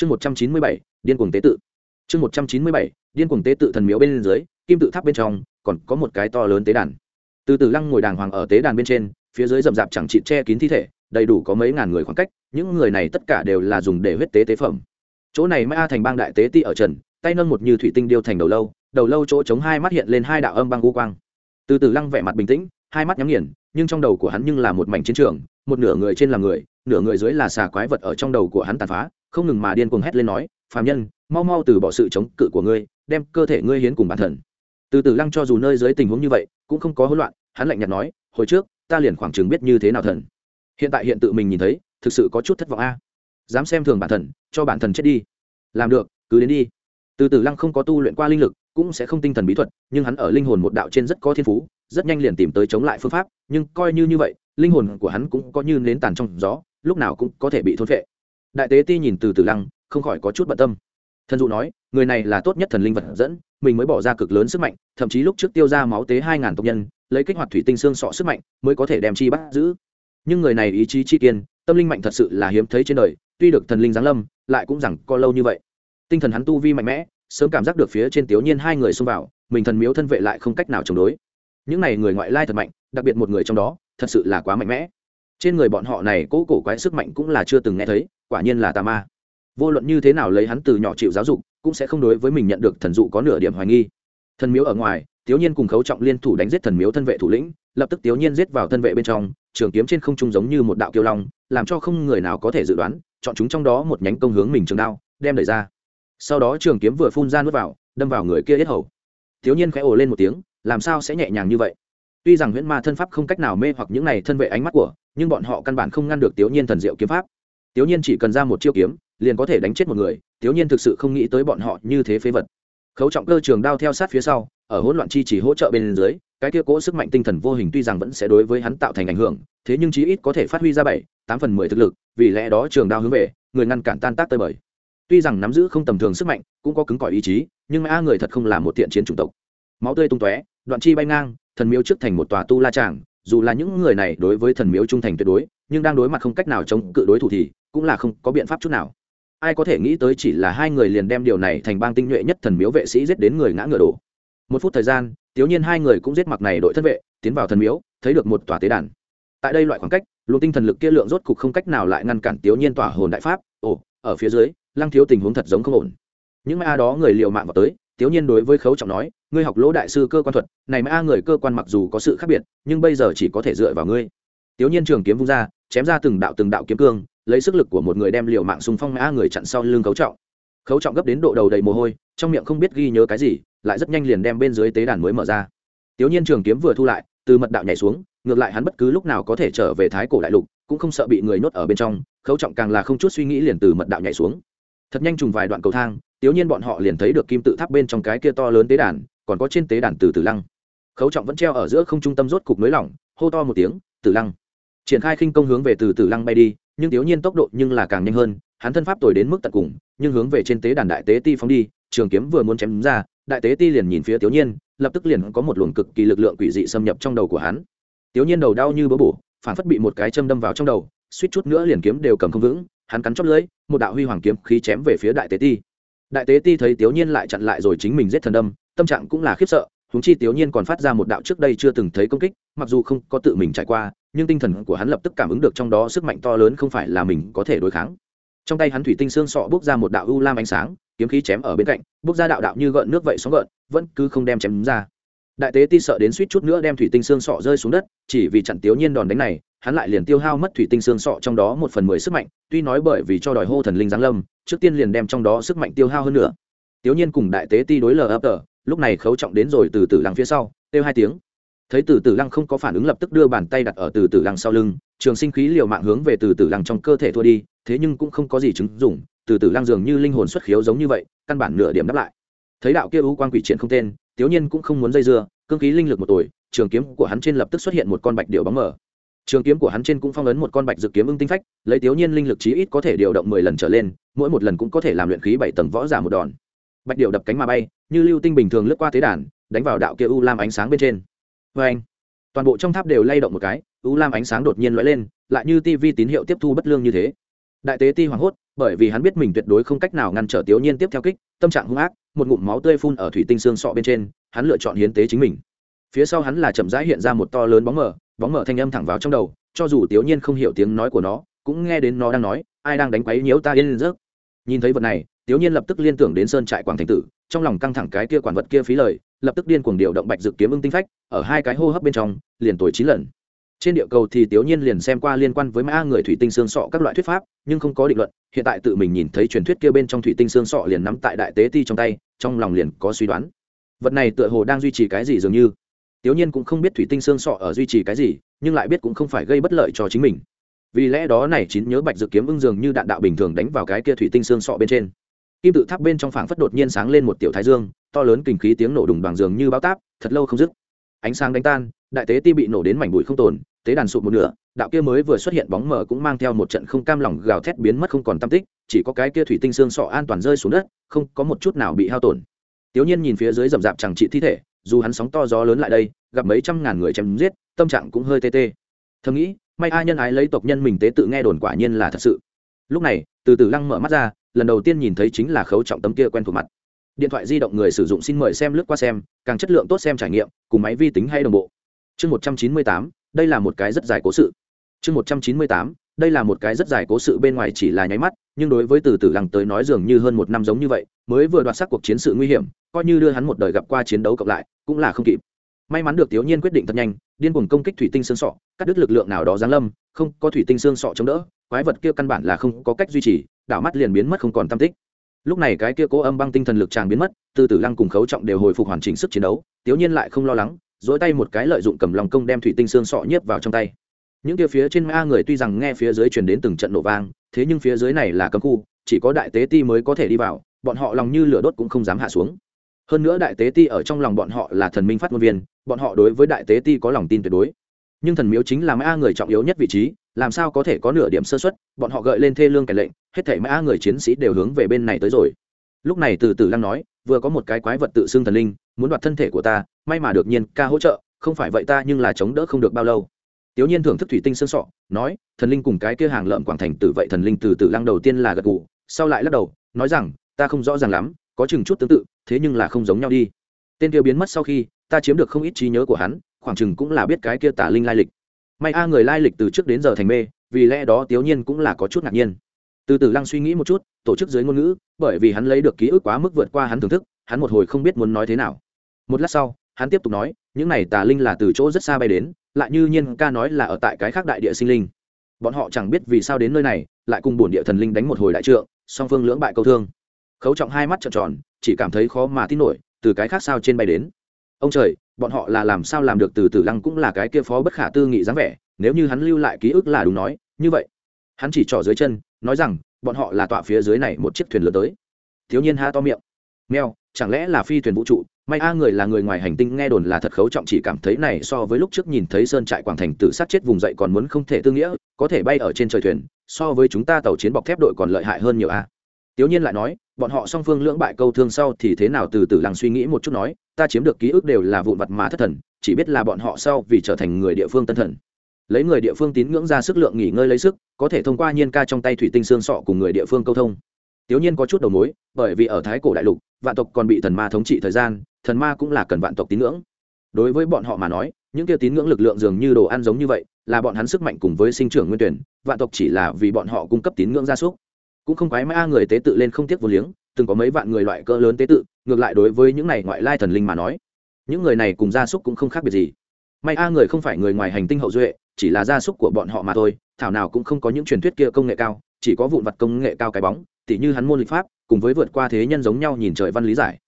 chương một trăm chín mươi bảy, điên cuồng tế tự. Chương một trăm chín mươi bảy, điên cuồng tế tự thần miếu bên dưới, kim tự tháp bên trong, còn có một cái to lớn tế đàn. Từ từ lăng ngồi đàng hoàng ở tế đàn bên trên, phía dưới rậm rạp chẳng chịt che kín thi thể, đầy đủ có mấy ngàn người khoảng cách, những người này tất cả đều là dùng để huyết tế tế phẩm. Chỗ này mai a thành bang đại tế ti ở trần, tay nâng một như thủy tinh điêu thành đầu lâu đầu lâu chỗ chống hai mắt hiện lên hai đạo âm băng u quang. Từ từ lăng vẻ mặt bình tĩnh, hai mắt nhắm nghiền, nhưng trong đầu của hắn nhưng là một mảnh chiến trường, một nửa người trên là người, nửa người dưới là xà quái vật ở trong đầu của hắn tàn phá không ngừng mà điên cuồng hét lên nói, phàm nhân, mau mau từ bỏ sự chống cự của ngươi, đem cơ thể ngươi hiến cùng bản thần từ từ lăng cho dù nơi dưới tình huống như vậy, cũng không có hỗn loạn, hắn lạnh nhạt nói, hồi trước, ta liền khoảng chừng biết như thế nào thần. Hiện tại hiện tự mình nhìn thấy, thực sự có chút thất vọng a. Dám xem thường bản thần, cho bản thần chết đi. Làm được, cứ đến đi. Từ từ lăng không có tu luyện qua linh lực, cũng sẽ không tinh thần bí thuật, nhưng hắn ở linh hồn một đạo trên rất có thiên phú, rất nhanh liền tìm tới chống lại phương pháp, nhưng coi như như vậy, linh hồn của hắn cũng có như nến tàn trong gió, lúc nào cũng có thể bị thôn phệ đại tế ti nhìn từ từ lăng, không khỏi có chút bận tâm. Thần dụ nói, người này là tốt nhất thần linh vật dẫn, mình mới bỏ ra cực lớn sức mạnh, thậm chí lúc trước tiêu ra máu tế hai ngàn tộc nhân, lấy kích hoạt thủy tinh xương sọ sức mạnh, mới có thể đem chi bắt giữ. Nhưng người này ý chí chi kiên, tâm linh mạnh thật sự là hiếm thấy trên đời, tuy được thần linh giáng lâm, lại cũng rằng có lâu như vậy. Tinh thần hắn tu vi mạnh mẽ, sớm cảm giác được phía trên tiểu nhiên hai người xông vào, mình thần miếu thân vệ lại không cách nào chống đối. Những này người ngoại lai thật mạnh, đặc biệt một người trong đó, thật sự là quá mạnh mẽ trên người bọn họ này cố cổ quái sức mạnh cũng là chưa từng nghe thấy, quả nhiên là tà ma. Vô luận như thế nào lấy hắn từ nhỏ chịu giáo dục, cũng sẽ không đối với mình nhận được thần dụ có nửa điểm hoài nghi. Thần miếu ở ngoài tiểu nhiên cùng khấu trọng liên thủ đánh giết thần miếu thân vệ thủ lĩnh, lập tức tiểu nhiên giết vào thân vệ bên trong, trường kiếm trên không trung giống như một đạo kiêu long, làm cho không người nào có thể dự đoán, chọn chúng trong đó một nhánh công hướng mình trường đao, đem đẩy ra. Sau đó trường kiếm vừa phun ra nuốt vào, đâm vào người kia yết hầu. Tiểu nhiên khẽ ồ lên một tiếng, làm sao sẽ nhẹ nhàng như vậy? Tuy rằng huyễn ma thân pháp không cách nào mê hoặc những này thân vệ ánh mắt của, nhưng bọn họ căn bản không ngăn được tiểu nhiên thần diệu kiếm pháp. Tiểu nhiên chỉ cần ra một chiêu kiếm, liền có thể đánh chết một người tiểu nhiên thực sự không nghĩ tới bọn họ như thế phế vật. Khấu trọng cơ trường đao theo sát phía sau, ở hỗn loạn chi chỉ hỗ trợ bên dưới, cái kia cỗ sức mạnh tinh thần vô hình tuy rằng vẫn sẽ đối với hắn tạo thành ảnh hưởng, thế nhưng chí ít có thể phát huy ra bảy, tám phần mười thực lực, vì lẽ đó trường đao hướng về, người ngăn cản tan tác tơi bời. Tuy rằng nắm giữ không tầm thường sức mạnh, cũng có cứng cỏi ý chí, nhưng a người thật không là một thiện chiến chủng tộc. Máu tươi tung tóe, đoạn chi bay ngang thần miếu trước thành một tòa tu la tràng, dù là những người này đối với thần miếu trung thành tuyệt đối, nhưng đang đối mặt không cách nào chống cự đối thủ thì cũng là không có biện pháp chút nào. Ai có thể nghĩ tới chỉ là hai người liền đem điều này thành bang tinh nhuệ nhất thần miếu vệ sĩ giết đến người ngã ngựa đổ. Một phút thời gian tiểu nhiên hai người cũng giết mặc này đội thân vệ, tiến vào thần miếu, thấy được một tòa tế đàn. Tại đây loại khoảng cách, luồng tinh thần lực kia lượng rốt cục không cách nào lại ngăn cản tiểu nhiên tỏa hồn đại pháp. Ồ, ở phía dưới, lăng thiếu tình huống thật giống không ổn. Những ma đó người liệu mạng vào tới tiểu nhiên đối với khấu trọng nói ngươi học lỗ đại sư cơ quan thuật, này mà a người cơ quan mặc dù có sự khác biệt, nhưng bây giờ chỉ có thể dựa vào ngươi. Tiểu nhiên trường kiếm vung ra, chém ra từng đạo từng đạo kiếm cương, lấy sức lực của một người đem liều mạng xung phong mã người chặn sau lưng khấu trọng. Khấu trọng gấp đến độ đầu đầy mồ hôi, trong miệng không biết ghi nhớ cái gì, lại rất nhanh liền đem bên dưới tế đàn mới mở ra. Tiểu nhiên trường kiếm vừa thu lại, từ mật đạo nhảy xuống, ngược lại hắn bất cứ lúc nào có thể trở về thái cổ đại lục, cũng không sợ bị người nhốt ở bên trong, khấu trọng càng là không chút suy nghĩ liền từ mật đạo nhảy xuống. Thật nhanh trùng vài đoạn cầu thang tiểu nhiên bọn họ liền thấy được kim tự tháp bên trong cái kia to lớn tế đàn còn có trên tế đàn từ tử lăng. Khấu trọng vẫn treo ở giữa không trung tâm rốt cục nới lỏng, hô to một tiếng, tử lăng. Triển khai khinh công hướng về từ tử lăng bay đi, nhưng thiếu nhiên tốc độ nhưng là càng nhanh hơn, hắn thân pháp tồi đến mức tận cùng, nhưng hướng về trên tế đàn đại tế ti phóng đi, trường kiếm vừa muốn chém ra, đại tế ti liền nhìn phía thiếu nhiên, lập tức liền có một luồng cực kỳ lực lượng quỷ dị xâm nhập trong đầu của hắn. Thiếu nhiên đầu đau như bớ bổ, phản phất bị một cái châm đâm vào trong đầu, suýt chút nữa liền kiếm đều cầm không vững, hắn cắn chót lưỡi, một đạo huy hoàng kiếm khí chém về phía đại tế ti. Đại tế ti thấy thiếu nhiên lại chặn lại rồi chính mình giết thần đâm tâm trạng cũng là khiếp sợ húng chi tiểu nhiên còn phát ra một đạo trước đây chưa từng thấy công kích, mặc dù không có tự mình trải qua, nhưng tinh thần của hắn lập tức cảm ứng được trong đó sức mạnh to lớn không phải là mình có thể đối kháng. Trong tay hắn thủy tinh xương sọ bước ra một đạo u lam ánh sáng, kiếm khí chém ở bên cạnh bước ra đạo đạo như gợn nước vậy sóng gợn, vẫn cứ không đem chém ra. Đại tế ti sợ đến suýt chút nữa đem thủy tinh xương sọ rơi xuống đất, chỉ vì chặn tiểu nhiên đòn đánh này, hắn lại liền tiêu hao mất thủy tinh xương sọ trong đó một phần mười sức mạnh, tuy nói bởi vì cho đòi hô thần linh giáng lâm, trước tiên liền đem trong đó sức mạnh tiêu hao hơn nữa. Tiểu nhiên cùng đại tế ti đối lờ ập tờ lúc này khấu trọng đến rồi từ từ lăng phía sau, kêu hai tiếng. Thấy từ từ lăng không có phản ứng lập tức đưa bàn tay đặt ở từ từ lăng sau lưng, trường sinh khí liều mạng hướng về từ từ lăng trong cơ thể thua đi, thế nhưng cũng không có gì chứng dùng từ từ lăng dường như linh hồn xuất khiếu giống như vậy, căn bản nửa điểm đáp lại. Thấy đạo kia u quan quỷ triển không tên, tiểu nhiên cũng không muốn dây dưa, cương khí linh lực một tuổi, trường kiếm của hắn trên lập tức xuất hiện một con bạch điệu bóng mở trường kiếm của hắn trên cũng phong ấn một con bạch dự kiếm ưng tinh phách, lấy tiểu nhiên linh lực chí ít có thể điều động mười lần trở lên, mỗi một lần cũng có thể làm luyện khí bảy tầng võ giả một đòn bạch điệu đập cánh mà bay, như lưu tinh bình thường lướt qua tế đàn, đánh vào đạo kia u lam ánh sáng bên trên. Vê anh, toàn bộ trong tháp đều lay động một cái, u lam ánh sáng đột nhiên lóe lên, lại như tivi tín hiệu tiếp thu bất lương như thế. Đại tế ti hoảng hốt, bởi vì hắn biết mình tuyệt đối không cách nào ngăn trở tiểu nhiên tiếp theo kích, tâm trạng hung ác, một ngụm máu tươi phun ở thủy tinh xương sọ bên trên, hắn lựa chọn hiến tế chính mình. Phía sau hắn là chậm rãi hiện ra một to lớn bóng mờ bóng mờ thanh âm thẳng vào trong đầu, cho dù tiểu nhiên không hiểu tiếng nói của nó, cũng nghe đến nó đang nói, ai đang đánh quấy nhiễu ta yên rớt nhìn thấy vật này tiếu nhiên lập tức liên tưởng đến sơn trại quảng thành tử, trong lòng căng thẳng cái kia quản vật kia phí lời, lập tức điên cuồng điều động bạch dự kiếm ưng tinh phách, ở hai cái hô hấp bên trong, liền tuổi chín lần. Trên địa cầu thì tiểu nhiên liền xem qua liên quan với ma người thủy tinh xương sọ các loại thuyết pháp, nhưng không có định luận, hiện tại tự mình nhìn thấy truyền thuyết kia bên trong thủy tinh xương sọ liền nắm tại đại tế ti trong tay, trong lòng liền có suy đoán. Vật này tựa hồ đang duy trì cái gì dường như. Tiểu nhiên cũng không biết thủy tinh xương sọ ở duy trì cái gì, nhưng lại biết cũng không phải gây bất lợi cho chính mình. Vì lẽ đó này chín nhớ bạch dự kiếm ưng dường như đạn đạo bình thường đánh vào cái kia thủy tinh xương sọ bên trên kim tự tháp bên trong phảng phất đột nhiên sáng lên một tiểu thái dương, to lớn kinh khí tiếng nổ đùng bằng dường như bao táp, thật lâu không dứt. Ánh sáng đánh tan, đại tế ti bị nổ đến mảnh bụi không tồn, tế đàn sụp một nửa, đạo kia mới vừa xuất hiện bóng mờ cũng mang theo một trận không cam lòng gào thét biến mất không còn tam tích, chỉ có cái kia thủy tinh xương sọ an toàn rơi xuống đất, không có một chút nào bị hao tổn. Tiểu nhiên nhìn phía dưới rậm rạp chẳng trị thi thể, dù hắn sóng to gió lớn lại đây, gặp mấy trăm ngàn người chém giết, tâm trạng cũng hơi tê tê. Thầm nghĩ, may ai nhân ái lấy tộc nhân mình tế tự nghe đồn quả nhiên là thật sự. Lúc này, từ từ lăng mở mắt ra lần đầu tiên nhìn thấy chính là khấu trọng tấm kia quen thuộc mặt. Điện thoại di động người sử dụng xin mời xem lướt qua xem, càng chất lượng tốt xem trải nghiệm, cùng máy vi tính hay đồng bộ. Chương một trăm chín mươi tám, đây là một cái rất dài cố sự. Chương một trăm chín mươi tám, đây là một cái rất dài cố sự bên ngoài chỉ là nháy mắt, nhưng đối với từ từ lăng tới nói dường như hơn một năm giống như vậy, mới vừa đoạt sắc cuộc chiến sự nguy hiểm, coi như đưa hắn một đời gặp qua chiến đấu cộng lại, cũng là không kịp. May mắn được tiểu nhiên quyết định thật nhanh, điên cuồng công kích thủy tinh xương sọ, cắt đứt lực lượng nào đó giáng lâm, không có thủy tinh xương sọ chống đỡ, quái vật kia căn bản là không có cách duy trì đảo mắt liền biến mất không còn tam tích. Lúc này cái kia cố âm băng tinh thần lực tràng biến mất từ tử lăng cùng khấu trọng đều hồi phục hoàn chỉnh sức chiến đấu tiểu nhiên lại không lo lắng dỗi tay một cái lợi dụng cầm lòng công đem thủy tinh xương sọ nhiếp vào trong tay. Những kia phía trên ma người tuy rằng nghe phía dưới truyền đến từng trận nổ vang, thế nhưng phía dưới này là cấm khu, chỉ có đại tế ti mới có thể đi vào, bọn họ lòng như lửa đốt cũng không dám hạ xuống. Hơn nữa đại tế ti ở trong lòng bọn họ là thần minh phát ngôn viên, bọn họ đối với đại tế ti có lòng tin tuyệt đối. Nhưng thần miếu chính là ma người trọng yếu nhất vị trí làm sao có thể có nửa điểm sơ xuất bọn họ gợi lên thê lương kẻ lệnh, hết thảy mã người chiến sĩ đều hướng về bên này tới rồi. Lúc này từ từ lăng nói, vừa có một cái quái vật tự xưng thần linh, muốn đoạt thân thể của ta, may mà được nhiên ca hỗ trợ, không phải vậy ta nhưng là chống đỡ không được bao lâu. Tiểu nhiên thưởng thức thủy tinh sơn sọ, nói, thần linh cùng cái kia hàng lợm quảng thành tử vậy thần linh từ từ lăng đầu tiên là gật gù, sau lại lắc đầu, nói rằng, ta không rõ ràng lắm, có chừng chút tương tự, thế nhưng là không giống nhau đi. Tên kia biến mất sau khi, ta chiếm được không ít trí nhớ của hắn, khoảng chừng cũng là biết cái kia tả linh lai lịch may a người lai lịch từ trước đến giờ thành mê, vì lẽ đó tiểu nhiên cũng là có chút ngạc nhiên. Từ từ lăng suy nghĩ một chút, tổ chức dưới ngôn ngữ, bởi vì hắn lấy được ký ức quá mức vượt qua hắn thưởng thức, hắn một hồi không biết muốn nói thế nào. Một lát sau, hắn tiếp tục nói, những này tà linh là từ chỗ rất xa bay đến, lại như nhiên ca nói là ở tại cái khác đại địa sinh linh. Bọn họ chẳng biết vì sao đến nơi này, lại cùng bổn địa thần linh đánh một hồi đại trượng, song phương lưỡng bại câu thương. Khấu trọng hai mắt trợn tròn, chỉ cảm thấy khó mà tin nổi, từ cái khác sao trên bay đến. Ông trời bọn họ là làm sao làm được từ từ lăng cũng là cái kia phó bất khả tư nghị dáng vẻ, nếu như hắn lưu lại ký ức là đúng nói, như vậy. Hắn chỉ trỏ dưới chân, nói rằng, bọn họ là tọa phía dưới này một chiếc thuyền lửa tới. Thiếu nhiên ha to miệng. Meo chẳng lẽ là phi thuyền vũ trụ? May a người là người ngoài hành tinh, nghe đồn là thật khấu trọng chỉ cảm thấy này so với lúc trước nhìn thấy sơn trại quảng thành tự sát chết vùng dậy còn muốn không thể tư nghĩa, có thể bay ở trên trời thuyền, so với chúng ta tàu chiến bọc thép đội còn lợi hại hơn nhiều a. Tiểu nhiên lại nói bọn họ song phương lưỡng bại câu thương sau thì thế nào từ từ lăng suy nghĩ một chút nói, ta chiếm được ký ức đều là vụn vặt mà thất thần, chỉ biết là bọn họ sau vì trở thành người địa phương tân thần. Lấy người địa phương tín ngưỡng ra sức lượng nghỉ ngơi lấy sức, có thể thông qua nhiên ca trong tay thủy tinh xương sọ cùng người địa phương câu thông. Tiểu nhiên có chút đầu mối, bởi vì ở thái cổ đại lục, vạn tộc còn bị thần ma thống trị thời gian, thần ma cũng là cần vạn tộc tín ngưỡng. Đối với bọn họ mà nói, những kia tín ngưỡng lực lượng dường như đồ ăn giống như vậy, là bọn hắn sức mạnh cùng với sinh trưởng nguyên tuyển, vạn tộc chỉ là vì bọn họ cung cấp tín ngưỡng gia súc cũng không quái mã người tế tự lên không tiếc vô liếng, từng có mấy vạn người loại cỡ lớn tế tự, ngược lại đối với những này ngoại lai thần linh mà nói, những người này cùng gia súc cũng không khác biệt gì. May a người không phải người ngoài hành tinh hậu duệ, chỉ là gia súc của bọn họ mà thôi, thảo nào cũng không có những truyền thuyết kia công nghệ cao, chỉ có vụn vặt công nghệ cao cái bóng, tỉ như hắn môn lịch pháp, cùng với vượt qua thế nhân giống nhau nhìn trời văn lý giải.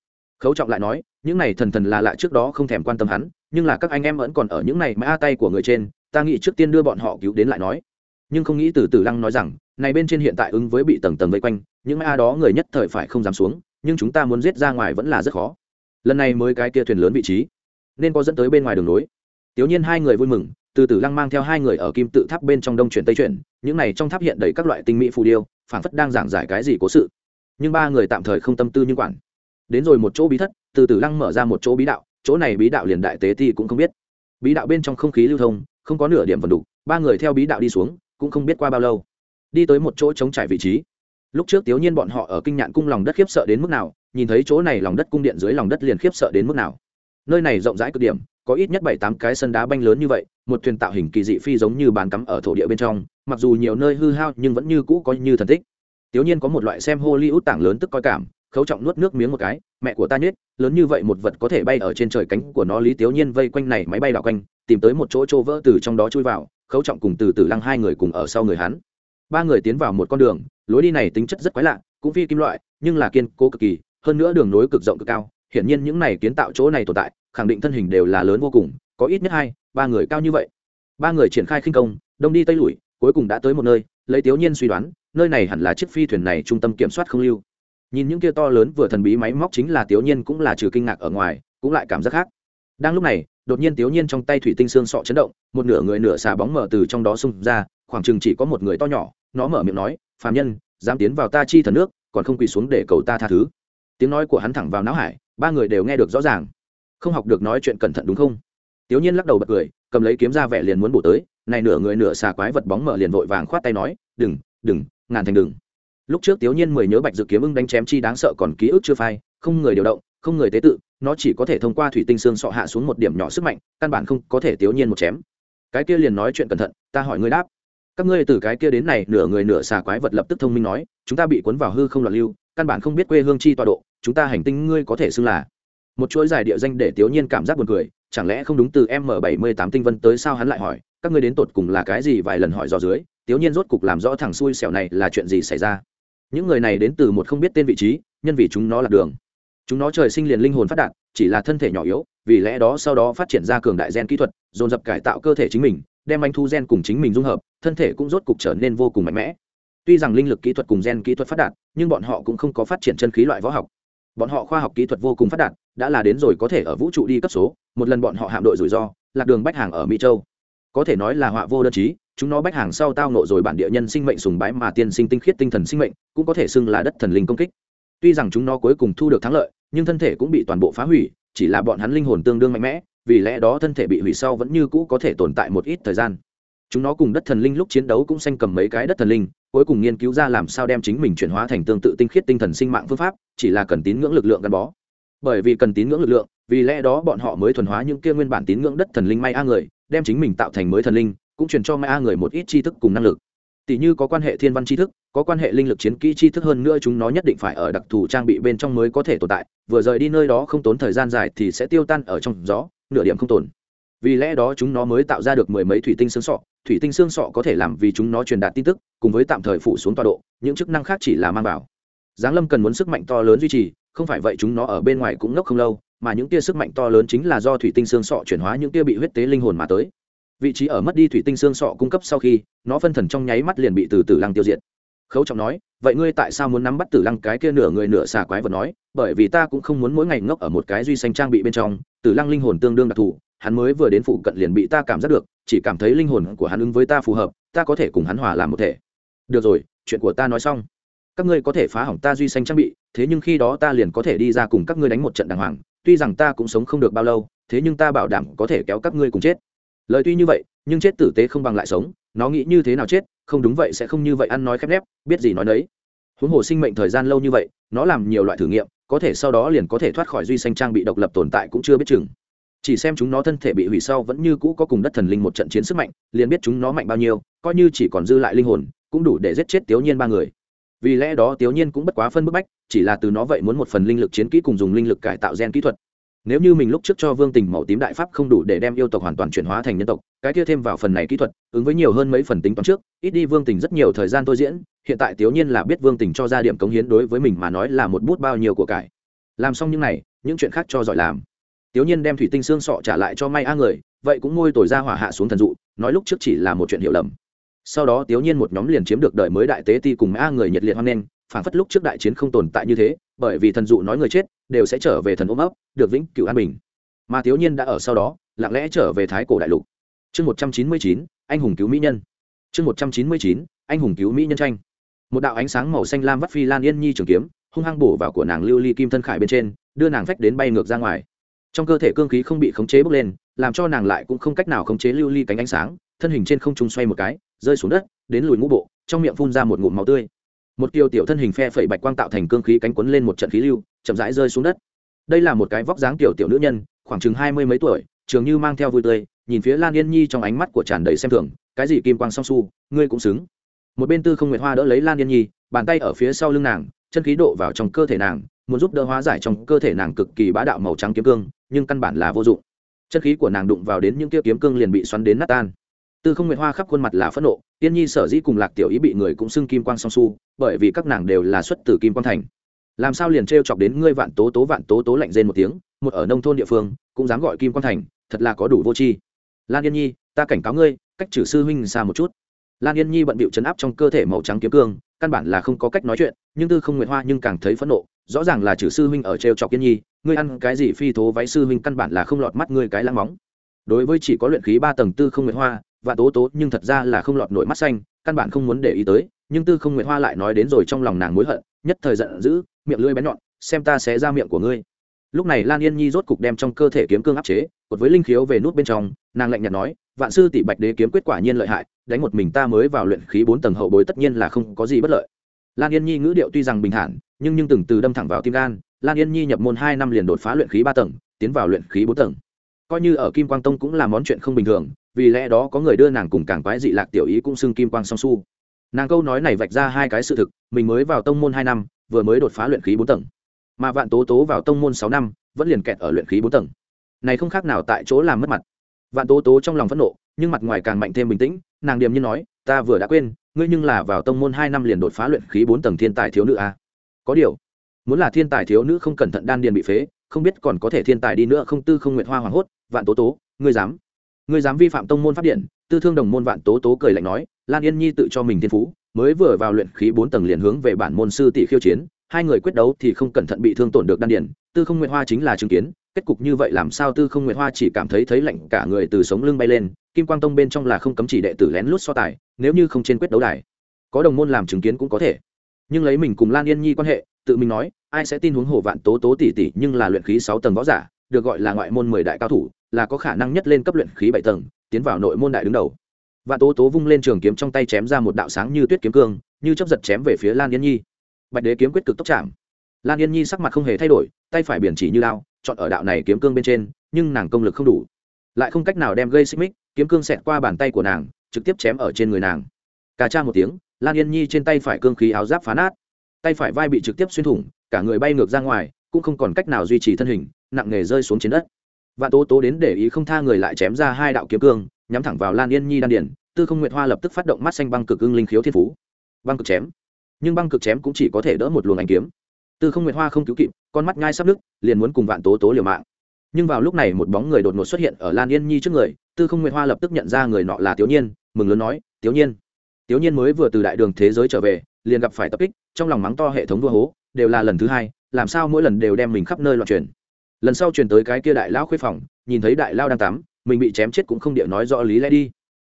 Khấu trọng lại nói, những này thần thần là lạ trước đó không thèm quan tâm hắn, nhưng là các anh em vẫn còn ở những này mã tay của người trên, ta nghĩ trước tiên đưa bọn họ cứu đến lại nói. Nhưng không nghĩ từ từ lăng nói rằng này bên trên hiện tại ứng với bị tầng tầng vây quanh, những mã đó người nhất thời phải không dám xuống, nhưng chúng ta muốn giết ra ngoài vẫn là rất khó. Lần này mới cái kia thuyền lớn vị trí, nên có dẫn tới bên ngoài đường nối. Tiểu nhiên hai người vui mừng, từ từ lăng mang theo hai người ở kim tự tháp bên trong đông chuyển tây chuyển, những này trong tháp hiện đầy các loại tinh mỹ phù điêu, phảng phất đang giảng giải cái gì cố sự. Nhưng ba người tạm thời không tâm tư như quản. Đến rồi một chỗ bí thất, từ từ lăng mở ra một chỗ bí đạo, chỗ này bí đạo liền đại tế thì cũng không biết. Bí đạo bên trong không khí lưu thông, không có nửa điểm vần đục, ba người theo bí đạo đi xuống, cũng không biết qua bao lâu đi tới một chỗ chống trải vị trí. Lúc trước tiểu nhiên bọn họ ở kinh nhạn cung lòng đất khiếp sợ đến mức nào, nhìn thấy chỗ này lòng đất cung điện dưới lòng đất liền khiếp sợ đến mức nào. Nơi này rộng rãi cực điểm, có ít nhất bảy tám cái sân đá banh lớn như vậy, một thuyền tạo hình kỳ dị phi giống như bàn cắm ở thổ địa bên trong, mặc dù nhiều nơi hư hao nhưng vẫn như cũ có như thần tích. Tiểu nhiên có một loại xem hollywood tảng lớn tức coi cảm, khấu trọng nuốt nước miếng một cái, mẹ của ta nhết, lớn như vậy một vật có thể bay ở trên trời cánh của nó. Lý tiểu nhiên vây quanh này máy bay đảo quanh, tìm tới một chỗ chỗ vỡ từ trong đó chui vào, khấu trọng cùng từ từ lăng hai người cùng ở sau người hắn ba người tiến vào một con đường, lối đi này tính chất rất quái lạ, cũng phi kim loại, nhưng là kiên cố cực kỳ, hơn nữa đường nối cực rộng cực cao. Hiển nhiên những này kiến tạo chỗ này tồn tại, khẳng định thân hình đều là lớn vô cùng, có ít nhất hai, ba người cao như vậy. Ba người triển khai khinh công, đông đi tây lùi, cuối cùng đã tới một nơi, lấy Tiếu nhiên suy đoán, nơi này hẳn là chiếc phi thuyền này trung tâm kiểm soát không lưu. Nhìn những kia to lớn vừa thần bí máy móc chính là Tiếu nhiên cũng là trừ kinh ngạc ở ngoài, cũng lại cảm giác khác. Đang lúc này đột nhiên tiểu nhiên trong tay thủy tinh xương sọ chấn động, một nửa người nửa xà bóng mở từ trong đó xung ra, khoảng chừng chỉ có một người to nhỏ, nó mở miệng nói, phàm nhân, dám tiến vào ta chi thần nước, còn không quỳ xuống để cầu ta tha thứ. Tiếng nói của hắn thẳng vào não hải, ba người đều nghe được rõ ràng. Không học được nói chuyện cẩn thận đúng không? Tiểu nhiên lắc đầu bật cười, cầm lấy kiếm ra vẻ liền muốn bổ tới, này nửa người nửa xà quái vật bóng mở liền vội vàng khoát tay nói, đừng đừng, ngàn thành đừng. Lúc trước tiểu nhiên mười nhớ bạch dự kiếm ưng đánh chém chi đáng sợ còn ký ức chưa phai, không người điều động, không người tế tự nó chỉ có thể thông qua thủy tinh xương sọ hạ xuống một điểm nhỏ sức mạnh, căn bản không có thể tiểu nhiên một chém. Cái kia liền nói chuyện cẩn thận, ta hỏi ngươi đáp. Các ngươi từ cái kia đến này, nửa người nửa xà quái vật lập tức thông minh nói, chúng ta bị cuốn vào hư không loạn lưu, căn bản không biết quê hương chi tọa độ, chúng ta hành tinh ngươi có thể xưng là một chuỗi giải địa danh để tiểu nhiên cảm giác buồn cười, chẳng lẽ không đúng từ m bảy mươi tám tinh vân tới sao hắn lại hỏi, các ngươi đến tột cùng là cái gì vài lần hỏi dò dưới, tiểu nhiên rốt cục làm rõ thằng xui xẻo này là chuyện gì xảy ra. Những người này đến từ một không biết tên vị trí, nhân vì chúng nó là đường chúng nó trời sinh liền linh hồn phát đạt, chỉ là thân thể nhỏ yếu, vì lẽ đó sau đó phát triển ra cường đại gen kỹ thuật, dồn dập cải tạo cơ thể chính mình, đem anh thu gen cùng chính mình dung hợp, thân thể cũng rốt cục trở nên vô cùng mạnh mẽ. Tuy rằng linh lực kỹ thuật cùng gen kỹ thuật phát đạt, nhưng bọn họ cũng không có phát triển chân khí loại võ học. Bọn họ khoa học kỹ thuật vô cùng phát đạt, đã là đến rồi có thể ở vũ trụ đi cấp số, một lần bọn họ hạm đội rủi ro, lạc đường bách hàng ở mỹ châu. Có thể nói là họa vô đơn chí, chúng nó bách hàng sau tao nộ rồi bản địa nhân sinh mệnh sùng bái mà tiên sinh tinh khiết tinh thần sinh mệnh, cũng có thể xưng là đất thần linh công kích. Tuy rằng chúng nó cuối cùng thu được thắng lợi nhưng thân thể cũng bị toàn bộ phá hủy, chỉ là bọn hắn linh hồn tương đương mạnh mẽ, vì lẽ đó thân thể bị hủy sau vẫn như cũ có thể tồn tại một ít thời gian. Chúng nó cùng đất thần linh lúc chiến đấu cũng sanh cầm mấy cái đất thần linh, cuối cùng nghiên cứu ra làm sao đem chính mình chuyển hóa thành tương tự tinh khiết tinh thần sinh mạng phương pháp, chỉ là cần tín ngưỡng lực lượng gắn bó. Bởi vì cần tín ngưỡng lực lượng, vì lẽ đó bọn họ mới thuần hóa những kia nguyên bản tín ngưỡng đất thần linh may a người, đem chính mình tạo thành mới thần linh, cũng truyền cho may a người một ít tri thức cùng năng lực tỷ như có quan hệ thiên văn tri thức, có quan hệ linh lực chiến kỹ tri thức hơn nữa chúng nó nhất định phải ở đặc thù trang bị bên trong mới có thể tồn tại, vừa rời đi nơi đó không tốn thời gian dài thì sẽ tiêu tan ở trong gió, nửa điểm không tồn. Vì lẽ đó chúng nó mới tạo ra được mười mấy thủy tinh xương sọ, thủy tinh xương sọ có thể làm vì chúng nó truyền đạt tin tức, cùng với tạm thời phủ xuống tọa độ, những chức năng khác chỉ là mang vào. Giáng lâm cần muốn sức mạnh to lớn duy trì, không phải vậy chúng nó ở bên ngoài cũng ngốc không lâu, mà những tia sức mạnh to lớn chính là do thủy tinh xương sọ chuyển hóa những tia bị huyết tế linh hồn mà tới vị trí ở mất đi thủy tinh xương sọ cung cấp sau khi, nó phân thần trong nháy mắt liền bị từ tử lăng tiêu diệt. Khấu trọng nói, vậy ngươi tại sao muốn nắm bắt tử lăng cái kia nửa người nửa xà quái vật nói? Bởi vì ta cũng không muốn mỗi ngày ngốc ở một cái duy xanh trang bị bên trong, tử lăng linh hồn tương đương đặc thù, hắn mới vừa đến phụ cận liền bị ta cảm giác được, chỉ cảm thấy linh hồn của hắn ứng với ta phù hợp, ta có thể cùng hắn hòa làm một thể. Được rồi, chuyện của ta nói xong. Các ngươi có thể phá hỏng ta duy xanh trang bị, thế nhưng khi đó ta liền có thể đi ra cùng các ngươi đánh một trận đàng hoàng, tuy rằng ta cũng sống không được bao lâu, thế nhưng ta bảo đảm có thể kéo các ngươi cùng chết lời tuy như vậy, nhưng chết tử tế không bằng lại sống, nó nghĩ như thế nào chết, không đúng vậy sẽ không như vậy ăn nói khép nép, biết gì nói nấy. Huống hồ sinh mệnh thời gian lâu như vậy, nó làm nhiều loại thử nghiệm, có thể sau đó liền có thể thoát khỏi duy xanh trang bị độc lập tồn tại cũng chưa biết chừng. Chỉ xem chúng nó thân thể bị hủy sau vẫn như cũ có cùng đất thần linh một trận chiến sức mạnh, liền biết chúng nó mạnh bao nhiêu, coi như chỉ còn dư lại linh hồn, cũng đủ để giết chết tiểu nhiên ba người. Vì lẽ đó tiểu nhiên cũng bất quá phân bức bách, chỉ là từ nó vậy muốn một phần linh lực chiến kỹ cùng dùng linh lực cải tạo gen kỹ thuật nếu như mình lúc trước cho vương tình màu tím đại pháp không đủ để đem yêu tộc hoàn toàn chuyển hóa thành nhân tộc, cái kia thêm vào phần này kỹ thuật, ứng với nhiều hơn mấy phần tính toán trước, ít đi vương tình rất nhiều thời gian tôi diễn, hiện tại tiểu nhiên là biết vương tình cho ra điểm cống hiến đối với mình mà nói là một bút bao nhiêu của cải. Làm xong những này, những chuyện khác cho giỏi làm. Tiểu nhiên đem thủy tinh xương sọ trả lại cho may a người, vậy cũng ngôi tồi ra hỏa hạ xuống thần dụ, nói lúc trước chỉ là một chuyện hiểu lầm. Sau đó tiểu nhiên một nhóm liền chiếm được đời mới đại tế ti cùng a người nhiệt liệt hoan nghênh phản phất lúc trước đại chiến không tồn tại như thế, bởi vì thần dụ nói người chết, đều sẽ trở về thần ôm ấp, được vĩnh cửu an bình. Mà thiếu nhiên đã ở sau đó, lặng lẽ trở về thái cổ đại lục. Chương một trăm chín mươi chín, anh hùng cứu mỹ nhân. Chương một trăm chín mươi chín, anh hùng cứu mỹ nhân tranh. Một đạo ánh sáng màu xanh lam vắt phi lan yên nhi trường kiếm, hung hăng bổ vào của nàng lưu ly kim thân khải bên trên, đưa nàng phách đến bay ngược ra ngoài. Trong cơ thể cương khí không bị khống chế bốc lên, làm cho nàng lại cũng không cách nào khống chế lưu ly cánh ánh sáng, thân hình trên không trung xoay một cái, rơi xuống đất, đến lùi ngũ bộ, trong miệng phun ra một ngụm máu tươi một kiều tiểu thân hình phe phẩy bạch quang tạo thành cương khí cánh quấn lên một trận khí lưu, chậm rãi rơi xuống đất. Đây là một cái vóc dáng tiểu tiểu nữ nhân, khoảng chừng hai mươi mấy tuổi, trường như mang theo vui tươi, nhìn phía lan yên nhi trong ánh mắt của tràn đầy xem thường, cái gì kim quang song su, ngươi cũng xứng. Một bên tư không nguyệt hoa đỡ lấy lan yên nhi, bàn tay ở phía sau lưng nàng, chân khí độ vào trong cơ thể nàng, muốn giúp đỡ hóa giải trong cơ thể nàng cực kỳ bá đạo màu trắng kiếm cương, nhưng căn bản là vô dụng. Chân khí của nàng đụng vào đến những kia kiếm cương liền bị xoắn đến nát tan tư không nguyệt hoa khắp khuôn mặt là phẫn nộ, tiên nhi sở dĩ cùng lạc tiểu ý bị người cũng xưng kim quang song su, bởi vì các nàng đều là xuất từ kim quang thành. Làm sao liền t chọc đến ngươi vạn tố tố vạn tố tố lạnh rên một tiếng, một ở nông thôn địa phương, cũng dám gọi kim quang thành, thật là có đủ vô tri. Lan yên nhi, ta cảnh cáo ngươi, cách trừ sư huynh xa một chút. Lan yên nhi bận bịu chấn áp trong cơ thể màu trắng kiếm cương, căn bản là không có cách nói chuyện, nhưng tư không nguyệt hoa nhưng càng thấy phẫn nộ, rõ ràng là trừ sư huynh ở trêu chọc yên nhi, ngươi ăn cái gì phi thố váy sư huynh căn bản là không lọt mắt ngươi cái lăng móng. Đối với chỉ có luyện khí ba tầng tư không nguyệt hoa và tố tố nhưng thật ra là không lọt nổi mắt xanh, căn bản không muốn để ý tới, nhưng tư không nguyệt hoa lại nói đến rồi trong lòng nàng mối hận, nhất thời giận dữ, miệng lưỡi bén nhọn, xem ta sẽ ra miệng của ngươi. Lúc này lan yên nhi rốt cục đem trong cơ thể kiếm cương áp chế, cột với linh khiếu về nút bên trong, nàng lạnh nhạt nói, vạn sư tỷ bạch đế kiếm quyết quả nhiên lợi hại, đánh một mình ta mới vào luyện khí bốn tầng hậu bối tất nhiên là không có gì bất lợi. Lan yên nhi ngữ điệu tuy rằng bình thản, nhưng nhưng từng từ đâm thẳng vào tim gan, lan yên nhi nhập môn hai năm liền đột phá luyện khí ba tầng, tiến vào luyện khí bốn tầng. Coi như ở kim quang tông cũng là món chuyện không bình thường vì lẽ đó có người đưa nàng cùng càng quái dị lạc tiểu ý cũng xưng kim quang song su. Nàng câu nói này vạch ra hai cái sự thực, mình mới vào tông môn hai năm, vừa mới đột phá luyện khí bốn tầng. Mà vạn tố tố vào tông môn sáu năm, vẫn liền kẹt ở luyện khí bốn tầng. Này không khác nào tại chỗ làm mất mặt. Vạn tố tố trong lòng phẫn nộ, nhưng mặt ngoài càng mạnh thêm bình tĩnh, nàng điềm như nói, ta vừa đã quên, ngươi nhưng là vào tông môn hai năm liền đột phá luyện khí bốn tầng thiên tài thiếu nữ a. À? có điều, muốn là thiên tài thiếu nữ không cẩn thận đan điền bị phế, không biết còn có thể thiên tài đi nữa không tư không nguyện hoa hoàng hốt, vạn tố tố, ngươi dám? Ngươi dám vi phạm tông môn pháp điện, tư thương đồng môn vạn tố tố cười lạnh nói, lan yên nhi tự cho mình thiên phú, mới vừa vào luyện khí bốn tầng liền hướng về bản môn sư tỷ khiêu chiến, hai người quyết đấu thì không cẩn thận bị thương tổn được đan điền, tư không nguyện hoa chính là chứng kiến, kết cục như vậy làm sao tư không nguyện hoa chỉ cảm thấy thấy lạnh cả người từ sống lưng bay lên, kim quang tông bên trong là không cấm chỉ đệ tử lén lút so tài, nếu như không trên quyết đấu đài, có đồng môn làm chứng kiến cũng có thể. Nhưng lấy mình cùng lan yên nhi quan hệ, tự mình nói, ai sẽ tin huống hồ vạn tố tố tỷ tỷ nhưng là luyện khí sáu tầng võ giả được gọi là ngoại môn mười đại cao thủ, là có khả năng nhất lên cấp luyện khí bảy tầng, tiến vào nội môn đại đứng đầu. Vạn tố tố vung lên trường kiếm trong tay chém ra một đạo sáng như tuyết kiếm cương, như chấp giật chém về phía lan yên nhi. Bạch đế kiếm quyết cực tốc chạm. Lan yên nhi sắc mặt không hề thay đổi, tay phải biển chỉ như lao, chọn ở đạo này kiếm cương bên trên, nhưng nàng công lực không đủ. Lại không cách nào đem gây xích mích, kiếm cương xẹt qua bàn tay của nàng, trực tiếp chém ở trên người nàng. Cà cha một tiếng, lan yên nhi trên tay phải cương khí áo giáp phá nát. Tay phải vai bị trực tiếp xuyên thủng, cả người bay ngược ra ngoài, cũng không còn cách nào duy trì thân hình nặng nề rơi xuống trên đất. Vạn tố tố đến để ý không tha người lại chém ra hai đạo kiếm cương, nhắm thẳng vào lan yên nhi đan điển tư không nguyệt hoa lập tức phát động mắt xanh băng cực ưng linh khiếu thiên phú. Băng cực chém. Nhưng băng cực chém cũng chỉ có thể đỡ một luồng ánh kiếm. Tư không nguyệt hoa không cứu kịp, con mắt ngay sắp nứt, liền muốn cùng vạn tố tố liều mạng. Nhưng vào lúc này một bóng người đột ngột xuất hiện ở lan yên nhi trước người, tư không nguyệt hoa lập tức nhận ra người nọ là tiểu nhiên, mừng lớn nói, tiểu nhiên. Tiểu nhiên mới vừa từ đại đường thế giới trở về, liền gặp phải tập kích, trong lòng mắng to hệ thống vua hố, đều là lần thứ hai, làm sao mỗi lần đều đem mình khắp nơi loạn truyền lần sau truyền tới cái kia đại lao khuê phòng, nhìn thấy đại lao đang tắm, mình bị chém chết cũng không địa nói rõ lý lẽ đi.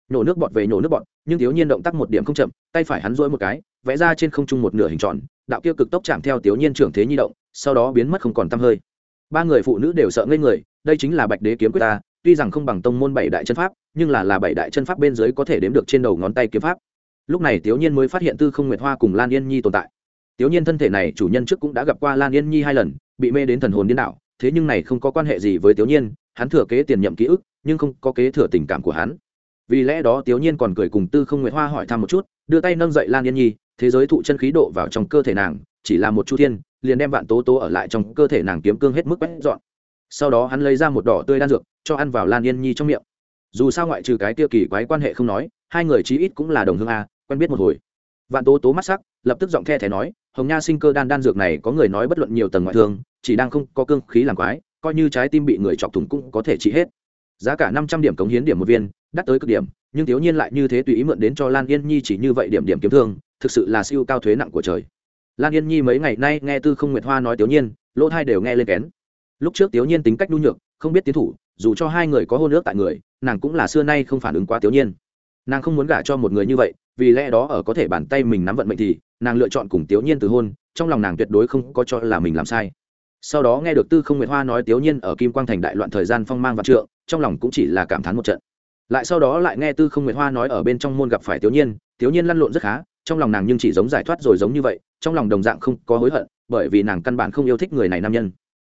Nhổ nước bọt về nhổ nước bọt, nhưng thiếu nhiên động tác một điểm không chậm, tay phải hắn rỗi một cái, vẽ ra trên không trung một nửa hình tròn, đạo kia cực tốc chạm theo thiếu nhiên trưởng thế nhi động, sau đó biến mất không còn tăm hơi. Ba người phụ nữ đều sợ ngây người, đây chính là bạch đế kiếm quyết ta, tuy rằng không bằng tông môn bảy đại chân pháp, nhưng là là bảy đại chân pháp bên dưới có thể đếm được trên đầu ngón tay kiếm pháp. Lúc này thiếu nhiên mới phát hiện tư không nguyệt hoa cùng lan yên nhi tồn tại. Thiếu nhiên thân thể này chủ nhân trước cũng đã gặp qua lan yên nhi hai lần, bị mê đến thần hồn điên đảo thế nhưng này không có quan hệ gì với tiểu nhiên, hắn thừa kế tiền nhậm ký ức, nhưng không có kế thừa tình cảm của hắn. Vì lẽ đó tiểu nhiên còn cười cùng tư không nguyệt hoa hỏi thăm một chút, đưa tay nâng dậy lan yên nhi, thế giới thụ chân khí độ vào trong cơ thể nàng, chỉ là một chu thiên, liền đem vạn tố tố ở lại trong cơ thể nàng kiếm cương hết mức quét dọn. Sau đó hắn lấy ra một đỏ tươi đan dược, cho ăn vào lan yên nhi trong miệng. Dù sao ngoại trừ cái tiêu kỳ quái quan hệ không nói, hai người chí ít cũng là đồng hương a, quen biết một hồi vạn tố tố mắt sắc, lập tức giọng the thẻ nói, hồng nha sinh cơ đan đan dược này có người nói bất luận nhiều tầng ngoại thương, chỉ đang không có cương khí làm quái, coi như trái tim bị người chọc thủng cũng có thể trị hết. Giá cả năm trăm điểm cống hiến điểm một viên, đắt tới cực điểm, nhưng thiếu nhiên lại như thế tùy ý mượn đến cho lan yên nhi chỉ như vậy điểm điểm kiếm thương, thực sự là siêu cao thuế nặng của trời. Lan yên nhi mấy ngày nay nghe tư không nguyệt hoa nói thiếu nhiên lỗ thai đều nghe lên kén. Lúc trước thiếu nhiên tính cách nhu nhược, không biết tiến thủ, dù cho hai người có hôn ước tại người, nàng cũng là xưa nay không phản ứng quá thiếu nhiên nàng không muốn gả cho một người như vậy, vì lẽ đó ở có thể bàn tay mình nắm vận mệnh thì, nàng lựa chọn cùng tiểu nhiên từ hôn, trong lòng nàng tuyệt đối không có cho là mình làm sai. Sau đó nghe được tư không nguyệt hoa nói tiểu nhiên ở kim quang thành đại loạn thời gian phong mang vạn trượng, trong lòng cũng chỉ là cảm thán một trận. Lại sau đó lại nghe tư không nguyệt hoa nói ở bên trong môn gặp phải tiểu nhiên tiểu nhiên lăn lộn rất khá, trong lòng nàng nhưng chỉ giống giải thoát rồi giống như vậy, trong lòng đồng dạng không có hối hận, bởi vì nàng căn bản không yêu thích người này nam nhân.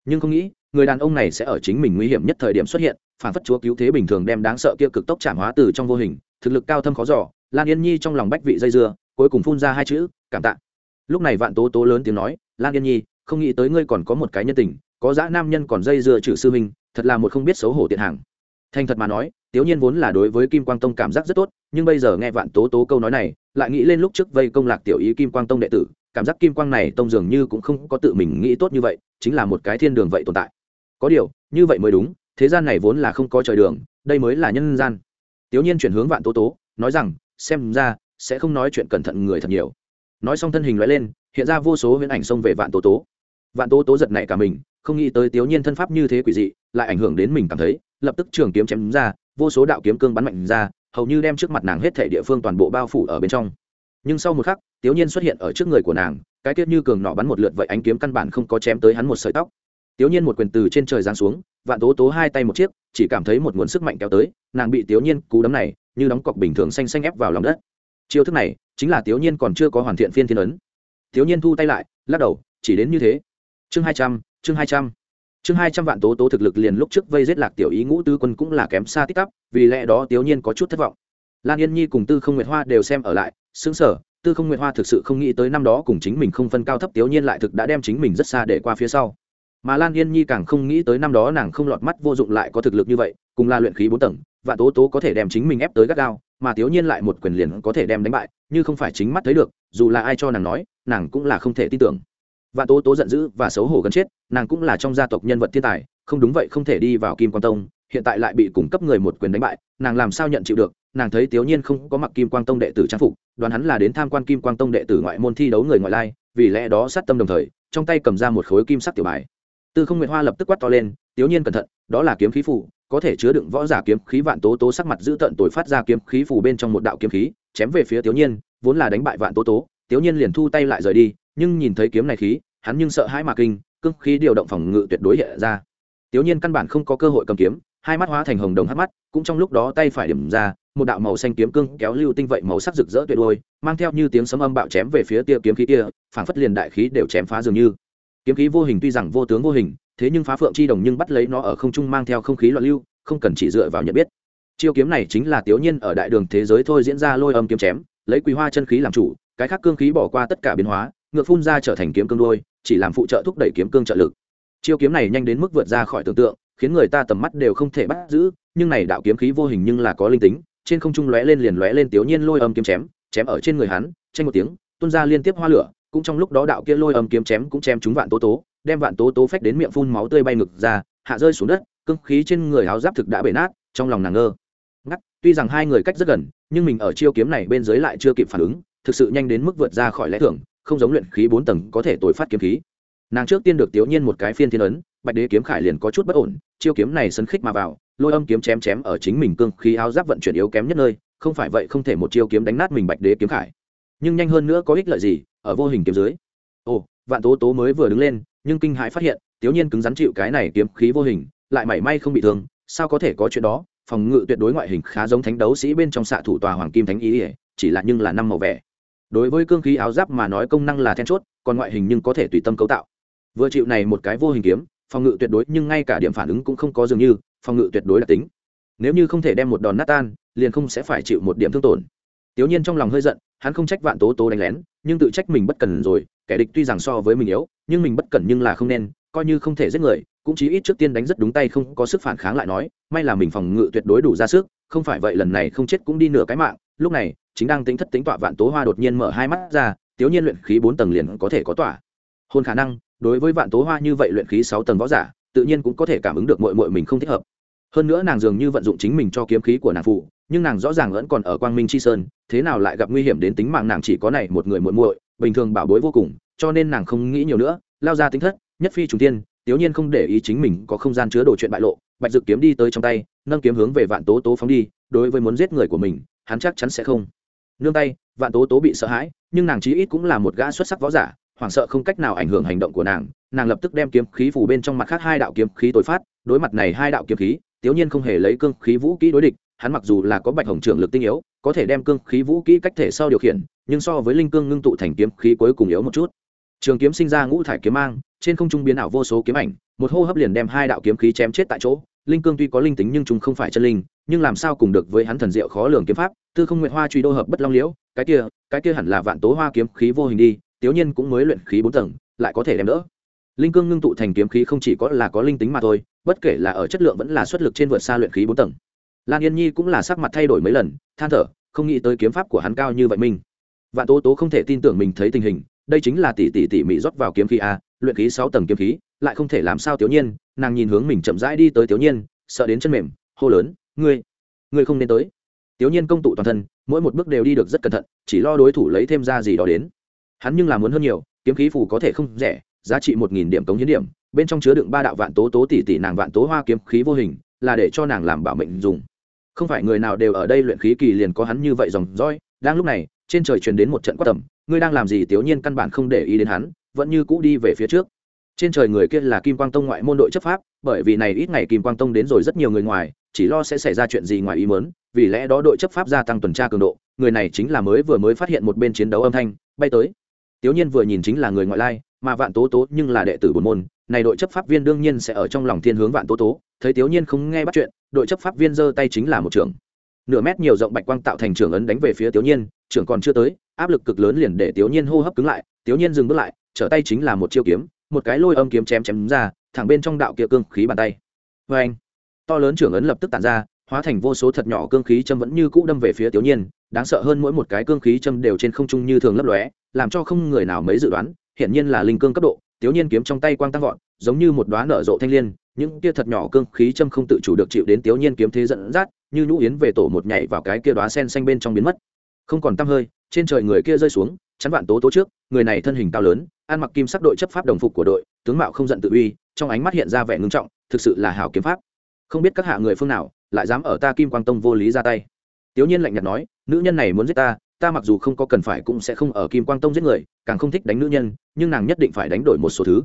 Nhưng không nghĩ, người đàn ông này sẽ ở chính mình nguy hiểm nhất thời điểm xuất hiện, phản phất chúa cứu thế bình thường đem đáng sợ kia cực tốc chạm hóa từ trong vô hình thực lực cao thâm khó giỏ lan yên nhi trong lòng bách vị dây dưa, cuối cùng phun ra hai chữ, cảm tạ. Lúc này vạn tố tố lớn tiếng nói, lan yên nhi, không nghĩ tới ngươi còn có một cái nhân tình, có dã nam nhân còn dây dưa trừ sư minh thật là một không biết xấu hổ tiện hàng. Thành thật mà nói tiểu nhiên vốn là đối với kim quang tông cảm giác rất tốt, nhưng bây giờ nghe vạn tố tố câu nói này, lại nghĩ lên lúc trước vây công lạc tiểu ý kim quang tông đệ tử, cảm giác kim quang này tông dường như cũng không có tự mình nghĩ tốt như vậy, chính là một cái thiên đường vậy tồn tại. Có điều, như vậy mới đúng, thế gian này vốn là không có trời đường, đây mới là nhân gian tiểu nhiên chuyển hướng vạn tố tố, nói rằng, xem ra, sẽ không nói chuyện cẩn thận người thật nhiều. Nói xong thân hình lóe lên, hiện ra vô số huyễn ảnh xông về vạn tố tố. Vạn tố tố giật nảy cả mình, không nghĩ tới tiểu nhiên thân pháp như thế quỷ dị, lại ảnh hưởng đến mình cảm thấy, lập tức trường kiếm chém ra, vô số đạo kiếm cương bắn mạnh ra, hầu như đem trước mặt nàng hết thể địa phương toàn bộ bao phủ ở bên trong. Nhưng sau một khắc tiểu nhiên xuất hiện ở trước người của nàng, cái tiết như cường nọ bắn một lượt vậy ánh kiếm căn bản không có chém tới hắn một sợi tóc tiểu nhiên một quyền từ trên trời giáng xuống vạn tố tố hai tay một chiếc chỉ cảm thấy một nguồn sức mạnh kéo tới nàng bị tiểu nhiên cú đấm này như đóng cọc bình thường xanh xanh ép vào lòng đất. Chiêu thức này chính là tiểu nhiên còn chưa có hoàn thiện phiên thiên ấn. Tiểu nhiên thu tay lại lắc đầu chỉ đến như thế. Chương hai trăm chương hai trăm. Chương hai trăm vạn tố tố thực lực liền lúc trước vây giết lạc tiểu ý ngũ tư quân cũng là kém xa tích tắp vì lẽ đó tiểu nhiên có chút thất vọng. Lan yên nhi cùng tư không nguyệt hoa đều xem ở lại sững sờ, tư không nguyệt hoa thực sự không nghĩ tới năm đó cùng chính mình không phân cao thấp tiểu nhiên lại thực đã đem chính mình rất xa để qua phía sau mà lan yên nhi càng không nghĩ tới năm đó nàng không lọt mắt vô dụng lại có thực lực như vậy, cùng là luyện khí bốn tầng, và tố tố có thể đem chính mình ép tới gắt gao, mà thiếu nhiên lại một quyền liền có thể đem đánh bại, như không phải chính mắt thấy được, dù là ai cho nàng nói, nàng cũng là không thể tin tưởng. Và tố tố giận dữ và xấu hổ gần chết, nàng cũng là trong gia tộc nhân vật thiên tài, không đúng vậy không thể đi vào kim quan tông, hiện tại lại bị cung cấp người một quyền đánh bại, nàng làm sao nhận chịu được, nàng thấy thiếu nhiên không có mặc kim quang tông đệ tử trang phục đoán hắn là đến tham quan kim quang tông đệ tử ngoại môn thi đấu người ngoại lai, vì lẽ đó sát tâm đồng thời, trong tay cầm ra một khối kim sắc tiểu bài tư không nguyệt hoa lập tức quát to lên tiểu nhiên cẩn thận, đó là kiếm khí phủ có thể chứa đựng võ giả kiếm khí vạn tố tố sắc mặt giữ tận tuổi phát ra kiếm khí phủ bên trong một đạo kiếm khí, chém về phía tiểu nhiên, vốn là đánh bại vạn tố tố tiểu nhiên liền thu tay lại rời đi, nhưng nhìn thấy kiếm này khí, hắn nhưng sợ hãi mà kinh, cương khí điều động phòng ngự tuyệt đối hiện ra. Tiểu nhiên căn bản không có cơ hội cầm kiếm, hai mắt hóa thành hồng đồng hắt mắt, cũng trong lúc đó tay phải điểm ra, một đạo màu xanh kiếm cương kéo lưu tinh vậy màu sắc rực rỡ tuyệt đôi, mang theo như tiếng sấm âm bạo chém về phía tia kiếm khí kia, phảng phất liền đại khí đều chém phá dường như kiếm khí vô hình tuy rằng vô tướng vô hình, thế nhưng phá phượng chi đồng nhưng bắt lấy nó ở không trung mang theo không khí loạn lưu, không cần chỉ dựa vào nhận biết. Chiêu kiếm này chính là tiểu nhiên ở đại đường thế giới thôi diễn ra lôi âm kiếm chém, lấy quý hoa chân khí làm chủ, cái khác cương khí bỏ qua tất cả biến hóa, ngược phun ra trở thành kiếm cương đôi chỉ làm phụ trợ thúc đẩy kiếm cương trợ lực. Chiêu kiếm này nhanh đến mức vượt ra khỏi tưởng tượng, khiến người ta tầm mắt đều không thể bắt giữ, nhưng này đạo kiếm khí vô hình nhưng là có linh tính, trên không trung lóe lên liền lóe lên tiểu nhiên lôi âm kiếm chém chém ở trên người hắn tranh một tiếng, tuôn ra liên tiếp hoa lửa cũng trong lúc đó đạo kia lôi âm kiếm chém cũng chém chúng vạn tố tố, đem vạn tố tố phách đến miệng phun máu tươi bay ngực ra, hạ rơi xuống đất, cương khí trên người áo giáp thực đã bể nát, trong lòng nàng ngơ. Ngắt, tuy rằng hai người cách rất gần, nhưng mình ở chiêu kiếm này bên dưới lại chưa kịp phản ứng, thực sự nhanh đến mức vượt ra khỏi lẽ thường, không giống luyện khí bốn tầng có thể tội phát kiếm khí. Nàng trước tiên được tiểu nhiên một cái phiên thiên ấn, bạch đế kiếm khải liền có chút bất ổn, chiêu kiếm này sấn khích mà vào, lôi âm kiếm chém chém ở chính mình cương khí áo giáp vận chuyển yếu kém nhất nơi, không phải vậy không thể một chiêu kiếm đánh nát mình bạch đế kiếm khải nhưng nhanh hơn nữa có ích lợi gì ở vô hình kiếm dưới? Ồ, vạn tố tố mới vừa đứng lên, nhưng kinh hãi phát hiện, tiểu nhiên cứng rắn chịu cái này kiếm khí vô hình, lại mảy may không bị thương, sao có thể có chuyện đó? Phòng ngự tuyệt đối ngoại hình khá giống thánh đấu sĩ bên trong xạ thủ tòa hoàng kim thánh ý ỉa chỉ là nhưng là năm màu vẻ. Đối với cương khí áo giáp mà nói công năng là then chốt, còn ngoại hình nhưng có thể tùy tâm cấu tạo. Vừa chịu này một cái vô hình kiếm, phòng ngự tuyệt đối, nhưng ngay cả điểm phản ứng cũng không có dường như, phòng ngự tuyệt đối là tính. Nếu như không thể đem một đòn nát tan, liền không sẽ phải chịu một điểm thương tổn tiểu nhiên trong lòng hơi giận, hắn không trách vạn tố tố đánh lén, nhưng tự trách mình bất cần rồi, kẻ địch tuy rằng so với mình yếu, nhưng mình bất cẩn nhưng là không nên, coi như không thể giết người, cũng chí ít trước tiên đánh rất đúng tay không có sức phản kháng lại nói, may là mình phòng ngự tuyệt đối đủ ra sức, không phải vậy lần này không chết cũng đi nửa cái mạng. Lúc này, chính đang tính thất tính tọa vạn tố hoa đột nhiên mở hai mắt ra tiểu nhiên luyện khí bốn tầng liền có thể có tỏa hôn khả năng, đối với vạn tố hoa như vậy luyện khí sáu tầng võ giả, tự nhiên cũng có thể cảm ứng được muội muội mình không thích hợp. Hơn nữa nàng dường như vận dụng chính mình cho kiếm khí của nàng phụ, nhưng nàng rõ ràng vẫn còn ở quang minh chi sơn thế nào lại gặp nguy hiểm đến tính mạng nàng chỉ có này một người muội muội, bình thường bảo bối vô cùng, cho nên nàng không nghĩ nhiều nữa, lao ra tính thất, nhất phi trùng tiên tiểu nhiên không để ý chính mình có không gian chứa đồ chuyện bại lộ, bạch dự kiếm đi tới trong tay, nâng kiếm hướng về vạn tố tố phóng đi, đối với muốn giết người của mình, hắn chắc chắn sẽ không. Nương tay, vạn tố tố bị sợ hãi, nhưng nàng chí ít cũng là một gã xuất sắc võ giả, hoảng sợ không cách nào ảnh hưởng hành động của nàng nàng lập tức đem kiếm khí phủ bên trong mặt khác hai đạo kiếm khí tối phát, đối mặt này hai đạo kiếm khí, tiểu nhiên không hề lấy cương khí vũ kỹ đối địch hắn mặc dù là có bạch hồng trưởng lực tinh yếu, có thể đem cương khí vũ kỹ cách thể sau điều khiển, nhưng so với linh cương ngưng tụ thành kiếm khí cuối cùng yếu một chút. Trường kiếm sinh ra ngũ thải kiếm mang, trên không trung biến ảo vô số kiếm ảnh, một hô hấp liền đem hai đạo kiếm khí chém chết tại chỗ. Linh cương tuy có linh tính nhưng chúng không phải chân linh, nhưng làm sao cùng được với hắn thần diệu khó lường kiếm pháp, tư không nguyện hoa truy đô hợp bất long liễu, cái kia cái kia hẳn là vạn tố hoa kiếm khí vô hình đi, tiểu nhiên cũng mới luyện khí bốn tầng, lại có thể đem đỡ. Linh cương ngưng tụ thành kiếm khí không chỉ có là có linh tính mà thôi, bất kể là ở chất lượng vẫn là xuất lực trên vượt xa luyện khí bốn tầng lan yên nhi cũng là sắc mặt thay đổi mấy lần, than thở, không nghĩ tới kiếm pháp của hắn cao như vậy minh vạn tố tố không thể tin tưởng mình thấy tình hình, đây chính là tỷ tỷ tỷ mỹ rót vào kiếm khí a luyện khí sáu tầng kiếm khí, lại không thể làm sao tiểu nhiên, nàng nhìn hướng mình chậm rãi đi tới tiểu nhiên, sợ đến chân mềm, hô lớn, ngươi ngươi không nên tới. Tiểu nhiên công tụ toàn thân, mỗi một bước đều đi được rất cẩn thận, chỉ lo đối thủ lấy thêm ra gì đó đến. Hắn nhưng là muốn hơn nhiều, kiếm khí phù có thể không rẻ, giá trị một nghìn điểm cống hiến điểm, bên trong chứa đựng ba đạo vạn tố tố tỷ tỷ nàng vạn tố hoa kiếm khí vô hình, là để cho nàng làm bảo mệnh dùng không phải người nào đều ở đây luyện khí kỳ liền có hắn như vậy dòng roi đang lúc này, trên trời truyền đến một trận quát tầm. Ngươi đang làm gì? Tiểu nhiên căn bản không để ý đến hắn, vẫn như cũ đi về phía trước. Trên trời người kia là kim quang tông ngoại môn đội chấp pháp, bởi vì này ít ngày kim quang tông đến rồi rất nhiều người ngoài, chỉ lo sẽ xảy ra chuyện gì ngoài ý mớn vì lẽ đó đội chấp pháp gia tăng tuần tra cường độ. Người này chính là mới vừa mới phát hiện một bên chiến đấu âm thanh, bay tới. Tiểu nhiên vừa nhìn chính là người ngoại lai, mà vạn tố tố nhưng là đệ tử bổn môn, này đội chấp pháp viên đương nhiên sẽ ở trong lòng thiên hướng vạn tố tố thấy thiếu nhiên không nghe bắt chuyện, đội chấp pháp viên giơ tay chính là một trưởng nửa mét nhiều rộng bạch quang tạo thành trưởng ấn đánh về phía thiếu nhiên trưởng còn chưa tới, áp lực cực lớn liền để thiếu nhiên hô hấp cứng lại thiếu nhiên dừng bước lại, trở tay chính là một chiêu kiếm, một cái lôi âm kiếm chém chém ra, thẳng bên trong đạo kia cương khí bàn tay. Vê anh, to lớn trưởng ấn lập tức tản ra, hóa thành vô số thật nhỏ cương khí châm vẫn như cũ đâm về phía thiếu nhiên, đáng sợ hơn mỗi một cái cương khí châm đều trên không trung như thường lấp lóe, làm cho không người nào mấy dự đoán hiện nhiên là linh cương cấp độ thiếu nhiên kiếm trong tay quang tăng vọt, giống như một đóa nở rộ thanh liên những kia thật nhỏ cương khí châm không tự chủ được chịu đến tiểu nhiên kiếm thế dẫn dắt, như nhũ yến về tổ một nhảy vào cái kia đóa sen xanh bên trong biến mất. Không còn tăm hơi, trên trời người kia rơi xuống, chắn vạn tố tố trước, người này thân hình cao lớn, ăn mặc kim sắc đội chấp pháp đồng phục của đội, tướng mạo không giận tự uy, trong ánh mắt hiện ra vẻ ngưng trọng, thực sự là hảo kiếm pháp. Không biết các hạ người phương nào, lại dám ở ta kim quang tông vô lý ra tay. Tiểu nhiên lạnh nhạt nói, nữ nhân này muốn giết ta ta mặc dù không có cần phải cũng sẽ không ở kim quang tông giết người, càng không thích đánh nữ nhân, nhưng nàng nhất định phải đánh đổi một số thứ.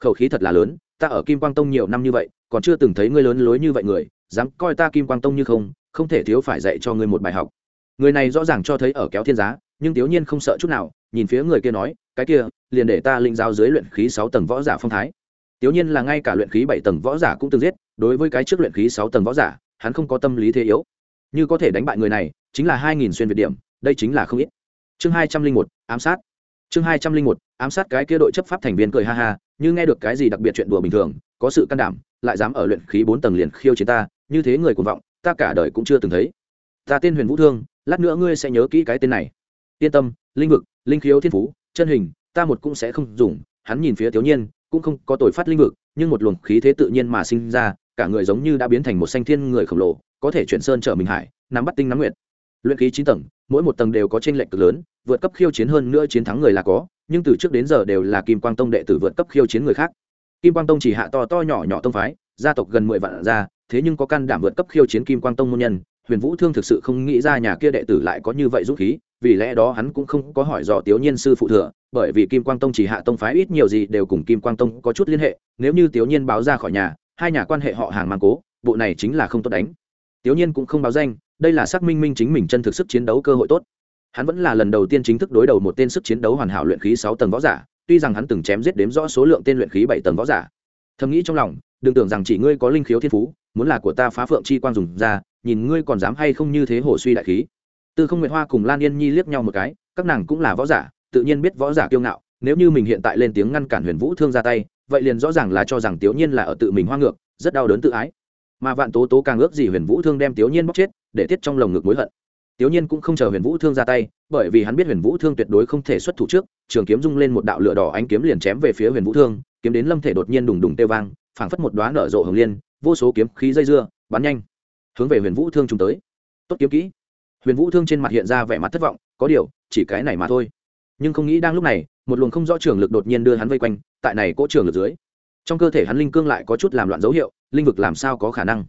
Khẩu khí thật là lớn ta ở kim quang tông nhiều năm như vậy, còn chưa từng thấy ngươi lớn lối như vậy người, dám coi ta kim quang tông như không không thể thiếu phải dạy cho ngươi một bài học. Người này rõ ràng cho thấy ở kéo thiên giá, nhưng thiếu nhiên không sợ chút nào, nhìn phía người kia nói, cái kia, liền để ta linh giáo dưới luyện khí sáu tầng võ giả phong thái. Thiếu nhiên là ngay cả luyện khí bảy tầng võ giả cũng từng giết, đối với cái trước luyện khí sáu tầng võ giả, hắn không có tâm lý thế yếu. Như có thể đánh bại người này, chính là hai nghìn xuyên việt điểm, đây chính là không ít. Chương hai trăm linh một, ám sát chương hai trăm linh một, ám sát cái kia đội chấp pháp thành viên cười ha ha, như nghe được cái gì đặc biệt chuyện đùa bình thường, có sự can đảm, lại dám ở luyện khí bốn tầng liền khiêu chiến ta, như thế người cuồng vọng, ta cả đời cũng chưa từng thấy. Ta tên huyền vũ thương, lát nữa ngươi sẽ nhớ kỹ cái tên này. Yên tâm, linh vực, linh khiếu thiên phú, chân hình, ta một cũng sẽ không dùng, hắn nhìn phía thiếu niên, cũng không có tội phát linh vực, nhưng một luồng khí thế tự nhiên mà sinh ra, cả người giống như đã biến thành một xanh thiên người khổng lồ, có thể chuyển sơn trở mình hải, nắm bắt tinh nắm nguyệt luyện khí chín tầng, mỗi một tầng đều có tranh lệch cực lớn, vượt cấp khiêu chiến hơn nữa chiến thắng người là có, nhưng từ trước đến giờ đều là kim quang tông đệ tử vượt cấp khiêu chiến người khác. Kim quang tông chỉ hạ to to nhỏ nhỏ tông phái, gia tộc gần mười vạn gia, thế nhưng có căn đảm vượt cấp khiêu chiến kim quang tông môn nhân, huyền vũ thương thực sự không nghĩ ra nhà kia đệ tử lại có như vậy dũng khí, vì lẽ đó hắn cũng không có hỏi dò tiểu nhiên sư phụ thừa, bởi vì kim quang tông chỉ hạ tông phái ít nhiều gì đều cùng kim quang tông có chút liên hệ, nếu như tiểu nhiên báo ra khỏi nhà, hai nhà quan hệ họ hàng mang cố, bộ này chính là không tốt đánh. Tiểu nhiên cũng không báo danh đây là xác minh minh chính mình chân thực sức chiến đấu cơ hội tốt. Hắn vẫn là lần đầu tiên chính thức đối đầu một tên sức chiến đấu hoàn hảo luyện khí sáu tầng võ giả, tuy rằng hắn từng chém giết đếm rõ số lượng tên luyện khí bảy tầng võ giả. Thầm nghĩ trong lòng, đừng tưởng rằng chỉ ngươi có linh khiếu thiên phú, muốn là của ta phá phượng chi quang dùng ra, nhìn ngươi còn dám hay không như thế hồ suy đại khí. Tư không nguyệt hoa cùng lan yên nhi liếc nhau một cái, các nàng cũng là võ giả, tự nhiên biết võ giả kiêu ngạo, nếu như mình hiện tại lên tiếng ngăn cản huyền vũ thương ra tay, vậy liền rõ ràng là cho rằng tiểu nhiên là ở tự mình hoa ngược, rất đau đớn tự ái mà vạn tố tố càng ước gì huyền vũ thương đem tiểu nhiên bóc chết, để tiết trong lồng ngực mối hận. Tiểu nhiên cũng không chờ huyền vũ thương ra tay, bởi vì hắn biết huyền vũ thương tuyệt đối không thể xuất thủ trước, trường kiếm rung lên một đạo lửa đỏ ánh kiếm liền chém về phía huyền vũ thương, kiếm đến lâm thể đột nhiên đùng đùng tê vang, phảng phất một đoá nở rộ hồng liên, vô số kiếm khí dây dưa, bắn nhanh, hướng về huyền vũ thương chúng tới. Tốt kiếm kỹ. Huyền vũ thương trên mặt hiện ra vẻ mặt thất vọng, có điều, chỉ cái này mà thôi. Nhưng không nghĩ đang lúc này, một luồng không rõ trường lực đột nhiên đưa hắn vây quanh, tại này cỗ trường lực dưới, trong cơ thể hắn linh cương lại có chút làm loạn dấu hiệu linh vực làm sao có khả năng?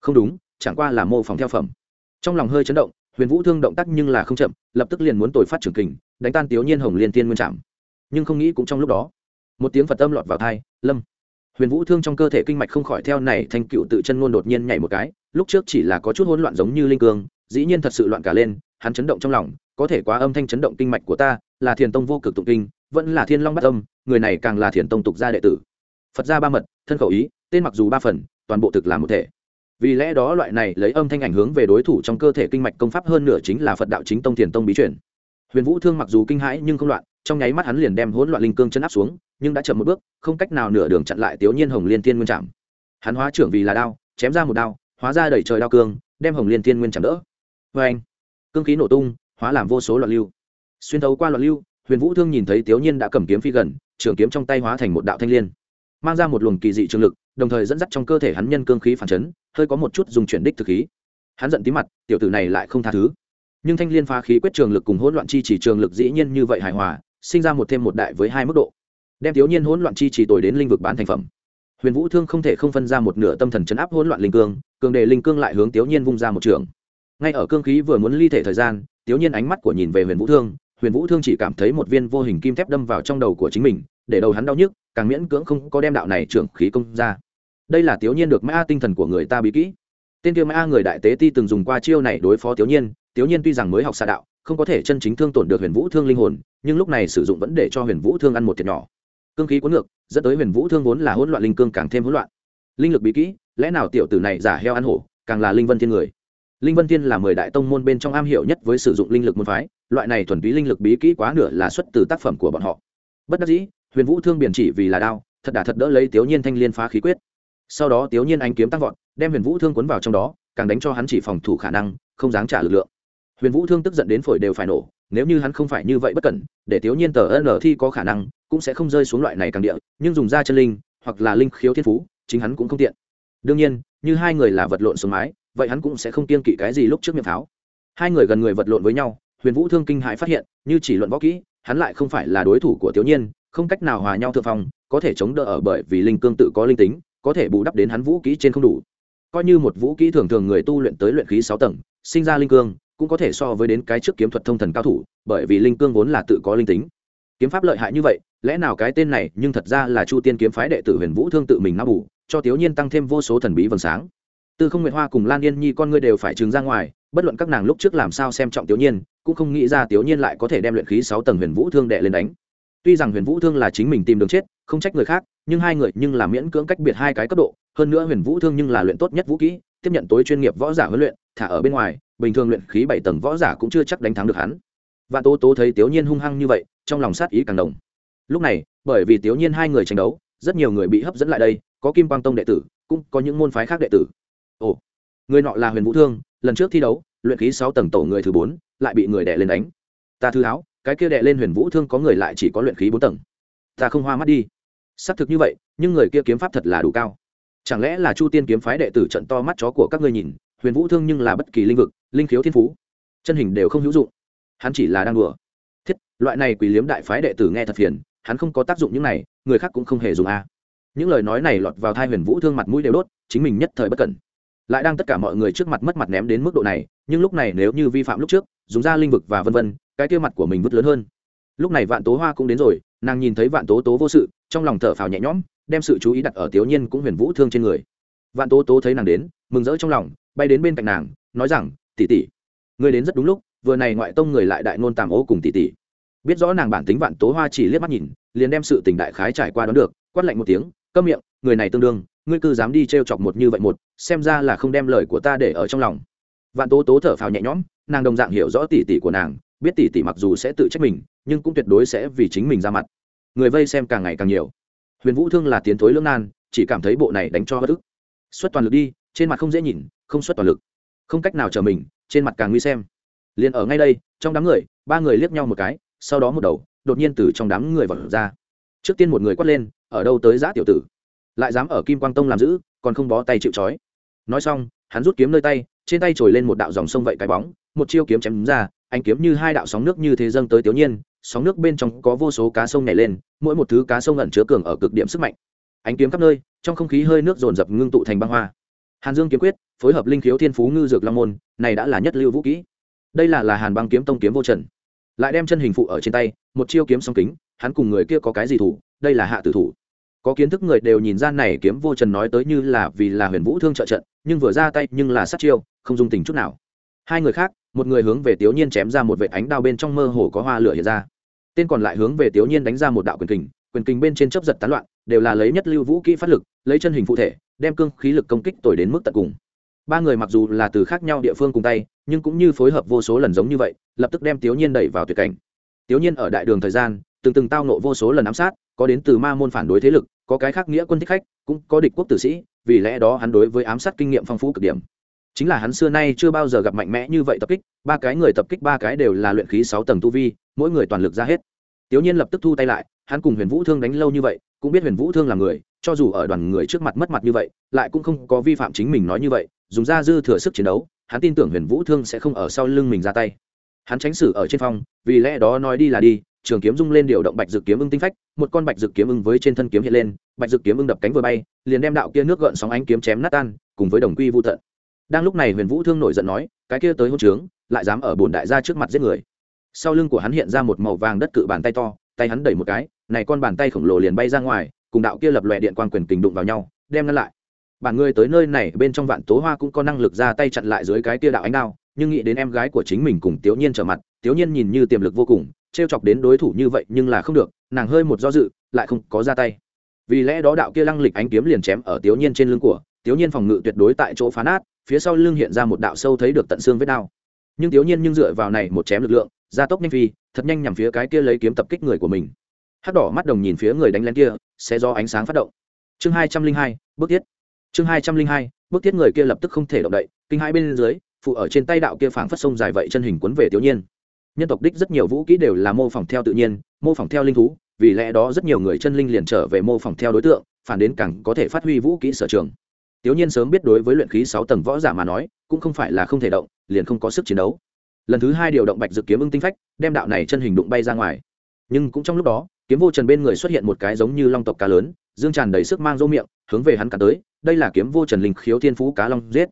Không đúng, chẳng qua là mô phỏng theo phẩm. Trong lòng hơi chấn động, huyền vũ thương động tác nhưng là không chậm, lập tức liền muốn tội phát trưởng kình, đánh tan tiểu nhiên hồng liên tiên nguyên trạm nhưng không nghĩ cũng trong lúc đó, một tiếng phật âm lọt vào thai lâm. Huyền vũ thương trong cơ thể kinh mạch không khỏi theo này thanh cựu tự chân ngôn đột nhiên nhảy một cái, lúc trước chỉ là có chút hỗn loạn giống như linh cương, dĩ nhiên thật sự loạn cả lên, hắn chấn động trong lòng, có thể quá âm thanh chấn động kinh mạch của ta, là thiền tông vô cực tụng kinh, vẫn là thiên long bát âm, người này càng là thiền tông tục gia đệ tử. Phật gia ba mật, thân khẩu ý tên mặc dù ba phần, toàn bộ thực là một thể. Vì lẽ đó loại này lấy âm thanh ảnh hướng về đối thủ trong cơ thể kinh mạch công pháp hơn nửa chính là phật đạo chính tông thiền tông bí truyền. Huyền vũ thương mặc dù kinh hãi nhưng không loạn, trong nháy mắt hắn liền đem hỗn loạn linh cương chân áp xuống, nhưng đã chậm một bước, không cách nào nửa đường chặn lại tiểu nhiên hồng liên thiên nguyên chạm hắn hóa trưởng vì là đao, chém ra một đao, hóa ra đẩy trời đao cương, đem hồng liên thiên nguyên chạm đỡ. Vê anh cương khí nổ tung, hóa làm vô số loạn lưu. Xuyên thấu qua loạn lưu, huyền vũ thương nhìn thấy tiểu nhiên đã cầm kiếm phi gần trường kiếm trong tay hóa thành một đạo thanh liên mang ra một luồng kỳ dị trường lực, đồng thời dẫn dắt trong cơ thể hắn nhân cương khí phản chấn, hơi có một chút dùng chuyển đích thực khí. Hắn giận tí mặt, tiểu tử này lại không tha thứ. Nhưng thanh liên phá khí quyết trường lực cùng hỗn loạn chi chỉ trường lực dĩ nhiên như vậy hài hòa, sinh ra một thêm một đại với hai mức độ, đem thiếu nhiên hỗn loạn chi chỉ tồi đến linh vực bán thành phẩm. Huyền vũ thương không thể không phân ra một nửa tâm thần chấn áp hỗn loạn linh cương, cường đề linh cương lại hướng thiếu nhiên vung ra một trường. Ngay ở cương khí vừa muốn ly thể thời gian, thiếu nhiên ánh mắt của nhìn về huyền vũ thương, huyền vũ thương chỉ cảm thấy một viên vô hình kim thép đâm vào trong đầu của chính mình để đầu hắn đau nhức, càng miễn cưỡng không có đem đạo này trưởng khí công ra. Đây là tiểu nhiên được mã tinh thần của người ta bí kỹ. Tên kia mã người đại tế ti từng dùng qua chiêu này đối phó tiểu nhiên tiểu nhiên tuy rằng mới học xạ đạo, không có thể chân chính thương tổn được huyền vũ thương linh hồn, nhưng lúc này sử dụng vẫn để cho huyền vũ thương ăn một thiệt nhỏ. Cương khí cuốn ngược, dẫn tới huyền vũ thương vốn là hỗn loạn linh cương càng thêm hỗn loạn. Linh lực bí kỹ, lẽ nào tiểu tử này giả heo ăn hổ, càng là linh vân thiên người? Linh vân thiên là mười đại tông môn bên trong am hiểu nhất với sử dụng linh lực môn phái, loại này thuần túy linh lực bí kỹ quá nửa là xuất từ tác phẩm của bọn họ. Bất đắc dĩ huyền vũ thương biển chỉ vì là đao, thật đà thật đỡ lấy tiểu nhiên thanh liên phá khí quyết. Sau đó tiểu nhiên anh kiếm tăng vọt, đem huyền vũ thương cuốn vào trong đó, càng đánh cho hắn chỉ phòng thủ khả năng, không dáng trả lực lượng. Huyền vũ thương tức giận đến phổi đều phải nổ, nếu như hắn không phải như vậy bất cẩn, để tiểu nhiên tờ ân thi có khả năng, cũng sẽ không rơi xuống loại này càng địa, nhưng dùng ra chân linh, hoặc là linh khiếu thiên phú, chính hắn cũng không tiện. Đương nhiên, như hai người là vật lộn xuống mái, vậy hắn cũng sẽ không kiên kỵ cái gì lúc trước miệng pháo. Hai người gần người vật lộn với nhau, huyền vũ thương kinh hãi phát hiện, như chỉ luận võ kỹ, hắn lại không phải là đối thủ của tiểu nhiên không cách nào hòa nhau thượng phong, có thể chống đỡ ở bởi vì linh cương tự có linh tính, có thể bù đắp đến hắn vũ kỹ trên không đủ. Coi như một vũ kỹ thường thường người tu luyện tới luyện khí sáu tầng, sinh ra linh cương, cũng có thể so với đến cái trước kiếm thuật thông thần cao thủ, bởi vì linh cương vốn là tự có linh tính. Kiếm pháp lợi hại như vậy, lẽ nào cái tên này nhưng thật ra là chu tiên kiếm phái đệ tử huyền vũ thương tự mình nắp bù, cho tiểu nhiên tăng thêm vô số thần bí vầng sáng. Tư không nguyệt hoa cùng lan yên nhi con ngươi đều phải trừng ra ngoài, bất luận các nàng lúc trước làm sao xem trọng tiểu nhiên cũng không nghĩ ra tiểu nhiên lại có thể đem luyện khí sáu tầng huyền vũ thương đệ lên đánh tuy rằng huyền vũ thương là chính mình tìm đường chết, không trách người khác, nhưng hai người nhưng là miễn cưỡng cách biệt hai cái cấp độ. Hơn nữa huyền vũ thương nhưng là luyện tốt nhất vũ kỹ, tiếp nhận tối chuyên nghiệp võ giả huấn luyện, thả ở bên ngoài, bình thường luyện khí bảy tầng võ giả cũng chưa chắc đánh thắng được hắn. Vạn tố tố thấy tiểu nhiên hung hăng như vậy, trong lòng sát ý càng đồng lúc này, bởi vì tiểu nhiên hai người tranh đấu, rất nhiều người bị hấp dẫn lại đây, có kim quang tông đệ tử, cũng có những môn phái khác đệ tử. Ồ, người nọ là huyền vũ thương, lần trước thi đấu, luyện khí sáu tầng tổ người thứ bốn, lại bị người đệ lên đánh. Ta thư háo cái kia đệ lên huyền vũ thương có người lại chỉ có luyện khí bốn tầng. Ta không hoa mắt đi. Xác thực như vậy, nhưng người kia kiếm pháp thật là đủ cao. Chẳng lẽ là chu tiên kiếm phái đệ tử trận to mắt chó của các ngươi nhìn, huyền vũ thương nhưng là bất kỳ linh vực, linh khiếu thiên phú. Chân hình đều không hữu dụng. Hắn chỉ là đang đùa. Thiết, loại này quỷ liếm đại phái đệ tử nghe thật phiền, hắn không có tác dụng những này, người khác cũng không hề dùng a. Những lời nói này lọt vào thai huyền vũ thương mặt mũi đều đốt, chính mình nhất thời bất cẩn. Lại đang tất cả mọi người trước mặt mất mặt ném đến mức độ này, nhưng lúc này nếu như vi phạm lúc trước, dùng ra linh vực và vân vân cái kia mặt của mình vứt lớn hơn. Lúc này vạn tố hoa cũng đến rồi, nàng nhìn thấy vạn tố tố vô sự, trong lòng thở phào nhẹ nhõm, đem sự chú ý đặt ở tiểu nhiên cũng huyền vũ thương trên người. Vạn tố tố thấy nàng đến, mừng rỡ trong lòng, bay đến bên cạnh nàng, nói rằng, tỷ tỷ người đến rất đúng lúc, vừa này ngoại tông người lại đại nôn tàm ố cùng tỷ tỷ. Biết rõ nàng bản tính vạn tố hoa chỉ liếc mắt nhìn, liền đem sự tình đại khái trải qua đón được, quát lạnh một tiếng, câm miệng, người này tương đương, ngươi cứ dám đi t chọc một như vậy một, xem ra là không đem lời của ta để ở trong lòng. Vạn tố tố thở phào nhẹ nhõm, nàng đồng dạng hiểu rõ tỷ tỷ của nàng biết tỷ tỷ mặc dù sẽ tự trách mình, nhưng cũng tuyệt đối sẽ vì chính mình ra mặt. Người vây xem càng ngày càng nhiều. Huyền vũ thương là tiến thối lưỡng nan, chỉ cảm thấy bộ này đánh cho bất ức. Xuất toàn lực đi, trên mặt không dễ nhìn, không xuất toàn lực. Không cách nào trở mình, trên mặt càng nguy xem. Liền ở ngay đây, trong đám người, ba người liếc nhau một cái, sau đó một đầu, đột nhiên từ trong đám người vọt ra. Trước tiên một người quát lên, ở đâu tới giã tiểu tử? Lại dám ở kim quang tông làm giữ, còn không bó tay chịu trói. Nói xong, hắn rút kiếm nơi tay, trên tay trồi lên một đạo dòng sông vậy cái bóng, một chiêu kiếm chém ra anh kiếm như hai đạo sóng nước như thế dâng tới tiểu nhiên, sóng nước bên trong có vô số cá sông nhảy lên, mỗi một thứ cá sông ẩn chứa cường ở cực điểm sức mạnh. Ánh kiếm khắp nơi, trong không khí hơi nước dồn dập ngưng tụ thành băng hoa. Hàn dương kiếm quyết, phối hợp linh khiếu thiên phú ngư dược long môn, này đã là nhất lưu vũ kỹ. Đây là là hàn băng kiếm tông kiếm vô trần. Lại đem chân hình phụ ở trên tay, một chiêu kiếm song kính, hắn cùng người kia có cái gì thủ, đây là hạ tử thủ. Có kiến thức người đều nhìn ra này kiếm vô trần nói tới như là vì là huyền vũ thương trợ trận, nhưng vừa ra tay nhưng là sát chiêu, không dung tình chút nào. Hai người khác một người hướng về tiểu nhiên chém ra một vệt ánh đao bên trong mơ hồ có hoa lửa hiện ra. Tên còn lại hướng về tiểu nhiên đánh ra một đạo quyền kình quyền kình bên trên chấp giật tán loạn, đều là lấy nhất lưu vũ kỹ phát lực, lấy chân hình phụ thể, đem cương khí lực công kích tồi đến mức tận cùng. Ba người mặc dù là từ khác nhau địa phương cùng tay, nhưng cũng như phối hợp vô số lần giống như vậy, lập tức đem tiểu nhiên đẩy vào tuyệt cảnh. Tiểu nhiên ở đại đường thời gian, từng từng tao nộ vô số lần ám sát, có đến từ ma môn phản đối thế lực, có cái khác nghĩa quân thích khách, cũng có địch quốc tử sĩ, vì lẽ đó hắn đối với ám sát kinh nghiệm phong phú cực điểm chính là hắn xưa nay chưa bao giờ gặp mạnh mẽ như vậy tập kích, ba cái người tập kích ba cái đều là luyện khí sáu tầng tu vi, mỗi người toàn lực ra hết. Tiểu nhiên lập tức thu tay lại, hắn cùng huyền vũ thương đánh lâu như vậy, cũng biết huyền vũ thương là người, cho dù ở đoàn người trước mặt mất mặt như vậy, lại cũng không có vi phạm chính mình nói như vậy, dùng ra dư thừa sức chiến đấu, hắn tin tưởng huyền vũ thương sẽ không ở sau lưng mình ra tay. Hắn tránh xử ở trên phong, vì lẽ đó nói đi là đi, trường kiếm rung lên điều động bạch dược kiếm ưng tinh phách, một con bạch dược kiếm ưng với trên thân kiếm hiện lên, bạch dược kiếm ưng đập cánh vừa bay, liền đem đạo kia nước gợn sóng ánh kiếm chém nát tan, cùng với đồng quy vô tận đang lúc này huyền vũ thương nổi giận nói, cái kia tới hôn trướng, lại dám ở bồn đại gia trước mặt giết người. Sau lưng của hắn hiện ra một màu vàng đất cự bàn tay to, tay hắn đẩy một cái, này con bàn tay khổng lồ liền bay ra ngoài, cùng đạo kia lập lòe điện quang quyền kình đụng vào nhau, đem ngăn lại. Bản ngươi tới nơi này, bên trong vạn tố hoa cũng có năng lực ra tay chặn lại dưới cái kia đạo ánh đao, nhưng nghĩ đến em gái của chính mình cùng tiểu nhiên trở mặt tiểu nhiên nhìn như tiềm lực vô cùng, trêu chọc đến đối thủ như vậy nhưng là không được, nàng hơi một do dự, lại không có ra tay. Vì lẽ đó đạo kia lăng lịch ánh kiếm liền chém ở tiểu nhiên trên lưng của tiểu nhiên phòng ngự tuyệt đối tại chỗ phá nát phía sau lưng hiện ra một đạo sâu thấy được tận xương vết đao. Nhưng thiếu nhiên nhưng dựa vào này một chém lực lượng, gia tốc nhanh phi, thật nhanh nhằm phía cái kia lấy kiếm tập kích người của mình. Hắc đỏ mắt đồng nhìn phía người đánh lén kia sẽ do ánh sáng phát động. Chương hai trăm linh hai, bước tiết chương hai trăm linh hai, bước tiết người kia lập tức không thể động đậy, kinh hai bên dưới, phụ ở trên tay đạo kia phảng phất sông dài vậy chân hình cuốn về thiếu nhiên. Nhân tộc đích rất nhiều vũ kỹ đều là mô phỏng theo tự nhiên, mô phỏng theo linh thú, vì lẽ đó rất nhiều người chân linh liền trở về mô phỏng theo đối tượng, phản đến càng có thể phát huy vũ kỹ sở trường tiểu nhiên sớm biết đối với luyện khí sáu tầng võ giả mà nói, cũng không phải là không thể động, liền không có sức chiến đấu. Lần thứ hai điều động bạch Dực kiếm ưng tinh phách, đem đạo này chân hình đụng bay ra ngoài. Nhưng cũng trong lúc đó, kiếm vô trần bên người xuất hiện một cái giống như long tộc cá lớn, dương tràn đầy sức mang rô miệng, hướng về hắn cả tới, đây là kiếm vô trần linh khiếu thiên phú cá long giết.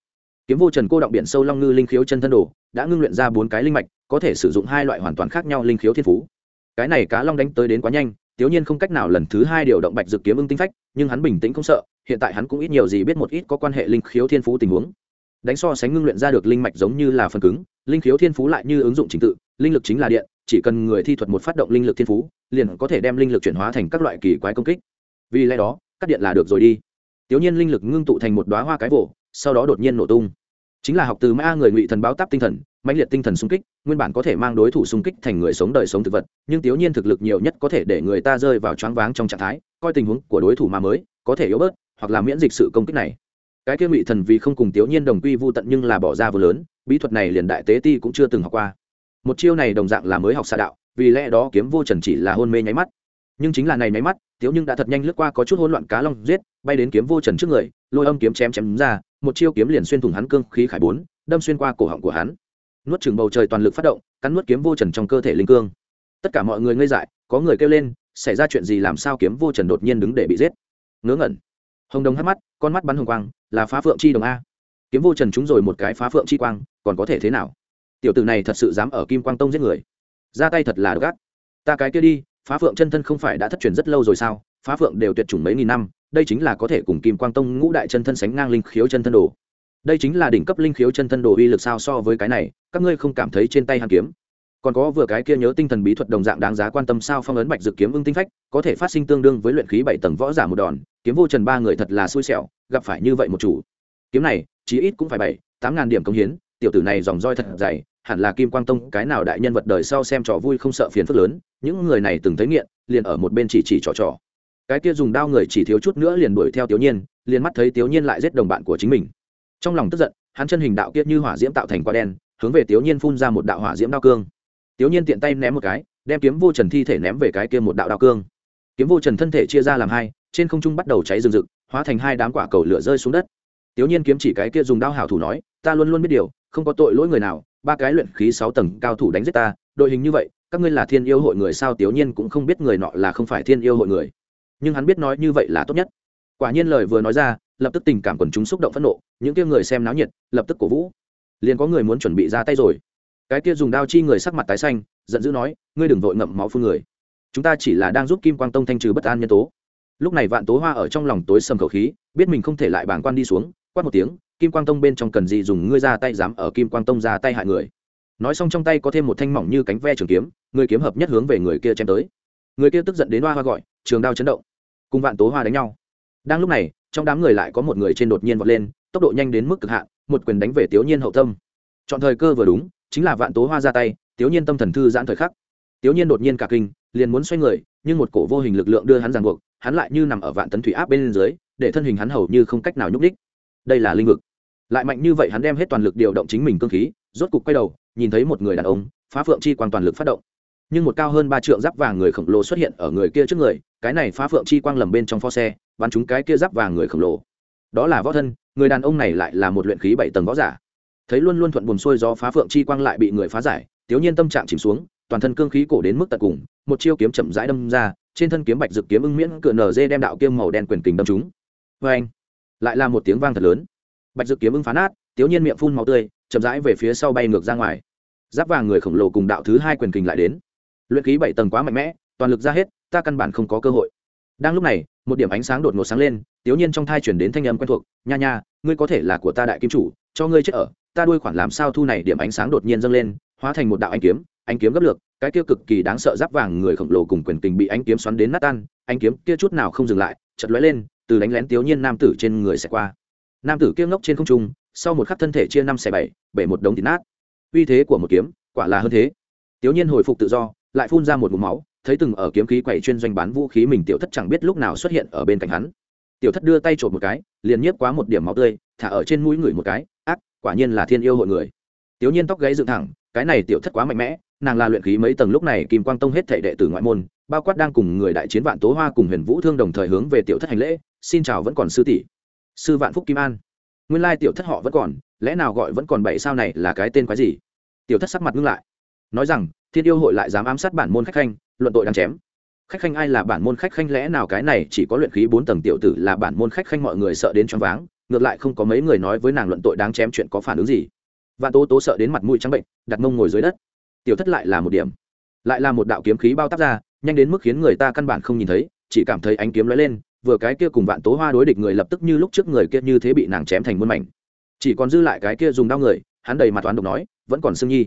Kiếm vô trần cô động biển sâu long ngư linh khiếu chân thân đồ, đã ngưng luyện ra bốn cái linh mạch, có thể sử dụng hai loại hoàn toàn khác nhau linh khiếu thiên phú. Cái này cá long đánh tới đến quá nhanh, tiểu nhiên không cách nào lần thứ hai điều động bạch dược kiếm ưng tinh phách, nhưng hắn bình tĩnh không sợ hiện tại hắn cũng ít nhiều gì biết một ít có quan hệ linh khiếu thiên phú tình huống. Đánh so sánh ngưng luyện ra được linh mạch giống như là phần cứng, linh khiếu thiên phú lại như ứng dụng trình tự, linh lực chính là điện, chỉ cần người thi thuật một phát động linh lực thiên phú, liền có thể đem linh lực chuyển hóa thành các loại kỳ quái công kích. Vì lẽ đó, cắt điện là được rồi đi. Tiểu nhiên linh lực ngưng tụ thành một đoá hoa cái vỗ sau đó đột nhiên nổ tung. Chính là học từ ma người ngụy thần báo táp tinh thần, mãnh liệt tinh thần xung kích, nguyên bản có thể mang đối thủ xung kích thành người sống đời sống thực vật, nhưng tiểu nhiên thực lực nhiều nhất có thể để người ta rơi vào choáng váng trong trạng thái, coi tình huống của đối thủ mà mới, có thể yếu bớt hoặc là miễn dịch sự công kích này. Cái kia ngụy thần vì không cùng tiểu nhiên đồng quy vô tận nhưng là bỏ ra vừa lớn, bí thuật này liền đại tế ti cũng chưa từng học qua. Một chiêu này đồng dạng là mới học xạ đạo, vì lẽ đó kiếm vô trần chỉ là hôn mê nháy mắt. Nhưng chính là này nháy mắt, tiểu nhưng đã thật nhanh lướt qua có chút hỗn loạn cá long giết, bay đến kiếm vô trần trước người, lôi âm kiếm chém chém ra, một chiêu kiếm liền xuyên thủng hắn cương khí khải bốn, đâm xuyên qua cổ họng của hắn. Nuốt chừng bầu trời toàn lực phát động, cắn nuốt kiếm vô trần trong cơ thể linh cương. Tất cả mọi người ngây dại, có người kêu lên, xảy ra chuyện gì làm sao kiếm vô trần đột nhiên đứng để bị giết? Ngớ ngẩn hồng đồng hắt mắt, con mắt bắn hồng quang, là phá phượng chi đồng a. Kiếm vô trần trúng rồi một cái phá phượng chi quang, còn có thể thế nào? Tiểu tử này thật sự dám ở kim quang tông giết người. Ra tay thật là gắt ta cái kia đi, phá phượng chân thân không phải đã thất truyền rất lâu rồi sao? Phá phượng đều tuyệt chủng mấy nghìn năm, đây chính là có thể cùng kim quang tông ngũ đại chân thân sánh ngang linh khiếu chân thân đồ. Đây chính là đỉnh cấp linh khiếu chân thân đồ uy lực sao so với cái này, các ngươi không cảm thấy trên tay hàn kiếm còn có vừa cái kia nhớ tinh thần bí thuật đồng dạng đáng giá quan tâm sao phong ấn bạch dược kiếm ưng tinh phách, có thể phát sinh tương đương với luyện khí bảy tầng võ giả một đòn, kiếm vô trần ba người thật là xui xẻo, gặp phải như vậy một chủ. Kiếm này, chí ít cũng phải bảy, tám ngàn điểm công hiến, tiểu tử này dòng roi thật dày, hẳn là kim quang tông cái nào đại nhân vật đời sau xem trò vui không sợ phiền phức lớn, những người này từng thấy nghiện, liền ở một bên chỉ chỉ trò trò. Cái kia dùng đao người chỉ thiếu chút nữa liền đuổi theo tiểu nhiên, liền mắt thấy tiểu nhiên lại giết đồng bạn của chính mình. Trong lòng tức giận, hắn chân hình đạo kia như hỏa diễm tạo thành quả đen, hướng về tiểu nhiên phun ra một đạo hỏa diễm đao cương tiểu nhiên tiện tay ném một cái, đem kiếm vô trần thi thể ném về cái kia một đạo đao cương. Kiếm vô trần thân thể chia ra làm hai, trên không trung bắt đầu cháy rừng rực, hóa thành hai đám quả cầu lửa rơi xuống đất. Tiểu nhiên kiếm chỉ cái kia dùng đao hảo thủ nói, ta luôn luôn biết điều, không có tội lỗi người nào, ba cái luyện khí sáu tầng cao thủ đánh giết ta, đội hình như vậy, các ngươi là thiên yêu hội người sao? Tiểu nhiên cũng không biết người nọ là không phải thiên yêu hội người. Nhưng hắn biết nói như vậy là tốt nhất. Quả nhiên lời vừa nói ra, lập tức tình cảm quần chúng xúc động phẫn nộ, những kia người xem náo nhiệt, lập tức cổ vũ. Liền có người muốn chuẩn bị ra tay rồi cái kia dùng đao chi người sắc mặt tái xanh, giận dữ nói, ngươi đừng vội ngậm máu phun người. Chúng ta chỉ là đang giúp kim quang tông thanh trừ bất an nhân tố. Lúc này vạn tố hoa ở trong lòng tối sầm khẩu khí, biết mình không thể lại bàng quan đi xuống, quát một tiếng, kim quang tông bên trong cần gì dùng ngươi ra tay dám ở kim quang tông ra tay hại người? Nói xong trong tay có thêm một thanh mỏng như cánh ve trường kiếm, người kiếm hợp nhất hướng về người kia chém tới. Người kia tức giận đến hoa hoa gọi, trường đao chấn động. Cùng vạn tố hoa đánh nhau. Đang lúc này, trong đám người lại có một người trên đột nhiên vọt lên, tốc độ nhanh đến mức cực hạn, một quyền đánh về tiểu nhiên hậu tâm. Chọn thời cơ vừa đúng chính là vạn tố hoa ra tay tiểu nhiên tâm thần thư giãn thời khắc. Tiểu nhiên đột nhiên cả kinh, liền muốn xoay người, nhưng một cổ vô hình lực lượng đưa hắn ràng buộc, hắn lại như nằm ở vạn tấn thủy áp bên dưới, để thân hình hắn hầu như không cách nào nhúc đích đây là linh vực. Lại mạnh như vậy hắn đem hết toàn lực điều động chính mình cơ khí, rốt cục quay đầu, nhìn thấy một người đàn ông, phá phượng chi quang toàn lực phát động. Nhưng một cao hơn ba trượng giáp vàng người khổng lồ xuất hiện ở người kia trước người, cái này phá phượng chi quang lầm bên trong pho xe, bắn chúng cái kia giáp vàng người khổng lồ. Đó là võ thân, người đàn ông này lại là một luyện khí bảy tầng võ giả thấy luôn luôn thuận buồn xuôi do phá phượng chi quang lại bị người phá giải, tiểu nhiên tâm trạng chìm xuống, toàn thân cương khí cổ đến mức tận cùng, một chiêu kiếm chậm rãi đâm ra, trên thân kiếm bạch dực kiếm ưng miễn cửa nở dê đem đạo kiếm màu đen quyền kình đâm chúng vê anh lại là một tiếng vang thật lớn. Bạch dực kiếm ưng phá nát, tiểu nhiên miệng phun máu tươi, chậm rãi về phía sau bay ngược ra ngoài. Giáp vàng người khổng lồ cùng đạo thứ hai quyền kình lại đến. Luyện khí bảy tầng quá mạnh mẽ, toàn lực ra hết, ta căn bản không có cơ hội. Đang lúc này, một điểm ánh sáng đột ngột sáng lên, tiểu nhiên trong thai chuyển đến thanh âm quen thuộc, nha nha, ngươi có thể là của ta đại kim chủ cho ngươi chết ở, ta đuôi khoản làm sao thu này điểm ánh sáng đột nhiên dâng lên, hóa thành một đạo ánh kiếm ánh kiếm gấp lược, cái kia cực kỳ đáng sợ giáp vàng người khổng lồ cùng quyền tình bị ánh kiếm xoắn đến nát tan, ánh kiếm kia chút nào không dừng lại chật lóe lên, từ đánh lén tiểu nhiên nam tử trên người sẽ qua. Nam tử kia ngốc trên không trung, sau một khắc thân thể chia năm xẻ bảy, bể một đống thịt nát. Uy thế của một kiếm, quả là hơn thế. Tiểu nhiên hồi phục tự do, lại phun ra một mũ máu, thấy từng ở kiếm khí quậy chuyên doanh bán vũ khí mình tiểu thất chẳng biết lúc nào xuất hiện ở bên cạnh hắn. Tiểu thất đưa tay trộm một cái, liền nhiếp quá một điểm máu tươi, thả ở trên mũi người một cái quả nhiên là thiên yêu hội người. Tiểu nhiên tóc gáy dựng thẳng, cái này tiểu thất quá mạnh mẽ, nàng là luyện khí mấy tầng lúc này kim quang tông hết thệ đệ tử ngoại môn, bao quát đang cùng người đại chiến vạn tố hoa cùng huyền vũ thương đồng thời hướng về tiểu thất hành lễ, xin chào vẫn còn sư tỷ. Sư vạn phúc kim an. Nguyên lai tiểu thất họ vẫn còn, lẽ nào gọi vẫn còn bảy sao này là cái tên quái gì? Tiểu thất sắc mặt ngưng lại, nói rằng, thiên yêu hội lại dám ám sát bản môn khách khanh, luận tội đang chém. Khách khanh ai là bản môn khách khanh, lẽ nào cái này chỉ có luyện khí bốn tầng tiểu tử là bản môn khách khanh mọi người sợ đến choáng váng? Ngược lại không có mấy người nói với nàng luận tội đáng chém chuyện có phản ứng gì. Vạn tố tố sợ đến mặt mũi trắng bệnh, đặt mông ngồi dưới đất. Tiểu thất lại là một điểm. Lại là một đạo kiếm khí bao tắp ra, nhanh đến mức khiến người ta căn bản không nhìn thấy, chỉ cảm thấy ánh kiếm lóe lên, vừa cái kia cùng vạn tố hoa đối địch người lập tức như lúc trước người kia như thế bị nàng chém thành muôn mảnh. Chỉ còn dư lại cái kia dùng đau người, hắn đầy mặt toán độc nói, vẫn còn sương nhi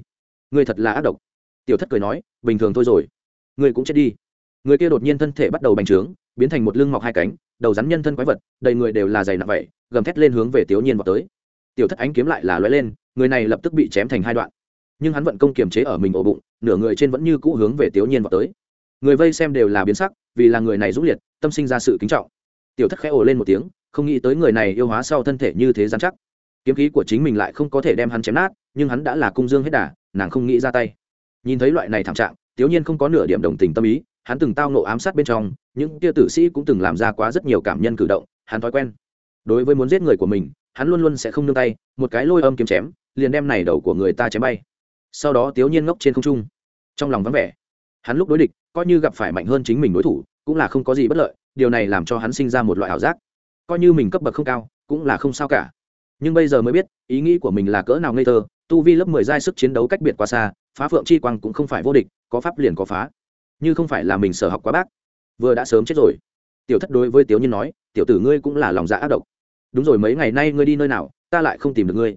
người thật là ác độc. Tiểu thất cười nói, bình thường thôi rồi người cũng chết đi. Người kia đột nhiên thân thể bắt đầu bành trướng, biến thành một lưng mọc hai cánh đầu rắn nhân thân quái vật, đầy người đều là dày nặng vậy, gầm thét lên hướng về tiểu nhiên vào tới. Tiểu thất ánh kiếm lại là lóe lên, người này lập tức bị chém thành hai đoạn. Nhưng hắn vận công kiềm chế ở mình ổ bụng, nửa người trên vẫn như cũ hướng về tiểu nhiên vào tới. Người vây xem đều là biến sắc, vì là người này dũng liệt, tâm sinh ra sự kính trọng. Tiểu thất khẽ ồ lên một tiếng, không nghĩ tới người này yêu hóa sau thân thể như thế dán chắc. Kiếm khí của chính mình lại không có thể đem hắn chém nát, nhưng hắn đã là cung dương hết đà, nàng không nghĩ ra tay. Nhìn thấy loại này thảm trạng tiểu nhiên không có nửa điểm đồng tình tâm ý hắn từng tao nộ ám sát bên trong, những tia tử sĩ cũng từng làm ra quá rất nhiều cảm nhân cử động, hắn thói quen. Đối với muốn giết người của mình, hắn luôn luôn sẽ không nương tay, một cái lôi âm kiếm chém, liền đem này đầu của người ta chém bay. Sau đó tiếu nhiên ngốc trên không trung. Trong lòng vắng vẻ, hắn lúc đối địch, coi như gặp phải mạnh hơn chính mình đối thủ, cũng là không có gì bất lợi, điều này làm cho hắn sinh ra một loại ảo giác. Coi như mình cấp bậc không cao, cũng là không sao cả. Nhưng bây giờ mới biết, ý nghĩ của mình là cỡ nào ngây thơ, tu vi lớp mười giai sức chiến đấu cách biệt quá xa, phá phượng chi quang cũng không phải vô địch, có pháp liền có phá như không phải là mình sở học quá bác. Vừa đã sớm chết rồi. Tiểu thất đối với tiểu nhiên nói, tiểu tử ngươi cũng là lòng dạ ác độc. Đúng rồi, mấy ngày nay ngươi đi nơi nào, ta lại không tìm được ngươi.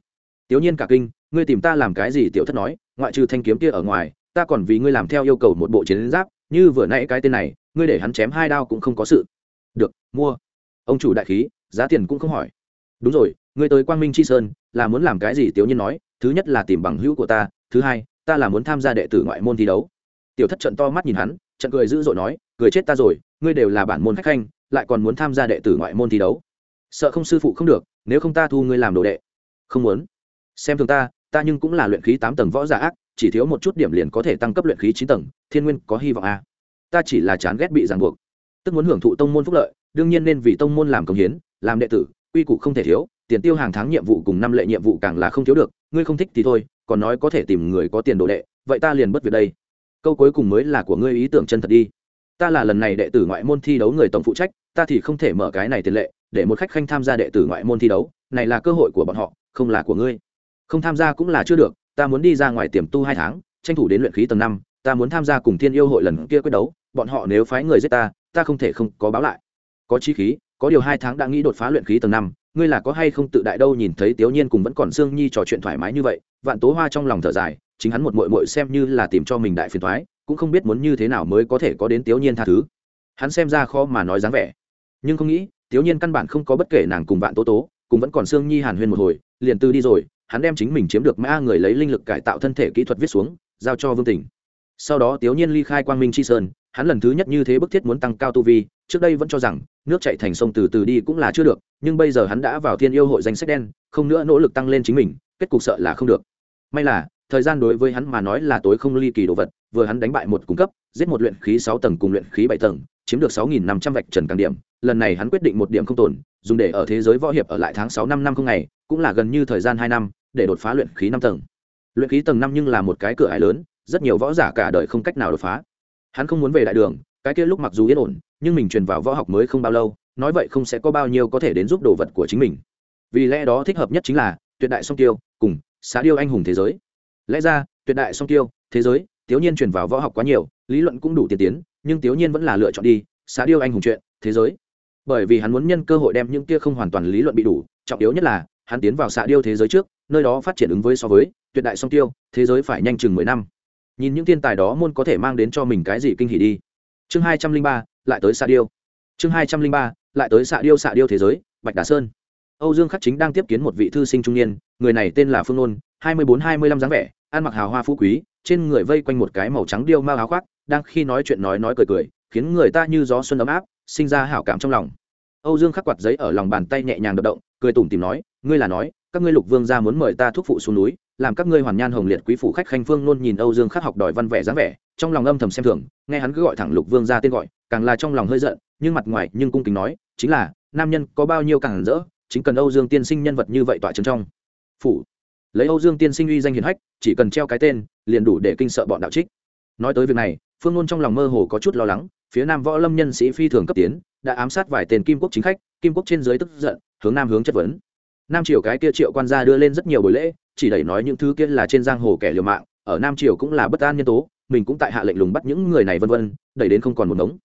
Tiểu nhiên cả kinh, ngươi tìm ta làm cái gì? Tiểu thất nói, ngoại trừ thanh kiếm kia ở ngoài, ta còn vì ngươi làm theo yêu cầu một bộ chiến giáp, như vừa nãy cái tên này, ngươi để hắn chém hai đao cũng không có sự. Được, mua. Ông chủ đại khí, giá tiền cũng không hỏi. Đúng rồi, ngươi tới quang minh chi sơn, là muốn làm cái gì? Tiểu nhiên nói, thứ nhất là tìm bằng hữu của ta, thứ hai, ta là muốn tham gia đệ tử ngoại môn thi đấu tiểu thất trận to mắt nhìn hắn trận cười dữ dội nói, cười chết ta rồi, ngươi đều là bản môn khách khanh, lại còn muốn tham gia đệ tử ngoại môn thi đấu. Sợ không sư phụ không được, nếu không ta thu ngươi làm đồ đệ. Không muốn. Xem thường ta ta nhưng cũng là luyện khí tám tầng võ giả ác, chỉ thiếu một chút điểm liền có thể tăng cấp luyện khí chín tầng, thiên nguyên có hy vọng à. ta chỉ là chán ghét bị ràng buộc. Tức muốn hưởng thụ tông môn phúc lợi, đương nhiên nên vì tông môn làm công hiến, làm đệ tử, quy củ không thể thiếu, tiền tiêu hàng tháng nhiệm vụ cùng năm lệ nhiệm vụ càng là không thiếu được, ngươi không thích thì thôi, còn nói có thể tìm người có tiền đồ đệ, vậy ta liền bất việc đây câu cuối cùng mới là của ngươi ý tưởng chân thật đi. Ta là lần này đệ tử ngoại môn thi đấu người tổng phụ trách, ta thì không thể mở cái này tiền lệ, để một khách khanh tham gia đệ tử ngoại môn thi đấu, này là cơ hội của bọn họ, không là của ngươi. Không tham gia cũng là chưa được, ta muốn đi ra ngoài tiềm tu hai tháng, tranh thủ đến luyện khí tầng năm, ta muốn tham gia cùng thiên yêu hội lần kia quyết đấu, bọn họ nếu phái người giết ta ta không thể không có báo lại. Có chi khí, có điều hai tháng đã nghĩ đột phá luyện khí tầng năm, ngươi là có hay không tự đại đâu nhìn thấy tiểu nhiên cùng vẫn còn dương nhi trò chuyện thoải mái như vậy, vạn tố hoa trong lòng thở dài chính hắn một mội mội xem như là tìm cho mình đại phiền thoái cũng không biết muốn như thế nào mới có thể có đến tiểu nhiên tha thứ. Hắn xem ra khó mà nói dáng vẻ. Nhưng không nghĩ tiểu nhiên căn bản không có bất kể nàng cùng bạn tố tố cùng vẫn còn sương nhi hàn huyên một hồi, liền tư đi rồi, hắn đem chính mình chiếm được mã người lấy linh lực cải tạo thân thể kỹ thuật viết xuống, giao cho vương tình sau đó tiểu nhiên ly khai quang minh Tri sơn, hắn lần thứ nhất như thế bức thiết muốn tăng cao tu vi, trước đây vẫn cho rằng, nước chạy thành sông từ từ đi cũng là chưa được, nhưng bây giờ hắn đã vào thiên yêu hội danh sách đen, không nữa nỗ lực tăng lên chính mình, kết cục sợ là không được. May là thời gian đối với hắn mà nói là tối không ly kỳ đồ vật, vừa hắn đánh bại một cung cấp, giết một luyện khí sáu tầng cùng luyện khí bảy tầng, chiếm được sáu nghìn năm trăm vạch trần càng điểm, lần này hắn quyết định một điểm không tồn, dùng để ở thế giới võ hiệp ở lại tháng sáu năm năm không ngày, cũng là gần như thời gian hai năm, để đột phá luyện khí năm tầng. Luyện khí tầng năm nhưng là một cái cửa ải lớn, rất nhiều võ giả cả đời không cách nào đột phá. Hắn không muốn về đại đường, cái kia lúc mặc dù yên ổn, nhưng mình truyền vào võ học mới không bao lâu, nói vậy không sẽ có bao nhiêu có thể đến giúp đồ vật của chính mình. Vì lẽ đó thích hợp nhất chính là tuyệt đại song tiêu cùng xá điêu anh hùng thế giới lẽ ra, tuyệt đại song tiêu, thế giới tiểu nhiên truyền vào võ học quá nhiều, lý luận cũng đủ tiên tiến, nhưng tiểu nhiên vẫn là lựa chọn đi, xá điêu anh hùng chuyện, thế giới. Bởi vì hắn muốn nhân cơ hội đem những kia không hoàn toàn lý luận bị đủ, trọng yếu nhất là, hắn tiến vào xạ điêu thế giới trước, nơi đó phát triển ứng với so với, tuyệt đại song tiêu, thế giới phải nhanh chừng mười năm. Nhìn những thiên tài đó môn có thể mang đến cho mình cái gì kinh hỉ đi. Chương hai trăm linh ba, lại tới xạ điêu. Chương hai trăm linh ba, lại tới xạ điêu xạ điêu thế giới, bạch đà sơn. Âu dương khắc chính đang tiếp kiến một vị thư sinh trung niên, người này tên là phương nôn, hai mươi bốn hai mươi lăm dáng vẻ ăn mặc hào hoa phú quý, trên người vây quanh một cái màu trắng điêu mao áo khoác, đang khi nói chuyện nói nói cười cười, khiến người ta như gió xuân ấm áp, sinh ra hảo cảm trong lòng. Âu dương khắc quạt giấy ở lòng bàn tay nhẹ nhàng đập động, cười tủm tìm nói, ngươi là nói, các ngươi lục vương ra muốn mời ta thúc phụ xuống núi, làm các ngươi hoàn nhan hồng liệt quý phủ khách khanh phương luôn nhìn âu dương khắc học đòi văn vẻ dáng vẻ, trong lòng âm thầm xem thường, nghe hắn cứ gọi thẳng lục vương ra tên gọi, càng là trong lòng hơi giận, nhưng mặt ngoài nhưng cung kính nói, chính là, nam nhân có bao nhiêu càng rỡ, chính cần âu dương tiên sinh nhân vật như vậy tọa trấn trong. Phủ lấy âu dương tiên sinh uy danh hiền hách, chỉ cần treo cái tên, liền đủ để kinh sợ bọn đạo trích. Nói tới việc này, phương ngôn trong lòng mơ hồ có chút lo lắng, phía nam võ lâm nhân sĩ phi thường cấp tiến, đã ám sát vài tên kim quốc chính khách, kim quốc trên dưới tức giận, hướng nam hướng chất vấn. Nam triều cái kia triệu quan gia đưa lên rất nhiều buổi lễ, chỉ đẩy nói những thứ kia là trên giang hồ kẻ liều mạng, ở nam triều cũng là bất an nhân tố, mình cũng tại hạ lệnh lùng bắt những người này vân vân, đẩy đến không còn một ngống.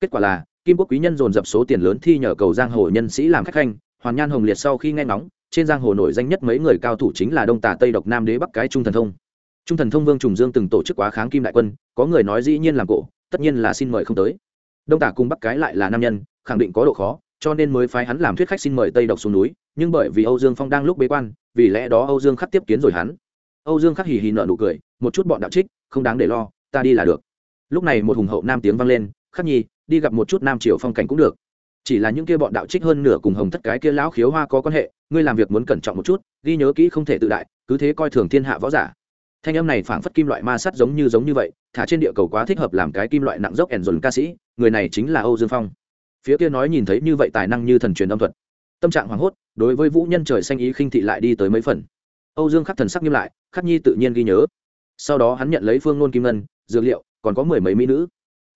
Kết quả là, kim quốc quý nhân dồn dập số tiền lớn thi nhờ cầu giang hồ nhân sĩ làm khách khanh, hoàn nhan hồng liệt sau khi nghe ngóng trên giang hồ nổi danh nhất mấy người cao thủ chính là đông tà tây độc nam đế bắc cái trung thần thông. Trung thần thông vương trùng dương từng tổ chức quá kháng kim đại quân, có người nói dĩ nhiên làm cổ, tất nhiên là xin mời không tới. Đông tả cùng bắc cái lại là nam nhân, khẳng định có độ khó, cho nên mới phái hắn làm thuyết khách xin mời tây độc xuống núi, nhưng bởi vì âu dương phong đang lúc bế quan, vì lẽ đó âu dương khắc tiếp kiến rồi hắn. Âu dương khắc hì hì nợ nụ cười, một chút bọn đạo trích, không đáng để lo, ta đi là được. Lúc này một hùng hậu nam tiếng vang lên, khắc nhi, đi gặp một chút nam triều phong cảnh cũng được chỉ là những kia bọn đạo trích hơn nửa cùng hồng thất cái kia lão khiếu hoa có quan hệ, ngươi làm việc muốn cẩn trọng một chút, ghi nhớ kỹ không thể tự đại, cứ thế coi thường thiên hạ võ giả. Thanh âm này phảng phất kim loại ma sắt giống như giống như vậy, thả trên địa cầu quá thích hợp làm cái kim loại nặng dốc ẻn dồn ca sĩ, người này chính là âu dương phong. Phía kia nói nhìn thấy như vậy tài năng như thần truyền âm thuật. Tâm trạng hoảng hốt, đối với vũ nhân trời xanh ý khinh thị lại đi tới mấy phần. Âu dương khắc thần sắc nghiêm lại, khắc nhi tự nhiên ghi nhớ. Sau đó hắn nhận lấy phương nôn kim ngân, dược liệu, còn có mười mấy mỹ nữ.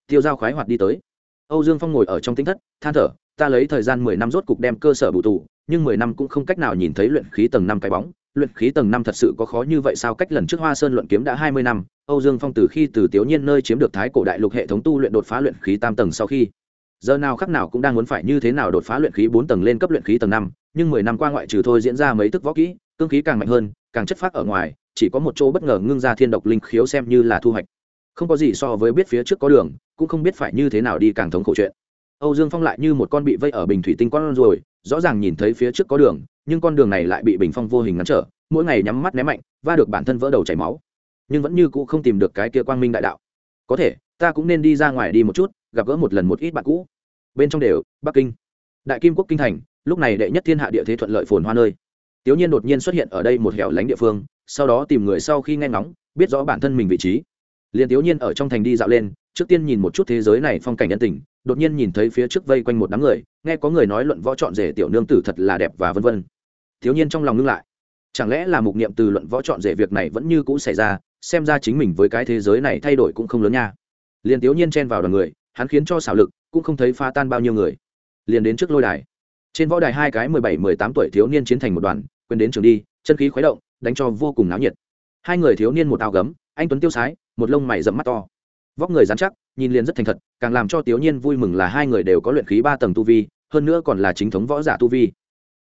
Tiêu giao khoái hoạt đi tới âu dương phong ngồi ở trong tĩnh thất, than thở, ta lấy thời gian mười năm rốt cục đem cơ sở bổ tù, nhưng mười năm cũng không cách nào nhìn thấy luyện khí tầng năm cái bóng. Luyện khí tầng năm thật sự có khó như vậy sao? Cách lần trước hoa sơn luận kiếm đã hai mươi năm, âu dương phong từ khi từ tiểu nhiên nơi chiếm được thái cổ đại lục hệ thống tu luyện đột phá luyện khí tam tầng sau khi, giờ nào khắc nào cũng đang muốn phải như thế nào đột phá luyện khí bốn tầng lên cấp luyện khí tầng năm, nhưng mười năm qua ngoại trừ thôi diễn ra mấy thức võ kỹ, cương khí càng mạnh hơn, càng chất phác ở ngoài, chỉ có một chỗ bất ngờ ngưng ra thiên độc linh khiếu xem như là thu hoạch không có gì so với biết phía trước có đường, cũng không biết phải như thế nào đi càng thống khổ chuyện. Âu dương phong lại như một con bị vây ở bình thủy tinh con rồi, rõ ràng nhìn thấy phía trước có đường, nhưng con đường này lại bị bình phong vô hình ngăn trở, mỗi ngày nhắm mắt ném mạnh và được bản thân vỡ đầu chảy máu. Nhưng vẫn như cũ không tìm được cái kia quang minh đại đạo. Có thể, ta cũng nên đi ra ngoài đi một chút, gặp gỡ một lần một ít bạn cũ. Bên trong đều, bắc kinh. Đại kim quốc kinh thành, lúc này đệ nhất thiên hạ địa thế thuận lợi phồn hoa nơi. Tiểu nhiên đột nhiên xuất hiện ở đây một hẻo lánh địa phương, sau đó tìm người sau khi nghe ngóng, biết rõ bản thân mình vị trí liền thiếu nhiên ở trong thành đi dạo lên, trước tiên nhìn một chút thế giới này phong cảnh nhân tình, đột nhiên nhìn thấy phía trước vây quanh một đám người, nghe có người nói luận võ chọn rể tiểu nương tử thật là đẹp và vân vân. Thiếu nhiên trong lòng ngưng lại. Chẳng lẽ là mục niệm từ luận võ chọn rể việc này vẫn như cũ xảy ra, xem ra chính mình với cái thế giới này thay đổi cũng không lớn nha. Liền thiếu nhiên chen vào đoàn người, hắn khiến cho xảo lực, cũng không thấy pha tan bao nhiêu người. Liền đến trước lôi đài. Trên võ đài hai cái mười bảy, mười tám tuổi thiếu niên chiến thành một đoàn, quên đến trường đi, chân khí khuấy động, đánh cho vô cùng náo nhiệt. Hai người thiếu niên một ao gấm anh tuấn tiêu sái, một lông mày rậm mắt to. Vóc người dán chắc, nhìn liền rất thành thật, càng làm cho tiểu nhiên vui mừng là hai người đều có luyện khí ba tầng tu vi, hơn nữa còn là chính thống võ giả tu vi.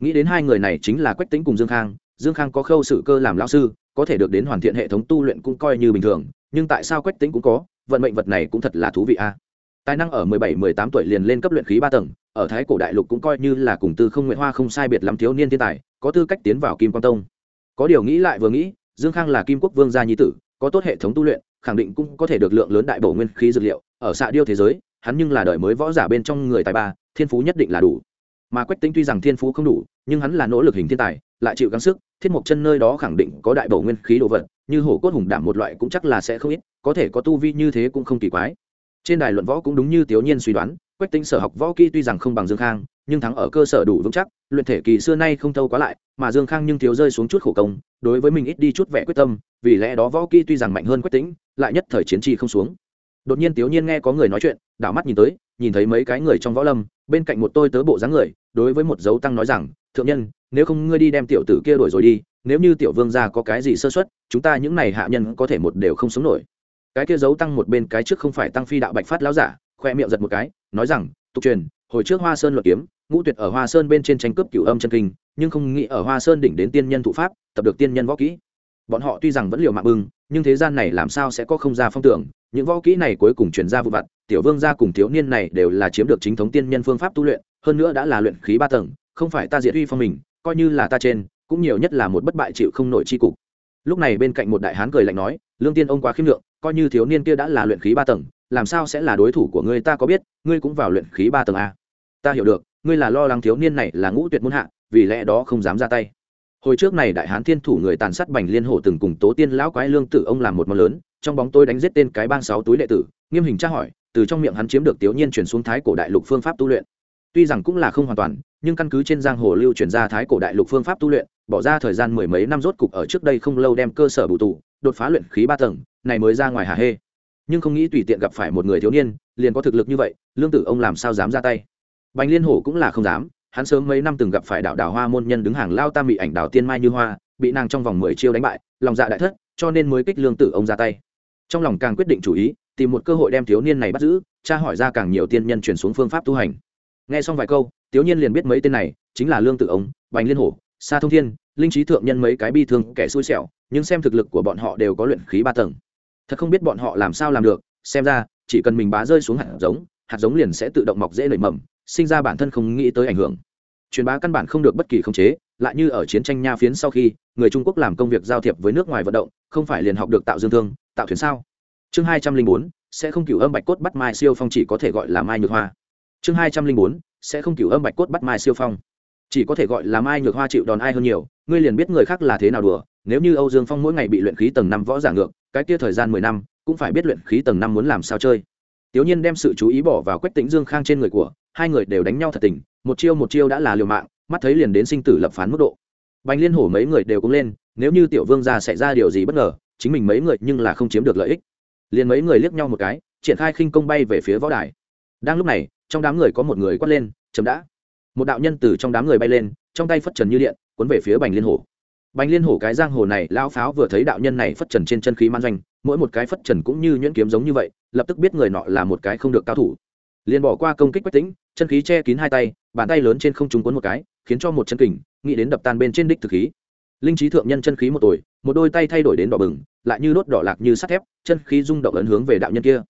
Nghĩ đến hai người này chính là quách tính cùng dương khang dương khang có khâu sự cơ làm lão sư, có thể được đến hoàn thiện hệ thống tu luyện cũng coi như bình thường, nhưng tại sao quách tính cũng có, vận mệnh vật này cũng thật là thú vị a. À? Tài năng ở mười bảy, mười tám tuổi liền lên cấp luyện khí ba tầng, ở thái cổ đại lục cũng coi như là cùng tư không nguyện hoa không sai biệt lắm thiếu niên thiên tài, có tư cách tiến vào kim Quan tông. Có điều nghĩ lại vừa nghĩ, dương khang là kim quốc vương gia nhi tử có tốt hệ thống tu luyện, khẳng định cũng có thể được lượng lớn đại bổ nguyên khí dược liệu. Ở xạ điêu thế giới, hắn nhưng là đời mới võ giả bên trong người tài ba, thiên phú nhất định là đủ. Mà quách tính tuy rằng thiên phú không đủ, nhưng hắn là nỗ lực hình thiên tài, lại chịu gắng sức, thiết mộc chân nơi đó khẳng định có đại bổ nguyên khí đồ vật, như hổ cốt hùng đảm một loại cũng chắc là sẽ không ít, có thể có tu vi như thế cũng không kỳ quái. Trên đài luận võ cũng đúng như tiểu nhiên suy đoán quách tính sở học võ kỹ tuy rằng không bằng dương khang, nhưng thắng ở cơ sở đủ vững chắc, luyện thể kỳ xưa nay không thâu quá lại, mà dương khang nhưng thiếu rơi xuống chút khổ công, đối với mình ít đi chút vẻ quyết tâm, vì lẽ đó võ kỹ tuy rằng mạnh hơn quách tính lại nhất thời chiến tri không xuống. Đột nhiên tiểu nhiên nghe có người nói chuyện, đảo mắt nhìn tới, nhìn thấy mấy cái người trong võ lâm, bên cạnh một tôi tớ bộ dáng người, đối với một dấu tăng nói rằng, thượng nhân, nếu không ngươi đi đem tiểu tử kia đuổi rồi đi, nếu như tiểu vương gia có cái gì sơ xuất chúng ta những này hạ nhân có thể một đều không sống nổi. Cái kia dấu tăng một bên cái trước không phải tăng phi đạo bạch phát lão giả, khoe miệng giật một cái nói rằng, tục truyền, hồi trước hoa sơn luật kiếm, ngũ tuyệt ở hoa sơn bên trên tranh cướp cửu âm chân kinh, nhưng không nghĩ ở hoa sơn đỉnh đến tiên nhân thụ pháp, tập được tiên nhân võ kỹ. Bọn họ tuy rằng vẫn liều mạng bưng, nhưng thế gian này làm sao sẽ có không ra phong tưởng. Những võ kỹ này cuối cùng chuyển ra vụ vặt, tiểu vương gia cùng thiếu niên này đều là chiếm được chính thống tiên nhân phương pháp tu luyện, hơn nữa đã là luyện khí ba tầng, không phải ta diệt uy phong mình, coi như là ta trên, cũng nhiều nhất là một bất bại chịu không nổi chi cục. Lúc này bên cạnh một đại hán cười lạnh nói, lương tiên ông quá khiêm lượng, coi như thiếu niên kia đã là luyện khí ba tầng làm sao sẽ là đối thủ của ngươi ta có biết, ngươi cũng vào luyện khí ba tầng a. Ta hiểu được, ngươi là lo lắng thiếu niên này là ngũ tuyệt muôn hạ, vì lẽ đó không dám ra tay. Hồi trước này đại hán thiên thủ người tàn sát bành liên hổ từng cùng tố tiên lão quái lương tử ông làm một món lớn, trong bóng tôi đánh giết tên cái bang sáu túi đệ tử, nghiêm hình tra hỏi, từ trong miệng hắn chiếm được tiểu nhiên chuyển xuống thái cổ đại lục phương pháp tu luyện. Tuy rằng cũng là không hoàn toàn, nhưng căn cứ trên giang hồ lưu chuyển ra thái cổ đại lục phương pháp tu luyện, bỏ ra thời gian mười mấy năm rốt cục ở trước đây không lâu đem cơ sở bù tụ đột phá luyện khí ba tầng, này mới ra ngoài hà hê nhưng không nghĩ tùy tiện gặp phải một người thiếu niên, liền có thực lực như vậy, lương tử ông làm sao dám ra tay? Bành liên hổ cũng là không dám, hắn sớm mấy năm từng gặp phải đạo đào hoa môn nhân đứng hàng lao tam bị ảnh đào tiên mai như hoa, bị nàng trong vòng mười chiêu đánh bại, lòng dạ đại thất, cho nên mới kích lương tử ông ra tay. Trong lòng càng quyết định chủ ý, tìm một cơ hội đem thiếu niên này bắt giữ, tra hỏi ra càng nhiều tiên nhân chuyển xuống phương pháp tu hành. Nghe xong vài câu, thiếu niên liền biết mấy tên này chính là lương tử ông, bành liên hổ, sa thông thiên, linh trí thượng nhân mấy cái bi thương kẻ xui xẻo, nhưng xem thực lực của bọn họ đều có luyện khí ba tầng thật không biết bọn họ làm sao làm được, xem ra, chỉ cần mình bá rơi xuống hạt giống hạt giống liền sẽ tự động mọc dễ nảy mầm, sinh ra bản thân không nghĩ tới ảnh hưởng. Truyền bá căn bản không được bất kỳ khống chế, lại như ở chiến tranh nha phiến sau khi, người trung quốc làm công việc giao thiệp với nước ngoài vận động, không phải liền học được tạo dương thương, tạo thuyền sao? Chương hai trăm linh bốn, sẽ không cửu âm bạch cốt bắt mai siêu phong chỉ có thể gọi là mai nhược hoa. Chương hai trăm linh bốn, sẽ không cửu âm bạch cốt bắt mai siêu phong. Chỉ có thể gọi là mai nhược hoa chịu đòn ai hơn nhiều, ngươi liền biết người khác là thế nào đùa, nếu như âu dương phong mỗi ngày bị luyện khí tầng năm võ giả ngược cái kia thời gian mười năm, cũng phải biết luyện khí tầng năm muốn làm sao chơi. Tiểu nhiên đem sự chú ý bỏ vào quách tĩnh dương khang trên người của, hai người đều đánh nhau thật tình, một chiêu một chiêu đã là liều mạng, mắt thấy liền đến sinh tử lập phán mức độ. Bành liên hổ mấy người đều cũng lên, nếu như tiểu vương gia xảy ra điều gì bất ngờ, chính mình mấy người nhưng là không chiếm được lợi ích. Liền mấy người liếc nhau một cái, triển khai khinh công bay về phía võ đài. Đang lúc này, trong đám người có một người quát lên, chấm đã. Một đạo nhân từ trong đám người bay lên, trong tay phất trần như điện, cuốn về phía bành liên hổ bành liên hổ cái giang hồ này lão pháo vừa thấy đạo nhân này phất trần trên chân khí man doanh mỗi một cái phất trần cũng như nhuyễn kiếm giống như vậy lập tức biết người nọ là một cái không được cao thủ. Liền bỏ qua công kích quách tính, chân khí che kín hai tay bàn tay lớn trên không trung cuốn một cái khiến cho một chân kình nghĩ đến đập tan bên trên đích thực khí. Linh trí thượng nhân chân khí một tuổi một đôi tay thay đổi đến đỏ bừng lại như đốt đỏ lạc như sắt thép chân khí rung động ấn hướng về đạo nhân kia.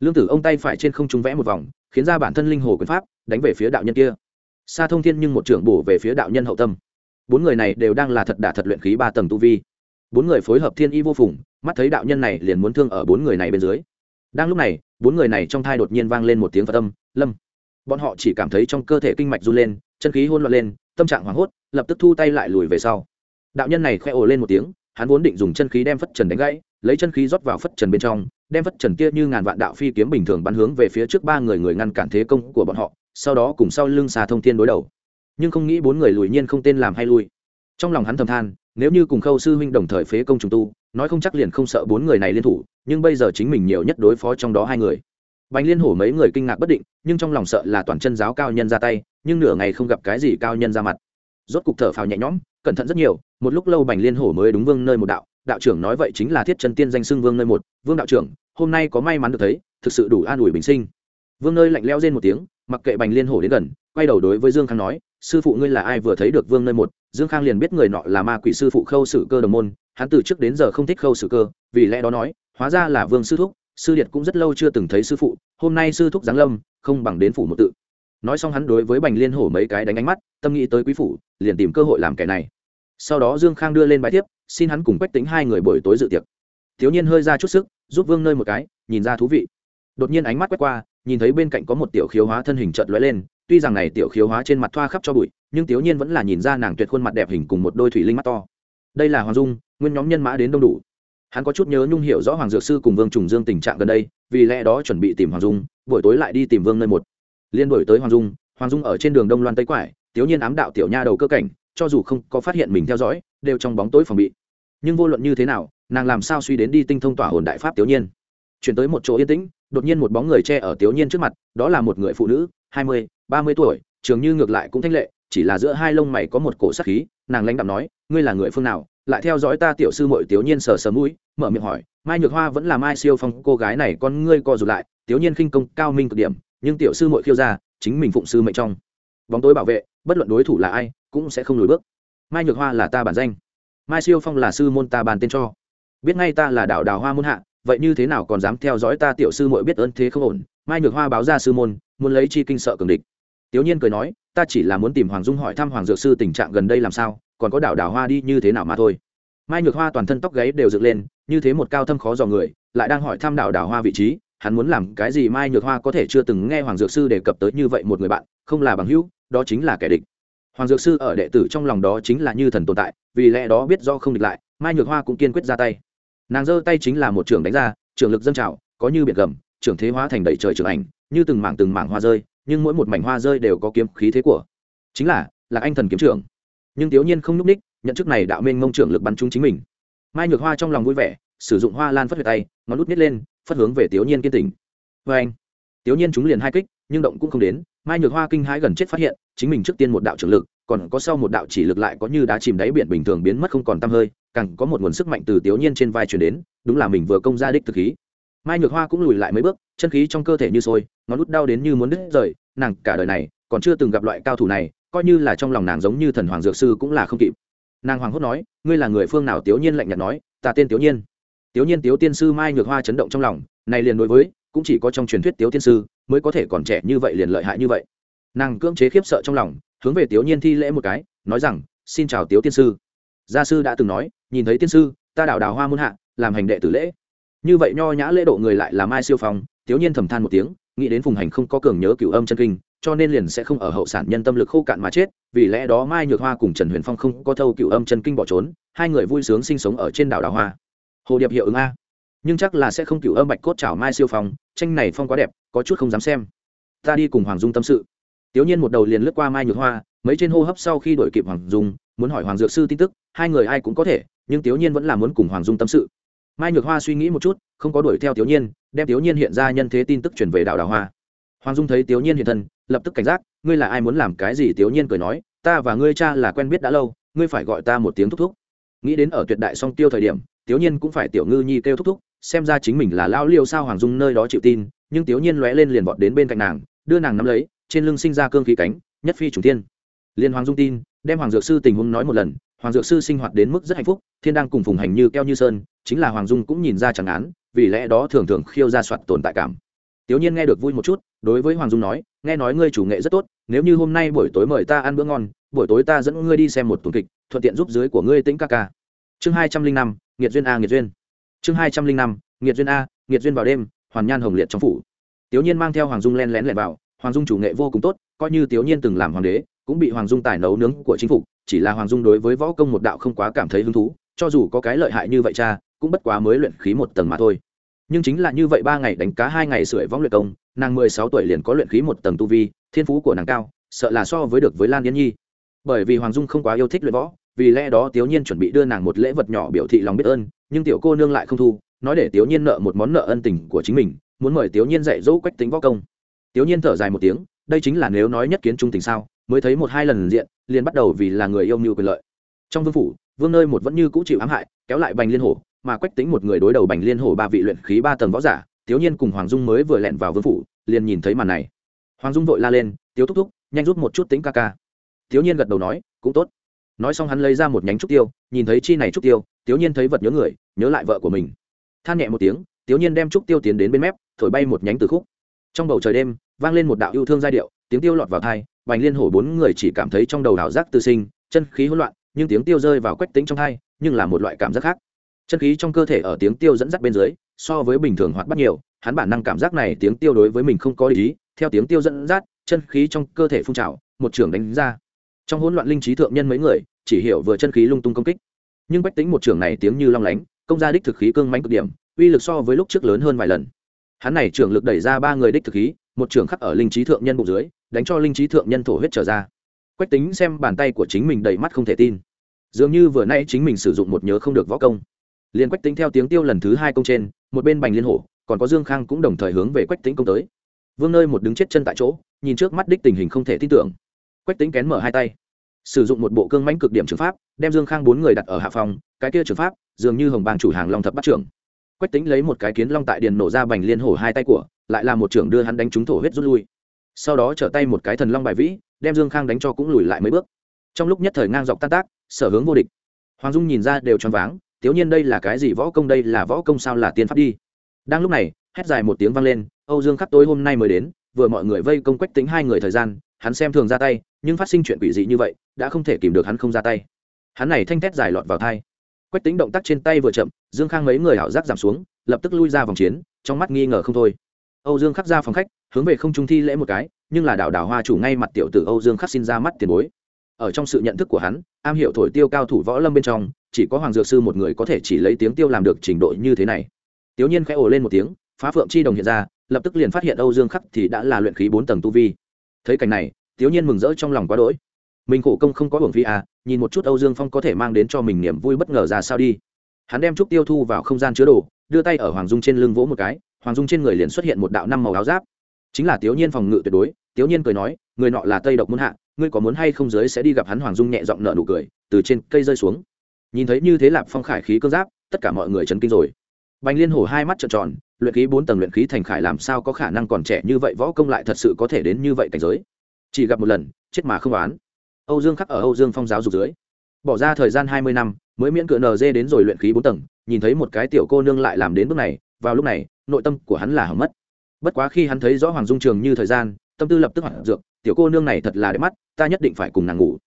Lương tử ông tay phải trên không trung vẽ một vòng khiến ra bản thân linh hồ quyền pháp đánh về phía đạo nhân kia. Xa thông thiên nhưng một trưởng bổ về phía đạo nhân hậu tâm bốn người này đều đang là thật đả thật luyện khí ba tầng tu vi. Bốn người phối hợp thiên y vô phùng, mắt thấy đạo nhân này liền muốn thương ở bốn người này bên dưới. Đang lúc này, bốn người này trong thai đột nhiên vang lên một tiếng phật âm, lâm. Bọn họ chỉ cảm thấy trong cơ thể kinh mạch run lên, chân khí hôn loạn lên, tâm trạng hoảng hốt, lập tức thu tay lại lùi về sau. Đạo nhân này khẽ ồ lên một tiếng, hắn vốn định dùng chân khí đem phất trần đánh gãy, lấy chân khí rót vào phất trần bên trong, đem phất trần kia như ngàn vạn đạo phi kiếm bình thường bắn hướng về phía trước ba người người ngăn cản thế công của bọn họ, sau đó cùng sau lưng xà thông thiên đối đầu nhưng không nghĩ bốn người lùi nhiên không tên làm hay lui. Trong lòng hắn thầm than, nếu như cùng khâu sư huynh đồng thời phế công trùng tu, nói không chắc liền không sợ bốn người này liên thủ, nhưng bây giờ chính mình nhiều nhất đối phó trong đó hai người. Bành liên hổ mấy người kinh ngạc bất định, nhưng trong lòng sợ là toàn chân giáo cao nhân ra tay, nhưng nửa ngày không gặp cái gì cao nhân ra mặt. Rốt cục thở phào nhẹ nhõm, cẩn thận rất nhiều, một lúc lâu bành liên hổ mới đúng vương nơi một đạo đạo trưởng nói vậy chính là thiết chân tiên danh xưng vương nơi một, vương đạo trưởng, hôm nay có may mắn được thấy, thực sự đủ an ủi bình sinh. Vương nơi lạnh leo rên một tiếng, mặc kệ bành liên hổ đến gần, quay đầu đối với dương khang nói sư phụ ngươi là ai vừa thấy được vương nơi một, dương khang liền biết người nọ là ma quỷ sư phụ khâu sử cơ đồng môn, hắn từ trước đến giờ không thích khâu sử cơ, vì lẽ đó nói, hóa ra là vương sư thúc, sư điệt cũng rất lâu chưa từng thấy sư phụ, hôm nay sư thúc giáng lâm, không bằng đến phủ một tự. Nói xong hắn đối với bành liên hổ mấy cái đánh ánh mắt, tâm nghĩ tới quý phủ, liền tìm cơ hội làm kẻ này. Sau đó dương khang đưa lên bài tiếp xin hắn cùng quách tính hai người buổi tối dự tiệc. Thiếu niên hơi ra chút sức, giúp vương nơi một cái, nhìn ra thú vị. Đột nhiên ánh mắt quét qua, nhìn thấy bên cạnh có một tiểu khiếu hóa thân hình chợt lóe lên tuy rằng này tiểu khiếu hóa trên mặt thoa khắp cho bụi, nhưng Tiểu nhiên vẫn là nhìn ra nàng tuyệt khuôn mặt đẹp hình cùng một đôi thủy linh mắt to. Đây là hoàng dung, nguyên nhóm nhân mã đến đông đủ. Hắn có chút nhớ nhung hiểu rõ hoàng dược sư cùng vương trùng dương tình trạng gần đây, vì lẽ đó chuẩn bị tìm hoàng dung, buổi tối lại đi tìm vương nơi một. Liên đổi tới hoàng dung hoàng dung ở trên đường đông loan tây quải, Tiểu nhiên ám đạo tiểu nha đầu cơ cảnh, cho dù không có phát hiện mình theo dõi, đều trong bóng tối phòng bị. Nhưng vô luận như thế nào, nàng làm sao suy đến đi tinh thông tỏa hồn đại pháp tiểu nhiên? Chuyển tới một chỗ yên tĩnh, đột nhiên một bóng người che ở tiểu nhiên trước mặt, đó là một người phụ nữ hai mươi, ba mươi tuổi, trường như ngược lại cũng thanh lệ, chỉ là giữa hai lông mày có một cổ sắc khí, nàng lãnh đạm nói, ngươi là người phương nào? Lại theo dõi ta tiểu sư muội tiểu nhiên sờ sờ mũi, mở miệng hỏi, mai nhược hoa vẫn là mai siêu phong, cô gái này con ngươi co rụt lại tiểu nhiên khinh công cao minh cực điểm, nhưng tiểu sư muội khiêu ra, chính mình phụng sư mệnh trong. Bóng tối bảo vệ, bất luận đối thủ là ai, cũng sẽ không lùi bước. Mai nhược hoa là ta bản danh. Mai siêu phong là sư môn ta bàn tên cho. Biết ngay ta là đạo đào hoa môn hạ, vậy như thế nào còn dám theo dõi ta tiểu sư muội biết ơn thế không ổn? Mai nhược hoa báo ra sư môn muốn lấy chi kinh sợ cường địch. Tiểu nhiên cười nói, ta chỉ là muốn tìm hoàng dung hỏi thăm hoàng dược sư tình trạng gần đây làm sao, còn có đảo đảo hoa đi như thế nào mà thôi. Mai nhược hoa toàn thân tóc gáy đều dựng lên, như thế một cao thâm khó dò người, lại đang hỏi thăm đảo đảo hoa vị trí, hắn muốn làm cái gì mai nhược hoa có thể chưa từng nghe hoàng dược sư đề cập tới như vậy một người bạn, không là bằng hữu, đó chính là kẻ địch. Hoàng dược sư ở đệ tử trong lòng đó chính là như thần tồn tại, vì lẽ đó biết do không địch lại, mai nhược hoa cũng kiên quyết ra tay. Nàng giơ tay chính là một trường đánh ra, trường lực dân trào, có như biển gầm, trường thế hóa thành đầy trời trường ảnh như từng mảng từng mảng hoa rơi, nhưng mỗi một mảnh hoa rơi đều có kiếm khí thế của. Chính là là anh thần kiếm trưởng. Nhưng thiếu nhiên không n ú c ních nhận chức này đạo minh mông trưởng lực bắn trúng chính mình. Mai nhược hoa trong lòng vui vẻ, sử dụng hoa lan phất về tay, ngón lút nít lên, phất hướng về thiếu nhiên kiên tình vê anh thiếu nhiên chúng liền hai kích, nhưng động cũng không đến, mai nhược hoa kinh hãi gần chết phát hiện, chính mình trước tiên một đạo trưởng lực, còn có sau một đạo chỉ lực lại có như đá chìm đáy biển bình thường biến mất không còn t hơi, càng có một nguồn sức mạnh từ tiểu nhiên trên vai chuyển đến, đúng là mình vừa công ra đích thực khí. Mai nhược hoa cũng lùi lại mấy bước, chân khí trong cơ thể như sôi ngón út đau đến như muốn đứt rời, nàng cả đời này còn chưa từng gặp loại cao thủ này, coi như là trong lòng nàng giống như thần hoàng dược sư cũng là không kịp. Nàng hoàng hốt nói, ngươi là người phương nào? Tiểu nhiên lạnh nhạt nói, ta tên tiểu nhiên. Tiểu nhiên tiểu tiên sư, mai nhược hoa chấn động trong lòng, này liền đối với, cũng chỉ có trong truyền thuyết tiểu tiên sư mới có thể còn trẻ như vậy liền lợi hại như vậy. Nàng cưỡng chế khiếp sợ trong lòng, hướng về tiểu nhiên thi lễ một cái, nói rằng, xin chào tiểu tiên sư. Gia sư đã từng nói, nhìn thấy tiên sư, ta đảo đào hoa muôn hạ, làm hành đệ tử lễ. Như vậy nho nhã lễ độ người lại là mai siêu phong tiểu nhiên thầm than một tiếng nghĩ đến phùng hành không có cường nhớ cửu âm chân kinh, cho nên liền sẽ không ở hậu sản nhân tâm lực khô cạn mà chết, vì lẽ đó mai nhược hoa cùng trần huyền phong không có thâu cửu âm chân kinh bỏ trốn, hai người vui sướng sinh sống ở trên đảo đào hoa. Hồ điệp hiệu ứng a. Nhưng chắc là sẽ không cửu âm bạch cốt chảo mai siêu phong, tranh này phong quá đẹp, có chút không dám xem. Ta đi cùng hoàng dung tâm sự. Tiểu nhiên một đầu liền lướt qua mai nhược hoa, mấy trên hô hấp sau khi đổi kịp hoàng dung, muốn hỏi hoàng dược sư tin tức, hai người ai cũng có thể, nhưng tiểu nhiên vẫn là muốn cùng hoàng dung tâm sự. Mai nhược hoa suy nghĩ một chút, không có đuổi theo tiểu nhiên đem tiểu nhiên hiện ra nhân thế tin tức truyền về đảo đào hoa. Hoàng dung thấy tiểu nhiên hiện thân, lập tức cảnh giác, ngươi là ai muốn làm cái gì? Tiểu nhiên cười nói, ta và ngươi cha là quen biết đã lâu, ngươi phải gọi ta một tiếng thúc thúc. Nghĩ đến ở tuyệt đại song tiêu thời điểm, tiểu nhiên cũng phải tiểu ngư nhi kêu thúc thúc, xem ra chính mình là lão liêu sao hoàng dung nơi đó chịu tin, nhưng tiểu nhiên lóe lên liền vọt đến bên cạnh nàng, đưa nàng nắm lấy, trên lưng sinh ra cương khí cánh, nhất phi chủ tiên liên hoàng dung tin, đem hoàng dược sư tình huống nói một lần, hoàng dược sư sinh hoạt đến mức rất hạnh phúc, thiên đang cùng phùng hành như keo như sơn, chính là hoàng dung cũng nhìn ra chẳng án vì lẽ đó thường thường khiêu ra soạt tồn tại cảm. Tiểu nhiên nghe được vui một chút, đối với hoàng dung nói, nghe nói ngươi chủ nghệ rất tốt, nếu như hôm nay buổi tối mời ta ăn bữa ngon, buổi tối ta dẫn ngươi đi xem một tuần kịch, thuận tiện giúp dưới của ngươi tĩnh ca ca. Chương hai trăm linh năm, nghiệt duyên a, nghiệt duyên. Chương hai trăm linh năm, nghiệt duyên a, nghiệt duyên vào đêm, hoàn nhan hồng liệt trong phủ. Tiểu nhiên mang theo hoàng dung len lén lẻn vào, hoàng dung chủ nghệ vô cùng tốt, coi như tiểu nhiên từng làm hoàng đế, cũng bị hoàng dung tài nấu nướng của chính phủ chỉ là hoàng dung đối với võ công một đạo không quá cảm thấy hứng thú cho dù có cái lợi hại như vậy cha, cũng bất quá mới luyện khí một tầng mà thôi. Nhưng chính là như vậy ba ngày đánh cá hai ngày sưởi võng luyện công, nàng mười sáu tuổi liền có luyện khí một tầng tu vi, thiên phú của nàng cao, sợ là so với được với lan yến nhi. Bởi vì hoàng dung không quá yêu thích luyện võ, vì lẽ đó tiểu nhiên chuẩn bị đưa nàng một lễ vật nhỏ biểu thị lòng biết ơn, nhưng tiểu cô nương lại không thu, nói để tiểu nhiên nợ một món nợ ân tình của chính mình, muốn mời tiểu nhiên dạy dỗ quách tính võ công. Tiểu nhiên thở dài một tiếng, đây chính là nếu nói nhất kiến trung tình sao, mới thấy một hai lần diện, liền bắt đầu vì là người yêu mưu quyền lợi. Trong vương phủ vương nơi một vẫn như cũ chịu ám hại, kéo lại bành liên hổ, mà quách tính một người đối đầu bành liên hổ ba vị luyện khí ba tầng võ giả thiếu nhiên cùng hoàng dung mới vừa lẹn vào vương phủ, liền nhìn thấy màn này. Hoàng dung vội la lên, tiếu thúc thúc, nhanh rút một chút tính ca ca. Thiếu nhiên gật đầu nói, cũng tốt. Nói xong hắn lấy ra một nhánh trúc tiêu, nhìn thấy chi này trúc tiêu thiếu nhiên thấy vật nhớ người, nhớ lại vợ của mình. Than nhẹ một tiếng thiếu nhiên đem trúc tiêu tiến đến bên mép, thổi bay một nhánh từ khúc. Trong bầu trời đêm, vang lên một đạo yêu thương giai điệu, tiếng tiêu lọt vào thai bành liên hổ bốn người chỉ cảm thấy trong đầu đảo giác tư sinh, chân khí hỗn loạn nhưng tiếng tiêu rơi vào quách tính trong thai nhưng là một loại cảm giác khác. Chân khí trong cơ thể ở tiếng tiêu dẫn dắt bên dưới, so với bình thường hoạt bắt nhiều, hắn bản năng cảm giác này tiếng tiêu đối với mình không có lý theo tiếng tiêu dẫn dắt, chân khí trong cơ thể phun trào, một trưởng đánh ra. Trong hỗn loạn linh trí thượng nhân mấy người, chỉ hiểu vừa chân khí lung tung công kích. Nhưng bách tính một trưởng này tiếng như long lánh, công ra đích thực khí cương mánh cực điểm, uy lực so với lúc trước lớn hơn vài lần. Hắn này trưởng lực đẩy ra ba người đích thực khí, một trưởng khắc ở linh trí thượng nhân bụng dưới, đánh cho linh trí thượng nhân thổ huyết trở ra quách tính xem bàn tay của chính mình đầy mắt không thể tin. Dường như vừa nay chính mình sử dụng một nhớ không được võ công. Liền quách tính theo tiếng tiêu lần thứ hai công trên, một bên bành liên hổ, còn có dương khang cũng đồng thời hướng về quách tính công tới. Vương nơi một đứng chết chân tại chỗ, nhìn trước mắt đích tình hình không thể tin tưởng. Quách tính kén mở hai tay. Sử dụng một bộ cương mãnh cực điểm trường pháp, đem dương khang bốn người đặt ở hạ phòng, cái kia trường pháp, dường như hồng bàng chủ hàng long thập bắt trưởng. Quách tính lấy một cái kiến long tại điền nổ ra bành liên hổ hai tay của, lại là một trưởng đưa hắn đánh trúng thổ huyết rút lui sau đó trở tay một cái thần long bài vĩ, đem dương khang đánh cho cũng lùi lại mấy bước. Trong lúc nhất thời ngang dọc tan tác, sở hướng vô địch. Hoàng dung nhìn ra đều choáng váng thiếu nhiên đây là cái gì võ công, đây là võ công sao là tiên pháp đi? Đang lúc này, hét dài một tiếng vang lên, âu dương khắc tối hôm nay mới đến, vừa mọi người vây công quách tính hai người thời gian, hắn xem thường ra tay, nhưng phát sinh chuyện quỷ dị như vậy, đã không thể kìm được hắn không ra tay. Hắn này thanh thét dài lọt vào thai. Quách tính động tác trên tay vừa chậm, dương khang mấy người hảo giác giảm xuống, lập tức lui ra vòng chiến, trong mắt nghi ngờ không thôi âu dương khắc ra phòng khách, hướng về không trung thi lễ một cái, nhưng là đảo đảo hoa chủ ngay mặt tiểu tử âu dương khắc xin ra mắt tiền bối. Ở trong sự nhận thức của hắn, am hiểu thổi tiêu cao thủ võ lâm bên trong, chỉ có hoàng dược sư một người có thể chỉ lấy tiếng tiêu làm được trình độ như thế này. Tiểu nhiên khẽ ồ lên một tiếng, phá phượng chi đồng hiện ra, lập tức liền phát hiện âu dương khắc thì đã là luyện khí bốn tầng tu vi. Thấy cảnh này, tiểu nhiên mừng rỡ trong lòng quá đỗi. Mình khổ công không có hưởng phi à nhìn một chút âu dương phong có thể mang đến cho mình niềm vui bất ngờ ra sao đi. Hắn đem trúc tiêu thu vào không gian chứa đồ, đưa tay ở hoàng dung trên lưng vỗ một cái hoàng dung trên người liền xuất hiện một đạo năm màu áo giáp. Chính là tiểu nhiên phòng ngự tuyệt đối tiểu nhiên cười nói, người nọ là tây độc muôn hạ, ngươi có muốn hay không dưới sẽ đi gặp hắn? Hoàng dung nhẹ giọng nợ nụ cười, từ trên cây rơi xuống. Nhìn thấy như thế lạp phong khải khí cơ giáp, tất cả mọi người chấn kinh rồi. Bành liên hổ hai mắt trợn tròn, luyện khí bốn tầng luyện khí thành khải làm sao có khả năng còn trẻ như vậy, võ công lại thật sự có thể đến như vậy cảnh giới. Chỉ gặp một lần, chết mà không oán. Âu dương khắc ở âu dương phong giáo dục dưới. Bỏ ra thời gian hai mươi năm, mới miễn cựa nd đến rồi luyện khí bốn tầng, nhìn thấy một cái tiểu cô nương lại làm đến bước này, vào lúc này nội tâm của hắn là hỏng mất. Bất quá khi hắn thấy rõ hoàng dung trường như thời gian, tâm tư lập tức hoạt dược, tiểu cô nương này thật là đẹp mắt, ta nhất định phải cùng nàng ngủ.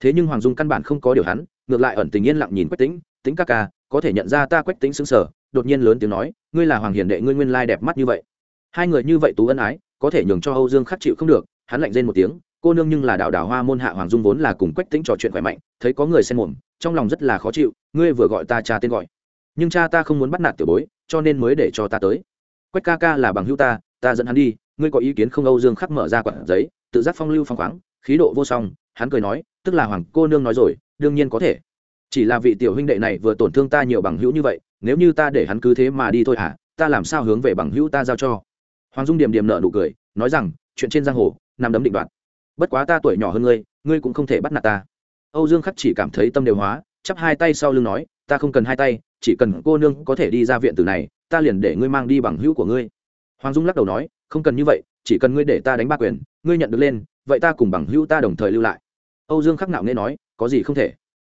Thế nhưng hoàng dung căn bản không có điều hắn, ngược lại ẩn tình yên lặng nhìn quách tính tính ca ca, có thể nhận ra ta quách tính xứng sở đột nhiên lớn tiếng nói, ngươi là hoàng hiền đệ, ngươi nguyên lai đẹp mắt như vậy. Hai người như vậy tú ân ái, có thể nhường cho âu dương khắc chịu không được, hắn lạnh rên một tiếng, cô nương nhưng là đạo đào hoa môn hạ hoàng dung vốn là cùng quách tính trò chuyện khỏe mạnh, thấy có người xen mồm, trong lòng rất là khó chịu, ngươi vừa gọi ta cha tên gọi, nhưng cha ta không muốn bắt nạt tiểu bối cho nên mới để cho ta tới. Quách ca ca là bằng hữu ta ta dẫn hắn đi, ngươi có ý kiến không? Âu dương khắc mở ra quạt giấy, tự giác phong lưu phong khoáng, khí độ vô song, hắn cười nói, tức là hoàng cô nương nói rồi, đương nhiên có thể. Chỉ là vị tiểu huynh đệ này vừa tổn thương ta nhiều bằng hữu như vậy, nếu như ta để hắn cứ thế mà đi thôi hả? Ta làm sao hướng về bằng hữu ta giao cho? Hoàng dung điểm điểm nợ nụ cười, nói rằng, chuyện trên giang hồ, nằm đấm định đoạt. Bất quá ta tuổi nhỏ hơn ngươi ngươi cũng không thể bắt nạt ta. Âu dương khắc chỉ cảm thấy tâm đều hóa, chắp hai tay sau lưng nói, ta không cần hai tay chỉ cần cô nương có thể đi ra viện từ này, ta liền để ngươi mang đi bằng hữu của ngươi. Hoàng dung lắc đầu nói, không cần như vậy, chỉ cần ngươi để ta đánh ba quyền, ngươi nhận được lên, vậy ta cùng bằng hữu ta đồng thời lưu lại. Âu dương khắc nạo nghe nói, có gì không thể.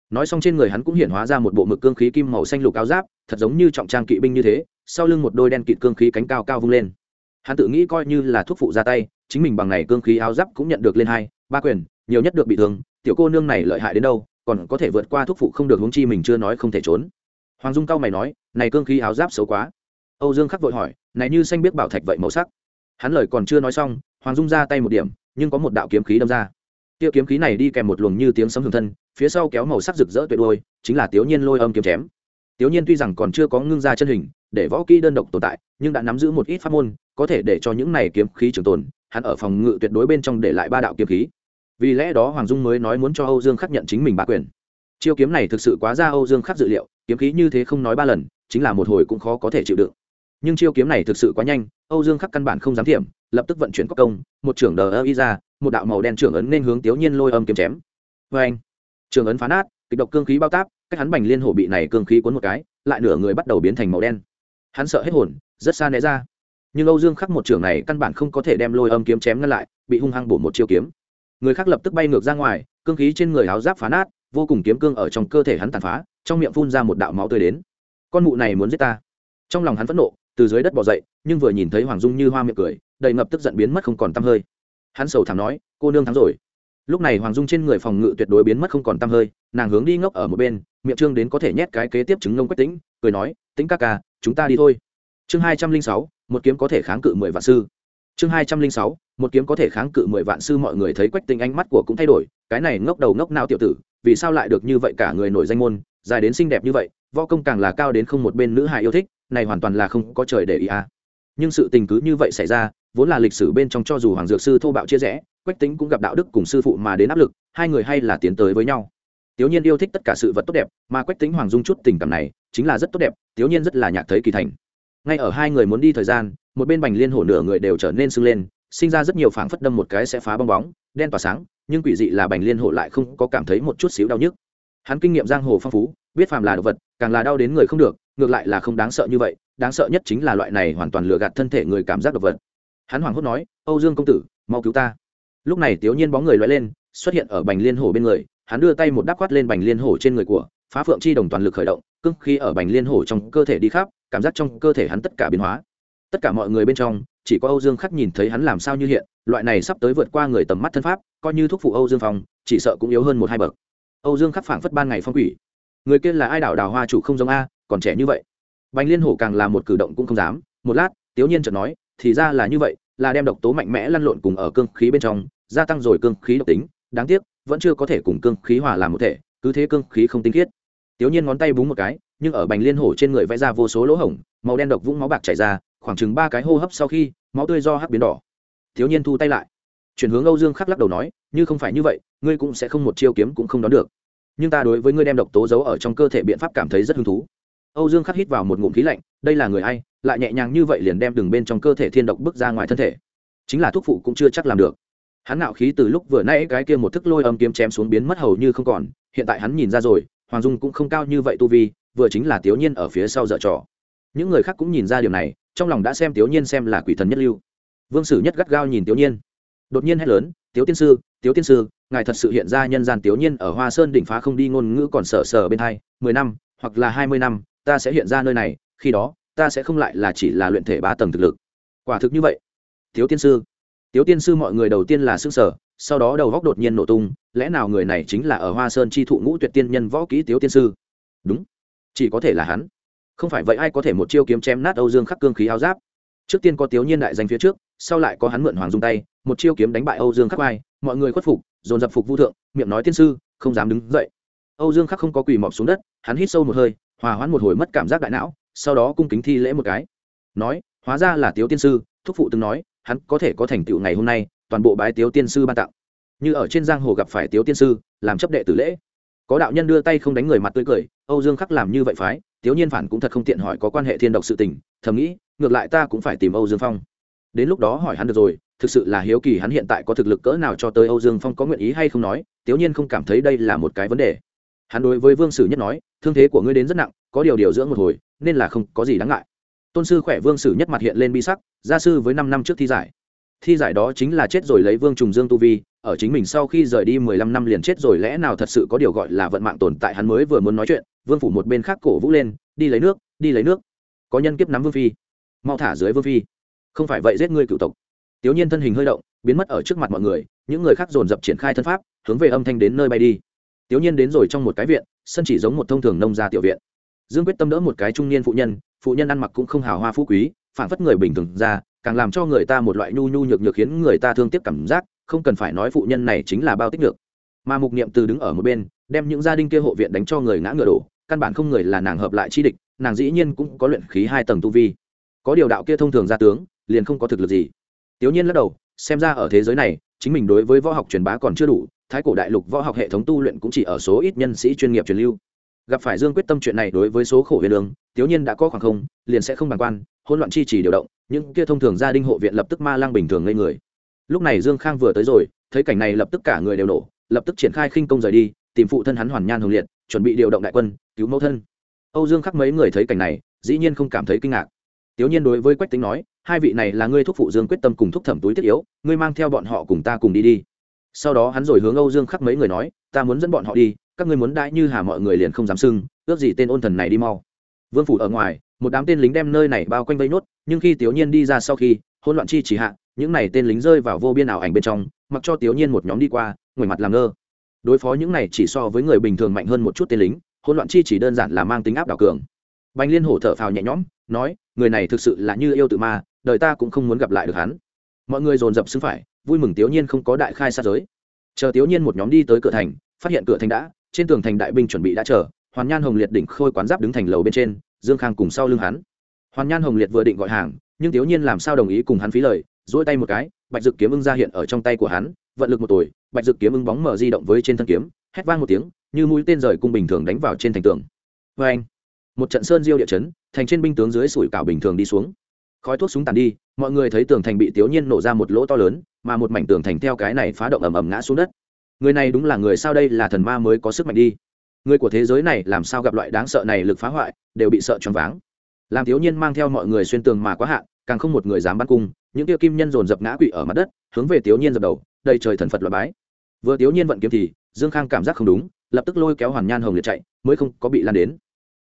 Nói xong trên người hắn cũng hiện hóa ra một bộ mực cương khí kim màu xanh lục áo giáp, thật giống như trọng trang kỵ binh như thế, sau lưng một đôi đen kịt cương khí cánh cao cao vung lên. Hắn tự nghĩ coi như là thuốc phụ ra tay, chính mình bằng này cương khí áo giáp cũng nhận được lên hai, ba quyền, nhiều nhất được bị thương, tiểu cô nương này lợi hại đến đâu, còn có thể vượt qua thuốc phụ không được hướng chi mình chưa nói không thể trốn hoàng dung cao mày nói, này cương khí áo giáp xấu quá. Âu dương khắc vội hỏi, này như xanh biết bảo thạch vậy màu sắc? Hắn lời còn chưa nói xong, hoàng dung ra tay một điểm, nhưng có một đạo kiếm khí đâm ra. Tiêu kiếm khí này đi kèm một luồng như tiếng sấm hưởng thân, phía sau kéo màu sắc rực rỡ tuyệt đôi chính là tiểu nhiên lôi âm kiếm chém. Tiểu nhiên tuy rằng còn chưa có ngưng ra chân hình, để võ kỹ đơn độc tồn tại, nhưng đã nắm giữ một ít pháp môn, có thể để cho những này kiếm khí trường tồn, hắn ở phòng ngự tuyệt đối bên trong để lại ba đạo kiếm khí. Vì lẽ đó hoàng dung mới nói muốn cho âu dương khắc nhận chính mình ba quyền. Chiêu kiếm này thực sự quá ra âu dương khắc dự liệu kiếm khí như thế không nói ba lần, chính là một hồi cũng khó có thể chịu đựng. Nhưng chiêu kiếm này thực sự quá nhanh, âu dương khắc căn bản không dám thiểm, lập tức vận chuyển có công, một trưởng đờ ơ y ra, một đạo màu đen trưởng ấn nên hướng tiếu nhiên lôi âm kiếm chém. Vê anh, trưởng ấn phá nát, kịch độc cương khí bao táp cách hắn bành liên hổ bị này cương khí cuốn một cái, lại nửa người bắt đầu biến thành màu đen. Hắn sợ hết hồn, rất xa né ra. Nhưng âu dương khắc một trưởng này căn bản không có thể đem lôi âm kiếm chém ngăn lại, bị hung hăng bổ một chiêu kiếm. Người khác lập tức bay ngược ra ngoài, cương khí trên người áo giáp phá nát, vô cùng kiếm cương ở trong cơ thể hắn tàn phá trong miệng phun ra một đạo máu tươi đến. Con mụ này muốn giết ta. Trong lòng hắn phẫn nộ, từ dưới đất bỏ dậy, nhưng vừa nhìn thấy hoàng dung như hoa miệng cười, đầy ngập tức giận biến mất không còn tăm hơi. Hắn sầu thảm nói, cô nương thắng rồi. Lúc này hoàng dung trên người phòng ngự tuyệt đối biến mất không còn tăm hơi, nàng hướng đi ngốc ở một bên, miệng trương đến có thể nhét cái kế tiếp chứng ngông quách tính cười nói tính ca ca, chúng ta đi thôi. Chương hai trăm linh sáu, một kiếm có thể kháng cự mười vạn sư. Chương hai trăm linh sáu, một kiếm có thể kháng cự mười vạn sư, mọi người thấy quách tính ánh mắt của cũng thay đổi, cái này ngốc đầu ngốc nao tiểu tử, vì sao lại được như vậy cả người nổi danh môn dài đến xinh đẹp như vậy, võ công càng là cao đến không một bên nữ hài yêu thích, này hoàn toàn là không có trời để ý à. nhưng sự tình cứ như vậy xảy ra, vốn là lịch sử bên trong cho dù hoàng dược sư thô bạo chia rẽ, quách tính cũng gặp đạo đức cùng sư phụ mà đến áp lực, hai người hay là tiến tới với nhau. Tiểu nhiên yêu thích tất cả sự vật tốt đẹp, mà quách tính hoàng dung chút tình cảm này, chính là rất tốt đẹp, tiểu nhiên rất là nhạc thấy kỳ thành. Ngay ở hai người muốn đi thời gian, một bên bành liên hổ nửa người đều trở nên sưng lên, sinh ra rất nhiều phảng phất đâm một cái sẽ phá bong bóng, đen tỏa sáng, nhưng quỷ dị là bành liên hổ lại không có cảm thấy một chút xíu đau nhức hắn kinh nghiệm giang hồ phong phú, biết phàm là đồ vật, càng là đau đến người không được, ngược lại là không đáng sợ như vậy, đáng sợ nhất chính là loại này hoàn toàn lừa gạt thân thể người cảm giác đồ vật. Hắn hoảng hốt nói, âu dương công tử, mau cứu ta. Lúc này tiểu nhiên bóng người loay lên, xuất hiện ở bành liên hổ bên người, hắn đưa tay một đắp quát lên bành liên hổ trên người của, phá phượng chi đồng toàn lực khởi động cưng khi ở bành liên hổ trong cơ thể đi khắp, cảm giác trong cơ thể hắn tất cả biến hóa. Tất cả mọi người bên trong, chỉ có âu dương khắc nhìn thấy hắn làm sao như hiện, loại này sắp tới vượt qua người tầm mắt thân pháp, coi như thuốc phụ âu dương phong, chỉ sợ cũng yếu hơn một hai bậc âu dương khắc phảng phất ban ngày phong quỷ. Người kia là ai đảo đào hoa chủ không giống a, còn trẻ như vậy. Bành liên hổ càng là một cử động cũng không dám. Một lát, tiếu nhiên chợt nói, thì ra là như vậy, là đem độc tố mạnh mẽ lăn lộn cùng ở cương khí bên trong, gia tăng rồi cương khí độc tính. Đáng tiếc, vẫn chưa có thể cùng cương khí hòa làm một thể, cứ thế cương khí không tinh khiết. Tiếu nhiên ngón tay búng một cái, nhưng ở bành liên hổ trên người vẽ ra vô số lỗ hổng, màu đen độc vũng máu bạc chảy ra, khoảng chừng ba cái hô hấp sau khi, máu tươi do hắc biến đỏ. Thiếu nhiên thu tay lại. Chuyển hướng âu dương khắc lắc đầu nói như không phải như vậy, ngươi cũng sẽ không một chiêu kiếm cũng không đón được. Nhưng ta đối với ngươi đem độc tố giấu ở trong cơ thể biện pháp cảm thấy rất hứng thú. Âu dương khắc hít vào một ngụm khí lạnh, đây là người ai, lại nhẹ nhàng như vậy liền đem đường bên trong cơ thể thiên độc bước ra ngoài thân thể. Chính là thuốc phụ cũng chưa chắc làm được. Hắn nạo khí từ lúc vừa nãy cái kia một thức lôi âm kiếm chém xuống biến mất hầu như không còn, hiện tại hắn nhìn ra rồi, hoàng dung cũng không cao như vậy tu vi, vừa chính là tiểu nhiên ở phía sau dở trò. Những người khác cũng nhìn ra điều này, trong lòng đã xem tiểu nhiên xem là quỷ thần nhất lưu. Vương sử nhất gắt gao nhìn tiểu nhiên. Đột nhiên hét lớn tiểu tiên sư Tiếu tiên sư, ngài thật sự hiện ra nhân gian tiểu nhiên ở hoa sơn đỉnh phá không đi ngôn ngữ còn sở sở bên hai, mười năm, hoặc là hai mươi năm, ta sẽ hiện ra nơi này, khi đó, ta sẽ không lại là chỉ là luyện thể ba tầng thực lực. Quả thực như vậy. Tiếu tiên sư. Tiếu tiên sư mọi người đầu tiên là xương sở sau đó đầu góc đột nhiên nổ tung, lẽ nào người này chính là ở hoa sơn chi thụ ngũ tuyệt tiên nhân võ kỹ tiếu tiên sư? Đúng. Chỉ có thể là hắn. Không phải vậy ai có thể một chiêu kiếm chém nát âu dương khắc cương khí áo giáp? Trước tiên có tiếu nhiên đại danh phía trước, sau lại có hắn mượn hoàng dung tay, một chiêu kiếm đánh bại âu dương khắc vai mọi người khuất phục, dồn dập phục vu thượng, miệng nói tiên sư, không dám đứng dậy. Âu dương khắc không có quỳ mọp xuống đất, hắn hít sâu một hơi, hòa hoãn một hồi mất cảm giác đại não, sau đó cung kính thi lễ một cái. Nói, hóa ra là tiếu tiên sư, thúc phụ từng nói, hắn có thể có thành tựu ngày hôm nay, toàn bộ bái tiếu tiên sư ban tặng. Như ở trên giang hồ gặp phải tiếu tiên sư, làm chấp đệ tử lễ. Có đạo nhân đưa tay không đánh người mặt tươi cười, âu dương khắc làm như vậy phái, tiếu nhiên phản cũng thật không tiện hỏi có quan hệ thiên độc sự tình, thầm nghĩ, ngược lại ta cũng phải tìm âu dương phong. Đến lúc đó hỏi hắn được rồi thực sự là hiếu kỳ hắn hiện tại có thực lực cỡ nào cho tới âu dương phong có nguyện ý hay không nói tiếu nhiên không cảm thấy đây là một cái vấn đề. Hắn đối với vương sử nhất nói, thương thế của ngươi đến rất nặng, có điều điều dưỡng một hồi, nên là không có gì đáng ngại. Tôn sư khỏe vương sử nhất mặt hiện lên bi sắc, gia sư với năm năm trước thi giải. Thi giải đó chính là chết rồi lấy vương trùng dương tu vi, ở chính mình sau khi rời đi mười lăm năm liền chết rồi lẽ nào thật sự có điều gọi là vận mạng tồn tại hắn mới vừa muốn nói chuyện, vương phủ một bên khác cổ vũ lên, đi lấy nước, đi lấy nước. Có nhân kiếp nắm vương phi, mau thả dưới vương phi. Không phải vậy giết ngươi cựu tộc tiểu nhiên thân hình hơi động, biến mất ở trước mặt mọi người, những người khác dồn dập triển khai thân pháp, hướng về âm thanh đến nơi bay đi. Tiểu nhiên đến rồi trong một cái viện, sân chỉ giống một thông thường nông gia tiểu viện. Dương quyết tâm đỡ một cái trung niên phụ nhân phụ nhân ăn mặc cũng không hào hoa phú quý phản phất người bình thường ra, càng làm cho người ta một loại nhu nhu nhược nhược khiến người ta thương tiếc cảm giác, không cần phải nói phụ nhân này chính là bao tích được mà mục niệm từ đứng ở một bên, đem những gia đình kia hộ viện đánh cho người ngã ngựa đổ, căn bản không người là nàng hợp lại chi địch, nàng dĩ nhiên cũng có luyện khí hai tầng tu vi. Có điều đạo kia thông thường gia tướng, liền không có thực lực gì tiểu nhiên lắc đầu, xem ra ở thế giới này, chính mình đối với võ học truyền bá còn chưa đủ, thái cổ đại lục võ học hệ thống tu luyện cũng chỉ ở số ít nhân sĩ chuyên nghiệp truyền lưu. Gặp phải dương quyết tâm chuyện này đối với số khổ huyền lương tiểu nhiên đã có khoảng không, liền sẽ không bàn quan, hỗn loạn chi trì điều động, những kia thông thường gia đình hộ viện lập tức ma lang bình thường ngây người. Lúc này dương khang vừa tới rồi, thấy cảnh này lập tức cả người đều nổ, lập tức triển khai khinh công rời đi, tìm phụ thân hắn hoàn nhan hồng liệt, chuẩn bị điều động đại quân, cứu mẫu thân. Âu dương khắc mấy người thấy cảnh này, dĩ nhiên không cảm thấy kinh ngạc tiểu nhiên đối với quách tính nói, hai vị này là ngươi thúc phụ dương quyết tâm cùng thúc thẩm túi thiết yếu, ngươi mang theo bọn họ cùng ta cùng đi đi. Sau đó hắn rồi hướng âu dương khắc mấy người nói, ta muốn dẫn bọn họ đi, các ngươi muốn đãi như hà mọi người liền không dám sưng ước gì tên ôn thần này đi mau. Vương phủ ở ngoài, một đám tên lính đem nơi này bao quanh vây nốt nhưng khi tiểu nhiên đi ra sau khi, hỗn loạn chi chỉ hạ, những này tên lính rơi vào vô biên ảo ảnh bên trong, mặc cho tiểu nhiên một nhóm đi qua ngẩng mặt làm ngơ. Đối phó những này chỉ so với người bình thường mạnh hơn một chút tên lính, hỗn loạn chi chỉ đơn giản là mang tính áp đảo cường. Bành liên hổ thở phào nhẹ nhõm, nói người này thực sự là như yêu tự ma, đời ta cũng không muốn gặp lại được hắn. Mọi người dồn dập xứng phải, vui mừng tiểu nhiên không có đại khai sát giới. Chờ tiểu nhiên một nhóm đi tới cửa thành, phát hiện cửa thành đã, trên tường thành đại binh chuẩn bị đã chờ, hoàn nhan hồng liệt đỉnh khôi quán giáp đứng thành lầu bên trên, dương khang cùng sau lưng hắn. Hoàn nhan hồng liệt vừa định gọi hàng, nhưng tiểu nhiên làm sao đồng ý cùng hắn phí lời dỗi tay một cái, bạch dực kiếm ưng ra hiện ở trong tay của hắn, vận lực một tuổi bạch dực kiếm ưng bóng mở di động với trên thân kiếm, hét vang một tiếng, như mũi tên rời cung bình thường đánh vào trên thành tường. Vê anh một trận sơn diêu địa chấn thành trên binh tướng dưới sủi cảo bình thường đi xuống. Khói thuốc súng tàn đi, mọi người thấy tường thành bị tiểu nhiên nổ ra một lỗ to lớn, mà một mảnh tường thành theo cái này phá động ầm ầm ngã xuống đất. Người này đúng là người sao đây là thần ma mới có sức mạnh đi. Người của thế giới này làm sao gặp loại đáng sợ này lực phá hoại, đều bị sợ choáng váng. Làm thiếu nhiên mang theo mọi người xuyên tường mà quá hạn, càng không một người dám bắn cung, những kia kim nhân dồn dập ngã quỵ ở mặt đất, hướng về thiếu nhiên dập đầu, đầy trời thần phật loại bái. Vừa thiếu nhiên vận kiếm thì, dương khang cảm giác không đúng, lập tức lôi kéo hoàn nhan hồng liệt chạy, mới không có bị lan đến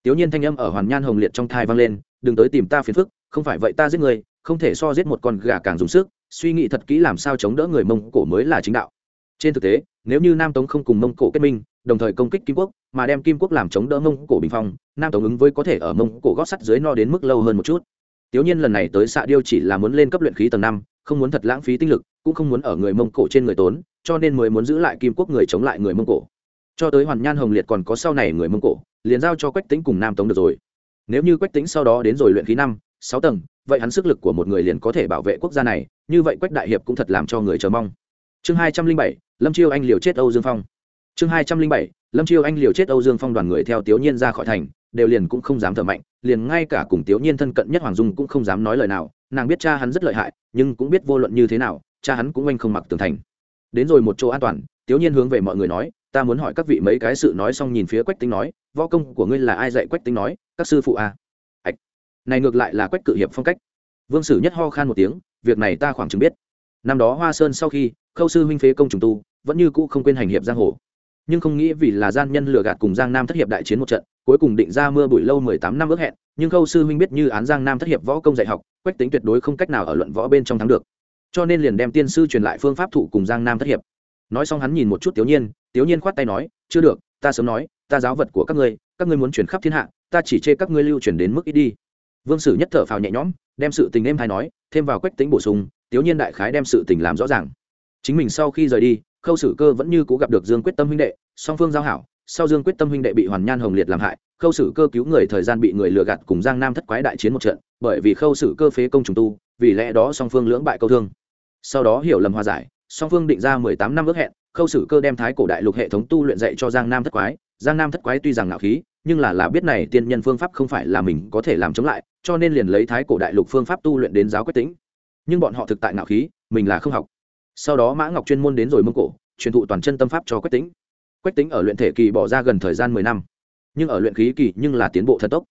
tiểu nhiên thanh âm ở hoàn nhan hồng liệt trong thai vang lên, đừng tới tìm ta phiền phức, không phải vậy ta giết người, không thể so giết một con gà càng dùng sức, suy nghĩ thật kỹ làm sao chống đỡ người mông cổ mới là chính đạo. Trên thực tế, nếu như nam tống không cùng mông cổ kết minh, đồng thời công kích kim quốc, mà đem kim quốc làm chống đỡ mông cổ bình phong, nam tống ứng với có thể ở mông cổ gót sắt dưới no đến mức lâu hơn một chút. Tiểu nhiên lần này tới xạ điêu chỉ là muốn lên cấp luyện khí tầng năm, không muốn thật lãng phí tinh lực, cũng không muốn ở người mông cổ trên người tốn, cho nên mới muốn giữ lại kim quốc người chống lại người mông cổ cho tới hoàn nhan hồng liệt còn có sau này người mông cổ, liền giao cho quách tính cùng nam tống được rồi. Nếu như quách tính sau đó đến rồi luyện khí năm, sáu tầng, vậy hắn sức lực của một người liền có thể bảo vệ quốc gia này, như vậy quách đại hiệp cũng thật làm cho người chờ mong. Chương hai trăm linh bảy, lâm chiêu anh liều chết âu dương phong. Chương hai trăm linh bảy, lâm chiêu anh liều chết âu dương phong đoàn người theo tiểu nhiên ra khỏi thành, đều liền cũng không dám thở mạnh, liền ngay cả cùng tiểu nhiên thân cận nhất hoàng dung cũng không dám nói lời nào, nàng biết cha hắn rất lợi hại, nhưng cũng biết vô luận như thế nào, cha hắn cũng oanh không mặc tường thành. Đến rồi một chỗ an toàn tiểu nhiên hướng về mọi người nói ta muốn hỏi các vị mấy cái sự nói xong nhìn phía quách tính nói, võ công của ngươi là ai dạy quách tính nói, các sư phụ a à? ạch. Này ngược lại là quách cự hiệp phong cách. Vương sử nhất ho khan một tiếng, việc này ta khoảng chừng biết. Năm đó hoa sơn sau khi, khâu sư huynh phế công trùng tu, vẫn như cũ không quên hành hiệp giang hồ. Nhưng không nghĩ vì là gian nhân lừa gạt cùng giang nam thất hiệp đại chiến một trận, cuối cùng định ra mưa bụi lâu mười tám năm ước hẹn, nhưng khâu sư huynh biết như án giang nam thất hiệp võ công dạy học, quách tính tuyệt đối không cách nào ở luận võ bên trong thắng được. Cho nên liền đem tiên sư truyền lại phương pháp thủ cùng giang nam thất hiệp nói xong hắn nhìn một chút tiểu nhiên tiểu nhiên khoát tay nói, chưa được, ta sớm nói, ta giáo vật của các ngươi các ngươi muốn chuyển khắp thiên hạ, ta chỉ chê các ngươi lưu truyền đến mức ít đi. Vương sử nhất thở phào nhẹ nhõm, đem sự tình em hay nói, thêm vào quách tính bổ sung, tiểu nhiên đại khái đem sự tình làm rõ ràng. Chính mình sau khi rời đi, khâu sử cơ vẫn như cố gặp được dương quyết tâm huynh đệ, song phương giao hảo, sau dương quyết tâm huynh đệ bị hoàn nhan hồng liệt làm hại, khâu sử cơ cứu người thời gian bị người lừa gạt cùng giang nam thất quái đại chiến một trận, bởi vì khâu sử cơ phế công trùng tu, vì lẽ đó song phương lưỡng bại câu thương. Sau đó hiểu lầm hòa giải song phương định ra mười tám năm ước hẹn, khâu sử cơ đem thái cổ đại lục hệ thống tu luyện dạy cho giang nam thất quái. Giang nam thất quái tuy rằng ngạo khí, nhưng là là biết này tiên nhân phương pháp không phải là mình có thể làm chống lại, cho nên liền lấy thái cổ đại lục phương pháp tu luyện đến giáo quyết tính nhưng bọn họ thực tại ngạo khí, mình là không học. Sau đó mã ngọc chuyên môn đến rồi mông cổ, truyền thụ toàn chân tâm pháp cho quách tính quách tính ở luyện thể kỳ bỏ ra gần thời gian mười năm. Nhưng ở luyện khí kỳ nhưng là tiến bộ thần tốc.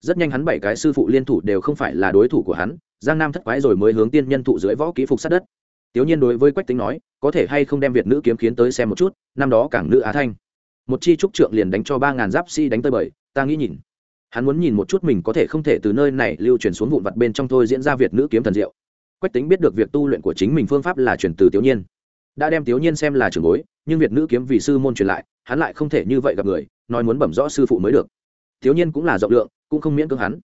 Rất nhanh hắn bảy cái sư phụ liên thủ đều không phải là đối thủ của hắn. Giang nam thất quái rồi mới hướng tiên nhân thụ dưới võ kỹ phục sát đất tiểu nhiên đối với quách tính nói, có thể hay không đem việt nữ kiếm khiến tới xem một chút, năm đó cảng nữ á thanh. Một chi trúc trượng liền đánh cho ba ngàn giáp sĩ đánh tới bảy ta nghĩ nhìn. Hắn muốn nhìn một chút mình có thể không thể từ nơi này lưu truyền xuống vụn vặt bên trong thôi diễn ra việt nữ kiếm thần diệu. Quách tính biết được việc tu luyện của chính mình phương pháp là truyền từ tiểu nhiên. Đã đem tiểu nhiên xem là trưởng bối, nhưng việt nữ kiếm vì sư môn truyền lại, hắn lại không thể như vậy gặp người, nói muốn bẩm rõ sư phụ mới được. Tiểu nhiên cũng là rộng lượng, cũng không miễn cưỡng hắn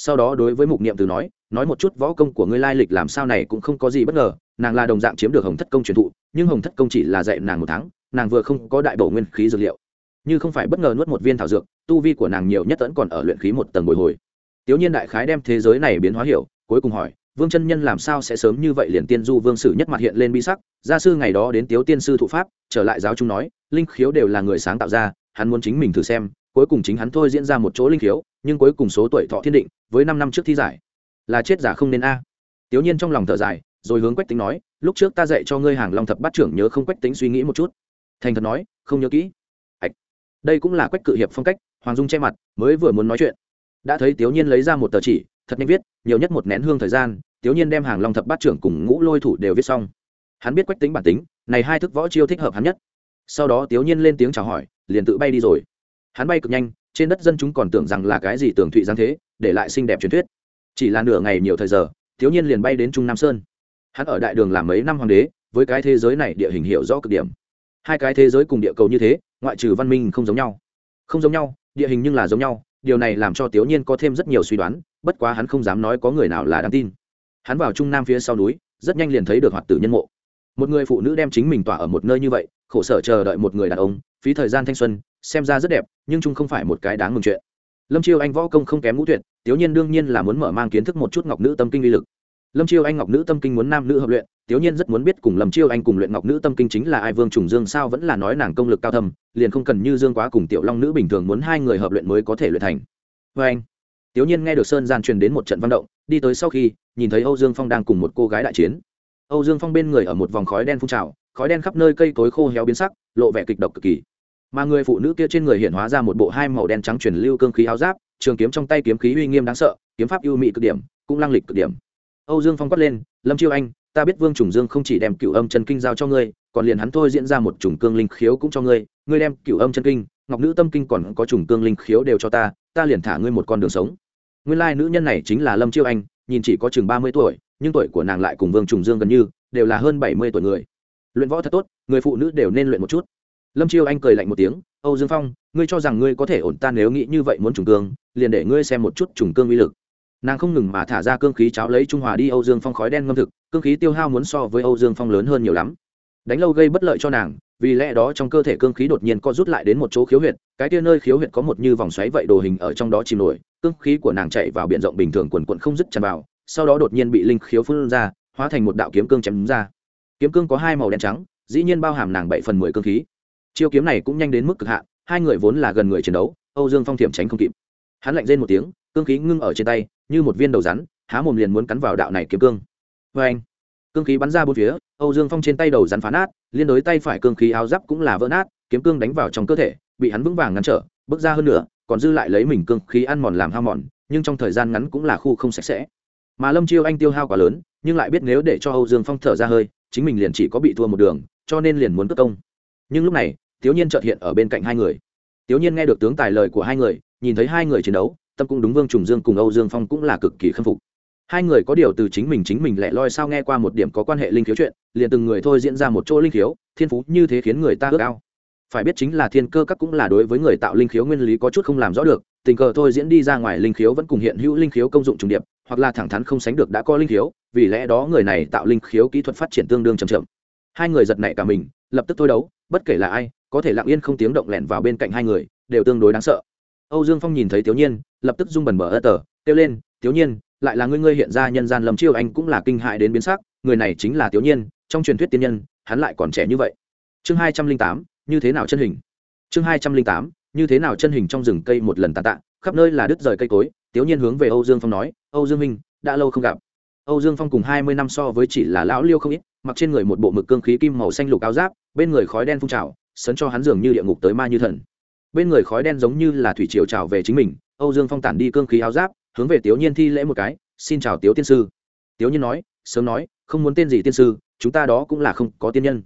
sau đó đối với mục niệm từ nói nói một chút võ công của ngươi lai lịch làm sao này cũng không có gì bất ngờ, nàng là đồng dạng chiếm được hồng thất công truyền thụ, nhưng hồng thất công chỉ là dạy nàng một tháng, nàng vừa không có đại bổ nguyên khí dược liệu. Như không phải bất ngờ nuốt một viên thảo dược, tu vi của nàng nhiều nhất vẫn còn ở luyện khí một tầng bồi hồi. Tiểu nhiên đại khái đem thế giới này biến hóa hiểu, cuối cùng hỏi, vương chân nhân làm sao sẽ sớm như vậy liền tiên du vương sử nhất mặt hiện lên bi sắc, gia sư ngày đó đến tiếu tiên sư thụ pháp, trở lại giáo chúng nói, linh khiếu đều là người sáng tạo ra, hắn muốn chính mình thử xem cuối cùng chính hắn thôi diễn ra một chỗ linh khiếu, nhưng cuối cùng số tuổi thọ thiên định, với năm năm trước thi giải. Là chết giả không nên a. Tiểu nhiên trong lòng thở dài, rồi hướng quách tính nói, lúc trước ta dạy cho ngươi hàng long thập bát trưởng nhớ không quách tính suy nghĩ một chút. Thành thật nói, không nhớ kỹ. Ạch đây cũng là quách cự hiệp phong cách, hoàng dung che mặt, mới vừa muốn nói chuyện. Đã thấy tiểu nhiên lấy ra một tờ chỉ, thật nhanh viết, nhiều nhất một nén hương thời gian tiểu nhiên đem hàng long thập bát trưởng cùng ngũ lôi thủ đều viết xong. Hắn biết quách tính bản tính, này hai thức võ chiêu thích hợp hắn nhất. Sau đó tiểu nhiên lên tiếng chào hỏi, liền tự bay đi rồi hắn bay cực nhanh, trên đất dân chúng còn tưởng rằng là cái gì tưởng thụy giáng thế, để lại xinh đẹp truyền thuyết. Chỉ là nửa ngày nhiều thời giờ, thiếu nhiên liền bay đến trung nam sơn. Hắn ở đại đường làm mấy năm hoàng đế, với cái thế giới này địa hình hiểu rõ cực điểm. Hai cái thế giới cùng địa cầu như thế, ngoại trừ văn minh không giống nhau. Không giống nhau, địa hình nhưng là giống nhau, điều này làm cho thiếu nhiên có thêm rất nhiều suy đoán, bất quá hắn không dám nói có người nào là đáng tin. Hắn vào trung nam phía sau núi, rất nhanh liền thấy được hoạt tử nhân mộ. Một người phụ nữ đem chính mình tỏa ở một nơi như vậy, khổ sở chờ đợi một người đàn ông, phí thời gian thanh xuân xem ra rất đẹp, nhưng chung không phải một cái đáng mừng chuyện. Lâm chiêu anh võ công không kém ngũ tuyệt tiểu nhiên đương nhiên là muốn mở mang kiến thức một chút ngọc nữ tâm kinh uy lực. Lâm chiêu anh ngọc nữ tâm kinh muốn nam nữ hợp luyện tiểu nhiên rất muốn biết cùng lâm chiêu anh cùng luyện ngọc nữ tâm kinh chính là ai, vương trùng dương sao vẫn là nói nàng công lực cao thầm liền không cần như dương quá cùng tiểu long nữ bình thường muốn hai người hợp luyện mới có thể luyện thành. Vê anh tiểu nhiên nghe được sơn gian truyền đến một trận văn động, đi tới sau khi, nhìn thấy âu dương phong đang cùng một cô gái đại chiến. Âu dương phong bên người ở một vòng khói đen phun trào, khói đen khắp nơi cây cối khô héo biến sắc, lộ vẻ kịch độc cực kỳ mà người phụ nữ kia trên người hiện hóa ra một bộ hai màu đen trắng truyền lưu cương khí áo giáp, trường kiếm trong tay kiếm khí uy nghiêm đáng sợ, kiếm pháp ưu mị cực điểm, cũng lăng lịch cực điểm. Âu dương phong quát lên, lâm chiêu anh, ta biết vương trùng dương không chỉ đem cựu âm chân kinh giao cho ngươi, còn liền hắn thôi diễn ra một trùng cương linh khiếu cũng cho ngươi ngươi đem cựu âm chân kinh, ngọc nữ tâm kinh còn có trùng cương linh khiếu đều cho ta ta liền thả ngươi một con đường sống. Nguyên lai nữ nhân này chính là lâm chiêu anh, nhìn chỉ có chừng ba mươi tuổi, nhưng tuổi của nàng lại cùng vương trùng dương gần như, đều là hơn bảy mươi tuổi người. Luyện võ thật tốt, người phụ nữ đều nên luyện một chút lâm chiêu anh cười lạnh một tiếng, âu dương phong, ngươi cho rằng ngươi có thể ổn ta nếu nghĩ như vậy muốn trùng cương, liền để ngươi xem một chút trùng cương uy lực. Nàng không ngừng mà thả ra cương khí cháo lấy trung hòa đi âu dương phong khói đen ngâm thực, cương khí tiêu hao muốn so với âu dương phong lớn hơn nhiều lắm. Đánh lâu gây bất lợi cho nàng, vì lẽ đó trong cơ thể cương khí đột nhiên co rút lại đến một chỗ khiếu huyệt, cái tia nơi khiếu huyệt có một như vòng xoáy vậy đồ hình ở trong đó chìm nổi, cương khí của nàng chạy vào b i ể n rộng bình thường quần quận không dứt tràn vào, sau đó đột nhiên bị linh khiếu phun ra, hóa thành một đạo kiếm cương chém ra. Kiếm cương có hai màu đen trắng, dĩ nhiên bao hàm nàng bảy phần mười cương khí chiêu kiếm này cũng nhanh đến mức cực hạn, hai người vốn là gần người chiến đấu, âu dương phong thiểm tránh không kịp. Hắn lạnh rên một tiếng, cương khí ngưng ở trên tay, như một viên đầu rắn, há mồm liền muốn cắn vào đạo này kiếm cương. Vê anh, cương khí bắn ra bốn phía, âu dương phong trên tay đầu rắn phá nát, liên đối tay phải cương khí áo giáp cũng là vỡ nát, kiếm cương đánh vào trong cơ thể, bị hắn vững vàng ngăn trở, bước ra hơn nữa còn dư lại lấy mình cương khí ăn mòn làm hao mòn, nhưng trong thời gian ngắn cũng là khu không sạch sẽ. Mà lâm chiêu anh tiêu hao quá lớn, nhưng lại biết nếu để cho âu dương phong thở ra hơi, chính mình liền chỉ có bị thua một đường, cho nên liền muốn cất công. Nhưng lúc này tiểu nhiên chợt hiện ở bên cạnh hai người. Tiểu nhiên nghe được tướng tài lời của hai người, nhìn thấy hai người chiến đấu, tâm cũng đúng vương trùng dương cùng âu dương phong cũng là cực kỳ khâm phục. Hai người có điều từ chính mình chính mình lẻ loi sao nghe qua một điểm có quan hệ linh khiếu chuyện, liền từng người thôi diễn ra một chỗ linh khiếu, thiên phú như thế khiến người ta ước ao. Phải biết chính là thiên cơ các cũng là đối với người tạo linh khiếu nguyên lý có chút không làm rõ được, tình cờ thôi diễn đi ra ngoài linh khiếu vẫn cùng hiện hữu linh khiếu công dụng trùng điệp, hoặc là thẳng thắn không sánh được đã có linh khiếu, vì lẽ đó người này tạo linh khiếu kỹ thuật phát triển tương đương chậm chậm. Hai người giật nảy cả mình, lập tức thôi đấu, bất kể là ai có thể lặng yên không tiếng động lẹn vào bên cạnh hai người, đều tương đối đáng sợ. Âu dương phong nhìn thấy thiếu nhiên, lập tức rung bần mở ơ tờ, kêu lên thiếu nhiên, lại là ngươi ngươi hiện ra nhân gian lâm chiêu anh cũng là kinh hại đến biến sắc, người này chính là thiếu nhiên, trong truyền thuyết tiên nhân, hắn lại còn trẻ như vậy. Chương hai trăm linh tám, như thế nào chân hình? Chương hai trăm linh tám, như thế nào chân hình trong rừng cây một lần tàn tạ, khắp nơi là đứt rời cây cối thiếu nhiên hướng về âu dương phong nói, âu dương minh, đã lâu không gặp. Âu dương phong cùng hai mươi năm so với chỉ là lão liêu không ít, mặc trên người một bộ mực cương khí kim màu xanh lục áo giáp, bên người khói đen phun trào sấn cho hắn dường như địa ngục tới ma như thần. Bên người khói đen giống như là thủy triều trào về chính mình, âu dương phong tản đi cương khí áo giáp, hướng về tiểu nhiên thi lễ một cái, xin chào tiếu tiên sư. Tiếu nhiên nói, sớm nói, không muốn tên gì tiên sư, chúng ta đó cũng là không có tiên nhân.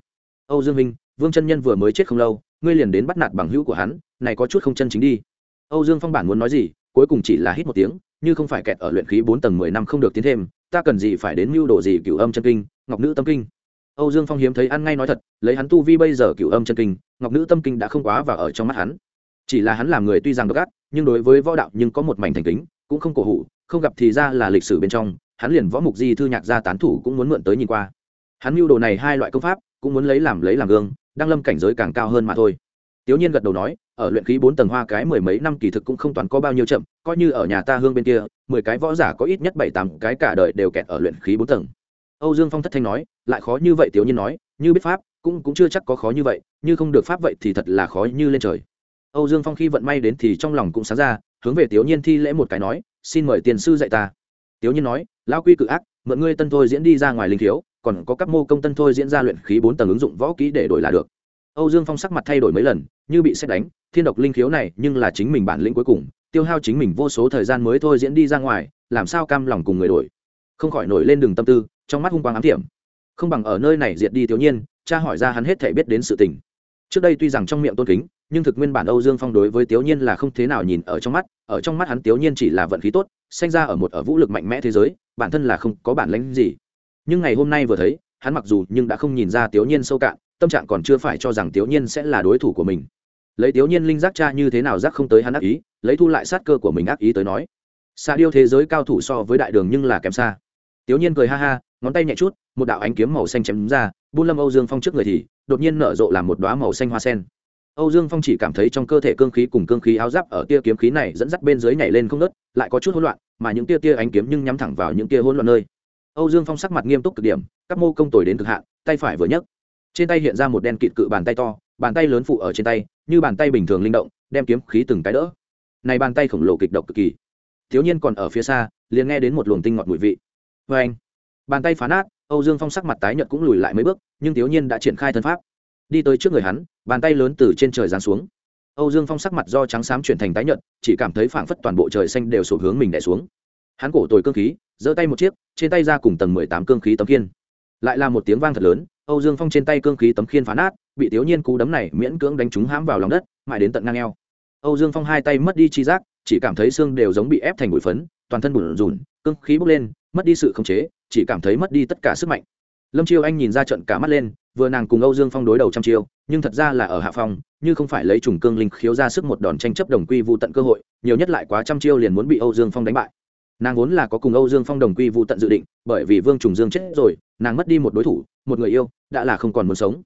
Âu dương minh, vương chân nhân vừa mới chết không lâu, ngươi liền đến bắt nạt bằng hữu của hắn, này có chút không chân chính đi. Âu dương phong bản muốn nói gì, cuối cùng chỉ là hít một tiếng, như không phải kẹt ở luyện khí bốn tầng mười năm không được tiến thêm, ta cần gì phải đến mưu đồ gì cửu âm chân kinh, ngọc nữ tâm kinh? Âu dương phong hiếm thấy ăn ngay nói thật lấy hắn tu vi bây giờ cửu âm chân kinh ngọc nữ tâm kinh đã không quá và ở trong mắt hắn. Chỉ là hắn làm người tuy rằng độc ác nhưng đối với võ đạo nhưng có một mảnh thành kính cũng không cổ hủ không gặp thì ra là lịch sử bên trong hắn liền võ mục di thư nhạc gia tán thủ cũng muốn mượn tới nhìn qua. Hắn mưu đồ này hai loại công pháp cũng muốn lấy làm lấy làm gương đang lâm cảnh giới càng cao hơn mà thôi. Tiếu Nhiên gật đầu nói, ở luyện khí bốn tầng hoa cái mười mấy năm kỳ thực cũng không toàn có bao nhiêu chậm, coi như ở nhà ta hương bên kia, mười cái võ giả có ít nhất bảy tám cái cả đời đều kẹt ở luyện khí bốn tầng. Âu Dương Phong thất thanh nói, lại khó như vậy Tiểu Nhiên nói, như biết pháp, cũng cũng chưa chắc có khó như vậy, như không được pháp vậy thì thật là khó như lên trời. Âu Dương Phong khi vận may đến thì trong lòng cũng sáng ra, hướng về Tiểu Nhiên thi lễ một cái nói, xin mời tiền sư dạy ta. Tiểu Nhiên nói, lão quy cự ác, mượn ngươi tân thôi diễn đi ra ngoài linh thiếu, còn có các mô công tân thôi diễn ra luyện khí bốn tầng ứng dụng võ kỹ để đổi là được. Âu Dương Phong sắc mặt thay đổi mấy lần, như bị xét đánh, thiên độc linh khiếu này nhưng là chính mình bản lĩnh cuối cùng, tiêu hao chính mình vô số thời gian mới thôi diễn đi ra ngoài, làm sao cam lòng cùng người đổi. Không khỏi nổi lên đường tâm tư, trong mắt hung quang ám thiểm. không bằng ở nơi này diệt đi thiếu nhiên cha hỏi ra hắn hết thể biết đến sự tình. Trước đây tuy rằng trong miệng tôn kính nhưng thực nguyên bản âu dương phong đối với thiếu nhiên là không thế nào nhìn ở trong mắt ở trong mắt hắn thiếu nhiên chỉ là vận khí tốt sinh ra ở một ở vũ lực mạnh mẽ thế giới bản thân là không có bản lĩnh gì. Nhưng ngày hôm nay vừa thấy hắn mặc dù nhưng đã không nhìn ra thiếu nhiên sâu cạn tâm trạng còn chưa phải cho rằng thiếu nhiên sẽ là đối thủ của mình. Lấy thiếu nhiên linh giác cha như thế nào giác không tới hắn ác ý lấy thu lại sát cơ của mình ác ý tới nói. Xa điêu thế giới cao thủ so với đại đường nhưng là kém xa tiểu nhiên cười ha ha ngón tay nhẹ chút một đạo ánh kiếm màu xanh chém ra buôn lâm âu dương phong trước người thì đột nhiên nở rộ làm một đóa màu xanh hoa sen. Âu dương phong chỉ cảm thấy trong cơ thể cương khí cùng cương khí áo giáp ở tia kiếm khí này dẫn dắt bên dưới nhảy lên không ngớt, lại có chút hỗn loạn mà những tia tia ánh kiếm nhưng nhắm thẳng vào những tia hỗn loạn nơi. Âu dương phong sắc mặt nghiêm túc cực điểm các mô công tồi đến cực hạn tay phải vừa nhấc trên tay hiện ra một đen kịt cự bàn tay to bàn tay lớn phụ ở trên tay như bàn tay bình thường linh động đem kiếm khí từng cái đỡ. Này bàn tay khổng lồ kịch độc cực kỳ. Thiếu nhiên còn ở phía xa liền nghe đến một luồng tinh ngọt mùi vị vê anh. Bàn tay phá nát, âu dương phong sắc mặt tái nhợt cũng lùi lại mấy bước, nhưng thiếu nhiên đã triển khai thân pháp. Đi tới trước người hắn, bàn tay lớn từ trên trời giáng xuống. Âu dương phong sắc mặt do trắng xám chuyển thành tái nhợt, chỉ cảm thấy phảng phất toàn bộ trời xanh đều sụp hướng mình đè xuống. Hắn cổ tồi cương khí, giơ tay một chiếc, trên tay ra cùng tầng mười tám cương khí tấm khiên. Lại là một tiếng vang thật lớn, âu dương phong trên tay cương khí tấm khiên phá nát, bị thiếu nhiên cú đấm này miễn cưỡng đánh trúng hãm vào lòng đất, mãi đến tận ngang eo. Âu dương phong hai tay mất đi chi giác, chỉ cảm thấy xương đều giống bị ép thành bụi phấn, toàn thân bùn rùn, cương khí bốc lên mất đi sự khống chế, chỉ cảm thấy mất đi tất cả sức mạnh. Lâm chiêu anh nhìn ra trận cả mắt lên, vừa nàng cùng âu dương phong đối đầu trăm chiêu, nhưng thật ra là ở hạ phong, như không phải lấy trùng cương linh khiếu ra sức một đòn tranh chấp đồng quy vụ tận cơ hội, nhiều nhất lại quá trăm chiêu liền muốn bị âu dương phong đánh bại. Nàng vốn là có cùng âu dương phong đồng quy vụ tận dự định, bởi vì vương trùng dương chết rồi, nàng mất đi một đối thủ, một người yêu, đã là không còn muốn sống.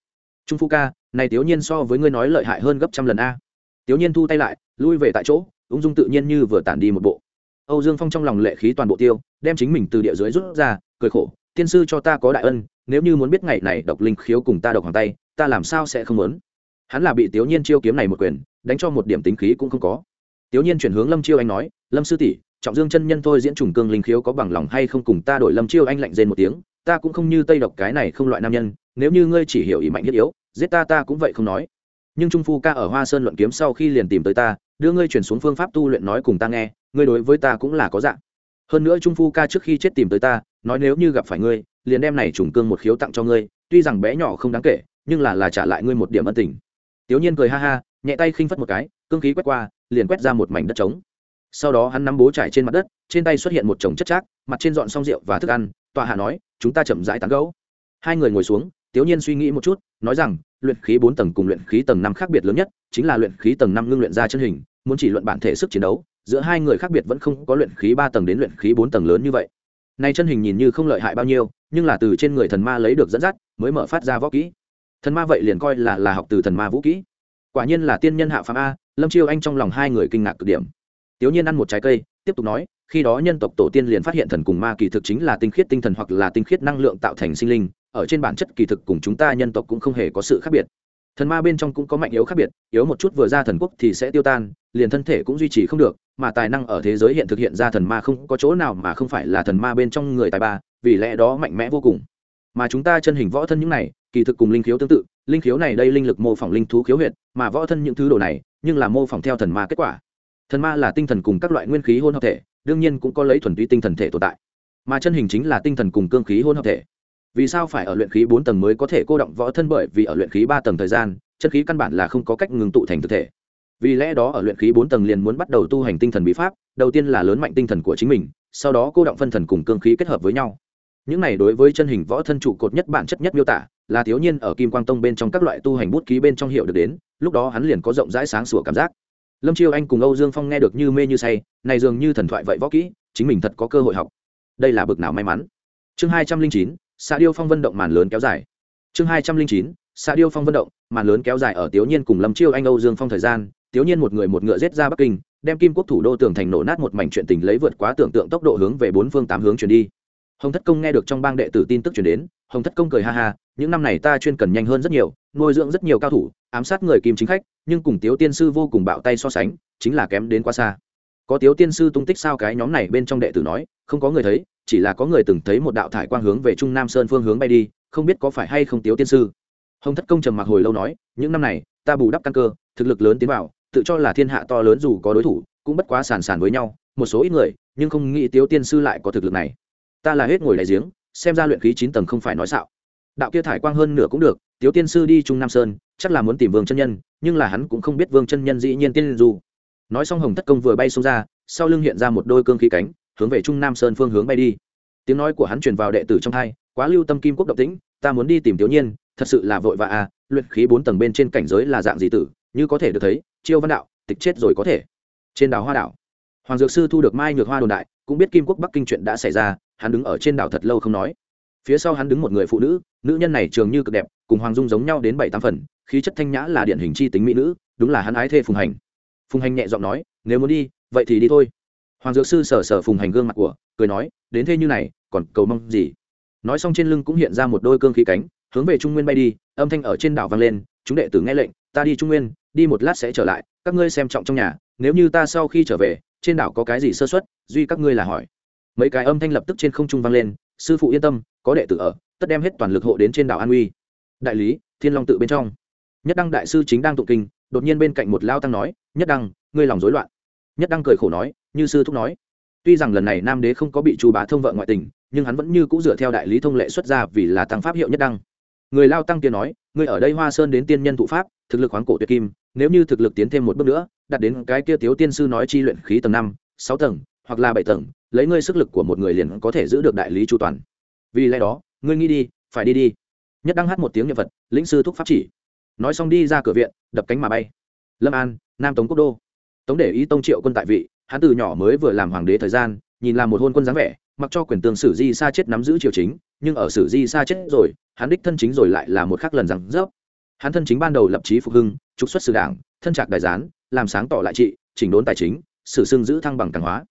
Trung phu ca, này tiểu nhiên so với ngươi nói lợi hại hơn gấp trăm lần a. Tiểu nhiên thu tay lại, lui về tại chỗ, ung dung tự nhiên như vừa tản đi một bộ âu dương phong trong lòng lệ khí toàn bộ tiêu, đem chính mình từ địa dưới rút ra, cười khổ, tiên sư cho ta có đại ân, nếu như muốn biết ngày này độc linh khiếu cùng ta độc hoàng tay, ta làm sao sẽ không muốn? Hắn là bị tiểu nhiên chiêu kiếm này một quyền, đánh cho một điểm tính khí cũng không có. Tiểu nhiên chuyển hướng lâm chiêu anh nói, lâm sư tỷ, trọng dương chân nhân thôi diễn trùng cương linh khiếu có bằng lòng hay không cùng ta đổi lâm chiêu anh lạnh rên một tiếng, ta cũng không như tây độc cái này không loại nam nhân, nếu như ngươi chỉ hiểu ý mạnh thiết yếu, giết ta ta cũng vậy không nói. Nhưng trung phu ca ở hoa sơn luận kiếm sau khi liền tìm tới ta, đưa ngươi chuyển xuống phương pháp tu luyện nói cùng ta nghe ngươi đối với ta cũng là có dạng hơn nữa trung phu ca trước khi chết tìm tới ta, nói nếu như gặp phải ngươi, liền đem này trùng cương một khiếu tặng cho ngươi, tuy rằng bé nhỏ không đáng kể, nhưng là là trả lại ngươi một điểm ân tình. Tiểu nhiên cười ha ha, nhẹ tay khinh phất một cái, cương khí quét qua, liền quét ra một mảnh đất trống. Sau đó hắn nắm bố trải trên mặt đất, trên tay xuất hiện một chồng chất chác mặt trên dọn xong rượu và thức ăn, tòa hạ nói, chúng ta chậm rãi tán gẫu. hai người ngồi xuống tiểu nhiên suy nghĩ một chút, nói rằng, luyện khí bốn tầng cùng luyện khí tầng năm khác biệt lớn nhất, chính là luyện khí tầng năm ngưng luyện ra chân hình, muốn chỉ luận bản thể sức chiến đấu giữa hai người khác biệt vẫn không có luyện khí ba tầng đến luyện khí bốn tầng lớn như vậy. Nay chân hình nhìn như không lợi hại bao nhiêu, nhưng là từ trên người thần ma lấy được dẫn dắt, mới mở phát ra võ kỹ. Thần ma vậy liền coi là là học từ thần ma vũ kỹ. Quả nhiên là tiên nhân hạ phàm a, lâm chiêu anh trong lòng hai người kinh ngạc cực điểm. Tiểu nhiên ăn một trái cây, tiếp tục nói, khi đó nhân tộc tổ tiên liền phát hiện thần cùng ma kỳ thực chính là tinh khiết tinh thần hoặc là tinh khiết năng lượng tạo thành sinh linh, ở trên bản chất kỳ thực cùng chúng ta nhân tộc cũng không hề có sự khác biệt thần ma bên trong cũng có mạnh yếu khác biệt, yếu một chút vừa ra thần quốc thì sẽ tiêu tan, liền thân thể cũng duy trì không được, mà tài năng ở thế giới hiện thực hiện ra thần ma không có chỗ nào mà không phải là thần ma bên trong người tài ba, vì lẽ đó mạnh mẽ vô cùng. Mà chúng ta chân hình võ thân những này, kỳ thực cùng linh khiếu tương tự, linh khiếu này đây linh lực mô phỏng linh thú khiếu huyệt, mà võ thân những thứ đồ này, nhưng là mô phỏng theo thần ma kết quả. Thần ma là tinh thần cùng các loại nguyên khí hôn hợp thể, đương nhiên cũng có lấy thuần túy tinh thần thể tồn tại. Mà chân hình chính là tinh thần cùng cương khí hôn hợp thể vì sao phải ở luyện khí bốn tầng mới có thể cô động võ thân bởi vì ở luyện khí ba tầng thời gian, chân khí căn bản là không có cách ngừng tụ thành thực thể. Vì lẽ đó ở luyện khí bốn tầng liền muốn bắt đầu tu hành tinh thần bí pháp, đầu tiên là lớn mạnh tinh thần của chính mình, sau đó cô động phân thần cùng cương khí kết hợp với nhau. Những này đối với chân hình võ thân trụ cột nhất bản chất nhất miêu tả, là thiếu niên ở kim quang tông bên trong các loại tu hành bút ký bên trong hiệu được đến, lúc đó hắn liền có rộng rãi sáng sủa cảm giác. Lâm chiêu anh cùng âu dương phong nghe được như mê như say, này dường như thần thoại vậy võ kỹ, chính mình thật có cơ hội học. Đây là bực nào may mắn. Chương hai trăm linh chín xạ điêu phong vận động màn lớn kéo dài. Chương hai trăm linh chín, xạ điêu phong vận động, màn lớn kéo dài ở tiểu nhiên cùng lâm chiêu anh, âu dương phong thời gian tiểu nhiên một người một ngựa giết ra bắc kinh, đem kim quốc thủ đô tường thành nổ nát một mảnh chuyện tình lấy vượt quá tưởng tượng tốc độ hướng về bốn phương tám hướng chuyển đi. Hồng thất công nghe được trong bang đệ tử tin tức chuyển đến, hồng thất công cười ha ha, những năm này ta chuyên cần nhanh hơn rất nhiều, nuôi dưỡng rất nhiều cao thủ, ám sát người kim chính khách, nhưng cùng tiếu tiên sư vô cùng bạo tay so sánh, chính là kém đến quá xa. Có tiếu tiên sư tung tích sao cái nhóm này bên trong đệ tử nói, không có người thấy chỉ là có người từng thấy một đạo thải quang hướng về trung nam sơn phương hướng bay đi, không biết có phải hay không tiếu tiên sư. Hồng thất công trầm mặc hồi lâu nói, những năm này, ta bù đắp căn cơ, thực lực lớn tiến vào, tự cho là thiên hạ to lớn dù có đối thủ, cũng bất quá sàn sàn với nhau, một số ít người, nhưng không nghĩ tiếu tiên sư lại có thực lực này. Ta là hết ngồi đại giếng, xem ra luyện khí chín tầng không phải nói xạo. Đạo kia thải quang hơn nửa cũng được, tiếu tiên sư đi trung nam sơn, chắc là muốn tìm vương chân nhân, nhưng là hắn cũng không biết vương chân nhân dĩ nhiên tiên du. Nói xong hồng thất công vừa bay xuống ra, sau lưng hiện ra một đôi cương khí cánh hướng về trung nam sơn phương hướng bay đi. Tiếng nói của hắn truyền vào đệ tử trong hai, quá lưu tâm kim quốc động tĩnh, ta muốn đi tìm tiểu nhiên, thật sự là vội vã à luyện khí bốn tầng bên trên cảnh giới là dạng gì tử, như có thể được thấy, chiêu văn đạo, tịch chết rồi có thể. Trên đảo hoa đảo, hoàng dược sư thu được mai nhược hoa đồn đại, cũng biết kim quốc bắc kinh chuyện đã xảy ra, hắn đứng ở trên đảo thật lâu không nói. Phía sau hắn đứng một người phụ nữ nữ nhân này trường như cực đẹp, cùng hoàng dung giống nhau đến bảy tám phần, khí chất thanh nhã là điển hình chi tính mỹ nữ, đúng là hắn ái thê phùng hành. Phùng hành nhẹ giọng nói, nếu muốn đi, vậy thì đi thôi hoàng dược sư sờ sờ phùng hành gương mặt của, cười nói, đến thế như này, còn cầu mong gì? Nói xong trên lưng cũng hiện ra một đôi cương khí cánh, hướng về trung nguyên bay đi, âm thanh ở trên đảo vang lên, chúng đệ tử nghe lệnh, ta đi trung nguyên, đi một lát sẽ trở lại, các ngươi xem trọng trong nhà, nếu như ta sau khi trở về, trên đảo có cái gì sơ xuất duy các ngươi là hỏi. Mấy cái âm thanh lập tức trên không trung vang lên, sư phụ yên tâm, có đệ tử ở, tất đem hết toàn lực hộ đến trên đảo an uy. Đại lý, thiên long tự bên trong. Nhất đăng đại sư chính đang tụng kinh, đột nhiên bên cạnh một lao tăng nói, nhất đăng, ngươi lòng rối loạn. Nhất đăng cười khổ nói như sư thúc nói. Tuy rằng lần này nam đế không có bị chu bá thông vợ ngoại tình, nhưng hắn vẫn như c ũ dựa theo đại lý thông lệ xuất ra vì là tăng pháp hiệu nhất đăng. Người lao tăng kia nói, ngươi ở đây hoa sơn đến tiên nhân thụ pháp, thực lực khoáng cổ tuyệt kim, nếu như thực lực tiến thêm một bước nữa, đạt đến cái kia tiếu tiên sư nói chi luyện khí tầng năm, sáu tầng, hoặc là bảy tầng, lấy ngươi sức lực của một người liền có thể giữ được đại lý chu toàn. Vì lẽ đó, ngươi nghĩ đi, phải đi đi. Nhất đăng hát một tiếng nhân vật lĩnh sư thúc pháp chỉ. Nói xong đi ra cửa viện, đập cánh mà bay. Lâm an, nam tống quốc đô. Tống để ý tông triệu quân tại vị hắn từ nhỏ mới vừa làm hoàng đế thời gian, nhìn làm một hôn quân dáng vẻ, mặc cho quyền tương sử di sa chết nắm giữ triều chính, nhưng ở sử di sa chết rồi, hắn đích thân chính rồi lại là một khắc lần rằng dốc hắn thân chính ban đầu lập trí phục hưng, trục xuất sử đảng, thân trạc đại gián, làm sáng tỏ lại trị, chỉnh đốn tài chính, sử xưng giữ thăng bằng càng hóa.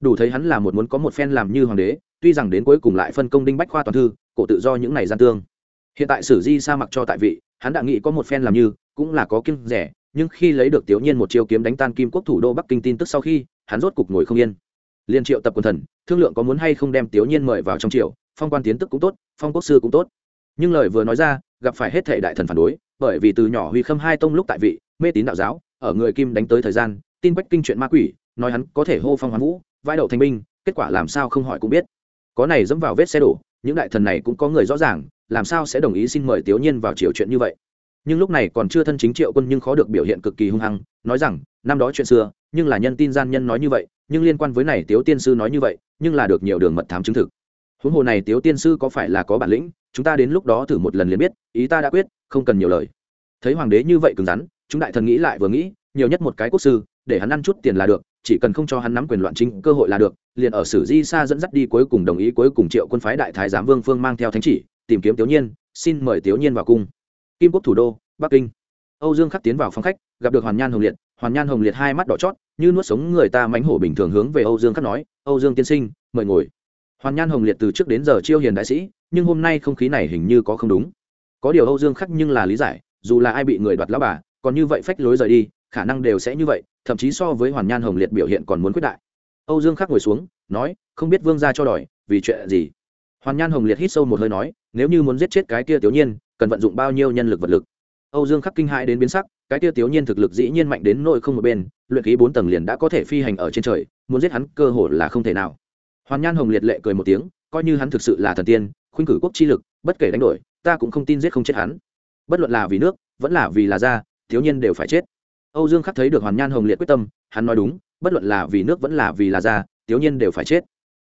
Đủ thấy hắn là một muốn có một phen làm như hoàng đế, tuy rằng đến cuối cùng lại phân công đinh bách khoa toàn thư, cổ tự do những này gian tương. Hiện tại sử di sa mặc cho tại vị, hắn đã nghĩ có một phen làm như, cũng là có kiêng rẻ, nhưng khi lấy được tiểu nhiên một chiêu kiếm đánh tan kim quốc thủ đô bắc kinh tin tức sau khi hắn rốt cục ngồi không yên. Liên triệu tập quần thần, thương lượng có muốn hay không đem tiểu nhiên mời vào trong triều, phong quan tiến tức cũng tốt, phong quốc sư cũng tốt. Nhưng lời vừa nói ra, gặp phải hết thể đại thần phản đối, bởi vì từ nhỏ huy khâm hai tông lúc tại vị, mê tín đạo giáo, ở người kim đánh tới thời gian, tin bách kinh chuyện ma quỷ, nói hắn có thể hô phong hoán vũ vai đậu thành binh, kết quả làm sao không hỏi cũng biết. Có này dẫm vào vết xe đổ, những đại thần này cũng có người rõ ràng, làm sao sẽ đồng ý xin mời tiểu nhiên vào triều chuyện như vậy. Nhưng lúc này còn chưa thân chính triệu quân nhưng khó được biểu hiện cực kỳ hung hăng, nói rằng, năm đó chuyện xưa nhưng là nhân tin gian nhân nói như vậy, nhưng liên quan với này tiếu tiên sư nói như vậy, nhưng là được nhiều đường mật thám chứng thực. Huống hồ này tiếu tiên sư có phải là có bản lĩnh, chúng ta đến lúc đó thử một lần liền biết, ý ta đã quyết, không cần nhiều lời. Thấy hoàng đế như vậy cứng rắn, chúng đại thần nghĩ lại vừa nghĩ, nhiều nhất một cái quốc sư, để hắn ăn chút tiền là được, chỉ cần không cho hắn nắm quyền loạn chính, cơ hội là được, liền ở sử di sa dẫn dắt đi cuối cùng đồng ý cuối cùng triệu quân phái đại thái giám vương phương mang theo thánh chỉ, tìm kiếm tiểu nhiên, xin mời tiểu nhiên vào cung. Kim quốc thủ đô, bắc kinh. Âu dương khắc tiến vào phòng khách, gặp được hoàn nhan hồng liệt, hoàn nhan hồng liệt hai mắt đỏ chót như nuốt sống người ta mánh hổ bình thường hướng về âu dương khắc nói, âu dương tiên sinh, mời ngồi. Hoàn nhan hồng liệt từ trước đến giờ chiêu hiền đại sĩ, nhưng hôm nay không khí này hình như có không đúng. Có điều âu dương khắc nhưng là lý giải, dù là ai bị người đoạt lão bà, còn như vậy phách lối rời đi, khả năng đều sẽ như vậy, thậm chí so với hoàn nhan hồng liệt biểu hiện còn muốn quyết đại. Âu dương khắc ngồi xuống, nói, không biết vương gia cho đòi, vì chuyện gì? Hoàn nhan hồng liệt hít sâu một hơi nói, nếu như muốn giết chết cái kia tiểu nhiên, cần vận dụng bao nhiêu nhân lực vật lực? Âu dương khắc kinh hãi đến biến sắc, cái kia tiểu nhiên thực lực dĩ nhiên mạnh đến nỗi không một bên, luyện khí bốn tầng liền đã có thể phi hành ở trên trời, muốn giết hắn cơ hội là không thể nào. Hoàn nhan hồng liệt lệ cười một tiếng, coi như hắn thực sự là thần tiên, khuynh cử quốc chi lực, bất kể đánh đổi, ta cũng không tin giết không chết hắn. Bất luận là vì nước, vẫn là vì là gia, thiếu nhiên đều phải chết. Âu dương khắc thấy được hoàn nhan hồng liệt quyết tâm, hắn nói đúng, bất luận là vì nước vẫn là vì là gia, thiếu nhân đều phải chết.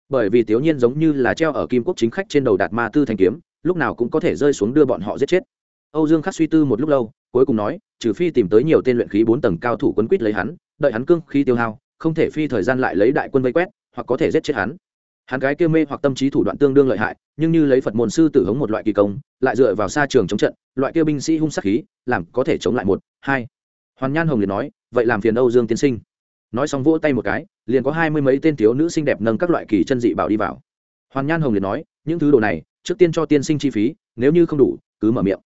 Bởi vì thiếu nhân giống như là treo ở kim quốc chính khách trên đầu đạt ma tư thanh kiếm, lúc nào cũng có thể rơi xuống đưa bọn họ giết chết âu dương khắc suy tư một lúc lâu, cuối cùng nói, trừ phi tìm tới nhiều tên luyện khí bốn tầng cao thủ quân quýt lấy hắn, đợi hắn cương khí tiêu hao, không thể phi thời gian lại lấy đại quân vây quét, hoặc có thể giết chết hắn. Hắn cái kia mê hoặc tâm trí thủ đoạn tương đương lợi hại, nhưng như lấy phật môn sư tử hống một loại kỳ công, lại dựa vào xa trường chống trận, loại kia binh sĩ hung sắc khí, làm có thể chống lại một, hai. Hoàn nhan hồng liền nói, vậy làm phiền âu dương tiên sinh. Nói xong vỗ tay một cái, liền có hai mươi mấy tên thiếu nữ xinh đẹp nâng các loại kỳ chân dị bảo đi vào. Hoàn nhan hồng liền nói, những thứ đồ này, trước tiên cho tiên sinh chi phí, nếu như không đủ, cứ mở miệng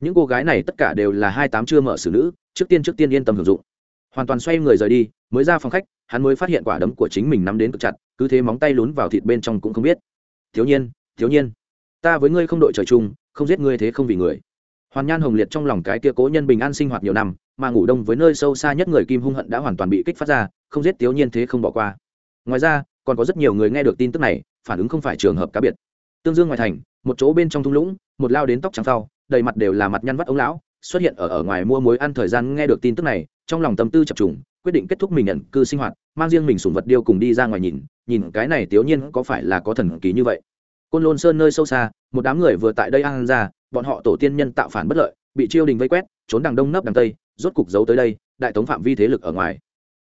những cô gái này tất cả đều là hai tám chưa mở xử nữ, trước tiên trước tiên yên tâm hưởng dụng. Hoàn toàn xoay người rời đi, mới ra phòng khách, hắn mới phát hiện quả đấm của chính mình nắm đến cực chặt, cứ thế móng tay lún vào thịt bên trong cũng không biết. Thiếu nhiên thiếu nhiên, ta với ngươi không đội trời chung, không giết ngươi thế không vì người. Hoàn nhan hồng liệt trong lòng cái kia cố nhân bình an sinh hoạt nhiều năm, mà ngủ đông với nơi sâu xa nhất người kim hung hận đã hoàn toàn bị kích phát ra, không giết thiếu nhiên thế không bỏ qua. Ngoài ra, còn có rất nhiều người nghe được tin tức này, phản ứng không phải trường hợp cá biệt. Tương dương ngoài thành, một chỗ bên trong thung lũng, một lao đến tóc trắng sau đầy mặt đều là mặt nhăn vắt ông lão, xuất hiện ở ở ngoài mua muối ăn thời gian nghe được tin tức này, trong lòng tâm tư chập trùng, quyết định kết thúc mình nhận cư sinh hoạt, mang riêng mình sùng vật điêu cùng đi ra ngoài nhìn nhìn cái này tiểu nhiên có phải là có thần kỳ như vậy. Côn lôn sơn nơi sâu xa, một đám người vừa tại đây ăn ra, bọn họ tổ tiên nhân tạo phản bất lợi, bị chiêu đình vây quét, trốn đằng đông nấp đằng tây, rốt cục giấu tới đây, đại tống phạm vi thế lực ở ngoài.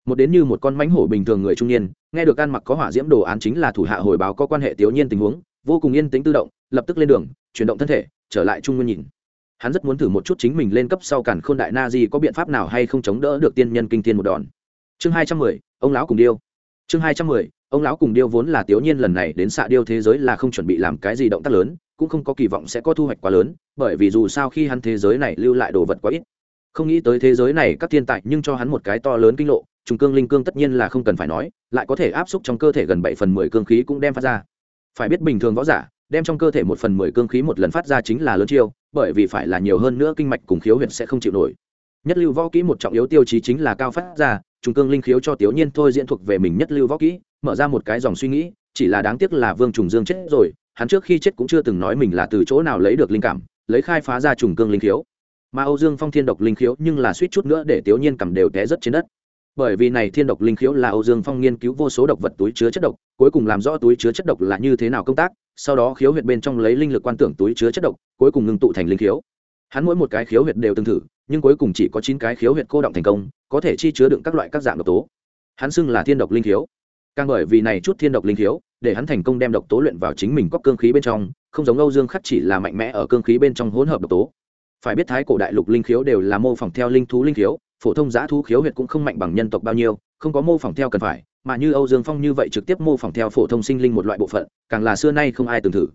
Một đến như một con mánh hổ bình thường người trung niên, nghe được ăn mặc có hỏa diễm đồ án chính là thủ hạ hồi báo có quan hệ tiểu nhiên tình huống, vô cùng yên tĩnh tự động, lập tức lên đường, chuyển động thân thể, trở lại trung nguyên nhìn hắn rất muốn thử một chút chính mình lên cấp sau cản khôn đại na di có biện pháp nào hay không chống đỡ được tiên nhân kinh thiên một đòn. Chương hai trăm mười, ông lão cùng điêu. Chương hai trăm mười, ông lão cùng điêu vốn là tiểu nhiên lần này đến xạ điêu thế giới là không chuẩn bị làm cái gì động tác lớn, cũng không có kỳ vọng sẽ có thu hoạch quá lớn, bởi vì dù sao khi hắn thế giới này lưu lại đồ vật quá ít, không nghĩ tới thế giới này các thiên tài nhưng cho hắn một cái to lớn kinh lộ, trùng cương linh cương tất nhiên là không cần phải nói, lại có thể áp xúc trong cơ thể gần bảy phần mười cương khí cũng đem phát ra. Phải biết bình thường võ giả đem trong cơ thể một phần mười cương khí một lần phát ra chính là lớn chiêu, bởi vì phải là nhiều hơn nữa kinh mạch cùng khiếu huyệt sẽ không chịu nổi. Nhất lưu võ kỹ một trọng yếu tiêu chí chính là cao phát ra, trùng cương linh khiếu cho tiểu nhiên thôi diễn thuộc về mình nhất lưu võ kỹ, mở ra một cái dòng suy nghĩ, chỉ là đáng tiếc là vương trùng dương chết rồi, hắn trước khi chết cũng chưa từng nói mình là từ chỗ nào lấy được linh cảm, lấy khai phá ra trùng cương linh khiếu. Mà âu dương phong thiên độc linh khiếu nhưng là suýt chút nữa để tiểu nhiên cầm đều té rất trên đất bởi vì này thiên độc linh khiếu là âu dương phong nghiên cứu vô số độc vật túi chứa chất độc, cuối cùng làm rõ túi chứa chất độc là như thế nào công tác, sau đó khiếu huyệt bên trong lấy linh lực quan tưởng túi chứa chất độc, cuối cùng ngưng tụ thành linh khiếu. Hắn mỗi một cái khiếu huyệt đều từng thử, nhưng cuối cùng chỉ có chín cái khiếu huyệt cô động thành công, có thể chi chứa đựng các loại các dạng độc tố. Hắn xưng là thiên độc linh khiếu. Càng bởi vì này chút thiên độc linh khiếu, để hắn thành công đem độc tố luyện vào chính mình cốc cương khí bên trong, không giống âu dương khắc chỉ là mạnh mẽ ở cương khí bên trong hỗn hợp độc tố. Phải biết thái cổ đại lục linh khiếu đều là mô phỏng theo linh thú linh khiếu phổ thông giá thú khiếu huyệt cũng không mạnh bằng nhân tộc bao nhiêu không có mô phỏng theo cần phải mà như âu dương phong như vậy trực tiếp mô phỏng theo phổ thông sinh linh một loại bộ phận càng là xưa nay không ai từng thử.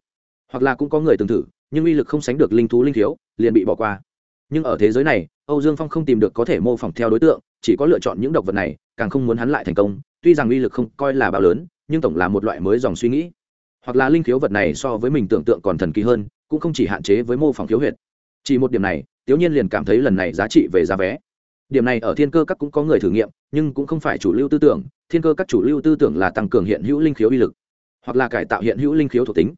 Hoặc là cũng có người từng thử nhưng uy lực không sánh được linh thú linh thiếu, liền bị bỏ qua. Nhưng ở thế giới này âu dương phong không tìm được có thể mô phỏng theo đối tượng chỉ có lựa chọn những độc vật này càng không muốn hắn lại thành công. Tuy rằng uy lực không coi là bao lớn nhưng tổng là một loại mới dòng suy nghĩ. Hoặc là linh khiếu vật này so với mình tưởng tượng còn thần kỳ hơn cũng không chỉ hạn chế với mô phỏng khiếu huyệt. Chỉ một điểm này tiếu nhiên liền cảm thấy lần này giá trị về giá vé điểm này ở thiên cơ các cũng có người thử nghiệm, nhưng cũng không phải chủ lưu tư tưởng. Thiên cơ các chủ lưu tư tưởng là tăng cường hiện hữu linh khiếu uy lực, hoặc là cải tạo hiện hữu linh khiếu thuộc tính.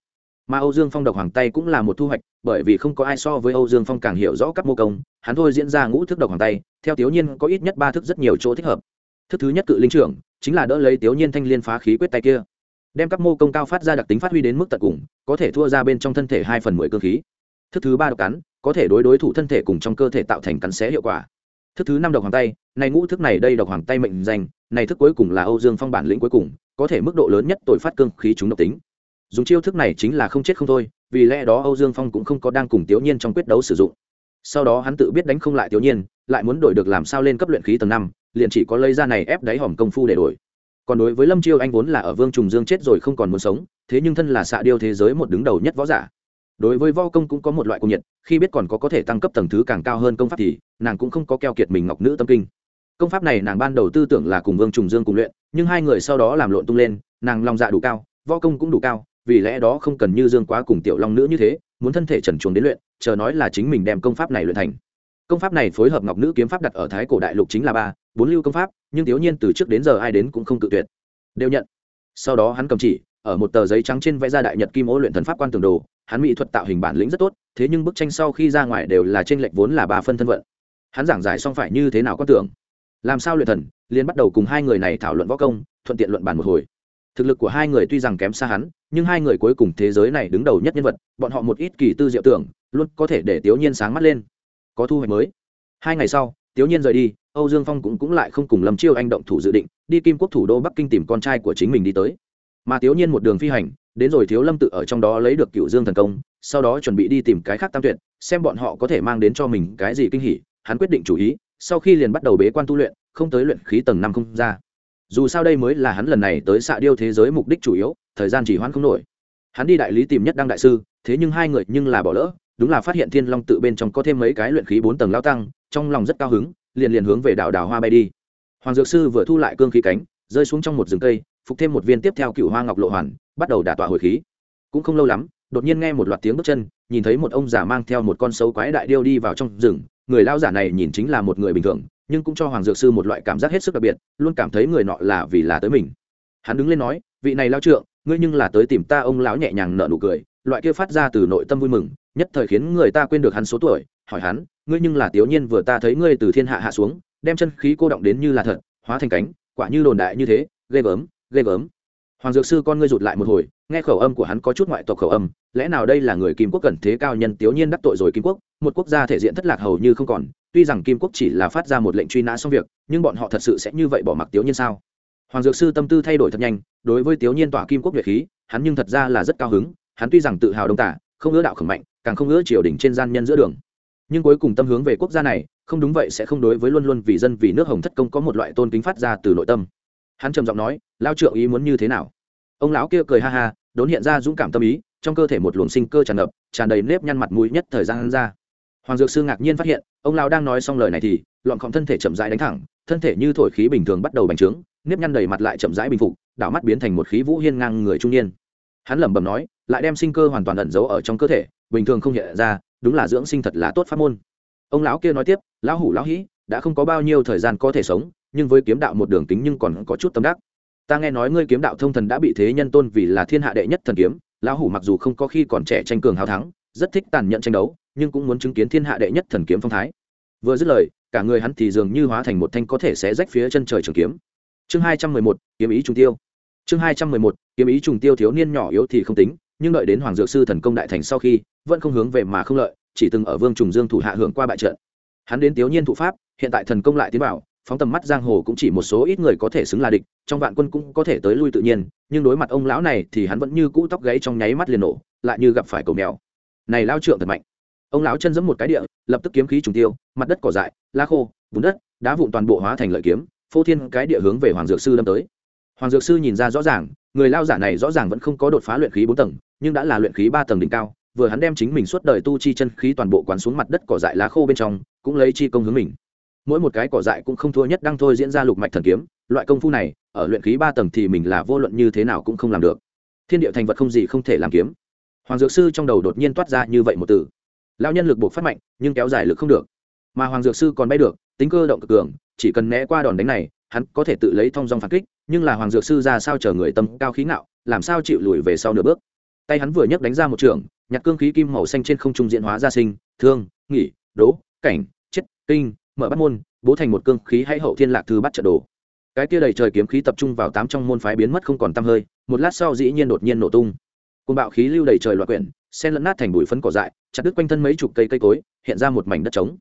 Mà âu dương phong độc hoàng tay cũng là một thu hoạch, bởi vì không có ai so với âu dương phong càng hiểu rõ các mô công, hắn thôi diễn ra ngũ thức độc hoàng tay, theo tiểu nhiên có ít nhất ba thức rất nhiều chỗ thích hợp. Thức thứ nhất cự linh trưởng, chính là đỡ lấy tiểu nhiên thanh liên phá khí quyết tay kia. Đem các mô công cao phát ra đặc tính phát huy đến mức tận cùng, có thể thua ra bên trong thân thể hai phần mười cơ khí. Thức thứ ba độc cắn, có thể đối đối thủ thân thể cùng trong cơ thể tạo thành cắn xé hiệu quả thức thứ năm độc hoàng tay, này ngũ thức này đây độc hoàng tay mệnh danh, này thức cuối cùng là âu dương phong bản lĩnh cuối cùng, có thể mức độ lớn nhất tội phát cương khí chúng độc tính. Dùng chiêu thức này chính là không chết không thôi, vì lẽ đó âu dương phong cũng không có đang cùng tiểu nhiên trong quyết đấu sử dụng. Sau đó hắn tự biết đánh không lại tiểu nhiên, lại muốn đổi được làm sao lên cấp luyện khí tầng năm, liền chỉ có lấy ra này ép đáy hòm công phu để đổi. Còn đối với lâm chiêu anh vốn là ở vương trùng dương chết rồi không còn muốn sống, thế nhưng thân là xạ điêu thế giới một đứng đầu nhất võ giả đối với võ công cũng có một loại cung nhiệt, khi biết còn có có thể tăng cấp tầng thứ càng cao hơn công pháp thì nàng cũng không có keo kiệt mình ngọc nữ tâm kinh. Công pháp này nàng ban đầu tư tưởng là cùng vương trùng dương cùng luyện, nhưng hai người sau đó làm lộn tung lên, nàng lòng dạ đủ cao, võ công cũng đủ cao, vì lẽ đó không cần như dương quá cùng tiểu long nữ như thế, muốn thân thể trần chuồng đến luyện, chờ nói là chính mình đem công pháp này luyện thành. Công pháp này phối hợp ngọc nữ kiếm pháp đặt ở thái cổ đại lục chính là ba, bốn lưu công pháp, nhưng thiếu nhiên từ trước đến giờ ai đến cũng không tự tuyệt. Đều nhận. Sau đó hắn cầm chỉ, ở một tờ giấy trắng trên vẽ ra đại nhật kim ô luyện thần pháp quan tường đồ hắn mỹ thuật tạo hình bản lĩnh rất tốt, thế nhưng bức tranh sau khi ra ngoài đều là trên lệch vốn là ba phân thân vận. Hắn giảng giải xong phải như thế nào có tưởng. Làm sao luyện thần liên bắt đầu cùng hai người này thảo luận võ công, thuận tiện luận bàn một hồi. Thực lực của hai người tuy rằng kém xa hắn, nhưng hai người cuối cùng thế giới này đứng đầu nhất nhân vật, bọn họ một ít kỳ tư diệu tưởng, luôn có thể để tiểu nhiên sáng mắt lên. Có thu hoạch mới. Hai ngày sau tiểu nhiên rời đi, âu dương phong cũng cũng lại không cùng lâm chiêu anh động thủ dự định, đi kim quốc thủ đô bắc kinh tìm con trai của chính mình đi tới. Mà tiểu nhiên một đường phi hành đến rồi thiếu lâm tự ở trong đó lấy được cựu dương thần công, sau đó chuẩn bị đi tìm cái khác tam tuyệt, xem bọn họ có thể mang đến cho mình cái gì kinh hỉ, hắn quyết định chủ ý, sau khi liền bắt đầu bế quan tu luyện, không tới luyện khí tầng năm không ra. Dù sao đây mới là hắn lần này tới xạ điêu thế giới mục đích chủ yếu, thời gian chỉ hoãn không nổi. Hắn đi đại lý tìm nhất đăng đại sư, thế nhưng hai người nhưng là bỏ lỡ, đúng là phát hiện thiên long tự bên trong có thêm mấy cái luyện khí bốn tầng lao tăng, trong lòng rất cao hứng, liền liền hướng về đảo đảo hoa bay đi. Hoàng dược sư vừa thu lại cương khí cánh, rơi xuống trong một rừng cây phục thêm một viên tiếp theo cựu hoa ngọc lộ hoàn, bắt đầu đả tọa hồi khí. Cũng không lâu lắm, đột nhiên nghe một loạt tiếng bước chân, nhìn thấy một ông già mang theo một con sấu quái đại điêu đi vào trong rừng. Người lao giả này nhìn chính là một người bình thường, nhưng cũng cho hoàng dược sư một loại cảm giác hết sức đặc biệt, luôn cảm thấy người nọ là vì là tới mình. Hắn đứng lên nói, vị này lao trượng, ngươi nhưng là tới tìm ta ông lão nhẹ nhàng nở nụ cười, loại kia phát ra từ nội tâm vui mừng, nhất thời khiến người ta quên được hắn số tuổi, hỏi hắn, ngươi nhưng là tiểu nhiên vừa ta thấy ngươi từ thiên hạ hạ xuống, đem chân khí cô động đến như là thật, hóa thành cánh, quả như đồn đại như thế, ghê gớm ghê gớm. Hoàng dược sư con ngươi rụt lại một hồi, nghe khẩu âm của hắn có chút ngoại tộc khẩu âm, lẽ nào đây là người kim quốc cần thế cao nhân tiểu nhiên đắc tội rồi kim quốc, một quốc gia thể diện thất lạc hầu như không còn, tuy rằng kim quốc chỉ là phát ra một lệnh truy nã xong việc, nhưng bọn họ thật sự sẽ như vậy bỏ mặc tiểu nhiên sao? Hoàng dược sư tâm tư thay đổi thật nhanh, đối với tiểu nhiên tỏa kim quốc nhuệ khí, hắn nhưng thật ra là rất cao hứng, hắn tuy rằng tự hào đông tả, không ưa đạo khẩn mạnh, càng không ưa triều đình trên gian nhân giữa đường. Nhưng cuối cùng tâm hướng về quốc gia này, không đúng vậy sẽ không đối với luôn luôn vì dân vì nước hồng thất công có một loại tôn kính phát ra từ nội tâm hắn trầm giọng nói, lao trượng ý muốn như thế nào? Ông lão kia cười ha ha, đốn hiện ra dũng cảm tâm ý, trong cơ thể một luồng sinh cơ tràn ngập, tràn đầy nếp nhăn mặt mũi nhất thời gian ra. Hoàng dược sư ngạc nhiên phát hiện, ông lão đang nói xong lời này thì, lọn khọng thân thể chậm rãi đánh thẳng, thân thể như thổi khí bình thường bắt đầu bành trướng, nếp nhăn đầy mặt lại chậm rãi bình phục, đảo mắt biến thành một khí vũ hiên ngang người trung niên. Hắn lẩm bẩm nói, lại đem sinh cơ hoàn toàn ẩn giấu ở trong cơ thể, bình thường không hiện ra, đúng là dưỡng sinh thật là tốt pháp môn. Ông lão kia nói tiếp, lão hủ, lão hĩ, đã không có bao nhiêu thời gian có thể sống nhưng với kiếm đạo một đường tính nhưng còn có chút tâm đắc. Ta nghe nói ngươi kiếm đạo thông thần đã bị thế nhân tôn vì là thiên hạ đệ nhất thần kiếm, lão hủ mặc dù không có khi còn trẻ tranh cường hào thắng, rất thích tàn nhẫn tranh đấu, nhưng cũng muốn chứng kiến thiên hạ đệ nhất thần kiếm phong thái. Vừa dứt lời, cả người hắn thì dường như hóa thành một thanh có thể sẽ rách phía chân trời trường kiếm. Chương hai trăm mười một, kiếm ý trùng tiêu. Chương hai trăm mười một, kiếm ý trùng tiêu thiếu niên nhỏ yếu thì không tính, nhưng đợi đến hoàng dược sư thần công đại thành sau khi, vẫn không hướng về mà không lợi, chỉ từng ở vương trùng dương thủ hạ hưởng qua bại trận. Hắn đến thiếu niên thụ pháp, hiện tại thần công lại tiến bảo phóng tầm mắt giang hồ cũng chỉ một số ít người có thể xứng là địch, trong vạn quân cũng có thể tới lui tự nhiên, nhưng đối mặt ông lão này thì hắn vẫn như cũ tóc gáy trong nháy mắt liền nổ, lại như gặp phải cầu mèo. Này lao trượng thật mạnh. Ông lão chân giẫm một cái địa, lập tức kiếm khí trùng tiêu, mặt đất cỏ dại lá khô, bùn đất, đá vụn toàn bộ hóa thành lợi kiếm, phô thiên cái địa hướng về hoàng dược sư đâm tới. Hoàng dược sư nhìn ra rõ ràng, người lao giả này rõ ràng vẫn không có đột phá luyện khí bốn tầng, nhưng đã là luyện khí ba tầng đỉnh cao, vừa hắn đem chính mình suốt đời tu chi chân khí toàn bộ quán xuống mặt đất cỏ dại lá khô bên trong, cũng lấy chi công hướng mình mỗi một cái cỏ dại cũng không thua nhất đang thôi diễn ra lục mạch thần kiếm, loại công phu này, ở luyện khí ba tầng thì mình là vô luận như thế nào cũng không làm được. Thiên địa thành vật không gì không thể làm kiếm. Hoàng dược sư trong đầu đột nhiên toát ra như vậy một từ. Lao nhân lực buộc phát mạnh, nhưng kéo dài lực không được. Mà hoàng dược sư còn bay được, tính cơ động cực cường, chỉ cần né qua đòn đánh này, hắn có thể tự lấy thong dong phản kích, nhưng là hoàng dược sư ra sao chờ người tâm cao khí ngạo, làm sao chịu lùi về sau nửa bước. Tay hắn vừa nhấc đánh ra một trường nhặt cương khí kim màu xanh trên không trung diễn hóa ra sinh, thương, nghỉ, đố, cảnh, chết, kinh mở bắt môn, bố thành một cương khí hay hậu thiên lạc thư bắt trận đồ. Cái kia đầy trời kiếm khí tập trung vào tám trong môn phái biến mất không còn tăm hơi, một lát sau dĩ nhiên đột nhiên nổ tung. Côn bạo khí lưu đầy trời loạn quyển, sen lẫn nát thành bụi phấn cỏ dại, chặt đứt quanh thân mấy chục cây cây cối, hiện ra một mảnh đất trống.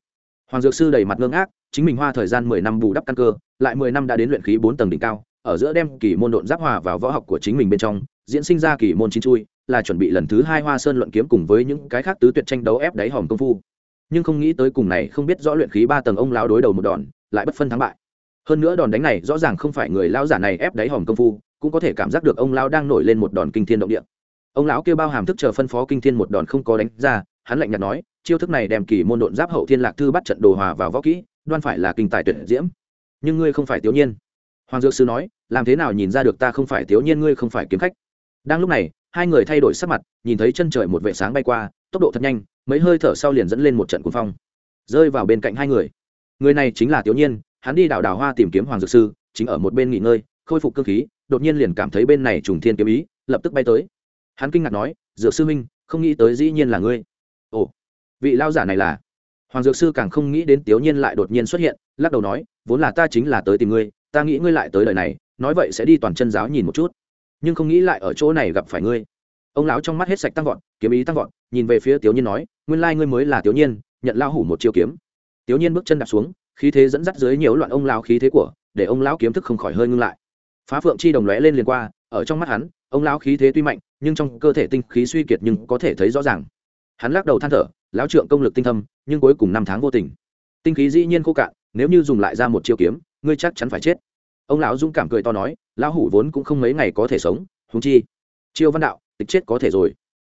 Hoàng dược sư đầy mặt ngưng ác chính mình hoa thời gian mười năm bù đắp căn cơ, lại mười năm đã đến luyện khí bốn tầng đỉnh cao, ở giữa đem kỳ môn độn giáp hòa vào võ học của chính mình bên trong, diễn sinh ra kỳ môn chín chui, là chuẩn bị lần thứ hai hoa sơn luận kiếm cùng với những cái khác tứ tuyệt tranh đấu ép đáy hòm công phu nhưng không nghĩ tới cùng này không biết rõ luyện khí ba tầng ông lão đối đầu một đòn, lại bất phân thắng bại. Hơn nữa đòn đánh này rõ ràng không phải người lão giả này ép đáy hòm công phu, cũng có thể cảm giác được ông lão đang nổi lên một đòn kinh thiên động địa. Ông lão kêu bao hàm thức chờ phân phó kinh thiên một đòn không có đánh ra, hắn lạnh nhạt nói, chiêu thức này đem kỳ môn độn giáp hậu thiên lạc thư bắt trận đồ hòa vào võ kỹ, đoan phải là kinh tài tuyệt diễm. Nhưng ngươi không phải tiểu nhiên hoàng dược sư nói, làm thế nào nhìn ra được ta không phải tiểu nhiên ngươi không phải kiếm khách. Đang lúc này, hai người thay đổi sắc mặt, nhìn thấy chân trời một vệ sáng bay qua, tốc độ thật nhanh mấy hơi thở sau liền dẫn lên một trận cuồng phong, rơi vào bên cạnh hai người. Người này chính là tiểu nhiên, hắn đi đảo đào hoa tìm kiếm hoàng dược sư, chính ở một bên nghỉ ngơi, khôi phục cơ khí, đột nhiên liền cảm thấy bên này trùng thiên kiếm ý, lập tức bay tới. Hắn kinh ngạc nói, dược sư minh, không nghĩ tới dĩ nhiên là ngươi. Ồ, vị lao giả này là? Hoàng dược sư càng không nghĩ đến tiểu nhiên lại đột nhiên xuất hiện, lắc đầu nói, vốn là ta chính là tới tìm ngươi, ta nghĩ ngươi lại tới đời này, nói vậy sẽ đi toàn chân giáo nhìn một chút, nhưng không nghĩ lại ở chỗ này gặp phải ngươi. Ông lão trong mắt hết sạch tăng vọt, kiếm ý tăng vọt nhìn về phía tiểu nhiên nói, nguyên lai ngươi mới là tiểu nhiên, nhận lao hủ một chiêu kiếm. Tiểu nhiên bước chân đạp xuống, khí thế dẫn dắt dưới nhiều loạn ông lão khí thế của, để ông lão kiếm thức không khỏi hơi ngưng lại. Phá phượng chi đồng lóe lên liền qua, ở trong mắt hắn, ông lão khí thế tuy mạnh, nhưng trong cơ thể tinh khí suy kiệt nhưng có thể thấy rõ ràng. Hắn lắc đầu than thở, lão trượng công lực tinh thâm, nhưng cuối cùng năm tháng vô tình. Tinh khí dĩ nhiên khô cạn, nếu như dùng lại ra một chiêu kiếm, ngươi chắc chắn phải chết. Ông lão dũng cảm cười to nói, lão hủ vốn cũng không mấy ngày có thể sống húng chi, chiêu văn đạo, tịch chết có thể rồi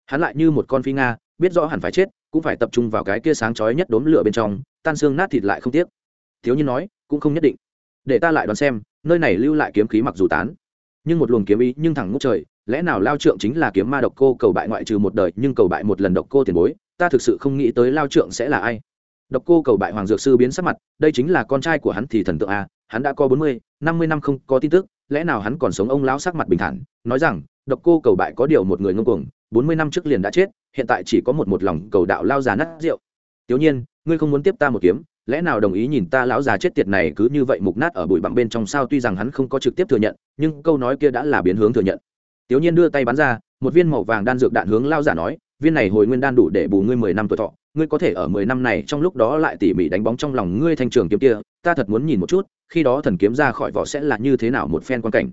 hắn lại như một con phi nga, biết rõ hẳn phải chết, cũng phải tập trung vào cái kia sáng chói nhất đốm lửa bên trong, tan xương nát thịt lại không tiếc. Thiếu nhiên nói, cũng không nhất định. Để ta lại đoán xem, nơi này lưu lại kiếm khí mặc dù tán, nhưng một luồng kiếm ý nhưng thẳng ngút trời, lẽ nào lao trượng chính là kiếm ma độc cô cầu bại ngoại trừ một đời, nhưng cầu bại một lần độc cô tiền bối, ta thực sự không nghĩ tới lao trượng sẽ là ai. Độc cô cầu bại hoàng dược sư biến sắc mặt, đây chính là con trai của hắn thì thần tượng a, hắn đã có bốn mươi, năm mươi năm không có tin tức, lẽ nào hắn còn sống ông lão sắc mặt bình thản, nói rằng, độc cô cầu bại có điều một người ngông cuồng bốn mươi năm trước liền đã chết, hiện tại chỉ có một một lòng cầu đạo lao già nát rượu. Tiểu nhiên, ngươi không muốn tiếp ta một kiếm, lẽ nào đồng ý nhìn ta lão già chết tiệt này cứ như vậy mục nát ở bụi bặm bên trong sao? Tuy rằng hắn không có trực tiếp thừa nhận, nhưng câu nói kia đã là biến hướng thừa nhận. Tiểu nhiên đưa tay bắn ra, một viên màu vàng đan dược đạn hướng lao giả nói, viên này hồi nguyên đan đủ để bù ngươi mười năm tuổi thọ, ngươi có thể ở mười năm này trong lúc đó lại tỉ mỉ đánh bóng trong lòng ngươi thanh trường kiếm kia, ta thật muốn nhìn một chút, khi đó thần kiếm ra khỏi vỏ sẽ là như thế nào một phen quan cảnh.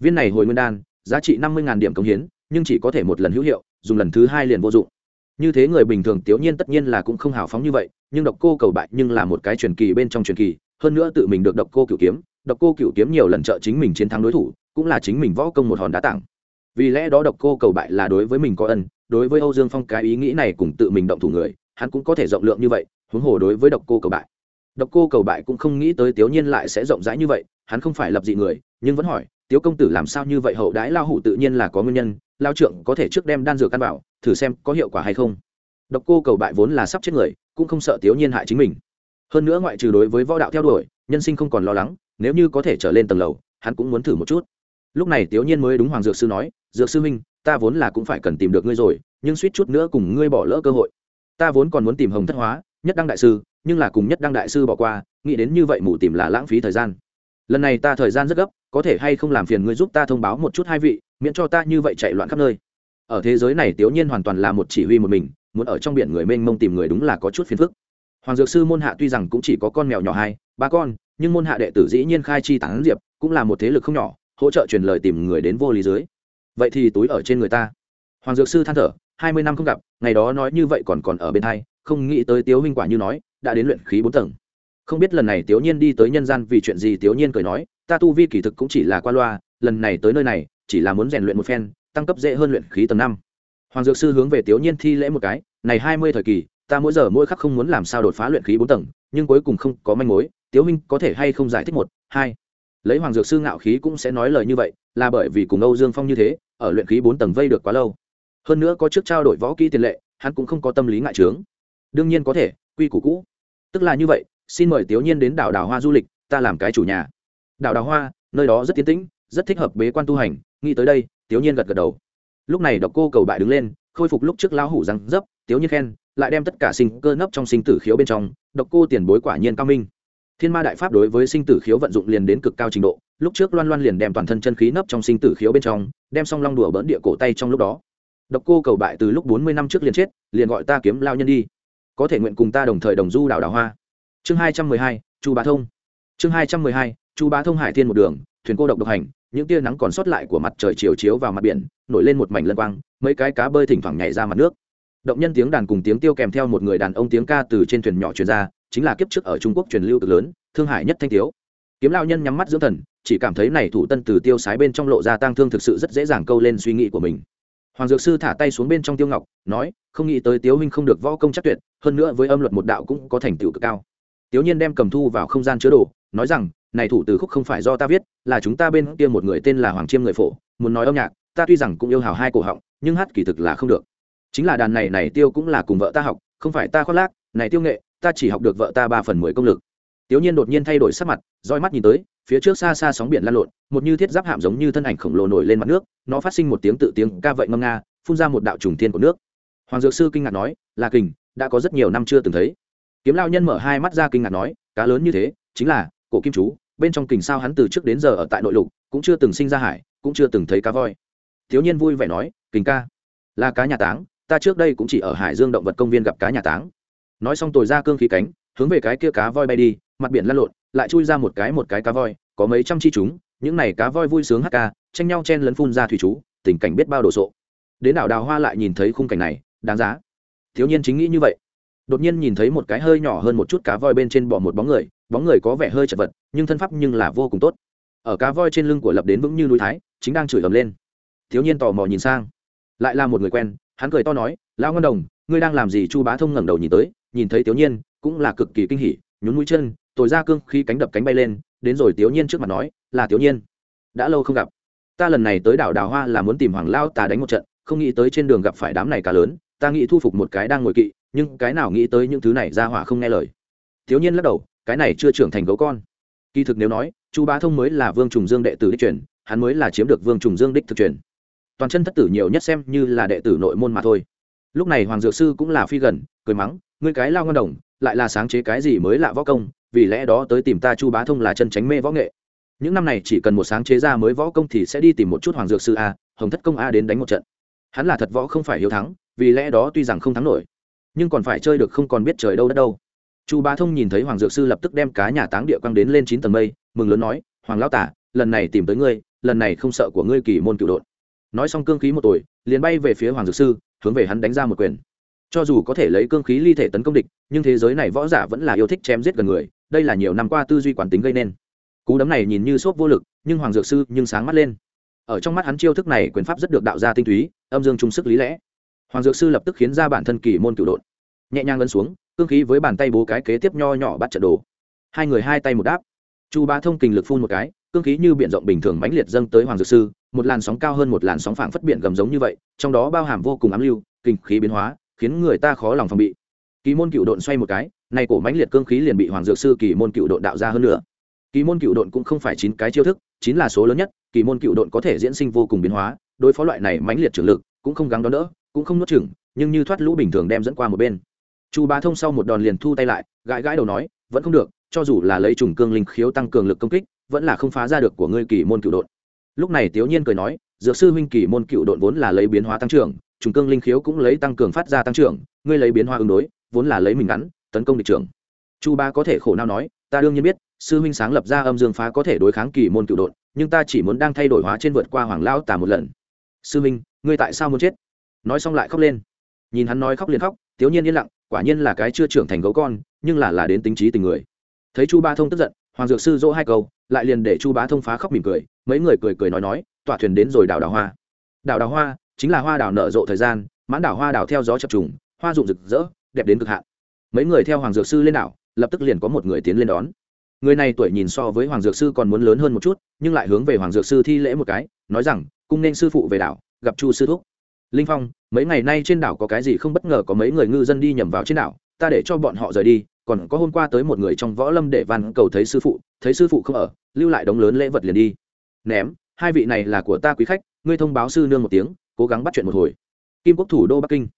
Viên này hồi nguyên đan, giá trị năm mươi điểm công hiến nhưng chỉ có thể một lần hữu hiệu, dùng lần thứ hai liền vô dụng. Như thế người bình thường tiểu nhiên tất nhiên là cũng không hào phóng như vậy, nhưng độc cô cầu bại nhưng là một cái truyền kỳ bên trong truyền kỳ, hơn nữa tự mình được độc cô cửu kiếm, độc cô cửu kiếm nhiều lần trợ chính mình chiến thắng đối thủ, cũng là chính mình võ công một hòn đá tặng vì lẽ đó độc cô cầu bại là đối với mình có ân, đối với âu dương phong cái ý nghĩ này cùng tự mình động thủ người, hắn cũng có thể rộng lượng như vậy, huống hồ đối với độc cô cầu bại. Độc cô cầu bại cũng không nghĩ tới tiểu nhiên lại sẽ rộng rãi như vậy, hắn không phải lập dị người, nhưng vẫn hỏi tiếu công tử làm sao như vậy hậu đãi lao hủ tự nhiên là có nguyên nhân, lao trượng có thể trước đem đan dược căn bảo, thử xem có hiệu quả hay không. Độc cô cầu bại vốn là sắp chết người, cũng không sợ tiếu nhiên hại chính mình. Hơn nữa ngoại trừ đối với võ đạo theo đuổi, nhân sinh không còn lo lắng, nếu như có thể trở lên tầng lầu, hắn cũng muốn thử một chút. Lúc này tiếu nhiên mới đúng hoàng dược sư nói, dược sư minh ta vốn là cũng phải cần tìm được ngươi rồi, nhưng suýt chút nữa cùng ngươi bỏ lỡ cơ hội. Ta vốn còn muốn tìm hồng thất hóa, nhất đăng đại sư, nhưng là cùng nhất đăng đại sư bỏ qua, nghĩ đến như vậy mù tìm là lãng phí thời gian lần này ta thời gian rất gấp có thể hay không làm phiền ngươi giúp ta thông báo một chút hai vị miễn cho ta như vậy chạy loạn khắp nơi. Ở thế giới này tiểu nhiên hoàn toàn là một chỉ huy một mình muốn ở trong biển người mênh mông tìm người đúng là có chút phiền phức. Hoàng dược sư môn hạ tuy rằng cũng chỉ có con mèo nhỏ hai ba con nhưng môn hạ đệ tử dĩ nhiên khai chi tán diệp cũng là một thế lực không nhỏ hỗ trợ truyền lời tìm người đến vô lý dưới vậy thì túi ở trên người ta. Hoàng dược sư than thở hai mươi năm không gặp ngày đó nói như vậy còn còn ở bên hai, không nghĩ tới tiếu huynh quả như nói đã đến luyện khí bốn tầng không biết lần này tiểu nhiên đi tới nhân gian vì chuyện gì tiểu nhiên cười nói, ta tu vi kỳ thực cũng chỉ là qua loa, lần này tới nơi này, chỉ là muốn rèn luyện một phen, tăng cấp dễ hơn luyện khí tầng năm. Hoàng dược sư hướng về tiểu nhiên thi lễ một cái, này hai mươi thời kỳ, ta mỗi giờ mỗi khắc không muốn làm sao đột phá luyện khí bốn tầng, nhưng cuối cùng không có manh mối, tiếu huynh có thể hay không giải thích một, hai? Lấy hoàng dược sư ngạo khí cũng sẽ nói lời như vậy, là bởi vì cùng âu dương phong như thế, ở luyện khí bốn tầng vây được quá lâu. Hơn nữa có trước trao đổi võ kỹ tiền lệ, hắn cũng không có tâm lý ngại trướng đương nhiên có thể, quy củ cũ. Tức là như vậy xin mời tiểu nhiên đến đảo đào hoa du lịch, ta làm cái chủ nhà. Đảo đào hoa, nơi đó rất tiến tĩnh, rất thích hợp bế quan tu hành. Nghĩ tới đây tiểu nhiên gật gật đầu. Lúc này độc cô cầu bại đứng lên, khôi phục lúc trước lão hủ răng dấp tiểu nhiên khen, lại đem tất cả sinh cơ nấp trong sinh tử khiếu bên trong, độc cô tiền bối quả nhiên cao minh. Thiên ma đại pháp đối với sinh tử khiếu vận dụng liền đến cực cao trình độ, lúc trước loan loan liền đem toàn thân chân khí nấp trong sinh tử khiếu bên trong, đem song long đùa bỡn địa cổ tay trong lúc đó. Độc cô cầu bại từ lúc bốn mươi năm trước liền chết, liền gọi ta kiếm lao nhân đi. Có thể nguyện cùng ta đồng thời đồng du đảo đào hoa chương hai trăm mười hai, chu bá thông. Chương hai trăm mười hai, chu bá thông hải thiên một đường, thuyền cô độc độc hành, những tia nắng còn sót lại của mặt trời chiều chiếu vào mặt biển, nổi lên một mảnh lân quang, mấy cái cá bơi thỉnh thoảng nhảy ra mặt nước. Động nhân tiếng đàn cùng tiếng tiêu kèm theo một người đàn ông tiếng ca từ trên thuyền nhỏ truyền ra, chính là kiếp trước ở trung quốc truyền lưu cực lớn, thương hải nhất thanh tiếu kiếm lao nhân nhắm mắt dưỡng thần, chỉ cảm thấy này thủ tân từ tiêu sái bên trong lộ ra tang thương thực sự rất dễ dàng câu lên suy nghĩ của mình. Hoàng dược sư thả tay xuống bên trong tiêu ngọc, nói, không nghĩ tới tiếu huynh không được võ công chắc tuyệt, hơn nữa với âm luật một đạo cũng có thành tựu cực cao tiếu nhiên đem cầm thu vào không gian chứa đồ nói rằng này thủ từ khúc không phải do ta viết là chúng ta bên kia một người tên là hoàng chiêm người phổ muốn nói âm nhạc ta tuy rằng cũng yêu hào hai cổ họng nhưng hát kỳ thực là không được chính là đàn này này tiêu cũng là cùng vợ ta học không phải ta khoác lác này tiêu nghệ ta chỉ học được vợ ta ba phần mười công lực Tiếu Nhiên đột nhiên thay đổi sắc mặt, roi mắt nhìn tới, phía trước xa xa sóng biển lan lộn, một như thiết giáp hạm giống như thân ảnh khổng lồ nổi lên mặt nước, nó phát sinh một tiếng tự tiếng ca vậy ngâm nga, phun ra một đạo trùng thiên của nước. Hoàng Dược Sư kinh ngạc nói, "Là kình, đã có rất nhiều năm chưa từng thấy." Kiếm lão nhân mở hai mắt ra kinh ngạc nói, "Cá lớn như thế, chính là cổ kim chú, bên trong kình sao hắn từ trước đến giờ ở tại nội lục, cũng chưa từng sinh ra hải, cũng chưa từng thấy cá voi." Thiếu niên vui vẻ nói, "Kình ca, là cá nhà táng, ta trước đây cũng chỉ ở Hải Dương động vật công viên gặp cá nhà táng." Nói xong tồi ra cương khí cánh, hướng về cái kia cá voi bay đi, mặt biển lăn lộn lại chui ra một cái một cái cá voi có mấy trăm chi chúng những này cá voi vui sướng hát ca tranh nhau chen lấn phun ra thủy chú tình cảnh biết bao đồ sộ đến đảo đào hoa lại nhìn thấy khung cảnh này đáng giá thiếu nhiên chính nghĩ như vậy đột nhiên nhìn thấy một cái hơi nhỏ hơn một chút cá voi bên trên bỏ một bóng người bóng người có vẻ hơi chật vật, nhưng thân pháp nhưng là vô cùng tốt. Ở cá voi trên lưng của lập đến vững như núi thái, chính đang chửi ầm lên. Thiếu nhiên tò mò nhìn sang, lại là một người quen, hắn cười to nói, lão ngân đồng, ngươi đang làm gì? Chu bá thông ngẩng đầu nhìn tới, nhìn thấy thiếu nhiên cũng là cực kỳ kinh hỉ, nhún mũi chân tồi ra cương khi cánh đập cánh bay lên, đến rồi thiếu nhiên trước mặt nói, là thiếu nhiên đã lâu không gặp. Ta lần này tới đảo đào hoa là muốn tìm hoàng lao tà đánh một trận, không nghĩ tới trên đường gặp phải đám này cá lớn ta nghĩ thu phục một cái đang ngồi kỵ, nhưng cái nào nghĩ tới những thứ này ra hỏa không nghe lời. Thiếu nhiên lắc đầu, cái này chưa trưởng thành gấu con. Kỳ thực nếu nói, chu bá thông mới là vương trùng dương đệ tử đích truyền, hắn mới là chiếm được vương trùng dương đích thực truyền. Toàn chân thất tử nhiều nhất xem như là đệ tử nội môn mà thôi. Lúc này hoàng dược sư cũng là phi gần, cười mắng, ngươi cái lao ngân đồng, lại là sáng chế cái gì mới lạ võ công, vì lẽ đó tới tìm ta chu bá thông là chân tránh mê võ nghệ. Những năm này chỉ cần một sáng chế ra mới võ công thì sẽ đi tìm một chút hoàng dược sư a, hồng thất công a đến đánh một trận. Hắn là thật võ không phải hiếu thắng vì lẽ đó tuy rằng không thắng nổi, nhưng còn phải chơi được không còn biết trời đâu đất đâu. Chu bá thông nhìn thấy hoàng dược sư lập tức đem cá nhà táng địa quang đến lên chín tầng mây, mừng lớn nói, hoàng lão tả, lần này tìm tới ngươi, lần này không sợ của ngươi kỳ môn cựu đội nói xong cương khí một tuổi liền bay về phía hoàng dược sư, hướng về hắn đánh ra một quyền. Cho dù có thể lấy cương khí ly thể tấn công địch, nhưng thế giới này võ giả vẫn là yêu thích chém giết gần người, đây là nhiều năm qua tư duy quản tính gây nên. Cú đấm này nhìn như xốp vô lực, nhưng hoàng dược sư nhưng sáng mắt lên. Ở trong mắt hắn chiêu thức này quyền pháp rất được đạo ra tinh túy, âm dương trung sức lý lẽ hoàng dược sư lập tức khiến ra bản thân kỳ môn cựu đột nhẹ nhàng ấn xuống, cương khí với bàn tay bố cái kế tiếp nho nhỏ bắt trận đồ. Hai người hai tay một đáp. Chu ba thông kình lực phun một cái, cương khí như biển rộng bình thường mãnh liệt dâng tới hoàng dược sư, một làn sóng cao hơn một làn sóng phảng phất biển gầm giống như vậy, trong đó bao hàm vô cùng ám lưu, kinh khí biến hóa, khiến người ta khó lòng phòng bị. Kỳ môn cựu độn xoay một cái nay cổ mãnh liệt cương khí liền bị hoàng dược sư kỳ môn cựu độn đạo ra hơn nữa kỳ môn cựu độn cũng không phải chín cái chiêu thức, chín là số lớn nhất, kỳ môn cựu độn có thể diễn sinh vô cùng biến hóa, đối phó loại này mãnh liệt trưởng lực, cũng không gắng đón đỡ cũng không nuốt chửng, nhưng như thoát lũ bình thường đem dẫn qua một bên. Chu bá thông sau một đòn liền thu tay lại, gãi gãi đầu nói, vẫn không được, cho dù là lấy trùng cương linh khiếu tăng cường lực công kích, vẫn là không phá ra được của ngươi kỳ môn cựu độn. Lúc này tiểu nhiên cười nói, dược sư huynh kỳ môn cựu độn vốn là lấy biến hóa tăng trưởng, trùng cương linh khiếu cũng lấy tăng cường phát ra tăng trưởng, ngươi lấy biến hóa ứng đối, vốn là lấy mình ngắn, tấn công địch trưởng. Chu ba có thể khổ nào nói, ta đương nhiên biết, sư huynh sáng lập ra âm dương phá có thể đối kháng kỳ môn cựu độn, nhưng ta chỉ muốn đang thay đổi hóa trên vượt qua hoàng lão tà một lần. Sư huynh, ngươi tại sao muốn chết? Nói xong lại khóc lên. Nhìn hắn nói khóc liền khóc tiểu nhiên yên lặng, quả nhiên là cái chưa trưởng thành gấu con, nhưng là là đến tính trí tình người. Thấy chu ba thông tức giận, hoàng dược sư dỗ hai câu, lại liền để chu bá thông phá khóc mỉm cười, mấy người cười cười nói nói tọa thuyền đến rồi đảo đào hoa. Đảo đào hoa chính là hoa đảo nở rộ thời gian, mãn đảo hoa đảo theo gió chập trùng, hoa rụng rực rỡ, đẹp đến cực hạn. Mấy người theo hoàng dược sư lên đảo, lập tức liền có một người tiến lên đón. Người này tuổi nhìn so với hoàng dược sư còn muốn lớn hơn một chút, nhưng lại hướng về hoàng dược sư thi lễ một cái, nói rằng, cung nên sư phụ về đảo, gặp chu sư thúc linh phong, mấy ngày nay trên đảo có cái gì không bất ngờ có mấy người ngư dân đi nhầm vào trên đảo, ta để cho bọn họ rời đi, còn có hôm qua tới một người trong võ lâm để van cầu thấy sư phụ, thấy sư phụ không ở, lưu lại đống lớn lễ vật liền đi. Ném, hai vị này là của ta quý khách, ngươi thông báo sư nương một tiếng, cố gắng bắt chuyện một hồi. Kim quốc thủ đô bắc kinh.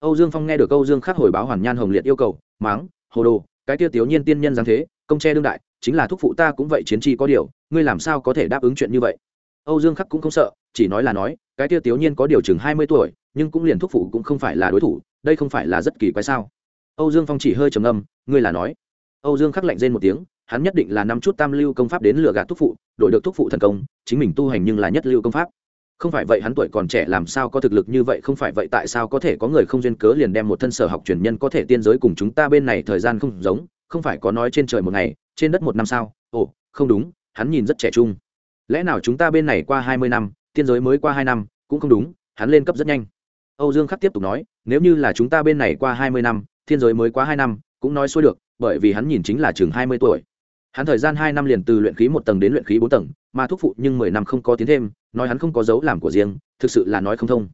Âu dương phong nghe được âu dương khắc hồi báo hoàn nhan hồng liệt yêu cầu, máng, hồ đồ, cái tiêu tiểu nhiên tiên nhân giáng thế, công tre đương đại, chính là thúc phụ ta cũng vậy, chiến tri có điều, ngươi làm sao có thể đáp ứng chuyện như vậy? Âu dương khắc cũng không sợ, chỉ nói là nói, cái tiêu tiểu nhiên có điều chừng hai mươi tuổi, nhưng cũng liền thúc phụ cũng không phải là đối thủ, đây không phải là rất kỳ quái sao? Âu dương phong chỉ hơi trầm âm ngươi là nói. Âu dương khắc lạnh rên một tiếng, hắn nhất định là năm chút tam lưu công pháp đến lừa gạt thúc phụ, đổi được thúc phụ thần công, chính mình tu hành nhưng là nhất lưu công pháp. Không phải vậy hắn tuổi còn trẻ làm sao có thực lực như vậy, không phải vậy tại sao có thể có người không duyên cớ liền đem một thân sở học truyền nhân có thể tiên giới cùng chúng ta bên này thời gian không giống, không phải có nói trên trời một ngày, trên đất một năm sao? Ồ, không đúng, hắn nhìn rất trẻ trung lẽ nào chúng ta bên này qua hai mươi năm, tiên giới mới qua hai năm, cũng không đúng, hắn lên cấp rất nhanh. Âu dương khắc tiếp tục nói, nếu như là chúng ta bên này qua hai mươi năm thiên giới mới qua hai năm, cũng nói xuôi được, bởi vì hắn nhìn chính là chừng hai mươi tuổi. Hắn thời gian hai năm liền từ luyện khí một tầng đến luyện khí bốn tầng, mà thúc phụ nhưng mười năm không có tiến thêm, nói hắn không có dấu làm của riêng, thực sự là nói không thông.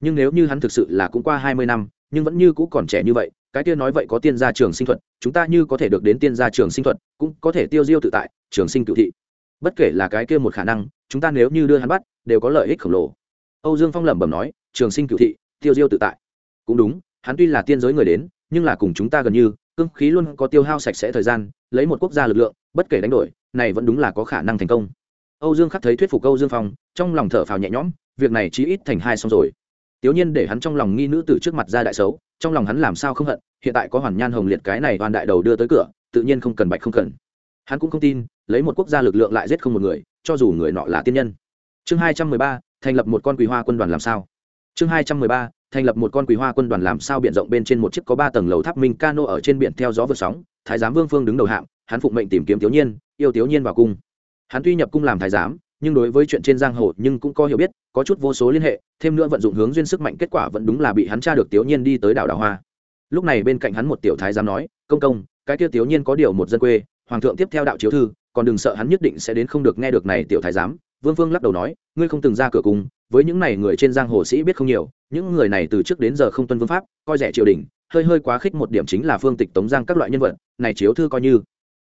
Nhưng nếu như hắn thực sự là cũng qua hai mươi năm, nhưng vẫn như cũ còn trẻ như vậy, cái kia nói vậy có tiên gia trường sinh thuật, chúng ta như có thể được đến tiên gia trường sinh thuật, cũng có thể tiêu diêu tự tại, trường sinh cựu thị bất kể là cái kia một khả năng, chúng ta nếu như đưa hắn bắt, đều có lợi ích khổng lồ. Âu dương phong lẩm bẩm nói, trường sinh cựu thị, tiêu diêu tự tại. Cũng đúng, hắn tuy là tiên giới người đến, nhưng là cùng chúng ta gần như, cương khí luôn có tiêu hao sạch sẽ thời gian, lấy một quốc gia lực lượng, bất kể đánh đổi, này vẫn đúng là có khả năng thành công. Âu dương khắc thấy thuyết phục âu dương phong, trong lòng thở phào nhẹ nhõm, việc này chí ít thành hai xong rồi. Tiểu nhiên để hắn trong lòng nghi nữ từ trước mặt ra đại xấu, trong lòng hắn làm sao không hận, hiện tại có hoàn nhan hồng liệt cái này toàn đại đầu đưa tới cửa, tự nhiên không cần bạch không cần hắn cũng không tin, lấy một quốc gia lực lượng lại giết không một người, cho dù người nọ là tiên nhân. Chương hai trăm mười ba, thành lập một con quỳ hoa quân đoàn làm sao? Chương hai trăm mười ba, thành lập một con quỳ hoa quân đoàn làm sao biển rộng bên trên một chiếc có ba tầng lầu tháp minh cano ở trên biển theo gió vượt sóng, thái giám vương phương đứng đầu hạng, hắn phụng mệnh tìm kiếm thiếu nhiên yêu thiếu nhiên vào cung. Hắn tuy nhập cung làm thái giám, nhưng đối với chuyện trên giang hồ nhưng cũng có hiểu biết, có chút vô số liên hệ, thêm nữa vận dụng hướng duyên sức mạnh kết quả vẫn đúng là bị hắn tra được tiểu nhiên đi tới đảo đảo hoa. Lúc này bên cạnh hắn một tiểu thái giám nói, công công, cái kia tiểu nhiên có điều một dân quê hoàng thượng tiếp theo đạo chiếu thư, còn đừng sợ hắn nhất định sẽ đến không được nghe được này tiểu thái giám. Vương phương lắc đầu nói, ngươi không từng ra cửa cung với những này người trên giang hồ sĩ biết không nhiều, những người này từ trước đến giờ không tuân vương pháp, coi rẻ triều đình, hơi hơi quá khích một điểm chính là phương tịch tống giang các loại nhân vật, này chiếu thư coi như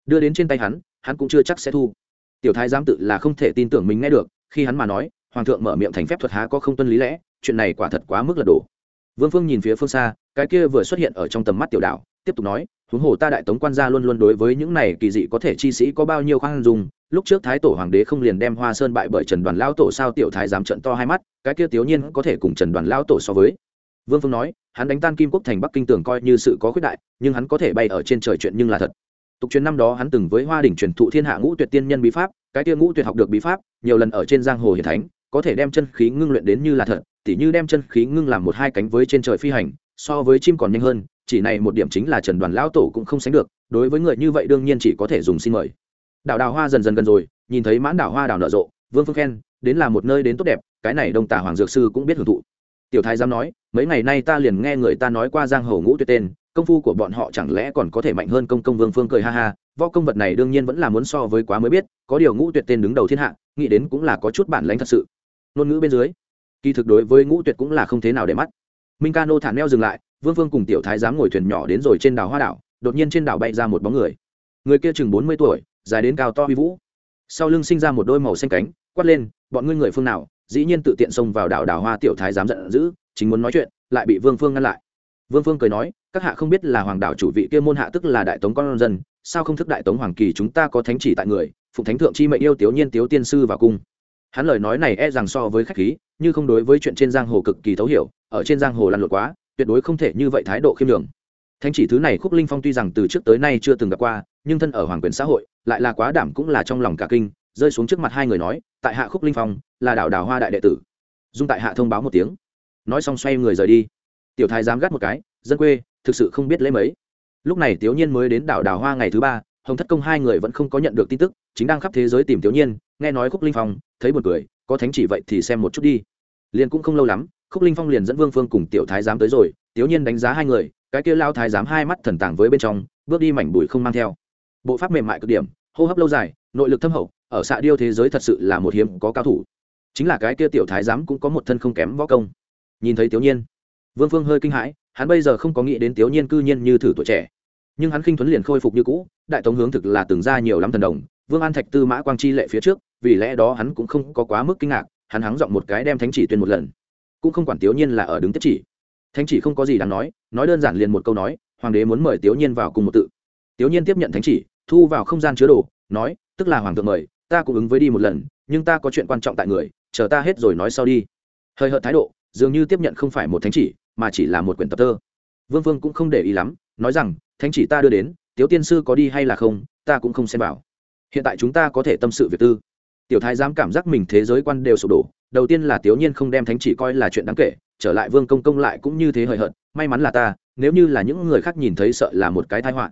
đưa đến trên tay hắn hắn cũng chưa chắc sẽ thu. Tiểu thái giám tự là không thể tin tưởng mình nghe được, khi hắn mà nói, hoàng thượng mở miệng thành phép thuật há có không tuân lý lẽ, chuyện này quả thật quá mức là đổ. Vương phương nhìn phía phương xa, cái kia vừa xuất hiện ở trong tầm mắt tiểu đạo tiếp tục nói huống hồ ta đại tống quan gia luôn luôn đối với những này kỳ dị có thể chi sĩ có bao nhiêu khoan dùng, lúc trước thái tổ hoàng đế không liền đem hoa sơn bại bởi trần đoàn lao tổ sao tiểu thái dám trận to hai mắt cái kia tiểu nhiên có thể cùng trần đoàn lao tổ so với. Vương phương nói hắn đánh tan kim quốc thành bắc kinh tưởng coi như sự có khuyết đại nhưng hắn có thể bay ở trên trời chuyện nhưng là thật. Tục truyền năm đó hắn từng với hoa đỉnh truyền thụ thiên hạ ngũ tuyệt tiên nhân bí pháp cái kia ngũ tuyệt học được bí pháp nhiều lần ở trên giang hồ hiển thánh có thể đem chân khí ngưng luyện đến như là thật tỉ như đem chân khí ngưng làm một hai cánh với trên trời phi hành so với chim còn nhanh hơn chỉ này một điểm chính là trần đoàn lão tổ cũng không sánh được, đối với người như vậy đương nhiên chỉ có thể dùng xin mời. Đảo đào hoa dần dần gần rồi, nhìn thấy mãn đảo hoa đảo nở rộ, vương phương khen, đến là một nơi đến tốt đẹp, cái này đông tả hoàng dược sư cũng biết hưởng thụ. Tiểu thái dám nói, mấy ngày nay ta liền nghe người ta nói qua giang hầu ngũ tuyệt tên, công phu của bọn họ chẳng lẽ còn có thể mạnh hơn công công vương phương cười ha ha, võ công vật này đương nhiên vẫn là muốn so với quá mới biết, có điều ngũ tuyệt tên đứng đầu thiên hạ, nghĩ đến cũng là có chút bản lãnh thật sự. Ngôn ngữ bên dưới, kỳ thực đối với ngũ tuyệt cũng là không thế nào để mắt. Minh ca nô thản neo dừng lại vương vương cùng tiểu thái dám ngồi thuyền nhỏ đến rồi trên đảo hoa đảo, đột nhiên trên đảo bay ra một bóng người. Người kia chừng bốn mươi tuổi, dài đến cao to huy vũ. Sau lưng sinh ra một đôi màu xanh cánh, quát lên, bọn ngươi người phương nào? Dĩ nhiên tự tiện xông vào đảo đảo hoa tiểu thái dám giận dữ, chính muốn nói chuyện, lại bị vương phương ngăn lại. Vương phương cười nói, các hạ không biết là hoàng đảo chủ vị kia môn hạ tức là đại tống con dân, sao không thức đại tống hoàng kỳ chúng ta có thánh chỉ tại người, phụng thánh thượng chi mệnh yêu tiểu nhiên tiểu tiên sư vào cung. Hắn lời nói này e rằng so với khách khí, như không đối với chuyện trên giang hồ cực kỳ thấu hiểu, ở trên giang hồ lăn lộn quá tuyệt đối không thể như vậy thái độ khiêm đường thánh chỉ thứ này khúc linh phong tuy rằng từ trước tới nay chưa từng gặp qua, nhưng thân ở hoàng quyền xã hội, lại là quá đảm cũng là trong lòng cả kinh, rơi xuống trước mặt hai người nói, tại hạ khúc linh phong, là đảo đào hoa đại đệ tử. Dung tại hạ thông báo một tiếng. Nói xong xoay người rời đi. Tiểu thái dám gắt một cái, dân quê, thực sự không biết lấy mấy. Lúc này tiểu nhiên mới đến đảo đào hoa ngày thứ ba, hồng thất công hai người vẫn không có nhận được tin tức, chính đang khắp thế giới tìm tiểu nhiên, nghe nói khúc linh phong, thấy buồn cười, có thánh chỉ vậy thì xem một chút đi. Liền cũng không lâu lắm khúc linh phong liền dẫn vương phương cùng tiểu thái giám tới rồi tiểu nhiên đánh giá hai người, cái kia lao thái giám hai mắt thần tàng với bên trong, bước đi mảnh bụi không mang theo. Bộ pháp mềm mại cực điểm, hô hấp lâu dài, nội lực thâm hậu, ở xạ điêu thế giới thật sự là một hiếm có cao thủ. Chính là cái kia tiểu thái giám cũng có một thân không kém võ công. Nhìn thấy tiểu nhiên, vương phương hơi kinh hãi, hắn bây giờ không có nghĩ đến tiểu nhiên cư nhiên như thử tuổi trẻ. Nhưng hắn khinh thuấn liền khôi phục như cũ, đại tống hướng thực là từng ra nhiều lắm thần đồng, vương an thạch tư mã quang chi lệ phía trước, vì lẽ đó hắn cũng không có quá mức kinh ngạc, hắn hắng giọng một cái đem thánh chỉ tuyên một lần cũng không quản tiểu nhiên là ở đứng tiếp chỉ. Thánh chỉ không có gì đáng nói nói đơn giản liền một câu nói, hoàng đế muốn mời tiểu nhiên vào cùng một tự. Tiểu nhiên tiếp nhận thánh chỉ, thu vào không gian chứa đồ, nói, tức là hoàng thượng mời, ta cũng ứng với đi một lần, nhưng ta có chuyện quan trọng tại người, chờ ta hết rồi nói sau đi. Hơi hợt thái độ, dường như tiếp nhận không phải một thánh chỉ, mà chỉ là một quyển tập thơ. Vương vương cũng không để ý lắm, nói rằng, thánh chỉ ta đưa đến tiếu tiên sư có đi hay là không, ta cũng không xem bảo hiện tại chúng ta có thể tâm sự việc tư tiểu thái Giám cảm giác mình thế giới quan đều sụp đổ, đầu tiên là tiểu nhiên không đem thánh chỉ coi là chuyện đáng kể, trở lại vương công công lại cũng như thế hời hợt, may mắn là ta, nếu như là những người khác nhìn thấy sợ là một cái thái họa.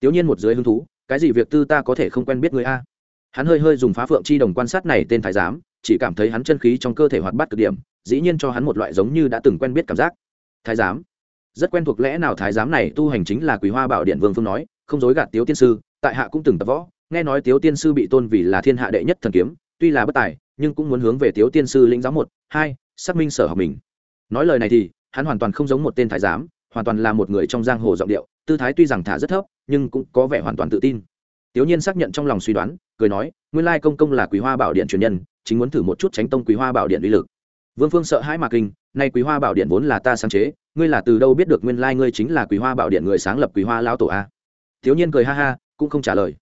Tiểu nhiên một dưới hứng thú, cái gì việc tư ta có thể không quen biết người a? Hắn hơi hơi dùng phá phượng chi đồng quan sát này tên thái giám, chỉ cảm thấy hắn chân khí trong cơ thể hoạt bát cực điểm, dĩ nhiên cho hắn một loại giống như đã từng quen biết cảm giác. Thái giám, rất quen thuộc lẽ nào thái giám này tu hành chính là quý hoa bảo điện vương phương nói, không dối gạt tiếu tiên sư, tại hạ cũng từng tập võ nghe nói tiếu tiên sư bị tôn vì là thiên hạ đệ nhất thần kiếm, tuy là bất tài, nhưng cũng muốn hướng về tiếu tiên sư lĩnh giáo một, hai, xác minh sở học mình. Nói lời này thì, hắn hoàn toàn không giống một tên thái giám, hoàn toàn là một người trong giang hồ giọng điệu, tư thái tuy rằng thả rất thấp, nhưng cũng có vẻ hoàn toàn tự tin. Tiếu nhiên xác nhận trong lòng suy đoán, cười nói, nguyên lai công công là quý hoa bảo điện truyền nhân, chính muốn thử một chút tránh tông quý hoa bảo điện uy lực. Vương phương sợ hãi mà kinh, nay quý hoa bảo điện vốn là ta sáng chế, ngươi là từ đâu biết được nguyên lai ngươi chính là quý hoa bảo điện người sáng lập quý hoa lão tổ a? Thiếu nhiên cười ha ha, cũng không trả lời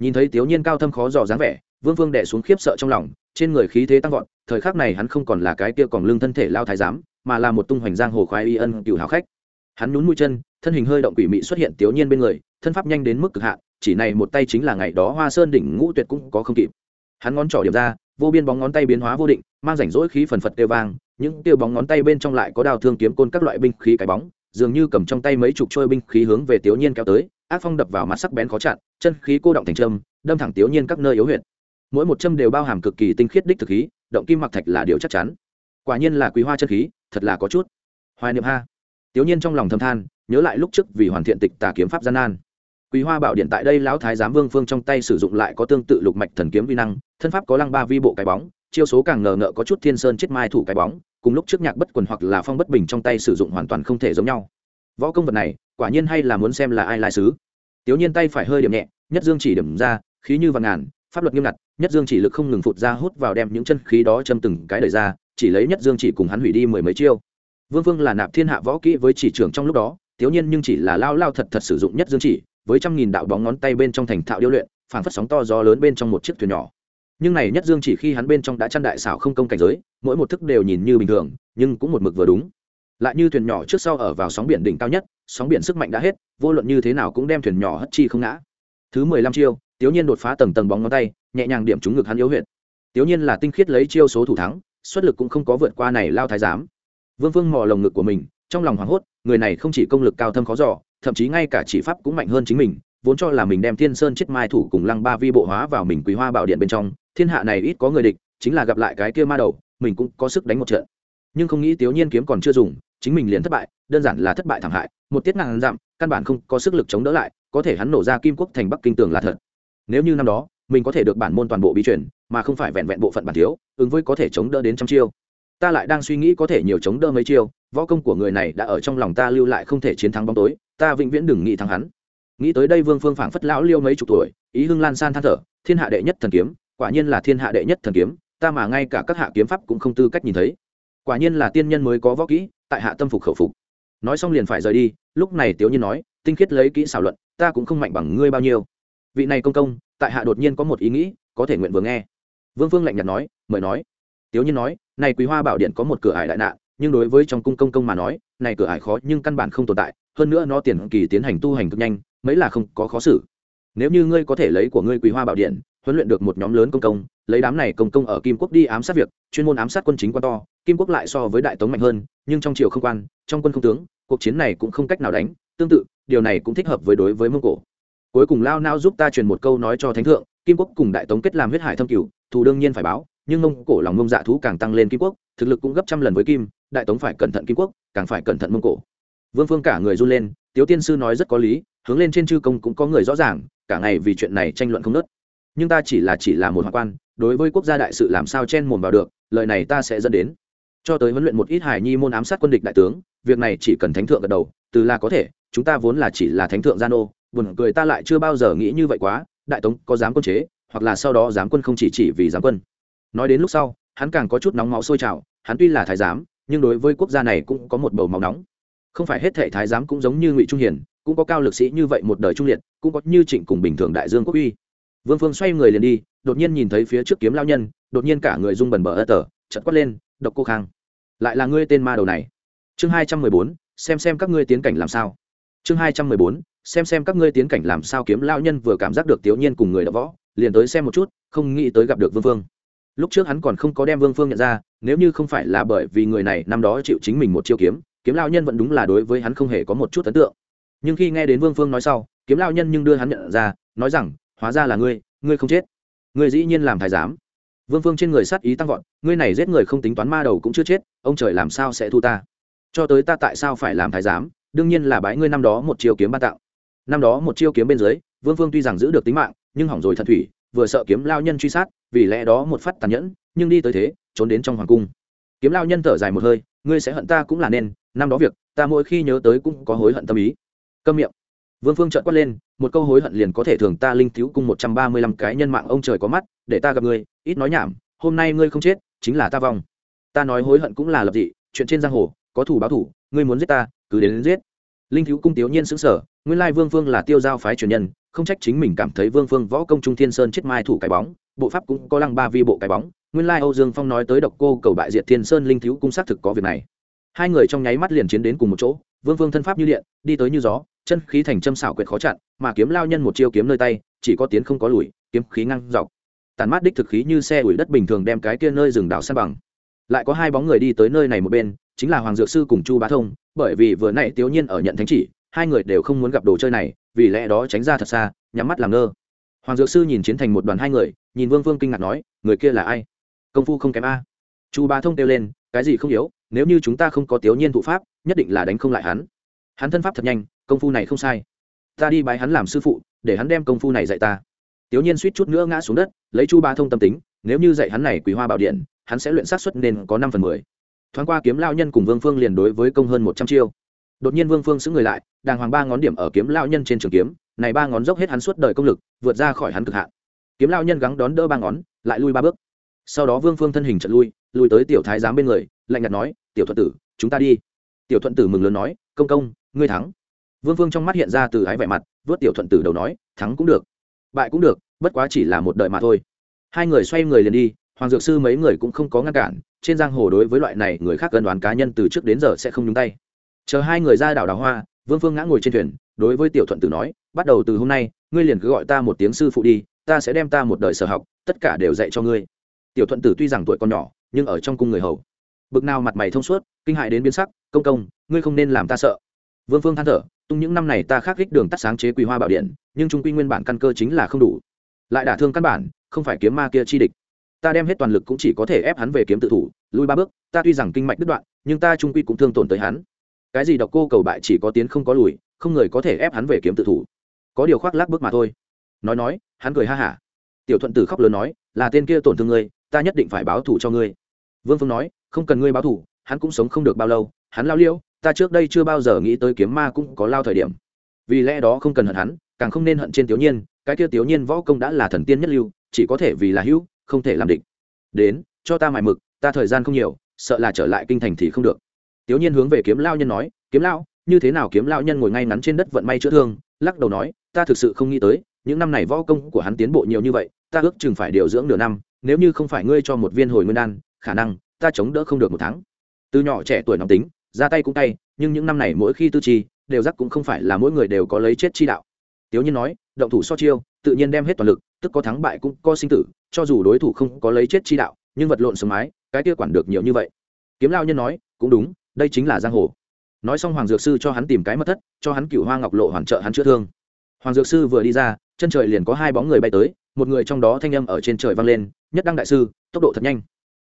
nhìn thấy tiểu nhiên cao thâm khó dò dáng vẻ, vương vương đệ xuống khiếp sợ trong lòng, trên người khí thế tăng vọt, thời khắc này hắn không còn là cái kia còn lưng thân thể lao thái giám, mà là một tung hoành giang hồ khoái y ân cựu hào khách. Hắn nhún mũi chân, thân hình hơi động quỷ mị xuất hiện tiểu nhiên bên người, thân pháp nhanh đến mức cực hạn, chỉ này một tay chính là ngày đó hoa sơn đỉnh ngũ tuyệt cũng có không kịp. Hắn ngón trỏ điểm ra, vô biên bóng ngón tay biến hóa vô định, mang rảnh rỗi khí phần phật tiêu vang, những tiêu bóng ngón tay bên trong lại có đào thương kiếm côn các loại binh khí cái bóng, dường như cầm trong tay mấy chục trôi binh khí hướng về tiểu nhiên kéo tới ác phong đập vào mặt sắc bén khó chặn, chân khí cô động thành trâm đâm thẳng tiểu nhiên các nơi yếu huyệt. Mỗi một châm đều bao hàm cực kỳ tinh khiết đích thực khí, động kim mặc thạch là điều chắc chắn. Quả nhiên là quý hoa chân khí, thật là có chút. Hoài niệm ha. Tiểu nhiên trong lòng thầm than, nhớ lại lúc trước vì hoàn thiện tịch tà kiếm pháp gian nan. Quý hoa bảo điện tại đây lão thái giám vương phương trong tay sử dụng lại có tương tự lục mạch thần kiếm vi năng, thân pháp có lăng ba vi bộ cái bóng, chiêu số càng ngờ ngợ có chút thiên sơn chết mai thủ cái bóng, cùng lúc trước nhạc bất quần hoặc là phong bất bình trong tay sử dụng hoàn toàn không thể giống nhau võ công vật này, quả nhiên hay là muốn xem là ai lai sứ. Tiểu nhiên tay phải hơi điểm nhẹ, nhất dương chỉ điểm ra, khí như vạn ngàn, pháp luật nghiêm ngặt, nhất dương chỉ lực không ngừng phụt ra hút vào đem những chân khí đó châm từng cái đời ra, chỉ lấy nhất dương chỉ cùng hắn hủy đi mười mấy chiêu. Vương vương là nạp thiên hạ võ kỹ với chỉ trưởng trong lúc đó tiểu nhiên nhưng chỉ là lao lao thật thật sử dụng nhất dương chỉ, với trăm nghìn đạo bóng ngón tay bên trong thành thạo điêu luyện, phảng phất sóng to gió lớn bên trong một chiếc thuyền nhỏ. Nhưng này nhất dương chỉ khi hắn bên trong đã chăn đại xảo không công cảnh giới, mỗi một thức đều nhìn như bình thường, nhưng cũng một mực vừa đúng lại như thuyền nhỏ trước sau ở vào sóng biển đỉnh cao nhất, sóng biển sức mạnh đã hết, vô luận như thế nào cũng đem thuyền nhỏ hất chi không ngã. Thứ mười lăm chiêu tiểu nhiên đột phá tầng tầng bóng ngón tay, nhẹ nhàng điểm trúng ngực hắn yếu huyện tiểu nhiên là tinh khiết lấy chiêu số thủ thắng, xuất lực cũng không có vượt qua này lao thái giám. Vương phương mò lồng ngực của mình, trong lòng hoảng hốt, người này không chỉ công lực cao thâm khó giỏ thậm chí ngay cả chỉ pháp cũng mạnh hơn chính mình, vốn cho là mình đem thiên sơn chết mai thủ cùng lăng ba vi bộ hóa vào mình quý hoa bảo điện bên trong, thiên hạ này ít có người địch, chính là gặp lại cái kia ma đầu, mình cũng có sức đánh một trận. Nhưng không nghĩ tiểu nhiên kiếm còn chưa dùng chính mình liền thất bại, đơn giản là thất bại thảm hại, một tiết ngàn dặm, căn bản không có sức lực chống đỡ lại, có thể hắn nổ ra kim quốc thành bắc kinh tường là thật. Nếu như năm đó, mình có thể được bản môn toàn bộ bí truyền, mà không phải vẹn vẹn bộ phận bản thiếu, ứng với có thể chống đỡ đến trăm chiêu. Ta lại đang suy nghĩ có thể nhiều chống đỡ mấy chiêu, võ công của người này đã ở trong lòng ta lưu lại không thể chiến thắng bóng tối, ta vĩnh viễn đừng nghĩ thắng hắn. Nghĩ tới đây vương phương phảng phất lão liêu mấy chục tuổi, ý hưng lan san than thở, thiên hạ đệ nhất thần kiếm, quả nhiên là thiên hạ đệ nhất thần kiếm, ta mà ngay cả các hạ kiếm pháp cũng không tư cách nhìn thấy. Quả nhiên là tiên nhân mới có võ kỹ tại hạ tâm phục khẩu phục. Nói xong liền phải rời đi, lúc này tiểu nhiên nói, tinh khiết lấy kỹ xảo luận, ta cũng không mạnh bằng ngươi bao nhiêu. Vị này công công, tại hạ đột nhiên có một ý nghĩ, có thể nguyện vừa nghe. Vương phương lạnh nhạt nói, mời nói. Tiểu nhiên nói, này quý hoa bảo điện có một cửa ải đại nạn, nhưng đối với trong cung công công mà nói, này cửa ải khó nhưng căn bản không tồn tại, hơn nữa nó tiền kỳ tiến hành tu hành cực nhanh, mấy là không có khó xử. Nếu như ngươi có thể lấy của ngươi quý hoa bảo điện, huấn luyện được một nhóm lớn công công lấy đám này công công ở kim quốc đi ám sát việc, chuyên môn ám sát quân chính quan to, kim quốc lại so với đại tống mạnh hơn, nhưng trong triều không quan, trong quân không tướng, cuộc chiến này cũng không cách nào đánh, tương tự, điều này cũng thích hợp với đối với mông cổ. Cuối cùng lao nao giúp ta truyền một câu nói cho thánh thượng, kim quốc cùng đại tống kết làm huyết hải thâm cửu, thù đương nhiên phải báo, nhưng mông cổ lòng mông dạ thú càng tăng lên kim quốc, thực lực cũng gấp trăm lần với kim, đại tống phải cẩn thận kim quốc, càng phải cẩn thận mông cổ. Vương phương cả người run lên, tiếu tiên sư nói rất có lý, hướng lên trên chư công cũng có người rõ ràng, cả ngày vì chuyện này tranh luận không nớt nhưng ta chỉ là chỉ là một hoàng quan, đối với quốc gia đại sự làm sao chen mồm vào được, lời này ta sẽ dẫn đến. Cho tới huấn luyện một ít hải nhi môn ám sát quân địch đại tướng, việc này chỉ cần thánh thượng gật đầu, từ là có thể, chúng ta vốn là chỉ là thánh thượng gia nô, buồn cười ta lại chưa bao giờ nghĩ như vậy quá, đại tống có dám quân chế, hoặc là sau đó dám quân không chỉ chỉ vì dám quân. Nói đến lúc sau, hắn càng có chút nóng máu sôi trào, hắn tuy là thái giám, nhưng đối với quốc gia này cũng có một bầu máu nóng. Không phải hết thể thái giám cũng giống như ngụy trung hiền, cũng có cao lực sĩ như vậy một đời trung liệt, cũng có như trịnh cùng bình thường đại dương quốc uy vương phương xoay người liền đi, đột nhiên nhìn thấy phía trước kiếm lao nhân, đột nhiên cả người rung bần bờ ơ tờ chật quát lên, độc cô khang, lại là ngươi tên ma đầu này. Chương hai trăm mười bốn, xem xem các ngươi tiến cảnh làm sao. Chương hai trăm mười bốn, xem xem các ngươi tiến cảnh làm sao kiếm lao nhân vừa cảm giác được tiểu nhiên cùng người đã võ, liền tới xem một chút, không nghĩ tới gặp được vương phương. Lúc trước hắn còn không có đem vương phương nhận ra, nếu như không phải là bởi vì người này năm đó chịu chính mình một chiêu kiếm kiếm lao nhân vẫn đúng là đối với hắn không hề có một chút ấn tượng. Nhưng khi nghe đến vương phương nói sau, kiếm lao nhân nhưng đưa hắn nhận ra, nói rằng hóa ra là ngươi ngươi không chết. Ngươi dĩ nhiên làm thái giám. Vương phương trên người sát ý tăng vọt ngươi này giết người không tính toán ma đầu cũng chưa chết ông trời làm sao sẽ thu ta? Cho tới ta tại sao phải làm thái giám đương nhiên là bái ngươi năm đó một chiêu kiếm ban tặng, năm đó một chiêu kiếm bên dưới vương phương tuy rằng giữ được tính mạng nhưng hỏng rồi thật thủy vừa sợ kiếm lao nhân truy sát vì lẽ đó một phát tàn nhẫn nhưng đi tới thế trốn đến trong hoàng cung. Kiếm lao nhân thở dài một hơi ngươi sẽ hận ta cũng là nên năm đó việc ta mỗi khi nhớ tới cũng có hối hận tâm ý. Câm miệng vương phương trợn quát lên một câu hối hận liền có thể thường ta linh thiếu cung một trăm ba mươi lăm cái nhân mạng ông trời có mắt để ta gặp ngươi ít nói nhảm hôm nay ngươi không chết chính là ta vong. Ta nói hối hận cũng là lập dị chuyện trên giang hồ có thủ báo thủ ngươi muốn giết ta cứ đến, đến giết. Linh thiếu cung tiểu nhiên xứng sở nguyên lai vương phương là tiêu giao phái truyền nhân không trách chính mình cảm thấy vương phương võ công trung thiên sơn chết mai thủ cái bóng bộ pháp cũng có lăng ba vi bộ cái bóng nguyên lai âu dương phong nói tới độc cô cầu bại diệt thiên sơn linh thiếu cung xác thực có việc này. Hai người trong nháy mắt liền chiến đến cùng một chỗ vương phương thân pháp như điện đi tới như gió chân khí thành châm xảo quyệt khó chặn, mà kiếm lao nhân một chiêu kiếm nơi tay, chỉ có tiến không có lùi, kiếm khí ngăn dọc. Tàn mát đích thực khí như xe ủi đất bình thường đem cái kia nơi rừng đảo san bằng. Lại có hai bóng người đi tới nơi này một bên, chính là hoàng dược sư cùng chu bá thông, bởi vì vừa nãy tiểu nhiên ở nhận thánh chỉ, hai người đều không muốn gặp đồ chơi này, vì lẽ đó tránh ra thật xa, nhắm mắt làm ngơ. Hoàng dược sư nhìn chiến thành một đoàn hai người, nhìn vương vương kinh ngạc nói, người kia là ai? Công phu không kém a. Chu bá thông kêu lên, cái gì không yếu, nếu như chúng ta không có tiểu nhiên thụ pháp, nhất định là đánh không lại hắn hắn thân pháp thật nhanh, công phu này không sai. Ta đi bái hắn làm sư phụ, để hắn đem công phu này dạy ta. Tiểu nhiên suýt chút nữa ngã xuống đất, lấy chu ba thông tâm tính, nếu như dạy hắn này quý hoa bảo điện, hắn sẽ luyện sát xuất nên có năm phần mười. Thoáng qua kiếm lao nhân cùng vương phương liền đối với công hơn một trăm chiêu. Đột nhiên vương phương xứng người lại, đàng hoàng ba ngón điểm ở kiếm lao nhân trên trường kiếm, này ba ngón dốc hết hắn suốt đời công lực, vượt ra khỏi hắn cực hạn. Kiếm lao nhân gắng đón đỡ ba ngón, lại lui ba bước. Sau đó vương phương thân hình trận lui lui tới tiểu thái giám bên người, lạnh nhạt nói, tiểu thuận tử, chúng ta đi. Tiểu thuận tử mừng lớn nói, công công ngươi thắng. Vương phương trong mắt hiện ra từ ái vẻ mặt, vớt tiểu thuận tử đầu nói, thắng cũng được, bại cũng được, bất quá chỉ là một đợi mà thôi. Hai người xoay người liền đi, hoàng dược sư mấy người cũng không có ngăn cản, trên giang hồ đối với loại này người khác cân đoán cá nhân từ trước đến giờ sẽ không nhúng tay. Chờ hai người ra đảo đào hoa, vương phương ngã ngồi trên thuyền, đối với tiểu thuận tử nói, bắt đầu từ hôm nay, ngươi liền cứ gọi ta một tiếng sư phụ đi, ta sẽ đem ta một đời sở học, tất cả đều dạy cho ngươi. Tiểu thuận tử tuy rằng tuổi còn nhỏ, nhưng ở trong cung người hầu. Bực nào mặt mày thông suốt, kinh hại đến biến sắc, công công, ngươi không nên làm ta sợ vương phương than thở, tung những năm này ta khắc kích đường tắt sáng chế quý hoa bảo điện, nhưng trung quy nguyên bản căn cơ chính là không đủ. Lại đả thương căn bản, không phải kiếm ma kia chi địch. Ta đem hết toàn lực cũng chỉ có thể ép hắn về kiếm tự thủ, lui ba bước, ta tuy rằng kinh mạch đứt đoạn, nhưng ta trung quy cũng thương tổn tới hắn. Cái gì độc cô cầu bại chỉ có tiến không có lùi, không người có thể ép hắn về kiếm tự thủ. Có điều khoác lác bước mà thôi. Nói nói, hắn cười ha hả. Tiểu thuận tử khóc lớn nói, là tên kia tổn thương ngươi, ta nhất định phải báo thù cho ngươi. Vương phương nói, không cần ngươi báo thù, hắn cũng sống không được bao lâu, hắn lao liêu ta trước đây chưa bao giờ nghĩ tới kiếm ma cũng có lao thời điểm. Vì lẽ đó không cần hận hắn, càng không nên hận trên tiểu nhiên, cái kia tiểu nhiên võ công đã là thần tiên nhất lưu, chỉ có thể vì là hữu, không thể làm địch. Đến, cho ta mải mực, ta thời gian không nhiều, sợ là trở lại kinh thành thì không được. Tiểu nhiên hướng về kiếm lao nhân nói, kiếm lao, như thế nào kiếm lao nhân ngồi ngay ngắn trên đất vận may chữa thương? Lắc đầu nói, ta thực sự không nghĩ tới, những năm này võ công của hắn tiến bộ nhiều như vậy, ta ước chừng phải điều dưỡng nửa năm, nếu như không phải ngươi cho một viên hồi nguyên đan, khả năng ta chống đỡ không được một tháng. Từ nhỏ trẻ tuổi nóng tính ra tay cũng tay, nhưng những năm này mỗi khi tư chi đều giác cũng không phải là mỗi người đều có lấy chết chi đạo. Tiếu nhiên nói, động thủ so chiêu, tự nhiên đem hết toàn lực, tức có thắng bại cũng có sinh tử, cho dù đối thủ không có lấy chết chi đạo, nhưng vật lộn sớm mái cái kia quản được nhiều như vậy. Kiếm lao nhân nói, cũng đúng, đây chính là giang hồ. Nói xong hoàng dược sư cho hắn tìm cái mất thất, cho hắn cựu hoa ngọc lộ hoàn trợ hắn chữa thương. Hoàng dược sư vừa đi ra, chân trời liền có hai bóng người bay tới, một người trong đó thanh âm ở trên trời vang lên, nhất đăng đại sư, tốc độ thật nhanh.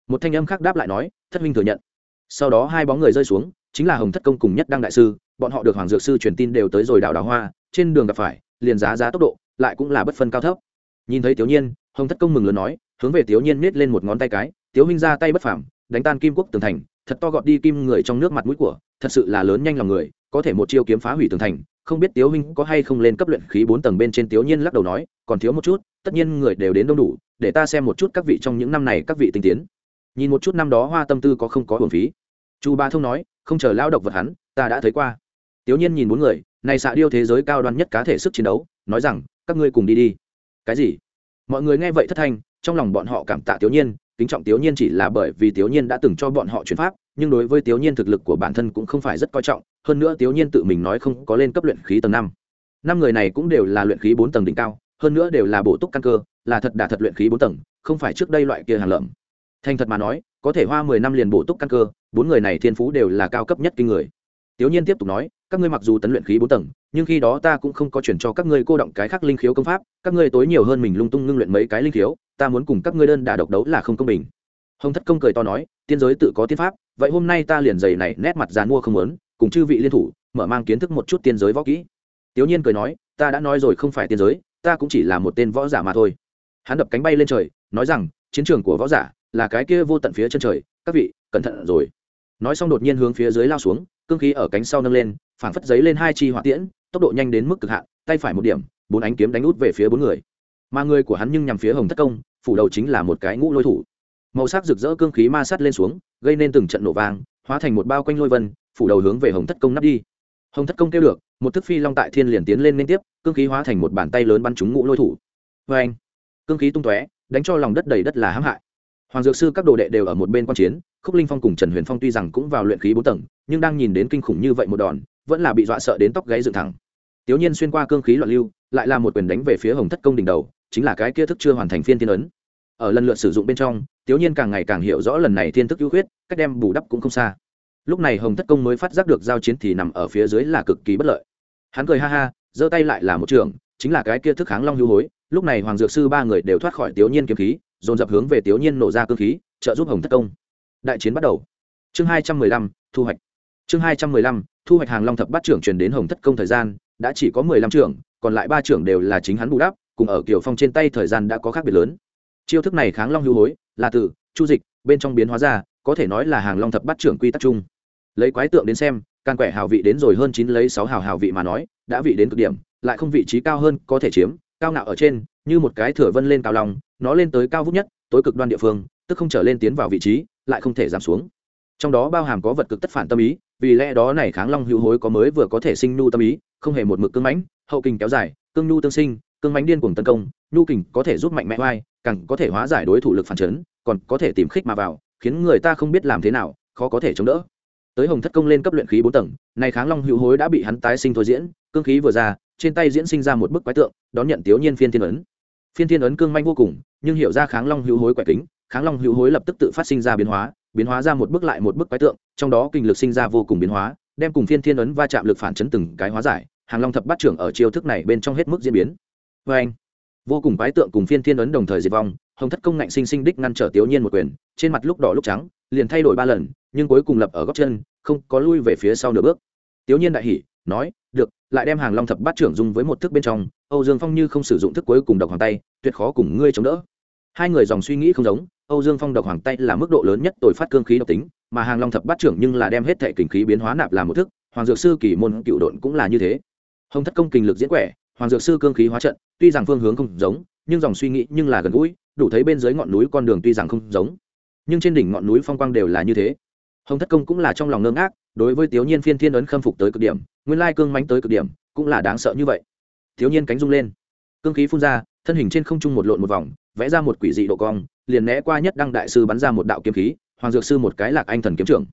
Một thanh âm khác đáp lại nói, thất minh thừa nhận. Sau đó hai bóng người rơi xuống chính là hồng thất công cùng nhất đăng đại sư, bọn họ được hoàng dược sư truyền tin đều tới rồi đảo đào hoa, trên đường gặp phải, liền giá giá tốc độ, lại cũng là bất phân cao thấp. Nhìn thấy tiểu nhiên, hồng thất công mừng lớn nói, hướng về tiểu nhiên nết lên một ngón tay cái, tiểu huynh ra tay bất phảm đánh tan kim quốc tường thành, thật to gọt đi kim người trong nước mặt mũi của, thật sự là lớn nhanh lòng người, có thể một chiêu kiếm phá hủy tường thành, không biết tiểu huynh có hay không lên cấp luyện khí bốn tầng bên trên. Tiểu nhiên lắc đầu nói, còn thiếu một chút, tất nhiên người đều đến đông đủ, để ta xem một chút các vị trong những năm này các vị tinh tiến. Nhìn một chút năm đó hoa tâm tư có không có hưởng phí. Chu ba thông nói không chờ lao độc vật hắn, ta đã thấy qua. Tiểu nhiên nhìn bốn người, này xạ điêu thế giới cao đoan nhất cá thể sức chiến đấu, nói rằng, các ngươi cùng đi đi. Cái gì? Mọi người nghe vậy thất thanh, trong lòng bọn họ cảm tạ tiểu nhiên, kính trọng tiểu nhiên chỉ là bởi vì tiểu nhiên đã từng cho bọn họ chuyển pháp, nhưng đối với tiểu nhiên thực lực của bản thân cũng không phải rất coi trọng, hơn nữa tiểu nhiên tự mình nói không có lên cấp luyện khí tầng năm. Năm người này cũng đều là luyện khí bốn tầng đỉnh cao, hơn nữa đều là bổ túc căn cơ, là thật đà thật luyện khí bốn tầng, không phải trước đây loại kia hàng lợm. Thành thật mà nói có thể hoa mười năm liền bổ túc căn cơ, bốn người này thiên phú đều là cao cấp nhất kinh người. Tiểu nhiên tiếp tục nói, các ngươi mặc dù tấn luyện khí bốn tầng, nhưng khi đó ta cũng không có chuyển cho các ngươi cô động cái khác linh khiếu công pháp, các ngươi tối nhiều hơn mình lung tung ngưng luyện mấy cái linh khiếu, ta muốn cùng các ngươi đơn đà độc đấu là không công bình. Hồng thất công cười to nói, tiên giới tự có tiên pháp, vậy hôm nay ta liền giày này nét mặt dàn mua không lớn cùng chư vị liên thủ, mở mang kiến thức một chút tiên giới võ kỹ. Tiểu nhiên cười nói, ta đã nói rồi không phải tiên giới, ta cũng chỉ là một tên võ giả mà thôi. Hắn đập cánh bay lên trời, nói rằng, chiến trường của võ giả là cái kia vô tận phía chân trời, các vị, cẩn thận rồi. Nói xong đột nhiên hướng phía dưới lao xuống, cương khí ở cánh sau nâng lên, phảng phất giấy lên hai chi hỏa tiễn, tốc độ nhanh đến mức cực hạn, tay phải một điểm, bốn ánh kiếm đánh út về phía bốn người. Mà người của hắn nhưng nhằm phía hồng thất công, phủ đầu chính là một cái ngũ lôi thủ. Màu sắc rực rỡ cương khí ma sát lên xuống, gây nên từng trận nổ vang, hóa thành một bao quanh lôi vân, phủ đầu hướng về hồng thất công nắp đi. Hồng thất công kêu được, một thức phi long tại thiên liền tiến lên liên tiếp, cương khí hóa thành một bàn tay lớn bắn trúng ngũ lôi thủ. Vê anh cương khí tung tóe, đánh cho lòng đất đầy đất là hãm hại hoàng dược sư các đồ đệ đều ở một bên quan chiến khúc linh phong cùng trần huyền phong tuy rằng cũng vào luyện khí bốn tầng nhưng đang nhìn đến kinh khủng như vậy một đòn vẫn là bị dọa sợ đến tóc gáy dựng thẳng. Tiểu nhiên xuyên qua cương khí loạn lưu lại là một quyền đánh về phía hồng thất công đỉnh đầu chính là cái kia thức chưa hoàn thành phiên tiên ấn. Ở lần lượt sử dụng bên trong tiểu nhiên càng ngày càng hiểu rõ lần này thiên thức ưu huyết, cách đem bù đắp cũng không xa. Lúc này hồng thất công mới phát giác được giao chiến thì nằm ở phía dưới là cực kỳ bất lợi. Hắn cười ha ha giơ tay lại là một trường chính là cái kia thức kháng long hưu hối. Lúc này hoàng dược sư ba người đều thoát khỏi tiểu nhiên kiếm khí dồn dập hướng về tiểu nhiên nổ ra cương khí, trợ giúp hồng thất công. Đại chiến bắt đầu. Chương hai trăm mười lăm, thu hoạch. Chương hai trăm mười lăm, thu hoạch hàng long thập bát trưởng truyền đến hồng thất công thời gian, đã chỉ có mười lăm trưởng, còn lại ba trưởng đều là chính hắn bù đắp, cùng ở kiều phong trên tay thời gian đã có khác biệt lớn. Chiêu thức này kháng long hưu hối, là từ, chu dịch, bên trong biến hóa ra, có thể nói là hàng long thập bát trưởng quy tắc chung. Lấy quái tượng đến xem, can quẻ hào vị đến rồi hơn chín lấy sáu hào hào vị mà nói, đã vị đến cực điểm, lại không vị trí cao hơn có thể chiếm, cao ngạo ở trên như một cái thửa vân lên cao lòng nó lên tới cao vút nhất, tối cực đoan địa phương, tức không trở lên tiến vào vị trí, lại không thể giảm xuống. Trong đó bao hàm có vật cực tất phản tâm ý, vì lẽ đó này kháng long hữu hối có mới vừa có thể sinh nhu tâm ý, không hề một mực cương mãnh, hậu kình kéo dài, cương nhu tương sinh, cương mãnh điên cuồng tấn công, nhu kình có thể giúp mạnh mẽ oai, càng có thể hóa giải đối thủ lực phản chấn, còn có thể tìm khích mà vào, khiến người ta không biết làm thế nào, khó có thể chống đỡ. Tới hồng thất công lên cấp luyện khí bốn tầng, này kháng long hữu hối đã bị hắn tái sinh thôi diễn, cương khí vừa ra trên tay diễn sinh ra một bức quái tượng, đón nhận tiểu nhiên phiên thiên ấn. Phiên thiên ấn cương manh vô cùng, nhưng hiểu ra kháng long hữu hối quẻ kính, kháng long hữu hối lập tức tự phát sinh ra biến hóa biến hóa ra một bức lại một bức quái tượng, trong đó kinh lực sinh ra vô cùng biến hóa, đem cùng phiên thiên ấn va chạm lực phản chấn từng cái hóa giải, hàng long thập bát trưởng ở chiêu thức này bên trong hết mức diễn biến. Vê anh, vô cùng quái tượng cùng phiên thiên ấn đồng thời diệt vong, hồng thất công ngạnh sinh sinh đích ngăn trở tiểu nhiên một quyền, trên mặt lúc đỏ lúc trắng, liền thay đổi ba lần, nhưng cuối cùng lập ở góc chân, không có lui về phía sau nửa bước. Tiểu nhiên đại hỉ, nói được, lại đem hàng long thập bát trưởng dùng với một thức bên trong, âu dương phong như không sử dụng thức cuối cùng độc hoàng tay, tuyệt khó cùng ngươi chống đỡ. Hai người dòng suy nghĩ không giống, âu dương phong độc hoàng tay là mức độ lớn nhất tội phát cương khí độc tính, mà hàng long thập bát trưởng nhưng là đem hết thệ kình khí biến hóa nạp làm một thức, hoàng dược sư kỳ môn cựu độn cũng là như thế. Hồng thất công kình lực diễn quẻ, hoàng dược sư cương khí hóa trận, tuy rằng phương hướng không giống, nhưng dòng suy nghĩ nhưng là gần gũi, đủ thấy bên dưới ngọn núi con đường tuy rằng không giống, nhưng trên đỉnh ngọn núi phong quang đều là như thế hồng thất công cũng là trong lòng ngơ ngác, đối với tiểu nhiên phiên thiên ấn khâm phục tới cực điểm, nguyên lai cương mánh tới cực điểm, cũng là đáng sợ như vậy. Thiếu nhiên cánh rung lên, cương khí phun ra, thân hình trên không trung một lộn một vòng, vẽ ra một quỷ dị độ cong, liền né qua nhất đăng đại sư bắn ra một đạo kiếm khí, hoàng dược sư một cái lạc anh thần kiếm trưởng.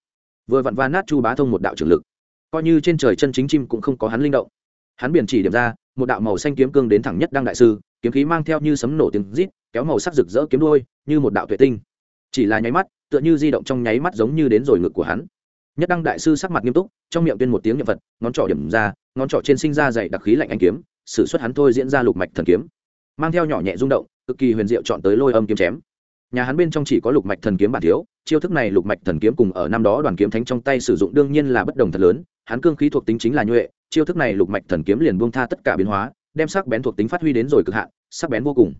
Vừa vặn va nát chu bá thông một đạo trưởng lực. Coi như trên trời chân chính chim cũng không có hắn linh động. Hắn biển chỉ điểm ra, một đạo màu xanh kiếm cương đến thẳng nhất đăng đại sư, kiếm khí mang theo như sấm nổ tiếng rít, kéo màu sắc rực rỡ kiếm đôi, như một đạo tuệ tinh chỉ là nháy mắt, tựa như di động trong nháy mắt giống như đến rồi ngực của hắn. Nhất đăng đại sư sắc mặt nghiêm túc, trong miệng tuyên một tiếng nhậm vật ngón trỏ điểm ra, ngón trỏ trên sinh ra dày đặc khí lạnh anh kiếm s ử suất hắn thôi diễn ra lục mạch thần kiếm. Mang theo nhỏ nhẹ rung động, cực kỳ huyền diệu chọn tới lôi âm kiếm chém. Nhà hắn bên trong chỉ có lục mạch thần kiếm bản thiếu, chiêu thức này lục mạch thần kiếm cùng ở năm đó đoàn kiếm thánh trong tay sử dụng đương nhiên là bất đồng thật lớn, hắn cương khí thuộc tính chính là nhuệ, chiêu thức này lục mạch thần kiếm liền buông tha tất cả biến hóa, đem sắc bén thuộc tính phát huy đến rồi cực hạn, sắc bén vô cùng.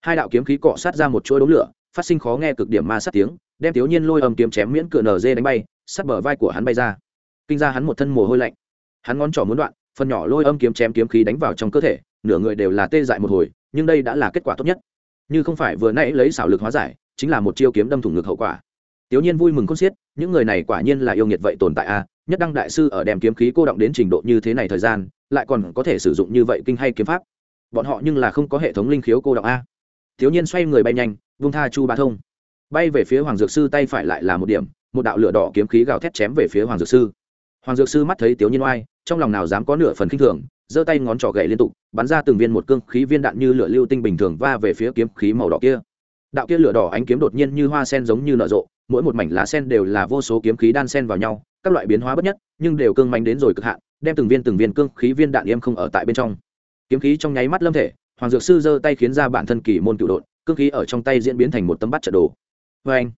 Hai đạo kiếm khí cọ sát ra một chuỗi đống lửa phát sinh khó nghe cực điểm ma sát tiếng, đem thiếu nhiên lôi âm kiếm chém miễn cựa nở dê đánh bay sát bờ vai của hắn bay ra. Kinh ra hắn một thân mồ hôi lạnh. Hắn ngón trỏ muốn đoạn, phần nhỏ lôi âm kiếm chém kiếm khí đánh vào trong cơ thể, nửa người đều là tê dại một hồi, nhưng đây đã là kết quả tốt nhất. Như không phải vừa nãy lấy xảo lực hóa giải, chính là một chiêu kiếm đâm thủng ngực hậu quả. Tiểu nhiên vui mừng con xiết, những người này quả nhiên là yêu nghiệt vậy tồn tại a nhất đăng đại sư ở đem kiếm khí cô động đến trình độ như thế này thời gian, lại còn có thể sử dụng như vậy kinh hay kiếm pháp. Bọn họ nhưng là không có hệ thống linh khiếu cô động à. a Thiếu nhiên xoay người bay nhanh vung tha chu ba thông. Bay về phía hoàng dược sư tay phải lại là một điểm, một đạo lửa đỏ kiếm khí gào thét chém về phía hoàng dược sư. Hoàng dược sư mắt thấy tiểu nhiên oai, trong lòng nào dám có nửa phần khinh thường, giơ tay ngón trỏ gậy liên tục, bắn ra từng viên một cương khí viên đạn như lửa lưu tinh bình thường va về phía kiếm khí màu đỏ kia. Đạo kia lửa đỏ ánh kiếm đột nhiên như hoa sen giống như nở rộ, mỗi một mảnh lá sen đều là vô số kiếm khí đan sen vào nhau, các loại biến hóa bất nhất, nhưng đều cương manh đến rồi cực hạn, đem từng viên từng viên cương khí viên đạn yêm không ở tại bên trong. Kiếm khí trong nháy mắt lâm thể, hoàng dược sư giơ tay khiến ra bản thân kỳ môn cựu đột cương khí ở trong tay diễn biến thành một tấm bắt trận đồ. Vê anh,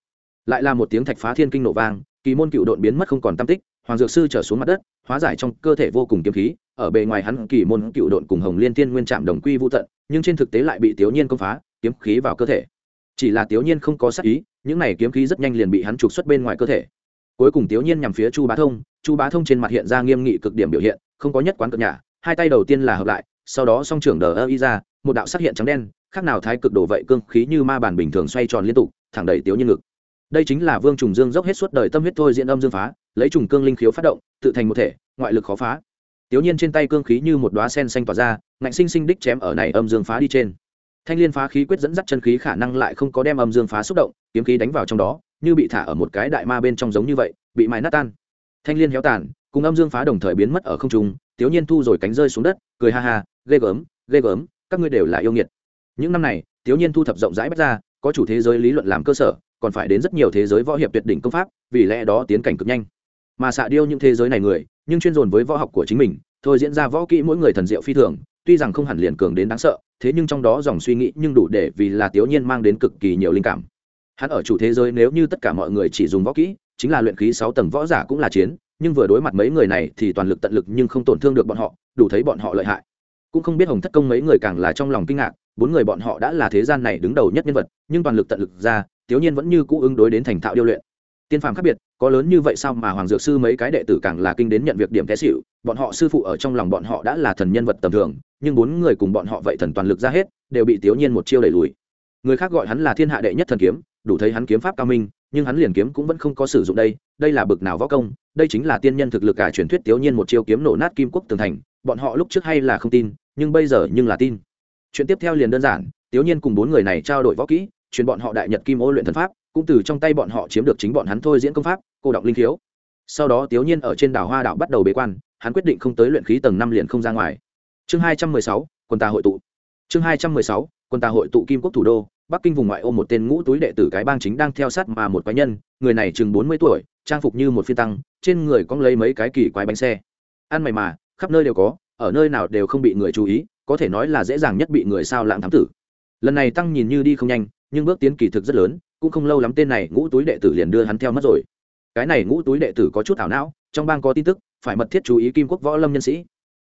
lại là một tiếng thạch phá thiên kinh nổ vang, kỳ môn cựu đột biến mất không còn tam tích, hoàng dược sư trở xuống mặt đất, hóa giải trong cơ thể vô cùng kiếm khí, ở bề ngoài hắn kỳ môn cựu đột cùng hồng liên tiên nguyên trạm đồng quy vô tận, nhưng trên thực tế lại bị tiểu nhiên công phá, kiếm khí vào cơ thể. Chỉ là tiểu nhiên không có sắc ý, những này kiếm khí rất nhanh liền bị hắn trục xuất bên ngoài cơ thể. Cuối cùng tiểu nhiên nhằm phía chu bá thông, chu bá thông trên mặt hiện ra nghiêm nghị cực điểm biểu hiện, không có nhất quán cực nhà, hai tay đầu tiên là hợp lại, sau đó song trưởng đờ ơ y ra, một đạo sắc hiện trắng đen khác nào thái cực đổ vậy cương khí như ma bàn bình thường xoay tròn liên tục, thẳng đẩy tiểu nhân ngực. Đây chính là vương trùng dương dốc hết suốt đời tâm huyết thôi diễn âm dương phá, lấy trùng cương linh khiếu phát động, tự thành một thể, ngoại lực khó phá. Tiểu nhiên trên tay cương khí như một đóa sen xanh tỏa ra, ngạnh sinh sinh đích chém ở này âm dương phá đi trên. Thanh liên phá khí quyết dẫn dắt chân khí khả năng lại không có đem âm dương phá xúc động, kiếm khí đánh vào trong đó, như bị thả ở một cái đại ma bên trong giống như vậy, bị mài nát tan. Thanh liên héo tàn, cùng âm dương phá đồng thời biến mất ở không trung tiểu nhiên thu rồi cánh rơi xuống đất, cười ha ha, ghê gớm ghê gớm, các ngươi đều là yêu nghiệt những năm này thiếu nhiên thu thập rộng rãi bách ra có chủ thế giới lý luận làm cơ sở, còn phải đến rất nhiều thế giới võ hiệp tuyệt đỉnh công pháp, vì lẽ đó tiến cảnh cực nhanh. Mà xạ điêu những thế giới này người, nhưng chuyên dồn với võ học của chính mình, thôi diễn ra võ kỹ mỗi người thần diệu phi thường, tuy rằng không hẳn liền cường đến đáng sợ, thế nhưng trong đó dòng suy nghĩ nhưng đủ để vì là tiểu nhiên mang đến cực kỳ nhiều linh cảm. Hắn ở chủ thế giới nếu như tất cả mọi người chỉ dùng võ kỹ, chính là luyện khí sáu tầng võ giả cũng là chiến, nhưng vừa đối mặt mấy người này thì toàn lực tận lực nhưng không tổn thương được bọn họ, đủ thấy bọn họ lợi hại. Cũng không biết hồng thất công mấy người càng là trong lòng kinh ngạc bốn người bọn họ đã là thế gian này đứng đầu nhất nhân vật, nhưng toàn lực tận lực ra tiểu nhiên vẫn như cũ ứng đối đến thành thạo điêu luyện. Tiên phàm khác biệt, có lớn như vậy sao mà hoàng dược sư mấy cái đệ tử càng là kinh đến nhận việc điểm té xịu bọn họ sư phụ ở trong lòng bọn họ đã là thần nhân vật tầm thường, nhưng bốn người cùng bọn họ vậy thần toàn lực ra hết, đều bị tiểu nhiên một chiêu đẩy lùi. Người khác gọi hắn là thiên hạ đệ nhất thần kiếm, đủ thấy hắn kiếm pháp cao minh, nhưng hắn liền kiếm cũng vẫn không có sử dụng đây đây là bực nào võ công, đây chính là tiên nhân thực lực cả truyền thuyết tiểu nhiên một chiêu kiếm nổ nát kim quốc tường thành, bọn họ lúc trước hay là không tin, nhưng bây giờ nhưng là tin chuyện tiếp theo liền đơn giản tiểu nhiên cùng bốn người này trao đổi võ kỹ, truyền bọn họ đại nhật kim ô luyện thần pháp, cũng từ trong tay bọn họ chiếm được chính bọn hắn thôi diễn công pháp, cô động linh thiếu sau đó tiểu nhiên ở trên đảo hoa đảo bắt đầu bế quan, hắn quyết định không tới luyện khí tầng năm liền không ra ngoài. Chương hai trăm mười sáu, quân ta hội tụ. Chương hai trăm mười sáu, quân ta hội tụ kim quốc thủ đô, bắc kinh vùng ngoại ô một tên ngũ túi đệ tử cái bang chính đang theo sát mà một quái nhân, người này chừng bốn mươi tuổi, trang phục như một phi tăng, trên người cong lấy mấy cái kỳ quái bánh xe. Ăn mày mà, khắp nơi đều có, ở nơi nào đều không bị người chú ý có thể nói là dễ dàng nhất bị người sao lãng thám tử. Lần này tăng nhìn như đi không nhanh, nhưng bước tiến kỳ thực rất lớn, cũng không lâu lắm tên này ngũ túi đệ tử liền đưa hắn theo mất rồi. Cái này ngũ túi đệ tử có chút ảo não, trong bang có tin tức, phải mật thiết chú ý kim quốc võ lâm nhân sĩ.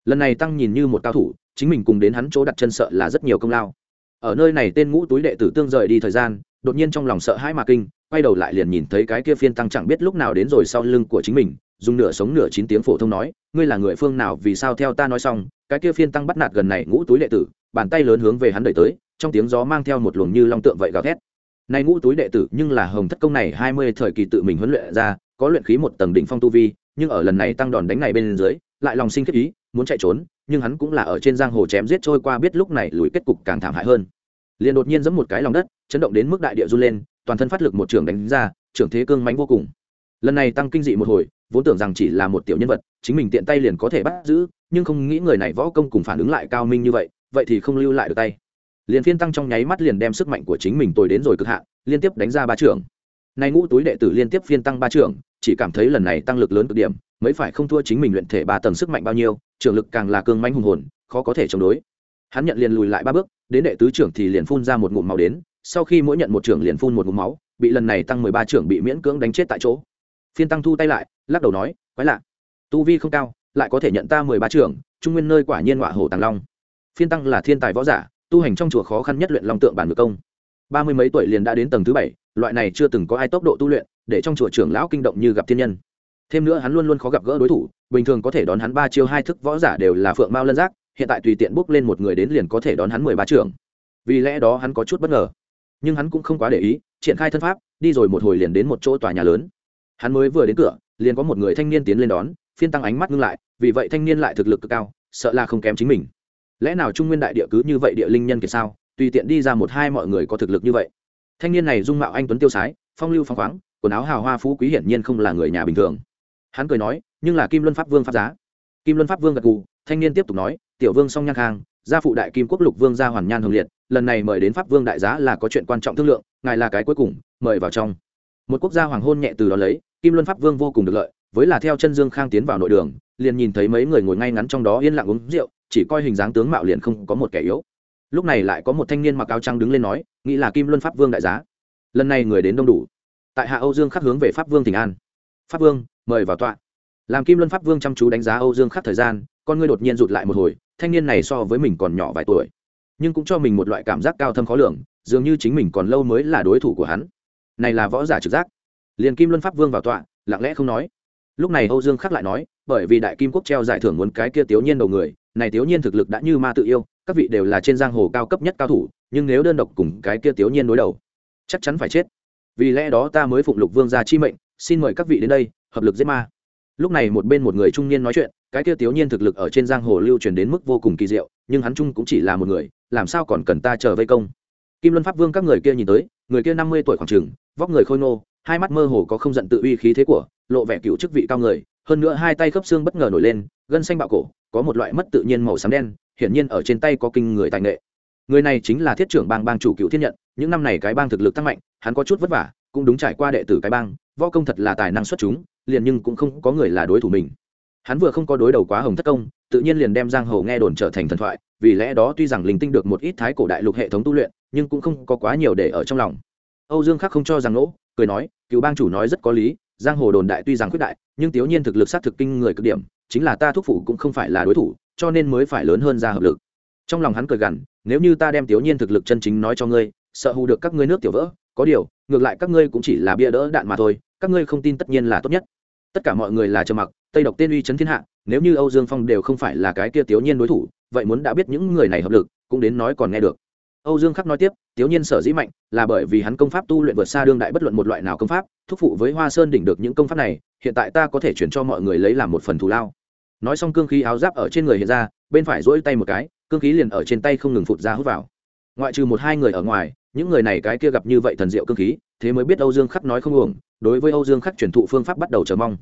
Lần này tăng nhìn như một cao thủ, chính mình cùng đến hắn chỗ đặt chân sợ là rất nhiều công lao. Ở nơi này tên ngũ túi đệ tử tương rời đi thời gian, đột nhiên trong lòng sợ hãi mà kinh, quay đầu lại liền nhìn thấy cái kia phiên tăng chẳng biết lúc nào đến rồi sau lưng của chính mình, dùng nửa sống nửa chín tiếng phổ thông nói, ngươi là người phương nào vì sao theo ta nói xong cái kia phiên tăng bắt nạt gần này ngũ túi đệ tử, bàn tay lớn hướng về hắn đẩy tới, trong tiếng gió mang theo một luồng như long tượng vậy gào thét. Nay ngũ túi đệ tử nhưng là hồng thất công này hai mươi thời kỳ tự mình huấn luyện ra, có luyện khí một tầng đỉnh phong tu vi, nhưng ở lần này tăng đòn đánh này bên dưới, lại lòng sinh kết ý, muốn chạy trốn, nhưng hắn cũng là ở trên giang hồ chém giết trôi qua biết lúc này lùi kết cục càng thảm hại hơn. Liền đột nhiên giẫm một cái lòng đất, chấn động đến mức đại địa run lên, toàn thân phát lực một trường đánh ra, trưởng thế cương mãnh vô cùng. Lần này tăng kinh dị một hồi, vốn tưởng rằng chỉ là một tiểu nhân vật, chính mình tiện tay liền có thể bắt giữ nhưng không nghĩ người này võ công cùng phản ứng lại cao minh như vậy vậy thì không lưu lại được tay. Liền phiên tăng trong nháy mắt liền đem sức mạnh của chính mình tồi đến rồi cực hạn, liên tiếp đánh ra ba trưởng. Nay ngũ túi đệ tử liên tiếp phiên tăng ba trưởng, chỉ cảm thấy lần này tăng lực lớn cực điểm mới phải không thua chính mình luyện thể ba tầng sức mạnh bao nhiêu, trưởng lực càng là cương manh hùng hồn, khó có thể chống đối. Hắn nhận liền lùi lại ba bước, đến đệ tứ trưởng thì liền phun ra một ngụm máu đến, sau khi mỗi nhận một trưởng liền phun một ngụm máu, bị lần này tăng mười ba trưởng bị miễn cưỡng đánh chết tại chỗ. Phiên tăng thu tay lại, lắc đầu nói, quái lạ, tu vi không cao lại có thể nhận ta mười ba trưởng, trung nguyên nơi quả nhiên họa hổ tàng long. Phiên tăng là thiên tài võ giả, tu hành trong chùa khó khăn nhất luyện long tượng bản ngược công. Ba mươi mấy tuổi liền đã đến tầng thứ bảy, loại này chưa từng có ai tốc độ tu luyện, để trong chùa trưởng lão kinh động như gặp thiên nhân. Thêm nữa hắn luôn luôn khó gặp gỡ đối thủ, bình thường có thể đón hắn ba chiêu hai thức võ giả đều là phượng mao lân giác, hiện tại tùy tiện bước lên một người đến liền có thể đón hắn mười ba trưởng. Vì lẽ đó hắn có chút bất ngờ. Nhưng hắn cũng không quá để ý, triển khai thân pháp, đi rồi một hồi liền đến một chỗ tòa nhà lớn. Hắn mới vừa đến cửa, liền có một người thanh niên tiến lên đón phiên tăng ánh mắt ngưng lại, vì vậy thanh niên lại thực lực cực cao, sợ là không kém chính mình. Lẽ nào trung nguyên đại địa cứ như vậy địa linh nhân kiệt sao? Tùy tiện đi ra một hai mọi người có thực lực như vậy. Thanh niên này dung mạo anh tuấn tiêu sái, phong lưu phong khoáng, quần áo hào hoa phú quý hiển nhiên không là người nhà bình thường. Hắn cười nói, nhưng là kim luân pháp vương pháp giá. Kim luân pháp vương gật gù, thanh niên tiếp tục nói, tiểu vương song nhan khang, gia phụ đại kim quốc lục vương gia hoàn nhan hồng liệt, lần này mời đến pháp vương đại giá là có chuyện quan trọng thương lượng, ngài là cái cuối cùng, mời vào trong. Một quốc gia hoàng hôn nhẹ từ đó lấy, kim luân pháp vương vô cùng được lợi với là theo chân dương khang tiến vào nội đường, liền nhìn thấy mấy người ngồi ngay ngắn trong đó yên lặng uống rượu, chỉ coi hình dáng tướng mạo liền không có một kẻ yếu. Lúc này lại có một thanh niên mặc áo trăng đứng lên nói, nghĩ là kim luân pháp vương đại giá. Lần này người đến đông đủ. Tại hạ âu dương khắc hướng về pháp vương tỉnh an. Pháp vương, mời vào tọa. Làm kim luân pháp vương chăm chú đánh giá âu dương khắc thời gian, con ngươi đột nhiên rụt lại một hồi, thanh niên này so với mình còn nhỏ vài tuổi, nhưng cũng cho mình một loại cảm giác cao thâm khó lường, dường như chính mình còn lâu mới là đối thủ của hắn. Này là võ giả trực giác. Liền kim luân pháp vương vào tọa, lặng lẽ không nói lúc này âu dương khắc lại nói, bởi vì đại kim quốc treo giải thưởng muốn cái kia tiểu nhiên đầu người, này tiểu nhiên thực lực đã như ma tự yêu, các vị đều là trên giang hồ cao cấp nhất cao thủ, nhưng nếu đơn độc cùng cái kia tiểu nhiên đối đầu, chắc chắn phải chết. Vì lẽ đó ta mới phụng lục vương gia chi mệnh, xin mời các vị đến đây, hợp lực giết ma. Lúc này một bên một người trung niên nói chuyện, cái kia tiểu nhiên thực lực ở trên giang hồ lưu truyền đến mức vô cùng kỳ diệu, nhưng hắn trung cũng chỉ là một người, làm sao còn cần ta chờ vây công? Kim luân pháp vương các người kia nhìn tới, người kia năm mươi tuổi khoảng trường vóc người khôi nô hai mắt mơ hồ có không giận tự uy khí thế của lộ vẻ cựu chức vị cao người, hơn nữa hai tay khớp xương bất ngờ nổi lên, gân xanh bạo cổ, có một loại mất tự nhiên màu xám đen, hiển nhiên ở trên tay có kinh người tài nghệ. Người này chính là thiết trưởng bang bang chủ cựu thiên nhận, những năm này cái bang thực lực tăng mạnh, hắn có chút vất vả, cũng đúng trải qua đệ tử cái bang, võ công thật là tài năng xuất chúng, liền nhưng cũng không có người là đối thủ mình. Hắn vừa không có đối đầu quá hồng thất công, tự nhiên liền đem giang hồ nghe đồn trở thành thần thoại, vì lẽ đó tuy rằng linh tinh được một ít thái cổ đại lục hệ thống tu luyện, nhưng cũng không có quá nhiều để ở trong lòng. Âu dương khắc không cho rằng lỗ, cười nói, cựu bang chủ nói rất có lý giang hồ đồn đại tuy rằng khuyết đại, nhưng tiểu nhiên thực lực sát thực kinh người cực điểm, chính là ta thúc phụ cũng không phải là đối thủ, cho nên mới phải lớn hơn ra hợp lực. Trong lòng hắn cười gằn, nếu như ta đem tiểu nhiên thực lực chân chính nói cho ngươi, sợ hù được các ngươi nước tiểu vỡ, có điều, ngược lại các ngươi cũng chỉ là bia đỡ đạn mà thôi, các ngươi không tin tất nhiên là tốt nhất. Tất cả mọi người là trầm mặc, tây độc tên uy chấn thiên hạ, nếu như âu dương phong đều không phải là cái kia tiểu nhiên đối thủ, vậy muốn đã biết những người này hợp lực, cũng đến nói còn nghe được âu dương khắc nói tiếp tiểu nhiên sở dĩ mạnh là bởi vì hắn công pháp tu luyện vượt xa đương đại bất luận một loại nào công pháp, thúc phụ với hoa sơn đỉnh được những công pháp này, hiện tại ta có thể chuyển cho mọi người lấy làm một phần thù lao. Nói xong cương khí áo giáp ở trên người hiện ra, bên phải duỗi tay một cái, cương khí liền ở trên tay không ngừng phụt ra hút vào. Ngoại trừ một hai người ở ngoài, những người này cái kia gặp như vậy thần diệu cương khí, thế mới biết âu dương khắc nói không uổng, đối với âu dương khắc truyền thụ phương pháp bắt đầu chờ mong.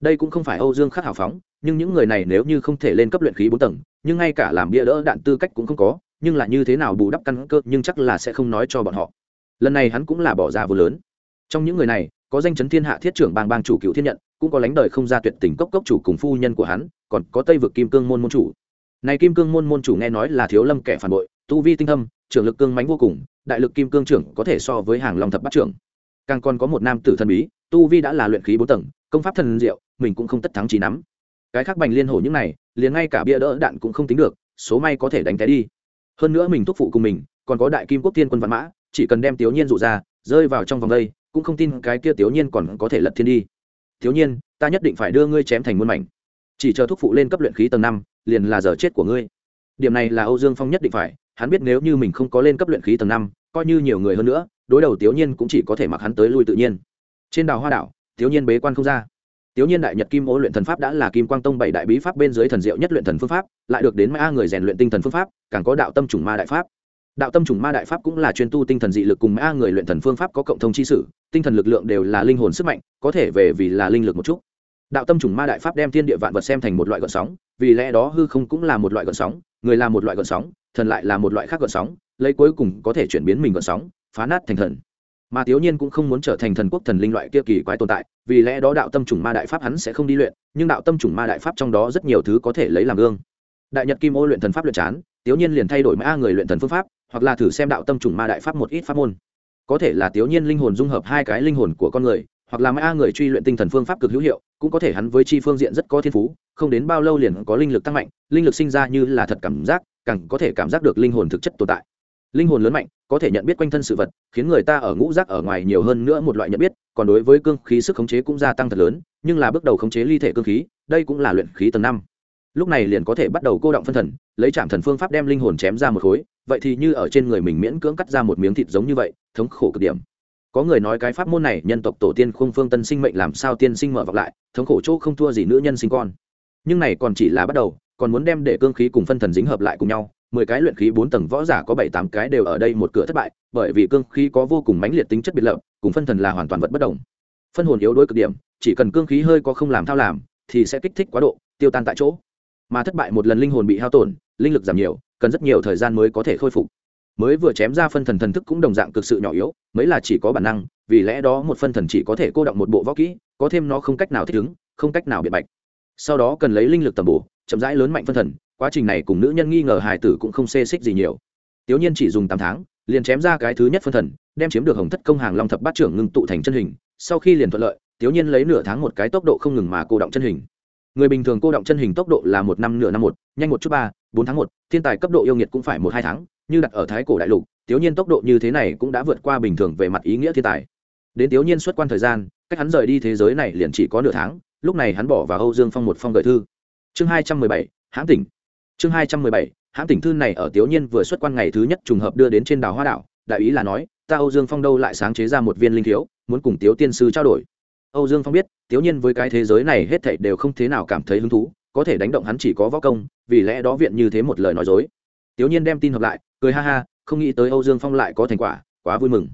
Đây cũng không phải âu dương khắc hào phóng, nhưng những người này nếu như không thể lên cấp luyện khí bốn tầng, nhưng ngay cả làm bia đỡ đạn tư cách cũng không có nhưng là như thế nào bù đắp căn cơ nhưng chắc là sẽ không nói cho bọn họ. Lần này hắn cũng là bỏ ra vô lớn. Trong những người này, có danh chấn thiên hạ thiết trưởng bang bang chủ cựu thiên nhận, cũng có lãnh đời không ra tuyệt tình cốc cốc chủ cùng phu nhân của hắn, còn có tây vực kim cương môn môn chủ. Này kim cương môn môn chủ nghe nói là thiếu lâm kẻ phản bội, tu vi tinh thâm, trưởng lực cương mánh vô cùng, đại lực kim cương trưởng có thể so với hàng long thập bát trưởng. Càng còn có một nam tử thần bí, tu vi đã là luyện khí bốn tầng, công pháp thần diệu, mình cũng không tất thắng chỉ nắm. Cái khác bành liên hổ những này, liền ngay cả bia đỡ đạn cũng không tính được, số may có thể đánh té đi hơn nữa mình thúc phụ cùng mình, còn có đại kim quốc thiên quân văn mã, chỉ cần đem tiểu nhiên dụ ra, rơi vào trong vòng đây, cũng không tin cái kia tiểu nhiên còn có thể lật thiên đi. Tiểu nhiên, ta nhất định phải đưa ngươi chém thành muôn mảnh. Chỉ chờ thúc phụ lên cấp luyện khí tầng năm, liền là giờ chết của ngươi. Điểm này là âu dương phong nhất định phải, hắn biết nếu như mình không có lên cấp luyện khí tầng năm, coi như nhiều người hơn nữa, đối đầu tiểu nhiên cũng chỉ có thể mặc hắn tới lui tự nhiên. Trên đào hoa đảo tiểu nhiên bế quan không ra tiểu nhiên đại nhật kim ô luyện thần pháp đã là kim quang tông bảy đại bí pháp bên dưới thần diệu nhất luyện thần phương pháp, lại được đến ma người rèn luyện tinh thần phương pháp, càng có đạo tâm trùng ma đại pháp. Đạo tâm trùng ma đại pháp cũng là chuyên tu tinh thần dị lực cùng ma người luyện thần phương pháp có cộng thông chi sử tinh thần lực lượng đều là linh hồn sức mạnh, có thể về vì là linh lực một chút. Đạo tâm trùng ma đại pháp đem thiên địa vạn vật xem thành một loại gợn sóng, vì lẽ đó hư không cũng là một loại gợn sóng, người là một loại gợn sóng, thần lại là một loại khác gợn sóng, lấy cuối cùng có thể chuyển biến mình gợn sóng, phá nát thành thần mà thiếu nhiên cũng không muốn trở thành thần quốc thần linh loại kia kỳ quái tồn tại, vì lẽ đó đạo tâm chủng ma đại pháp hắn sẽ không đi luyện, nhưng đạo tâm chủng ma đại pháp trong đó rất nhiều thứ có thể lấy làm gương. Đại nhật kim ô luyện thần pháp luyện chán thiếu nhiên liền thay đổi mã người luyện thần phương pháp, hoặc là thử xem đạo tâm chủng ma đại pháp một ít pháp môn. Có thể là thiếu nhiên linh hồn dung hợp hai cái linh hồn của con người, hoặc là mã người truy luyện tinh thần phương pháp cực hữu hiệu, cũng có thể hắn với chi phương diện rất có thiên phú, không đến bao lâu liền có linh lực tăng mạnh, linh lực sinh ra như là thật cảm giác, càng có thể cảm giác được linh hồn thực chất tồn tại linh hồn lớn mạnh, có thể nhận biết quanh thân sự vật, khiến người ta ở ngũ giác ở ngoài nhiều hơn nữa một loại nhận biết, còn đối với cương khí sức khống chế cũng gia tăng thật lớn, nhưng là bước đầu khống chế ly thể cương khí, đây cũng là luyện khí tầng năm. Lúc này liền có thể bắt đầu cô động phân thần, lấy trạm thần phương pháp đem linh hồn chém ra một khối, vậy thì như ở trên người mình miễn cưỡng cắt ra một miếng thịt giống như vậy, thống khổ cực điểm. Có người nói cái pháp môn này, nhân tộc tổ tiên khung phương tân sinh mệnh làm sao tiên sinh mở vọng lại, thống khổ chỗ không thua gì nữ nhân sinh con. Nhưng này còn chỉ là bắt đầu, còn muốn đem để cương khí cùng phân thần dính hợp lại cùng nhau mười cái luyện khí bốn tầng võ giả có bảy tám cái đều ở đây một cửa thất bại, bởi vì cương khí có vô cùng mãnh liệt tính chất biệt lập, cùng phân thần là hoàn toàn vật bất đồng. Phân hồn yếu đuối cực điểm, chỉ cần cương khí hơi có không làm thao làm, thì sẽ kích thích quá độ, tiêu tan tại chỗ. Mà thất bại một lần linh hồn bị hao tổn, linh lực giảm nhiều, cần rất nhiều thời gian mới có thể khôi phục. Mới vừa chém ra phân thần thần thức cũng đồng dạng cực sự nhỏ yếu, mấy là chỉ có bản năng, vì lẽ đó một phân thần chỉ có thể cô động một bộ võ kỹ, có thêm nó không cách nào thích ứng, không cách nào biện bạch. Sau đó cần lấy linh lực tầm bổ chậm rãi lớn mạnh phân thần, quá trình này cùng nữ nhân nghi ngờ hài tử cũng không xê xích gì nhiều. Tiểu nhiên chỉ dùng tám tháng, liền chém ra cái thứ nhất phân thần, đem chiếm được hồng thất công hàng long thập bát trưởng ngưng tụ thành chân hình. Sau khi liền thuận lợi, tiểu nhiên lấy nửa tháng một cái tốc độ không ngừng mà cô động chân hình. Người bình thường cô động chân hình tốc độ là một năm nửa năm một, nhanh một chút ba, bốn tháng một, thiên tài cấp độ yêu nghiệt cũng phải một hai tháng, như đặt ở thái cổ đại lục, tiểu nhiên tốc độ như thế này cũng đã vượt qua bình thường về mặt ý nghĩa thiên tài. Đến tiểu nhiên xuất quan thời gian, cách hắn rời đi thế giới này liền chỉ có nửa tháng, lúc này hắn bỏ vào âu dương phong một phong gợi thư chương hai trăm mười bảy, hãng tỉnh. Chương hai trăm mười bảy, hãng tỉnh thư này ở tiểu nhiên vừa xuất quan ngày thứ nhất trùng hợp đưa đến trên đảo hoa đảo, đại ý là nói, ta âu dương phong đâu lại sáng chế ra một viên linh thiếu, muốn cùng tiểu tiên sư trao đổi. Âu dương phong biết tiểu nhiên với cái thế giới này hết thảy đều không thế nào cảm thấy hứng thú, có thể đánh động hắn chỉ có võ công, vì lẽ đó viện như thế một lời nói dối. Tiểu nhiên đem tin hợp lại, cười ha ha, không nghĩ tới âu dương phong lại có thành quả, quá vui mừng.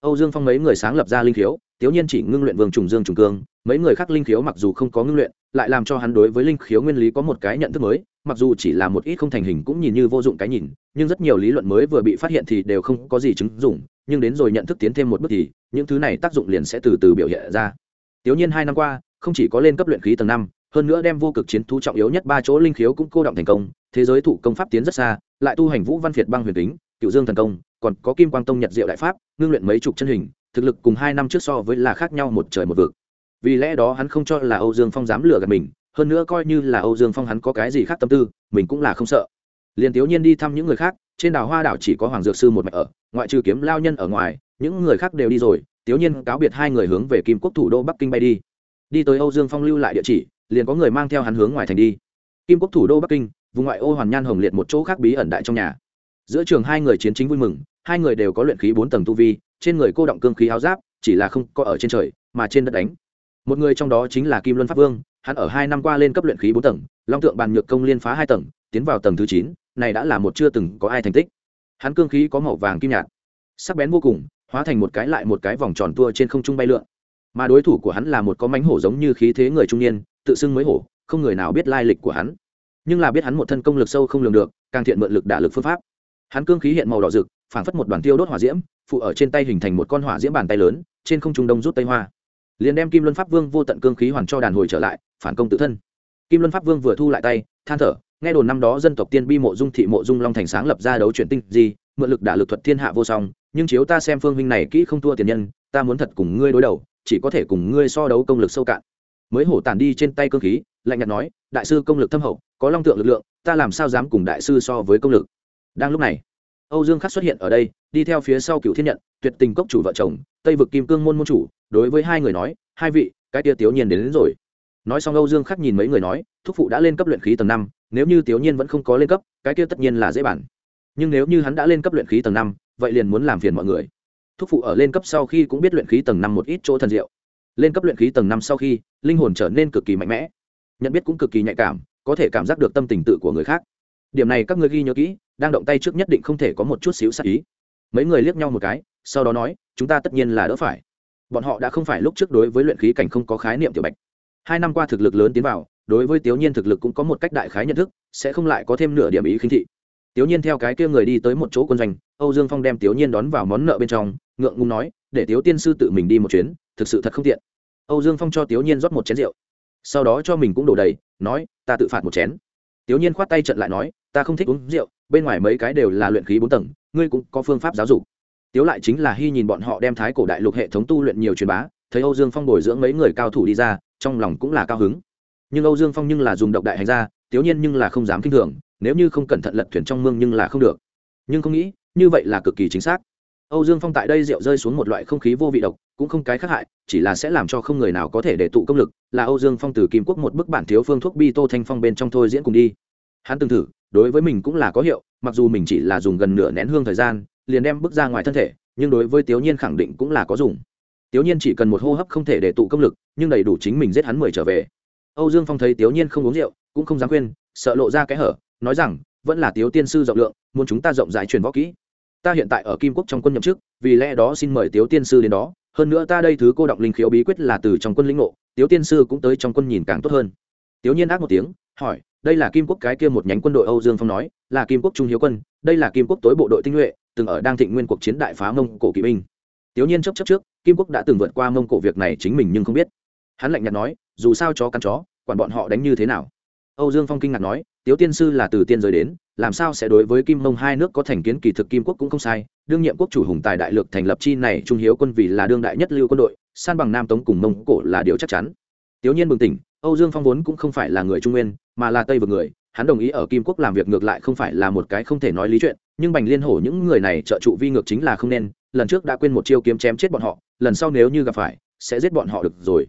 Âu dương phong mấy người sáng lập ra linh thiếu tiểu nhiên chỉ ngưng luyện vương trùng dương trùng cương mấy người khác linh khiếu mặc dù không có ngưng luyện lại làm cho hắn đối với linh khiếu nguyên lý có một cái nhận thức mới mặc dù chỉ là một ít không thành hình cũng nhìn như vô dụng cái nhìn nhưng rất nhiều lý luận mới vừa bị phát hiện thì đều không có gì chứng dụng nhưng đến rồi nhận thức tiến thêm một bước thì những thứ này tác dụng liền sẽ từ từ biểu hiện ra. Tiểu nhiên hai năm qua không chỉ có lên cấp luyện khí tầng năm hơn nữa đem vô cực chiến thú trọng yếu nhất ba chỗ linh khiếu cũng cô động thành công thế giới thủ công pháp tiến rất xa lại tu hành vũ văn việt băng huyền tính, Cửu dương thần công còn có kim quang tông nhật diệu đại pháp ngưng luyện mấy chục chân hình thực lực cùng hai năm trước so với là khác nhau một trời một vực. Vì lẽ đó hắn không cho là âu dương phong dám lừa gạt mình, hơn nữa coi như là âu dương phong hắn có cái gì khác tâm tư, mình cũng là không sợ. Liền tiểu nhiên đi thăm những người khác, trên đảo hoa đảo chỉ có hoàng dược sư một mạch ở, ngoại trừ kiếm lao nhân ở ngoài, những người khác đều đi rồi tiểu nhiên cáo biệt hai người hướng về kim quốc thủ đô bắc kinh bay đi. Đi tới âu dương phong lưu lại địa chỉ, liền có người mang theo hắn hướng ngoài thành đi. Kim quốc thủ đô bắc kinh, vùng ngoại ô hoàn nhan hồng liệt một chỗ khác bí ẩn đại trong nhà. Giữa trường hai người chiến chính vui mừng hai người đều có luyện khí bốn tầng tu vi, trên người cô động cương khí áo giáp, chỉ là không có ở trên trời, mà trên đất đánh. Một người trong đó chính là kim luân pháp vương, hắn ở hai năm qua lên cấp luyện khí bốn tầng, long tượng bàn nhược công liên phá hai tầng, tiến vào tầng thứ chín, này đã là một chưa từng có ai thành tích. Hắn cương khí có màu vàng kim nhạt, sắc bén vô cùng, hóa thành một cái lại một cái vòng tròn tua trên không trung bay lượn. Mà đối thủ của hắn là một có mánh hổ giống như khí thế người trung niên, tự xưng mới hổ, không người nào biết lai lịch của hắn. Nhưng là biết hắn một thân công lực sâu không lường được, càng thiện mượn lực đả lực phương pháp. Hắn cương khí hiện màu đỏ rực phảng phất một đoàn tiêu đốt hỏa diễm, phụ ở trên tay hình thành một con hỏa diễm bàn tay lớn, trên không trung đông rút tây hoa. Liền đem kim luân pháp vương vô tận cương khí hoàn cho đàn hồi trở lại, phản công tự thân. Kim luân pháp vương vừa thu lại tay, than thở, nghe đồn năm đó dân tộc tiên bi mộ dung thị mộ dung long thành sáng lập ra đấu chuyển tinh gì mượn lực đả lực thuật thiên hạ vô song, nhưng chiếu ta xem phương huynh này kỹ không thua tiền nhân, ta muốn thật cùng ngươi đối đầu, chỉ có thể cùng ngươi so đấu công lực sâu cạn. Mới hổ tản đi trên tay cương khí, lạnh nhạt nói, đại sư công lực thâm hậu, có long tượng lực lượng, ta làm sao dám cùng đại sư so với công lực? Đang lúc này âu dương khắc xuất hiện ở đây đi theo phía sau Cửu thiên nhận tuyệt tình cốc chủ vợ chồng tây vực kim cương môn môn chủ đối với hai người nói hai vị cái kia tiểu nhiên đến, đến rồi. Nói xong âu dương khắc nhìn mấy người nói thúc phụ đã lên cấp luyện khí tầng năm nếu như tiểu nhiên vẫn không có lên cấp cái kia tất nhiên là dễ bản. Nhưng nếu như hắn đã lên cấp luyện khí tầng năm vậy liền muốn làm phiền mọi người. Thúc phụ ở lên cấp sau khi cũng biết luyện khí tầng năm một ít chỗ thần diệu. Lên cấp luyện khí tầng năm sau khi linh hồn trở nên cực kỳ mạnh mẽ. Nhận biết cũng cực kỳ nhạy cảm có thể cảm giác được tâm tình tự của người khác. Điểm này các ngươi ghi nhớ kỹ đang động tay trước nhất định không thể có một chút xíu sắc ý. Mấy người liếc nhau một cái, sau đó nói, chúng ta tất nhiên là đỡ phải. Bọn họ đã không phải lúc trước đối với luyện khí cảnh không có khái niệm tiểu bạch. Hai năm qua thực lực lớn tiến vào, đối với tiểu nhiên thực lực cũng có một cách đại khái nhận thức, sẽ không lại có thêm nửa điểm ý khinh thị. Tiểu nhiên theo cái kia người đi tới một chỗ quân doanh, âu dương phong đem tiểu nhiên đón vào món nợ bên trong, ngượng ngùng nói, để tiểu tiên sư tự mình đi một chuyến, thực sự thật không tiện. Âu dương phong cho tiểu nhiên rót một chén rượu, sau đó cho mình cũng đổ đầy, nói, ta tự phạt một chén tiểu nhiên khoát tay trận lại nói, ta không thích uống rượu, bên ngoài mấy cái đều là luyện khí bốn tầng, ngươi cũng có phương pháp giáo dục. Tiếu lại chính là hy nhìn bọn họ đem thái cổ đại lục hệ thống tu luyện nhiều truyền bá, thấy âu dương phong bồi dưỡng mấy người cao thủ đi ra, trong lòng cũng là cao hứng. Nhưng âu dương phong nhưng là dùng độc đại hành ra tiếu nhiên nhưng là không dám kinh thường, nếu như không cẩn thận lật thuyền trong mương nhưng là không được. Nhưng không nghĩ, như vậy là cực kỳ chính xác âu dương phong tại đây rượu rơi xuống một loại không khí vô vị độc, cũng không cái khác hại, chỉ là sẽ làm cho không người nào có thể để tụ công lực, là âu dương phong từ kim quốc một bức bản thiếu phương thuốc bi tô thanh phong bên trong thôi diễn cùng đi. Hắn từng thử, đối với mình cũng là có hiệu, mặc dù mình chỉ là dùng gần nửa nén hương thời gian, liền đem bước ra ngoài thân thể, nhưng đối với Tiếu nhiên khẳng định cũng là có dùng. Tiếu nhiên chỉ cần một hô hấp không thể để tụ công lực, nhưng đầy đủ chính mình giết hắn mười trở về. Âu dương phong thấy Tiếu nhiên không uống rượu, cũng không dám khuyên, sợ lộ ra cái hở, nói rằng, vẫn là tiếu tiên sư rộng lượng, muốn chúng ta rộng rãi truyền võ kỹ ta hiện tại ở kim quốc trong quân nhậm chức, vì lẽ đó xin mời tiếu tiên sư đến đó. Hơn nữa ta đây thứ cô động linh khiếu bí quyết là từ trong quân lĩnh ngộ, tiếu tiên sư cũng tới trong quân nhìn càng tốt hơn. Tiếu nhiên ác một tiếng, hỏi, đây là kim quốc cái kia một nhánh quân đội âu dương phong nói, là kim quốc trung hiếu quân, đây là kim quốc tối bộ đội tinh nhuệ, từng ở đang thịnh nguyên cuộc chiến đại phá mông cổ kỵ binh. Tiếu nhiên chấp chấp trước, kim quốc đã từng vượt qua mông cổ việc này chính mình nhưng không biết. Hắn lạnh nhạt nói, dù sao chó cắn chó, quản bọn họ đánh như thế nào? Âu dương phong kinh ngạc nói tiếu tiên sư là từ tiên giới đến, làm sao sẽ đối với kim mông hai nước có thành kiến kỳ thực kim quốc cũng không sai. Đương nhiệm quốc chủ hùng tài đại lược thành lập chi này trung hiếu quân vì là đương đại nhất lưu quân đội, san bằng nam tống cùng mông cổ là điều chắc chắn. Tiểu nhiên bừng tỉnh, âu dương phong vốn cũng không phải là người trung nguyên, mà là tây vực người. Hắn đồng ý ở kim quốc làm việc ngược lại không phải là một cái không thể nói lý chuyện, nhưng bành liên hổ những người này trợ trụ vi ngược chính là không nên. Lần trước đã quên một chiêu kiếm chém chết bọn họ, lần sau nếu như gặp phải, sẽ giết bọn họ được rồi.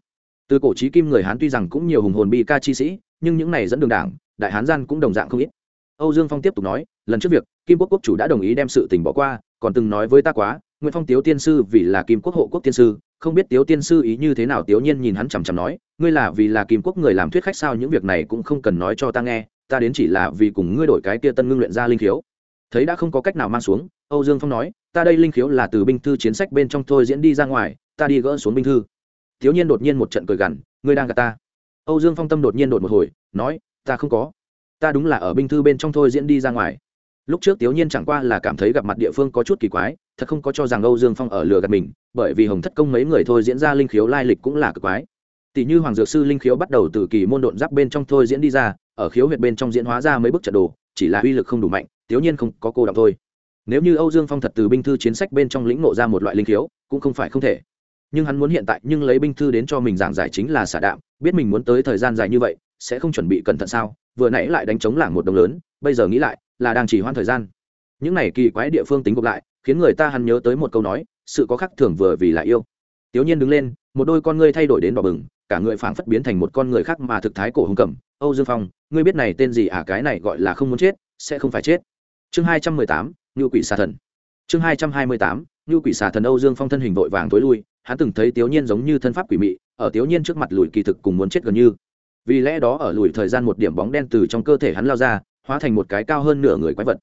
Từ cổ trí kim người hán tuy rằng cũng nhiều hùng hồn bi ca chi sĩ nhưng những này dẫn đường đảng, đại hán gian cũng đồng dạng không ít. Âu dương phong tiếp tục nói, lần trước việc, kim quốc quốc chủ đã đồng ý đem sự tình bỏ qua, còn từng nói với ta quá, nguyễn phong tiếu tiên sư vì là kim quốc hộ quốc tiên sư, không biết tiếu tiên sư ý như thế nào tiếu nhiên nhìn hắn chằm chằm nói, ngươi là vì là kim quốc người làm thuyết khách sao, những việc này cũng không cần nói cho ta nghe, ta đến chỉ là vì cùng ngươi đổi cái tia tân ngưng luyện ra linh khiếu. Thấy đã không có cách nào mang xuống, âu dương phong nói, ta đây linh khiếu là từ binh thư chiến sách bên trong thôi diễn đi ra ngoài, ta đi gỡ xuống binh thư. Thiếu nhiên đột nhiên một trận cười gằn, ngươi đang gạt ta âu dương phong tâm đột nhiên đột một hồi, nói, ta không có. Ta đúng là ở binh thư bên trong thôi diễn đi ra ngoài. Lúc trước tiểu nhiên chẳng qua là cảm thấy gặp mặt địa phương có chút kỳ quái, thật không có cho rằng âu dương phong ở lừa gạt mình, bởi vì hồng thất công mấy người thôi diễn ra linh khiếu lai lịch cũng là cực quái. Tỷ như hoàng dược sư linh khiếu bắt đầu từ kỳ môn độn giáp bên trong thôi diễn đi ra, ở khiếu huyệt bên trong diễn hóa ra mấy bức trận đồ, chỉ là uy lực không đủ mạnh tiểu nhiên không có cô đọng thôi. Nếu như âu dương phong thật từ binh thư chiến sách bên trong lĩnh ngộ ra một loại linh khiếu, cũng không phải không thể nhưng hắn muốn hiện tại nhưng lấy binh thư đến cho mình giảng giải chính là xả đạm, biết mình muốn tới thời gian dài như vậy, sẽ không chuẩn bị cẩn thận sao? Vừa nãy lại đánh chống lảng một đồng lớn, bây giờ nghĩ lại, là đang chỉ hoãn thời gian. Những này kỳ quái địa phương tính gộp lại, khiến người ta hắn nhớ tới một câu nói, sự có khắc thường vừa vì lại yêu. Tiểu nhiên đứng lên, một đôi con ngươi thay đổi đến đỏ bừng, cả người phảng phất biến thành một con người khác mà thực thái cổ hùng cẩm âu dương phong, ngươi biết này tên gì à? Cái này gọi là không muốn chết, sẽ không phải chết. Chương hai trăm mười tám ngự quỷ xà thần. Chương hai trăm hai mươi tám như quỷ xà thần âu dương phong thân hình vội vàng tối lui hắn từng thấy tiểu nhiên giống như thân pháp quỷ mị, ở tiểu nhiên trước mặt lùi kỳ thực cùng muốn chết gần như. Vì lẽ đó ở lùi thời gian một điểm bóng đen từ trong cơ thể hắn lao ra, hóa thành một cái cao hơn nửa người quái vật.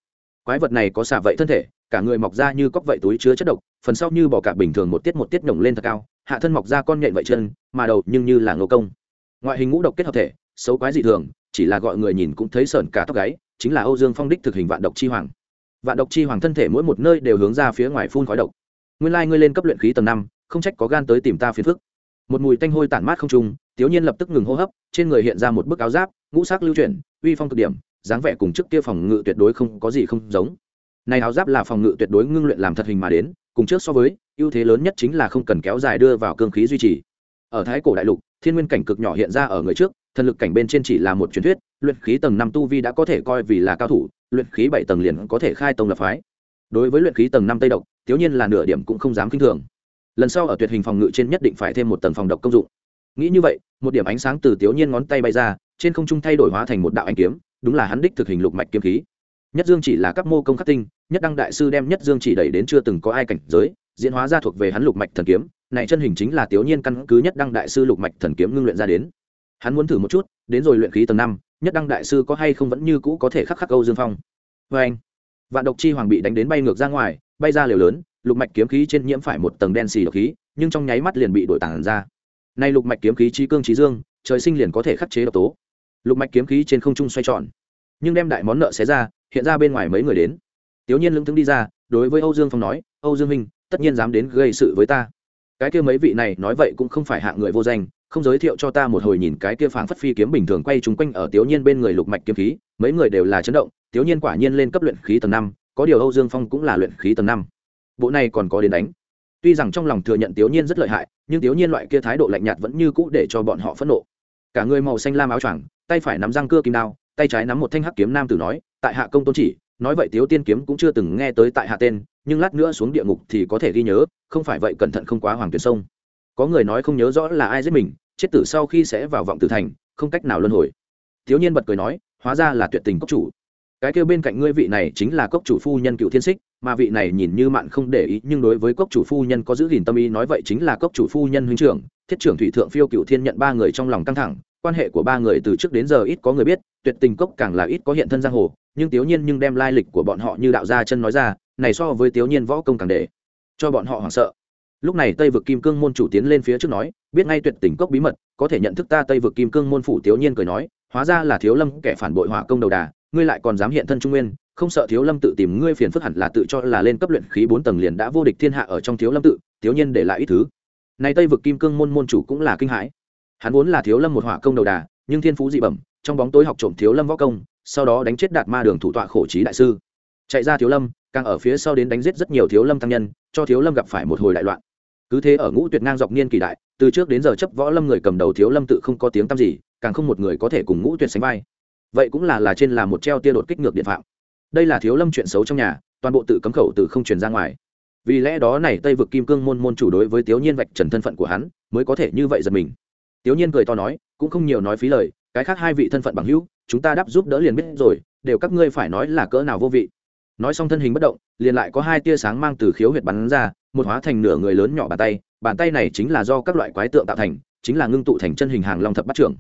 Quái vật này có xả vậy thân thể, cả người mọc ra như cóc vậy túi chứa chất độc, phần sau như bò cạp bình thường một tiết một tiết nhổng lên thật cao, hạ thân mọc ra con nhện vậy chân, mà đầu nhưng như là ngô công. Ngoại hình ngũ độc kết hợp thể, xấu quái dị thường, chỉ là gọi người nhìn cũng thấy sởn cả tóc gáy, chính là âu dương phong đích thực hình vạn độc chi hoàng. Vạn độc chi hoàng thân thể mỗi một nơi đều hướng ra phía ngoài phun khói độc. Nguyên lai ngươi lên cấp luyện khí tầng năm không trách có gan tới tìm ta phiền phức. Một mùi tanh hôi tản mát không trung tiểu nhiên lập tức ngừng hô hấp, trên người hiện ra một bức áo giáp, ngũ sắc lưu chuyển, uy phong cực điểm, dáng vẻ cùng trước kia phòng ngự tuyệt đối không có gì không giống. Này áo giáp là phòng ngự tuyệt đối ngưng luyện làm thật hình mà đến, cùng trước so với, ưu thế lớn nhất chính là không cần kéo dài đưa vào cương khí duy trì. Ở thái cổ đại lục, thiên nguyên cảnh cực nhỏ hiện ra ở người trước, thần lực cảnh bên trên chỉ là một truyền thuyết, luyện khí tầng năm tu vi đã có thể coi vì là cao thủ, luyện khí bảy tầng liền có thể khai tông lập phái. Đối với luyện khí tầng năm tây độc thiếu nhiên là nửa điểm cũng không dám kinh thường lần sau ở tuyệt hình phòng ngự trên nhất định phải thêm một tầng phòng độc công dụng. Nghĩ như vậy, một điểm ánh sáng từ tiểu nhiên ngón tay bay ra, trên không trung thay đổi hóa thành một đạo ánh kiếm, đúng là hắn đích thực hình lục mạch kiếm khí. Nhất dương chỉ là các mô công khắc tinh, nhất đăng đại sư đem nhất dương chỉ đẩy đến chưa từng có ai cảnh giới, diễn hóa ra thuộc về hắn lục mạch thần kiếm, này chân hình chính là tiểu nhiên căn cứ nhất đăng đại sư lục mạch thần kiếm ngưng luyện ra đến. Hắn muốn thử một chút, đến rồi luyện khí tầng năm, nhất đăng đại sư có hay không vẫn như cũ có thể khắc khắc âu dương phong. Vê anh vạn độc chi hoàng bị đánh đến bay ngược ra ngoài, bay ra liều lớn lục mạch kiếm khí trên nhiễm phải một tầng đen xì độc khí, nhưng trong nháy mắt liền bị đổi tản ra. Nay lục mạch kiếm khí trí cương trí dương, trời sinh liền có thể khắc chế độc tố. Lục mạch kiếm khí trên không trung xoay tròn, nhưng đem đại món nợ xé ra, hiện ra bên ngoài mấy người đến. Tiểu nhiên lững thững đi ra, đối với âu dương phong nói, âu dương minh tất nhiên dám đến gây sự với ta. Cái kia mấy vị này nói vậy cũng không phải hạng người vô danh, không giới thiệu cho ta một hồi nhìn cái kia phảng phất phi kiếm bình thường quay trúng quanh ở tiểu nhiên bên người lục mạch kiếm khí, mấy người đều là chấn động, tiểu nhiên quả nhiên lên cấp luyện khí tầng năm, có điều âu dương phong cũng là luyện khí tầng năm bộ này còn có đến đánh. Tuy rằng trong lòng thừa nhận tiểu nhiên rất lợi hại, nhưng tiểu nhiên loại kia thái độ lạnh nhạt vẫn như cũ để cho bọn họ phẫn nộ. Cả người màu xanh lam áo choàng, tay phải nắm răng cưa kim đao, tay trái nắm một thanh hắc kiếm nam tử nói, tại hạ công tôn chỉ, nói vậy tiếu tiên kiếm cũng chưa từng nghe tới tại hạ tên, nhưng lát nữa xuống địa ngục thì có thể ghi nhớ, không phải vậy cẩn thận không quá hoàng tuyển sông. Có người nói không nhớ rõ là ai giết mình, chết tử sau khi sẽ vào vọng tử thành, không cách nào luân hồi. Thiếu nhiên bật cười nói, hóa ra là tuyệt tình cốc chủ. Cái kêu bên cạnh ngươi vị này chính là cốc chủ phu nhân cựu thiên xích mà vị này nhìn như mạn không để ý, nhưng đối với cốc chủ phu nhân có giữ gìn tâm ý nói vậy chính là cốc chủ phu nhân huynh trưởng, thiết trưởng thủy thượng phiêu cựu thiên nhận ba người trong lòng căng thẳng, quan hệ của ba người từ trước đến giờ ít có người biết, tuyệt tình cốc càng là ít có hiện thân giang hồ, nhưng tiểu nhiên nhưng đem lai lịch của bọn họ như đạo gia chân nói ra, này so với tiểu nhiên võ công càng để cho bọn họ hoảng sợ. Lúc này tây vực kim cương môn chủ tiến lên phía trước nói, biết ngay tuyệt tình cốc bí mật, có thể nhận thức ta tây vực kim cương môn phủ tiểu nhiên cười nói, hóa ra là thiếu lâm kẻ phản bội hỏa công đầu đà ngươi lại còn dám hiện thân trung nguyên, không sợ thiếu lâm tự tìm ngươi phiền phức hẳn là tự cho là lên cấp luyện khí bốn tầng liền đã vô địch thiên hạ ở trong thiếu lâm tự, thiếu nhiên để lại ít thứ. Này tây vực kim cương môn môn chủ cũng là kinh hãi. Hắn vốn là thiếu lâm một hỏa công đầu đà, nhưng thiên phú dị bẩm, trong bóng tối học trộm thiếu lâm võ công, sau đó đánh chết đạt ma đường thủ tọa khổ trí đại sư. Chạy ra thiếu lâm, càng ở phía sau đến đánh giết rất nhiều thiếu lâm tăng nhân, cho thiếu lâm gặp phải một hồi đại loạn. Cứ thế ở ngũ tuyệt ngang dọc niên kỳ đại, từ trước đến giờ chấp võ lâm người cầm đầu thiếu lâm tự không có tiếng tăm gì, càng không một người có thể cùng ngũ tuyệt sánh vai vậy cũng là là trên là một treo tia đột kích ngược điện phạm. Đây là thiếu lâm chuyện xấu trong nhà, toàn bộ tự cấm khẩu từ không truyền ra ngoài. Vì lẽ đó này tây vực kim cương môn môn chủ đối với tiểu nhiên vạch trần thân phận của hắn, mới có thể như vậy giật mình. Tiểu nhiên cười to nói, cũng không nhiều nói phí lời, cái khác hai vị thân phận bằng hữu, chúng ta đáp giúp đỡ liền biết rồi, đều các ngươi phải nói là cỡ nào vô vị. Nói xong thân hình bất động, liền lại có hai tia sáng mang từ khiếu huyệt bắn ra, một hóa thành nửa người lớn nhỏ bàn tay bàn tay này chính là do các loại quái tượng tạo thành, chính là ngưng tụ thành chân hình hàng long thập bắt trưởng.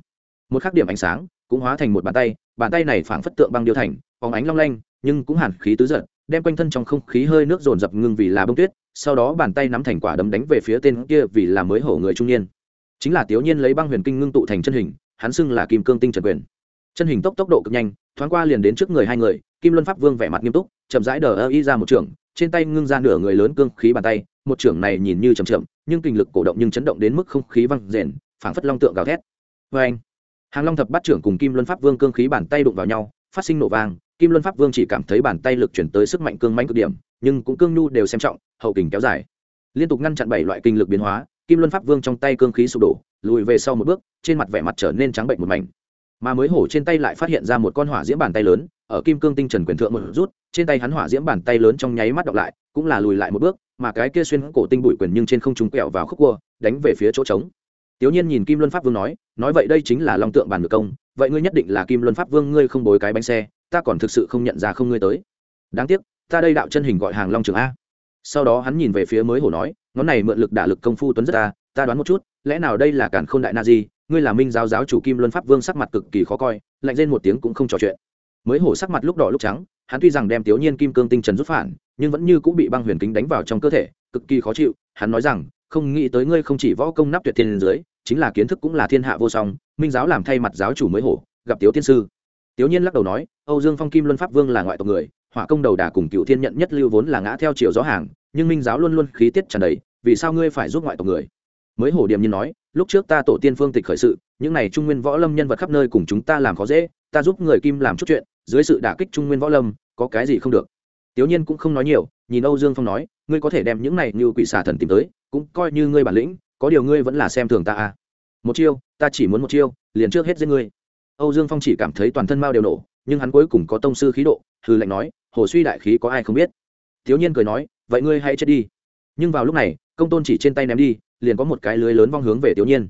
Một khắc điểm ánh sáng cũng hóa thành một bàn tay bàn tay này phảng phất tượng băng điêu thành, phóng ánh long lanh, nhưng cũng hàn khí tứ giận, đem quanh thân trong không khí hơi nước dồn dập ngưng vì là bông tuyết, sau đó bàn tay nắm thành quả đấm đánh về phía tên kia vì là mới hổ người trung niên. Chính là tiểu nhiên lấy băng huyền kinh ngưng tụ thành chân hình, hắn xưng là kim cương tinh trần quyền. Chân hình tốc tốc độ cực nhanh, thoáng qua liền đến trước người hai người, kim luân pháp vương vẻ mặt nghiêm túc, chậm rãi đờ ơ y ra một trường, trên tay ngưng ra nửa người lớn cương khí bàn tay, một trưởng này nhìn như chậm chậm, nhưng kinh lực cổ động nhưng chấn động đến mức không khí văng rền, phảng phất long tượng gào thét. Vê anh hàng long thập bắt trưởng cùng kim luân pháp vương cương khí bàn tay đụng vào nhau, phát sinh nổ vang, kim luân pháp vương chỉ cảm thấy bàn tay lực chuyển tới sức mạnh cương mãnh cực điểm, nhưng cũng cương nhu đều xem trọng, hậu kình kéo dài. Liên tục ngăn chặn bảy loại kinh lực biến hóa, kim luân pháp vương trong tay cương khí sụp đổ, lùi về sau một bước, trên mặt vẻ mặt trở nên trắng bệnh một mảnh. Mà mới hổ trên tay lại phát hiện ra một con hỏa diễm bàn tay lớn, ở kim cương tinh trần quyền thượng một rút, trên tay hắn hỏa diễm bàn tay lớn trong nháy mắt đọc lại, cũng là lùi lại một bước, mà cái kia xuyên cổ tinh bụi quyền nhưng trên không trung quẹo vào khúc cua, đánh về phía chỗ trống tiểu nhiên nhìn kim luân pháp vương nói nói vậy đây chính là long tượng bàn ngược công, vậy ngươi nhất định là kim luân pháp vương, ngươi không bối cái bánh xe, ta còn thực sự không nhận ra không ngươi tới. Đáng tiếc, ta đây đạo chân hình gọi hàng long trường a. Sau đó hắn nhìn về phía mới hổ nói, ngón này mượn lực đả lực công phu tuấn rất ta ta đoán một chút, lẽ nào đây là cản khôn đại na di, ngươi là minh giáo giáo chủ kim luân pháp vương sắc mặt cực kỳ khó coi, lạnh lên một tiếng cũng không trò chuyện. Mới hổ sắc mặt lúc đỏ lúc trắng, hắn tuy rằng đem tiểu nhiên kim cương tinh trần rút phản, nhưng vẫn như cũng bị băng huyền kính đánh vào trong cơ thể, cực kỳ khó chịu, hắn nói rằng, không nghĩ tới ngươi không chỉ võ công nắp tuyệt thiên dưới chính là kiến thức cũng là thiên hạ vô song, minh giáo làm thay mặt giáo chủ mới hổ, gặp tiếu tiên sư. Tiếu nhiên lắc đầu nói, âu dương phong kim luân pháp vương là ngoại tộc người, hỏa công đầu đà cùng cựu thiên nhận nhất lưu vốn là ngã theo chiều gió hàng, nhưng minh giáo luôn luôn khí tiết tràn đầy, vì sao ngươi phải giúp ngoại tộc người? Mới hổ điềm nhiên nói, lúc trước ta tổ tiên phương tịch khởi sự, những này trung nguyên võ lâm nhân vật khắp nơi cùng chúng ta làm khó dễ, ta giúp người kim làm chút chuyện, dưới sự đả kích trung nguyên võ lâm, có cái gì không được? Tiểu nhiên cũng không nói nhiều, nhìn âu dương phong nói, ngươi có thể đem những này như quỷ xà thần tìm tới, cũng coi như ngươi bản lĩnh, có điều ngươi vẫn là xem thường ta à một chiêu, ta chỉ muốn một chiêu, liền trước hết giết ngươi. Âu dương phong chỉ cảm thấy toàn thân mao đều nổ, nhưng hắn cuối cùng có tông sư khí độ hư lệnh nói, hồ suy đại khí có ai không biết. Thiếu nhiên cười nói, vậy ngươi hãy chết đi. Nhưng vào lúc này, công tôn chỉ trên tay ném đi, liền có một cái lưới lớn vong hướng về thiếu nhiên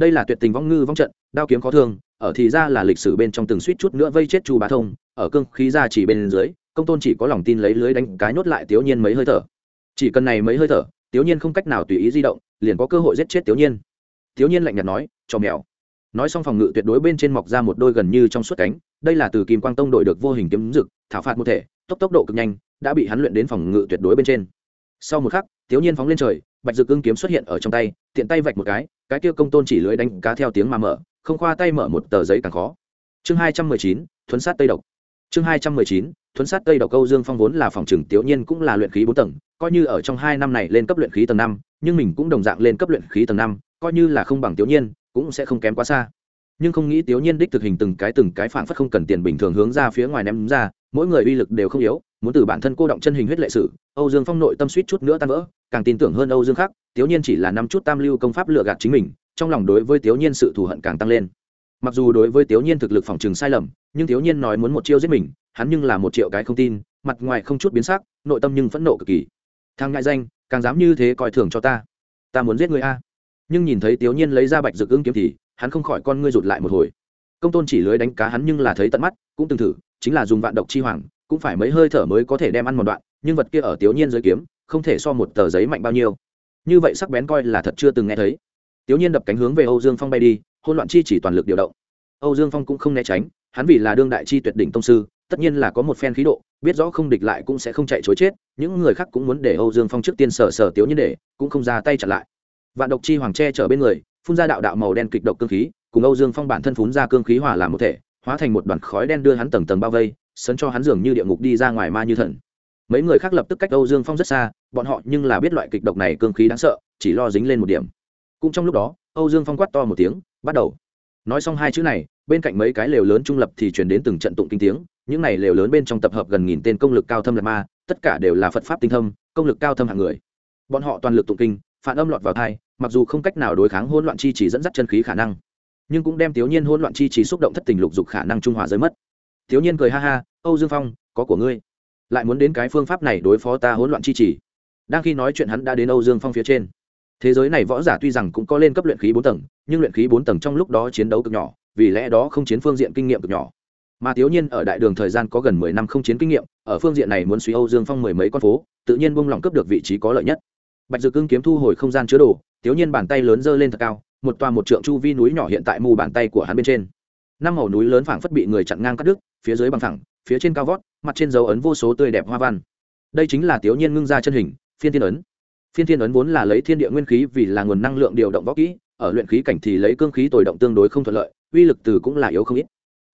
đây là tuyệt tình vong ngư vong trận, đao kiếm khó thương, ở thì ra là lịch sử bên trong từng suýt chút nữa vây chết chu bá thông, ở cương khí ra chỉ bên dưới, công tôn chỉ có lòng tin lấy lưới đánh cái nhốt lại thiếu nhiên mấy hơi thở. Chỉ cần này mấy hơi thở, thiếu nhiên không cách nào tùy ý di động, liền có cơ hội giết chết thiếu nhiên thiếu nhiên lạnh nhạt nói cho mèo. Nói xong phòng ngự tuyệt đối bên trên mọc ra một đôi gần như trong suốt cánh, đây là từ kim quang tông đội được vô hình kiếm rực thảo phạt một thể, tốc tốc độ cực nhanh, đã bị hắn luyện đến phòng ngự tuyệt đối bên trên. Sau một khắc, thiếu nhiên phóng lên trời, bạch dực ưng kiếm xuất hiện ở trong tay, tiện tay vạch một cái cái kia công tôn chỉ lưới đánh cá theo tiếng mà mở, không khoa tay mở một tờ giấy càng khó. Chương hai trăm mười chín, thuấn sát tây độc. Chương hai trăm mười chín, thuấn sát tây độc câu dương phong vốn là phòng trừng tiểu nhiên cũng là luyện khí bốn tầng, coi như ở trong hai năm này lên cấp luyện khí tầng năm, nhưng mình cũng đồng dạng lên cấp luyện khí tầng năm coi như là không bằng tiểu nhiên, cũng sẽ không kém quá xa. Nhưng không nghĩ tiểu nhiên đích thực hình từng cái từng cái phản phất không cần tiền bình thường hướng ra phía ngoài ném ra, mỗi người uy lực đều không yếu, muốn từ bản thân cô động chân hình huyết lệ sử, âu dương phong nội tâm suýt chút nữa tan vỡ, càng tin tưởng hơn âu dương khác, tiểu nhiên chỉ là năm chút tam lưu công pháp lựa gạt chính mình, trong lòng đối với tiểu nhiên sự thù hận càng tăng lên. Mặc dù đối với tiểu nhiên thực lực phòng trừng sai lầm, nhưng tiểu nhiên nói muốn một chiêu giết mình, hắn nhưng là một triệu cái không tin, mặt ngoài không chút biến sắc, nội tâm nhưng phẫn nộ cực kỳ. Thang ngại danh, càng dám như thế coi thường cho ta. Ta muốn giết người a nhưng nhìn thấy tiểu nhiên lấy ra bạch dược ưng kiếm thì, hắn không khỏi con ngươi rụt lại một hồi. Công tôn chỉ lưới đánh cá hắn nhưng là thấy tận mắt, cũng từng thử, chính là dùng vạn độc chi hoàng, cũng phải mấy hơi thở mới có thể đem ăn một đoạn, nhưng vật kia ở tiểu nhiên dưới kiếm, không thể so một tờ giấy mạnh bao nhiêu. Như vậy sắc bén coi là thật chưa từng nghe thấy. Tiểu nhiên đập cánh hướng về âu dương phong bay đi hôn loạn chi chỉ toàn lực điều động. Âu dương phong cũng không né tránh, hắn vì là đương đại chi tuyệt đỉnh tông sư, tất nhiên là có một phen khí độ, biết rõ không địch lại cũng sẽ không chạy chối chết, những người khác cũng muốn để âu dương phong trước tiên sở sở tiểu nhiên để, cũng không ra tay chặn lại vạn độc chi hoàng tre chở bên người, phun ra đạo đạo màu đen kịch độc cương khí, cùng âu dương phong bản thân phun ra cương khí hòa làm một thể, hóa thành một đoàn khói đen đưa hắn tầng tầng bao vây, sấn cho hắn dường như địa ngục đi ra ngoài ma như thần. Mấy người khác lập tức cách âu dương phong rất xa, bọn họ nhưng là biết loại kịch độc này cương khí đáng sợ, chỉ lo dính lên một điểm. Cũng trong lúc đó, âu dương phong quát to một tiếng, bắt đầu. Nói xong hai chữ này, bên cạnh mấy cái lều lớn trung lập thì truyền đến từng trận tụng kinh tiếng, những này lều lớn bên trong tập hợp gần nghìn tên công lực cao thâm lạc ma, tất cả đều là phật pháp tinh thâm, công lực cao thâm hạng người. Bọn họ toàn lực tụng kinh, phản âm lọt vào thai mặc dù không cách nào đối kháng hỗn loạn chi chỉ dẫn dắt chân khí khả năng, nhưng cũng đem tiểu nhiên hỗn loạn chi chỉ xúc động thất tình lục dục khả năng trung hòa giới mất. Tiểu nhiên cười ha ha, âu dương phong, có của ngươi. Lại muốn đến cái phương pháp này đối phó ta hỗn loạn chi chỉ đang khi nói chuyện hắn đã đến âu dương phong phía trên. Thế giới này võ giả tuy rằng cũng có lên cấp luyện khí bốn tầng, nhưng luyện khí bốn tầng trong lúc đó chiến đấu cực nhỏ, vì lẽ đó không chiến phương diện kinh nghiệm cực nhỏ. Mà thiếu nhiên ở đại đường thời gian có gần mười năm không chiến kinh nghiệm, ở phương diện này muốn suy âu dương phong mười mấy con phố, tự nhiên buông lỏng cấp được vị trí có lợi nhất. Bạch dược cưng kiếm thu hồi không gian chứa đồ thiếu nhiên bàn tay lớn giơ lên thật cao, một toa một trượng chu vi núi nhỏ hiện tại mù bàn tay của hắn bên trên. Năm màu núi lớn phảng phất bị người chặn ngang cắt đứt, phía dưới bằng thẳng phía trên cao vót, mặt trên dấu ấn vô số tươi đẹp hoa văn. Đây chính là thiếu nhiên ngưng ra chân hình, phiên thiên ấn. Phiên thiên ấn vốn là lấy thiên địa nguyên khí vì là nguồn năng lượng điều động võ kỹ, ở luyện khí cảnh thì lấy cương khí tồi động tương đối không thuận lợi, uy lực từ cũng là yếu không ít.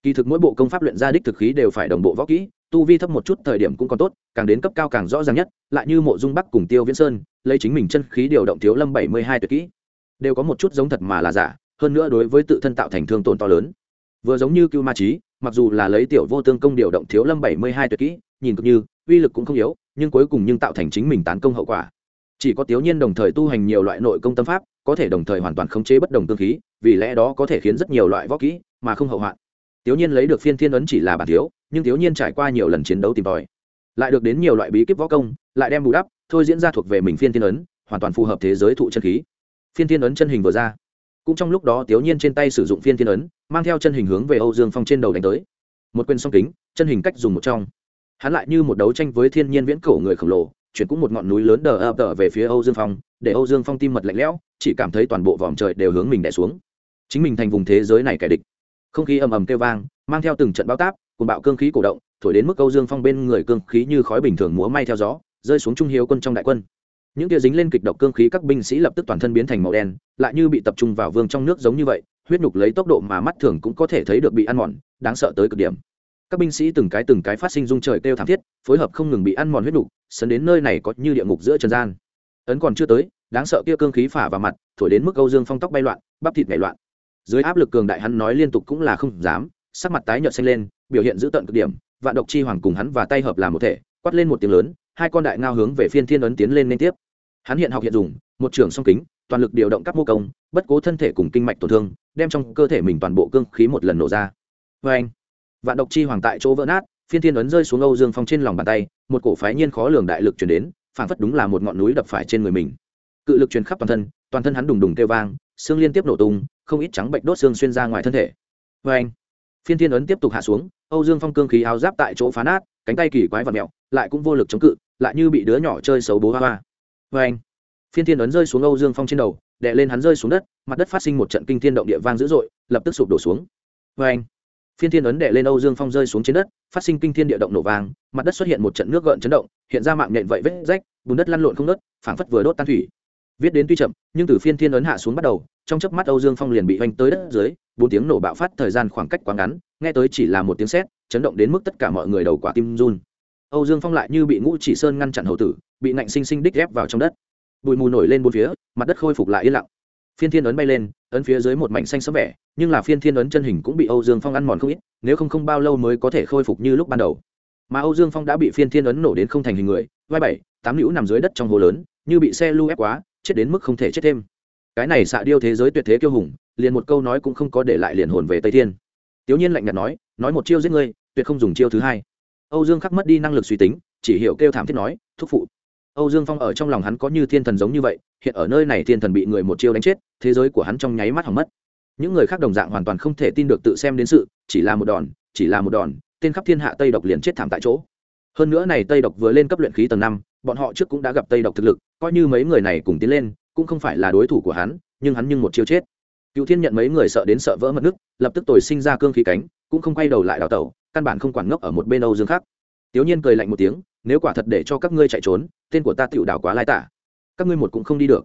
Kỳ thực mỗi bộ công pháp luyện ra đích thực khí đều phải đồng bộ võ kỹ, tu vi thấp một chút thời điểm cũng còn tốt, càng đến cấp cao càng rõ ràng nhất, lại như mộ dung bắc cùng tiêu viễn sơn lấy chính mình chân khí điều động thiếu lâm bảy mươi hai tuyệt kỹ. Đều có một chút giống thật mà là giả, hơn nữa đối với tự thân tạo thành thương tổn to lớn. Vừa giống như cưu ma trí mặc dù là lấy tiểu vô tương công điều động thiếu lâm bảy mươi hai tuyệt kỹ, nhìn cực như, uy lực cũng không yếu, nhưng cuối cùng nhưng tạo thành chính mình tán công hậu quả. Chỉ có tiểu nhiên đồng thời tu hành nhiều loại nội công tâm pháp, có thể đồng thời hoàn toàn khống chế bất đồng tương khí, vì lẽ đó có thể khiến rất nhiều loại võ kỹ mà không hậu hoạn. Tiểu nhiên lấy được phiên thiên ấn chỉ là bản thiếu, nhưng tiểu nhiên trải qua nhiều lần chiến đấu tìm tòi, lại được đến nhiều loại bí kíp võ công, lại đem bù đắp thôi diễn ra thuộc về mình phiên thiên ấn, hoàn toàn phù hợp thế giới thụ chân khí. Phiên thiên ấn chân hình vừa ra, cũng trong lúc đó tiểu nhiên trên tay sử dụng phiên thiên ấn, mang theo chân hình hướng về âu dương phong trên đầu đánh tới. Một quyền song kính, chân hình cách dùng một trong. Hắn lại như một đấu tranh với thiên nhiên viễn cổ người khổng lồ, chuyển cũng một ngọn núi lớn đờ ập đờ về phía âu dương phong, để âu dương phong tim mật lạnh lẽo, chỉ cảm thấy toàn bộ vòm trời đều hướng mình đẻ xuống. Chính mình thành vùng thế giới này kẻ địch. Không khí ầm ầm kêu vang, mang theo từng trận bao táp cùng bạo cương khí cổ động, thổi đến mức âu dương phong bên người cương khí như khói bình thường múa may theo gió rơi xuống trung hiếu quân trong đại quân. Những kia dính lên kịch độc cương khí các binh sĩ lập tức toàn thân biến thành màu đen, lại như bị tập trung vào vương trong nước giống như vậy, huyết nhục lấy tốc độ mà mắt thường cũng có thể thấy được bị ăn mòn, đáng sợ tới cực điểm. Các binh sĩ từng cái từng cái phát sinh dung trời kêu thảm thiết, phối hợp không ngừng bị ăn mòn huyết nhục, sấn đến nơi này có như địa ngục giữa trần gian. Ấn còn chưa tới, đáng sợ kia cương khí phả vào mặt, thổi đến mức âu dương phong tóc bay loạn, bắp thịt nhảy loạn. Dưới áp lực cường đại hắn nói liên tục cũng là không dám, sắc mặt tái nhợt xanh lên, biểu hiện giữ tận cực điểm, vạn độc chi hoàng cùng hắn và tay hợp làm một thể, quát lên một tiếng lớn hai con đại ngao hướng về phiên thiên ấn tiến lên liên tiếp. Hắn hiện học hiện dùng, một trường song kính, toàn lực điều động các mô công, bất cố thân thể cùng kinh mạch tổn thương, đem trong cơ thể mình toàn bộ cương khí một lần nổ ra. Vê anh vạn độc chi hoàng tại chỗ vỡ nát, phiên thiên ấn rơi xuống âu dương phong trên lòng bàn tay, một cổ phái nhiên khó lường đại lực chuyển đến, phảng phất đúng là một ngọn núi đập phải trên người mình. Cự lực truyền khắp toàn thân toàn thân hắn đùng đùng kêu vang, xương liên tiếp nổ tung, không ít trắng bệnh đốt xương xuyên ra ngoài thân thể. Vê anh phiên thiên ấn tiếp tục hạ xuống, âu dương phong cương khí áo giáp tại chỗ phá nát cánh tay kỳ quái và mẹo, lại cũng vô lực chống cự, lại như bị đứa nhỏ chơi xấu bố hoa hoa. Vê anh, phiên thiên ấn rơi xuống âu dương phong trên đầu, đè lên hắn rơi xuống đất, mặt đất phát sinh một trận kinh thiên động địa vang dữ dội, lập tức sụp đổ xuống. Vê anh, phiên thiên ấn đè lên âu dương phong rơi xuống trên đất, phát sinh kinh thiên địa động nổ vang, mặt đất xuất hiện một trận nước gợn chấn động, hiện ra mạng nhện vậy vết rách, bùn đất lăn lộn không đất phảng phất vừa đốt tan thủy. Viết đến tuy chậm, nhưng từ phiên thiên ấn hạ xuống bắt đầu, trong chớp mắt âu dương phong liền bị oanh tới đất dưới, bốn tiếng nổ bạo phát thời gian khoảng cách quá ngắn, nghe tới chỉ là một tiếng sét chấn động đến mức tất cả mọi người đầu quả tim run. Âu dương phong lại như bị ngũ chỉ sơn ngăn chặn hậu tử, bị nạnh sinh sinh đích ghép vào trong đất. Bụi mù nổi lên bốn phía, mặt đất khôi phục lại yên lặng. Phiên thiên ấn bay lên, ấn phía dưới một mảnh xanh sấm vẻ, nhưng là phiên thiên ấn chân hình cũng bị âu dương phong ăn mòn không ít, nếu không không bao lâu mới có thể khôi phục như lúc ban đầu. Mà âu dương phong đã bị phiên thiên ấn nổ đến không thành hình người, vai bảy, tám hữu nằm dưới đất trong hồ lớn, như bị xe lu ép quá, chết đến mức không thể chết thêm. Cái này xạ điêu thế giới tuyệt thế kiêu hùng, liền một câu nói cũng không có để lại liền hồn về tây thiên. Tiểu nhiên lạnh nhạt nói nói một chiêu giết ngươi tuyệt không dùng chiêu thứ hai. Âu dương khắc mất đi năng lực suy tính, chỉ hiểu kêu thảm thiết nói, thúc phụ. Âu dương phong ở trong lòng hắn có như thiên thần giống như vậy, hiện ở nơi này thiên thần bị người một chiêu đánh chết, thế giới của hắn trong nháy mắt hỏng mất. Những người khác đồng dạng hoàn toàn không thể tin được tự xem đến sự, chỉ là một đòn, chỉ là một đòn, tên khắp thiên hạ tây độc liền chết thảm tại chỗ. Hơn nữa này tây độc vừa lên cấp luyện khí tầng năm, bọn họ trước cũng đã gặp tây độc thực lực, coi như mấy người này cùng tiến lên, cũng không phải là đối thủ của hắn, nhưng hắn nhưng một chiêu chết. Cựu thiên nhận mấy người sợ đến sợ vỡ mặt nước, lập tức tồi sinh ra cương khí cánh, cũng không quay đầu lại đào tẩu căn bản không quản ngốc ở một bên âu dương khác. Tiểu nhiên cười lạnh một tiếng, nếu quả thật để cho các ngươi chạy trốn, tên của ta tựu đảo quá lai tả. Các ngươi một cũng không đi được.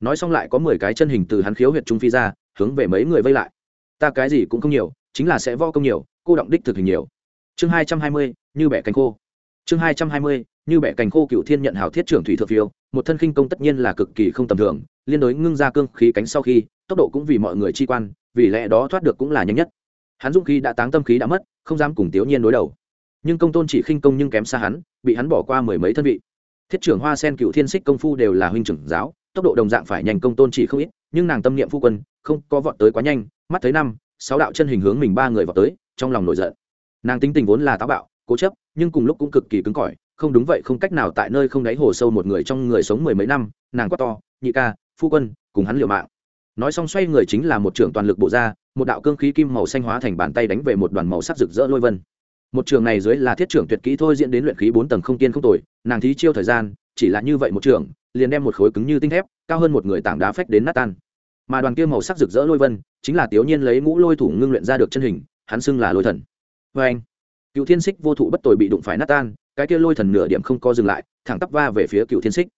Nói xong lại có mười cái chân hình từ hắn khiếu huyệt trung phi ra, hướng về mấy người vây lại. Ta cái gì cũng không nhiều, chính là sẽ vo công nhiều, cô động đích thực hình nhiều. Chương hai trăm hai mươi, như bẻ cánh khô. Chương hai trăm hai mươi, như bẻ cánh khô cựu thiên nhận hảo thiết trưởng thủy thượng phiêu, một thân khinh công tất nhiên là cực kỳ không tầm thường, liên đối ngưng ra cương khí cánh sau khi, tốc độ cũng vì mọi người chi quan, vì lẽ đó thoát được cũng là nhanh nhất hắn dũng khí đã táng tâm khí đã mất, không dám cùng tiểu nhiên đối đầu. Nhưng công tôn chỉ khinh công nhưng kém xa hắn, bị hắn bỏ qua mười mấy thân vị. Thiết trưởng hoa sen cựu thiên xích công phu đều là huynh trưởng giáo, tốc độ đồng dạng phải nhanh công tôn chỉ không ít, nhưng nàng tâm niệm phu quân, không có vọt tới quá nhanh, mắt thấy năm, sáu đạo chân hình hướng mình ba người vọt tới, trong lòng nổi giận. Nàng tính tình vốn là táo bạo, cố chấp, nhưng cùng lúc cũng cực kỳ cứng cỏi, không đúng vậy, không cách nào tại nơi không đáy hồ sâu một người trong người sống mười mấy năm, nàng quát to, nhị ca, phu quân, cùng hắn liều mạng nói xong xoay người chính là một trưởng toàn lực bộ ra, một đạo cương khí kim màu xanh hóa thành bàn tay đánh về một đoàn màu sắc rực rỡ lôi vân. Một trường này dưới là thiết trưởng tuyệt kỹ thôi diễn đến luyện khí bốn tầng không tiên không tồi, nàng thí chiêu thời gian, chỉ là như vậy một trường liền đem một khối cứng như tinh thép, cao hơn một người tảng đá phách đến nát tan. Mà đoàn kia màu sắc rực rỡ lôi vân, chính là tiểu nhiên lấy ngũ lôi thủ ngưng luyện ra được chân hình, hắn xưng là lôi thần. Vê anh, cựu thiên xích vô thụ bất tồi bị đụng phải nát tan, cái kia lôi thần nửa điểm không co dừng lại, thẳng tắp va về phía cựu thiên xích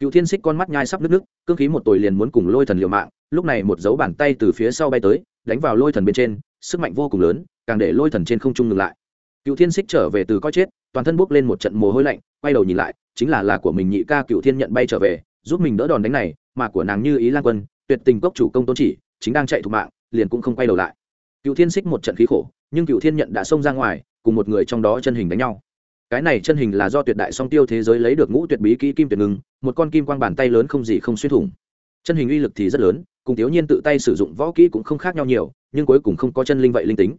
cựu thiên xích con mắt nhai sắp nứt nước cương khí một tồi liền muốn cùng lôi thần liều mạng, lúc này một dấu bàn tay từ phía sau bay tới, đánh vào lôi thần bên trên, sức mạnh vô cùng lớn, càng để lôi thần trên không trung ngừng lại. Cựu thiên xích trở về từ coi chết, toàn thân bốc lên một trận mồ hôi lạnh, quay đầu nhìn lại, chính là là của mình nhị ca cựu thiên nhận bay trở về, giúp mình đỡ đòn đánh này, mà của nàng như ý lan quân, tuyệt tình cốc chủ công tôn chỉ, chính đang chạy thủ mạng, liền cũng không quay đầu lại. Cựu thiên xích một trận khí khổ, nhưng cựu thiên nhận đã xông ra ngoài, cùng một người trong đó chân hình đánh nhau cái này chân hình là do tuyệt đại song tiêu thế giới lấy được ngũ tuyệt bí kỹ kim tuyệt ngưng, một con kim quang bàn tay lớn không gì không xuyên thủng. Chân hình uy lực thì rất lớn, cùng thiếu nhiên tự tay sử dụng võ kỹ cũng không khác nhau nhiều, nhưng cuối cùng không có chân linh vậy linh tính.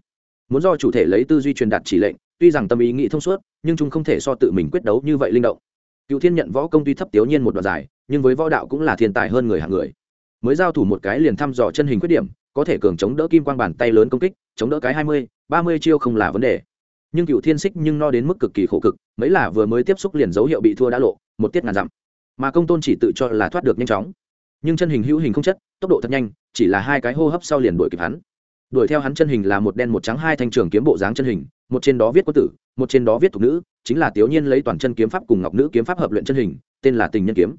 Muốn do chủ thể lấy tư duy truyền đạt chỉ lệnh, tuy rằng tâm ý nghĩ thông suốt, nhưng chúng không thể so tự mình quyết đấu như vậy linh động. Cựu thiên nhận võ công tuy thấp thiếu nhiên một đoạn dài, nhưng với võ đạo cũng là thiên tài hơn người hạng người. Mới giao thủ một cái liền thăm dò chân hình khuyết điểm, có thể cường chống đỡ kim quang bàn tay lớn công kích, chống đỡ cái hai mươi, ba mươi chiêu không là vấn đề nhưng cựu thiên xích nhưng no đến mức cực kỳ khổ cực, mấy là vừa mới tiếp xúc liền dấu hiệu bị thua đã lộ, một tiết ngàn dặm. Mà công tôn chỉ tự cho là thoát được nhanh chóng. Nhưng chân hình hữu hình không chất, tốc độ thật nhanh, chỉ là hai cái hô hấp sau liền đuổi kịp hắn. Đuổi theo hắn chân hình là một đen một trắng hai thanh trường kiếm bộ dáng chân hình, một trên đó viết quân tử, một trên đó viết thục nữ, chính là tiểu nhiên lấy toàn chân kiếm pháp cùng ngọc nữ kiếm pháp hợp luyện chân hình, tên là tình nhân kiếm.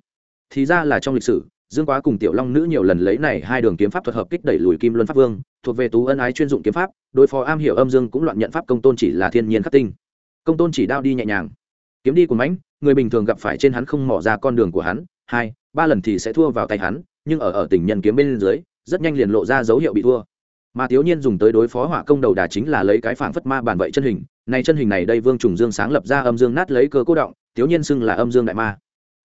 Thì ra là trong lịch sử, dương quá cùng tiểu long nữ nhiều lần lấy này hai đường kiếm pháp thuật hợp kích đẩy lùi kim luân pháp vương, thuộc về tú ân ái chuyên dụng kiếm pháp đối phó am hiểu âm dương cũng loạn nhận pháp công tôn chỉ là thiên nhiên khắc tinh. Công tôn chỉ đao đi nhẹ nhàng. Kiếm đi của mãnh, người bình thường gặp phải trên hắn không mỏ ra con đường của hắn, hai, ba lần thì sẽ thua vào tay hắn, nhưng ở ở tình nhân kiếm bên dưới, rất nhanh liền lộ ra dấu hiệu bị thua. Mà thiếu nhiên dùng tới đối phó hỏa công đầu đà chính là lấy cái phảng phất ma bản vậy chân hình này chân hình này đây vương trùng dương sáng lập ra âm dương nát lấy cơ cố động, thiếu nhiên xưng là âm dương đại ma.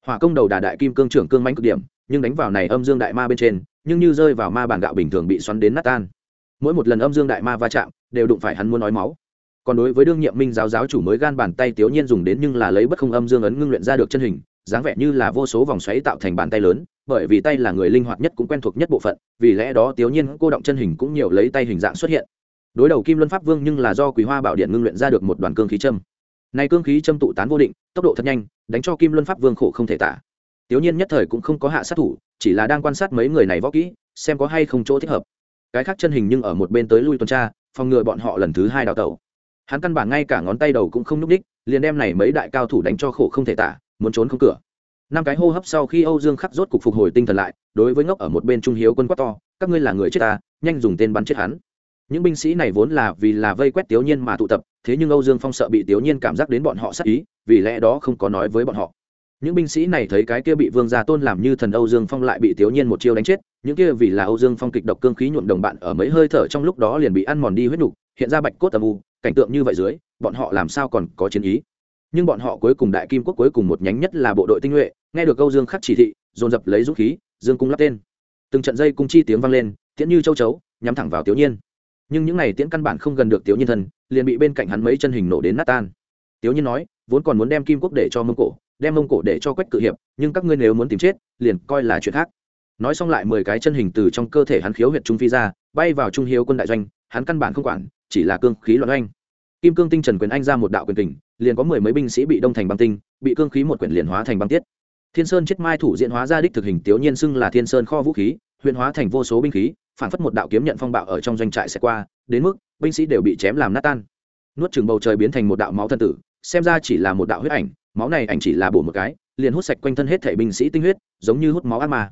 Hỏa công đầu đà đại kim cương trưởng cương mãnh cực điểm, nhưng đánh vào này âm dương đại ma bên trên, nhưng như rơi vào ma bản gạo bình thường bị xoắn đến nát tan mỗi một lần âm dương đại ma va chạm đều đụng phải hắn muốn nói máu. Còn đối với đương nhiệm minh giáo giáo chủ mới gan bàn tay tiểu nhiên dùng đến nhưng là lấy bất không âm dương ấn ngưng luyện ra được chân hình, dáng vẻ như là vô số vòng xoáy tạo thành bàn tay lớn, bởi vì tay là người linh hoạt nhất cũng quen thuộc nhất bộ phận, vì lẽ đó tiểu nhiên cô động chân hình cũng nhiều lấy tay hình dạng xuất hiện. Đối đầu kim luân pháp vương nhưng là do quý hoa bảo điện ngưng luyện ra được một đoàn cương khí châm. Này cương khí châm tụ tán vô định, tốc độ thật nhanh, đánh cho kim luân pháp vương khổ không thể tả. Tiểu nhiên nhất thời cũng không có hạ sát thủ, chỉ là đang quan sát mấy người này võ kỹ, xem có hay không chỗ thích hợp cái khác chân hình nhưng ở một bên tới lui tuần tra, phòng ngừa bọn họ lần thứ hai đào tẩu. Hắn căn bản ngay cả ngón tay đầu cũng không núp đích liền đem này mấy đại cao thủ đánh cho khổ không thể tả, muốn trốn không cửa. Năm cái hô hấp sau khi âu dương khắc rốt cục phục hồi tinh thần lại, đối với ngốc ở một bên trung hiếu quân quát to, các ngươi là người chết ta, nhanh dùng tên bắn chết hắn. Những binh sĩ này vốn là vì là vây quét tiểu nhiên mà tụ tập, thế nhưng âu dương phong sợ bị tiểu nhiên cảm giác đến bọn họ sát ý, vì lẽ đó không có nói với bọn họ những binh sĩ này thấy cái kia bị vương gia tôn làm như thần âu dương phong lại bị tiểu nhiên một chiêu đánh chết, những kia vì là âu dương phong kịch độc cương khí nhuộm đồng bạn ở mấy hơi thở trong lúc đó liền bị ăn mòn đi huyết nục, hiện ra bạch cốt âm u, cảnh tượng như vậy dưới, bọn họ làm sao còn có chiến ý? Nhưng bọn họ cuối cùng đại kim quốc cuối cùng một nhánh nhất là bộ đội tinh nhuệ, nghe được Âu dương khắc chỉ thị, dồn dập lấy dũng khí, dương cung lắp tên. Từng trận dây cung chi tiếng vang lên, tiễn như châu chấu, nhắm thẳng vào tiểu nhiên nhưng những này tiễn căn bản không gần được tiểu nhiên thân, liền bị bên cạnh hắn mấy chân hình nổ đến nát tan. Tiểu nhiên nói, vốn còn muốn đem kim quốc để cho mông cổ đem mông cổ để cho quách cự hiệp, nhưng các ngươi nếu muốn tìm chết, liền coi là chuyện khác. Nói xong lại mười cái chân hình từ trong cơ thể hắn khiếu huyệt trung phi ra, bay vào trung hiếu quân đại doanh, hắn căn bản không quản, chỉ là cương khí loạn oanh. Kim cương tinh trần quyền anh ra một đạo quyền kình, liền có mười mấy binh sĩ bị đông thành băng tinh, bị cương khí một quyển liền hóa thành băng tiết. Thiên sơn chết mai thủ diện hóa ra đích thực hình tiểu nhiên xưng là thiên sơn kho vũ khí huyện hóa thành vô số binh khí, phản phất một đạo kiếm nhận phong bạo ở trong doanh trại sẽ qua, đến mức binh sĩ đều bị chém làm nát tan. Nuốt chừng bầu trời biến thành một đạo máu thân tử, xem ra chỉ là một đạo huyết ảnh máu này ảnh chỉ là bổ một cái, liền hút sạch quanh thân hết thể binh sĩ tinh huyết, giống như hút máu ác ma.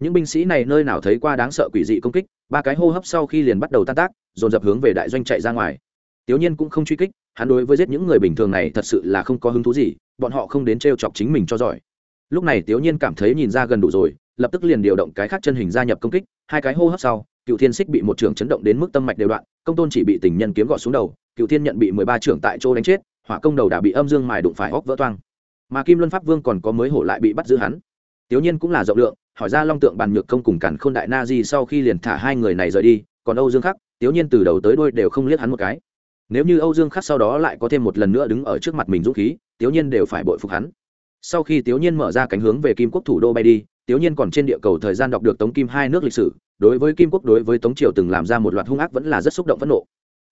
Những binh sĩ này nơi nào thấy qua đáng sợ quỷ dị công kích, ba cái hô hấp sau khi liền bắt đầu tan tác, dồn dập hướng về đại doanh chạy ra ngoài. Tiểu nhiên cũng không truy kích, hắn đối với giết những người bình thường này thật sự là không có hứng thú gì, bọn họ không đến t chọc chính mình cho giỏi. Lúc này tiểu nhiên cảm thấy nhìn ra gần đủ rồi, lập tức liền điều động cái khác chân hình gia nhập công kích, hai cái hô hấp sau, cựu thiên xích bị một trưởng chấn động đến mức tâm mạch đều đoạn, công tôn chỉ bị tình nhân kiếm gọt xuống đầu, cựu thiên nhận bị mười ba trưởng tại chỗ đánh chết hỏa công đầu đã bị âm dương mài đụng phải hóc vỡ toang. Mà kim luân pháp vương còn có mới hổ lại bị bắt giữ hắn. Tiểu nhiên cũng là rộng lượng, hỏi ra long tượng bàn nhược công cùng cản khôn đại na di sau khi liền thả hai người này rời đi, còn âu dương khắc, tiểu nhiên từ đầu tới đôi đều không liếc hắn một cái. Nếu như âu dương khắc sau đó lại có thêm một lần nữa đứng ở trước mặt mình dũng khí, tiểu nhiên đều phải bội phục hắn. Sau khi tiểu nhiên mở ra cánh hướng về kim quốc thủ đô bay đi, tiểu nhiên còn trên địa cầu thời gian đọc được tống kim hai nước lịch sử, đối với kim quốc đối với tống triều từng làm ra một loạt hung ác vẫn là rất xúc động phẫn nộ.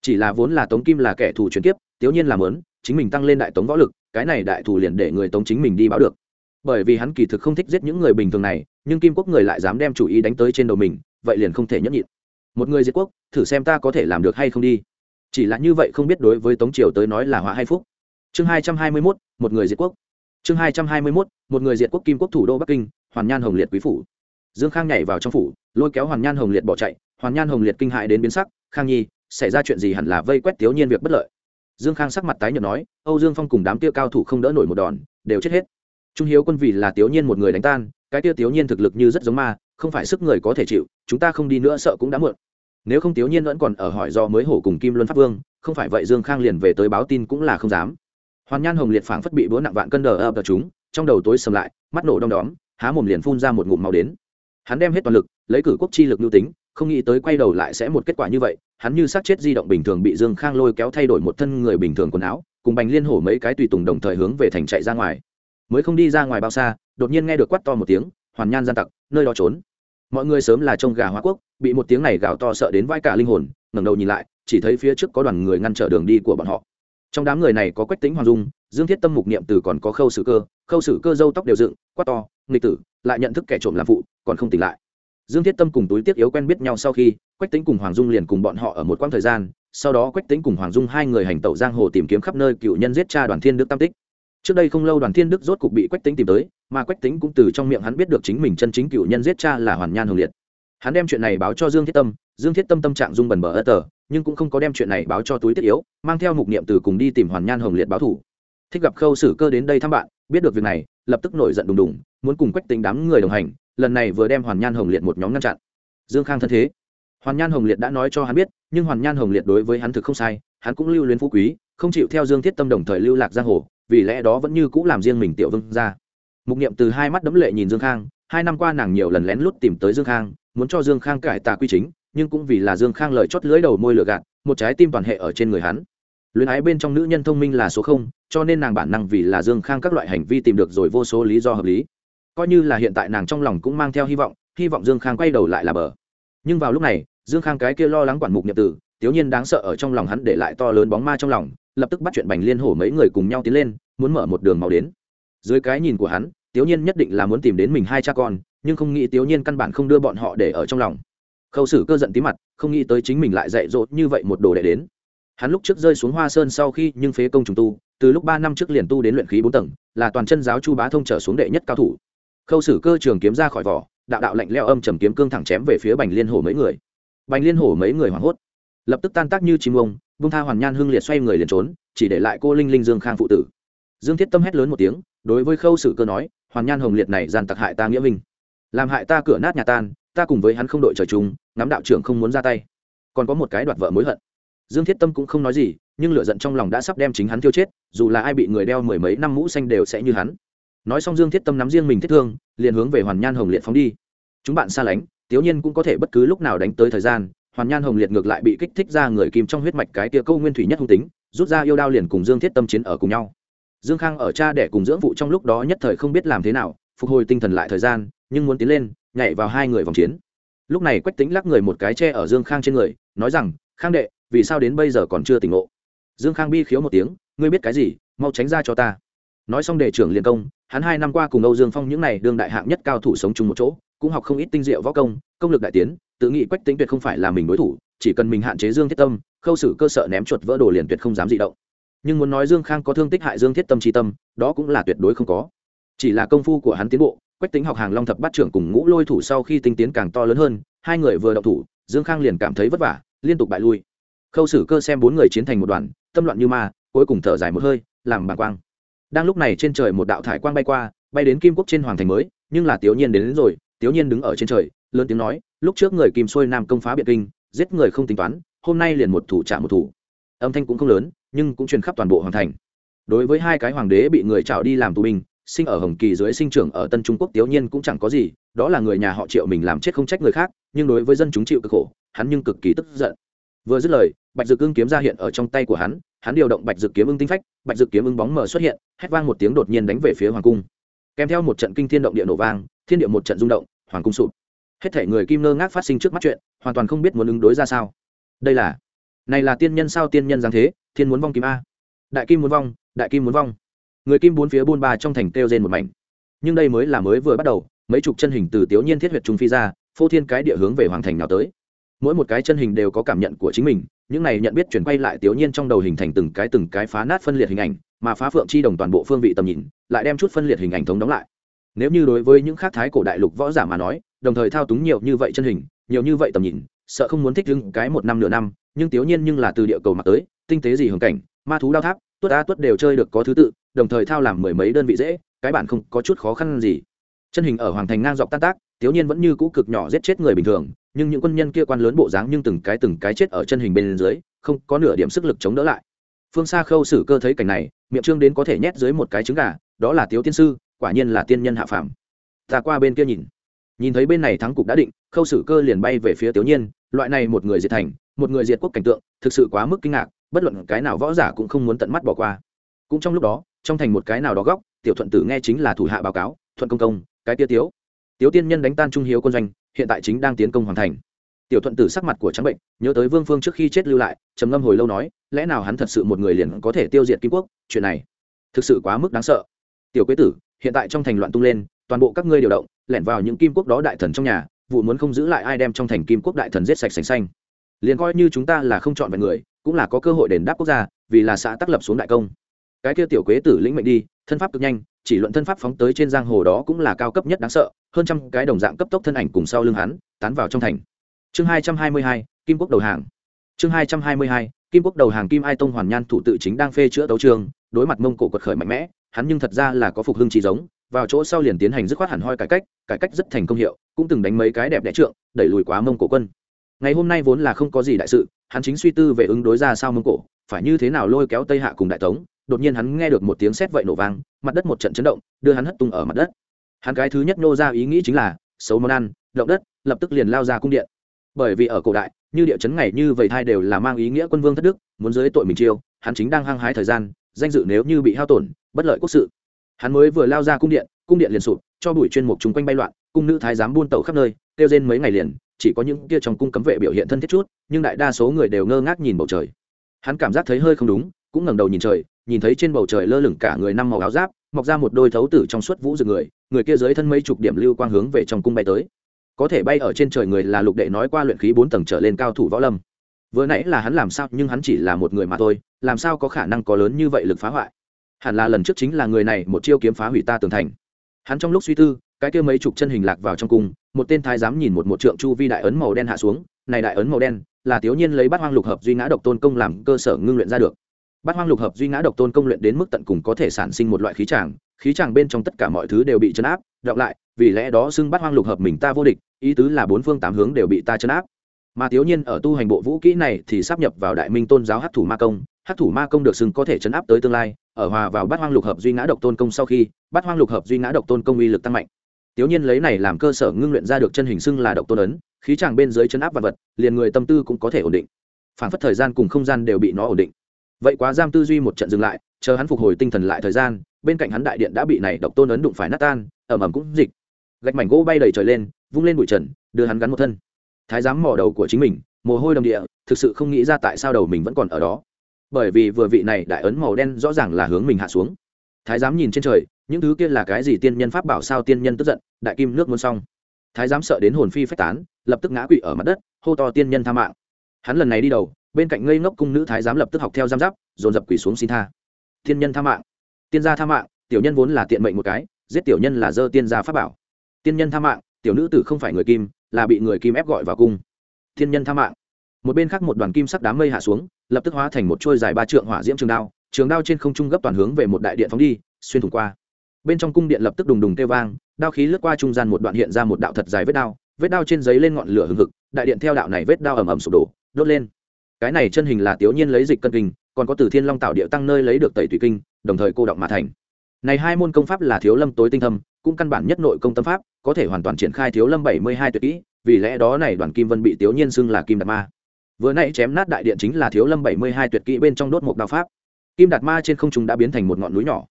Chỉ là vốn là tống kim là kẻ thù chuyển kiếp, tiểu nhiên làm lớn chính mình tăng lên đại tống võ lực, cái này đại thủ liền để người tống chính mình đi báo được. Bởi vì hắn kỳ thực không thích giết những người bình thường này, nhưng kim quốc người lại dám đem chủ ý đánh tới trên đầu mình, vậy liền không thể nhẫn nhịn. Một người diệt quốc, thử xem ta có thể làm được hay không đi. Chỉ là như vậy không biết đối với tống triều tới nói là hóa hay phúc. Chương hai trăm hai mươi mốt, một người diệt quốc. Chương hai trăm hai mươi mốt, một người diệt quốc kim quốc thủ đô bắc kinh, hoàn nhan hồng liệt quý phủ. Dương khang nhảy vào trong phủ, lôi kéo hoàn nhan hồng liệt bỏ chạy. Hoàn nhan hồng liệt kinh hại đến biến sắc. Khang nhi, xảy ra chuyện gì hẳn là vây quét thiếu nhiên việc bất lợi dương khang sắc mặt tái nhợt nói, âu dương phong cùng đám tiêu cao thủ không đỡ nổi một đòn, đều chết hết. Trung hiếu quân vì là tiểu nhiên một người đánh tan, cái tiêu tiểu nhiên thực lực như rất giống ma, không phải sức người có thể chịu, chúng ta không đi nữa sợ cũng đã muộn. Nếu không tiểu nhiên vẫn còn ở hỏi do mới hổ cùng kim luân pháp vương, không phải vậy dương khang liền về tới báo tin cũng là không dám. Hoàn nhan hồng liệt phảng phất bị búa nặng vạn cân đờ ập chúng, trong đầu tối sầm lại, mắt nổ đom đóm, há mồm liền phun ra một ngụm màu đến. Hắn đem hết toàn lực, lấy cử quốc chi lực lưu tính không nghĩ tới quay đầu lại sẽ một kết quả như vậy, hắn như sát chết di động bình thường bị dương khang lôi kéo thay đổi một thân người bình thường quần áo, cùng bành liên hổ mấy cái tùy tùng đồng thời hướng về thành chạy ra ngoài. Mới không đi ra ngoài bao xa, đột nhiên nghe được quát to một tiếng, hoàn nhan gian tặc, nơi đó trốn. Mọi người sớm là trông gà hoa quốc, bị một tiếng này gào to sợ đến vai cả linh hồn, ngẩng đầu nhìn lại, chỉ thấy phía trước có đoàn người ngăn trở đường đi của bọn họ. Trong đám người này có quách tính hoàng dung, dương thiết tâm, mục niệm từ còn có khâu sử cơ, khâu sử cơ dâu tóc đều dựng, quát to, nghịch tử, lại nhận thức kẻ trộm làm phụ, còn không tỉnh lại dương thiết tâm cùng túi tiếc yếu quen biết nhau sau khi, quách tính cùng hoàng dung liền cùng bọn họ ở một quãng thời gian, sau đó quách tính cùng hoàng dung hai người hành tẩu giang hồ tìm kiếm khắp nơi cựu nhân giết cha đoàn thiên đức tam tích. Trước đây không lâu đoàn thiên đức rốt cục bị quách tính tìm tới, mà quách tính cũng từ trong miệng hắn biết được chính mình chân chính cựu nhân giết cha là hoàn nhan hồng liệt. Hắn đem chuyện này báo cho dương thiết tâm, dương thiết tâm tâm trạng dung bẩn bờ ớt tờ, nhưng cũng không có đem chuyện này báo cho túi tiết yếu, mang theo mục niệm từ cùng đi tìm hoàn nhan hồng liệt báo thủ thích gặp khâu sử cơ đến đây thăm bạn, biết được việc này, lập tức nổi giận đùng đùng, muốn cùng quách tính đám người đồng hành lần này vừa đem hoàn nhan hồng liệt một nhóm ngăn chặn. Dương khang thân thế. Hoàn nhan hồng liệt đã nói cho hắn biết, nhưng hoàn nhan hồng liệt đối với hắn thực không sai, hắn cũng lưu luyến phú quý, không chịu theo dương thiết tâm đồng thời lưu lạc giang hồ, vì lẽ đó vẫn như cũng làm riêng mình tiểu vương ra mục niệm từ hai mắt đấm lệ nhìn dương khang, hai năm qua nàng nhiều lần lén lút tìm tới dương khang, muốn cho dương khang cải tà quy chính, nhưng cũng vì là dương khang lời chót lưỡi đầu môi lửa gạt, một trái tim toàn hệ ở trên người hắn. Luyến ái bên trong nữ nhân thông minh là số không, cho nên nàng bản năng vì là dương khang các loại hành vi tìm được rồi vô số lý do hợp lý coi như là hiện tại nàng trong lòng cũng mang theo hy vọng hy vọng dương khang quay đầu lại là bờ. Nhưng vào lúc này, dương khang cái kia lo lắng quản mục nhập tử tiếu nhiên đáng sợ ở trong lòng hắn để lại to lớn bóng ma trong lòng, lập tức bắt chuyện bành liên hổ mấy người cùng nhau tiến lên, muốn mở một đường màu đến. Dưới cái nhìn của hắn tiếu nhiên nhất định là muốn tìm đến mình hai cha con, nhưng không nghĩ tiếu nhiên căn bản không đưa bọn họ để ở trong lòng. Khâu sử cơ giận tí mặt, không nghĩ tới chính mình lại dạy dỗ như vậy một đồ đệ đến. Hắn lúc trước rơi xuống hoa sơn sau khi nhưng phế công trùng tu, từ lúc ba năm trước liền tu đến luyện khí bốn tầng, là toàn chân giáo chu bá thông trở xuống đệ nhất cao thủ khâu sử cơ trường kiếm ra khỏi vỏ, đạo đạo lạnh leo âm trầm kiếm cương thẳng chém về phía bành liên hổ mấy người. Bành liên hổ mấy người hoảng hốt, lập tức tan tác như chim ông bung tha hoàn nhan hưng liệt xoay người liền trốn, chỉ để lại cô linh linh dương khang phụ tử. Dương thiết tâm hét lớn một tiếng, đối với khâu sử cơ nói, hoàn nhan hồng liệt này gian tặc hại ta nghĩa minh. Làm hại ta cửa nát nhà tan, ta cùng với hắn không đội trời chung, ngắm đạo trưởng không muốn ra tay. Còn có một cái đoạt vợ mối hận. Dương thiết tâm cũng không nói gì, nhưng lửa giận trong lòng đã sắp đem chính hắn tiêu chết, dù là ai bị người đeo mười mấy năm mũ xanh đều sẽ như hắn nói xong dương thiết tâm nắm riêng mình thiết thương, liền hướng về hoàn nhan hồng liệt phóng đi. Chúng bạn xa lánh, tiếu nhiên cũng có thể bất cứ lúc nào đánh tới thời gian, hoàn nhan hồng liệt ngược lại bị kích thích ra người kim trong huyết mạch cái tia câu nguyên thủy nhất hung tính, rút ra yêu đao liền cùng dương thiết tâm chiến ở cùng nhau. Dương khang ở cha đẻ cùng dưỡng vụ trong lúc đó nhất thời không biết làm thế nào, phục hồi tinh thần lại thời gian, nhưng muốn tiến lên, nhảy vào hai người vòng chiến. Lúc này quách tính lắc người một cái tre ở dương khang trên người, nói rằng, khang đệ, vì sao đến bây giờ còn chưa tỉnh ngộ? Dương khang bi khiếu một tiếng, ngươi biết cái gì, mau tránh ra cho ta nói xong đề trưởng liên công, hắn hai năm qua cùng âu dương phong những n à y đương đại hạng nhất cao thủ sống chung một chỗ, cũng học không ít tinh diệu võ công công lực đại tiến, tự nghĩ quách tính tuyệt không phải là mình đối thủ, chỉ cần mình hạn chế dương thiết tâm, khâu xử cơ sở ném chuột vỡ đồ liền tuyệt không dám dị động. Nhưng muốn nói dương khang có thương tích hại dương thiết tâm tri tâm, đó cũng là tuyệt đối không có. Chỉ là công phu của hắn tiến bộ, quách tính học hàng long thập bát trưởng cùng ngũ lôi thủ sau khi tinh tiến càng to lớn hơn, hai người vừa động thủ, dương khang liền cảm thấy vất vả, liên tục bại lui. Khâu xử cơ xem bốn người chiến thành một đoàn, tâm loạn như ma, cuối cùng thở dài một hơi, làm bàng quang đang lúc này trên trời một đạo thải quang bay qua bay đến kim quốc trên hoàng thành mới nhưng là tiểu nhiên đến, đến rồi tiểu nhiên đứng ở trên trời lớn tiếng nói lúc trước người kim xuôi nam công phá biện kinh giết người không tính toán hôm nay liền một thủ trả một thủ. Âm thanh cũng không lớn nhưng cũng truyền khắp toàn bộ hoàng thành. Đối với hai cái hoàng đế bị người trảo đi làm tù binh sinh ở hồng kỳ dưới sinh trưởng ở tân trung quốc tiểu nhiên cũng chẳng có gì đó là người nhà họ triệu mình làm chết không trách người khác nhưng đối với dân chúng chịu cực khổ hắn nhưng cực kỳ tức giận. Vừa dứt lời bạch dược ưng kiếm ra hiện ở trong tay của hắn hắn điều động bạch dược kiếm ưng tinh phách, bạch dược kiếm ưng bóng mờ xuất hiện, hét vang một tiếng đột nhiên đánh về phía hoàng cung. Kèm theo một trận kinh thiên động địa nổ vang, thiên địa một trận rung động, hoàng cung sụp. Hết thể người kim ngơ ngác phát sinh trước mắt chuyện, hoàn toàn không biết muốn ứng đối ra sao. Đây là, này là tiên nhân sao tiên nhân giáng thế, thiên muốn vong kim a. Đại kim muốn vong, đại kim muốn vong. Người kim bốn phía buôn ba trong thành kêu rên một mảnh. Nhưng đây mới là mới vừa bắt đầu, mấy chục chân hình từ tiểu nhiên thiết huyệt trung phi ra, phô thiên cái địa hướng về hoàng thành nào tới. Mỗi một cái chân hình đều có cảm nhận của chính mình những này nhận biết chuyển quay lại tiểu nhiên trong đầu hình thành từng cái từng cái phá nát phân liệt hình ảnh, mà phá phượng chi đồng toàn bộ phương vị tầm nhìn, lại đem chút phân liệt hình ảnh thống đóng lại. Nếu như đối với những khác thái cổ đại lục võ giả mà nói, đồng thời thao túng nhiều như vậy chân hình, nhiều như vậy tầm nhìn, sợ không muốn thích đứng cái một năm nửa năm, nhưng tiểu nhiên nhưng là từ địa cầu mà tới, tinh tế gì hưởng cảnh, ma thú đao tháp, tuất a tuất đều chơi được có thứ tự, đồng thời thao làm mười mấy đơn vị dễ, cái bản không có chút khó khăn gì. Chân hình ở hoàng thành ngang dọc tan tác tiểu nhiên vẫn như cũ cực nhỏ giết chết người bình thường, nhưng những quân nhân kia quan lớn bộ dáng nhưng từng cái từng cái chết ở chân hình bên dưới, không có nửa điểm sức lực chống đỡ lại. Phương xa khâu xử cơ thấy cảnh này, miệng trương đến có thể nhét dưới một cái trứng gà, đó là tiếu tiên sư, quả nhiên là tiên nhân hạ phàm. Ta qua bên kia nhìn. Nhìn thấy bên này thắng cục đã định, khâu xử cơ liền bay về phía tiểu nhiên, loại này một người diệt thành, một người diệt quốc cảnh tượng, thực sự quá mức kinh ngạc, bất luận cái nào võ giả cũng không muốn tận mắt bỏ qua. Cũng trong lúc đó, trong thành một cái nào đó góc, tiểu thuận tử nghe chính là thủ hạ báo cáo, thuận công công, cái tia tiếu tiếu tiên nhân đánh tan trung hiếu quân doanh, hiện tại chính đang tiến công hoàn thành. Tiểu thuận tử sắc mặt của trắng bệnh, nhớ tới vương phương trước khi chết lưu lại, trầm ngâm hồi lâu nói, lẽ nào hắn thật sự một người liền có thể tiêu diệt kim quốc? Chuyện này thực sự quá mức đáng sợ. Tiểu quế tử, hiện tại trong thành loạn tung lên, toàn bộ các ngươi điều động, lẻn vào những kim quốc đó đại thần trong nhà, vụ muốn không giữ lại ai đem trong thành kim quốc đại thần giết sạch sành xanh. Liền coi như chúng ta là không chọn vẹn người, cũng là có cơ hội đền đáp quốc gia, vì là xã tác lập xuống đại công. Cái kia tiểu quế tử lĩnh mệnh đi thân pháp cực nhanh, chỉ luận thân pháp phóng tới trên giang hồ đó cũng là cao cấp nhất đáng sợ, hơn trăm cái đồng dạng cấp tốc thân ảnh cùng sau lưng hắn, tán vào trong thành. Chương hai trăm hai mươi hai, kim quốc đầu hàng. Chương hai trăm hai mươi hai, kim quốc đầu hàng kim ai tông hoàn nhan thủ tự chính đang phê chữa tấu trường, đối mặt mông cổ quật khởi mạnh mẽ, hắn nhưng thật ra là có phục hưng trí giống, vào chỗ sau liền tiến hành dứt khoát hẳn hoi cải cách cải cách rất thành công hiệu, cũng từng đánh mấy cái đẹp đẽ trượng, đẩy lùi quá mông cổ quân. Ngày hôm nay vốn là không có gì đại sự, hắn chính suy tư về ứng đối ra sao mông cổ, phải như thế nào lôi kéo tây hạ cùng đại tống đột nhiên hắn nghe được một tiếng sét vậy nổ vang, mặt đất một trận chấn động, đưa hắn hất tung ở mặt đất. Hắn cái thứ nhất nô ra ý nghĩ chính là, xấu món ăn, động đất, lập tức liền lao ra cung điện. Bởi vì ở cổ đại, như địa chấn ngày như vậy thai đều là mang ý nghĩa quân vương thất đức, muốn dưới tội mình chiêu, hắn chính đang hăng hái thời gian, danh dự nếu như bị hao tổn, bất lợi quốc sự. Hắn mới vừa lao ra cung điện cung điện liền sụp, cho bụi chuyên mục chúng quanh bay loạn, cung nữ thái giám buôn tẩu khắp nơi, kêu trên mấy ngày liền, chỉ có những kia trong cung cấm vệ biểu hiện thân thiết chút, nhưng đại đa số người đều ngơ ngác nhìn bầu trời. Hắn cảm giác thấy hơi không đúng, cũng ngẩng đầu nhìn trời nhìn thấy trên bầu trời lơ lửng cả người năm màu áo giáp, mọc ra một đôi thấu tử trong suốt vũ rực người người kia dưới thân mấy chục điểm lưu quang hướng về trong cung bay tới. Có thể bay ở trên trời người là lục đệ nói qua luyện khí bốn tầng trở lên cao thủ võ lâm. Vừa nãy là hắn làm sao, nhưng hắn chỉ là một người mà thôi, làm sao có khả năng có lớn như vậy lực phá hoại? Hẳn là lần trước chính là người này, một chiêu kiếm phá hủy ta tường thành. Hắn trong lúc suy tư, cái kia mấy chục chân hình lạc vào trong cung, một tên thái giám nhìn một một trượng chu vi đại ấn màu đen hạ xuống, này đại ấn màu đen, là thiếu nhiên lấy bát hoang lục hợp duy ngã độc tôn công làm cơ sở ngưng luyện ra được bát hoang lục hợp duy ngã độc tôn công luyện đến mức tận cùng có thể sản sinh một loại khí tràng khí tràng bên trong tất cả mọi thứ đều bị chấn áp. Đọng lại, vì lẽ đó xưng bát hoang lục hợp mình ta vô địch, ý tứ là bốn phương tám hướng đều bị ta chấn áp. Mà thiếu nhiên ở tu hành bộ vũ kỹ này thì sắp nhập vào đại minh tôn giáo hát thủ ma công hát thủ ma công được xưng có thể chấn áp tới tương lai, ở hòa vào bát hoang lục hợp duy ngã độc tôn công sau khi, bát hoang lục hợp duy ngã độc tôn công uy lực tăng mạnh. Thiếu nhiên lấy này làm cơ sở ngưng luyện ra được chân hình xưng là độc tôn ấn, khí tràng bên dưới chấn áp vật vật, liền người tâm tư cũng có thể ổn định. Phản phất thời gian cùng không gian đều bị nó ổn định vậy quá giam tư duy một trận dừng lại, chờ hắn phục hồi tinh thần lại thời gian, bên cạnh hắn đại điện đã bị này độc tôn ấn đụng phải nát tan, ẩm ẩm cũng dịch. Gạch mảnh gỗ bay đầy trời lên, vung lên bụi trần, đưa hắn gắn một thân. Thái giám mỏ đầu của chính mình, mồ hôi đầm địa, thực sự không nghĩ ra tại sao đầu mình vẫn còn ở đó. Bởi vì vừa vị này đại ấn màu đen rõ ràng là hướng mình hạ xuống. Thái giám nhìn trên trời, những thứ kia là cái gì tiên nhân pháp bảo sao tiên nhân tức giận, đại kim nước muốn xong. Thái giám sợ đến hồn phi phách tán, lập tức ngã quỵ ở mặt đất, hô to tiên nhân tha mạng. Hắn lần này đi đầu bên cạnh ngây ngốc cung nữ thái giám lập tức học theo giam giáp, dồn dập quỷ xuống xin tha. Thiên nhân tha mạng. Tiên gia tha mạng, tiểu nhân vốn là tiện mệnh một cái, giết tiểu nhân là dơ tiên gia pháp bảo. Tiên nhân tha mạng, tiểu nữ tử không phải người kim, là bị người kim ép gọi vào cung. Thiên nhân tha mạng. Một bên khác một đoàn kim sắc đám mây hạ xuống, lập tức hóa thành một trôi dài ba trượng hỏa diễm trường đao trường đao trên không trung gấp toàn hướng về một đại điện phóng đi, xuyên thủng qua. Bên trong cung điện lập tức đùng đùng kêu vang, đao khí lướt qua trung gian một đoạn hiện ra một đạo thật dài vết đao vết đao trên giấy lên ngọn lửa hừng hực, đại điện theo đạo này vết đao ầm ầm sụp đổ, đốt lên cái này chân hình là tiểu nhiên lấy dịch cân kinh, còn có từ thiên long tạo địa tăng nơi lấy được tẩy thủy kinh, đồng thời cô động mà thành. Này hai môn công pháp là thiếu lâm tối tinh thâm, cũng căn bản nhất nội công tâm pháp, có thể hoàn toàn triển khai thiếu lâm bảy mươi hai tuyệt kỹ, vì lẽ đó này đoàn kim vân bị tiểu nhiên xưng là kim đạt ma. Vừa nãy chém nát đại điện chính là thiếu lâm bảy mươi hai tuyệt kỹ bên trong đốt một đao pháp. Kim đạt ma trên không trung đã biến thành một ngọn núi nhỏ.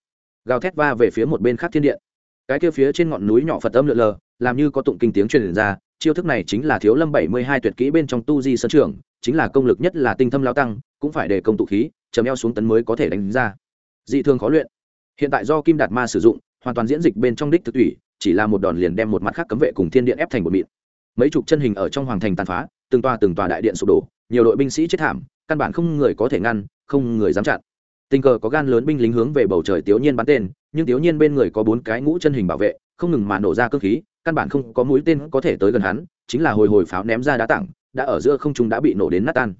Gào thét va về phía một bên khác thiên điện. Cái kia phía trên ngọn núi nhỏ phật âm lượn lờ, làm như có tụng kinh tiếng truyền ra, chiêu thức này chính là thiếu lâm bảy mươi hai tuyệt kỹ bên trong tu di sơn trưởng chính là công lực nhất là tinh thâm lao tăng, cũng phải để công tụ khí, chấm eo xuống tấn mới có thể đánh ra. Dị thường khó luyện. Hiện tại do kim đạt ma sử dụng, hoàn toàn diễn dịch bên trong đích thực thủy, chỉ là một đòn liền đem một mặt khác cấm vệ cùng thiên điện ép thành một mịn. Mấy chục chân hình ở trong hoàng thành tàn phá, từng tòa từng tòa đại điện sụp đổ, nhiều đội binh sĩ chết thảm, căn bản không người có thể ngăn, không người dám chặn. Tình cờ có gan lớn binh lính hướng về bầu trời tiểu nhiên bắn tên, nhưng tiểu nhiên bên người có bốn cái ngũ chân hình bảo vệ, không ngừng mà nổ ra cơ khí, căn bản không có mũi tên có thể tới gần hắn, chính là hồi hồi pháo ném ra đá tảng đã ở giữa không trung đã bị nổ đến nát tan.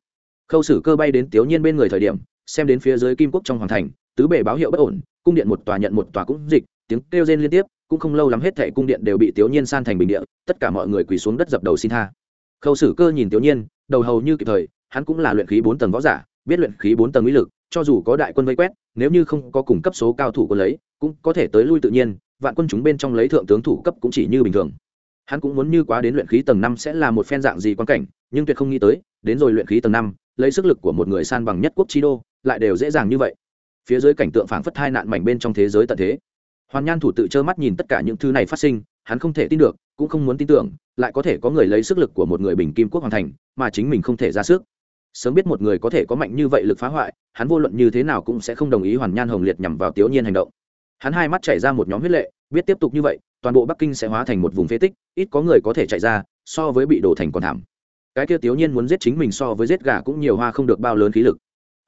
Khâu sử cơ bay đến tiểu nhiên bên người thời điểm, xem đến phía dưới kim quốc trong hoàng thành, tứ bề báo hiệu bất ổn, cung điện một tòa nhận một tòa cũng dịch, tiếng kêu rên liên tiếp, cũng không lâu lắm hết thảy cung điện đều bị tiểu nhiên san thành bình địa, tất cả mọi người quỳ xuống đất dập đầu xin tha. Khâu sử cơ nhìn tiểu nhiên, đầu hầu như kịp thời, hắn cũng là luyện khí bốn tầng võ giả, biết luyện khí bốn tầng uy lực, cho dù có đại quân vây quét, nếu như không có cùng cấp số cao thủ có lấy, cũng có thể tới lui tự nhiên, vạn quân chúng bên trong lấy thượng tướng thủ cấp cũng chỉ như bình thường hắn cũng muốn như quá đến luyện khí tầng năm sẽ là một phen dạng gì quan cảnh, nhưng tuyệt không nghĩ tới, đến rồi luyện khí tầng năm, lấy sức lực của một người san bằng nhất quốc chi đô, lại đều dễ dàng như vậy. Phía dưới cảnh tượng phảng phất hai nạn mảnh bên trong thế giới tận thế. Hoàn nhan thủ tự trơ mắt nhìn tất cả những thứ này phát sinh, hắn không thể tin được, cũng không muốn tin tưởng, lại có thể có người lấy sức lực của một người bình kim quốc hoàn thành, mà chính mình không thể ra sức. Sớm biết một người có thể có mạnh như vậy lực phá hoại, hắn vô luận như thế nào cũng sẽ không đồng ý hoàn nhan hồng liệt nhằm vào tiểu nhiên hành động. Hắn hai mắt chảy ra một nhóm huyết lệ, biết tiếp tục như vậy toàn bộ bắc kinh sẽ hóa thành một vùng phế tích, ít có người có thể chạy ra, so với bị đổ thành còn thảm. Cái kia tiểu nhiên muốn giết chính mình so với giết gà cũng nhiều hoa không được bao lớn khí lực.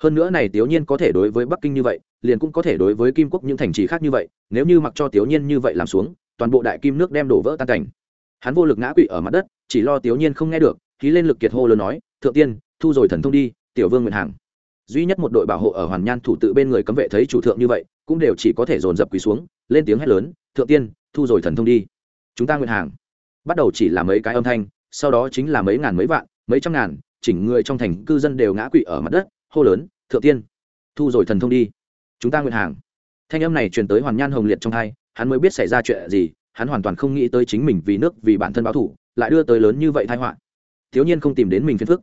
Hơn nữa này tiểu nhiên có thể đối với bắc kinh như vậy, liền cũng có thể đối với kim quốc những thành trì khác như vậy, nếu như mặc cho tiểu nhiên như vậy làm xuống, toàn bộ đại kim nước đem đổ vỡ tan cảnh. Hắn vô lực ngã quỵ ở mặt đất, chỉ lo tiểu nhiên không nghe được khí lên lực kiệt hô lớn nói, thượng tiên, thu rồi thần thông đi, tiểu vương nguyện hàng. Duy nhất một đội bảo hộ ở hoàn nhan thủ tự bên người cấm vệ thấy chủ thượng như vậy, cũng đều chỉ có thể dồn dập quỳ xuống, lên tiếng hét lớn, thượng tiên thu rồi thần thông đi. Chúng ta nguyện hàng. Bắt đầu chỉ là mấy cái âm thanh, sau đó chính là mấy ngàn mấy vạn, mấy trăm ngàn, chỉnh người trong thành cư dân đều ngã quỵ ở mặt đất, hô lớn, thượng tiên, thu rồi thần thông đi. Chúng ta nguyện hàng. Thanh âm này truyền tới hoàn nhan hồng liệt trong hai, hắn mới biết xảy ra chuyện gì, hắn hoàn toàn không nghĩ tới chính mình vì nước, vì bản thân báo thủ, lại đưa tới lớn như vậy tai họa. Thiếu nhiên không tìm đến mình phiền phức,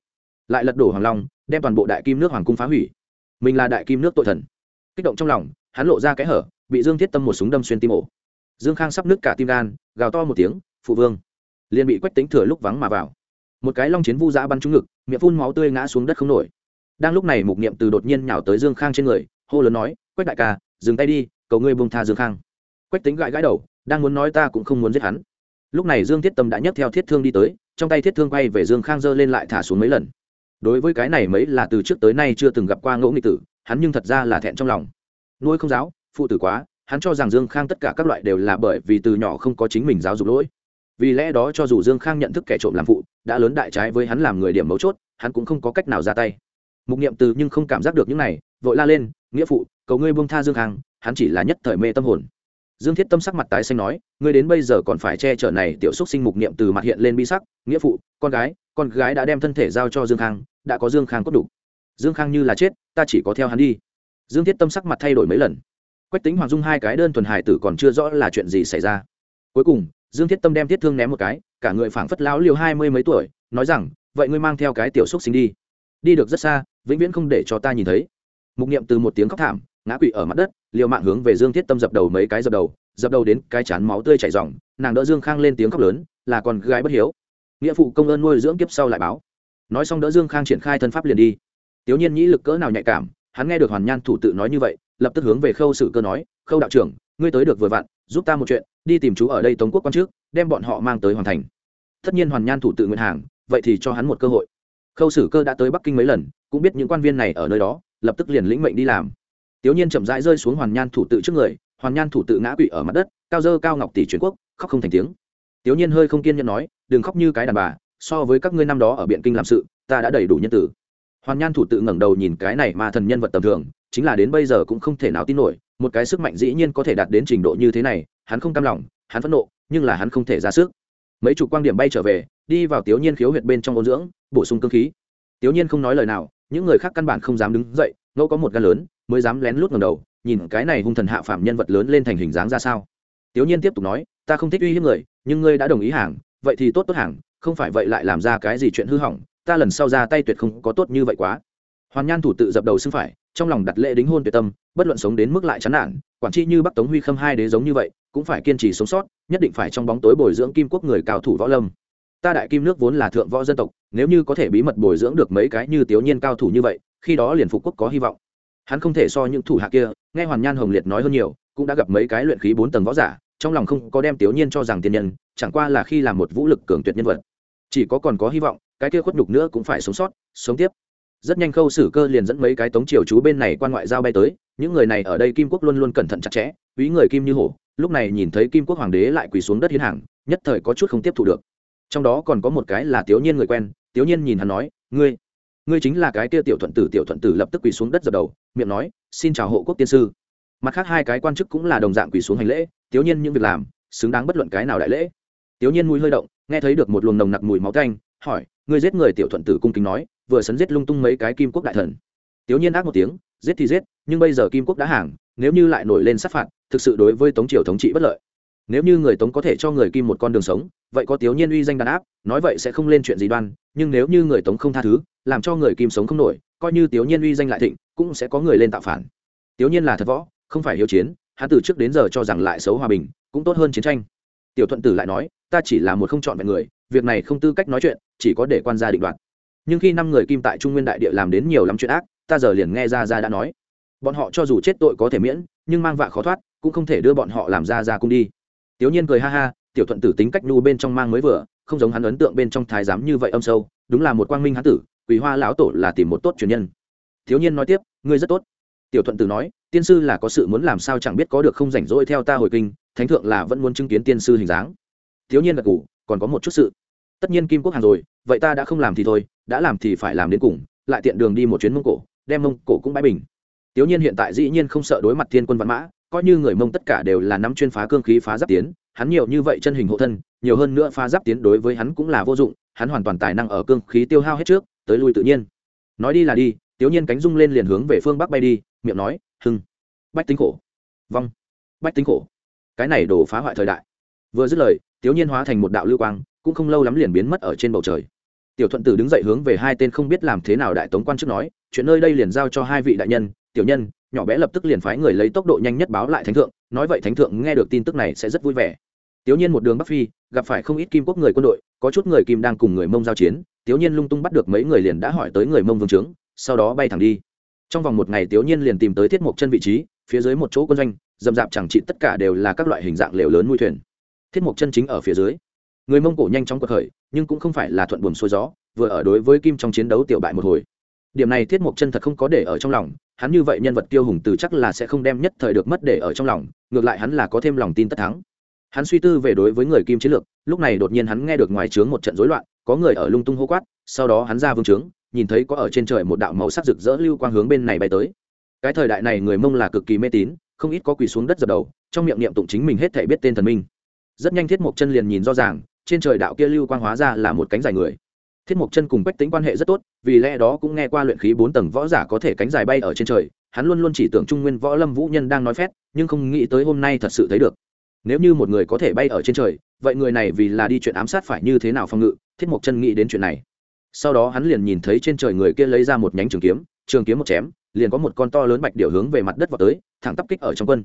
lại lật đổ hoàng long, đem toàn bộ đại kim nước hoàng cung phá hủy. Mình là đại kim nước tội thần. Kích động trong lòng, hắn lộ ra cái hở, bị dương thiết tâm một súng đâm xuyên tim ổ dương khang sắp nứt cả tim gan, gào to một tiếng, phụ vương! Liền bị quách tính thừa lúc vắng mà vào. Một cái long chiến vu dã bắn trúng ngực, miệng phun máu tươi ngã xuống đất không nổi. Đang lúc này mục niệm từ đột nhiên nhào tới dương khang trên người, hô lớn nói, quách đại ca, dừng tay đi, cầu ngươi buông tha dương khang. Quách tính gãi gãi đầu, đang muốn nói ta cũng không muốn giết hắn. Lúc này dương thiết tâm đã nhấc theo thiết thương đi tới, trong tay thiết thương quay về dương khang giơ lên lại thả xuống mấy lần. Đối với cái này mấy là từ trước tới nay chưa từng gặp qua ngẫu nghị tử, hắn nhưng thật ra là thẹn trong lòng. Nuôi không giáo, phụ tử quá hắn cho rằng dương khang tất cả các loại đều là bởi vì từ nhỏ không có chính mình giáo dục lỗi. Vì lẽ đó cho dù dương khang nhận thức kẻ trộm làm phụ, đã lớn đại trái với hắn làm người điểm mấu chốt, hắn cũng không có cách nào ra tay. Mục niệm từ nhưng không cảm giác được những này, vội la lên, nghĩa phụ, cầu ngươi buông tha dương khang, hắn chỉ là nhất thời mê tâm hồn. Dương thiết tâm sắc mặt tái xanh nói, ngươi đến bây giờ còn phải che chở này tiểu xúc sinh mục niệm từ mặt hiện lên bi sắc, nghĩa phụ, con gái con gái đã đem thân thể giao cho dương khang, đã có dương khang cốt đủ. Dương khang như là chết, ta chỉ có theo hắn đi. Dương thiết tâm sắc mặt thay đổi mấy lần quách tính hoàng dung hai cái đơn thuần hài tử còn chưa rõ là chuyện gì xảy ra. Cuối cùng, dương thiết tâm đem thiết thương ném một cái, cả người phảng phất lão liều hai mươi mấy tuổi, nói rằng, vậy ngươi mang theo cái tiểu xúc sinh đi. Đi được rất xa, vĩnh viễn không để cho ta nhìn thấy. Mục niệm từ một tiếng khóc thảm, ngã quỵ ở mặt đất, liều mạng hướng về dương thiết tâm dập đầu mấy cái dập đầu dập đầu đến cái chán máu tươi chảy ròng, nàng đỡ dương khang lên tiếng khóc lớn, là con gái bất hiếu. Nghĩa phụ công ơn nuôi dưỡng kiếp sau lại báo. Nói xong đỡ dương khang triển khai thân pháp liền đi. Tiểu nhiên nhĩ lực cỡ nào nhạy cảm, hắn nghe được hoàn nhan thủ tự nói như vậy lập tức hướng về khâu sử cơ nói, khâu đạo trưởng, ngươi tới được vừa vặn, giúp ta một chuyện, đi tìm chú ở đây tống quốc quan trước, đem bọn họ mang tới hoàn thành. Tất nhiên hoàn nhan thủ tự nguyện hàng, vậy thì cho hắn một cơ hội. Khâu sử cơ đã tới bắc kinh mấy lần, cũng biết những quan viên này ở nơi đó, lập tức liền lĩnh mệnh đi làm. Tiểu nhiên chậm rãi rơi xuống hoàn nhan thủ tự trước người, hoàn nhan thủ tự ngã quỵ ở mặt đất, cao dơ cao ngọc tỷ truyền quốc, khóc không thành tiếng. Tiểu nhiên hơi không kiên nhẫn nói, đừng khóc như cái đàn bà, so với các ngươi năm đó ở biện kinh làm sự, ta đã đầy đủ nhân tử. Hoàn nhan thủ tự ngẩng đầu nhìn cái này mà thần nhân vật tầm thường chính là đến bây giờ cũng không thể nào tin nổi, một cái sức mạnh dĩ nhiên có thể đạt đến trình độ như thế này, hắn không cam lòng, hắn phẫn nộ, nhưng là hắn không thể ra sức. Mấy chục quan điểm bay trở về, đi vào tiểu nhiên khiếu huyệt bên trong ôn dưỡng, bổ sung cơ khí. Tiểu nhiên không nói lời nào, những người khác căn bản không dám đứng dậy, ngẫu có một gan lớn, mới dám lén lút ngầm đầu, nhìn cái này hung thần hạ phạm nhân vật lớn lên thành hình dáng ra sao. Tiểu nhiên tiếp tục nói, ta không thích uy hiếp người, nhưng ngươi đã đồng ý hàng, vậy thì tốt tốt hàng, không phải vậy lại làm ra cái gì chuyện hư hỏng, ta lần sau ra tay tuyệt không có tốt như vậy quá. Hoàn nhan thủ tự dập đầu xưng phải trong lòng đặt lễ đính hôn tuyệt tâm, bất luận sống đến mức lại chán nản, quản tri như bắc tống huy khâm hai đế giống như vậy, cũng phải kiên trì sống sót, nhất định phải trong bóng tối bồi dưỡng kim quốc người cao thủ võ lâm. Ta đại kim nước vốn là thượng võ dân tộc, nếu như có thể bí mật bồi dưỡng được mấy cái như tiểu nhiên cao thủ như vậy, khi đó liền phục quốc có hy vọng. Hắn không thể so những thủ hạ kia, nghe hoàn nhan hồng liệt nói hơn nhiều, cũng đã gặp mấy cái luyện khí bốn tầng võ giả, trong lòng không có đem tiểu nhiên cho rằng tiên nhân, chẳng qua là khi làm một vũ lực cường tuyệt nhân vật. Chỉ có còn có hy vọng, cái kia khuất nhục nữa cũng phải sống sót, sống tiếp rất nhanh khâu xử cơ liền dẫn mấy cái tống triều chú bên này quan ngoại giao bay tới, những người này ở đây kim quốc luôn luôn cẩn thận chặt chẽ, quý người kim như hổ, lúc này nhìn thấy kim quốc hoàng đế lại quỳ xuống đất hiến hàng, nhất thời có chút không tiếp thu được. Trong đó còn có một cái là tiểu nhiên người quen tiểu nhiên nhìn hắn nói, ngươi ngươi chính là cái kia tiểu thuận tử, tiểu thuận tử lập tức quỳ xuống đất dập đầu, miệng nói, xin chào hộ quốc tiên sư. Mặt khác hai cái quan chức cũng là đồng dạng quỳ xuống hành lễ tiểu nhiên những việc làm, xứng đáng bất luận cái nào đại lễ. Tiểu nhiên mũi hơi động, nghe thấy được một luồng nồng nặc mùi máu canh hỏi, ngươi giết người tiểu thuận tử cung kính nói vừa sấn giết lung tung mấy cái kim quốc đại thần. Tiểu nhiên ác một tiếng, giết thì giết, nhưng bây giờ kim quốc đã hàng, nếu như lại nổi lên sát phạt, thực sự đối với tống triều thống trị bất lợi. Nếu như người tống có thể cho người kim một con đường sống, vậy có tiểu nhiên uy danh đàn áp, nói vậy sẽ không lên chuyện gì đoan, nhưng nếu như người tống không tha thứ, làm cho người kim sống không nổi, coi như tiểu nhiên uy danh lại thịnh, cũng sẽ có người lên tạo phản. Tiểu nhiên là thật võ, không phải hiếu chiến, hắn từ trước đến giờ cho rằng lại xấu hòa bình, cũng tốt hơn chiến tranh. Tiểu thuận tử lại nói, ta chỉ là một không chọn vẹn người, việc này không tư cách nói chuyện, chỉ có để quan gia định đoạt nhưng khi năm người kim tại trung nguyên đại địa làm đến nhiều lắm chuyện ác, ta giờ liền nghe ra ra đã nói. Bọn họ cho dù chết tội có thể miễn, nhưng mang vạ khó thoát, cũng không thể đưa bọn họ làm ra ra cung đi. Tiểu nhiên cười ha ha, tiểu thuận tử tính cách nhu bên trong mang mới vừa, không giống hắn ấn tượng bên trong thái giám như vậy âm sâu, đúng là một quang minh hán tử quý hoa lão tổ là tìm một tốt truyền nhân. Thiếu nhiên nói tiếp, ngươi rất tốt. Tiểu thuận tử nói, tiên sư là có sự muốn làm sao chẳng biết có được không rảnh rỗi theo ta hồi kinh, thánh thượng là vẫn muốn chứng kiến tiên sư hình dáng. Thiếu nhiên gật ngủ còn có một chút sự tất nhiên kim quốc hàng rồi, vậy ta đã không làm thì thôi, đã làm thì phải làm đến cùng, lại tiện đường đi một chuyến mông cổ, đem mông cổ cũng bãi bình. Tiểu nhiên hiện tại dĩ nhiên không sợ đối mặt thiên quân văn mã, coi như người mông tất cả đều là nắm chuyên phá cương khí phá giáp tiến, hắn nhiều như vậy chân hình hộ thân, nhiều hơn nữa phá giáp tiến đối với hắn cũng là vô dụng, hắn hoàn toàn tài năng ở cương khí tiêu hao hết trước, tới lui tự nhiên. Nói đi là đi, tiểu nhiên cánh rung lên liền hướng về phương bắc bay đi, miệng nói, hưng. Bách tính khổ. Vong. Bách tính khổ. Cái này đổ phá hoại thời đại. Vừa dứt lời, tiểu nhiên hóa thành một đạo lưu quang cũng không lâu lắm liền biến mất ở trên bầu trời. Tiểu thuận tử đứng dậy hướng về hai tên không biết làm thế nào đại tống quan chức nói, chuyện nơi đây liền giao cho hai vị đại nhân, tiểu nhân, nhỏ bé lập tức liền phái người lấy tốc độ nhanh nhất báo lại thánh thượng, nói vậy thánh thượng nghe được tin tức này sẽ rất vui vẻ. Tiểu nhiên một đường bắc phi, gặp phải không ít kim quốc người quân đội, có chút người kim đang cùng người mông giao chiến, tiểu nhiên lung tung bắt được mấy người liền đã hỏi tới người mông vương trướng sau đó bay thẳng đi. Trong vòng một ngày tiểu nhiên liền tìm tới thiết mộc chân vị trí, phía dưới một chỗ quân doanh, dầm dạp chẳng trị tất cả đều là các loại hình dạng lều lớn nuôi thuyền. Thiết mộc chân chính ở phía dưới người mông cổ nhanh chóng cuộc khởi, nhưng cũng không phải là thuận buồm xuôi gió, vừa ở đối với kim trong chiến đấu tiểu bại một hồi. Điểm này thiết mộc chân thật không có để ở trong lòng, hắn như vậy nhân vật tiêu hùng từ chắc là sẽ không đem nhất thời được mất để ở trong lòng, ngược lại hắn là có thêm lòng tin tất thắng. Hắn suy tư về đối với người kim chiến lược, lúc này đột nhiên hắn nghe được ngoài trướng một trận rối loạn, có người ở lung tung hô quát, sau đó hắn ra vương trướng, nhìn thấy có ở trên trời một đạo màu sắc rực rỡ lưu quang hướng bên này bay tới. Cái thời đại này người mông là cực kỳ mê tín, không ít có quỳ xuống đất dập đầu, trong miệng niệm tụng chính mình hết thể biết tên thần minh. Rất nhanh thiết mộc chân liền nhìn rõ ràng trên trời đạo kia lưu quang hóa ra là một cánh dài người. Thiết mộc chân cùng bách tính quan hệ rất tốt, vì lẽ đó cũng nghe qua luyện khí bốn tầng võ giả có thể cánh dài bay ở trên trời, hắn luôn luôn chỉ tưởng trung nguyên võ lâm vũ nhân đang nói phét, nhưng không nghĩ tới hôm nay thật sự thấy được. Nếu như một người có thể bay ở trên trời, vậy người này vì là đi chuyện ám sát phải như thế nào phòng ngự, thiết mộc chân nghĩ đến chuyện này. Sau đó hắn liền nhìn thấy trên trời người kia lấy ra một nhánh trường kiếm trường kiếm một chém, liền có một con to lớn bạch điểu hướng về mặt đất vào tới, thẳng tắp kích ở trong quân.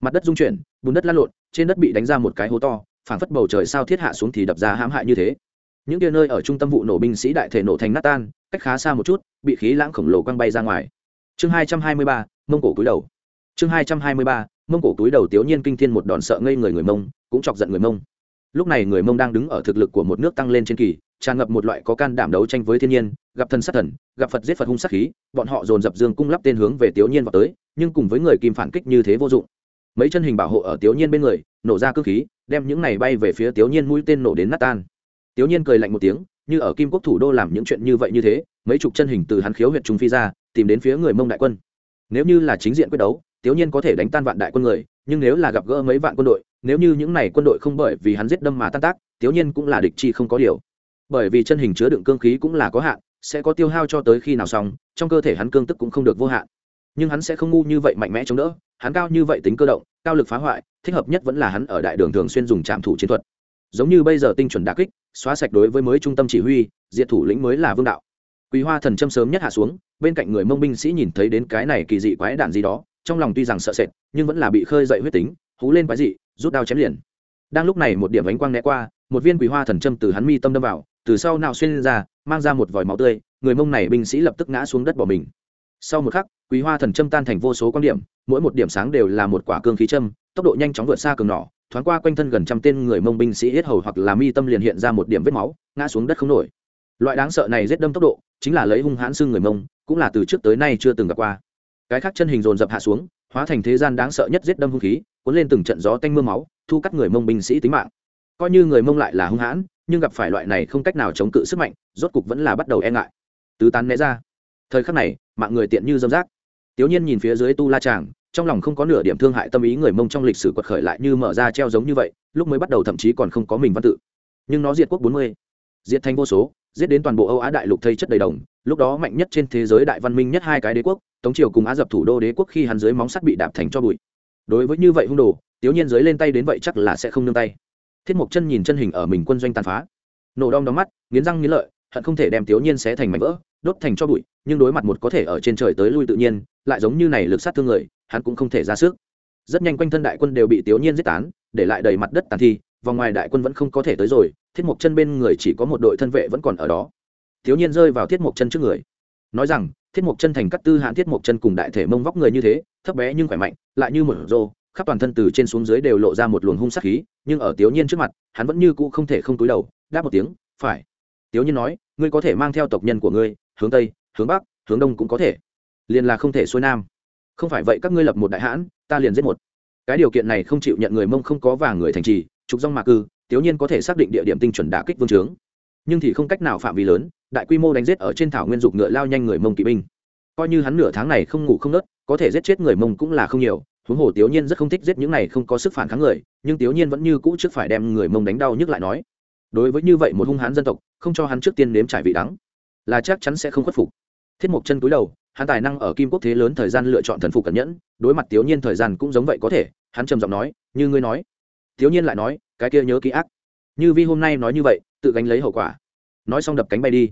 Mặt đất rung chuyển, bùn đất lăn lộn, trên đất bị đánh ra một cái hố to phảng phất bầu trời sao thiết hạ xuống thì đập ra hãm hại như thế. Những kia nơi ở trung tâm vụ nổ binh sĩ đại thể nổ thành nát tan, cách khá xa một chút, bị khí lãng khổng lồ quăng bay ra ngoài. Chương hai trăm hai mươi ba, mông cổ túi đầu. Chương hai trăm hai mươi ba, mông cổ túi đầu tiểu nhiên kinh thiên một đòn sợ ngây người người mông, cũng chọc giận người mông. Lúc này người mông đang đứng ở thực lực của một nước tăng lên trên kỳ, tràn ngập một loại có can đảm đấu tranh với thiên nhiên, gặp thần sát thần, gặp phật giết phật hung sát khí, bọn họ dồn dập dương cung lắp tên hướng về tiểu nhiên vào tới, nhưng cùng với người kim phản kích như thế vô dụng. Mấy chân hình bảo hộ ở tiểu nhiên bên người, nổ ra cơ khí đem những này bay về phía tiểu nhiên mũi tên nổ đến nát tan. Tiểu nhiên cười lạnh một tiếng, như ở kim quốc thủ đô làm những chuyện như vậy như thế, mấy chục chân hình từ hắn khiếu huyện trung phi ra, tìm đến phía người mông đại quân. Nếu như là chính diện quyết đấu tiểu nhiên có thể đánh tan vạn đại quân người, nhưng nếu là gặp gỡ mấy vạn quân đội, nếu như những này quân đội không bởi vì hắn giết đâm mà tan tác tiểu nhiên cũng là địch chi không có điều. Bởi vì chân hình chứa đựng cương khí cũng là có hạn, sẽ có tiêu hao cho tới khi nào xong, trong cơ thể hắn cương tức cũng không được vô hạn nhưng hắn sẽ không ngu như vậy mạnh mẽ chống đỡ, hắn cao như vậy tính cơ động, cao lực phá hoại, thích hợp nhất vẫn là hắn ở đại đường thường xuyên dùng trạm thủ chiến thuật. Giống như bây giờ tinh chuẩn đà kích, xóa sạch đối với mới trung tâm chỉ huy, diệt thủ lĩnh mới là vương đạo. Quý hoa thần châm sớm nhất hạ xuống, bên cạnh người mông binh sĩ nhìn thấy đến cái này kỳ dị quái đạn gì đó, trong lòng tuy rằng sợ sệt, nhưng vẫn là bị khơi dậy huyết tính, hú lên quái dị, rút đao chém liền. Đang lúc này một điểm ánh quang né qua, một viên quý hoa thần châm từ hắn mi tâm đâm vào, từ sau nào xuyên ra, mang ra một vòi máu tươi, người mông này binh sĩ lập tức ngã xuống đất bỏ mình sau một khắc, quý hoa thần châm tan thành vô số quan điểm, mỗi một điểm sáng đều là một quả cương khí châm, tốc độ nhanh chóng vượt xa cường nỏ thoáng qua quanh thân gần trăm tên người mông binh sĩ hết hầu hoặc là mi tâm liền hiện ra một điểm vết máu, ngã xuống đất không nổi. Loại đáng sợ này giết đâm tốc độ, chính là lấy hung hãn xương người mông, cũng là từ trước tới nay chưa từng gặp qua. Cái khác chân hình dồn dập hạ xuống, hóa thành thế gian đáng sợ nhất giết đâm hung khí, cuốn lên từng trận gió tanh mưa máu, thu cắt người mông binh sĩ tính mạng. Coi như người mông lại là hung hãn, nhưng gặp phải loại này không cách nào chống cự sức mạnh, rốt cục vẫn là bắt đầu e ngại. Tứ tán né ra thời khắc này, mạng người tiện như dâm rác. Tiểu nhiên nhìn phía dưới tu la tràng trong lòng không có nửa điểm thương hại tâm ý người mông trong lịch sử quật khởi lại như mở ra treo giống như vậy, lúc mới bắt đầu thậm chí còn không có mình văn tự. Nhưng nó diệt quốc bốn mươi, diệt thành vô số, giết đến toàn bộ âu á đại lục thây chất đầy đồng, lúc đó mạnh nhất trên thế giới đại văn minh nhất hai cái đế quốc, tống triều cùng á dập thủ đô đế quốc khi hắn dưới móng sắt bị đạp thành cho bụi. Đối với như vậy hung đồ tiểu nhiên dưới lên tay đến vậy chắc là sẽ không nương tay. Thiết mộc chân nhìn chân hình ở mình quân doanh tàn phá. Nổ đom đóm mắt, nghiến răng nghiến lợi hận không thể đem tiểu nhiên xé thành mảnh vỡ, đốt thành cho bụi, nhưng đối mặt một có thể ở trên trời tới lui tự nhiên, lại giống như này lực sát thương người, hắn cũng không thể ra sức. Rất nhanh quanh thân đại quân đều bị tiểu nhiên giết tán, để lại đầy mặt đất tàn thi, vòng ngoài đại quân vẫn không có thể tới rồi, thiết mộc chân bên người chỉ có một đội thân vệ vẫn còn ở đó. Thiếu nhiên rơi vào thiết mộc chân trước người. Nói rằng, thiết mộc chân thành cắt tư hãn thiết mộc chân cùng đại thể mông vóc người như thế, thấp bé nhưng khỏe mạnh, lại như một rô, khắp toàn thân từ trên xuống dưới đều lộ ra một luồng hung sắc khí, nhưng ở tiểu nhiên trước mặt, hắn vẫn như cũ không thể không túi đầu, đáp một tiếng, phải tiểu nhiên nói, ngươi có thể mang theo tộc nhân của ngươi, hướng tây, hướng bắc, hướng đông cũng có thể, liền là không thể xuôi nam. Không phải vậy các ngươi lập một đại hãn, ta liền giết một. Cái điều kiện này không chịu nhận người mông không có vàng người thành trì, trục rong mạc cư tiểu nhiên có thể xác định địa điểm tinh chuẩn đả kích vương trướng. Nhưng thì không cách nào phạm vi lớn, đại quy mô đánh giết ở trên thảo nguyên dục ngựa lao nhanh người mông kỵ binh. Coi như hắn nửa tháng này không ngủ không nớt, có thể giết chết người mông cũng là không nhiều, huống hồ tiểu nhiên rất không thích giết những này không có sức phản kháng người, nhưng tiểu nhiên vẫn như cũ trước phải đem người mông đánh đau nhức lại nói đối với như vậy một hung hãn dân tộc, không cho hắn trước tiên nếm trải vị đắng, là chắc chắn sẽ không khuất phục. Thiết mục chân túi đầu, hắn tài năng ở kim quốc thế lớn thời gian lựa chọn thần phục cẩn nhẫn, đối mặt tiểu nhiên thời gian cũng giống vậy có thể, hắn trầm giọng nói, như ngươi nói. Tiểu nhiên lại nói, cái kia nhớ ký ác. Như vi hôm nay nói như vậy, tự gánh lấy hậu quả. Nói xong đập cánh bay đi.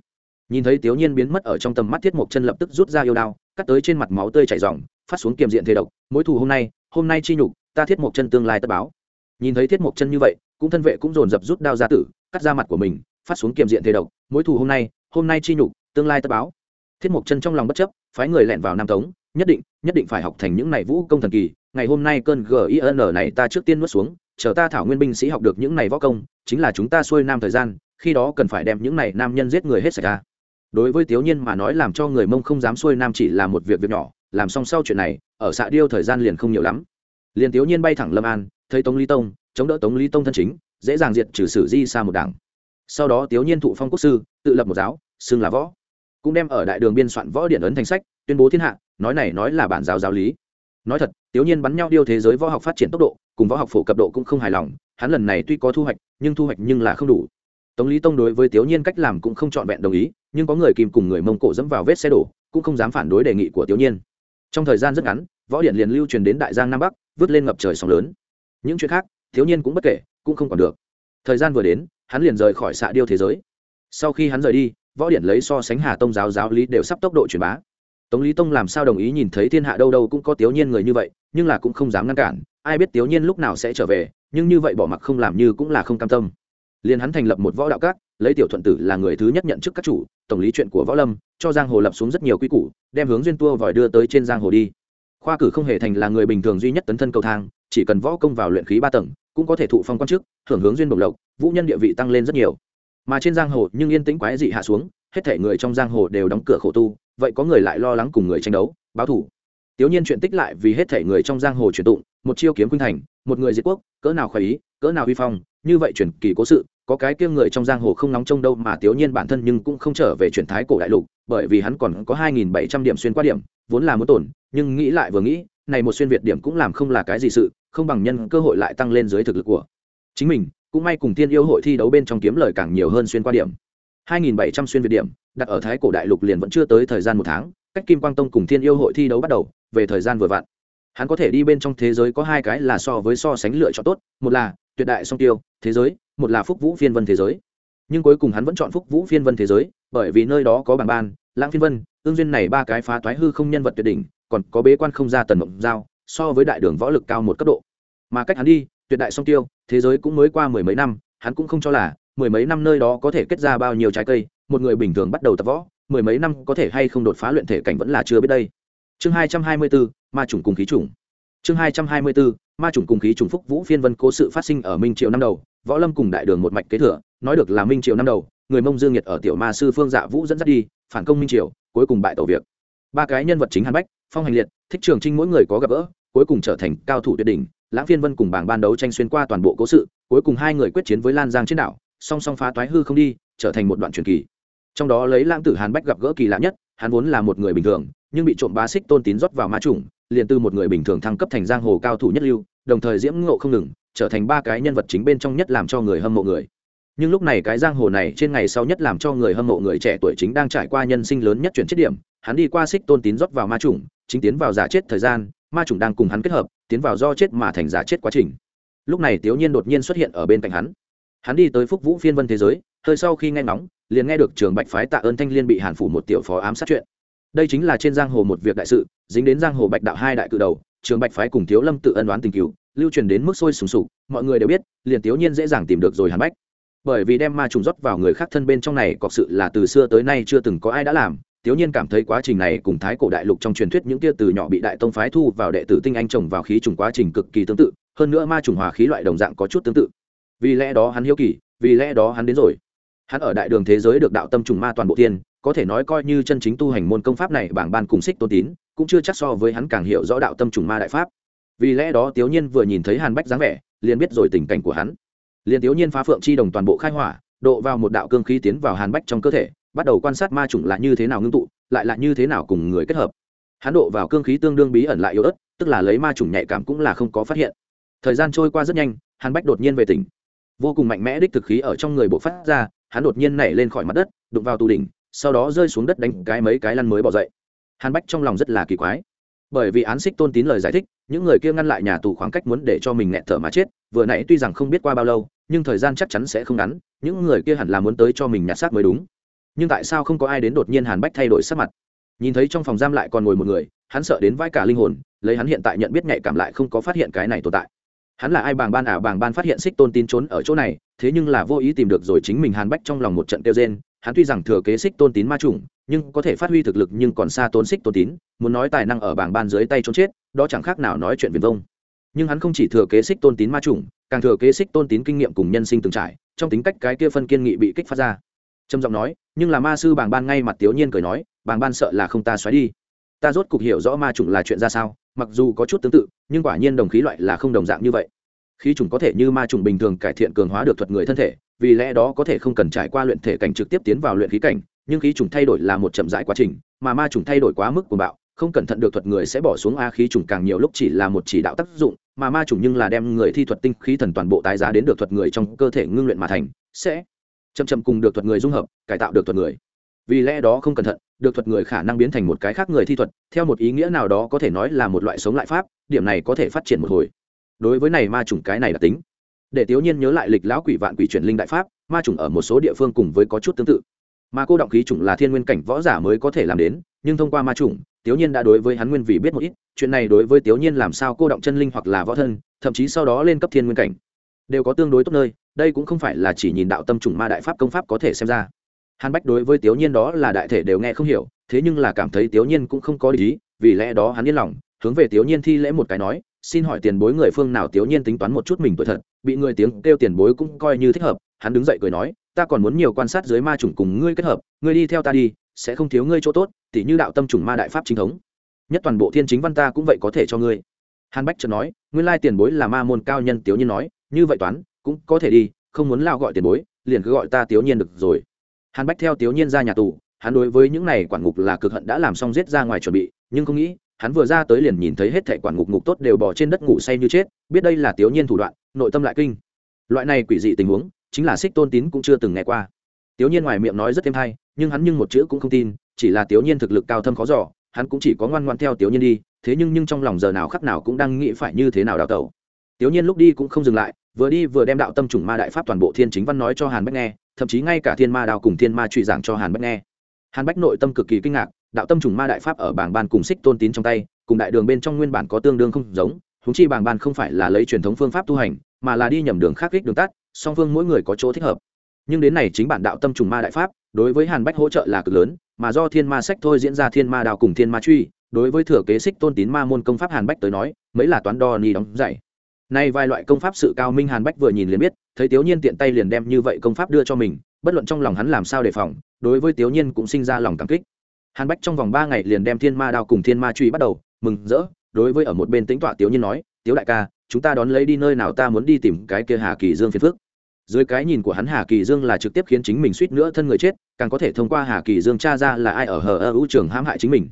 Nhìn thấy tiểu nhiên biến mất ở trong tầm mắt, thiết mục chân lập tức rút ra yêu đao, cắt tới trên mặt máu tươi chảy ròng, phát xuống kiềm diện thế độc, mối thù hôm nay hôm nay chi nhục, ta thiết mục chân tương lai tất báo. Nhìn thấy thiết mục chân như vậy, cũng thân vệ cũng dồn dập rút đao ra tử cắt ra mặt của mình, phát xuống kiềm diện thế độc, mối thù hôm nay hôm nay chi nhục, tương lai tất báo. Thiết mộc chân trong lòng bất chấp, phái người lẹn vào nam tống, nhất định nhất định phải học thành những này vũ công thần kỳ, ngày hôm nay cơn gin này ta trước tiên nuốt xuống, chờ ta thảo nguyên binh sĩ học được những này võ công, chính là chúng ta xuôi nam thời gian, khi đó cần phải đem những này nam nhân giết người hết sạch ra. Đối với tiểu nhiên mà nói làm cho người mông không dám xuôi nam chỉ là một việc việc nhỏ, làm xong sau chuyện này, ở xạ điêu thời gian liền không nhiều lắm. Liền tiểu nhiên bay thẳng lâm an, thấy tống lý tông, chống đỡ tống lý tông thân chính dễ dàng diệt trừ sử di xa một đảng. Sau đó tiếu nhiên thụ phong quốc sư, tự lập một giáo, xưng là võ. Cũng đem ở đại đường biên soạn võ điện ấn thành sách, tuyên bố thiên hạ, nói này nói là bản giáo giáo lý. Nói thật, tiếu nhiên bắn nhau điêu thế giới võ học phát triển tốc độ, cùng võ học phổ cập độ cũng không hài lòng, hắn lần này tuy có thu hoạch, nhưng thu hoạch nhưng là không đủ. Tống lý tông đối với tiếu nhiên cách làm cũng không trọn vẹn đồng ý, nhưng có người kìm cùng người mông cổ dẫm vào vết xe đổ, cũng không dám phản đối đề nghị của tiếu nhiên. Trong thời gian rất ngắn, võ điện liền lưu truyền đến đại giang nam bắc, vứt lên ngập trời sóng lớn. Những chuyện khác thiếu nhiên cũng bất kể cũng không còn được. Thời gian vừa đến, hắn liền rời khỏi xạ điêu thế giới. Sau khi hắn rời đi, võ điển lấy so sánh hà tông giáo giáo lý đều sắp tốc độ truyền bá. Tống lý tông làm sao đồng ý nhìn thấy thiên hạ đâu đâu cũng có tiểu nhiên người như vậy, nhưng là cũng không dám ngăn cản, ai biết tiểu nhiên lúc nào sẽ trở về, nhưng như vậy bỏ mặc không làm như cũng là không cam tâm. Liền hắn thành lập một võ đạo các, lấy tiểu thuận tử là người thứ nhất nhận chức các chủ, tổng lý chuyện của võ lâm, cho giang hồ lập xuống rất nhiều quy củ, đem hướng duyên tua vòi đưa tới trên giang hồ đi. Khoa cử không hề thành là người bình thường duy nhất tấn thân cầu thang, chỉ cần võ công vào luyện khí ba tầng cũng có thể thụ phong quan chức, hưởng hướng duyên bổng lộc, vũ nhân địa vị tăng lên rất nhiều. Mà trên giang hồ nhưng yên tĩnh quái dị hạ xuống, hết thể người trong giang hồ đều đóng cửa khổ tu, vậy có người lại lo lắng cùng người tranh đấu, báo thủ. Tiểu nhiên chuyện tích lại vì hết thể người trong giang hồ truyền tụng, một chiêu kiếm khuynh thành, một người diệt quốc, cỡ nào khoái ý, cỡ nào vi phong, như vậy truyền kỳ cố sự, có cái kia người trong giang hồ không nóng trông đâu mà tiểu nhiên bản thân nhưng cũng không trở về truyền thái cổ đại lục, bởi vì hắn còn có hai nghìn bảy trăm điểm xuyên qua điểm, vốn là muốn tổn, nhưng nghĩ lại vừa nghĩ, này một xuyên việt điểm cũng làm không là cái gì sự không bằng nhân cơ hội lại tăng lên dưới thực lực của chính mình, cũng may cùng tiên yêu hội thi đấu bên trong kiếm lời càng nhiều hơn xuyên qua điểm. 2.700 xuyên việt điểm, đặt ở thái cổ đại lục liền vẫn chưa tới thời gian một tháng, cách kim quang tông cùng thiên yêu hội thi đấu bắt đầu, về thời gian vừa vặn. Hắn có thể đi bên trong thế giới có hai cái là so với so sánh lựa chọn tốt, một là tuyệt đại song tiêu, thế giới, một là phúc vũ phiên vân thế giới. Nhưng cuối cùng hắn vẫn chọn phúc vũ phiên vân thế giới, bởi vì nơi đó có bảng ban, lãng phiên vân ương duyên này ba cái phá toái hư không nhân vật tuyệt đỉnh, còn có bế quan không ra tần mộng giao so với đại đường võ lực cao một cấp độ. Mà cách hắn đi, tuyệt đại song tiêu, thế giới cũng mới qua mười mấy năm, hắn cũng không cho là mười mấy năm nơi đó có thể kết ra bao nhiêu trái cây, một người bình thường bắt đầu tập võ, mười mấy năm có thể hay không đột phá luyện thể cảnh vẫn là chưa biết đây. Chương hai trăm hai mươi bốn, ma chủng cùng khí chủng. Chương hai trăm hai mươi bốn, ma chủng cùng khí chủng phúc vũ phiên vân cố sự phát sinh ở minh triệu năm đầu, võ lâm cùng đại đường một mạch kế thừa, nói được là minh triệu năm đầu, người mông dương nhiệt ở tiểu ma sư phương dạ vũ dẫn dắt đi, phản công minh triều, cuối cùng bại tổ việc. Ba cái nhân vật chính hàn bách, phong hành liệt, thích trường trinh mỗi người có gặp gỡ cuối cùng trở thành cao thủ tuyệt đỉnh, lãng phiên vân cùng bảng ban đấu tranh xuyên qua toàn bộ cố sự, cuối cùng hai người quyết chiến với lan giang trên đảo, song song phá toái hư không đi, trở thành một đoạn truyền kỳ. Trong đó lấy lãng tử hàn bách gặp gỡ kỳ lạ nhất, hắn vốn là một người bình thường, nhưng bị trộm bá xích tôn tín rót vào ma trùng, liền từ một người bình thường thăng cấp thành giang hồ cao thủ nhất lưu, đồng thời diễm ngộ không ngừng, trở thành ba cái nhân vật chính bên trong nhất làm cho người hâm mộ người. Nhưng lúc này cái giang hồ này trên ngày sau nhất làm cho người hâm mộ người trẻ tuổi chính đang trải qua nhân sinh lớn nhất chuyển chết điểm, hắn đi qua xích tôn tín rót vào ma trùng, chính tiến vào giả chết thời gian ma trùng đang cùng hắn kết hợp, tiến vào do chết mà thành giả chết quá trình. Lúc này tiểu nhiên đột nhiên xuất hiện ở bên cạnh hắn. Hắn đi tới phúc vũ phiên vân thế giới, hơi sau khi nghe ngóng, liền nghe được trường bạch phái tạ ơn thanh liên bị hàn phủ một tiểu phó ám sát chuyện. Đây chính là trên giang hồ một việc đại sự, dính đến giang hồ bạch đạo hai đại cự đầu, trường bạch phái cùng thiếu lâm tự ân đoán tình cứu, lưu truyền đến mức sôi sùng sục, mọi người đều biết, liền tiểu nhiên dễ dàng tìm được rồi hàn bách. Bởi vì đem ma trùng rót vào người khác thân bên trong này cọc sự là từ xưa tới nay chưa từng có ai đã làm tiểu nhiên cảm thấy quá trình này cùng thái cổ đại lục trong truyền thuyết những kia từ nhỏ bị đại tông phái thu vào đệ tử tinh anh trồng vào khí trùng quá trình cực kỳ tương tự, hơn nữa ma trùng hòa khí loại đồng dạng có chút tương tự. Vì lẽ đó hắn hiếu kỳ, vì lẽ đó hắn đến rồi. Hắn ở đại đường thế giới được đạo tâm trùng ma toàn bộ thiên, có thể nói coi như chân chính tu hành môn công pháp này bảng ban cùng xích tôn tín, cũng chưa chắc so với hắn càng hiểu rõ đạo tâm trùng ma đại pháp. Vì lẽ đó tiểu nhiên vừa nhìn thấy hàn bách dáng vẻ, liền biết rồi tình cảnh của hắn. Liền tiểu nhiên phá phượng chi đồng toàn bộ khai hỏa, độ vào một đạo cương khí tiến vào hàn bách trong cơ thể bắt đầu quan sát ma chủng là như thế nào ngưng tụ, lại là như thế nào cùng người kết hợp. Hắn độ vào cương khí tương đương bí ẩn lại yếu ớt, tức là lấy ma chủng nhạy cảm cũng là không có phát hiện. Thời gian trôi qua rất nhanh hàn bách đột nhiên về tỉnh. Vô cùng mạnh mẽ đích thực khí ở trong người bộ phát ra, hắn đột nhiên nảy lên khỏi mặt đất, đụng vào tù đỉnh, sau đó rơi xuống đất đánh cái mấy cái lăn mới bỏ dậy. Hàn bách trong lòng rất là kỳ quái. Bởi vì án xích tôn tín lời giải thích, những người kia ngăn lại nhà tù khoảng cách muốn để cho mình nghẹn thở mà chết, vừa nãy tuy rằng không biết qua bao lâu, nhưng thời gian chắc chắn sẽ không ngắn, những người kia hẳn là muốn tới cho mình nhặt xác mới đúng nhưng tại sao không có ai đến đột nhiên hàn bách thay đổi sắc mặt? Nhìn thấy trong phòng giam lại còn ngồi một người, hắn sợ đến vai cả linh hồn, lấy hắn hiện tại nhận biết nhạy cảm lại không có phát hiện cái này tồn tại. Hắn là ai bàng ban ả à? Bàng ban phát hiện xích tôn tín trốn ở chỗ này, thế nhưng là vô ý tìm được rồi chính mình hàn bách trong lòng một trận tiêu gen hắn tuy rằng thừa kế xích tôn tín ma trùng nhưng có thể phát huy thực lực nhưng còn xa tôn xích tôn tín, muốn nói tài năng ở bảng ban dưới tay trốn chết, đó chẳng khác nào nói chuyện viền vông. Nhưng hắn không chỉ thừa kế xích tôn tín ma trùng càng thừa kế xích tôn tín kinh nghiệm cùng nhân sinh từng trải, trong tính cách cái kia phân kiên nghị bị kích phát ra trầm giọng nói, nhưng là ma sư bàng ban ngay mặt tiểu nhiên cười nói, bàng ban sợ là không ta xoáy đi. Ta rốt cục hiểu rõ ma trùng là chuyện ra sao, mặc dù có chút tương tự, nhưng quả nhiên đồng khí loại là không đồng dạng như vậy. Khí trùng có thể như ma trùng bình thường cải thiện cường hóa được thuật người thân thể, vì lẽ đó có thể không cần trải qua luyện thể cảnh trực tiếp tiến vào luyện khí cảnh, nhưng khí trùng thay đổi là một chậm rãi quá trình, mà ma trùng thay đổi quá mức của bạo, không cẩn thận được thuật người sẽ bỏ xuống a khí trùng càng nhiều lúc chỉ là một chỉ đạo tác dụng, mà ma trùng nhưng là đem người thi thuật tinh khí thần toàn bộ tái giá đến được thuật người trong cơ thể ngưng luyện mà thành, sẽ chậm chậm cùng được thuật người dung hợp, cải tạo được thuật người. Vì lẽ đó không cẩn thận, được thuật người khả năng biến thành một cái khác người thi thuật, theo một ý nghĩa nào đó có thể nói là một loại sống lại pháp, điểm này có thể phát triển một hồi. Đối với này ma trùng cái này là tính. Để tiểu nhiên nhớ lại lịch lão quỷ vạn quỷ truyền linh đại pháp, ma trùng ở một số địa phương cùng với có chút tương tự. Mà cô động khí trùng là thiên nguyên cảnh võ giả mới có thể làm đến, nhưng thông qua ma trùng tiểu nhiên đã đối với hắn nguyên vì biết một ít, chuyện này đối với tiểu nhiên làm sao cô động chân linh hoặc là võ thân, thậm chí sau đó lên cấp thiên nguyên cảnh, đều có tương đối tốt nơi đây cũng không phải là chỉ nhìn đạo tâm trùng ma đại pháp công pháp có thể xem ra. Hàn bách đối với tiểu nhiên đó là đại thể đều nghe không hiểu, thế nhưng là cảm thấy tiểu nhiên cũng không có ý vì lẽ đó hắn yên lòng, hướng về tiểu nhiên thi lễ một cái nói, xin hỏi tiền bối người phương nào tiểu nhiên tính toán một chút mình tuổi thật, bị người tiếng kêu tiền bối cũng coi như thích hợp, hắn đứng dậy cười nói, ta còn muốn nhiều quan sát dưới ma chủng cùng ngươi kết hợp, ngươi đi theo ta đi, sẽ không thiếu ngươi chỗ tốt, tỉ như đạo tâm chủng ma đại pháp chính thống. Nhất toàn bộ thiên chính văn ta cũng vậy có thể cho ngươi. Hàn bách chợt nói, nguyên lai tiền bối là ma môn cao nhân tiểu nhiên nói, như vậy toán cũng có thể đi, không muốn lao gọi tiền bối, liền cứ gọi ta tiểu nhiên được rồi. Hàn bách theo tiểu nhiên ra nhà tù, hắn đối với những này quản ngục là cực hận đã làm xong giết ra ngoài chuẩn bị, nhưng không nghĩ, hắn vừa ra tới liền nhìn thấy hết thảy quản ngục ngục tốt đều bỏ trên đất ngủ say như chết, biết đây là tiểu nhiên thủ đoạn, nội tâm lại kinh. Loại này quỷ dị tình huống, chính là xích tôn tín cũng chưa từng nghe qua. Tiểu nhiên ngoài miệng nói rất thêm hay, nhưng hắn nhưng một chữ cũng không tin, chỉ là tiểu nhiên thực lực cao thâm khó giỏ hắn cũng chỉ có ngoan ngoan theo tiểu nhiên đi, thế nhưng nhưng trong lòng giờ nào khắc nào cũng đang nghĩ phải như thế nào đào tẩu. Tiểu nhiên lúc đi cũng không dừng lại vừa đi vừa đem đạo tâm trùng ma đại pháp toàn bộ thiên chính văn nói cho hàn bách nghe, thậm chí ngay cả thiên ma đào cùng thiên ma truy giảng cho hàn bách nghe. Hàn bách nội tâm cực kỳ kinh ngạc, đạo tâm trùng ma đại pháp ở bảng ban cùng xích tôn tín trong tay, cùng đại đường bên trong nguyên bản có tương đương không giống húng chi bảng ban không phải là lấy truyền thống phương pháp tu hành, mà là đi nhầm đường khác kích đường tắt, song phương mỗi người có chỗ thích hợp. Nhưng đến này chính bản đạo tâm trùng ma đại pháp, đối với hàn bách hỗ trợ là cực lớn, mà do thiên ma sách thôi diễn ra thiên ma đào cùng thiên ma truy, đối với thừa kế xích tôn tín ma môn công pháp hàn bách tới nói, mấy là toán đo ni đóng dạy nay vài loại công pháp sự cao minh hàn bách vừa nhìn liền biết, thấy tiểu nhiên tiện tay liền đem như vậy công pháp đưa cho mình, bất luận trong lòng hắn làm sao đề phòng, đối với tiểu nhiên cũng sinh ra lòng cảm kích. Hàn bách trong vòng ba ngày liền đem thiên ma đao cùng thiên ma truy bắt đầu, mừng rỡ, đối với ở một bên tính tọa tiểu nhiên nói tiểu đại ca, chúng ta đón lấy đi nơi nào ta muốn đi tìm cái kia hà kỳ dương phiền phước dưới cái nhìn của hắn hà kỳ dương là trực tiếp khiến chính mình suýt nữa thân người chết, càng có thể thông qua hà kỳ dương tra ra là ai ở hờ ơ ưu trường hãm hại chính mình.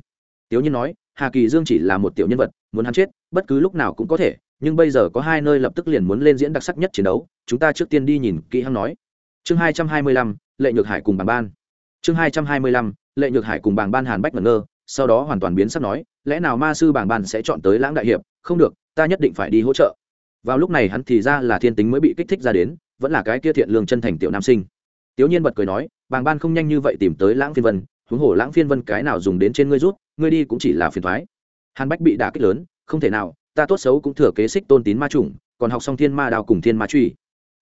Tiểu nhiên nói, hà kỳ dương chỉ là một tiểu nhân vật, muốn hắn chết, bất cứ lúc nào cũng có thể nhưng bây giờ có hai nơi lập tức liền muốn lên diễn đặc sắc nhất chiến đấu, chúng ta trước tiên đi nhìn kỹ hắn nói. Chương hai trăm hai mươi lăm, lệ nhược hải cùng bàng ban. Chương hai trăm hai mươi lăm, lệ nhược hải cùng bàng ban hàn bách ngẩn ngơ, sau đó hoàn toàn biến sắc nói, lẽ nào ma sư bàng ban sẽ chọn tới lãng đại hiệp? Không được, ta nhất định phải đi hỗ trợ. Vào lúc này hắn thì ra là thiên tính mới bị kích thích ra đến, vẫn là cái kia thiện lương chân thành tiểu nam sinh. Tiểu nhiên bật cười nói, bàng ban không nhanh như vậy tìm tới lãng phiên vân, huống hồ lãng phiên vân cái nào dùng đến trên ngươi rút, ngươi đi cũng chỉ là phiền thoái. Hàn bách bị đả kích lớn, không thể nào ta tốt xấu cũng thừa kế xích tôn tín ma chủng, còn học xong thiên ma đao cùng thiên ma truy.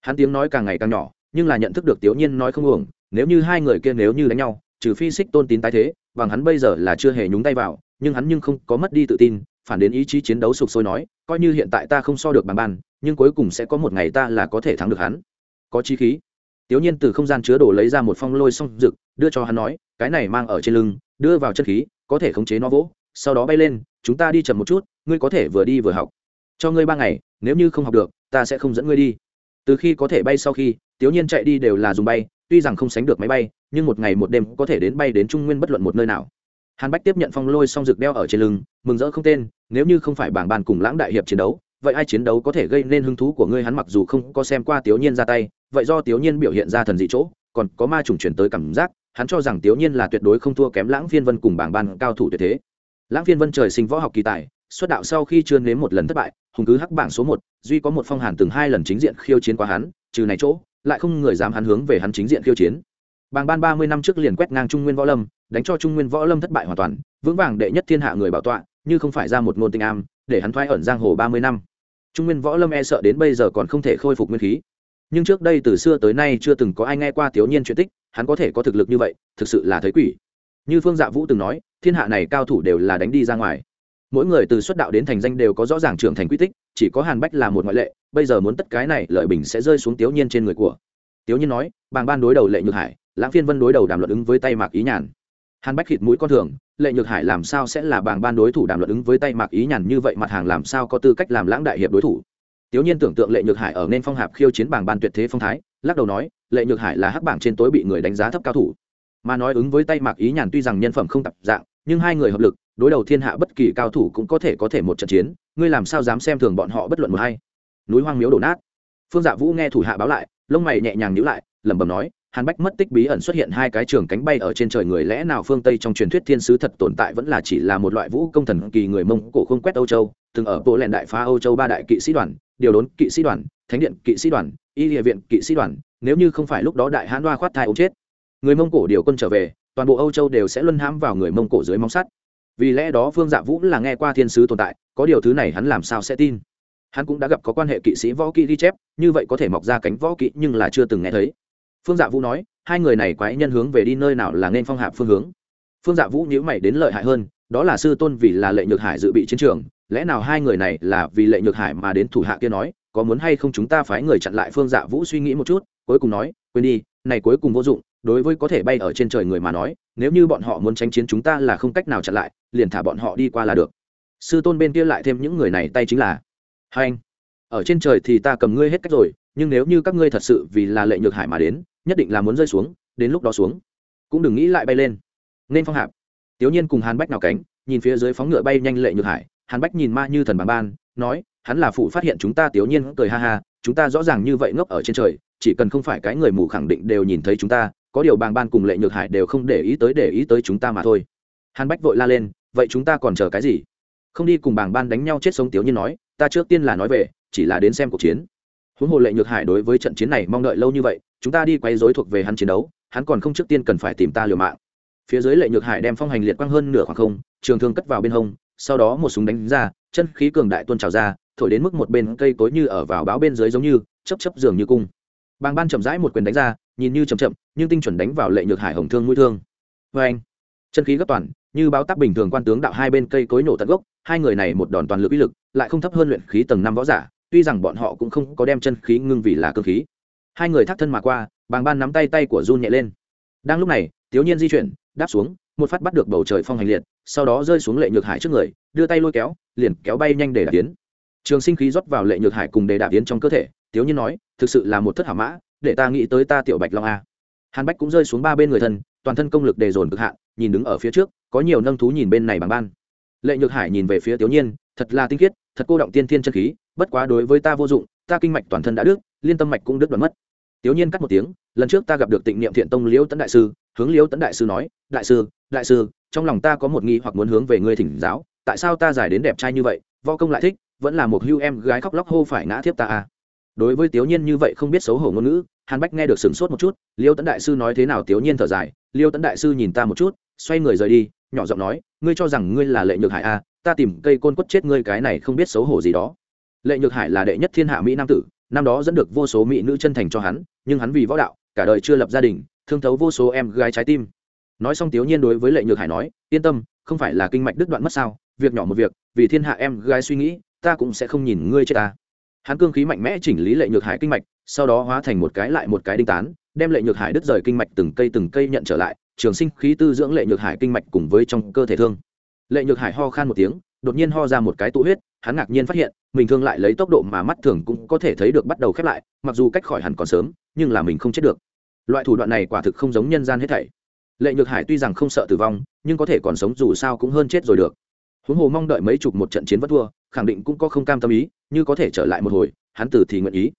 Hắn tiếng nói càng ngày càng nhỏ, nhưng là nhận thức được tiểu nhiên nói không uổng, nếu như hai người kia nếu như đánh nhau, trừ phi xích tôn tín tái thế, bằng hắn bây giờ là chưa hề nhúng tay vào, nhưng hắn nhưng không có mất đi tự tin, phản đến ý chí chiến đấu sục sôi nói, coi như hiện tại ta không so được bằng ban, nhưng cuối cùng sẽ có một ngày ta là có thể thắng được hắn. Có chi khí. Tiểu nhiên từ không gian chứa đồ lấy ra một phong lôi song rực đưa cho hắn nói, cái này mang ở trên lưng, đưa vào chân khí, có thể khống chế nó vỗ, sau đó bay lên, chúng ta đi chậm một chút ngươi có thể vừa đi vừa học. Cho ngươi ba ngày, nếu như không học được, ta sẽ không dẫn ngươi đi. Từ khi có thể bay sau khi tiểu nhiên chạy đi đều là dùng bay, tuy rằng không sánh được máy bay, nhưng một ngày một đêm có thể đến bay đến trung nguyên bất luận một nơi nào. Hàn bách tiếp nhận phong lôi song rực đeo ở trên lưng, mừng rỡ không tên, nếu như không phải bảng bàn cùng lãng đại hiệp chiến đấu, vậy ai chiến đấu có thể gây nên hứng thú của ngươi? Hắn mặc dù không có xem qua tiểu nhiên ra tay, vậy do tiểu nhiên biểu hiện ra thần dị chỗ, còn có ma trùng chuyển tới cảm giác, hắn cho rằng tiểu nhiên là tuyệt đối không thua kém lãng phiên vân cùng bảng ban cao thủ tuyệt thế. Lãng phiên vân trời sinh võ học kỳ tài xuất đạo sau khi chưa nếm một lần thất bại, hùng cứ hắc bảng số một, duy có một phong hàn từng hai lần chính diện khiêu chiến qua hắn, trừ này chỗ, lại không người dám hắn hướng về hắn chính diện khiêu chiến. Bàng ban ba mươi năm trước liền quét ngang trung nguyên võ lâm, đánh cho trung nguyên võ lâm thất bại hoàn toàn, vững vàng đệ nhất thiên hạ người bảo tọa, như không phải ra một ngôn tình am, để hắn thoái ẩn giang hồ ba mươi năm. Trung nguyên võ lâm e sợ đến bây giờ còn không thể khôi phục nguyên khí. Nhưng trước đây từ xưa tới nay chưa từng có ai nghe qua thiếu niên chuyện tích, hắn có thể có thực lực như vậy, thực sự là thấy quỷ. Như phương dạ vũ từng nói, thiên hạ này cao thủ đều là đánh đi ra ngoài mỗi người từ xuất đạo đến thành danh đều có rõ ràng trưởng thành quy tích, chỉ có hàn bách là một ngoại lệ, bây giờ muốn tất cái này lợi bình sẽ rơi xuống tiểu nhiên trên người của. Tiểu nhiên nói, bàng ban đối đầu lệ nhược hải, lãng phiên vân đối đầu đàm luận ứng với tay mạc ý nhàn. Hàn bách khịt mũi con thường, lệ nhược hải làm sao sẽ là bàng ban đối thủ đàm luận ứng với tay mạc ý nhàn như vậy mặt hàng làm sao có tư cách làm lãng đại hiệp đối thủ? Tiểu nhiên tưởng tượng lệ nhược hải ở nên phong hạp khiêu chiến bảng ban tuyệt thế phong thái, lắc đầu nói, lệ nhược hải là hắc bảng trên tối bị người đánh giá thấp cao thủ. Mà nói ứng với tay mạc ý nhàn tuy rằng nhân phẩm không tập dạng, nhưng hai người hợp lực đối đầu thiên hạ bất kỳ cao thủ cũng có thể có thể một trận chiến, ngươi làm sao dám xem thường bọn họ bất luận một hay núi hoang miếu đổ nát. Phương dạ vũ nghe thủ hạ báo lại, lông mày nhẹ nhàng nhíu lại, lẩm bẩm nói, hàn bách mất tích bí ẩn xuất hiện hai cái trường cánh bay ở trên trời người lẽ nào phương tây trong truyền thuyết thiên sứ thật tồn tại vẫn là chỉ là một loại vũ công thần kỳ người mông cổ không quét âu châu, từng ở bộ lẹn đại phá âu châu ba đại kỵ sĩ đoàn, điều đốn kỵ sĩ đoàn, thánh điện kỵ sĩ đoàn, y địa viện kỵ sĩ đoàn, nếu như không phải lúc đó đại hãn đoa khoát thai ống chết. Người mông cổ điều quân trở về, toàn bộ âu châu đều sẽ luân hãm vào người mông cổ dưới móng sắt vì lẽ đó phương dạ vũ là nghe qua thiên sứ tồn tại, có điều thứ này hắn làm sao sẽ tin? Hắn cũng đã gặp có quan hệ kỵ sĩ võ kỹ ghi chép, như vậy có thể mọc ra cánh võ kỹ nhưng là chưa từng nghe thấy. Phương dạ vũ nói, hai người này quái nhân hướng về đi nơi nào là nên phong hạp phương hướng. Phương dạ vũ nhữ mày đến lợi hại hơn, đó là sư tôn vì là lệ nhược hải dự bị chiến trường, lẽ nào hai người này là vì lệ nhược hải mà đến thủ hạ kia nói, có muốn hay không chúng ta phái người chặn lại phương dạ vũ suy nghĩ một chút, cuối cùng nói, quên đi, này cuối cùng vô dụng, đối với có thể bay ở trên trời người mà nói nếu như bọn họ muốn tránh chiến chúng ta là không cách nào chặn lại, liền thả bọn họ đi qua là được. Sư tôn bên kia lại thêm những người này tay chính là, hai anh, ở trên trời thì ta cầm ngươi hết cách rồi, nhưng nếu như các ngươi thật sự vì là lệ nhược hải mà đến, nhất định là muốn rơi xuống, đến lúc đó xuống. Cũng đừng nghĩ lại bay lên. Nên phong hạp. Tiểu nhiên cùng hàn bách nào cánh, nhìn phía dưới phóng ngựa bay nhanh lệ nhược hải. Hàn bách nhìn ma như thần bằng ban, nói, hắn là phụ phát hiện chúng ta. Tiểu nhiên cười ha ha, chúng ta rõ ràng như vậy ngốc ở trên trời, chỉ cần không phải cái người mù khẳng định đều nhìn thấy chúng ta có điều bàng ban cùng lệ nhược hải đều không để ý tới để ý tới chúng ta mà thôi. Hàn bách vội la lên, vậy chúng ta còn chờ cái gì? Không đi cùng bàng ban đánh nhau chết sống tiếu như nói, ta trước tiên là nói về, chỉ là đến xem cuộc chiến. Huống hồ lệ nhược hải đối với trận chiến này mong đợi lâu như vậy, chúng ta đi quay dối thuộc về hắn chiến đấu, hắn còn không trước tiên cần phải tìm ta liều mạng. Phía dưới lệ nhược hải đem phong hành liệt quang hơn nửa khoảng không, trường thương cất vào bên hông, sau đó một súng đánh ra, chân khí cường đại tuôn trào ra, thổi đến mức một bên cây cối như ở vào báo bên dưới giống như chấp chấp giường như cung. Bàng ban chậm rãi một quyền đánh ra nhìn như chậm chậm, nhưng tinh chuẩn đánh vào lệ nhược hải hồng thương mũi thương. Vê anh, chân khí gấp toàn, như báo tác bình thường quan tướng đạo hai bên cây cối nổ tận gốc, hai người này một đòn toàn lực uy lực, lại không thấp hơn luyện khí tầng năm võ giả, tuy rằng bọn họ cũng không có đem chân khí ngưng vì là cơ khí. Hai người thác thân mà qua, bàng ban nắm tay tay của run nhẹ lên. Đang lúc này thiếu nhiên di chuyển, đáp xuống, một phát bắt được bầu trời phong hành liệt, sau đó rơi xuống lệ nhược hải trước người, đưa tay lôi kéo, liền kéo bay nhanh để đạp tiến. Trường sinh khí rót vào lệ nhược hải cùng để đạp tiến trong cơ thể thiếu nhiên nói, thực sự là một thất hảo mã để ta nghĩ tới ta tiểu bạch long a. Hàn bách cũng rơi xuống ba bên người thân, toàn thân công lực đề dồn cực hạn, nhìn đứng ở phía trước, có nhiều nâng thú nhìn bên này bằng ban. Lệ nhược hải nhìn về phía tiểu nhiên, thật là tinh khiết, thật cô động tiên thiên chân khí, bất quá đối với ta vô dụng, ta kinh mạch toàn thân đã đứt, liên tâm mạch cũng đứt đoạn mất. Tiểu nhiên cắt một tiếng, lần trước ta gặp được tịnh niệm thiện tông liễu tấn đại sư, hướng liễu tấn đại sư nói, đại sư đại sư, trong lòng ta có một nghi hoặc muốn hướng về ngươi thỉnh giáo, tại sao ta giải đến đẹp trai như vậy, võ công lại thích, vẫn là một hưu em gái khóc lóc hô phải ngã thiếp ta à? Đối với tiểu nhiên như vậy không biết xấu hổ ngôn ngữ hàn bách nghe được sửng sốt một chút liêu tấn đại sư nói thế nào tiểu nhiên thở dài liêu tấn đại sư nhìn ta một chút xoay người rời đi nhỏ giọng nói ngươi cho rằng ngươi là lệ nhược hải a à, ta tìm cây côn quất chết ngươi cái này không biết xấu hổ gì đó. Lệ nhược hải là đệ nhất thiên hạ mỹ nam tử năm đó dẫn được vô số mỹ nữ chân thành cho hắn nhưng hắn vì võ đạo cả đời chưa lập gia đình thương thấu vô số em gái trái tim. Nói xong tiểu nhiên đối với lệ nhược hải nói yên tâm không phải là kinh mạch đứt đoạn mất sao việc nhỏ một việc vì thiên hạ em gái suy nghĩ ta cũng sẽ không nhìn ngươi chết ta hắn cương khí mạnh mẽ chỉnh lý lệ nhược hải kinh mạch, sau đó hóa thành một cái lại một cái đinh tán, đem lệ nhược hải đứt rời kinh mạch từng cây từng cây nhận trở lại, trường sinh khí tư dưỡng lệ nhược hải kinh mạch cùng với trong cơ thể thương. Lệ nhược hải ho khan một tiếng, đột nhiên ho ra một cái tụ huyết, hắn ngạc nhiên phát hiện, mình thương lại lấy tốc độ mà mắt thường cũng có thể thấy được bắt đầu khép lại, mặc dù cách khỏi hẳn còn sớm, nhưng là mình không chết được. Loại thủ đoạn này quả thực không giống nhân gian hết thảy. Lệ nhược hải tuy rằng không sợ tử vong, nhưng có thể còn sống dù sao cũng hơn chết rồi được huống hồ mong đợi mấy chục một trận chiến vất thua, khẳng định cũng có không cam tâm ý, như có thể trở lại một hồi, hắn tử thì nguyện ý.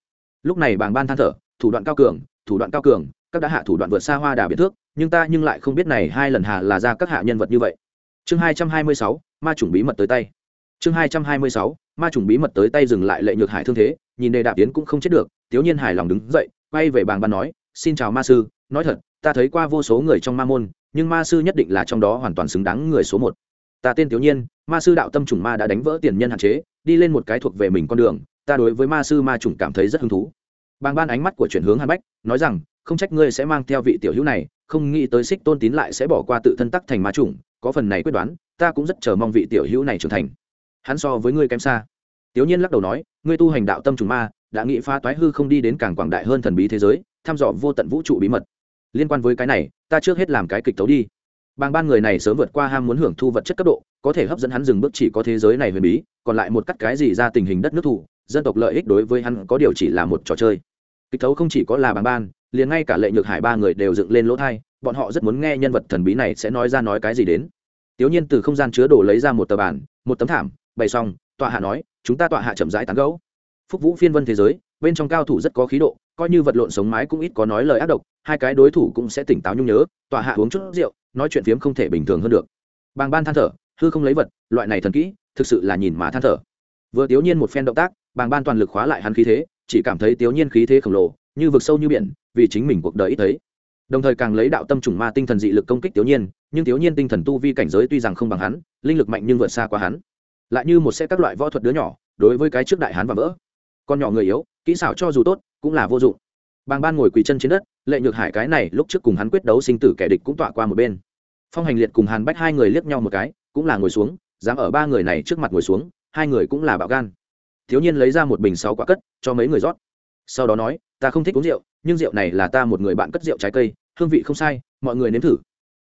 Lúc này bàng ban than thở, thủ đoạn cao cường, thủ đoạn cao cường, các đã hạ thủ đoạn vượt xa hoa đà biệt thước, nhưng ta nhưng lại không biết này hai lần hạ là ra các hạ nhân vật như vậy. Chương hai trăm hai mươi sáu, ma chủng bí mật tới tay. Chương hai trăm hai mươi sáu, ma chủng bí mật tới tay dừng lại lệ nhược hải thương thế, nhìn đề đạp tiến cũng không chết được thiếu nhiên hài lòng đứng dậy, quay về bàng ban nói, xin chào ma sư, nói thật, ta thấy qua vô số người trong ma môn, nhưng ma sư nhất định là trong đó hoàn toàn xứng đáng người số một ta tên thiếu nhiên, ma sư đạo tâm chủng ma đã đánh vỡ tiền nhân hạn chế, đi lên một cái thuộc về mình con đường, ta đối với ma sư ma chủng cảm thấy rất hứng thú. Bàng ban ánh mắt của chuyển hướng hàn bách, nói rằng, không trách ngươi sẽ mang theo vị tiểu hữu này, không nghĩ tới xích tôn tín lại sẽ bỏ qua tự thân tắc thành ma chủng, có phần này quyết đoán, ta cũng rất chờ mong vị tiểu hữu này trưởng thành. Hắn so với ngươi kém xa. Tiểu nhiên lắc đầu nói, ngươi tu hành đạo tâm trùng ma, đã nghĩ phá toái hư không đi đến càng quảng đại hơn thần bí thế giới, thăm dò vô tận vũ trụ bí mật. Liên quan với cái này, ta trước hết làm cái kịch tấu đi bàng ban người này sớm vượt qua ham muốn hưởng thu vật chất cấp độ, có thể hấp dẫn hắn dừng bước chỉ có thế giới này huyền bí, còn lại một cắt cái gì ra tình hình đất nước thủ, dân tộc lợi ích đối với hắn có điều chỉ là một trò chơi kịch thấu không chỉ có là bàng ban, liền ngay cả lệ nhược hải ba người đều dựng lên lỗ thai, bọn họ rất muốn nghe nhân vật thần bí này sẽ nói ra nói cái gì đến tiểu nhiên từ không gian chứa đồ lấy ra một tờ bản, một tấm thảm, bày xong, tọa hạ nói, chúng ta tọa hạ chậm rãi tán gẫu phúc vũ phiên vân thế giới, bên trong cao thủ rất có khí độ, coi như vật lộn sống mái cũng ít có nói lời ác độc, hai cái đối thủ cũng sẽ tỉnh táo nhung nhớ tòa hạ uống chút rượu, nói chuyện phiếm không thể bình thường hơn được. Bàng ban than thở, hư không lấy vật, loại này thần kỹ, thực sự là nhìn mà than thở. Vừa Tiếu nhiên một phen động tác, bàng ban toàn lực khóa lại hắn khí thế, chỉ cảm thấy Tiếu nhiên khí thế khổng lồ, như vực sâu như biển, vì chính mình cuộc đời ít thấy. Đồng thời càng lấy đạo tâm trùng ma tinh thần dị lực công kích tiểu nhiên, nhưng tiểu nhiên tinh thần tu vi cảnh giới tuy rằng không bằng hắn, linh lực mạnh nhưng vượt xa qua hắn. Lại như một xe các loại võ thuật đứa nhỏ, đối với cái trước đại hán và vỡ con nhỏ người yếu, kỹ xảo cho dù tốt, cũng là vô dụng. Bàng ban ngồi quỳ chân trên đất, lệ nhược hải cái này lúc trước cùng hắn quyết đấu sinh tử kẻ địch cũng tọa qua một bên. Phong hành liệt cùng hàn bách hai người liếc nhau một cái, cũng là ngồi xuống, dám ở ba người này trước mặt ngồi xuống, hai người cũng là bạo gan. Thiếu nhiên lấy ra một bình sáu quả cất, cho mấy người rót. Sau đó nói, ta không thích uống rượu, nhưng rượu này là ta một người bạn cất rượu trái cây, hương vị không sai, mọi người nếm thử.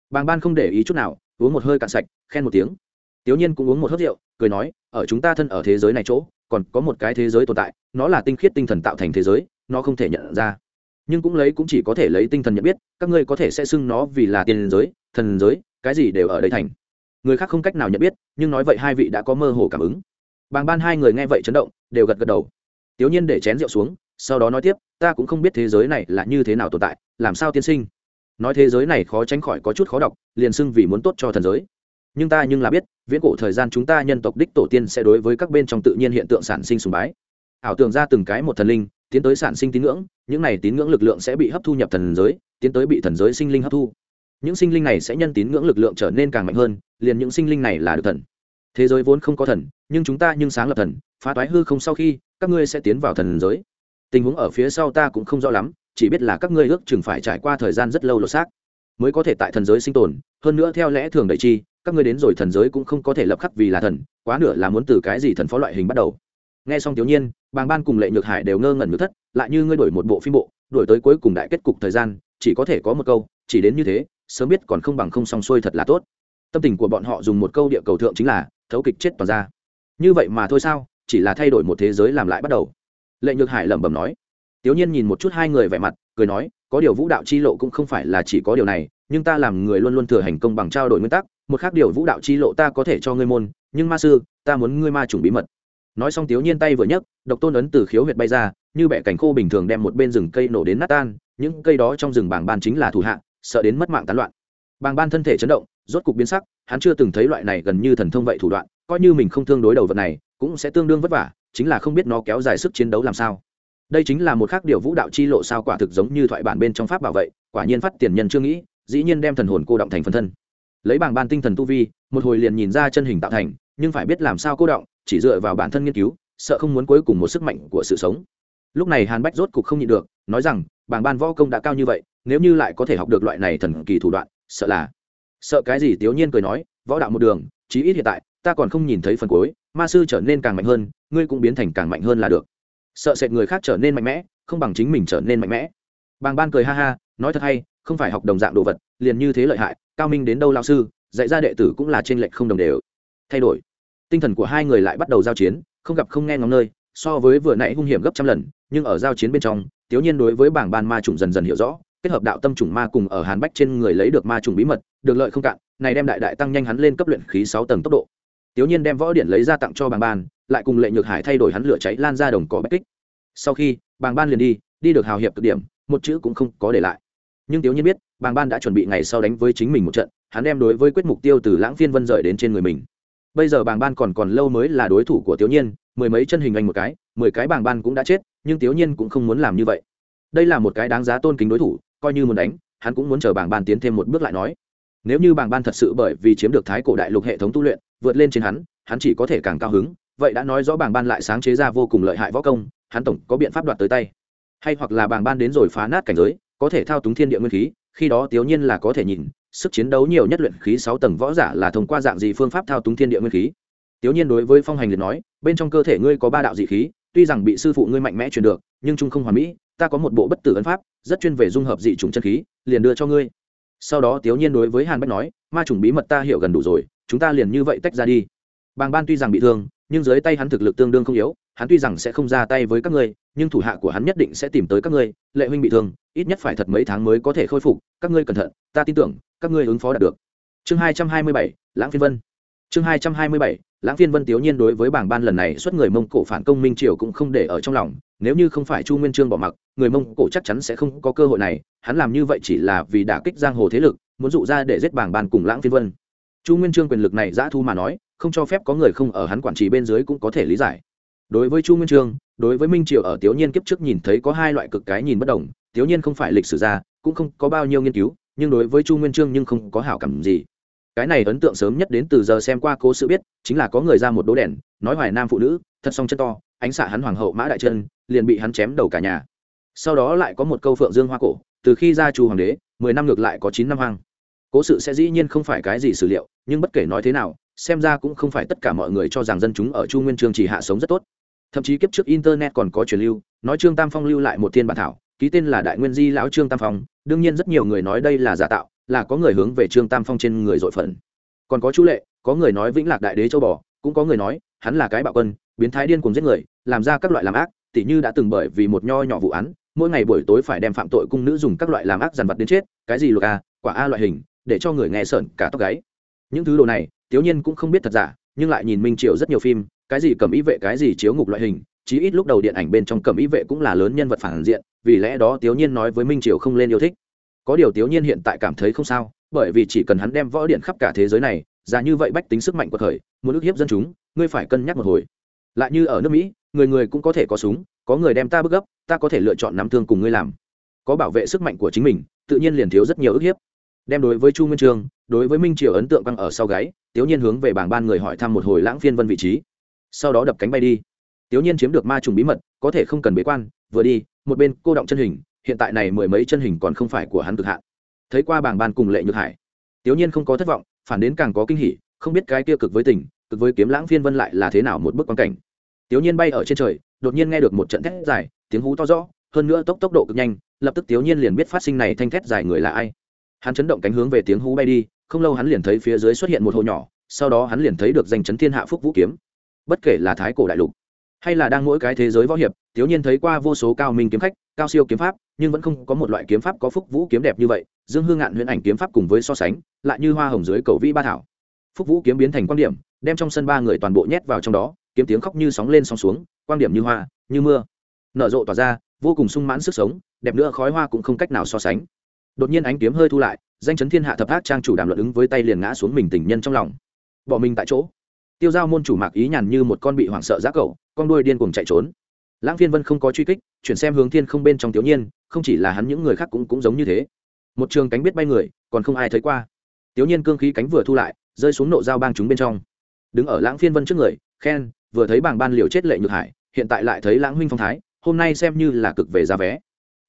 Bàng ban không để ý chút nào, uống một hơi cạn sạch, khen một tiếng tiểu nhiên cũng uống một hớp rượu, cười nói, ở chúng ta thân ở thế giới này chỗ, còn có một cái thế giới tồn tại, nó là tinh khiết tinh thần tạo thành thế giới, nó không thể nhận ra. Nhưng cũng lấy cũng chỉ có thể lấy tinh thần nhận biết, các ngươi có thể sẽ xưng nó vì là tiên giới, thần giới, cái gì đều ở đây thành. Người khác không cách nào nhận biết, nhưng nói vậy hai vị đã có mơ hồ cảm ứng. Bàng ban hai người nghe vậy chấn động, đều gật gật đầu. Tiểu nhiên để chén rượu xuống, sau đó nói tiếp, ta cũng không biết thế giới này là như thế nào tồn tại, làm sao tiên sinh? Nói thế giới này khó tránh khỏi có chút khó đọc, liền xưng vì muốn tốt cho thần giới nhưng ta nhưng là biết, viễn cổ thời gian chúng ta nhân tộc đích tổ tiên sẽ đối với các bên trong tự nhiên hiện tượng sản sinh sùng bái. Ảo tưởng ra từng cái một thần linh, tiến tới sản sinh tín ngưỡng, những này tín ngưỡng lực lượng sẽ bị hấp thu nhập thần giới, tiến tới bị thần giới sinh linh hấp thu. Những sinh linh này sẽ nhân tín ngưỡng lực lượng trở nên càng mạnh hơn, liền những sinh linh này là được thần. Thế giới vốn không có thần, nhưng chúng ta nhưng sáng lập thần, phá toái hư không sau khi, các ngươi sẽ tiến vào thần giới. Tình huống ở phía sau ta cũng không rõ lắm, chỉ biết là các ngươi ước chừng phải trải qua thời gian rất lâu lột xác mới có thể tại thần giới sinh tồn. Hơn nữa theo lẽ thường đầy chi các ngươi đến rồi thần giới cũng không có thể lập khắc vì là thần, quá nửa là muốn từ cái gì thần phó loại hình bắt đầu. Nghe xong thiếu nhiên, bàng ban cùng lệ nhược hải đều ngơ ngẩn ngược thất, lại như ngươi đổi một bộ phim bộ, đổi tới cuối cùng đại kết cục thời gian, chỉ có thể có một câu, chỉ đến như thế, sớm biết còn không bằng không xong xuôi thật là tốt. Tâm tình của bọn họ dùng một câu địa cầu thượng chính là, thấu kịch chết toàn ra. Như vậy mà thôi sao, chỉ là thay đổi một thế giới làm lại bắt đầu. Lệ nhược hải lẩm bẩm nói. Tiểu nhiên nhìn một chút hai người vẻ mặt, cười nói, có điều vũ đạo chi lộ cũng không phải là chỉ có điều này, nhưng ta làm người luôn luôn thừa hành công bằng trao đổi nguyên tắc một khác điều vũ đạo chi lộ ta có thể cho ngươi môn, nhưng ma sư, ta muốn ngươi ma chủng bí mật. Nói xong thiếu nhiên tay vừa nhấc, độc tôn ấn từ khiếu huyệt bay ra, như bẻ cành khô bình thường đem một bên rừng cây nổ đến nát tan, những cây đó trong rừng bảng ban chính là thủ hạ, sợ đến mất mạng tán loạn. Bàng ban thân thể chấn động, rốt cục biến sắc, hắn chưa từng thấy loại này gần như thần thông vậy thủ đoạn, coi như mình không thương đối đầu vật này, cũng sẽ tương đương vất vả, chính là không biết nó kéo dài sức chiến đấu làm sao. Đây chính là một khác điều vũ đạo chi lộ sao quả thực giống như thoại bản bên trong pháp bảo vệ quả nhiên phát tiền nhân chưa nghĩ, dĩ nhiên đem thần hồn cô động thành phân thân lấy bảng ban tinh thần tu vi, một hồi liền nhìn ra chân hình tạo thành, nhưng phải biết làm sao cô động, chỉ dựa vào bản thân nghiên cứu, sợ không muốn cuối cùng một sức mạnh của sự sống. Lúc này hàn bách rốt cục không nhịn được, nói rằng bảng ban võ công đã cao như vậy, nếu như lại có thể học được loại này thần kỳ thủ đoạn, sợ là, sợ cái gì tiểu nhiên cười nói, võ đạo một đường, chí ít hiện tại, ta còn không nhìn thấy phần cuối, ma sư trở nên càng mạnh hơn, ngươi cũng biến thành càng mạnh hơn là được. Sợ sệt người khác trở nên mạnh mẽ, không bằng chính mình trở nên mạnh mẽ. Bàng ban cười ha ha, nói thật hay, không phải học đồng dạng đồ vật, liền như thế lợi hại cao minh đến đâu lao sư, dạy ra đệ tử cũng là trên lệnh không đồng đều. Thay đổi. Tinh thần của hai người lại bắt đầu giao chiến, không gặp không nghe ngóng nơi, so với vừa nãy hung hiểm gấp trăm lần, nhưng ở giao chiến bên trong tiểu nhiên đối với bảng ban ma trùng dần dần hiểu rõ, kết hợp đạo tâm trùng ma cùng ở hàn bách trên người lấy được ma trùng bí mật, được lợi không cạn, này đem đại đại tăng nhanh hắn lên cấp luyện khí sáu tầng tốc độ. Tiểu nhiên đem võ điện lấy ra tặng cho bảng ban, lại cùng lệ nhược hải thay đổi hắn lửa cháy lan ra đồng cỏ bách kích. Sau khi, bảng ban liền đi đi được hào hiệp cực điểm, một chữ cũng không có để lại nhưng tiểu nhiên biết, Bàng ban đã chuẩn bị ngày sau đánh với chính mình một trận, hắn đem đối với quyết mục tiêu từ lãng phiên vân rời đến trên người mình. Bây giờ Bàng ban còn còn lâu mới là đối thủ của tiểu nhiên, mười mấy chân hình anh một cái, mười cái Bàng ban cũng đã chết, nhưng tiểu nhiên cũng không muốn làm như vậy. Đây là một cái đáng giá tôn kính đối thủ, coi như muốn đánh, hắn cũng muốn chờ Bàng ban tiến thêm một bước lại nói. Nếu như Bàng ban thật sự bởi vì chiếm được thái cổ đại lục hệ thống tu luyện, vượt lên trên hắn hắn chỉ có thể càng cao hứng, vậy đã nói rõ Bàng ban lại sáng chế ra vô cùng lợi hại võ công, hắn tổng có biện pháp đoạt tới tay. Hay hoặc là Bàng ban đến rồi phá nát cảnh giới có thể thao túng thiên địa nguyên khí, khi đó tiểu nhiên là có thể nhìn, sức chiến đấu nhiều nhất luyện khí sáu tầng võ giả là thông qua dạng gì phương pháp thao túng thiên địa nguyên khí. Tiểu nhiên đối với phong hành liệt nói, bên trong cơ thể ngươi có ba đạo dị khí, tuy rằng bị sư phụ ngươi mạnh mẽ truyền được, nhưng trung không hoàn mỹ, ta có một bộ bất tử ấn pháp, rất chuyên về dung hợp dị chủng chân khí, liền đưa cho ngươi. Sau đó tiểu nhiên đối với hàn bách nói, ma chủng bí mật ta hiểu gần đủ rồi, chúng ta liền như vậy tách ra đi. Bàng ban tuy rằng bị thương, nhưng dưới tay hắn thực lực tương đương không yếu hắn tuy rằng sẽ không ra tay với các ngươi, nhưng thủ hạ của hắn nhất định sẽ tìm tới các ngươi, lệ huynh bị thương, ít nhất phải thật mấy tháng mới có thể khôi phục, các ngươi cẩn thận, ta tin tưởng, các ngươi ứng phó đạt được. Chương hai trăm hai mươi bảy, lãng phiên vân. Chương hai trăm hai mươi bảy, lãng phiên vân tiểu nhiên đối với bảng ban lần này xuất người mông cổ phản công minh triều cũng không để ở trong lòng, nếu như không phải chu nguyên trương bỏ mặc, người mông cổ chắc chắn sẽ không có cơ hội này, hắn làm như vậy chỉ là vì đả kích giang hồ thế lực, muốn dụ ra để giết bảng ban cùng lãng phiên vân. Chu nguyên trương quyền lực này giã thu mà nói, không cho phép có người không ở hắn quản trị bên dưới cũng có thể lý giải đối với chu nguyên trương, đối với minh triều ở tiểu nhiên kiếp trước nhìn thấy có hai loại cực cái nhìn bất đồng tiểu nhiên không phải lịch sử gia cũng không có bao nhiêu nghiên cứu, nhưng đối với chu nguyên trương nhưng không có hảo cảm gì. Cái này ấn tượng sớm nhất đến từ giờ xem qua cố sự biết, chính là có người ra một đố đèn, nói hoài nam phụ nữ, thật song chân to, ánh xạ hắn hoàng hậu mã đại chân liền bị hắn chém đầu cả nhà. Sau đó lại có một câu phượng dương hoa cổ, từ khi ra chu hoàng đế, mười năm ngược lại có chín năm hoang. Cố sự sẽ dĩ nhiên không phải cái gì sử liệu, nhưng bất kể nói thế nào, xem ra cũng không phải tất cả mọi người cho rằng dân chúng ở chu nguyên trương chỉ hạ sống rất tốt thậm chí kiếp trước internet còn có truyền lưu, nói trương tam phong lưu lại một thiên bản thảo, ký tên là đại nguyên di lão trương tam phong, đương nhiên rất nhiều người nói đây là giả tạo, là có người hướng về trương tam phong trên người dội phần còn có chú lệ, có người nói vĩnh lạc đại đế châu bò, cũng có người nói, hắn là cái bạo quân, biến thái điên cùng giết người, làm ra các loại làm ác, tỉ như đã từng bởi vì một nho nhỏ vụ án, mỗi ngày buổi tối phải đem phạm tội cung nữ dùng các loại làm ác dằn vặt đến chết, cái gì luật a à, quả a loại hình, để cho người nghe sợn cả tóc gáy. Những thứ đồ này, thiếu nhiên cũng không biết thật giả, nhưng lại nhìn minh triều rất nhiều phim cái gì cầm ý vệ, cái gì chiếu ngục loại hình, chí ít lúc đầu điện ảnh bên trong cầm ý vệ cũng là lớn nhân vật phản diện, vì lẽ đó thiếu nhiên nói với minh triều không lên yêu thích. Có điều thiếu nhiên hiện tại cảm thấy không sao, bởi vì chỉ cần hắn đem võ điện khắp cả thế giới này, ra như vậy bách tính sức mạnh của thời muốn ức hiếp dân chúng, ngươi phải cân nhắc một hồi. Lại như ở nước mỹ, người người cũng có thể có súng, có người đem ta bức gấp, ta có thể lựa chọn nắm thương cùng ngươi làm. Có bảo vệ sức mạnh của chính mình, tự nhiên liền thiếu rất nhiều ức hiếp. Đem đối với chu nguyên trương, đối với minh triều ấn tượng căng ở sau gáy tiểu nhiên hướng về bảng ban người hỏi thăm một hồi lãng phiên vân vị trí sau đó đập cánh bay đi. Tiểu nhiên chiếm được ma trùng bí mật, có thể không cần bế quan, vừa đi, một bên cô động chân hình, hiện tại này mười mấy chân hình còn không phải của hắn cực hạn. Thấy qua bảng ban cùng lệ nhược hải tiểu nhiên không có thất vọng, phản đến càng có kinh hỉ, không biết cái kia cực với tình, cực với kiếm lãng phiên vân lại là thế nào một bức quan cảnh. Tiểu nhiên bay ở trên trời, đột nhiên nghe được một trận thét dài, tiếng hú to rõ, hơn nữa tốc tốc độ cực nhanh, lập tức tiểu nhiên liền biết phát sinh này thanh thét dài người là ai. Hắn chấn động cánh hướng về tiếng hú bay đi, không lâu hắn liền thấy phía dưới xuất hiện một hồ nhỏ, sau đó hắn liền thấy được danh chấn thiên hạ phúc vũ kiếm bất kể là thái cổ đại lục, hay là đang mỗi cái thế giới võ hiệp thiếu nhiên thấy qua vô số cao minh kiếm khách, cao siêu kiếm pháp, nhưng vẫn không có một loại kiếm pháp có phúc vũ kiếm đẹp như vậy. Dương hương ngạn huyễn ảnh kiếm pháp cùng với so sánh, lại như hoa hồng dưới cầu vĩ ba thảo. Phúc vũ kiếm biến thành quan điểm, đem trong sân ba người toàn bộ nhét vào trong đó, kiếm tiếng khóc như sóng lên sóng xuống quan điểm như hoa, như mưa. Nở rộ tỏa ra, vô cùng sung mãn sức sống, đẹp nữa khói hoa cũng không cách nào so sánh. Đột nhiên ánh kiếm hơi thu lại, danh chấn thiên hạ thập ác trang chủ đàm luận ứng với tay liền ngã xuống mình tình nhân trong lòng. Bỏ mình tại chỗ tiêu giao môn chủ mạc ý nhàn như một con bị hoảng sợ giá cậu con đuôi điên cùng chạy trốn. Lãng phiên vân không có truy kích, chuyển xem hướng thiên không bên trong tiểu nhiên không chỉ là hắn những người khác cũng cũng giống như thế. Một trường cánh biết bay người, còn không ai thấy qua. Tiểu nhiên cương khí cánh vừa thu lại, rơi xuống nộ dao bang chúng bên trong. Đứng ở lãng phiên vân trước người, khen, vừa thấy bảng ban liều chết lệ nhược hải, hiện tại lại thấy lãng huynh phong thái, hôm nay xem như là cực về giá vé.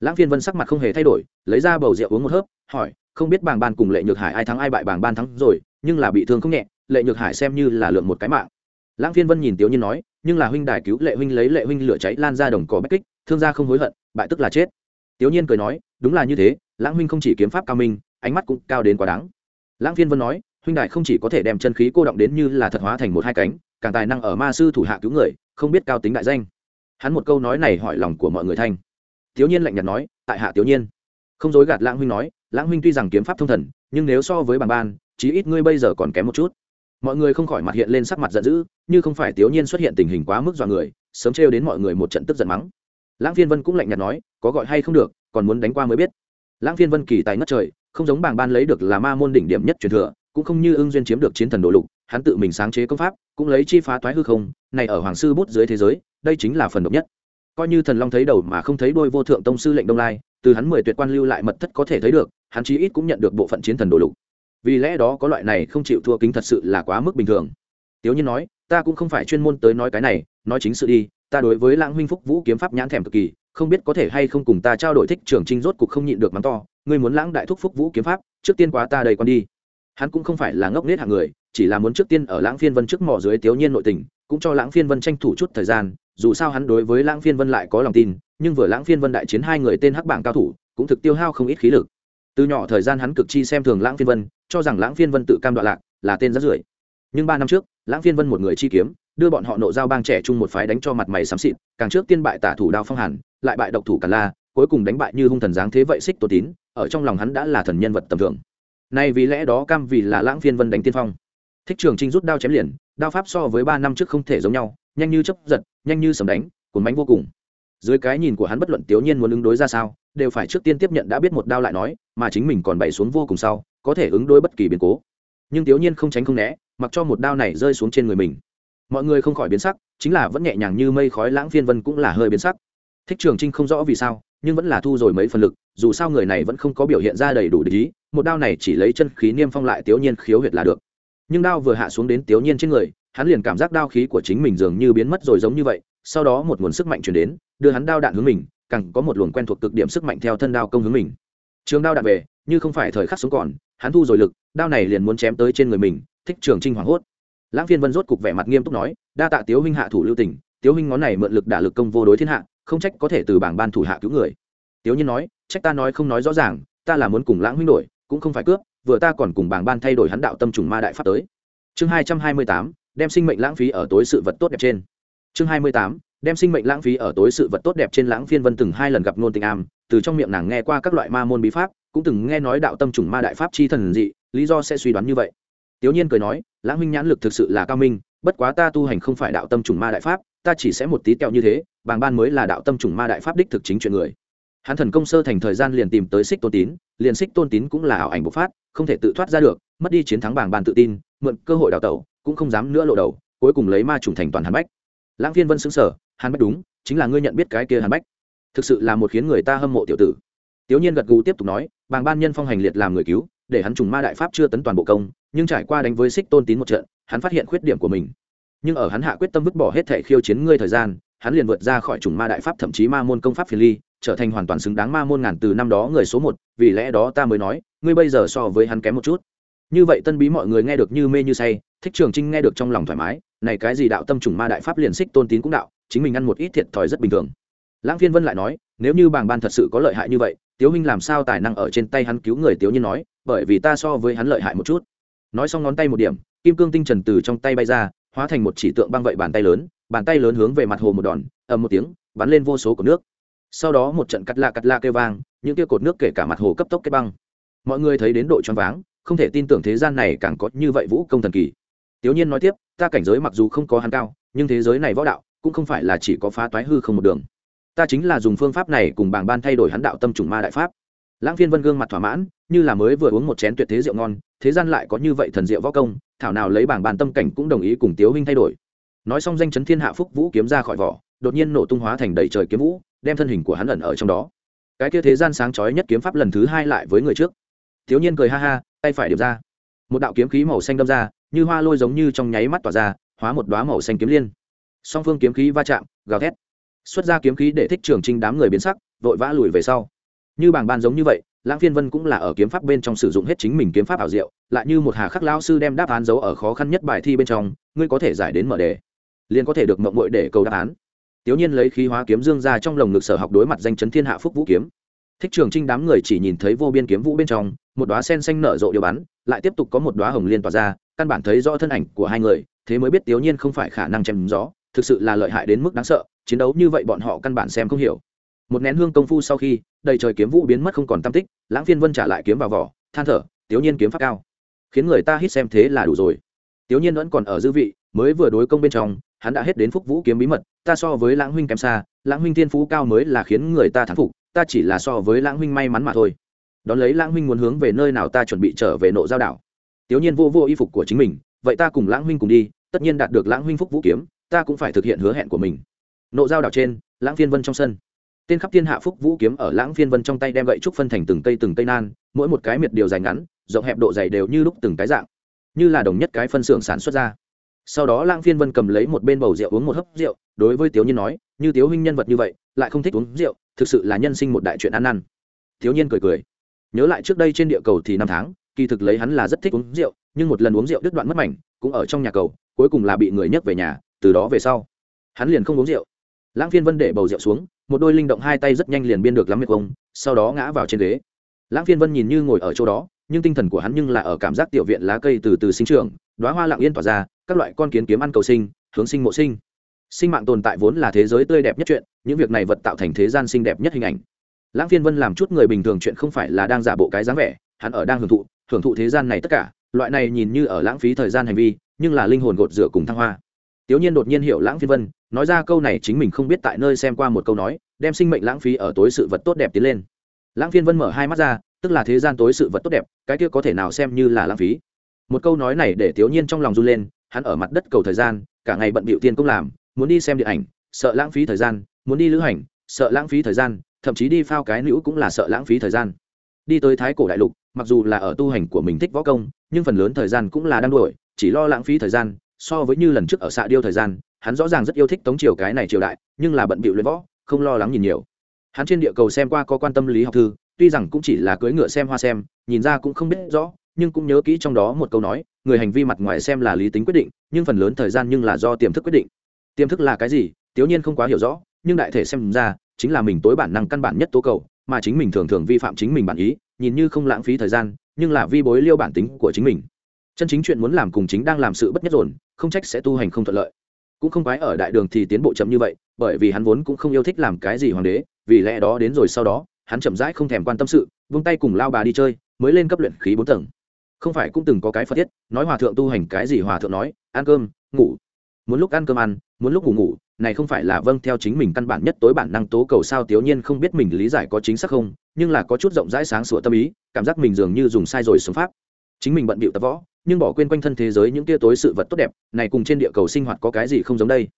Lãng phiên vân sắc mặt không hề thay đổi, lấy ra bầu rượu uống một hớp, hỏi, không biết bảng ban cùng lệ nhược hải ai thắng ai bại bảng ban thắng rồi, nhưng là bị thương không nhẹ lệ nhược hải xem như là lượng một cái mạng. Lãng phiên vân nhìn tiểu nhiên nói, nhưng là huynh đài cứu lệ huynh lấy lệ huynh lửa cháy lan ra đồng cỏ bách kích, thương gia không hối hận, bại tức là chết. Tiểu nhiên cười nói, đúng là như thế, lãng huynh không chỉ kiếm pháp cao minh, ánh mắt cũng cao đến quá đáng. Lãng phiên vân nói, huynh đài không chỉ có thể đem chân khí cô động đến như là thật hóa thành một hai cánh, càng tài năng ở ma sư thủ hạ cứu người, không biết cao tính đại danh. Hắn một câu nói này hỏi lòng của mọi người thanh. Tiểu nhiên lạnh nhạt nói, tại hạ tiểu nhiên. Không dối gạt lãng huynh nói, lãng huynh tuy rằng kiếm pháp thông thần, nhưng nếu so với bàng ban, chí ít ngươi bây giờ còn kém một chút mọi người không khỏi mặt hiện lên sắc mặt giận dữ, như không phải tiểu nhiên xuất hiện tình hình quá mức dọa người, sớm trêu đến mọi người một trận tức giận mắng. Lãng phiên vân cũng lạnh nhạt nói, có gọi hay không được, còn muốn đánh qua mới biết. Lãng phiên vân kỳ tài ngất trời, không giống bảng ban lấy được là ma môn đỉnh điểm nhất truyền thừa, cũng không như ưng duyên chiếm được chiến thần đồ lục, hắn tự mình sáng chế công pháp, cũng lấy chi phá toái hư không, này ở hoàng sư bút dưới thế giới, đây chính là phần độc nhất. Coi như thần long thấy đầu mà không thấy đôi vô thượng tông sư lệnh đông lai, từ hắn mười tuyệt quan lưu lại mật thất có thể thấy được, hắn chí ít cũng nhận được bộ phận chiến thần đồ lục vì lẽ đó có loại này không chịu thua kính thật sự là quá mức bình thường. Tiếu nhiên nói, ta cũng không phải chuyên môn tới nói cái này, nói chính sự đi, ta đối với lãng huynh phúc vũ kiếm pháp nhãn thèm cực kỳ, không biết có thể hay không cùng ta trao đổi thích trưởng trinh rốt cục không nhịn được mắng to, ngươi muốn lãng đại thúc phúc vũ kiếm pháp, trước tiên quá ta đầy con đi. Hắn cũng không phải là ngốc nết hạng người, chỉ là muốn trước tiên ở lãng phiên vân trước mỏ dưới tiếu nhiên nội tình, cũng cho lãng phiên vân tranh thủ chút thời gian, dù sao hắn đối với lãng phiên vân lại có lòng tin, nhưng vừa lãng phiên vân đại chiến hai người tên hắc bảng cao thủ, cũng thực tiêu hao không ít khí lực. Từ nhỏ thời gian hắn cực chi xem thường lãng phiên vân cho rằng lãng phiên vân tự cam đoạn lạc là tên rất rưởi. Nhưng ba năm trước, lãng phiên vân một người chi kiếm, đưa bọn họ nộ giao bang trẻ chung một phái đánh cho mặt mày xám xịt, càng trước tiên bại tả thủ đao phong hàn, lại bại độc thủ càn la, cuối cùng đánh bại như hung thần dáng thế vậy xích tô tín, ở trong lòng hắn đã là thần nhân vật tầm thường. Nay vì lẽ đó cam vì là lãng phiên vân đánh tiên phong. Thích trường trinh rút đao chém liền, đao pháp so với ba năm trước không thể giống nhau, nhanh như chấp giật, nhanh như sầm đánh, cuốn bánh vô cùng. Dưới cái nhìn của hắn bất luận tiểu nhiên muốn ứng đối ra sao, đều phải trước tiên tiếp nhận đã biết một đao lại nói, mà chính mình còn bày xuống vô cùng sau có thể ứng đối bất kỳ biến cố. Nhưng thiếu nhiên không tránh không né, mặc cho một đao này rơi xuống trên người mình. Mọi người không khỏi biến sắc, chính là vẫn nhẹ nhàng như mây khói lãng phiên vân cũng là hơi biến sắc. Thích trường trinh không rõ vì sao, nhưng vẫn là thu rồi mấy phần lực, dù sao người này vẫn không có biểu hiện ra đầy đủ lý một đao này chỉ lấy chân khí niêm phong lại tiểu nhiên khiếu huyệt là được. Nhưng đao vừa hạ xuống đến tiểu nhiên trên người, hắn liền cảm giác đao khí của chính mình dường như biến mất rồi giống như vậy, sau đó một nguồn sức mạnh chuyển đến, đưa hắn đao đạn hướng mình, càng có một luồng quen thuộc cực điểm sức mạnh theo thân đao công hướng mình. Trường đao đạn về, như không phải thời khắc xuống còn hắn thu rồi lực, đao này liền muốn chém tới trên người mình, thích trường trinh hoảng hốt. Lãng phiên vân rốt cục vẻ mặt nghiêm túc nói, đa tạ tiếu huynh hạ thủ lưu tình, tiếu huynh ngón này mượn lực đả lực công vô đối thiên hạ, không trách có thể từ bảng ban thủ hạ cứu người. Tiếu nhiên nói, trách ta nói không nói rõ ràng, ta là muốn cùng lãng huynh đổi, cũng không phải cướp, vừa ta còn cùng bảng ban thay đổi hắn đạo tâm trùng ma đại pháp tới. Chương hai trăm hai mươi tám, đem sinh mệnh lãng phí ở tối sự vật tốt đẹp trên. Chương hai mươi tám, đem sinh mệnh lãng phí ở tối sự vật tốt đẹp trên lãng phiên vân từng hai lần gặp nôn tình am, từ trong miệng nàng nghe qua các loại ma môn bí pháp cũng từng nghe nói đạo tâm trùng ma đại pháp chi thần dị, lý do sẽ suy đoán như vậy. Tiểu nhiên cười nói, lãng huynh nhãn lực thực sự là cao minh, bất quá ta tu hành không phải đạo tâm trùng ma đại pháp, ta chỉ sẽ một tí kẹo như thế, bàng ban mới là đạo tâm trùng ma đại pháp đích thực chính chuyện người. Hắn thần công sơ thành thời gian liền tìm tới xích tôn tín, liền xích tôn tín cũng là ảo ảnh bộc phát, không thể tự thoát ra được, mất đi chiến thắng bàng ban tự tin, mượn cơ hội đào tẩu, cũng không dám nữa lộ đầu, cuối cùng lấy ma trùng thành toàn hàn bách. Lãng phiên vân xứng sở hàn bách đúng, chính là ngươi nhận biết cái kia hàn bách. Thực sự là một khiến người ta hâm mộ tiểu tử tiểu nhiên gật gù tiếp tục nói, bàng ban nhân phong hành liệt làm người cứu, để hắn trùng ma đại pháp chưa tấn toàn bộ công, nhưng trải qua đánh với xích tôn tín một trận, hắn phát hiện khuyết điểm của mình. Nhưng ở hắn hạ quyết tâm vứt bỏ hết thể khiêu chiến ngươi thời gian, hắn liền vượt ra khỏi trùng ma đại pháp thậm chí ma môn công pháp phiền ly, trở thành hoàn toàn xứng đáng ma môn ngàn từ năm đó người số một, vì lẽ đó ta mới nói, ngươi bây giờ so với hắn kém một chút. Như vậy tân bí mọi người nghe được như mê như say, thích trường trinh nghe được trong lòng thoải mái, này cái gì đạo tâm trùng ma đại pháp liền xích tôn tín cũng đạo, chính mình ăn một ít thiệt thòi rất bình thường. Lãng phiên vân lại nói, nếu như bàng ban thật sự có lợi hại như vậy tiếu huynh làm sao tài năng ở trên tay hắn cứu người tiếu nhiên nói, bởi vì ta so với hắn lợi hại một chút. Nói xong ngón tay một điểm, kim cương tinh trần từ trong tay bay ra, hóa thành một chỉ tượng băng vậy bàn tay lớn, bàn tay lớn hướng về mặt hồ một đòn, ầm một tiếng, bắn lên vô số cột nước. Sau đó một trận cắt la cắt la kêu vang, những kia cột nước kể cả mặt hồ cấp tốc kết băng. Mọi người thấy đến độ choáng váng, không thể tin tưởng thế gian này càng có như vậy vũ công thần kỳ. Tiểu nhiên nói tiếp, ta cảnh giới mặc dù không có hắn cao, nhưng thế giới này võ đạo cũng không phải là chỉ có phá toái hư không một đường ta chính là dùng phương pháp này cùng bảng ban thay đổi hắn đạo tâm trùng ma đại pháp. Lãng phiên vân gương mặt thỏa mãn, như là mới vừa uống một chén tuyệt thế rượu ngon, thế gian lại có như vậy thần rượu võ công, thảo nào lấy bảng bàn tâm cảnh cũng đồng ý cùng tiếu huynh thay đổi. Nói xong danh chấn thiên hạ phúc vũ kiếm ra khỏi vỏ, đột nhiên nổ tung hóa thành đầy trời kiếm vũ, đem thân hình của hắn ẩn ở trong đó. Cái kia thế gian sáng chói nhất kiếm pháp lần thứ hai lại với người trước. Thiếu niên cười ha ha, tay phải điệp ra. Một đạo kiếm khí màu xanh đâm ra, như hoa lôi giống như trong nháy mắt tỏa ra, hóa một đoá màu xanh kiếm liên. Song phương kiếm khí va chạm, gào thét xuất ra kiếm khí để thích trường trinh đám người biến sắc, vội vã lùi về sau. Như bảng ban giống như vậy, lãng phiên vân cũng là ở kiếm pháp bên trong sử dụng hết chính mình kiếm pháp ảo diệu, lại như một hà khắc lao sư đem đáp án giấu ở khó khăn nhất bài thi bên trong, ngươi có thể giải đến mở đề, liền có thể được mộng mội để cầu đáp án. Tiểu nhiên lấy khí hóa kiếm dương ra trong lồng ngực sở học đối mặt danh chấn thiên hạ phúc vũ kiếm. Thích trường trinh đám người chỉ nhìn thấy vô biên kiếm vũ bên trong, một đoá sen xanh nở rộ điều bắn, lại tiếp tục có một đoá hồng liên tỏa ra, căn bản thấy rõ thân ảnh của hai người, thế mới biết tiểu nhiên không phải khả năng chém gió thực sự là lợi hại đến mức đáng sợ, chiến đấu như vậy bọn họ căn bản xem không hiểu. Một nén hương công phu sau khi, đầy trời kiếm vũ biến mất không còn tam tích, lãng phiên vân trả lại kiếm vào vỏ, than thở, tiểu nhiên kiếm pháp cao, khiến người ta hít xem thế là đủ rồi. Tiểu nhiên vẫn còn ở dư vị, mới vừa đối công bên trong, hắn đã hết đến phúc vũ kiếm bí mật, ta so với lãng huynh kém xa, lãng huynh thiên phú cao mới là khiến người ta thắng phục, ta chỉ là so với lãng huynh may mắn mà thôi. Đón lấy lãng huynh muốn hướng về nơi nào ta chuẩn bị trở về nộ giao đảo. Tiểu nhiên vô vô y phục của chính mình, vậy ta cùng lãng huynh cùng đi, tất nhiên đạt được lãng huynh phúc vũ kiếm ta cũng phải thực hiện hứa hẹn của mình. Nộ giao đảo trên, lãng phiên vân trong sân. Tên khắp thiên hạ phúc vũ kiếm ở lãng phiên vân trong tay đem gậy trúc phân thành từng cây từng cây nan, mỗi một cái miệt điều dài ngắn, rộng hẹp độ dày đều như lúc từng cái dạng, như là đồng nhất cái phân xưởng sản xuất ra. Sau đó lãng phiên vân cầm lấy một bên bầu rượu uống một hớp rượu, đối với tiếu nhiên nói, như tiếu huynh nhân vật như vậy, lại không thích uống rượu, thực sự là nhân sinh một đại chuyện ăn năn. Thiếu nhiên cười cười, nhớ lại trước đây trên địa cầu thì năm tháng, kỳ thực lấy hắn là rất thích uống rượu, nhưng một lần uống rượu đứt đoạn mất mảnh, cũng ở trong nhà cầu, cuối cùng là bị người nhấc về nhà từ đó về sau, hắn liền không uống rượu. Lãng phiên vân để bầu rượu xuống, một đôi linh động hai tay rất nhanh liền biên được lắm miệng ông, sau đó ngã vào trên ghế. Lãng phiên vân nhìn như ngồi ở chỗ đó, nhưng tinh thần của hắn nhưng là ở cảm giác tiểu viện lá cây từ từ sinh trưởng đoá hoa lặng yên tỏa ra, các loại con kiến kiếm ăn cầu sinh, hướng sinh mộ sinh. Sinh mạng tồn tại vốn là thế giới tươi đẹp nhất chuyện, những việc này vật tạo thành thế gian xinh đẹp nhất hình ảnh. Lãng phiên vân làm chút người bình thường chuyện không phải là đang giả bộ cái dáng vẻ, hắn ở đang hưởng thụ hưởng thụ thế gian này tất cả, loại này nhìn như ở lãng phí thời gian hành vi, nhưng là linh hồn gột rửa cùng thăng hoa tiểu nhiên đột nhiên hiểu lãng phiên vân, nói ra câu này chính mình không biết tại nơi xem qua một câu nói, đem sinh mệnh lãng phí ở tối sự vật tốt đẹp tiến lên. Lãng phiên vân mở hai mắt ra, tức là thế gian tối sự vật tốt đẹp, cái kia có thể nào xem như là lãng phí. Một câu nói này để tiểu nhiên trong lòng run lên, hắn ở mặt đất cầu thời gian, cả ngày bận bịu tiên công làm, muốn đi xem điện ảnh, sợ lãng phí thời gian, muốn đi lữ hành, sợ lãng phí thời gian, thậm chí đi phao cái nữ cũng là sợ lãng phí thời gian. Đi tới thái cổ đại lục, mặc dù là ở tu hành của mình thích võ công, nhưng phần lớn thời gian cũng là đang đuổi, chỉ lo lãng phí thời gian so với như lần trước ở xạ điêu thời gian, hắn rõ ràng rất yêu thích tống triều cái này triều đại, nhưng là bận bịu luyện võ, không lo lắng nhìn nhiều. Hắn trên địa cầu xem qua có quan tâm lý học thư, tuy rằng cũng chỉ là cưỡi ngựa xem hoa xem, nhìn ra cũng không biết rõ, nhưng cũng nhớ kỹ trong đó một câu nói, người hành vi mặt ngoài xem là lý tính quyết định, nhưng phần lớn thời gian nhưng là do tiềm thức quyết định. Tiềm thức là cái gì, tiểu nhiên không quá hiểu rõ, nhưng đại thể xem ra, chính là mình tối bản năng căn bản nhất tố cầu, mà chính mình thường thường vi phạm chính mình bản ý, nhìn như không lãng phí thời gian, nhưng là vi bối liêu bản tính của chính mình. Chân chính chuyện muốn làm cùng chính đang làm sự bất nhất dồn không trách sẽ tu hành không thuận lợi. Cũng không quái ở đại đường thì tiến bộ chậm như vậy, bởi vì hắn vốn cũng không yêu thích làm cái gì hoàng đế, vì lẽ đó đến rồi sau đó, hắn chậm rãi không thèm quan tâm sự, vung tay cùng lao bà đi chơi, mới lên cấp luyện khí bốn tầng. Không phải cũng từng có cái phật thiết, nói hòa thượng tu hành cái gì hòa thượng nói, ăn cơm, ngủ. Muốn lúc ăn cơm ăn, muốn lúc ngủ ngủ, này không phải là vâng theo chính mình căn bản nhất tối bản năng tố cầu sao tiểu nhiên không biết mình lý giải có chính xác không, nhưng là có chút rộng rãi sáng sủa tâm ý, cảm giác mình dường như dùng sai rồi sống pháp. Chính mình bận bịu tập võ nhưng bỏ quên quanh thân thế giới những tia tối sự vật tốt đẹp, này cùng trên địa cầu sinh hoạt có cái gì không giống đây?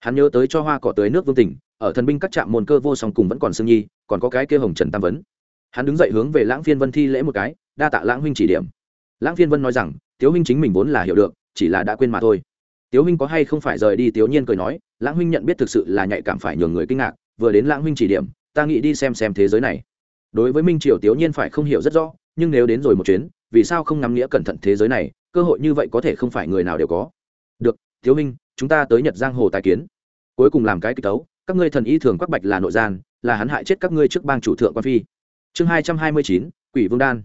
Hắn nhớ tới cho hoa cỏ tới nước vương tỉnh, ở thần binh các trạm môn cơ vô song cùng vẫn còn sương nhi, còn có cái kia hồng trần tam vấn. Hắn đứng dậy hướng về lãng phiên vân thi lễ một cái, đa tạ lãng huynh chỉ điểm. Lãng phiên vân nói rằng, tiếu huynh chính mình vốn là hiểu được, chỉ là đã quên mà thôi. Tiếu huynh có hay không phải rời đi, tiếu nhiên cười nói, lãng huynh nhận biết thực sự là nhạy cảm phải nhường người kinh ngạc, vừa đến lãng huynh chỉ điểm, ta nghĩ đi xem xem thế giới này. Đối với minh triều, tiếu nhiên phải không hiểu rất rõ, nhưng nếu đến rồi một chuyến vì sao không nắm nghĩa cẩn thận thế giới này, cơ hội như vậy có thể không phải người nào đều có. Được, thiếu minh, chúng ta tới nhật giang hồ tài kiến. Cuối cùng làm cái kịch tấu, các ngươi thần y thường quắc bạch là nội gian, là hắn hại chết các ngươi trước bang chủ thượng quan phi. Chương hai trăm hai mươi chín, quỷ vương đan.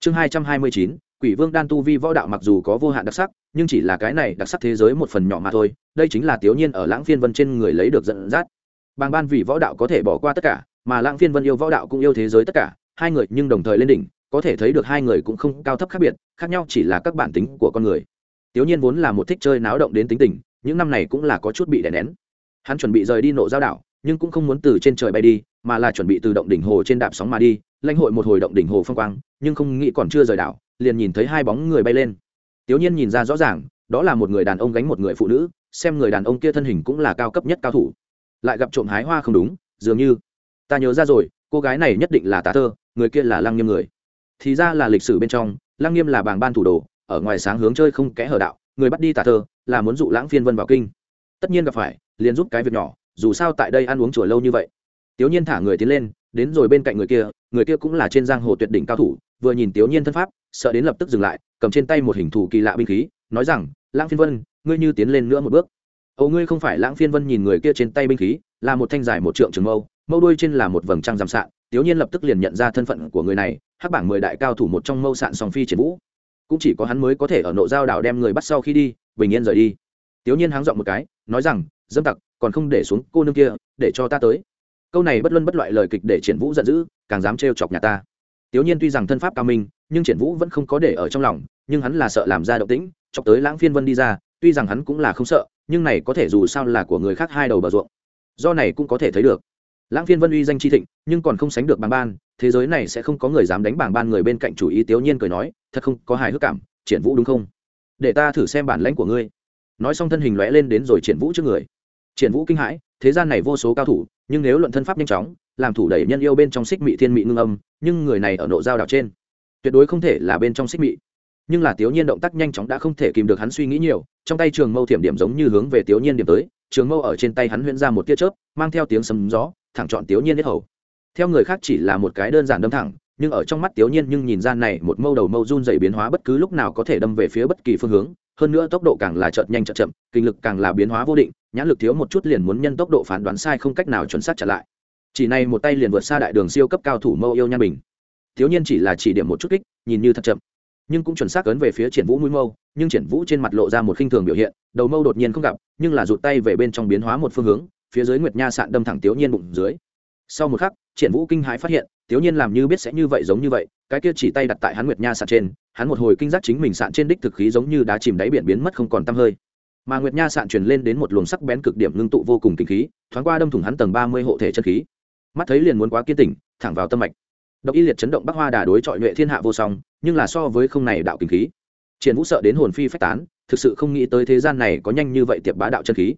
Chương hai trăm hai mươi chín, quỷ vương đan tu vi võ đạo mặc dù có vô hạn đặc sắc, nhưng chỉ là cái này đặc sắc thế giới một phần nhỏ mà thôi, đây chính là tiểu nhiên ở lãng phiên vân trên người lấy được dẫn dắt. Bàng ban vì võ đạo có thể bỏ qua tất cả, mà lãng phiên vân yêu võ đạo cũng yêu thế giới tất cả, hai người nhưng đồng thời lên đỉnh có thể thấy được hai người cũng không cao thấp khác biệt, khác nhau chỉ là các bản tính của con người. Tiểu nhiên vốn là một thích chơi náo động đến tính tình, những năm này cũng là có chút bị đè nén. Hắn chuẩn bị rời đi nộ giao đảo, nhưng cũng không muốn từ trên trời bay đi, mà là chuẩn bị từ động đỉnh hồ trên đạp sóng mà đi, lãnh hội một hồi động đỉnh hồ phong quang, nhưng không nghĩ còn chưa rời đảo, liền nhìn thấy hai bóng người bay lên. Tiểu nhiên nhìn ra rõ ràng, đó là một người đàn ông gánh một người phụ nữ, xem người đàn ông kia thân hình cũng là cao cấp nhất cao thủ. Lại gặp trộm hái hoa không đúng, dường như, ta nhớ ra rồi, cô gái này nhất định là tà thơ, người kia là lăng nghiêm người thì ra là lịch sử bên trong, lăng nghiêm là bàng ban thủ đồ, ở ngoài sáng hướng chơi không kẽ hở đạo, người bắt đi tà thơ, là muốn dụ lãng phiên vân vào kinh. Tất nhiên gặp phải, liền giúp cái việc nhỏ, dù sao tại đây ăn uống chùa lâu như vậy. Tiểu nhiên thả người tiến lên, đến rồi bên cạnh người kia người kia cũng là trên giang hồ tuyệt đỉnh cao thủ, vừa nhìn tiểu nhiên thân pháp, sợ đến lập tức dừng lại, cầm trên tay một hình thù kỳ lạ binh khí, nói rằng, lãng phiên vân, ngươi như tiến lên nữa một bước. Ô ngươi không phải lãng phiên vân nhìn người kia trên tay binh khí, là một thanh dài một trượng trường mâu mâu đuôi trên là một vầng trăng giam sạn tiểu nhiên lập tức liền nhận ra thân phận của người này, hắc bảng mười đại cao thủ một trong mâu sạn song phi triển vũ. Cũng chỉ có hắn mới có thể ở nộ giao đảo đem người bắt sau khi đi, bình yên rời đi. Tiểu nhiên háng dọn một cái, nói rằng, dâm tặc, còn không để xuống cô nương kia, để cho ta tới. Câu này bất luân bất loại lời kịch để triển vũ giận dữ, càng dám trêu chọc nhà ta. Tiểu nhiên tuy rằng thân pháp cao minh, nhưng triển vũ vẫn không có để ở trong lòng, nhưng hắn là sợ làm ra động tĩnh, chọc tới lãng phiên vân đi ra, tuy rằng hắn cũng là không sợ, nhưng này có thể dù sao là của người khác hai đầu bờ ruộng. Do này cũng có thể thấy được lãng phiên vân uy danh chi thịnh, nhưng còn không sánh được bảng ban, thế giới này sẽ không có người dám đánh bảng ban người bên cạnh chủ ý tiểu nhiên cười nói, thật không, có hài hước cảm, triển vũ đúng không? Để ta thử xem bản lãnh của ngươi. Nói xong thân hình lóe lên đến rồi triển vũ trước người. Triển vũ kinh hãi, thế gian này vô số cao thủ, nhưng nếu luận thân pháp nhanh chóng, làm thủ đẩy nhân yêu bên trong xích mị thiên mị ngưng âm, nhưng người này ở nộ giao đảo trên, tuyệt đối không thể là bên trong xích mị. Nhưng là tiểu nhiên động tác nhanh chóng đã không thể kìm được hắn suy nghĩ nhiều, trong tay trường mâu thiểm điểm giống như hướng về tiểu nhiên điểm tới, trường mâu ở trên tay hắn huyễn ra một tia chớp, mang theo tiếng sấm gió thẳng chọn tiểu nhiên hết hầu. Theo người khác chỉ là một cái đơn giản đâm thẳng, nhưng ở trong mắt tiểu nhiên nhưng nhìn ra này một mâu đầu mâu run dày biến hóa bất cứ lúc nào có thể đâm về phía bất kỳ phương hướng, hơn nữa tốc độ càng là chợt nhanh chợt chậm, kinh lực càng là biến hóa vô định, nhãn lực thiếu một chút liền muốn nhân tốc độ phán đoán sai không cách nào chuẩn xác trả lại. Chỉ này một tay liền vượt xa đại đường siêu cấp cao thủ mâu yêu nhan bình. Thiếu nhiên chỉ là chỉ điểm một chút kích, nhìn như thật chậm, nhưng cũng chuẩn xác ấn về phía triển vũ mũi mâu, nhưng triển vũ trên mặt lộ ra một khinh thường biểu hiện, đầu mâu đột nhiên không gặp, nhưng là rụt tay về bên trong biến hóa một phương hướng phía dưới nguyệt nha sạn đâm thẳng tiểu nhiên bụng dưới. Sau một khắc, triển vũ kinh hãi phát hiện tiểu nhiên làm như biết sẽ như vậy giống như vậy, cái kia chỉ tay đặt tại hắn nguyệt nha sạn trên, hắn một hồi kinh giác chính mình sạn trên đích thực khí giống như đá chìm đáy biển biến mất không còn tăm hơi. Mà nguyệt nha sạn truyền lên đến một luồng sắc bén cực điểm ngưng tụ vô cùng kinh khí, thoáng qua đâm thủng hắn tầng ba mươi hộ thể chân khí. Mắt thấy liền muốn quá kiên tỉnh, thẳng vào tâm mạch. Độc y liệt chấn động bắc hoa đà đối chọi nhuệ thiên hạ vô song, nhưng là so với không này đạo kinh khí. Triển vũ sợ đến hồn phi phách tán, thực sự không nghĩ tới thế gian này có nhanh như vậy tiệp bá đạo chân khí.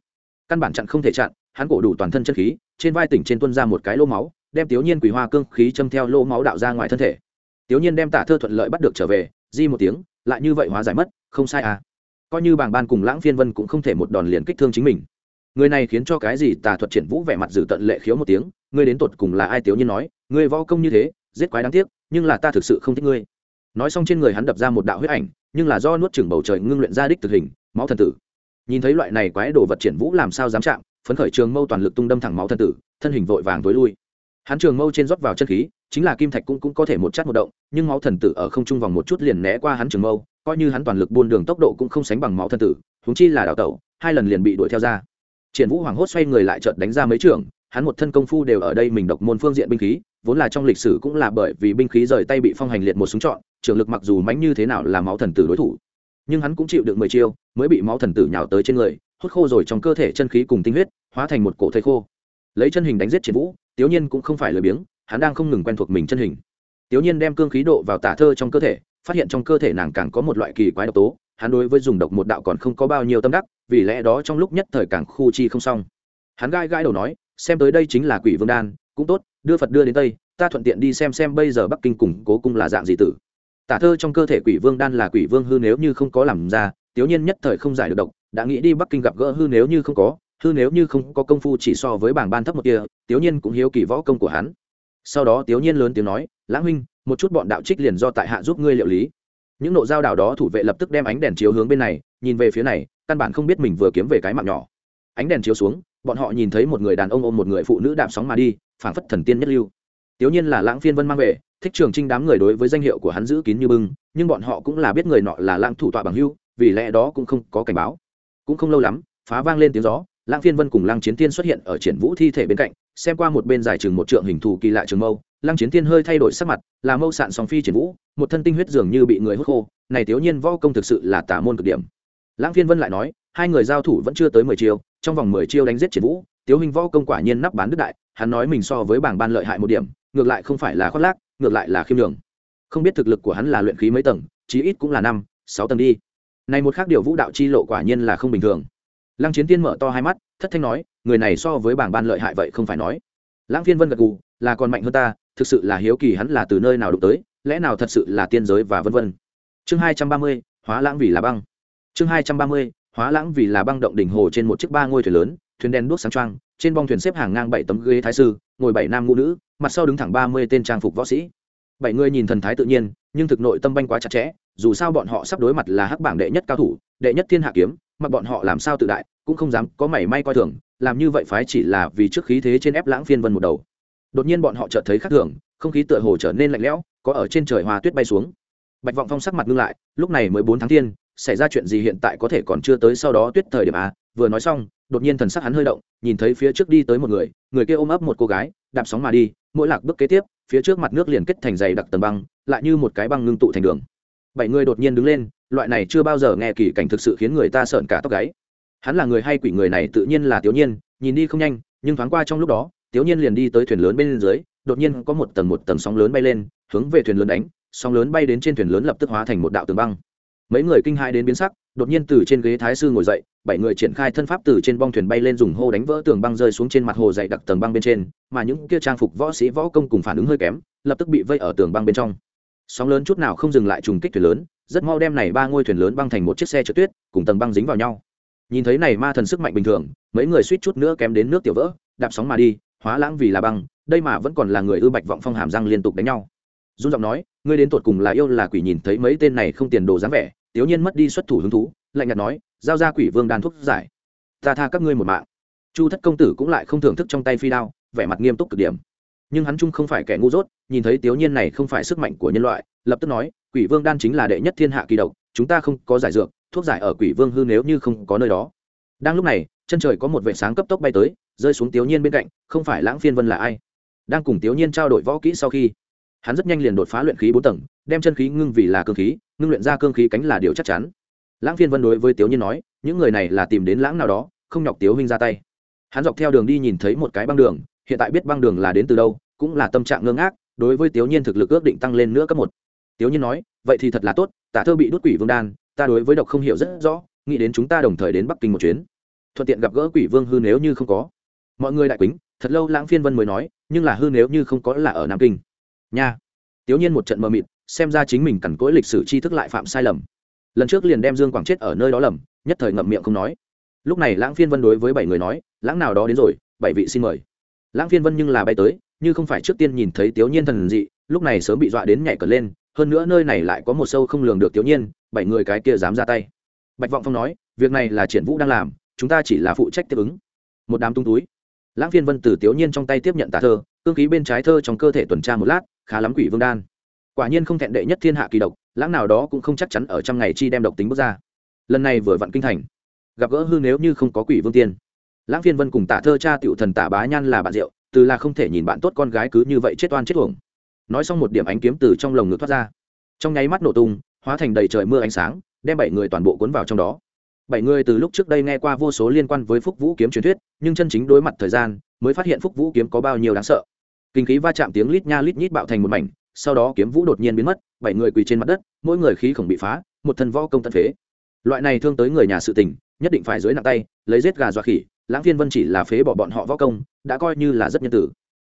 Căn bản chặn không thể chặn hắn cổ đủ toàn thân chân khí, trên vai tỉnh trên tuân ra một cái lô máu, đem tiểu nhiên quỳ hoa cương khí châm theo lô máu đạo ra ngoài thân thể. Tiểu nhiên đem tả thơ thuận lợi bắt được trở về, di một tiếng, lại như vậy hóa giải mất, không sai à. Coi như bàng ban cùng lãng phiên vân cũng không thể một đòn liền kích thương chính mình. Người này khiến cho cái gì tà thuật triển vũ vẻ mặt giữ tận lệ khiếu một tiếng, ngươi đến tột cùng là ai tiểu nhiên nói, ngươi võ công như thế, giết quái đáng tiếc, nhưng là ta thực sự không thích ngươi. Nói xong trên người hắn đập ra một đạo huyết ảnh, nhưng là do nuốt chừng bầu trời ngưng luyện ra đích thực hình, máu thần tử. Nhìn thấy loại này quái đồ vật triển vũ làm sao dám chạm phấn khởi trường mâu toàn lực tung đâm thẳng máu thần tử thân hình vội vàng tối lui. Hắn trường mâu trên rót vào chân khí chính là kim thạch cũng cũng có thể một chát một động nhưng máu thần tử ở không trung vòng một chút liền né qua hắn trường mâu coi như hắn toàn lực buôn đường tốc độ cũng không sánh bằng máu thần tử húng chi là đào tẩu hai lần liền bị đuổi theo ra. Triển vũ hoảng hốt xoay người lại chợt đánh ra mấy trường hắn một thân công phu đều ở đây mình độc môn phương diện binh khí vốn là trong lịch sử cũng là bởi vì binh khí rời tay bị phong hành liệt một súng trọn, trường lực mặc dù mánh như thế nào là máu thần tử đối thủ nhưng hắn cũng chịu được mười chiêu mới bị máu thần tử nhào tới trên người hút khô rồi trong cơ thể chân khí cùng tinh huyết, hóa thành một cổ thây khô. Lấy chân hình đánh giết triển vũ tiểu nhiên cũng không phải lười biếng, hắn đang không ngừng quen thuộc mình chân hình. Tiểu nhiên đem cương khí độ vào tả thơ trong cơ thể, phát hiện trong cơ thể nàng càng có một loại kỳ quái độc tố, hắn đối với dùng độc một đạo còn không có bao nhiêu tâm đắc, vì lẽ đó trong lúc nhất thời càng khu chi không xong. Hắn gai gai đầu nói, xem tới đây chính là quỷ vương đan, cũng tốt, đưa phật đưa đến tây, ta thuận tiện đi xem xem bây giờ bắc kinh củng cố cung là dạng gì tử. Tả thơ trong cơ thể quỷ vương đan là quỷ vương hư nếu như không có làm ra tiểu nhiên nhất thời không giải được độc đã nghĩ đi bắc kinh gặp gỡ hư nếu như không có, hư nếu như không có công phu chỉ so với bảng ban thấp một kia tiểu nhiên cũng hiếu kỳ võ công của hắn. Sau đó tiểu nhiên lớn tiếng nói, lãng huynh, một chút bọn đạo trích liền do tại hạ giúp ngươi liệu lý. Những nộ giao đảo đó thủ vệ lập tức đem ánh đèn chiếu hướng bên này, nhìn về phía này, căn bản không biết mình vừa kiếm về cái mạng nhỏ. Ánh đèn chiếu xuống, bọn họ nhìn thấy một người đàn ông ôm một người phụ nữ đạp sóng mà đi, phảng phất thần tiên nhất lưu. Tiểu nhiên là lãng phiên vân mang về, thích trường trinh đám người đối với danh hiệu của hắn giữ kín như bưng, nhưng bọn họ cũng là biết người nọ là lãng thủ tọa bằng hưu, vì lẽ đó cũng không có cảnh báo cũng không lâu lắm, phá vang lên tiếng gió, lãng phiên vân cùng lăng chiến tiên xuất hiện ở triển vũ thi thể bên cạnh, xem qua một bên dài chừng một trượng hình thù kỳ lạ trường mâu, lăng chiến tiên hơi thay đổi sắc mặt, là mâu sạn sòng phi triển vũ, một thân tinh huyết dường như bị người hút khô, này thiếu nhiên võ công thực sự là tả môn cực điểm. Lãng phiên vân lại nói, hai người giao thủ vẫn chưa tới mười chiêu, trong vòng mười chiêu đánh giết triển vũ tiếu hình võ công quả nhiên nắp bán đức đại, hắn nói mình so với bảng ban lợi hại một điểm, ngược lại không phải là khoác lác, ngược lại là khiêm đường không biết thực lực của hắn là luyện khí mấy tầng, chí ít cũng là năm, sáu tầng đi này một khác điều vũ đạo chi lộ quả nhiên là không bình thường. Lăng chiến tiên mở to hai mắt, thất thanh nói, người này so với bảng ban lợi hại vậy không phải nói. Lãng phiên vân gật gù, là còn mạnh hơn ta, thực sự là hiếu kỳ hắn là từ nơi nào đụng tới, lẽ nào thật sự là tiên giới và vân vân. Chương hai trăm ba mươi, hóa lãng vì là băng. Chương hai trăm ba mươi, hóa lãng vì là băng động đỉnh hồ trên một chiếc ba ngôi thuyền lớn, thuyền đen đuốc sáng trăng trên bong thuyền xếp hàng ngang bảy tấm ghế thái sư, ngồi bảy nam ngũ nữ, mặt sau đứng thẳng ba mươi tên trang phục võ sĩ. Bảy người nhìn thần thái tự nhiên, nhưng thực nội tâm banh quá chặt chẽ dù sao bọn họ sắp đối mặt là hắc bảng đệ nhất cao thủ, đệ nhất thiên hạ kiếm, mà bọn họ làm sao tự đại, cũng không dám có mảy may coi thường, làm như vậy phái chỉ là vì trước khí thế trên ép lãng phiên vân một đầu. Đột nhiên bọn họ chợt thấy khác thường, không khí tựa hồ trở nên lạnh lẽo, có ở trên trời hoa tuyết bay xuống. Bạch vọng phong sắc mặt ngưng lại, lúc này mới bốn tháng thiên, xảy ra chuyện gì hiện tại có thể còn chưa tới sau đó tuyết thời điểm à? vừa nói xong, đột nhiên thần sắc hắn hơi động, nhìn thấy phía trước đi tới một người người kia ôm ấp một cô gái, đạp sóng mà đi, mỗi lạc bước kế tiếp, phía trước mặt nước liền kết thành dày đặc tầng băng, lại như một cái băng ngưng tụ thành đường bảy người đột nhiên đứng lên, loại này chưa bao giờ nghe kỳ cảnh thực sự khiến người ta sợn cả tóc gáy. Hắn là người hay quỷ người này tự nhiên là tiểu nhiên, nhìn đi không nhanh, nhưng thoáng qua trong lúc đó tiểu nhiên liền đi tới thuyền lớn bên dưới, đột nhiên có một tầng một tầng sóng lớn bay lên, hướng về thuyền lớn đánh, sóng lớn bay đến trên thuyền lớn lập tức hóa thành một đạo tường băng. Mấy người kinh hãi đến biến sắc, đột nhiên từ trên ghế thái sư ngồi dậy, bảy người triển khai thân pháp từ trên bong thuyền bay lên dùng hô đánh vỡ tường băng rơi xuống trên mặt hồ dậy đặc tầng băng bên trên, mà những kia trang phục võ sĩ võ công cùng phản ứng hơi kém, lập tức bị vây ở tường băng bên trong sóng lớn chút nào không dừng lại trùng kích thuyền lớn, rất mau đem này ba ngôi thuyền lớn băng thành một chiếc xe trượt tuyết, cùng tầng băng dính vào nhau. Nhìn thấy này ma thần sức mạnh bình thường, mấy người suýt chút nữa kém đến nước tiểu vỡ, đạp sóng mà đi, hóa lãng vì là băng, đây mà vẫn còn là người ư bạch vọng phong hàm răng liên tục đánh nhau. Dung giọng nói, ngươi đến tột cùng là yêu là quỷ nhìn thấy mấy tên này không tiền đồ dáng vẻ, tiểu nhiên mất đi xuất thủ hứng thú, lạnh nhạt nói, giao ra quỷ vương đan thuốc giải, ta tha các ngươi một mạng. Chu thất công tử cũng lại không thưởng thức trong tay phi đao, vẻ mặt nghiêm túc cực điểm nhưng hắn chung không phải kẻ ngu dốt, nhìn thấy tiểu nhiên này không phải sức mạnh của nhân loại, lập tức nói, quỷ vương đan chính là đệ nhất thiên hạ kỳ độc, chúng ta không có giải dược, thuốc giải ở quỷ vương hư nếu như không có nơi đó. Đang lúc này, chân trời có một vệ sáng cấp tốc bay tới, rơi xuống tiểu nhiên bên cạnh, không phải lãng phiên vân là ai? Đang cùng tiểu nhiên trao đổi võ kỹ sau khi, hắn rất nhanh liền đột phá luyện khí bốn tầng, đem chân khí ngưng vì là cương khí, ngưng luyện ra cương khí cánh là điều chắc chắn. Lãng phiên vân đối với tiểu nhiên nói, những người này là tìm đến lãng nào đó, không nhọc tiếu huynh ra tay. Hắn dọc theo đường đi nhìn thấy một cái băng đường hiện tại biết băng đường là đến từ đâu, cũng là tâm trạng ngơ ngác, đối với tiểu nhiên thực lực ước định tăng lên nữa cấp một. Tiểu nhiên nói, vậy thì thật là tốt, tả thơ bị đốt quỷ vương đan, ta đối với độc không hiểu rất rõ, nghĩ đến chúng ta đồng thời đến bắc kinh một chuyến. Thuận tiện gặp gỡ quỷ vương hư nếu như không có. Mọi người đại quýnh thật lâu lãng phiên vân mới nói, nhưng là hư nếu như không có là ở nam kinh. Nha. Tiểu nhiên một trận mờ mịt, xem ra chính mình cằn cỗi lịch sử tri thức lại phạm sai lầm. Lần trước liền đem dương quảng chết ở nơi đó lầm, nhất thời ngậm miệng không nói. Lúc này lãng phiên vân đối với bảy người nói, lãng nào đó đến rồi, bảy vị xin mời lãng phiên vân nhưng là bay tới, như không phải trước tiên nhìn thấy tiểu nhiên thần dị, lúc này sớm bị dọa đến nhảy cờ lên, hơn nữa nơi này lại có một sâu không lường được tiểu nhiên, bảy người cái kia dám ra tay. Bạch vọng phong nói, việc này là triển vũ đang làm, chúng ta chỉ là phụ trách tiếp ứng. Một đám tung túi. Lãng phiên vân từ tiểu nhiên trong tay tiếp nhận tà thơ, cương khí bên trái thơ trong cơ thể tuần tra một lát, khá lắm quỷ vương đan. Quả nhiên không thẹn đệ nhất thiên hạ kỳ độc, lãng nào đó cũng không chắc chắn ở trăm ngày chi đem độc tính bước ra. Lần này vừa vặn kinh thành. Gặp gỡ hư nếu như không có quỷ vương tiên lãng phiên vân cùng tả thơ cha tiểu thần tả bá nhan là bạn rượu, từ là không thể nhìn bạn tốt con gái cứ như vậy chết oan chết uổng. Nói xong một điểm ánh kiếm từ trong lồng ngực thoát ra. Trong nháy mắt nổ tung, hóa thành đầy trời mưa ánh sáng, đem bảy người toàn bộ cuốn vào trong đó. Bảy người từ lúc trước đây nghe qua vô số liên quan với phúc vũ kiếm truyền thuyết, nhưng chân chính đối mặt thời gian, mới phát hiện phúc vũ kiếm có bao nhiêu đáng sợ. Kinh khí va chạm tiếng lít nha lít nhít bạo thành một mảnh, sau đó kiếm vũ đột nhiên biến mất, bảy người quỳ trên mặt đất, mỗi người khí khổng bị phá, một thân võ công tận phế. Loại này thương tới người nhà sự tình, nhất định phải dưới nặng tay, lấy giết gà dọa khỉ lãng phiên vân chỉ là phế bỏ bọn họ võ công, đã coi như là rất nhân tử.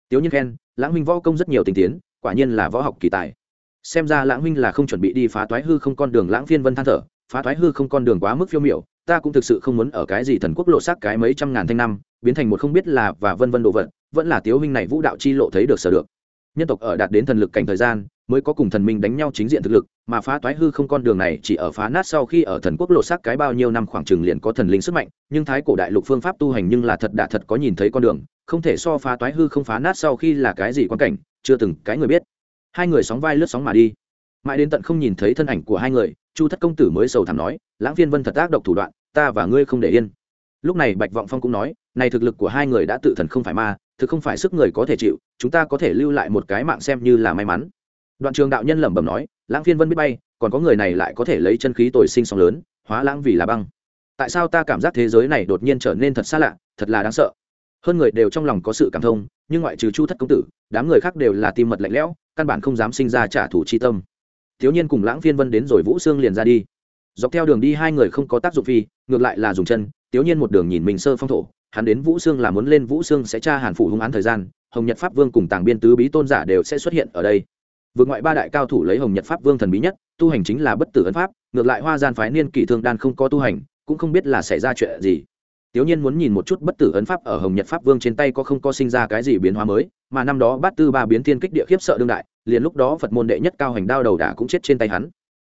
Tiếu nhiên khen, lãng huynh võ công rất nhiều tình tiến, quả nhiên là võ học kỳ tài. Xem ra lãng huynh là không chuẩn bị đi phá toái hư không con đường lãng phiên vân than thở, phá toái hư không con đường quá mức phiêu miểu, ta cũng thực sự không muốn ở cái gì thần quốc lộ xác cái mấy trăm ngàn thanh năm, biến thành một không biết là và vân vân đồ vật, vẫn là tiếu huynh này vũ đạo chi lộ thấy được sở được nhân tộc ở đạt đến thần lực cảnh thời gian, mới có cùng thần minh đánh nhau chính diện thực lực, mà phá toái hư không con đường này chỉ ở phá nát sau khi ở thần quốc lộ xác cái bao nhiêu năm khoảng chừng liền có thần linh sức mạnh, nhưng thái cổ đại lục phương pháp tu hành nhưng là thật đã thật có nhìn thấy con đường, không thể so phá toái hư không phá nát sau khi là cái gì quan cảnh, chưa từng cái người biết. Hai người sóng vai lướt sóng mà đi. Mãi đến tận không nhìn thấy thân ảnh của hai người, chu thất công tử mới sầu thảm nói, lãng phiên vân thật ác độc thủ đoạn, ta và ngươi không để yên. Lúc này bạch vọng phong cũng nói, này thực lực của hai người đã tự thần không phải ma thực không phải sức người có thể chịu, chúng ta có thể lưu lại một cái mạng xem như là may mắn. Đoạn trường đạo nhân lẩm bẩm nói, lãng phiên vân biết bay, còn có người này lại có thể lấy chân khí tồi sinh sóng lớn, hóa lãng vì là băng. Tại sao ta cảm giác thế giới này đột nhiên trở nên thật xa lạ, thật là đáng sợ. Hơn người đều trong lòng có sự cảm thông, nhưng ngoại trừ chu thất công tử, đám người khác đều là tim mật lạnh lẽo, căn bản không dám sinh ra trả thù chi tâm. Thiếu nhiên cùng lãng phiên vân đến rồi vũ xương liền ra đi. Dọc theo đường đi hai người không có tác dụng phi, ngược lại là dùng chân, thiếu nhiên một đường nhìn mình sơ phong thổ hắn đến vũ Sương là muốn lên vũ Sương sẽ tra hàn phủ hung án thời gian hồng nhật pháp vương cùng tàng biên tứ bí tôn giả đều sẽ xuất hiện ở đây vượt ngoại ba đại cao thủ lấy hồng nhật pháp vương thần bí nhất tu hành chính là bất tử ấn pháp ngược lại hoa gian phái niên kỷ thương đan không có tu hành cũng không biết là xảy ra chuyện gì Tiểu Nhiên muốn nhìn một chút bất tử ấn pháp ở Hồng Nhật Pháp Vương trên tay có không có sinh ra cái gì biến hóa mới, mà năm đó Bát Tư Ba biến thiên kích địa khiếp sợ đương đại, liền lúc đó Phật môn đệ nhất cao hành đao đầu đã cũng chết trên tay hắn.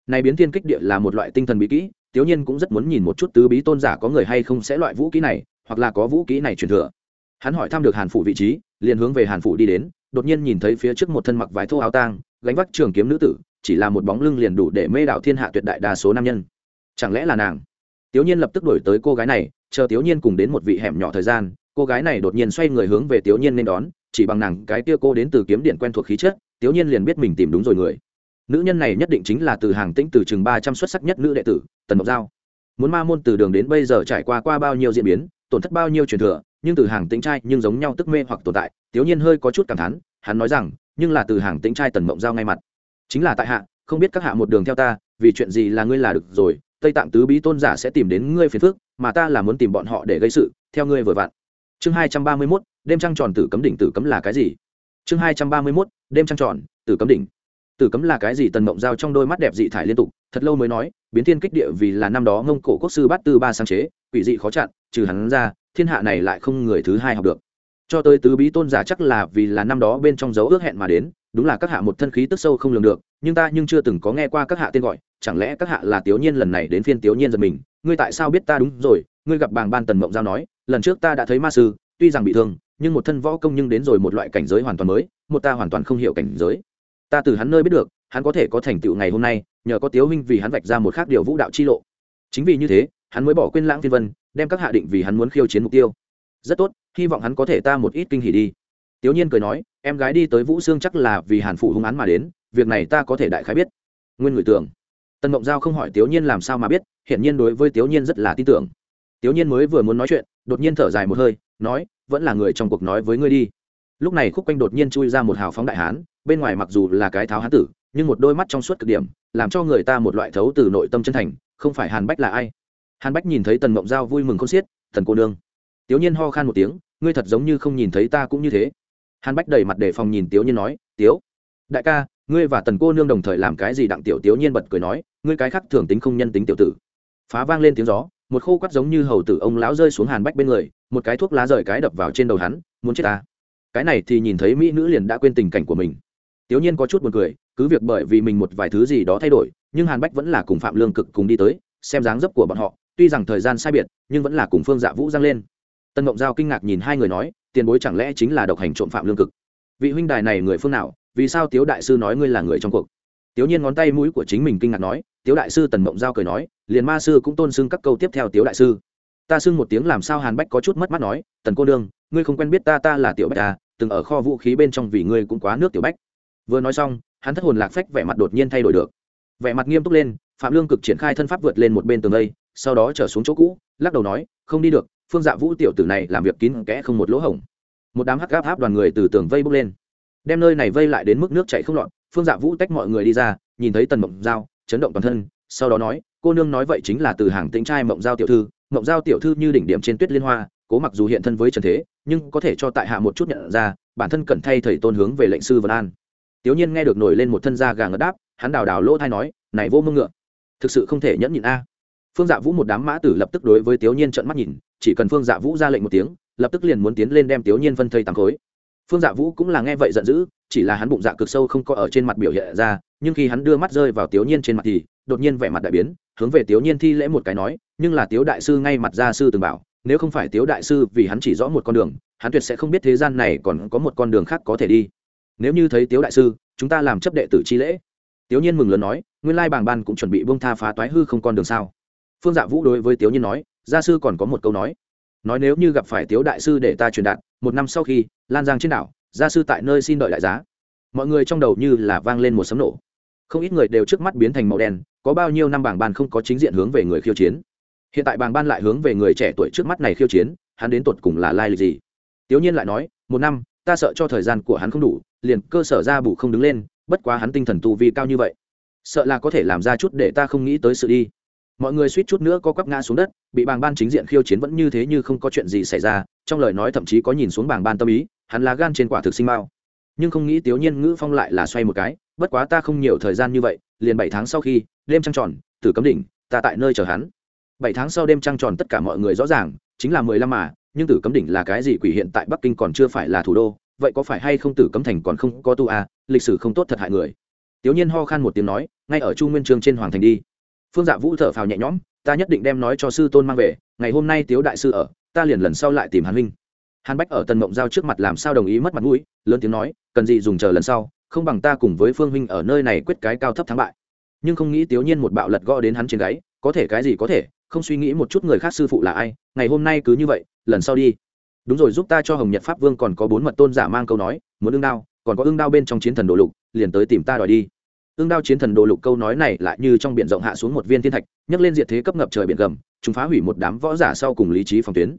Này biến thiên kích địa là một loại tinh thần bí kỹ, Tiểu Nhiên cũng rất muốn nhìn một chút tứ bí tôn giả có người hay không sẽ loại vũ kỹ này, hoặc là có vũ kỹ này truyền thừa. Hắn hỏi thăm được Hàn phủ vị trí, liền hướng về Hàn phủ đi đến, đột nhiên nhìn thấy phía trước một thân mặc vải thô áo tang, gánh vác trường kiếm nữ tử, chỉ là một bóng lưng liền đủ để mê đảo thiên hạ tuyệt đại đa số nam nhân. Chẳng lẽ là nàng? Tiểu Nhiên lập tức đuổi tới cô gái này, chờ Tiểu Nhiên cùng đến một vị hẻm nhỏ thời gian, cô gái này đột nhiên xoay người hướng về Tiểu Nhiên nên đón, chỉ bằng nàng cái kia cô đến từ kiếm điện quen thuộc khí chất, Tiểu Nhiên liền biết mình tìm đúng rồi người. Nữ nhân này nhất định chính là từ hàng tĩnh từ chừng ba trăm xuất sắc nhất nữ đệ tử, Tần Mộc Giao. Muốn ma môn từ đường đến bây giờ trải qua qua bao nhiêu diễn biến, tổn thất bao nhiêu truyền thừa, nhưng từ hàng tĩnh trai nhưng giống nhau tức mê hoặc tồn tại, Tiểu Nhiên hơi có chút cảm thán, hắn nói rằng, nhưng là từ hàng tĩnh trai Tần Mộng Giao ngay mặt. Chính là tại hạ, không biết các hạ một đường theo ta, vì chuyện gì là ngươi là được rồi, tây tạng tứ bí tôn giả sẽ tìm đến ngươi phiền phức mà ta là muốn tìm bọn họ để gây sự theo ngươi vừa vặn. Chương hai trăm ba mươi mốt đêm trăng tròn tử cấm đỉnh tử cấm là cái gì? Chương hai trăm ba mươi mốt đêm trăng tròn tử cấm đỉnh. Tử cấm là cái gì tần mộng giao trong đôi mắt đẹp dị thải liên tục thật lâu mới nói biến thiên kích địa vì là năm đó ngông cổ quốc sư bát tư ba sáng chế, quỷ dị khó chặn, trừ hắn ra, thiên hạ này lại không người thứ hai học được. Cho tới tứ bí tôn giả chắc là vì là năm đó bên trong dấu ước hẹn mà đến, đúng là các hạ một thân khí tức sâu không lường được, nhưng ta nhưng chưa từng có nghe qua các hạ tên gọi, chẳng lẽ các hạ là tiểu nhiên lần này đến phiên tiểu nhiên giật mình, ngươi tại sao biết ta đúng rồi, ngươi gặp bàng ban tần mộng giao nói, lần trước ta đã thấy ma sư, tuy rằng bị thương, nhưng một thân võ công nhưng đến rồi một loại cảnh giới hoàn toàn mới, một ta hoàn toàn không hiểu cảnh giới. Ta từ hắn nơi biết được, hắn có thể có thành tựu ngày hôm nay nhờ có tiếu huynh vì hắn vạch ra một khác điều vũ đạo chi lộ chính vì như thế hắn mới bỏ quên lãng phiên vân đem các hạ định vì hắn muốn khiêu chiến mục tiêu rất tốt hy vọng hắn có thể ta một ít kinh hỉ đi Tiếu Nhiên cười nói, em gái đi tới Vũ sương chắc là vì Hàn phụ hung án mà đến, việc này ta có thể đại khái biết. Nguyên người tưởng. Tần Mộng Giao không hỏi Tiếu Nhiên làm sao mà biết, hiển nhiên đối với Tiếu Nhiên rất là tin tưởng. Tiếu Nhiên mới vừa muốn nói chuyện, đột nhiên thở dài một hơi, nói, vẫn là người trong cuộc nói với ngươi đi. Lúc này khúc quanh đột nhiên chui ra một hào phóng đại hán, bên ngoài mặc dù là cái tháo hán tử, nhưng một đôi mắt trong suốt cực điểm, làm cho người ta một loại thấu từ nội tâm chân thành, không phải Hàn Bách là ai. Hàn Bách nhìn thấy Tần Mộng Giao vui mừng không xiết, "Tần cô nương." Tiểu Nhiên ho khan một tiếng, "Ngươi thật giống như không nhìn thấy ta cũng như thế." hàn bách đầy mặt đề phòng nhìn tiểu nhiên nói tiếu đại ca ngươi và tần cô nương đồng thời làm cái gì đặng tiểu tiểu nhiên bật cười nói ngươi cái khác thường tính không nhân tính tiểu tử phá vang lên tiếng gió một khô quắt giống như hầu tử ông lão rơi xuống hàn bách bên người một cái thuốc lá rời cái đập vào trên đầu hắn muốn chết ta cái này thì nhìn thấy mỹ nữ liền đã quên tình cảnh của mình Tiểu nhiên có chút buồn cười cứ việc bởi vì mình một vài thứ gì đó thay đổi nhưng hàn bách vẫn là cùng phạm lương cực cùng đi tới xem dáng dấp của bọn họ tuy rằng thời gian sai biệt nhưng vẫn là cùng phương dạ vũ giang lên. Tân mộng giao kinh ngạc nhìn hai người nói tiền bối chẳng lẽ chính là độc hành trộm phạm lương cực? Vị huynh đài này người phương nào vì sao tiếu đại sư nói ngươi là người trong cuộc? Tiểu nhiên ngón tay mũi của chính mình kinh ngạc nói tiếu đại sư tần mộng giao cười nói liền ma sư cũng tôn xưng các câu tiếp theo tiếu đại sư. Ta xưng một tiếng làm sao hàn bách có chút mất mắt nói tần cô nương, ngươi không quen biết ta ta là tiểu bách à từng ở kho vũ khí bên trong vì ngươi cũng quá nước tiểu bách vừa nói xong, hắn thất hồn lạc phách, vẻ mặt đột nhiên thay đổi được. Vẻ mặt nghiêm túc lên, phạm lương cực triển khai thân pháp vượt lên một bên tường lây sau đó trở xuống chỗ cũ, lắc đầu nói, không đi được, phương dạ vũ tiểu tử này làm việc kín kẽ không một lỗ hổng. Một đám hắc gáp áp đoàn người từ tường vây bốc lên. Đem nơi này vây lại đến mức nước chảy không lọt, phương dạ vũ tách mọi người đi ra, nhìn thấy tần mộng giao, chấn động toàn thân, sau đó nói, cô nương nói vậy chính là từ hàng tính trai mộng giao tiểu thư, mộng giao tiểu thư như đỉnh điểm trên tuyết liên hoa, cố mặc dù hiện thân với trần thế, nhưng có thể cho tại hạ một chút nhận ra, bản thân cần thay thầy tôn hướng về lệnh sư vân an tiểu nhiên nghe được nổi lên một thân da gà ngất đáp, hắn đào đào lỗ thai nói, này vô mông ngựa, thực sự không thể nhẫn nhịn a. Phương dạ vũ một đám mã tử lập tức đối với tiểu nhiên trợn mắt nhìn, chỉ cần phương dạ vũ ra lệnh một tiếng, lập tức liền muốn tiến lên đem tiểu nhiên phân thây tám khối. Phương dạ vũ cũng là nghe vậy giận dữ, chỉ là hắn bụng dạ cực sâu không có ở trên mặt biểu hiện ra, nhưng khi hắn đưa mắt rơi vào tiểu nhiên trên mặt thì, đột nhiên vẻ mặt đại biến, hướng về tiểu nhiên thi lễ một cái nói, nhưng là tiểu đại sư ngay mặt gia sư từng bảo, nếu không phải tiểu đại sư vì hắn chỉ rõ một con đường, hắn tuyệt sẽ không biết thế gian này còn có một con đường khác có thể đi nếu như thấy tiếu đại sư, chúng ta làm chấp đệ tử chi lễ. Tiểu nhiên mừng lớn nói, nguyên lai bàng ban cũng chuẩn bị bông tha phá toái hư không con đường sao. Phương dạ vũ đối với tiểu nhiên nói, gia sư còn có một câu nói. Nói nếu như gặp phải tiếu đại sư để ta truyền đạt, một năm sau khi, lan giang trên đảo, gia sư tại nơi xin đợi đại giá. Mọi người trong đầu như là vang lên một sấm nổ. Không ít người đều trước mắt biến thành màu đen, có bao nhiêu năm bảng ban không có chính diện hướng về người khiêu chiến. Hiện tại bảng ban lại hướng về người trẻ tuổi trước mắt này khiêu chiến, hắn đến tột cùng là lai lịch gì? Tiểu nhiên lại nói, một năm, ta sợ cho thời gian của hắn không đủ liền cơ sở ra bù không đứng lên, bất quá hắn tinh thần tu vi cao như vậy. Sợ là có thể làm ra chút để ta không nghĩ tới sự đi. Mọi người suýt chút nữa có quắp ngã xuống đất, bị bàng ban chính diện khiêu chiến vẫn như thế như không có chuyện gì xảy ra, trong lời nói thậm chí có nhìn xuống bàng ban tâm ý, hắn lá gan trên quả thực sinh mao nhưng không nghĩ tiểu nhiên ngữ phong lại là xoay một cái, bất quá ta không nhiều thời gian như vậy, liền bảy tháng sau khi, đêm trăng tròn, tử cấm đỉnh, ta tại nơi chờ hắn. Bảy tháng sau đêm trăng tròn tất cả mọi người rõ ràng, chính là mười lăm mà, nhưng tử cấm đỉnh là cái gì quỷ hiện tại bắc kinh còn chưa phải là thủ đô vậy có phải hay không tử cấm thành còn không có tu à? lịch sử không tốt thật hại người. Tiểu nhiên ho khan một tiếng nói, ngay ở chu nguyên trường trên hoàng thành đi. Phương dạ vũ thở phào nhẹ nhõm, ta nhất định đem nói cho sư tôn mang về, ngày hôm nay tiếu đại sư ở, ta liền lần sau lại tìm hàn huynh. Hàn bách ở tần mộng giao trước mặt làm sao đồng ý mất mặt mũi, lớn tiếng nói, cần gì dùng chờ lần sau, không bằng ta cùng với phương huynh ở nơi này quyết cái cao thấp thắng bại. Nhưng không nghĩ tiểu nhiên một bạo lật gõ đến hắn trên gáy, có thể cái gì có thể, không suy nghĩ một chút người khác sư phụ là ai, ngày hôm nay cứ như vậy, lần sau đi đúng rồi, giúp ta cho hồng nhật pháp vương còn có bốn mật tôn giả mang câu nói, muốn ương đao, còn có ương đao bên trong chiến thần đồ lục, liền tới tìm ta đòi đi. Ương đao chiến thần đồ lục câu nói này lại như trong biển rộng hạ xuống một viên thiên thạch, nhấc lên diện thế cấp ngập trời biển gầm, chúng phá hủy một đám võ giả sau cùng lý trí phòng tuyến.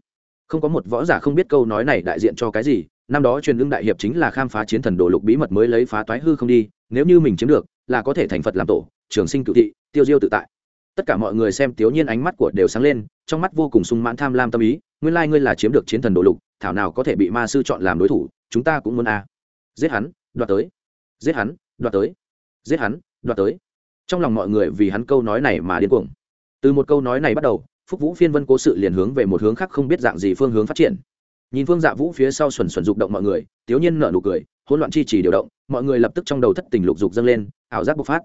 Không có một võ giả không biết câu nói này đại diện cho cái gì, năm đó truyền ương đại hiệp chính là khám phá chiến thần đồ lục bí mật mới lấy phá toái hư không đi, nếu như mình chiếm được, là có thể thành phật làm tổ, trường sinh cựu thị, tiêu diêu tự tại. Tất cả mọi người xem tiểu nhiên ánh mắt của đều sáng lên, trong mắt vô cùng sung mãn tham lam tâm ý nguyên lai ngươi là chiếm được chiến thần đồ lục, thảo nào có thể bị ma sư chọn làm đối thủ, chúng ta cũng muốn a. À. giết hắn, đoạt tới. Giết hắn, đoạt tới. Giết hắn, đoạt tới. Trong lòng mọi người vì hắn câu nói này mà điên cuồng. Từ một câu nói này bắt đầu, phúc vũ phiên vân cố sự liền hướng về một hướng khác không biết dạng gì phương hướng phát triển. Nhìn phương dạ vũ phía sau xuẩn xuẩn rục động mọi người, tiếu nhiên nở nụ cười, hỗn loạn chi chỉ điều động, mọi người lập tức trong đầu thất tình lục dục dâng lên, ảo giác bộc phát.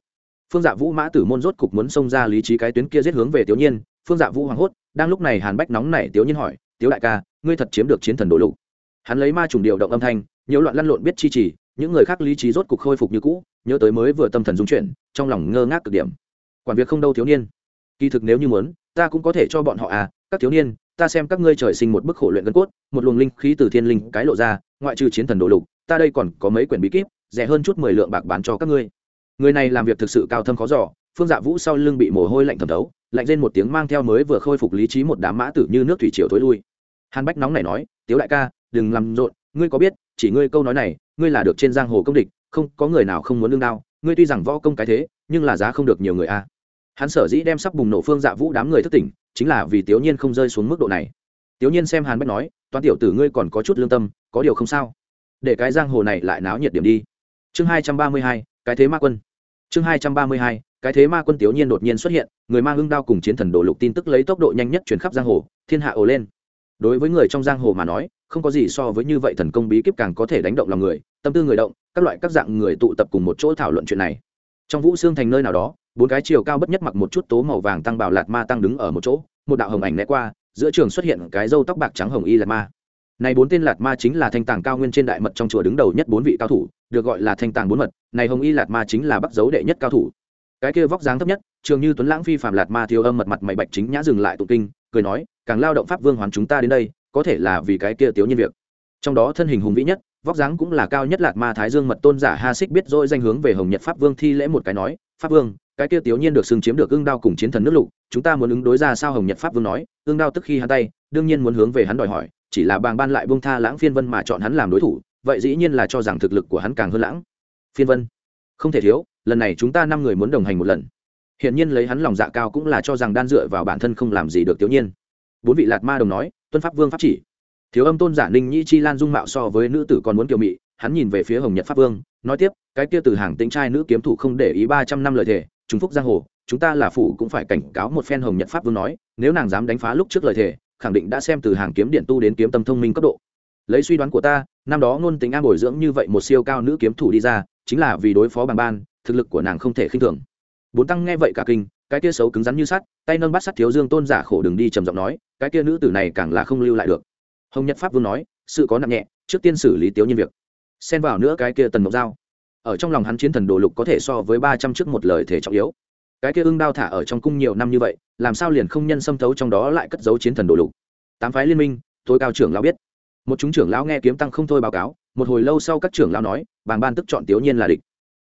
Phương dạ vũ mã tử môn rốt cục muốn xông ra lý trí cái tuyến kia giết hướng về thiếu nhiên, phương dạ vũ hoảng hốt đang lúc này hàn bách nóng nảy Tiếu nhiên hỏi, Tiếu đại ca, ngươi thật chiếm được chiến thần đồ lục? Hắn lấy ma trùng điều động âm thanh nhiều loạn lăn lộn biết chi trì, những người khác lý trí rốt cục khôi phục như cũ, nhớ tới mới vừa tâm thần dung chuyển, trong lòng ngơ ngác cực điểm. Quản việc không đâu thiếu niên kỳ thực nếu như muốn, ta cũng có thể cho bọn họ à các thiếu niên ta xem các ngươi trời sinh một bức khổ luyện gân cốt, một luồng linh khí từ thiên linh cái lộ ra, ngoại trừ chiến thần đồ lục, ta đây còn có mấy quyển bí kíp, rẻ hơn chút mười lượng bạc bán cho các ngươi. Người này làm việc thực sự cao thâm khó giỏ phương dạ vũ sau lưng bị mồ hôi lạnh thẩm thấu, lạnh lên một tiếng mang theo mới vừa khôi phục lý trí một đám mã tử như nước thủy triều thối lui. Hàn bách nóng này nói, tiếu đại ca, đừng làm rộn, ngươi có biết, chỉ ngươi câu nói này, ngươi là được trên giang hồ công địch, không, có người nào không muốn lương đao, ngươi tuy rằng võ công cái thế, nhưng là giá không được nhiều người a. Hắn sở dĩ đem sắp bùng nổ phương dạ vũ đám người thất tỉnh, chính là vì tiểu nhiên không rơi xuống mức độ này. Tiểu nhiên xem hàn bách nói, toán tiểu tử ngươi còn có chút lương tâm, có điều không sao. Để cái giang hồ này lại náo nhiệt điểm đi. Chương hai trăm ba mươi hai, cái thế ma quân. Chương hai trăm ba mươi hai cái thế ma quân tiểu nhiên đột nhiên xuất hiện, người mang hưng đao cùng chiến thần đồ lục tin tức lấy tốc độ nhanh nhất chuyển khắp giang hồ, thiên hạ ồ lên. Đối với người trong giang hồ mà nói, không có gì so với như vậy thần công bí kíp càng có thể đánh động lòng người, tâm tư người động, các loại các dạng người tụ tập cùng một chỗ thảo luận chuyện này. Trong vũ xương thành nơi nào đó, bốn cái chiều cao bất nhất mặc một chút tố màu vàng tăng bảo lạt ma tăng đứng ở một chỗ, một đạo hồng ảnh né qua, giữa trường xuất hiện cái râu tóc bạc trắng hồng y lạt ma. Này bốn tên lạt ma chính là thanh tàng cao nguyên trên đại mật trong chùa đứng đầu nhất bốn vị cao thủ, được gọi là thanh tàng bốn mật, này hồng y lạt ma chính là bắc dấu đệ nhất cao thủ cái kia vóc dáng thấp nhất, trường như tuấn lãng phi phạm lạt ma thiếu âm mật mặt mày bạch chính nhã dừng lại tụng kinh, cười nói, càng lao động pháp vương hoàn chúng ta đến đây, có thể là vì cái kia tiểu nhiên việc. Trong đó thân hình hùng vĩ nhất, vóc dáng cũng là cao nhất lạt ma thái dương mật tôn giả ha xích biết dỗi danh hướng về hồng nhật pháp vương thi lễ một cái nói, pháp vương, cái kia tiểu nhiên được xưng chiếm được ương đao cùng chiến thần nước lục, chúng ta muốn ứng đối ra sao? Hồng nhật pháp vương nói, ương đao tức khi hắn tay, đương nhiên muốn hướng về hắn đòi hỏi, chỉ là bàng ban lại bông tha lãng phiên vân mà chọn hắn làm đối thủ, vậy dĩ nhiên là cho rằng thực lực của hắn càng hơn lãng phiên vân. Không thể thiếu lần này chúng ta năm người muốn đồng hành một lần. Hiện nhiên lấy hắn lòng dạ cao cũng là cho rằng đan dựa vào bản thân không làm gì được tiểu nhiên. Bốn vị lạt ma đồng nói, tuân pháp vương pháp chỉ. Thiếu âm tôn giả ninh nhĩ chi lan dung mạo so với nữ tử còn muốn kiều mị, hắn nhìn về phía hồng nhật pháp vương, nói tiếp, cái kia từ hàng tính trai nữ kiếm thủ không để ý ba trăm năm lời thề chúng phúc giang hồ, chúng ta là phủ cũng phải cảnh cáo một phen hồng nhật pháp vương nói, nếu nàng dám đánh phá lúc trước lời thề, khẳng định đã xem từ hàng kiếm điện tu đến kiếm tâm thông minh cấp độ. Lấy suy đoán của ta, năm đó ngôn tính an bồi dưỡng như vậy một siêu cao nữ kiếm thủ đi ra, chính là vì đối phó bằng ban thực lực của nàng không thể khinh thường. Bốn tăng nghe vậy cả kinh, cái kia xấu cứng rắn như sắt, tay nâng bắt sắt thiếu dương tôn giả khổ đường đi trầm giọng nói, cái kia nữ tử này càng là không lưu lại được. Hồng nhật pháp vương nói, sự có nặng nhẹ, trước tiên xử lý tiếu nhân việc. Xen vào nữa cái kia tần mộc dao ở trong lòng hắn chiến thần đồ lục có thể so với ba trăm trước một lời thể trọng yếu. Cái kia ưng đao thả ở trong cung nhiều năm như vậy, làm sao liền không nhân xâm thấu trong đó lại cất giấu chiến thần đồ lục? Tám phái liên minh, tối cao trưởng lão biết. Một chúng trưởng lão nghe kiếm tăng không thôi báo cáo, một hồi lâu sau các trưởng lão nói, bàng ban tức chọn tiểu nhiên là địch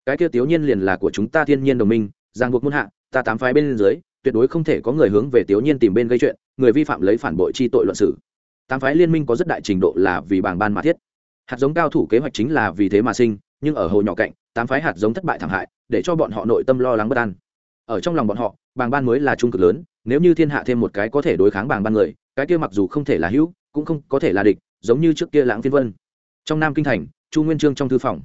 cái kia tiểu nhiên liền là của chúng ta thiên nhiên đồng minh, giang buộc muôn hạ, ta tám phái bên dưới, tuyệt đối không thể có người hướng về tiểu nhiên tìm bên gây chuyện, người vi phạm lấy phản bội chi tội luận xử. Tám phái liên minh có rất đại trình độ là vì bàng ban mà thiết. Hạt giống cao thủ kế hoạch chính là vì thế mà sinh, nhưng ở hồ nhỏ cạnh, tám phái hạt giống thất bại thảm hại, để cho bọn họ nội tâm lo lắng bất an. Ở trong lòng bọn họ, bàng ban mới là trung cực lớn, nếu như thiên hạ thêm một cái có thể đối kháng bàng ban người, cái kia mặc dù không thể là hữu, cũng không có thể là địch, giống như trước kia lãng phiên vân. Trong nam kinh thành, chu nguyên trương trong thư phòng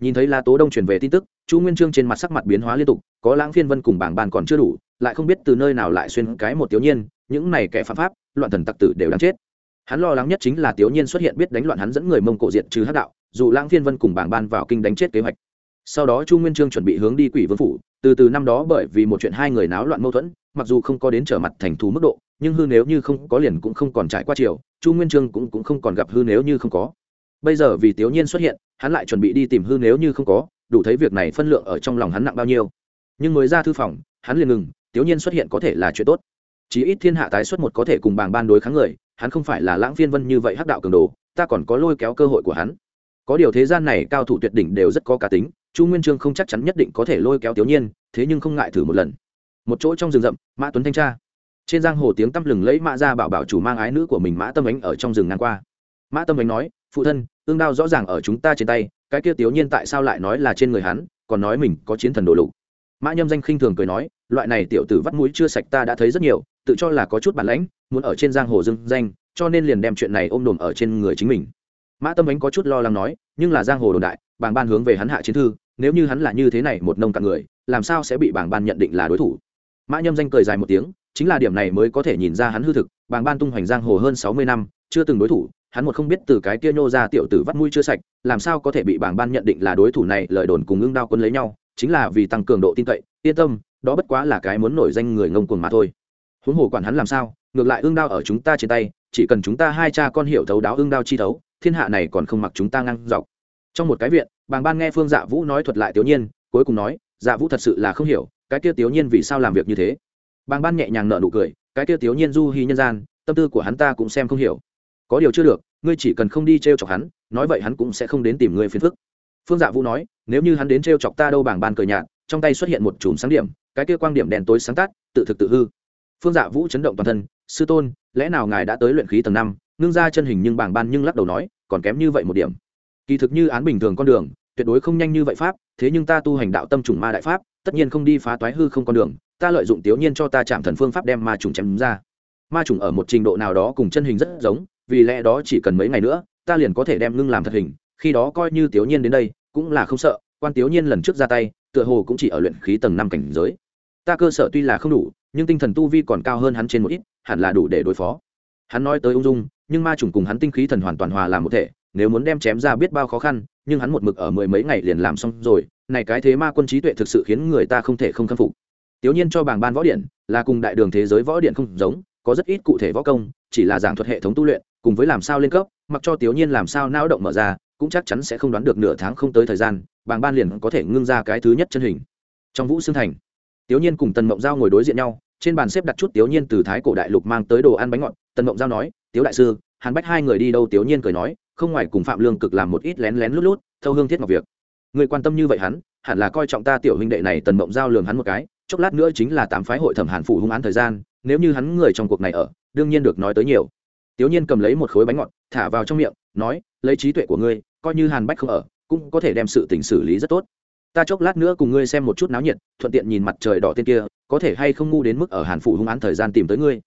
nhìn thấy la tố đông truyền về tin tức chu nguyên trương trên mặt sắc mặt biến hóa liên tục có lãng phiên vân cùng bảng bàn còn chưa đủ lại không biết từ nơi nào lại xuyên cái một tiểu nhiên những này kẻ phạm pháp loạn thần tặc tử đều đáng chết. Hắn lo lắng nhất chính là tiểu nhiên xuất hiện biết đánh loạn hắn dẫn người mông cổ diệt trừ hắc đạo dù lãng phiên vân cùng bảng ban vào kinh đánh chết kế hoạch. Sau đó chu nguyên trương chuẩn bị hướng đi quỷ vương phủ từ từ năm đó bởi vì một chuyện hai người náo loạn mâu thuẫn mặc dù không có đến trở mặt thành thù mức độ nhưng hư nếu như không có liền cũng không còn trải qua chiều chu nguyên trương cũng, cũng không còn gặp hư nếu như không có bây giờ vì tiểu nhiên xuất hiện, hắn lại chuẩn bị đi tìm hư nếu như không có, đủ thấy việc này phân lượng ở trong lòng hắn nặng bao nhiêu. Nhưng mới ra thư phòng, hắn liền ngừng tiểu nhiên xuất hiện có thể là chuyện tốt. Chí ít thiên hạ tái xuất một có thể cùng bàng ban đối kháng người, hắn không phải là lãng phiên vân như vậy hắc đạo cường đồ, ta còn có lôi kéo cơ hội của hắn. Có điều thế gian này cao thủ tuyệt đỉnh đều rất có cá tính, chu nguyên trương không chắc chắn nhất định có thể lôi kéo tiểu nhiên, thế nhưng không ngại thử một lần. Một chỗ trong rừng rậm, mã tuấn thanh tra. Trên giang hồ tiếng tăm lừng lấy mã ra bảo bảo chủ mang ái nữ của mình mã tâm ánh ở trong rừng ngang qua mã tâm ánh nói, phụ thân, ương đao rõ ràng ở chúng ta trên tay, cái kia tiểu nhiên tại sao lại nói là trên người hắn, còn nói mình có chiến thần đồ lục. Mã nhâm danh khinh thường cười nói, loại này tiểu tử vắt mũi chưa sạch ta đã thấy rất nhiều, tự cho là có chút bản lãnh, muốn ở trên giang hồ dưng danh, cho nên liền đem chuyện này ôm đồm ở trên người chính mình. Mã tâm ánh có chút lo lắng nói, nhưng là giang hồ đồn đại, bàng ban hướng về hắn hạ chiến thư, nếu như hắn là như thế này một nông cạn người, làm sao sẽ bị bàng ban nhận định là đối thủ? Mã nhâm danh cười dài một tiếng, chính là điểm này mới có thể nhìn ra hắn hư thực, bàng ban tung hoành giang hồ hơn sáu mươi năm, chưa từng đối thủ hắn một không biết từ cái kia nhô ra tiểu tử vắt mũi chưa sạch, làm sao có thể bị bảng ban nhận định là đối thủ này lợi đồn cùng ưng đao quân lấy nhau, chính là vì tăng cường độ tin cậy, yên tâm, đó bất quá là cái muốn nổi danh người ngông cuồng mà thôi. Huống hồ quản hắn làm sao, ngược lại ương đao ở chúng ta trên tay, chỉ cần chúng ta hai cha con hiểu thấu đáo ương đao chi thấu, thiên hạ này còn không mặc chúng ta ngang dọc. Trong một cái viện, bàng ban nghe phương dạ vũ nói thuật lại tiểu nhiên, cuối cùng nói dạ vũ thật sự là không hiểu, cái kia tiểu nhiên vì sao làm việc như thế? Bàng ban nhẹ nhàng nợ nụ cười, cái kia tiểu nhiên du hy nhân gian, tâm tư của hắn ta cũng xem không hiểu có điều chưa được, ngươi chỉ cần không đi t r e o chọc hắn, nói vậy hắn cũng sẽ không đến tìm ngươi phiền phức. Phương dạ vũ nói, nếu như hắn đến t r e o chọc ta đâu bảng ban cờ nhạt, trong tay xuất hiện một chùm sáng điểm, cái kia quang điểm đèn tối sáng tắt, tự thực tự hư. Phương dạ vũ chấn động toàn thân, sư tôn, lẽ nào ngài đã tới luyện khí tầng năm? Ngưng ra chân hình nhưng bảng ban nhưng lắc đầu nói, còn kém như vậy một điểm. Kỳ thực như án bình thường con đường, tuyệt đối không nhanh như vậy pháp, thế nhưng ta tu hành đạo tâm trùng ma đại pháp, tất nhiên không đi phá toái hư không con đường, ta lợi dụng tiểu nhiên cho ta chạm thần phương pháp đem ma trùng chém ra. Ma trùng ở một trình độ nào đó cùng chân hình rất giống vì lẽ đó chỉ cần mấy ngày nữa, ta liền có thể đem ngưng làm thật hình, khi đó coi như tiểu nhiên đến đây, cũng là không sợ, quan tiểu nhiên lần trước ra tay, tựa hồ cũng chỉ ở luyện khí tầng năm cảnh giới. Ta cơ sở tuy là không đủ, nhưng tinh thần tu vi còn cao hơn hắn trên một ít, hẳn là đủ để đối phó. Hắn nói tới ung dung, nhưng ma trùng cùng hắn tinh khí thần hoàn toàn hòa làm một thể, nếu muốn đem chém ra biết bao khó khăn, nhưng hắn một mực ở mười mấy ngày liền làm xong rồi, này cái thế ma quân trí tuệ thực sự khiến người ta không thể không khâm phục. Tiểu nhiên cho bảng ban võ điện, là cùng đại đường thế giới võ điện không giống, có rất ít cụ thể võ công, chỉ là giảng thuật hệ thống tu luyện cùng với làm sao lên cấp, mặc cho tiểu nhiên làm sao não động mở ra, cũng chắc chắn sẽ không đoán được nửa tháng không tới thời gian, bàng ban liền có thể ngưng ra cái thứ nhất chân hình. Trong vũ xương thành, tiểu nhiên cùng tần mộng giao ngồi đối diện nhau, trên bàn xếp đặt chút tiểu nhiên từ thái cổ đại lục mang tới đồ ăn bánh ngọt, tần mộng giao nói, tiểu đại sư, hàn bách hai người đi đâu? Tiểu nhiên cười nói, không ngoài cùng phạm lương cực làm một ít lén lén lút lút, thâu hương thiết ngọc việc. Người quan tâm như vậy hắn, hẳn là coi trọng ta tiểu huynh đệ này. Tần mộng giao lường hắn một cái, chốc lát nữa chính là tám phái hội thẩm hàn phủ hung án thời gian, nếu như hắn người trong cuộc này ở, đương nhiên được nói tới nhiều tiểu nhiên cầm lấy một khối bánh ngọt, thả vào trong miệng, nói, lấy trí tuệ của ngươi, coi như hàn bách không ở, cũng có thể đem sự tình xử lý rất tốt. Ta chốc lát nữa cùng ngươi xem một chút náo nhiệt, thuận tiện nhìn mặt trời đỏ tên kia, có thể hay không ngu đến mức ở hàn phủ hung án thời gian tìm tới ngươi.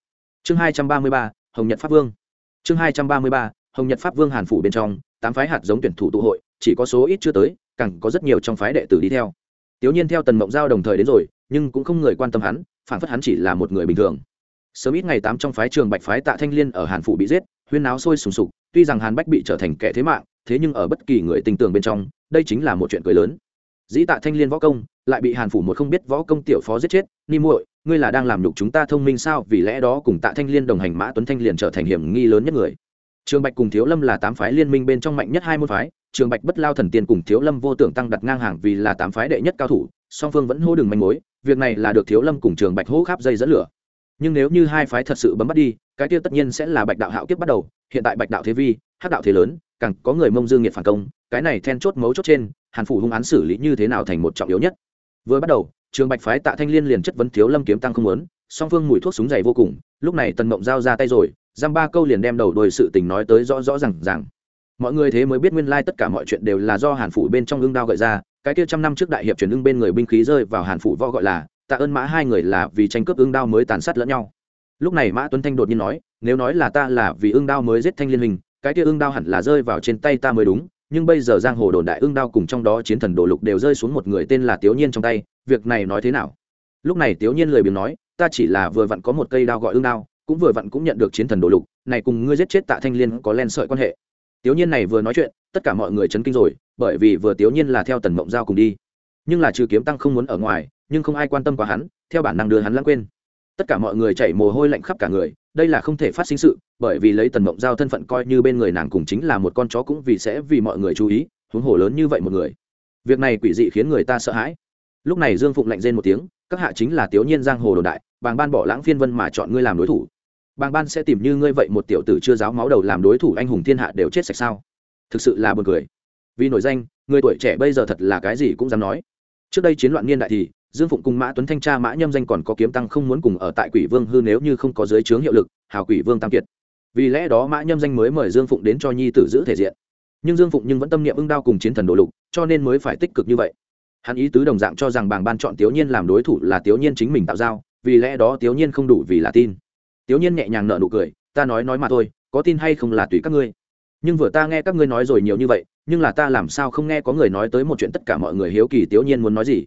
Chương hai trăm ba mươi ba, hồng nhật pháp vương. Chương hai trăm ba mươi ba, hồng nhật pháp vương hàn phủ bên trong, tám phái hạt giống tuyển thủ tụ hội, chỉ có số ít chưa tới, càng có rất nhiều trong phái đệ tử đi theo. Tiểu nhiên theo tần mộng giao đồng thời đến rồi, nhưng cũng không người quan tâm hắn, phản phất hắn chỉ là một người bình thường sớm ít ngày tám trong phái trường bạch phái tạ thanh liên ở hàn phủ bị giết, huyên náo sôi sùng sục, tuy rằng hàn bách bị trở thành kẻ thế mạng, thế nhưng ở bất kỳ người tình tưởng bên trong, đây chính là một chuyện cười lớn. Dĩ tạ thanh liên võ công, lại bị hàn phủ một không biết võ công tiểu phó giết chết, ni muội, ngươi là đang làm nhục chúng ta thông minh sao? Vì lẽ đó cùng tạ thanh liên đồng hành mã tuấn thanh liền trở thành hiểm nghi lớn nhất người. Trường bạch cùng thiếu lâm là tám phái liên minh bên trong mạnh nhất hai môn phái, trường bạch bất lao thần tiên cùng thiếu lâm vô tưởng tăng đặt ngang hàng vì là tám phái đệ nhất cao thủ, song phương vẫn hô đường manh mối, việc này là được thiếu lâm cùng trường bạch hô khắp dây dẫn lửa nhưng nếu như hai phái thật sự bấm bắt đi, cái kia tất nhiên sẽ là bạch đạo hạo kiếp bắt đầu. Hiện tại bạch đạo thế vi, hắc đạo thế lớn, càng có người mông dương nghiệt phản công, cái này then chốt mấu chốt trên, hàn phủ hung án xử lý như thế nào thành một trọng yếu nhất. Vừa bắt đầu, trường bạch phái tạ thanh liên liền chất vấn thiếu lâm kiếm tăng không muốn, song phương mùi thuốc súng dày vô cùng, lúc này tần mộng giao ra tay rồi, giam ba câu liền đem đầu đuôi sự tình nói tới rõ rõ rằng rằng mọi người thế mới biết nguyên lai tất cả mọi chuyện đều là do hàn phủ bên trong ương đao gợi ra, cái kia trăm năm trước đại hiệp truyền ưng bên người binh khí rơi vào hàn phủ võ gọi là tạ ơn mã hai người là vì tranh cướp ương đao mới tàn sát lẫn nhau. Lúc này mã tuấn thanh đột nhiên nói, nếu nói là ta là vì ương đao mới giết thanh liên hình cái kia ương đao hẳn là rơi vào trên tay ta mới đúng, nhưng bây giờ giang hồ đồn đại ương đao cùng trong đó chiến thần đồ lục đều rơi xuống một người tên là tiểu nhiên trong tay, việc này nói thế nào? Lúc này tiểu nhiên lười biếng nói, ta chỉ là vừa vặn có một cây đao gọi ương đao, cũng vừa vặn cũng nhận được chiến thần đồ lục, này cùng ngươi giết chết tạ thanh liên có len sợi quan hệ. Tiểu nhiên này vừa nói chuyện, tất cả mọi người chấn kinh rồi, bởi vì vừa tiểu nhiên là theo tần mộng giao cùng đi. Nhưng là trừ kiếm tăng không muốn ở ngoài nhưng không ai quan tâm quá hắn, theo bản năng đưa hắn lãng quên. Tất cả mọi người chảy mồ hôi lạnh khắp cả người, đây là không thể phát sinh sự, bởi vì lấy tần mộng giao thân phận coi như bên người nàng cùng chính là một con chó cũng vì sẽ vì mọi người chú ý, huống hồ lớn như vậy một người. Việc này quỷ dị khiến người ta sợ hãi. Lúc này dương phụng lạnh rên một tiếng, các hạ chính là tiểu nhiên giang hồ đồn đại, bàng ban bỏ lãng phiên vân mà chọn ngươi làm đối thủ. Bàng ban sẽ tìm như ngươi vậy một tiểu tử chưa giáo máu đầu làm đối thủ anh hùng thiên hạ đều chết sạch sao? Thực sự là buồn cười. Vì nổi danh, người tuổi trẻ bây giờ thật là cái gì cũng dám nói. Trước đây chiến loạn niên đại thì dương phụng cùng mã tuấn thanh tra mã nhâm danh còn có kiếm tăng không muốn cùng ở tại quỷ vương hư nếu như không có giới chướng hiệu lực, hào quỷ vương tam kiệt. Vì lẽ đó mã nhâm danh mới mời dương phụng đến cho nhi tử giữ thể diện. Nhưng dương phụng nhưng vẫn tâm niệm ưng đao cùng chiến thần đồ lục, cho nên mới phải tích cực như vậy. Hắn ý tứ đồng dạng cho rằng bảng ban chọn tiểu nhiên làm đối thủ là tiểu nhiên chính mình tạo giao, vì lẽ đó tiểu nhiên không đủ vì là tin. Tiểu nhiên nhẹ nhàng nở nụ cười, ta nói nói mà thôi, có tin hay không là tùy các ngươi. Nhưng vừa ta nghe các ngươi nói rồi nhiều như vậy, nhưng là ta làm sao không nghe có người nói tới một chuyện tất cả mọi người hiếu kỳ tiểu nhiên muốn nói gì?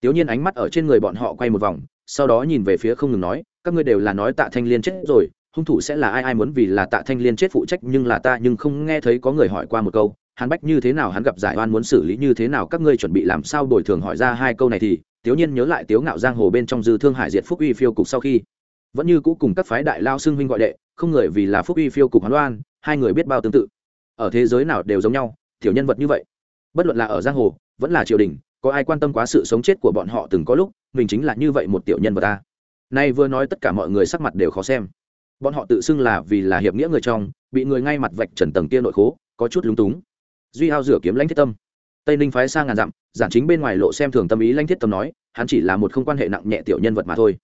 Tiểu nhiên ánh mắt ở trên người bọn họ quay một vòng sau đó nhìn về phía không ngừng nói các ngươi đều là nói tạ thanh liên chết rồi hung thủ sẽ là ai ai muốn vì là tạ thanh liên chết phụ trách nhưng là ta nhưng không nghe thấy có người hỏi qua một câu hắn bách như thế nào hắn gặp giải oan muốn xử lý như thế nào các ngươi chuẩn bị làm sao bồi thường hỏi ra hai câu này thì tiểu nhiên nhớ lại tiếu ngạo giang hồ bên trong dư thương hải diệt phúc uy phiêu cục sau khi vẫn như cũ cùng các phái đại lao xưng huynh gọi đệ không người vì là phúc uy phiêu cục hoán oan, hai người biết bao tương tự. Ở thế giới nào đều giống nhau tiểu nhân vật như vậy. Bất luận là ở giang hồ vẫn là triều đình có ai quan tâm quá sự sống chết của bọn họ từng có lúc, mình chính là như vậy một tiểu nhân vật ta. Nay vừa nói tất cả mọi người sắc mặt đều khó xem. Bọn họ tự xưng là vì là hiệp nghĩa người trong, bị người ngay mặt vạch trần tầng kia nội khố, có chút lúng túng. Duy hao rửa kiếm lãnh thiết tâm. Tây ninh phái sang ngàn dặm, giản chính bên ngoài lộ xem thường tâm ý lãnh thiết tâm nói, hắn chỉ là một không quan hệ nặng nhẹ tiểu nhân vật mà thôi.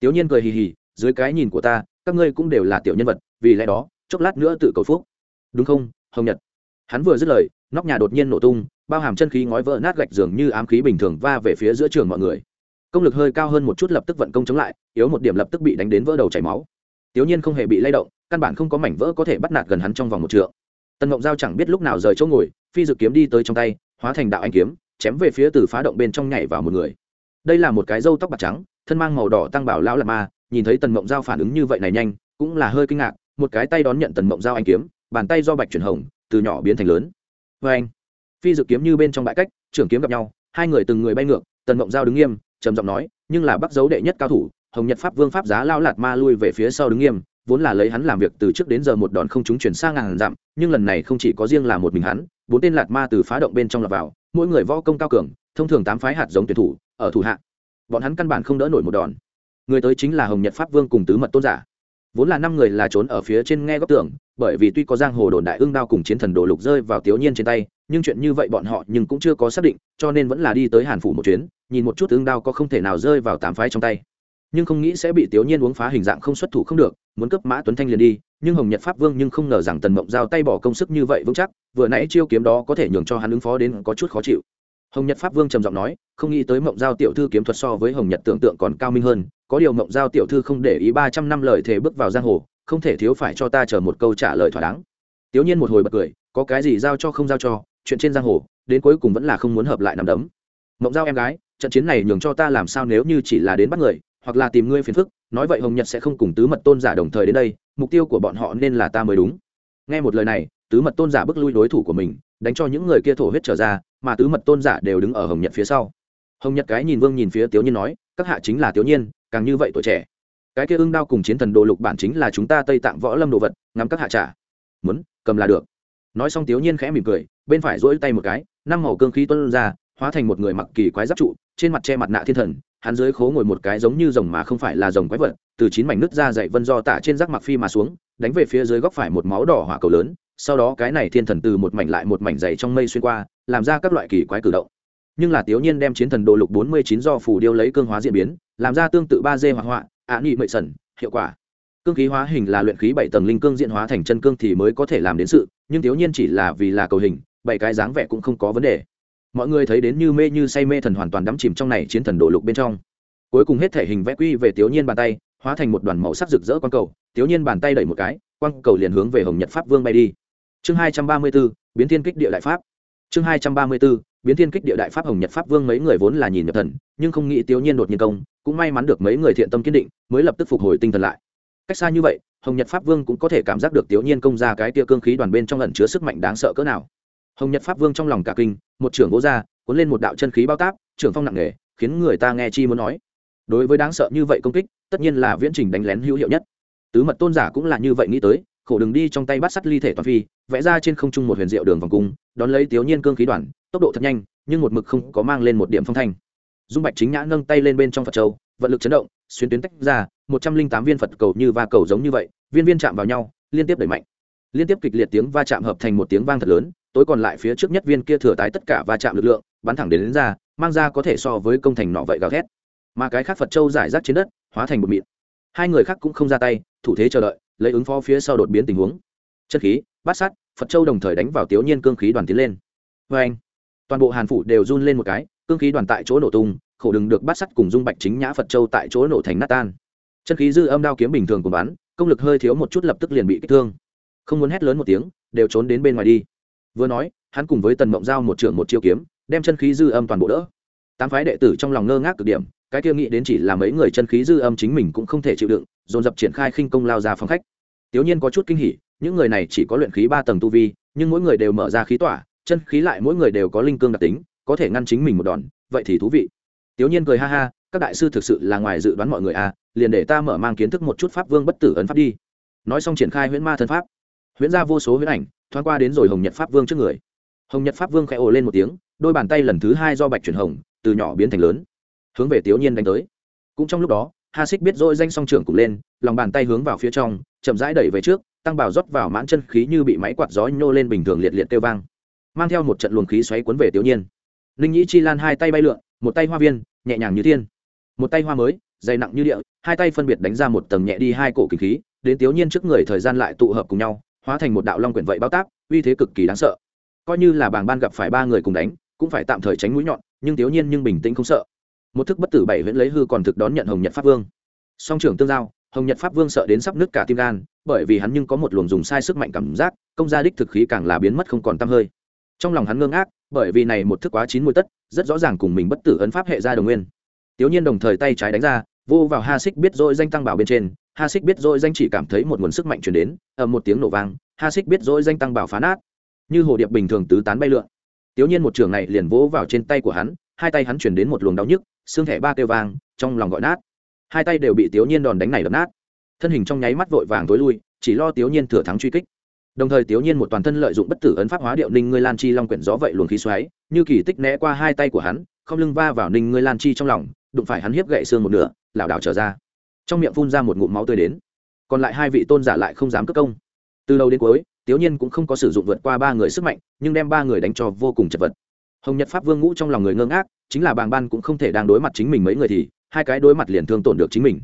Tiểu nhiên cười hì hì, dưới cái nhìn của ta, các ngươi cũng đều là tiểu nhân vật, vì lẽ đó, chốc lát nữa tự cầu phúc. Đúng không, hồng nhật? Hắn vừa dứt lời, nóc nhà đột nhiên nổ tung bao hàm chân khí ngói vỡ nát gạch dường như ám khí bình thường va về phía giữa trường mọi người. Công lực hơi cao hơn một chút lập tức vận công chống lại, yếu một điểm lập tức bị đánh đến vỡ đầu chảy máu. Tiểu nhiên không hề bị lay động, căn bản không có mảnh vỡ có thể bắt nạt gần hắn trong vòng một trượng. Tần ngộng giao chẳng biết lúc nào rời chỗ ngồi, phi dự kiếm đi tới trong tay, hóa thành đạo anh kiếm, chém về phía từ phá động bên trong nhảy vào một người. Đây là một cái râu tóc bạc trắng, thân mang màu đỏ tăng bảo lão lạt ma, nhìn thấy tần mộng giao phản ứng như vậy này nhanh, cũng là hơi kinh ngạc, một cái tay đón nhận tần mộng giao anh kiếm, bàn tay do bạch chuyển hồng, từ nhỏ biến thành lớn. Vê anh phi dự kiếm như bên trong bãi cách, trưởng kiếm gặp nhau, hai người từng người bay ngược, tần mộng giao đứng nghiêm, trầm giọng nói, nhưng là bắc dấu đệ nhất cao thủ, hồng nhật pháp vương pháp giá lao lạt ma lui về phía sau đứng nghiêm, vốn là lấy hắn làm việc từ trước đến giờ một đòn không chúng chuyển sang ngàn dặm, nhưng lần này không chỉ có riêng là một mình hắn, bốn tên lạt ma từ phá động bên trong lọt vào, mỗi người võ công cao cường, thông thường tám phái hạt giống tuyển thủ, ở thủ hạ. Bọn hắn căn bản không đỡ nổi một đòn. Người tới chính là hồng nhật pháp vương cùng tứ mật tôn giả vốn là năm người là trốn ở phía trên nghe góc tường, bởi vì tuy có giang hồ đồn đại ương đao cùng chiến thần đồ lục rơi vào tiểu nhiên trên tay, nhưng chuyện như vậy bọn họ nhưng cũng chưa có xác định, cho nên vẫn là đi tới hàn phủ một chuyến, nhìn một chút ương đao có không thể nào rơi vào tám phái trong tay. Nhưng không nghĩ sẽ bị tiểu nhiên uống phá hình dạng không xuất thủ không được, muốn cướp mã tuấn thanh liền đi, nhưng hồng nhật pháp vương nhưng không ngờ rằng tần mộng giao tay bỏ công sức như vậy vững chắc, vừa nãy chiêu kiếm đó có thể nhường cho hắn ứng phó đến có chút khó chịu. Hồng nhật pháp vương trầm giọng nói, không nghĩ tới mộng giao tiểu thư kiếm thuật so với hồng nhật tưởng tượng còn cao minh hơn có điều mộng giao tiểu thư không để ý ba trăm năm lời thề bước vào giang hồ, không thể thiếu phải cho ta chờ một câu trả lời thỏa đáng. Tiểu nhiên một hồi bật cười, có cái gì giao cho không giao cho, chuyện trên giang hồ, đến cuối cùng vẫn là không muốn hợp lại nằm đấm. Mộng giao em gái, trận chiến này nhường cho ta làm sao nếu như chỉ là đến bắt người, hoặc là tìm ngươi phiền phức, nói vậy hồng nhật sẽ không cùng tứ mật tôn giả đồng thời đến đây, mục tiêu của bọn họ nên là ta mới đúng. Nghe một lời này, tứ mật tôn giả bước lui đối thủ của mình, đánh cho những người kia thổ huyết trở ra, mà tứ mật tôn giả đều đứng ở hồng nhật phía sau. Hồng nhật cái nhìn vương nhìn phía tiểu nhiên nói, các hạ chính là tiểu nhiên càng như vậy tuổi trẻ. Cái kia ưng đao cùng chiến thần đồ lục bản chính là chúng ta tây tạng võ lâm đồ vật, ngắm các hạ trả muốn, cầm là được. Nói xong tiểu nhiên khẽ mỉm cười, bên phải duỗi tay một cái, năm màu cương khí tuân ra, hóa thành một người mặc kỳ quái giáp trụ, trên mặt che mặt nạ thiên thần, hắn dưới khố ngồi một cái giống như rồng mà không phải là rồng quái vật, từ chín mảnh nứt ra dậy vân do tả trên rác mặc phi mà xuống, đánh về phía dưới góc phải một máu đỏ hỏa cầu lớn, sau đó cái này thiên thần từ một mảnh lại một mảnh dày trong mây xuyên qua, làm ra các loại kỳ quái cử động. Nhưng là tiểu nhiên đem chiến thần đồ lục bốn mươi chín do phù điêu lấy cương hóa diễn biến làm ra tương tự ba d hoạt họa, ạ nghị mệ sẩn hiệu quả. Cương khí hóa hình là luyện khí bảy tầng linh cương diễn hóa thành chân cương thì mới có thể làm đến sự, nhưng thiếu nhiên chỉ là vì là cầu hình, bảy cái dáng vẻ cũng không có vấn đề. Mọi người thấy đến như mê như say mê thần hoàn toàn đắm chìm trong này chiến thần độ lục bên trong. Cuối cùng hết thể hình vẽ quy về thiếu nhiên bàn tay, hóa thành một đoàn màu sắc rực rỡ quang cầu, Thiếu nhiên bàn tay đẩy một cái, quang cầu liền hướng về hồng nhật pháp vương bay đi. Chương hai trăm ba mươi b ố biến thiên kích địa đại pháp. Chương hai trăm ba mươi b ố biến thiên kích địa đại pháp hồng nhật pháp vương mấy người vốn là nhìn nhập thần, nhưng không nghĩ thiếu nhiên đột nhiên công cũng may mắn được mấy người thiện tâm kiên định, mới lập tức phục hồi tinh thần lại. Cách xa như vậy, hồng nhật pháp vương cũng có thể cảm giác được tiểu nhiên công ra cái tia cương khí đoàn bên trong lần chứa sức mạnh đáng sợ cỡ nào. Hồng nhật pháp vương trong lòng cả kinh, một trưởng gỗ ra cuốn lên một đạo chân khí bao táp, trưởng phong nặng nề, khiến người ta nghe chi muốn nói. Đối với đáng sợ như vậy công kích, tất nhiên là viễn trình đánh lén hữu hiệu nhất. Tứ mật tôn giả cũng là như vậy nghĩ tới, khổ đường đi trong tay bắt sắt ly thể toàn phi, vẽ ra trên không trung một huyền diệu đường vòng cung, đón lấy tiểu nhiên cương khí đoàn, tốc độ thật nhanh, nhưng một mực không có mang lên một điểm phong thanh dung bạch chính nhã nâng tay lên bên trong phật châu vận lực chấn động xuyên tuyến tách ra một trăm linh tám viên phật cầu như va cầu giống như vậy viên viên chạm vào nhau liên tiếp đẩy mạnh. Liên tiếp kịch liệt tiếng va chạm hợp thành một tiếng vang thật lớn tối còn lại phía trước nhất viên kia thừa tái tất cả va chạm lực lượng bắn thẳng đến, đến ra mang ra có thể so với công thành nọ vậy gào thét. Mà cái khác phật châu giải rác trên đất hóa thành một mịn. Hai người khác cũng không ra tay thủ thế chờ đợi lấy ứng phó phía sau đột biến tình huống. Chất khí bát sát phật châu đồng thời đánh vào tiểu nhiên cương khí đoàn tiến lên. Vê anh toàn bộ hàn phủ đều run lên một cái cương khí đoàn tại chỗ nổ tung, khổ đừng được bát sắt cùng dung bạch chính nhã phật châu tại chỗ nổ thành nát tan. Chân khí dư âm đao kiếm bình thường của bắn, công lực hơi thiếu một chút lập tức liền bị kích thương. Không muốn hét lớn một tiếng, đều trốn đến bên ngoài đi. Vừa nói, hắn cùng với tần mộng giao một trưởng một chiêu kiếm, đem chân khí dư âm toàn bộ đỡ. Tám phái đệ tử trong lòng ngơ ngác cực điểm, cái kia nghĩ đến chỉ là mấy người chân khí dư âm chính mình cũng không thể chịu đựng, dồn dập triển khai khinh công lao ra phòng khách. Tiểu nhiên có chút kinh hỉ, những người này chỉ có luyện khí ba tầng tu vi, nhưng mỗi người đều mở ra khí tỏa, chân khí lại mỗi người đều có linh cương đặc tính có thể ngăn chính mình một đòn, vậy thì thú vị. Tiểu nhiên cười ha ha, các đại sư thực sự là ngoài dự đoán mọi người à liền để ta mở mang kiến thức một chút pháp vương bất tử ấn pháp đi. Nói xong triển khai huyễn ma thân pháp. Huyễn ra vô số huyễn ảnh, thoáng qua đến rồi hồng nhật pháp vương trước người. Hồng nhật pháp vương khẽ ồ lên một tiếng, đôi bàn tay lần thứ hai do bạch chuyển hồng, từ nhỏ biến thành lớn, hướng về tiểu nhiên đánh tới. Cũng trong lúc đó, ha xích biết dỗi danh song trưởng cùng lên, lòng bàn tay hướng vào phía trong, chậm rãi đẩy về trước, tăng bảo rót vào mãn chân khí như bị máy quạt gió nhô lên bình thường liệt liệt kêu vang, mang theo một trận luồng khí xoáy cuốn về tiểu nhiên ninh nhĩ chi lan hai tay bay lượn, một tay hoa viên, nhẹ nhàng như thiên. Một tay hoa mới, dày nặng như địa, hai tay phân biệt đánh ra một tầng nhẹ đi hai cổ kinh khí, đến tiểu nhiên trước người thời gian lại tụ hợp cùng nhau, hóa thành một đạo long quyển vậy bao tác, uy thế cực kỳ đáng sợ. Coi như là bảng ban gặp phải ba người cùng đánh, cũng phải tạm thời tránh mũi nhọn, nhưng tiểu nhiên nhưng bình tĩnh không sợ. Một thức bất tử bảy huyễn lấy hư còn thực đón nhận hồng nhật pháp vương. Song trưởng tương giao, hồng nhật pháp vương sợ đến sắp nứt cả tim gan, bởi vì hắn nhưng có một luồng dùng sai sức mạnh cảm giác, công gia đích thực khí càng là biến mất không còn t hơi. Trong lòng hắn ngơ ngác bởi vì này một thức quá chín mùi tất, rất rõ ràng cùng mình bất tử ấn pháp hệ ra đồng nguyên. Tiểu nhiên đồng thời tay trái đánh ra, vô vào ha xích biết dội danh tăng bảo bên trên, ha xích biết dội danh chỉ cảm thấy một nguồn sức mạnh chuyển đến, ầm một tiếng nổ vang, ha xích biết dội danh tăng bảo phá nát. Như hồ điệp bình thường tứ tán bay lượn. Tiểu nhiên một trường này liền vỗ vào trên tay của hắn, hai tay hắn chuyển đến một luồng đau nhức, xương thẻ ba kêu vang, trong lòng gọi nát. Hai tay đều bị tiểu nhiên đòn đánh này đập nát. Thân hình trong nháy mắt vội vàng tối lui, chỉ lo tiểu nhiên thừa thắng truy kích đồng thời tiểu nhiên một toàn thân lợi dụng bất tử ấn pháp hóa điệu ninh ngươi lan chi long quyển gió vậy luồng khí xoáy, như kỳ tích né qua hai tay của hắn, không lưng va vào ninh ngươi lan chi trong lòng, đụng phải hắn hiếp gậy xương một nửa, lảo đảo trở ra. Trong miệng phun ra một ngụm máu tươi đến. Còn lại hai vị tôn giả lại không dám cất công. Từ đầu đến cuối tiểu nhiên cũng không có sử dụng vượt qua ba người sức mạnh, nhưng đem ba người đánh cho vô cùng chật vật. Hồng nhật pháp vương ngũ trong lòng người ngơ ngác, chính là bàng ban cũng không thể đang đối mặt chính mình mấy người thì, hai cái đối mặt liền thương tổn được chính mình.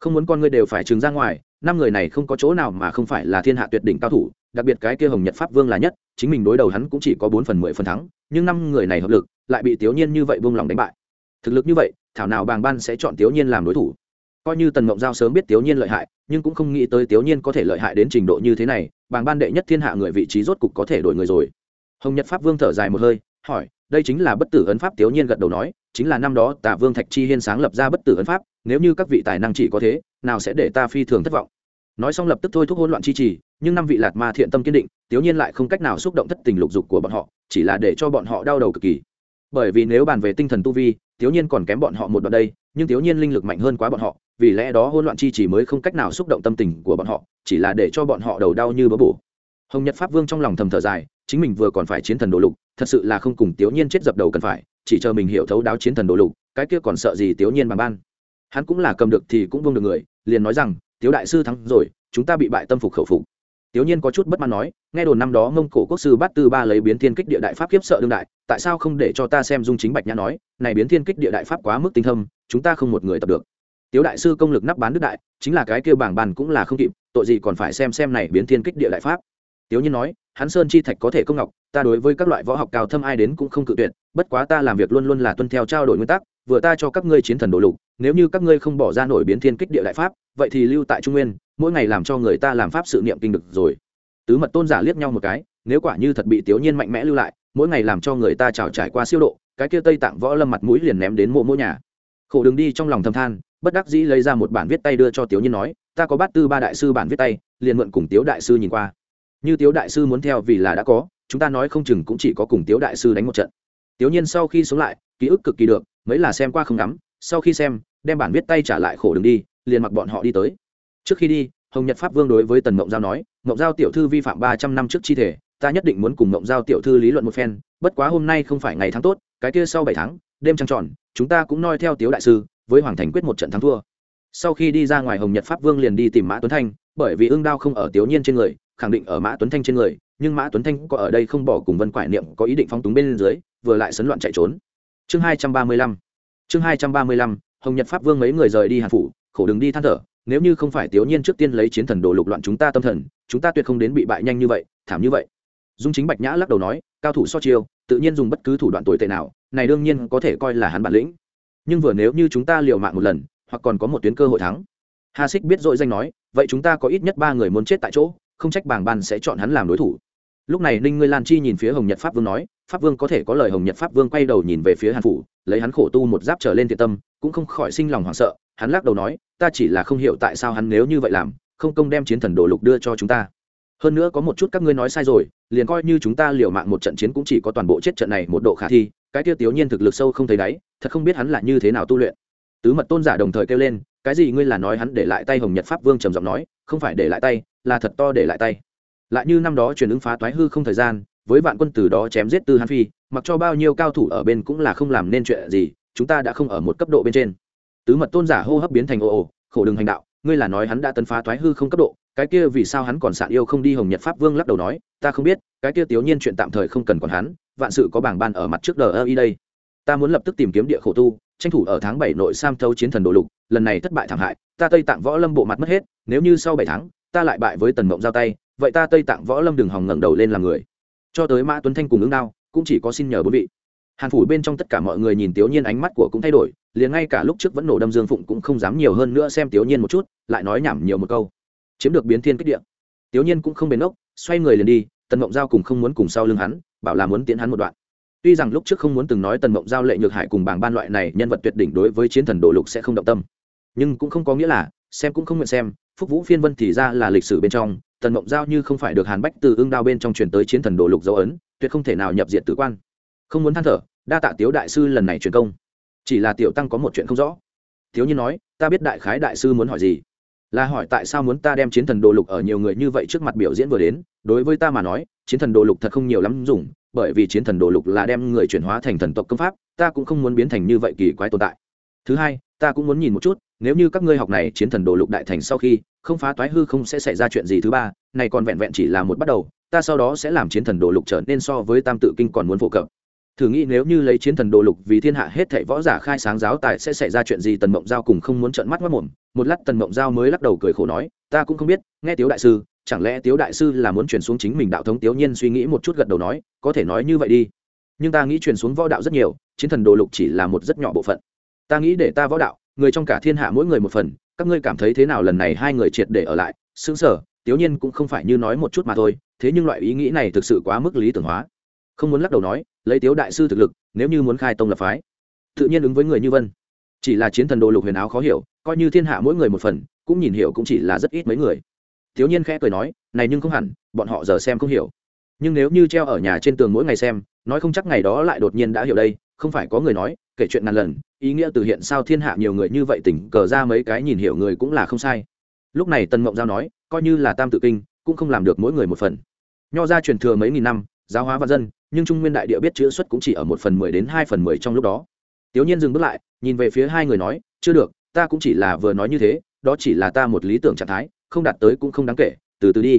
Không muốn con ngươi đều phải trừng ra ngoài năm người này không có chỗ nào mà không phải là thiên hạ tuyệt đỉnh cao thủ, đặc biệt cái kia hồng nhật pháp vương là nhất, chính mình đối đầu hắn cũng chỉ có bốn phần mười phần thắng, nhưng năm người này hợp lực, lại bị tiểu nhiên như vậy buông lòng đánh bại. Thực lực như vậy, thảo nào bàng ban sẽ chọn tiểu nhiên làm đối thủ. Coi như tần Ngộng giao sớm biết tiểu nhiên lợi hại, nhưng cũng không nghĩ tới tiểu nhiên có thể lợi hại đến trình độ như thế này, bàng ban đệ nhất thiên hạ người vị trí rốt cục có thể đổi người rồi. Hồng nhật pháp vương thở dài một hơi, hỏi, đây chính là bất tử ấn pháp tiểu nhiên gật đầu nói, chính là năm đó tả vương thạch chi hiên sáng lập ra bất tử ấn pháp nếu như các vị tài năng chỉ có thế, nào sẽ để ta phi thường thất vọng. Nói xong lập tức thôi thúc hỗn loạn chi trì, nhưng năm vị lạt ma thiện tâm kiên định tiểu nhiên lại không cách nào xúc động thất tình lục dục của bọn họ, chỉ là để cho bọn họ đau đầu cực kỳ. Bởi vì nếu bàn về tinh thần tu vi tiểu nhiên còn kém bọn họ một đoạn đây, nhưng tiểu nhiên linh lực mạnh hơn quá bọn họ, vì lẽ đó hỗn loạn chi chỉ mới không cách nào xúc động tâm tình của bọn họ, chỉ là để cho bọn họ đầu đau như bớ bổ. Hồng nhật pháp vương trong lòng thầm thở dài, chính mình vừa còn phải chiến thần đồ lục, thật sự là không cùng tiểu nhiên chết dập đầu cần phải, chỉ chờ mình hiểu thấu đáo chiến thần đồ lục, cái kia còn sợ gì tiểu nhiên bằng ban hắn cũng là cầm được thì cũng vương được người, liền nói rằng, tiếu đại sư thắng rồi, chúng ta bị bại tâm phục khẩu phục. Tiểu nhiên có chút bất mãn nói, nghe đồn năm đó mông cổ quốc sư bát tư ba lấy biến thiên kích địa đại pháp kiếp sợ đương đại, tại sao không để cho ta xem dung chính bạch nhã nói, này biến thiên kích địa đại pháp quá mức tinh thâm, chúng ta không một người tập được. Tiếu đại sư công lực nắp bán đức đại, chính là cái kêu bảng bàn cũng là không kịp, tội gì còn phải xem xem này biến thiên kích địa đại pháp. Tiếu nhiên nói, hắn sơn chi thạch có thể công ngọc, ta đối với các loại võ học cao thâm ai đến cũng không cự tuyệt, bất quá ta làm việc luôn luôn là tuân theo trao đổi nguyên tắc vừa ta cho các ngươi chiến thần đồ lục, nếu như các ngươi không bỏ ra nổi biến thiên kích địa đại pháp, vậy thì lưu tại trung nguyên, mỗi ngày làm cho người ta làm pháp sự niệm kinh được rồi. Tứ mật tôn giả liếc nhau một cái, nếu quả như thật bị tiểu nhiên mạnh mẽ lưu lại, mỗi ngày làm cho người ta trào trải qua siêu độ, cái kia tây tạng võ lâm mặt mũi liền ném đến mộ mỗi nhà. Khổ đường đi trong lòng thầm than, bất đắc dĩ lấy ra một bản viết tay đưa cho tiểu nhiên nói, ta có bát tư ba đại sư bản viết tay, liền mượn cùng tiếu đại sư nhìn qua. Như tiếu đại sư muốn theo vì là đã có, chúng ta nói không chừng cũng chỉ có cùng tiếu đại sư đánh một trận. Tiểu nhiên sau khi sống lại, ký ức cực kỳ được mấy là xem qua không ngắm, sau khi xem, đem bản viết tay trả lại khổ đường đi, liền mặc bọn họ đi tới. Trước khi đi, hồng nhật pháp vương đối với tần mộng giao nói, mộng giao tiểu thư vi phạm ba trăm năm trước chi thể, ta nhất định muốn cùng mộng giao tiểu thư lý luận một phen, bất quá hôm nay không phải ngày tháng tốt, cái kia sau bảy tháng, đêm trăng tròn, chúng ta cũng noi theo tiếu đại sư, với hoàng thành quyết một trận thắng thua. Sau khi đi ra ngoài hồng nhật pháp vương liền đi tìm mã tuấn thanh, bởi vì ương đao không ở tiểu nhiên trên người, khẳng định ở mã tuấn thanh trên người, nhưng mã tuấn thanh có ở đây không bỏ cùng vân quải niệm có ý định phong túng bên dưới, vừa lại sấn loạn chạy trốn chương hai trăm ba mươi lăm. Chương hai trăm ba mươi lăm, hồng nhật pháp vương mấy người rời đi hàn phủ, khổ đừng đi than thở, nếu như không phải tiểu nhiên trước tiên lấy chiến thần đồ lục loạn chúng ta tâm thần, chúng ta tuyệt không đến bị bại nhanh như vậy, thảm như vậy. Dung chính bạch nhã lắc đầu nói, cao thủ so chiêu, tự nhiên dùng bất cứ thủ đoạn tồi tệ nào, này đương nhiên có thể coi là hắn bản lĩnh. Nhưng vừa nếu như chúng ta liều mạng một lần, hoặc còn có một tuyến cơ hội thắng. Hà xích biết dội danh nói, vậy chúng ta có ít nhất ba người muốn chết tại chỗ, không trách bảng ban sẽ chọn hắn làm đối thủ. Lúc này ninh ngươi lan chi nhìn phía hồng nhật pháp vương nói pháp vương có thể có lời hồng nhật pháp vương quay đầu nhìn về phía hàn phủ, lấy hắn khổ tu một giáp trở lên thiện tâm, cũng không khỏi sinh lòng hoảng sợ. Hắn lắc đầu nói, ta chỉ là không hiểu tại sao hắn nếu như vậy làm, không công đem chiến thần đồ lục đưa cho chúng ta. Hơn nữa có một chút các ngươi nói sai rồi, liền coi như chúng ta liều mạng một trận chiến cũng chỉ có toàn bộ chết trận này một độ khả thi, cái tiêu tiểu nhiên thực lực sâu không thấy đáy, thật không biết hắn là như thế nào tu luyện. Tứ mật tôn giả đồng thời kêu lên, cái gì ngươi là nói hắn để lại tay hồng nhật pháp vương trầm giọng nói, không phải để lại tay, là thật to để lại tay. Lại như năm đó truyền ứng phá toái hư không thời gian với vạn quân từ đó chém giết tư hắn phi, mặc cho bao nhiêu cao thủ ở bên cũng là không làm nên chuyện gì, chúng ta đã không ở một cấp độ bên trên. Tứ mật tôn giả hô hấp biến thành ồ ồ khổ đường hành đạo, ngươi là nói hắn đã tấn phá thoái hư không cấp độ, cái kia vì sao hắn còn sạn yêu không đi hồng nhật pháp vương lắc đầu nói, ta không biết, cái kia tiểu nhiên chuyện tạm thời không cần còn hắn, vạn sự có bảng ban ở mặt trước đờ ơ y đây. Ta muốn lập tức tìm kiếm địa khổ tu, tranh thủ ở tháng bảy nội sam thâu chiến thần đồ lục, lần này thất bại thảm hại, ta tây tạng võ lâm bộ mặt mất hết, nếu như sau bảy tháng, ta lại bại với tần mộng giao tay, vậy ta tây tạng võ lâm đừng hòng ngẩng đầu lên làm người cho tới mã tuấn thanh cùng ứng đao, cũng chỉ có xin nhờ bốn vị. Hàn phủ bên trong tất cả mọi người nhìn tiểu nhiên ánh mắt của cũng thay đổi, liền ngay cả lúc trước vẫn nổ đâm dương phụng cũng không dám nhiều hơn nữa xem tiểu nhiên một chút, lại nói nhảm nhiều một câu. Chiếm được biến thiên kích điện tiểu nhiên cũng không bền ốc, xoay người liền đi, tần mộng giao cùng không muốn cùng sau lưng hắn, bảo là muốn tiến hắn một đoạn. Tuy rằng lúc trước không muốn từng nói tần mộng giao lệ nhược hải cùng bảng ban loại này nhân vật tuyệt đỉnh đối với chiến thần đồ lục sẽ không động tâm. Nhưng cũng không có nghĩa là, xem cũng không nguyện xem, phúc vũ phiên vân thì ra là lịch sử bên trong tần mộng giao như không phải được hàn bách từ ương đao bên trong truyền tới chiến thần đồ lục dấu ấn, tuyệt không thể nào nhập diện tử quan. Không muốn than thở, đa tạ tiếu đại sư lần này truyền công. Chỉ là tiểu tăng có một chuyện không rõ. Thiếu như nói, ta biết đại khái đại sư muốn hỏi gì. Là hỏi tại sao muốn ta đem chiến thần đồ lục ở nhiều người như vậy trước mặt biểu diễn vừa đến. Đối với ta mà nói, chiến thần đồ lục thật không nhiều lắm dùng, bởi vì chiến thần đồ lục là đem người chuyển hóa thành thần tộc công pháp, ta cũng không muốn biến thành như vậy kỳ quái tồn tại. Thứ hai ta cũng muốn nhìn một chút, nếu như các ngươi học này chiến thần đồ lục đại thành sau khi, không phá toái hư không sẽ xảy ra chuyện gì thứ ba, này còn vẹn vẹn chỉ là một bắt đầu, ta sau đó sẽ làm chiến thần đồ lục trở nên so với tam tự kinh còn muốn phổ cập. Thử nghĩ nếu như lấy chiến thần đồ lục vì thiên hạ hết thảy võ giả khai sáng giáo tài sẽ xảy ra chuyện gì, tần mộng giao cùng không muốn trợn mắt mất mồm một lát tần mộng giao mới lắc đầu cười khổ nói, ta cũng không biết, nghe tiếu đại sư, chẳng lẽ tiếu đại sư là muốn truyền xuống chính mình đạo thống? Tiếu nhiên suy nghĩ một chút gật đầu nói, có thể nói như vậy đi. Nhưng ta nghĩ truyền xuống võ đạo rất nhiều, chiến thần đồ lục chỉ là một rất nhỏ bộ phận ta nghĩ để ta võ đạo, người trong cả thiên hạ mỗi người một phần, các ngươi cảm thấy thế nào lần này hai người triệt để ở lại, xứng sở, tiểu nhiên cũng không phải như nói một chút mà thôi, thế nhưng loại ý nghĩ này thực sự quá mức lý tưởng hóa. Không muốn lắc đầu nói, lấy tiếu đại sư thực lực, nếu như muốn khai tông lập phái. Tự nhiên ứng với người như vân. Chỉ là chiến thần đồ lục huyền áo khó hiểu, coi như thiên hạ mỗi người một phần, cũng nhìn hiểu cũng chỉ là rất ít mấy người. Thiếu nhiên khẽ cười nói, này nhưng không hẳn, bọn họ giờ xem không hiểu. Nhưng nếu như treo ở nhà trên tường mỗi ngày xem, nói không chắc ngày đó lại đột nhiên đã hiểu đây, không phải có người nói, kể chuyện ngàn lần ý nghĩa từ hiện sao thiên hạ nhiều người như vậy tỉnh cờ ra mấy cái nhìn hiểu người cũng là không sai. Lúc này tân mộng giao nói, coi như là tam tự kinh, cũng không làm được mỗi người một phần. Nho ra truyền thừa mấy nghìn năm, giáo hóa văn dân, nhưng trung nguyên đại địa biết chữ xuất cũng chỉ ở một phần mười đến hai phần mười trong lúc đó. Tiểu nhiên dừng bước lại, nhìn về phía hai người nói, chưa được, ta cũng chỉ là vừa nói như thế, đó chỉ là ta một lý tưởng trạng thái, không đạt tới cũng không đáng kể, từ từ đi.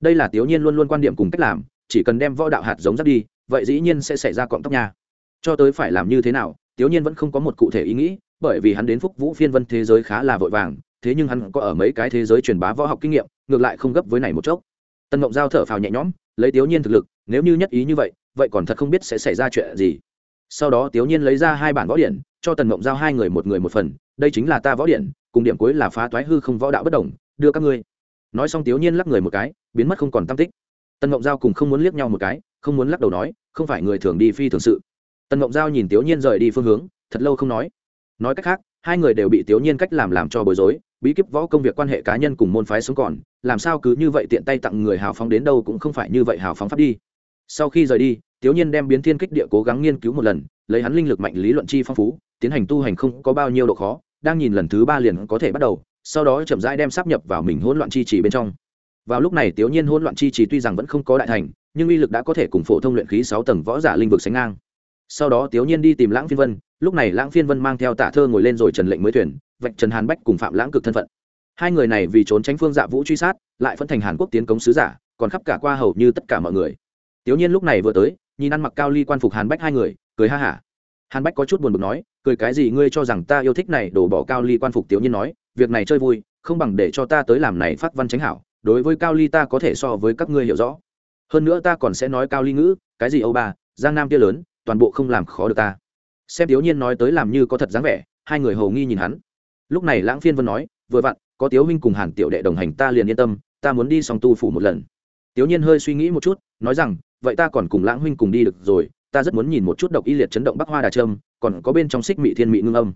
Đây là tiểu nhiên luôn luôn quan điểm cùng cách làm, chỉ cần đem võ đạo hạt giống dắt đi, vậy dĩ nhiên sẽ xảy ra cọng tóc nha. Cho tới phải làm như thế nào tiểu nhiên vẫn không có một cụ thể ý nghĩ, bởi vì hắn đến phúc vũ phiên vân thế giới khá là vội vàng, thế nhưng hắn có ở mấy cái thế giới truyền bá võ học kinh nghiệm, ngược lại không gấp với này một chốc. Tân ngộng giao thở phào nhẹ nhõm, lấy tiểu nhiên thực lực, nếu như nhất ý như vậy vậy còn thật không biết sẽ xảy ra chuyện gì. Sau đó tiểu nhiên lấy ra hai bản võ điển cho tần Ngộng giao hai người một người một phần, đây chính là ta võ điển cùng điểm cuối là phá toái hư không võ đạo bất đồng, đưa các ngươi. Nói xong tiểu nhiên lắc người một cái, biến mất không còn tâm tích. Tần Ngộng giao cùng không muốn liếc nhau một cái, không muốn lắc đầu nói, không phải người thường đi phi thường sự tần mộng giao nhìn tiểu nhiên rời đi phương hướng, thật lâu không nói. Nói cách khác, hai người đều bị tiểu nhiên cách làm làm cho bối rối, bí kíp võ công việc quan hệ cá nhân cùng môn phái sống còn, làm sao cứ như vậy tiện tay tặng người hào phóng đến đâu cũng không phải như vậy hào phóng pháp đi. Sau khi rời đi tiểu nhiên đem biến thiên kích địa cố gắng nghiên cứu một lần, lấy hắn linh lực mạnh, lý luận chi phong phú, tiến hành tu hành không có bao nhiêu độ khó, đang nhìn lần thứ ba liền có thể bắt đầu, sau đó chậm rãi đem sắp nhập vào mình hỗn loạn chi trì bên trong. Vào lúc này tiểu nhiên hỗn loạn chi trì tuy rằng vẫn không có đại thành, nhưng uy lực đã có thể cùng phổ thông luyện khí sáu tầng võ giả linh vực sánh ngang sau đó tiểu nhiên đi tìm lãng phiên vân, lúc này lãng phiên vân mang theo tả thơ ngồi lên rồi trần lệnh mới thuyền, vạch trần hàn bách cùng phạm lãng cực thân phận. Hai người này vì trốn tránh phương dạ vũ truy sát, lại phân thành hàn quốc tiến cống sứ giả, còn khắp cả qua hầu như tất cả mọi người. Tiểu nhiên lúc này vừa tới, nhìn ăn mặc cao ly quan phục hàn bách hai người, cười ha hả. Hàn bách có chút buồn bực nói, cười cái gì ngươi cho rằng ta yêu thích này đổ bỏ cao ly quan phục? Tiểu nhiên nói, việc này chơi vui, không bằng để cho ta tới làm này phát văn tránh hảo, đối với cao ly ta có thể so với các ngươi hiểu rõ. Hơn nữa ta còn sẽ nói cao ly ngữ, cái gì âu ba, giang nam kia lớn toàn bộ không làm khó được ta. Xem tiểu nhiên nói tới làm như có thật dáng vẻ, hai người hầu nghi nhìn hắn. Lúc này lãng phiên vân nói, vừa vặn, có tiếu huynh cùng hàn tiểu đệ đồng hành, ta liền yên tâm, ta muốn đi song tu phủ một lần. Tiểu nhiên hơi suy nghĩ một chút, nói rằng, vậy ta còn cùng lãng huynh cùng đi được rồi, ta rất muốn nhìn một chút độc y liệt chấn động bắc hoa đà trâm, còn có bên trong xích mị thiên mị ngưng âm.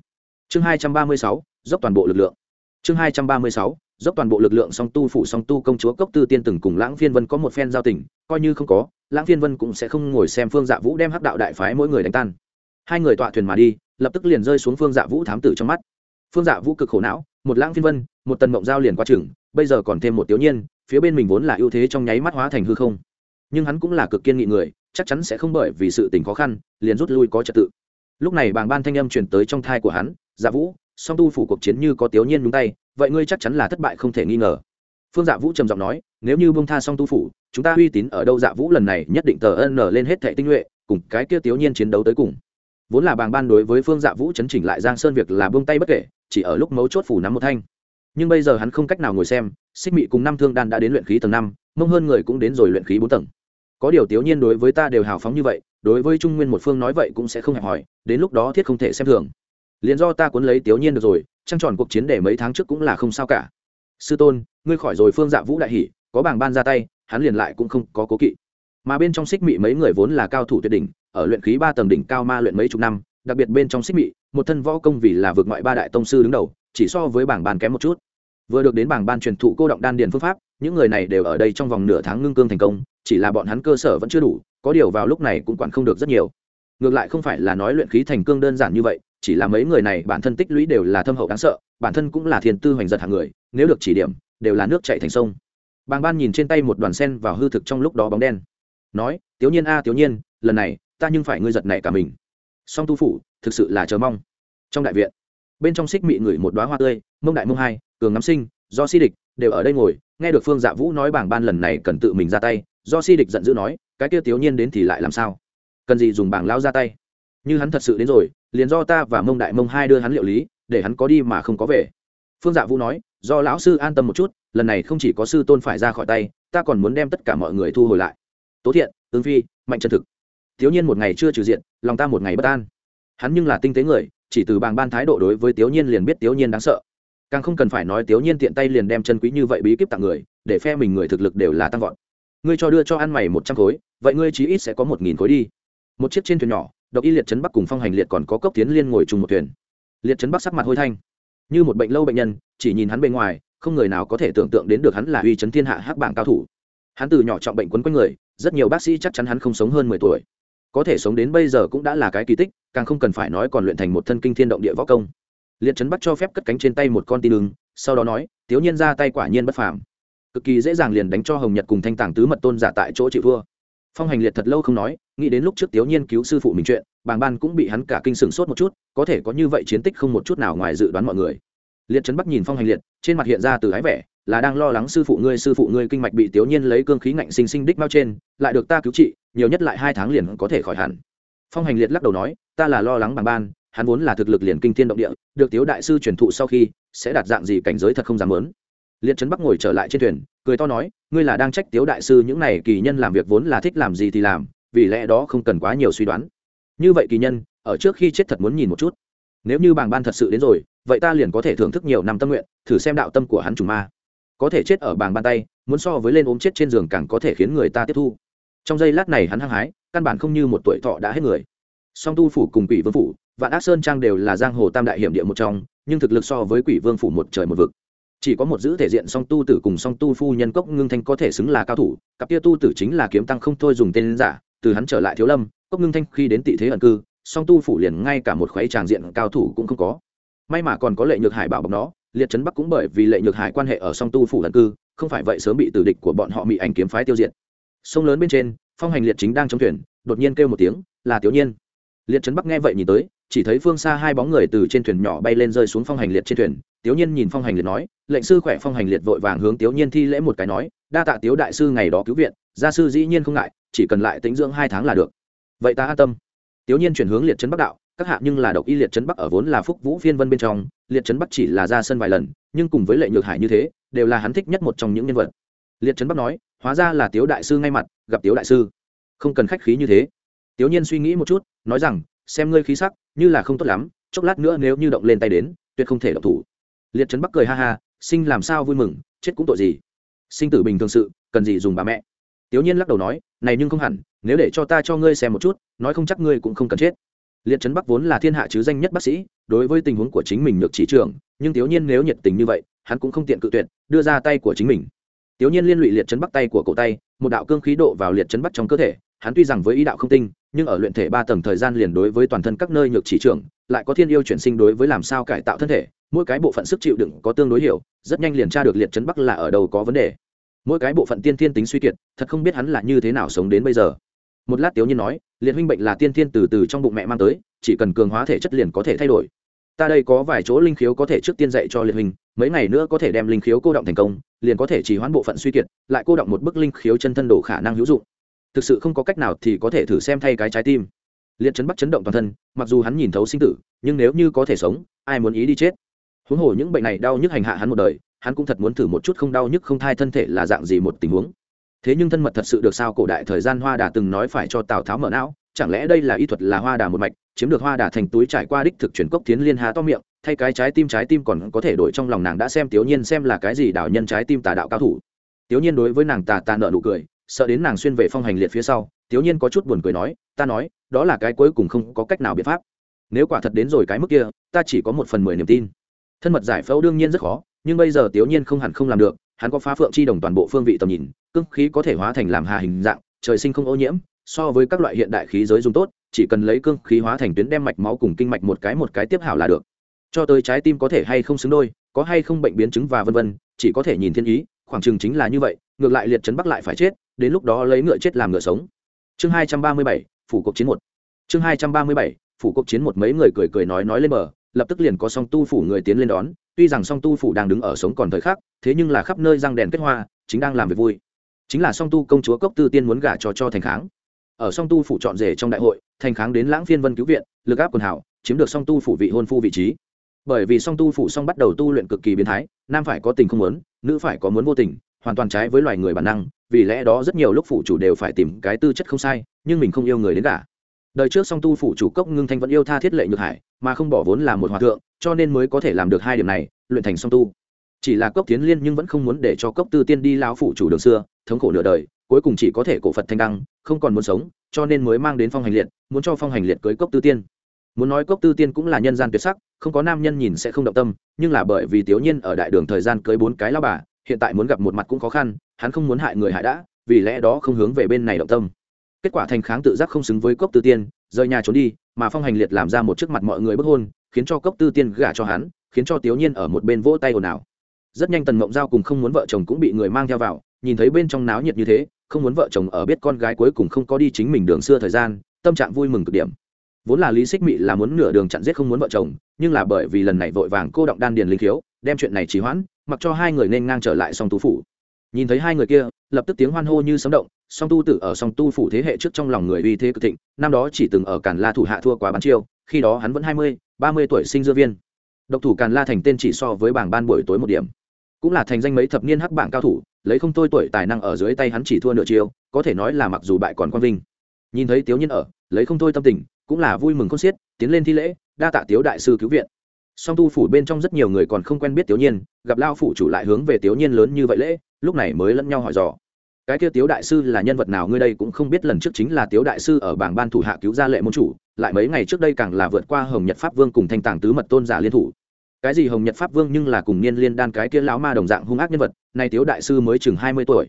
Chương hai trăm ba mươi sáu, dốc toàn bộ lực lượng. Chương hai trăm ba mươi sáu, dốc toàn bộ lực lượng song tu phủ song tu công chúa cốc tư tiên từng cùng lãng phiên vân có một phen giao tình, coi như không có lãng phiên vân cũng sẽ không ngồi xem phương dạ vũ đem hắc đạo đại phái mỗi người đánh tan. Hai người tọa thuyền mà đi, lập tức liền rơi xuống phương dạ vũ thám tử trong mắt. Phương dạ vũ cực khổ não, một lãng phiên vân, một tần mộng giao liền qua chừng, bây giờ còn thêm một tiểu nhiên, phía bên mình vốn là ưu thế trong nháy mắt hóa thành hư không. Nhưng hắn cũng là cực kiên nghị người, chắc chắn sẽ không bởi vì sự tình khó khăn, liền rút lui có trật tự. Lúc này bàng ban thanh âm truyền tới trong thai của hắn dạ vũ, song tu phủ cuộc chiến như có tiểu nhiên đúng tay, vậy ngươi chắc chắn là thất bại không thể nghi ngờ. Phương dạ vũ trầm giọng nói, nếu như bông tha song tu phủ chúng ta uy tín ở đâu? Dạ vũ lần này nhất định tờ ân lên hết thệ tinh nhuệ, cùng cái kia tiểu nhiên chiến đấu tới cùng. Vốn là bàng ban đối với phương dạ vũ chấn chỉnh lại giang sơn việc là buông tay bất kể, chỉ ở lúc mấu chốt phủ nắm một thanh. Nhưng bây giờ hắn không cách nào ngồi xem xích mị cùng năm thương đan đã đến luyện khí tầng năm, mông hơn người cũng đến rồi luyện khí bốn tầng. Có điều tiểu nhiên đối với ta đều hào phóng như vậy, đối với trung nguyên một phương nói vậy cũng sẽ không hẹp hỏi đến lúc đó thiết không thể xem thường. Liền do ta cuốn lấy tiểu nhiên được rồi, trăng tròn cuộc chiến để mấy tháng trước cũng là không sao cả. Sư tôn, ngươi khỏi rồi phương dạ vũ đại hỉ, có bảng ban ra tay hắn liền lại cũng không có cố kỵ. Mà bên trong xích mị mấy người vốn là cao thủ tuyệt đỉnh, ở luyện khí ba tầng đỉnh cao ma luyện mấy chục năm, đặc biệt bên trong xích mị, một thân võ công vì là vượt ngoại ba đại tông sư đứng đầu, chỉ so với bảng bàn kém một chút. Vừa được đến bảng ban truyền thụ cô động đan điền phương pháp, những người này đều ở đây trong vòng nửa tháng ngưng cương thành công, chỉ là bọn hắn cơ sở vẫn chưa đủ, có điều vào lúc này cũng quản không được rất nhiều. Ngược lại không phải là nói luyện khí thành cương đơn giản như vậy, chỉ là mấy người này bản thân tích lũy đều là thâm hậu đáng sợ, bản thân cũng là thiền tư hoành giật hàng người, nếu được chỉ điểm, đều là nước chạy thành sông bàng ban nhìn trên tay một đoàn sen vào hư thực trong lúc đó bóng đen. Nói tiểu nhiên a à, tiểu nhiên lần này ta nhưng phải ngươi giật này cả mình. Song tu phủ thực sự là chờ mong. Trong đại viện bên trong xích mị ngửi một đoá hoa tươi mông đại mông hai cường ngắm sinh do si địch đều ở đây ngồi nghe được phương dạ vũ nói bảng ban lần này cần tự mình ra tay do si địch giận dữ nói cái kia tiểu nhiên đến thì lại làm sao? Cần gì dùng bảng lao ra tay? Như hắn thật sự đến rồi liền do ta và mông đại mông hai đưa hắn liệu lý để hắn có đi mà không có về. Phương dạ vũ nói do lão sư an tâm một chút, lần này không chỉ có sư tôn phải ra khỏi tay, ta còn muốn đem tất cả mọi người thu hồi lại. Tố thiện ương phi, mạnh chân thực. Thiếu nhiên một ngày chưa trừ diện, lòng ta một ngày bất an. Hắn nhưng là tinh tế người, chỉ từ bàng ban thái độ đối với thiếu nhiên liền biết thiếu nhiên đáng sợ. Càng không cần phải nói thiếu nhiên tiện tay liền đem chân quý như vậy bí kíp tặng người, để phe mình người thực lực đều là tăng vọt. Ngươi cho đưa cho ăn mày một trăm khối, vậy ngươi chí ít sẽ có một nghìn khối đi. Một chiếc trên thuyền nhỏ, độc y liệt trấn bắc cùng phong hành liệt còn có cốc tiến liên ngồi chung một thuyền. Liệt trấn bắc sắc mặt hôi thanh như một bệnh lâu bệnh nhân, chỉ nhìn hắn bên ngoài, không người nào có thể tưởng tượng đến được hắn là uy chấn thiên hạ hắc bảng cao thủ. Hắn từ nhỏ trọng bệnh quấn quanh người, rất nhiều bác sĩ chắc chắn hắn không sống hơn mười tuổi. Có thể sống đến bây giờ cũng đã là cái kỳ tích, càng không cần phải nói còn luyện thành một thân kinh thiên động địa võ công. Liệt trấn bắt cho phép cất cánh trên tay một con tin ưng, sau đó nói tiếu nhiên ra tay quả nhiên bất phàm. Cực kỳ dễ dàng liền đánh cho hồng nhật cùng thanh tàng tứ mật tôn giả tại chỗ chịu thua phong hành liệt thật lâu không nói, nghĩ đến lúc trước tiếu nhiên cứu sư phụ mình chuyện, bàng ban cũng bị hắn cả kinh sửng sốt một chút, có thể có như vậy chiến tích không một chút nào ngoài dự đoán mọi người. Liệt trấn bắc nhìn phong hành liệt, trên mặt hiện ra từ ái vẻ, là đang lo lắng sư phụ ngươi, sư phụ ngươi kinh mạch bị tiểu nhiên lấy cương khí ngạnh sinh sinh đích bao trên, lại được ta cứu trị, nhiều nhất lại hai tháng liền có thể khỏi hẳn. Phong hành liệt lắc đầu nói, ta là lo lắng bằng ban, hắn vốn là thực lực liền kinh thiên động địa, được tiếu đại sư truyền thụ sau khi, sẽ đạt dạng gì cảnh giới thật không dám lớn liệt trấn bắc ngồi trở lại trên thuyền, cười to nói, ngươi là đang trách tiếu đại sư những này kỳ nhân làm việc vốn là thích làm gì thì làm, vì lẽ đó không cần quá nhiều suy đoán. Như vậy kỳ nhân, ở trước khi chết thật muốn nhìn một chút. Nếu như bàng ban thật sự đến rồi, vậy ta liền có thể thưởng thức nhiều năm tâm nguyện, thử xem đạo tâm của hắn trùng ma. Có thể chết ở bàng ban tay, muốn so với lên ốm chết trên giường càng có thể khiến người ta tiếp thu. Trong giây lát này hắn hăng hái, căn bản không như một tuổi thọ đã hết người. Song tu phủ cùng quỷ vương phủ, vạn ác sơn trang đều là giang hồ tam đại hiểm địa một trong, nhưng thực lực so với quỷ vương phủ một trời một vực chỉ có một giữ thể diện song tu tử cùng song tu phu nhân cốc ngưng thanh có thể xứng là cao thủ, cặp kia tu tử chính là kiếm tăng không thôi dùng tên giả, từ hắn trở lại thiếu lâm, cốc ngưng thanh khi đến tị thế ẩn cư, song tu phủ liền ngay cả một khoáy tràng diện cao thủ cũng không có. May mà còn có lệ nhược hải bảo bọc nó, liệt trấn bắc cũng bởi vì lệ nhược hải quan hệ ở song tu phủ ẩn cư, không phải vậy sớm bị tử địch của bọn họ bị ảnh kiếm phái tiêu diệt. Sông lớn bên trên, phong hành liệt chính đang trong thuyền, đột nhiên kêu một tiếng, là tiểu nhiên. Liệt trấn bắc nghe vậy nhìn tới, chỉ thấy phương xa hai bóng người từ trên thuyền nhỏ bay lên rơi xuống phong hành liệt trên thuyền Tiếu nhiên nhìn phong hành liệt nói, lệnh sư khỏe phong hành liệt vội vàng hướng Tiếu nhiên thi lễ một cái nói, đa tạ tiếu đại sư ngày đó cứu viện, gia sư dĩ nhiên không ngại, chỉ cần lại tĩnh dưỡng hai tháng là được. Vậy ta an tâm. Tiếu nhiên chuyển hướng liệt trấn bắc đạo, các hạ nhưng là độc y liệt trấn bắc ở vốn là phúc vũ phiên vân bên trong, liệt trấn bắc chỉ là ra sân vài lần, nhưng cùng với lệ nhược hải như thế, đều là hắn thích nhất một trong những nhân vật. Liệt trấn bắc nói, hóa ra là tiếu đại sư ngay mặt, gặp tiếu đại sư. Không cần khách khí như thế. Tiếu nhiên suy nghĩ một chút, nói rằng, xem ngươi khí sắc, như là không tốt lắm, chốc lát nữa nếu như động lên tay đến, tuyệt không thể động thủ liệt trấn bắc cười ha ha, sinh làm sao vui mừng, chết cũng tội gì. Sinh tử bình thường sự, cần gì dùng bà mẹ. Tiểu nhiên lắc đầu nói, này nhưng không hẳn, nếu để cho ta cho ngươi xem một chút, nói không chắc ngươi cũng không cần chết. Liệt trấn bắc vốn là thiên hạ chứ danh nhất bác sĩ, đối với tình huống của chính mình được chỉ trường, nhưng tiểu nhiên nếu nhiệt tình như vậy, hắn cũng không tiện cự tuyệt, đưa ra tay của chính mình. Tiểu nhiên liên lụy liệt trấn bắc tay của cổ tay, một đạo cương khí độ vào liệt trấn bắc trong cơ thể, hắn tuy rằng với ý đạo không tinh nhưng ở luyện thể ba tầng thời gian liền đối với toàn thân các nơi nhược chỉ trưởng, lại có thiên yêu chuyển sinh đối với làm sao cải tạo thân thể, mỗi cái bộ phận sức chịu đựng có tương đối hiểu, rất nhanh liền tra được liệt chấn bắc là ở đâu có vấn đề. Mỗi cái bộ phận tiên thiên tính suy kiệt, thật không biết hắn là như thế nào sống đến bây giờ. Một lát tiểu nhiên nói, liệt huynh bệnh là tiên thiên từ từ trong bụng mẹ mang tới, chỉ cần cường hóa thể chất liền có thể thay đổi. Ta đây có vài chỗ linh khiếu có thể trước tiên dạy cho liệt huynh, mấy ngày nữa có thể đem linh khiếu cô động thành công, liền có thể chỉ hoãn bộ phận suy kiệt, lại cô động một bức linh khiếu chân thân đổ khả năng hữu dụng thực sự không có cách nào thì có thể thử xem thay cái trái tim. Liệt chấn bắc chấn động toàn thân, mặc dù hắn nhìn thấu sinh tử, nhưng nếu như có thể sống, ai muốn ý đi chết? Huống hồ những bệnh này đau nhức hành hạ hắn một đời, hắn cũng thật muốn thử một chút không đau nhức không thai thân thể là dạng gì một tình huống. Thế nhưng thân mật thật sự được sao cổ đại thời gian hoa đà từng nói phải cho tào tháo mở não, chẳng lẽ đây là y thuật là hoa đà một mạch, chiếm được hoa đà thành túi trải qua đích thực chuyển cốc tiến liên há to miệng, thay cái trái tim trái tim còn có thể đổi trong lòng nàng đã xem tiểu nhiên xem là cái gì đảo nhân trái tim tà đạo cao thủ. Tiểu nhiên đối với nàng tà tà nợ nụ cười sợ đến nàng xuyên về phong hành liệt phía sau thiếu nhiên có chút buồn cười nói, ta nói, đó là cái cuối cùng không có cách nào biện pháp. Nếu quả thật đến rồi cái mức kia, ta chỉ có một phần mười niềm tin. Thân mật giải phẫu đương nhiên rất khó, nhưng bây giờ thiếu nhiên không hẳn không làm được, hắn có phá phượng chi đồng toàn bộ phương vị tầm nhìn, cương khí có thể hóa thành làm hà hình dạng, trời sinh không ô nhiễm, so với các loại hiện đại khí giới dùng tốt, chỉ cần lấy cương khí hóa thành tuyến đem mạch máu cùng kinh mạch một cái một cái tiếp hảo là được. Cho tới trái tim có thể hay không xứng đôi, có hay không bệnh biến chứng và vân vân, chỉ có thể nhìn thiên ý, khoảng chừng chính là như vậy, ngược lại liệt chấn bắc lại phải chết đến lúc đó lấy ngựa chết làm ngựa sống. Chương hai trăm ba mươi bảy, phủ cuộc chiến một. Chương hai trăm ba mươi bảy, phủ cuộc chiến một mấy người cười cười nói nói lên bờ, lập tức liền có song tu phủ người tiến lên đón. Tuy rằng song tu phủ đang đứng ở sống còn thời khắc, thế nhưng là khắp nơi răng đèn kết hoa, chính đang làm việc vui. Chính là song tu công chúa cốc tư tiên muốn gả cho cho thành kháng. Ở song tu phủ chọn rể trong đại hội, thành kháng đến lãng phiên vân cứu viện, lực áp quần hảo chiếm được song tu phủ vị hôn phu vị trí. Bởi vì song tu phủ song bắt đầu tu luyện cực kỳ biến thái, nam phải có tình không muốn, nữ phải có muốn vô tình, hoàn toàn trái với loài người bản năng vì lẽ đó rất nhiều lúc phụ chủ đều phải tìm cái tư chất không sai, nhưng mình không yêu người đến cả đời trước song tu phụ chủ cốc ngưng thanh vẫn yêu tha thiết lệ nhược hải, mà không bỏ vốn là một hòa thượng, cho nên mới có thể làm được hai điểm này, luyện thành song tu. Chỉ là cốc tiến liên nhưng vẫn không muốn để cho cốc tư tiên đi lao phụ chủ đường xưa, thống khổ nửa đời, cuối cùng chỉ có thể cổ phật thanh đăng, không còn muốn sống, cho nên mới mang đến phong hành liệt, muốn cho phong hành liệt cưới cốc tư tiên. Muốn nói cốc tư tiên cũng là nhân gian tuyệt sắc, không có nam nhân nhìn sẽ không động tâm, nhưng là bởi vì tiểu nhiên ở đại đường thời gian cưới bốn cái lao bà hiện tại muốn gặp một mặt cũng khó khăn, hắn không muốn hại người hại đã, vì lẽ đó không hướng về bên này động tâm. Kết quả thành kháng tự giác không xứng với cốc tư tiên, rời nhà trốn đi, mà phong hành liệt làm ra một trước mặt mọi người bức hôn, khiến cho cốc tư tiên gả cho hắn, khiến cho tiểu nhiên ở một bên vỗ tay ồn ào. Rất nhanh tần mộng giao cùng không muốn vợ chồng cũng bị người mang theo vào, nhìn thấy bên trong náo nhiệt như thế, không muốn vợ chồng ở biết con gái cuối cùng không có đi chính mình đường xưa thời gian, tâm trạng vui mừng cực điểm. Vốn là lý xích mị là muốn nửa đường chặn giết không muốn vợ chồng, nhưng là bởi vì lần này vội vàng cô động đan điền linh khiếu, đem chuyện này trì hoãn mặc cho hai người nên ngang trở lại song tu phủ. Nhìn thấy hai người kia, lập tức tiếng hoan hô như sấm động, song tu tử ở song tu phủ thế hệ trước trong lòng người uy thế cực thịnh, năm đó chỉ từng ở càn la thủ hạ thua quá bán chiêu, khi đó hắn vẫn hai mươi, ba mươi tuổi sinh dư viên. Độc thủ càn la thành tên chỉ so với bảng ban buổi tối một điểm. Cũng là thành danh mấy thập niên hắc bảng cao thủ, lấy không tôi tuổi tài năng ở dưới tay hắn chỉ thua nửa chiêu, có thể nói là mặc dù bại còn quang vinh. Nhìn thấy tiếu nhân ở, lấy không thôi tâm tình, cũng là vui mừng con xiết, tiến lên thi lễ, đa tạ tiếu đại sư cứu viện song tu phủ bên trong rất nhiều người còn không quen biết tiểu nhiên, gặp lao phủ chủ lại hướng về tiểu nhiên lớn như vậy lễ, lúc này mới lẫn nhau hỏi dò. Cái kia tiếu đại sư là nhân vật nào ngươi đây cũng không biết, lần trước chính là tiếu đại sư ở bảng ban thủ hạ cứu gia lệ môn chủ, lại mấy ngày trước đây càng là vượt qua hồng nhật pháp vương cùng thanh tàng tứ mật tôn giả liên thủ. Cái gì hồng nhật pháp vương nhưng là cùng niên liên đan cái kia lão ma đồng dạng hung ác nhân vật, nay tiếu đại sư mới chừng hai mươi tuổi.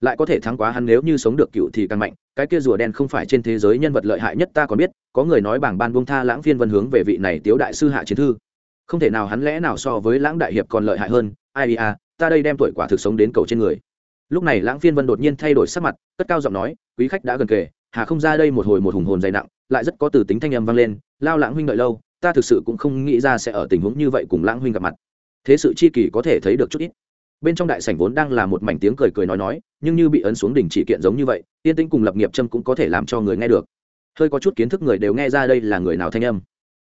Lại có thể thắng quá hắn nếu như sống được cựu thì càng mạnh, cái kia rùa đen không phải trên thế giới nhân vật lợi hại nhất ta còn biết, có người nói bảng ban buông tha lãng phiên vân hướng về vị này tiếu đại sư hạ chiến thư không thể nào hắn lẽ nào so với lãng đại hiệp còn lợi hại hơn, ai à ta đây đem tuổi quả thực sống đến cầu trên người. Lúc này lãng phiên vân đột nhiên thay đổi sắc mặt, cất cao giọng nói, quý khách đã gần kề, hà không ra đây một hồi một hùng hồn dày nặng, lại rất có từ tính thanh âm vang lên, lao lãng huynh đợi lâu, ta thực sự cũng không nghĩ ra sẽ ở tình huống như vậy cùng lãng huynh gặp mặt. Thế sự chi kỳ có thể thấy được chút ít. Bên trong đại sảnh vốn đang là một mảnh tiếng cười cười nói nói, nhưng như bị ấn xuống đỉnh chỉ kiện giống như vậy, yên tĩnh cùng lập nghiệp châm cũng có thể làm cho người nghe được. Hơi có chút kiến thức người đều nghe ra đây là người nào thanh âm.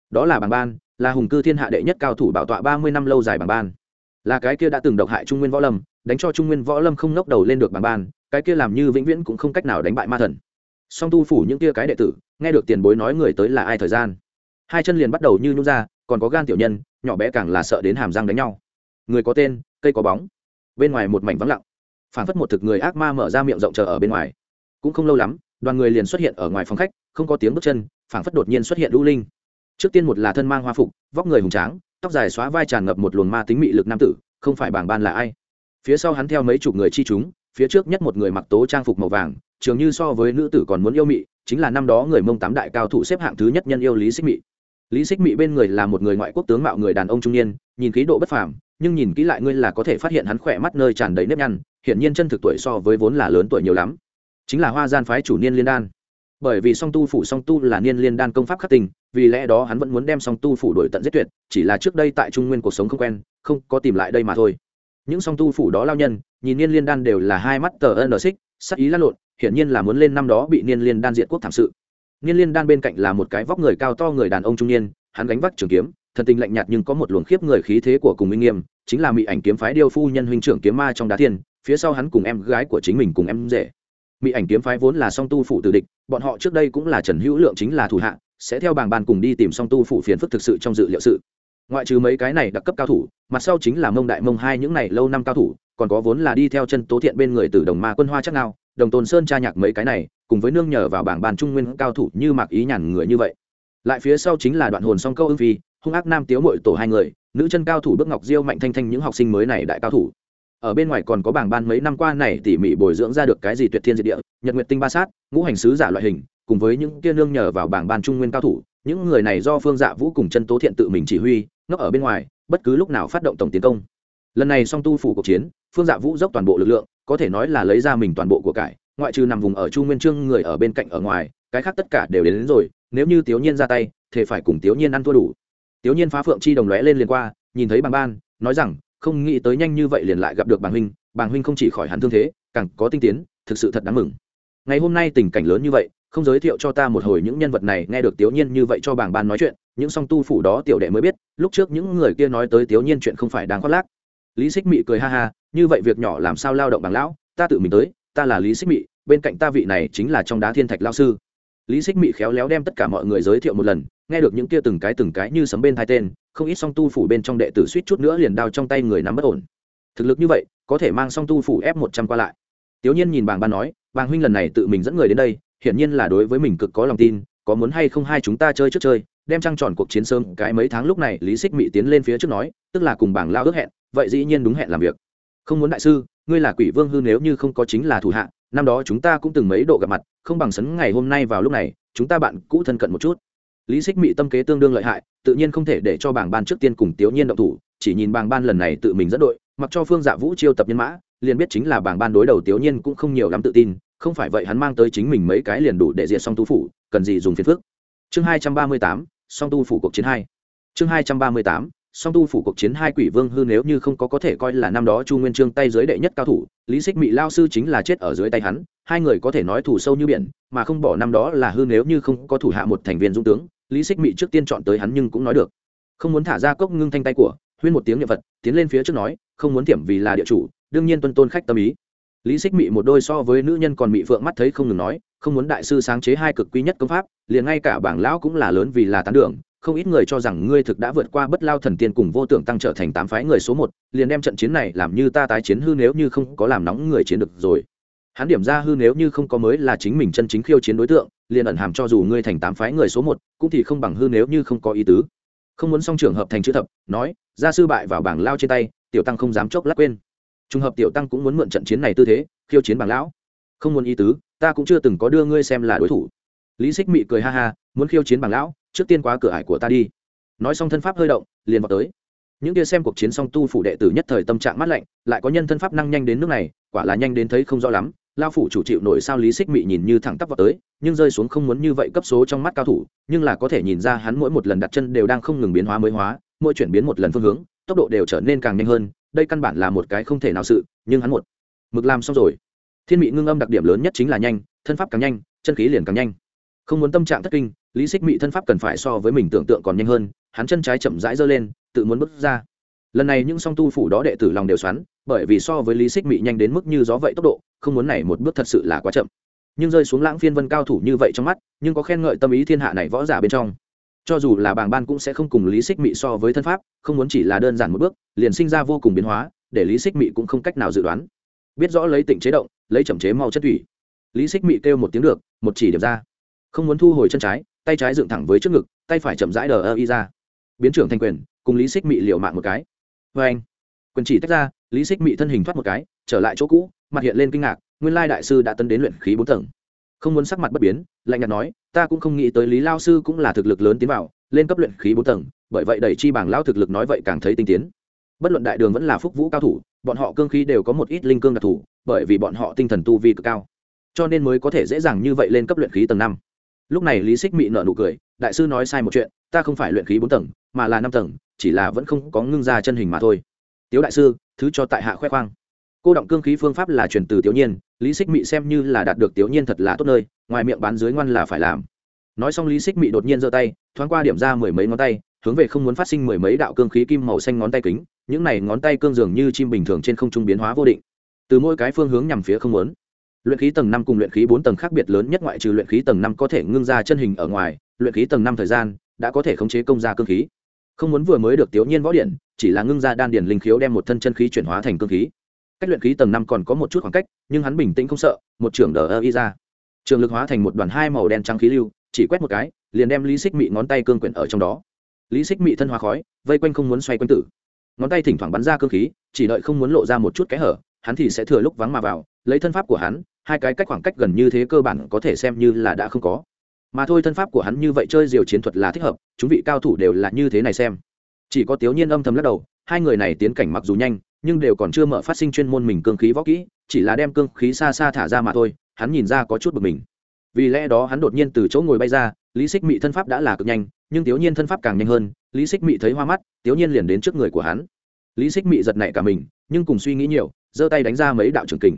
Đó là bàng ban là hùng cư thiên hạ đệ nhất cao thủ bảo tọa ba mươi năm lâu dài bằng ban. Là cái kia đã từng độc hại trung nguyên võ lâm, đánh cho trung nguyên võ lâm không ngóc đầu lên được bằng ban, cái kia làm như vĩnh viễn cũng không cách nào đánh bại ma thần. Song tu phủ những kia cái đệ tử, nghe được tiền bối nói người tới là ai thời gian? Hai chân liền bắt đầu như nhún ra, còn có gan tiểu nhân, nhỏ bé càng là sợ đến hàm răng đánh nhau. Người có tên, cây có bóng. Bên ngoài một mảnh vắng lặng. Phản phất một thực người ác ma mở ra miệng rộng chờ ở bên ngoài. Cũng không lâu lắm, đoàn người liền xuất hiện ở ngoài phòng khách, không có tiếng bước chân, phản phất đột nhiên xuất hiện lũ linh trước tiên một là thân mang hoa phục, vóc người hùng tráng, tóc dài xóa vai tràn ngập một luồng ma tính mị lực nam tử, không phải bảng ban là ai. Phía sau hắn theo mấy chục người chi chúng, phía trước nhất một người mặc tố trang phục màu vàng, trường như so với nữ tử còn muốn yêu mị, chính là năm đó người mông tám đại cao thủ xếp hạng thứ nhất nhân yêu lý xích mị. Lý xích mị bên người là một người ngoại quốc tướng mạo người đàn ông trung niên, nhìn khí độ bất phàm, nhưng nhìn kỹ lại ngươi là có thể phát hiện hắn khỏe mắt nơi tràn đầy nếp nhăn, hiển nhiên chân thực tuổi so với vốn là lớn tuổi nhiều lắm. Chính là hoa gian phái chủ niên liên đan. Bởi vì song tu phủ song tu là niên liên đan công pháp khắc tình vì lẽ đó hắn vẫn muốn đem song tu phủ đổi tận giết tuyệt, chỉ là trước đây tại trung nguyên cuộc sống không quen, không có tìm lại đây mà thôi. Những song tu phủ đó lao nhân, nhìn niên liên đan đều là hai mắt tờ ân xích, sắc ý lăn lộn, hiển nhiên là muốn lên năm đó bị niên liên đan diệt quốc thảm sự. Niên liên đan bên cạnh là một cái vóc người cao to người đàn ông trung niên, hắn gánh vác trường kiếm, thần tình lạnh nhạt nhưng có một luồng khiếp người khí thế của cùng minh nghiêm, chính là mỹ ảnh kiếm phái điêu phu nhân huynh trưởng kiếm ma trong đá thiên, phía sau hắn cùng em gái của chính mình cùng em rể. Mỹ ảnh kiếm phái vốn là song tu phủ tử địch, bọn họ trước đây cũng là trần hữu lượng chính là thủ hạ sẽ theo bảng bàn cùng đi tìm song tu phủ phiền phức thực sự trong dự liệu sự. Ngoại trừ mấy cái này đặc cấp cao thủ, mặt sau chính là mông đại mông hai những này lâu năm cao thủ, còn có vốn là đi theo chân tố thiện bên người từ đồng ma quân hoa chắc nào đồng tôn sơn tra nhạc mấy cái này, cùng với nương nhờ vào bảng bàn trung nguyên cao thủ như mạc ý nhàn người như vậy. Lại phía sau chính là đoạn hồn song câu ưng phi, hung ác nam tiếu mội tổ hai người, nữ chân cao thủ bước ngọc diêu mạnh thanh thanh những học sinh mới này đại cao thủ. Ở bên ngoài còn có bảng ban mấy năm qua này tỉ mỉ bồi dưỡng ra được cái gì tuyệt thiên diệt địa, nhật nguyệt tinh ba sát, ngũ hành sứ giả loại hình cùng với những kia nương nhờ vào bảng ban trung nguyên cao thủ những người này do phương dạ vũ cùng chân tố thiện tự mình chỉ huy nó ở bên ngoài bất cứ lúc nào phát động tổng tiến công. Lần này song tu phủ cuộc chiến phương dạ vũ dốc toàn bộ lực lượng có thể nói là lấy ra mình toàn bộ của cải ngoại trừ nằm vùng ở chu nguyên trương người ở bên cạnh ở ngoài cái khác tất cả đều đến, đến rồi nếu như tiểu nhiên ra tay thì phải cùng tiểu nhiên ăn thua đủ. Tiểu nhiên phá phượng chi đồng lóe lên liền qua nhìn thấy bảng ban nói rằng không nghĩ tới nhanh như vậy liền lại gặp được bàng huynh bàng huynh không chỉ khỏi hẳn thương thế càng có tinh tiến thực sự thật đáng mừng. Ngày hôm nay tình cảnh lớn như vậy không giới thiệu cho ta một hồi những nhân vật này, nghe được tiểu nhiên như vậy cho bảng ban nói chuyện, những song tu phủ đó tiểu đệ mới biết, lúc trước những người kia nói tới tiểu nhiên chuyện không phải đáng khoác lác. Lý xích mị cười ha ha, như vậy việc nhỏ làm sao lao động bằng lão, ta tự mình tới, ta là lý xích mị, bên cạnh ta vị này chính là trong đá thiên thạch lao sư. Lý xích mị khéo léo đem tất cả mọi người giới thiệu một lần, nghe được những kia từng cái từng cái như sấm bên hai tên, không ít song tu phủ bên trong đệ tử suýt chút nữa liền đao trong tay người nắm bất ổn. Thực lực như vậy, có thể mang song tu phủ ép một trăm qua lại. Tiểu nhiên nhìn bàng ban nói bàng huynh lần này tự mình dẫn người đến đây hiển nhiên là đối với mình cực có lòng tin, có muốn hay không hai chúng ta chơi trước chơi, đem trăng tròn cuộc chiến sớm cái mấy tháng lúc này lý xích mị tiến lên phía trước nói, tức là cùng bảng lao ước hẹn, vậy dĩ nhiên đúng hẹn làm việc. Không muốn đại sư, ngươi là quỷ vương hư nếu như không có chính là thủ hạ, năm đó chúng ta cũng từng mấy độ gặp mặt, không bằng sấn ngày hôm nay vào lúc này, chúng ta bạn cũ thân cận một chút. Lý xích mị tâm kế tương đương lợi hại, tự nhiên không thể để cho bảng ban trước tiên cùng tiểu nhiên động thủ, chỉ nhìn bảng ban lần này tự mình dẫn đội, mặc cho phương dạ vũ chiêu tập nhân mã, liền biết chính là bảng ban đối đầu tiểu nhiên cũng không nhiều lắm tự tin không phải vậy hắn mang tới chính mình mấy cái liền đủ để diệt song tu phủ, cần gì dùng phiền phức. Chương hai trăm ba mươi tám, song tu phủ cuộc chiến hai. Chương hai trăm ba mươi tám, song tu phủ cuộc chiến hai quỷ vương hư nếu như không có có thể coi là năm đó chu nguyên trương tay dưới đệ nhất cao thủ, lý xích mị lao sư chính là chết ở dưới tay hắn, hai người có thể nói thủ sâu như biển, mà không bỏ năm đó là hư nếu như không có thủ hạ một thành viên dũng tướng, lý xích mị trước tiên chọn tới hắn nhưng cũng nói được. Không muốn thả ra cốc ngưng thanh tay của, huyên một tiếng niệm vật tiến lên phía trước nói, không muốn tiệm vì là địa chủ, đương nhiên tuân tôn khách tâm ý lý xích mị một đôi so với nữ nhân còn mị phượng mắt thấy không ngừng nói, không muốn đại sư sáng chế hai cực quý nhất công pháp, liền ngay cả bảng lão cũng là lớn vì là tán đường, không ít người cho rằng ngươi thực đã vượt qua bất lao thần tiên cùng vô tưởng tăng trở thành tám phái người số một, liền đem trận chiến này làm như ta tái chiến hư nếu như không có làm nóng người chiến được rồi. Hắn điểm ra hư nếu như không có mới là chính mình chân chính khiêu chiến đối tượng, liền ẩn hàm cho dù ngươi thành tám phái người số một, cũng thì không bằng hư nếu như không có ý tứ. Không muốn song trường hợp thành chữ thập, nói, gia sư bại vào bảng lao trên tay, tiểu tăng không dám chốc lắc quên trùng hợp tiểu tăng cũng muốn mượn trận chiến này tư thế, khiêu chiến bảng lão. Không muốn ý tứ, ta cũng chưa từng có đưa ngươi xem là đối thủ. Lý xích mị cười ha ha, muốn khiêu chiến bảng lão, trước tiên quá cửa ải của ta đi. Nói xong thân pháp hơi động, liền vào tới. Những kia xem cuộc chiến song tu phủ đệ tử nhất thời tâm trạng mát lạnh, lại có nhân thân pháp năng nhanh đến nước này, quả là nhanh đến thấy không rõ lắm. Lao phủ chủ chịu nổi sao lý xích mị nhìn như thẳng tắp vào tới, nhưng rơi xuống không muốn như vậy cấp số trong mắt cao thủ, nhưng là có thể nhìn ra hắn mỗi một lần đặt chân đều đang không ngừng biến hóa mới hóa, mỗi chuyển biến một lần phương hướng, tốc độ đều trở nên càng nhanh hơn đây căn bản là một cái không thể nào sự, nhưng hắn một mực làm xong rồi. Thiên mị ngưng âm đặc điểm lớn nhất chính là nhanh, thân pháp càng nhanh, chân khí liền càng nhanh. Không muốn tâm trạng thất kinh, lý xích mị thân pháp cần phải so với mình tưởng tượng còn nhanh hơn, hắn chân trái chậm rãi giơ lên, tự muốn bước ra. Lần này những song tu phủ đó đệ tử lòng đều xoắn, bởi vì so với lý xích mị nhanh đến mức như gió vậy tốc độ, không muốn này một bước thật sự là quá chậm. Nhưng rơi xuống lãng phiên vân cao thủ như vậy trong mắt, nhưng có khen ngợi tâm ý thiên hạ này võ giả bên trong cho dù là bàng ban cũng sẽ không cùng lý xích mị so với thân pháp, không muốn chỉ là đơn giản một bước, liền sinh ra vô cùng biến hóa, để lý xích mị cũng không cách nào dự đoán. Biết rõ lấy tỉnh chế động, lấy chậm chế mau chất thủy. Lý xích mị kêu một tiếng được, một chỉ điểm ra. Không muốn thu hồi chân trái, tay trái dựng thẳng với trước ngực, tay phải chậm rãi đờ ơ y ra. Biến trưởng thành quyền, cùng lý xích mị liệu mạng một cái. Vê anh, quyền chỉ tách ra, lý xích mị thân hình thoát một cái, trở lại chỗ cũ, mặt hiện lên kinh ngạc, nguyên lai đại sư đã tấn đến luyện khí bốn tầng không muốn sắc mặt bất biến, lạnh nhạt nói, ta cũng không nghĩ tới lý lao sư cũng là thực lực lớn tiến vào, lên cấp luyện khí bốn tầng, bởi vậy đẩy chi bảng lao thực lực nói vậy càng thấy tinh tiến. Bất luận đại đường vẫn là phúc vũ cao thủ, bọn họ cương khí đều có một ít linh cương đặc thù, bởi vì bọn họ tinh thần tu vi cực cao, cho nên mới có thể dễ dàng như vậy lên cấp luyện khí tầng năm. Lúc này lý xích mị nợ nụ cười, đại sư nói sai một chuyện, ta không phải luyện khí bốn tầng, mà là năm tầng, chỉ là vẫn không có ngưng ra chân hình mà thôi. Tiếu đại sư, thứ cho tại hạ khoe khoang. Cô động cương khí phương pháp là truyền từ tiểu nhiên lý xích mị xem như là đạt được tiểu nhiên thật là tốt nơi, ngoài miệng bán dưới ngoan là phải làm. Nói xong lý xích mị đột nhiên giơ tay, thoáng qua điểm ra mười mấy ngón tay, hướng về không muốn phát sinh mười mấy đạo cương khí kim màu xanh ngón tay kính, những này ngón tay cương dường như chim bình thường trên không trung biến hóa vô định. Từ mỗi cái phương hướng nhằm phía không muốn. Luyện khí tầng năm cùng luyện khí bốn tầng khác biệt lớn nhất ngoại trừ luyện khí tầng năm có thể ngưng ra chân hình ở ngoài, luyện khí tầng năm thời gian đã có thể khống chế công ra cương khí. Không muốn vừa mới được tiểu nhiên võ điện, chỉ là ngưng ra đan điển linh khiếu đem một thân chân khí chuyển hóa thành cương khí cách luyện khí tầng năm còn có một chút khoảng cách, nhưng hắn bình tĩnh không sợ, một trưởng đờ ơ y ra. Trường lực hóa thành một đoàn hai màu đen trắng khí lưu, chỉ quét một cái, liền đem lý xích mị ngón tay cương quyển ở trong đó. Lý xích mị thân hóa khói, vây quanh không muốn xoay quanh tử. Ngón tay thỉnh thoảng bắn ra cương khí, chỉ đợi không muốn lộ ra một chút kẽ hở, hắn thì sẽ thừa lúc vắng mà vào, lấy thân pháp của hắn, hai cái cách khoảng cách gần như thế cơ bản có thể xem như là đã không có. Mà thôi thân pháp của hắn như vậy chơi diều chiến thuật là thích hợp, chúng vị cao thủ đều là như thế này xem. Chỉ có tiểu nhiên âm thầm lắc đầu, hai người này tiến cảnh mặc dù nhanh nhưng đều còn chưa mở phát sinh chuyên môn mình cương khí võ kỹ, chỉ là đem cương khí xa xa thả ra mà thôi, hắn nhìn ra có chút bực mình. Vì lẽ đó hắn đột nhiên từ chỗ ngồi bay ra, lý xích mị thân pháp đã là cực nhanh, nhưng tiểu nhiên thân pháp càng nhanh hơn, lý xích mị thấy hoa mắt tiểu nhiên liền đến trước người của hắn. Lý xích mị giật nảy cả mình, nhưng cùng suy nghĩ nhiều, giơ tay đánh ra mấy đạo trường kình.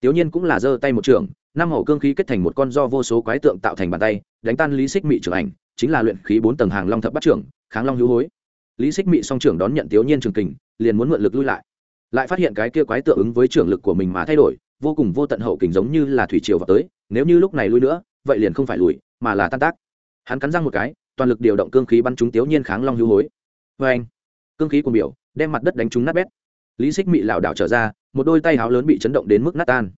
Tiểu nhiên cũng là giơ tay một trường, năm hậu cương khí kết thành một con do vô số quái tượng tạo thành bàn tay, đánh tan lý xích mị trưởng ảnh, chính là luyện khí bốn tầng hàng long thập bắt trưởng, kháng long hữu hối. Lý xích mị song trưởng đón nhận tiểu nhiên trường kình, liền muốn mượn lực lui lại lại phát hiện cái kia quái tượng ứng với trưởng lực của mình mà thay đổi, vô cùng vô tận hậu kình giống như là thủy triều vào tới, nếu như lúc này lui nữa, vậy liền không phải lùi, mà là tan tác. Hắn cắn răng một cái, toàn lực điều động cương khí bắn trúng Tiếu nhiên kháng long hưu hối. Vê anh cương khí của biểu, đem mặt đất đánh trúng nát bét. Lý xích mị lảo đảo trở ra, một đôi tay háo lớn bị chấn động đến mức nát tan.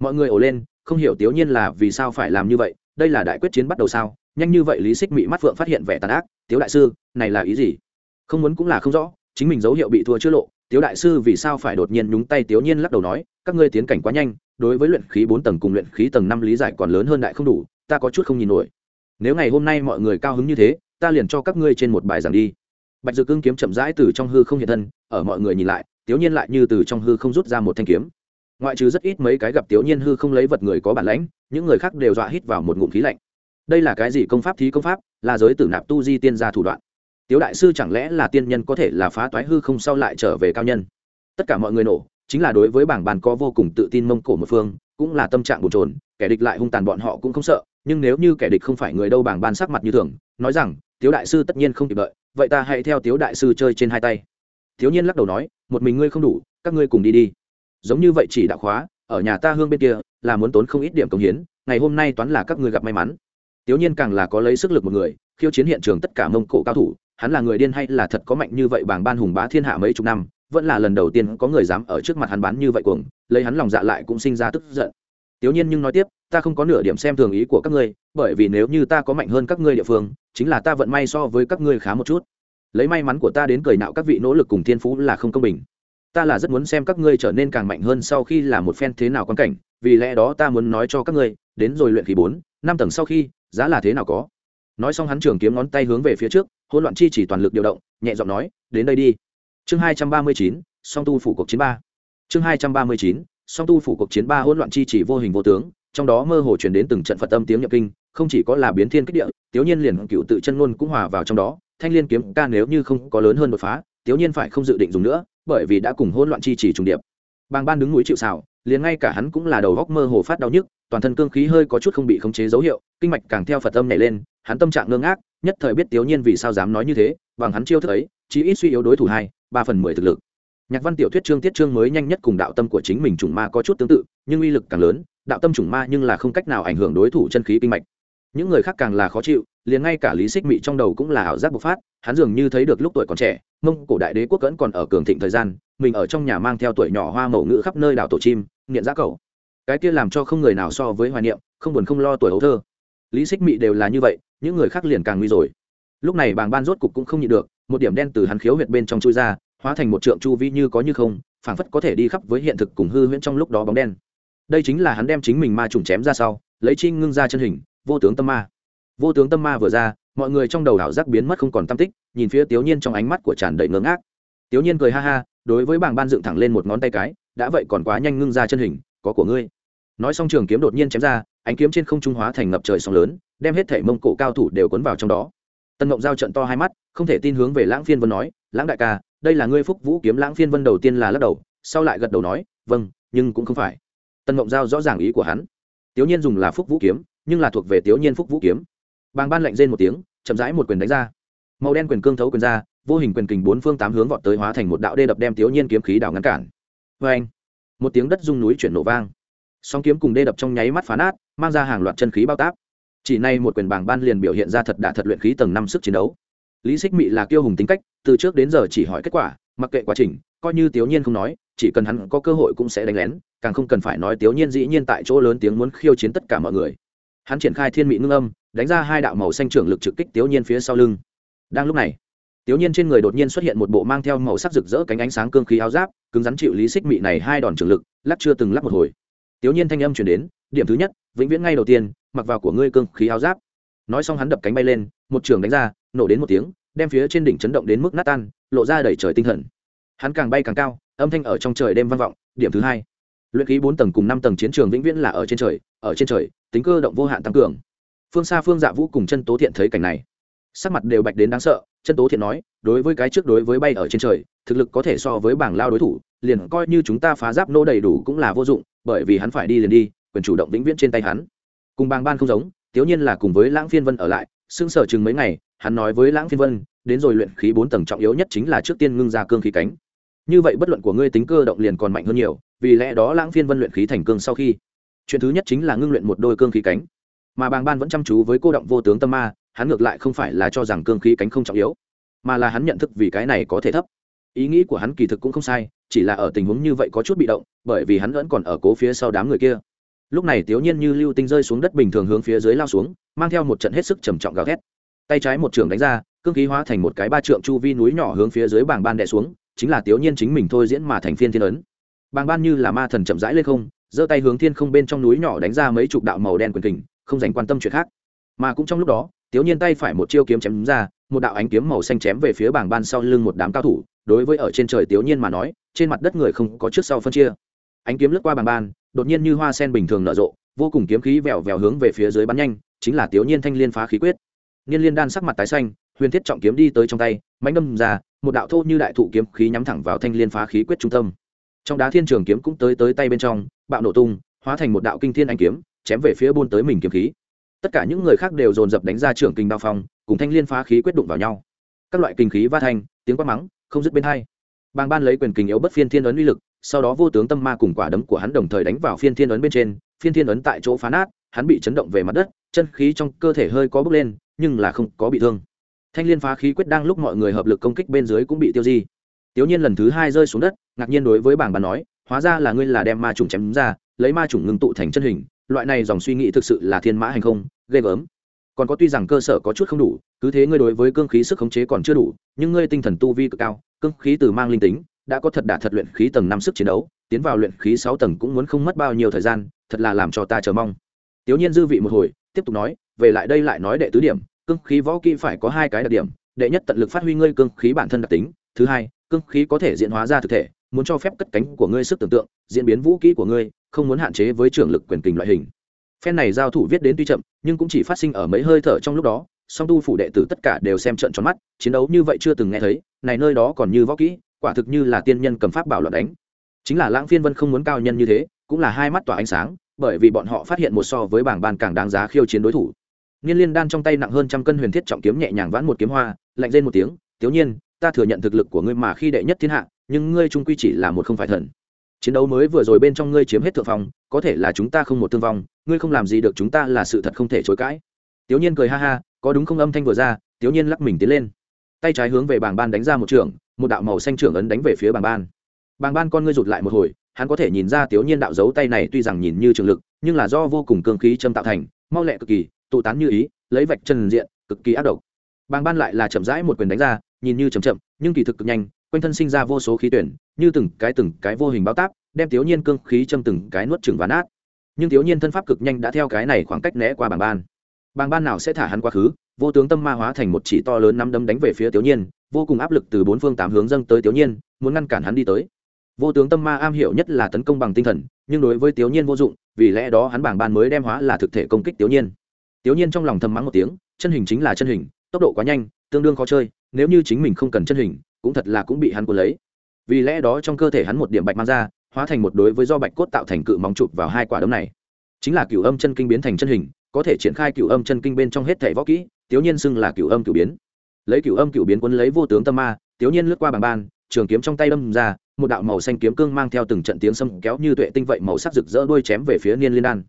Mọi người ồ lên, không hiểu Tiếu nhiên là vì sao phải làm như vậy, đây là đại quyết chiến bắt đầu sao? Nhanh như vậy lý xích mị mắt phượng phát hiện vẻ tàn ác. Tiếu đại sư, này là ý gì? Không muốn cũng là không rõ, chính mình dấu hiệu bị thua chưa lộ tiếu đại sư vì sao phải đột nhiên nhúng tay? Tiếu nhiên lắc đầu nói, các ngươi tiến cảnh quá nhanh, đối với luyện khí bốn tầng cùng luyện khí tầng năm lý giải còn lớn hơn đại không đủ, ta có chút không nhìn nổi. Nếu ngày hôm nay mọi người cao hứng như thế, ta liền cho các ngươi trên một bài giảng đi. Bạch dược cương kiếm chậm rãi từ trong hư không hiện thân, ở mọi người nhìn lại, Tiếu nhiên lại như từ trong hư không rút ra một thanh kiếm. Ngoại trừ rất ít mấy cái gặp tiểu nhiên hư không lấy vật người có bản lãnh, những người khác đều dọa hít vào một ngụm khí lạnh. Đây là cái gì công pháp thí công pháp? Là giới tử nạp tu di tiên gia thủ đoạn tiếu đại sư chẳng lẽ là tiên nhân có thể là phá toái hư không sau lại trở về cao nhân? Tất cả mọi người nổ, chính là đối với bảng bàn có vô cùng tự tin mông cổ một phương, cũng là tâm trạng bồn trồn kẻ địch lại hung tàn bọn họ cũng không sợ, nhưng nếu như kẻ địch không phải người đâu bảng ban sắc mặt như thường, nói rằng, tiếu đại sư tất nhiên không kịp đợi, vậy ta hãy theo tiếu đại sư chơi trên hai tay. Thiếu nhiên lắc đầu nói, một mình ngươi không đủ, các ngươi cùng đi đi. Giống như vậy chỉ đạo khóa, ở nhà ta hương bên kia, là muốn tốn không ít điểm công hiến, ngày hôm nay toán là các ngươi gặp may mắn. Thiếu nhiên càng là có lấy sức lực một người, khiêu chiến hiện trường tất cả mông cổ cao thủ hắn là người điên hay là thật có mạnh như vậy bảng ban hùng bá thiên hạ mấy chục năm, vẫn là lần đầu tiên có người dám ở trước mặt hắn bán như vậy cuồng, lấy hắn lòng dạ lại cũng sinh ra tức giận. Tiểu nhiên nhưng nói tiếp, ta không có nửa điểm xem thường ý của các ngươi, bởi vì nếu như ta có mạnh hơn các ngươi địa phương, chính là ta vận may so với các ngươi khá một chút. Lấy may mắn của ta đến cười nạo các vị nỗ lực cùng thiên phú là không công bình. Ta là rất muốn xem các ngươi trở nên càng mạnh hơn sau khi là một phen thế nào quan cảnh, vì lẽ đó ta muốn nói cho các ngươi, đến rồi luyện khí bốn, năm tầng sau khi, giá là thế nào có? Nói xong hắn trường kiếm ngón tay hướng về phía trước hỗn loạn chi chỉ toàn lực điều động, nhẹ giọng nói, đến đây đi. Chương hai trăm ba mươi chín, song tu phủ cuộc chiến ba. Chương hai trăm ba mươi chín, song tu phủ cuộc chiến ba hỗn loạn chi chỉ vô hình vô tướng, trong đó mơ hồ truyền đến từng trận phật tâm tiếng nhập kinh, không chỉ có là biến thiên kích địa tiểu nhiên liền cựu tự chân ngôn cũng hòa vào trong đó, thanh liên kiếm ca nếu như không có lớn hơn đột phá tiểu nhiên phải không dự định dùng nữa, bởi vì đã cùng hỗn loạn chi chỉ trùng điệp. Bàng ban đứng núi chịu xào liền ngay cả hắn cũng là đầu góc mơ hồ phát đau nhức, toàn thân cương khí hơi có chút không bị khống chế dấu hiệu, kinh mạch càng theo phật tâm nhảy lên, hắn tâm trạng ngơ ngác nhất thời biết tiểu nhiên vì sao dám nói như thế, bằng hắn chiêu thức ấy chỉ ít suy yếu đối thủ hai, ba phần mười thực lực. Nhạc văn tiểu thuyết trương tiết trương mới nhanh nhất cùng đạo tâm của chính mình chủng ma có chút tương tự, nhưng uy lực càng lớn, đạo tâm chủng ma nhưng là không cách nào ảnh hưởng đối thủ chân khí kinh mạch. Những người khác càng là khó chịu, liền ngay cả lý xích mị trong đầu cũng là ảo giác bộc phát, hắn dường như thấy được lúc tuổi còn trẻ, mông cổ đại đế quốc vẫn còn ở cường thịnh thời gian, mình ở trong nhà mang theo tuổi nhỏ hoa mẫu ngữ khắp nơi đảo tổ chim, nghiện giá cầu. Cái kia làm cho không người nào so với hoài niệm, không buồn không lo tuổi ấu thơ. Lý xích mị đều là như vậy những người khác liền càng nguy rồi. Lúc này bàng ban rốt cục cũng không nhịn được, một điểm đen từ hắn khiếu huyệt bên trong chui ra, hóa thành một trượng chu vi như có như không, phảng phất có thể đi khắp với hiện thực cùng hư huyễn trong lúc đó bóng đen. Đây chính là hắn đem chính mình ma trùng chém ra sau, lấy chi ngưng ra chân hình, vô tướng tâm ma. Vô tướng tâm ma vừa ra, mọi người trong đầu đảo giác biến mất không còn tâm tích, nhìn phía tiểu nhiên trong ánh mắt của tràn đầy ngớ ngác. Tiểu nhiên cười ha ha, đối với bảng ban dựng thẳng lên một ngón tay cái, đã vậy còn quá nhanh ngưng ra chân hình, có của ngươi. Nói xong trường kiếm đột nhiên chém ra, ánh kiếm trên không trung hóa thành ngập trời sóng lớn đem hết thể mông cổ cao thủ đều cuốn vào trong đó. Tân mộng giao trận to hai mắt, không thể tin hướng về lãng phiên vân nói, lãng đại ca, đây là ngươi phúc vũ kiếm lãng phiên vân đầu tiên là lắc đầu, sau lại gật đầu nói vâng nhưng cũng không phải. Tân mộng giao rõ ràng ý của hắn. Tiểu nhiên dùng là phúc vũ kiếm, nhưng là thuộc về tiểu nhiên phúc vũ kiếm. Bàng ban lạnh rên một tiếng, chậm rãi một quyền đánh ra. Màu đen quyền cương thấu quyền ra, vô hình quyền kình bốn phương tám hướng vọt tới hóa thành một đạo đê đập đem tiểu nhiên kiếm khí đảo ngăn cản. Vê anh một tiếng đất rung núi chuyển nổ vang. Song kiếm cùng đê đập trong nháy mắt phá nát, mang ra hàng loạt chân khí bao táp chỉ nay một quyền bảng ban liền biểu hiện ra thật đả thật luyện khí tầng năm sức chiến đấu. Lý xích mị là kiêu hùng tính cách, từ trước đến giờ chỉ hỏi kết quả, mặc kệ quá trình, coi như tiểu nhiên không nói, chỉ cần hắn có cơ hội cũng sẽ đánh lén, càng không cần phải nói tiểu nhiên dĩ nhiên tại chỗ lớn tiếng muốn khiêu chiến tất cả mọi người. Hắn triển khai thiên mị ngưng âm, đánh ra hai đạo màu xanh trưởng lực trực kích tiểu nhiên phía sau lưng. Đang lúc này tiểu nhiên trên người đột nhiên xuất hiện một bộ mang theo màu sắc rực rỡ cánh ánh sáng cương khí áo giáp, cứng rắn chịu lý xích mị này hai đòn trưởng lực, lắc chưa từng lắc một hồi tiểu nhiên thanh âm chuyển đến, điểm thứ nhất, vĩnh viễn ngay đầu tiên, mặc vào của ngươi cương khí áo giáp. Nói xong hắn đập cánh bay lên, một trường đánh ra, nổ đến một tiếng, đem phía trên đỉnh chấn động đến mức nát tan, lộ ra đầy trời tinh thần. Hắn càng bay càng cao, âm thanh ở trong trời đêm vang vọng, điểm thứ hai. Luyện khí bốn tầng cùng năm tầng chiến trường vĩnh viễn là ở trên trời, ở trên trời, tính cơ động vô hạn tăng cường. Phương xa phương dạ vũ cùng chân tố thiện thấy cảnh này. Sắc mặt đều bạch đến đáng sợ, chân tố thiện nói, đối với cái trước đối với bay ở trên trời, thực lực có thể so với bảng lao đối thủ liền coi như chúng ta phá giáp nô đầy đủ cũng là vô dụng, bởi vì hắn phải đi liền đi, quyền chủ động vĩnh viễn trên tay hắn. Cùng bàng ban không giống, tiếu nhiên là cùng với lãng phiên vân ở lại xưng sở chừng mấy ngày, hắn nói với lãng phiên vân, đến rồi luyện khí bốn tầng trọng yếu nhất chính là trước tiên ngưng ra cương khí cánh. Như vậy bất luận của ngươi tính cơ động liền còn mạnh hơn nhiều, vì lẽ đó lãng phiên vân luyện khí thành cương sau khi, chuyện thứ nhất chính là ngưng luyện một đôi cương khí cánh. Mà bàng ban vẫn chăm chú với cô động vô tướng tâm ma, hắn ngược lại không phải là cho rằng cương khí cánh không trọng yếu, mà là hắn nhận thức vì cái này có thể thấp ý nghĩ của hắn kỳ thực cũng không sai, chỉ là ở tình huống như vậy có chút bị động, bởi vì hắn vẫn còn ở cố phía sau đám người kia. Lúc này tiểu nhiên như lưu tinh rơi xuống đất bình thường hướng phía dưới lao xuống, mang theo một trận hết sức trầm trọng gào thét. Tay trái một trường đánh ra, cương khí hóa thành một cái ba trượng chu vi núi nhỏ hướng phía dưới bảng ban đè xuống, chính là tiểu nhiên chính mình thôi diễn mà thành phiên thiên ấn. Bảng ban như là ma thần chậm rãi lên không, giơ tay hướng thiên không bên trong núi nhỏ đánh ra mấy chục đạo màu đen quyền kình, không dành quan tâm chuyện khác. Mà cũng trong lúc đó tiểu nhiên tay phải một chiêu kiếm chém ra một đạo ánh kiếm màu xanh chém về phía bảng ban sau lưng một đám cao thủ, đối với ở trên trời tiểu nhiên mà nói, trên mặt đất người không có trước sau phân chia. Ánh kiếm lướt qua bảng ban, đột nhiên như hoa sen bình thường nở rộ, vô cùng kiếm khí vèo vèo hướng về phía dưới bắn nhanh, chính là tiểu nhiên thanh liên phá khí quyết. Niên liên đan sắc mặt tái xanh, huyền thiết trọng kiếm đi tới trong tay mánh đâm ra, một đạo thô như đại thụ kiếm khí nhắm thẳng vào thanh liên phá khí quyết trung tâm. Trong đá thiên trường kiếm cũng tới tới tay bên trong, bạo nổ tung, hóa thành một đạo kinh thiên anh kiếm, chém về phía buôn tới mình kiếm khí tất cả những người khác đều dồn dập đánh ra trưởng kinh bao phong, cùng thanh liên phá khí quyết đụng vào nhau. Các loại kinh khí va thanh, tiếng quát mắng, không dứt bên hai. Bàng ban lấy quyền kình yếu bất phiên thiên ấn uy lực, sau đó vô tướng tâm ma cùng quả đấm của hắn đồng thời đánh vào phiên thiên ấn bên trên, phiên thiên ấn tại chỗ phá nát, hắn bị chấn động về mặt đất, chân khí trong cơ thể hơi có bước lên, nhưng là không có bị thương. Thanh liên phá khí quyết đang lúc mọi người hợp lực công kích bên dưới cũng bị tiêu di. Tiểu nhiên lần thứ hai rơi xuống đất, ngạc nhiên đối với bảng bàn nói, hóa ra là ngươi là đem ma trùng chém ra, lấy ma trùng ngưng tụ thành chân hình loại này dòng suy nghĩ thực sự là thiên mã hành không, ghê gớm. Còn có tuy rằng cơ sở có chút không đủ, cứ thế ngươi đối với cương khí sức khống chế còn chưa đủ, nhưng ngươi tinh thần tu vi cực cao, cương khí từ mang linh tính, đã có thật đả thật luyện khí tầng năm sức chiến đấu, tiến vào luyện khí sáu tầng cũng muốn không mất bao nhiêu thời gian, thật là làm cho ta chờ mong. Tiểu nhiên dư vị một hồi, tiếp tục nói, về lại đây lại nói đệ tứ điểm, cương khí võ kỹ phải có hai cái đặc điểm, đệ nhất tận lực phát huy ngươi cương khí bản thân đặc tính, thứ hai, cương khí có thể diễn hóa ra thực thể, muốn cho phép cất cánh của ngươi sức tưởng tượng, diễn biến vũ kỹ của ngươi không muốn hạn chế với trưởng lực quyền kình loại hình. Phen này giao thủ viết đến tuy chậm, nhưng cũng chỉ phát sinh ở mấy hơi thở trong lúc đó, song tu phủ đệ tử tất cả đều xem trận tròn mắt, chiến đấu như vậy chưa từng nghe thấy, này nơi đó còn như võ kỹ, quả thực như là tiên nhân cầm pháp bảo luận đánh. Chính là lãng phiên vân không muốn cao nhân như thế, cũng là hai mắt tỏa ánh sáng, bởi vì bọn họ phát hiện một so với bảng bàn càng đáng giá khiêu chiến đối thủ. Niên liên đan trong tay nặng hơn trăm cân huyền thiết trọng kiếm nhẹ nhàng vãn một kiếm hoa, lạnh lên một tiếng, tiểu nhiên, ta thừa nhận thực lực của ngươi mà khi đệ nhất thiên hạ, nhưng ngươi trung quy chỉ là một không phải thần chiến đấu mới vừa rồi bên trong ngươi chiếm hết thượng phòng có thể là chúng ta không một thương vong, ngươi không làm gì được chúng ta là sự thật không thể chối cãi. Tiểu nhiên cười ha ha, có đúng không âm thanh vừa ra, tiểu nhiên lắc mình tiến lên. Tay trái hướng về bảng ban đánh ra một trường, một đạo màu xanh trưởng ấn đánh về phía bảng ban. Bảng ban con ngươi rụt lại một hồi, hắn có thể nhìn ra tiểu nhiên đạo dấu tay này tuy rằng nhìn như trường lực, nhưng là do vô cùng cương khí châm tạo thành, mau lẹ cực kỳ, tụ tán như ý, lấy vạch chân diện, cực kỳ ác độc. Bảng ban lại là chậm rãi một quyền đánh ra, nhìn như chậm chậm, nhưng kỳ thực cực nhanh quanh thân sinh ra vô số khí tuyển như từng cái từng cái vô hình báo táp đem thiếu niên cương khí châm từng cái nuốt chừng và nát. Nhưng thiếu niên thân pháp cực nhanh đã theo cái này khoảng cách né qua bảng ban. Bảng ban nào sẽ thả hắn quá khứ vô tướng tâm ma hóa thành một chỉ to lớn nắm đấm đánh về phía thiếu niên, vô cùng áp lực từ bốn phương tám hướng dâng tới thiếu niên, muốn ngăn cản hắn đi tới. Vô tướng tâm ma am hiểu nhất là tấn công bằng tinh thần nhưng đối với thiếu niên vô dụng vì lẽ đó hắn bảng ban mới đem hóa là thực thể công kích thiếu niên. Thiếu niên trong lòng thầm mắng một tiếng chân hình chính là chân hình tốc độ quá nhanh tương đương khó chơi nếu như chính mình không cần chân hình cũng thật là cũng bị hắn cuốn lấy. Vì lẽ đó trong cơ thể hắn một điểm bạch mang ra, hóa thành một đối với do bạch cốt tạo thành cự móng chụp vào hai quả đấm này. Chính là cửu âm chân kinh biến thành chân hình, có thể triển khai cửu âm chân kinh bên trong hết thảy võ kỹ, tiểu nhiên xưng là cửu âm cửu biến. Lấy cửu âm cửu biến cuốn lấy vô tướng tâm ma, tiểu nhiên lướt qua bảng ban, trường kiếm trong tay đâm ra, một đạo màu xanh kiếm cương mang theo từng trận tiếng sâm kéo như tuệ tinh vậy màu sắc rực rỡ đuôi chém về phía niên liên đan.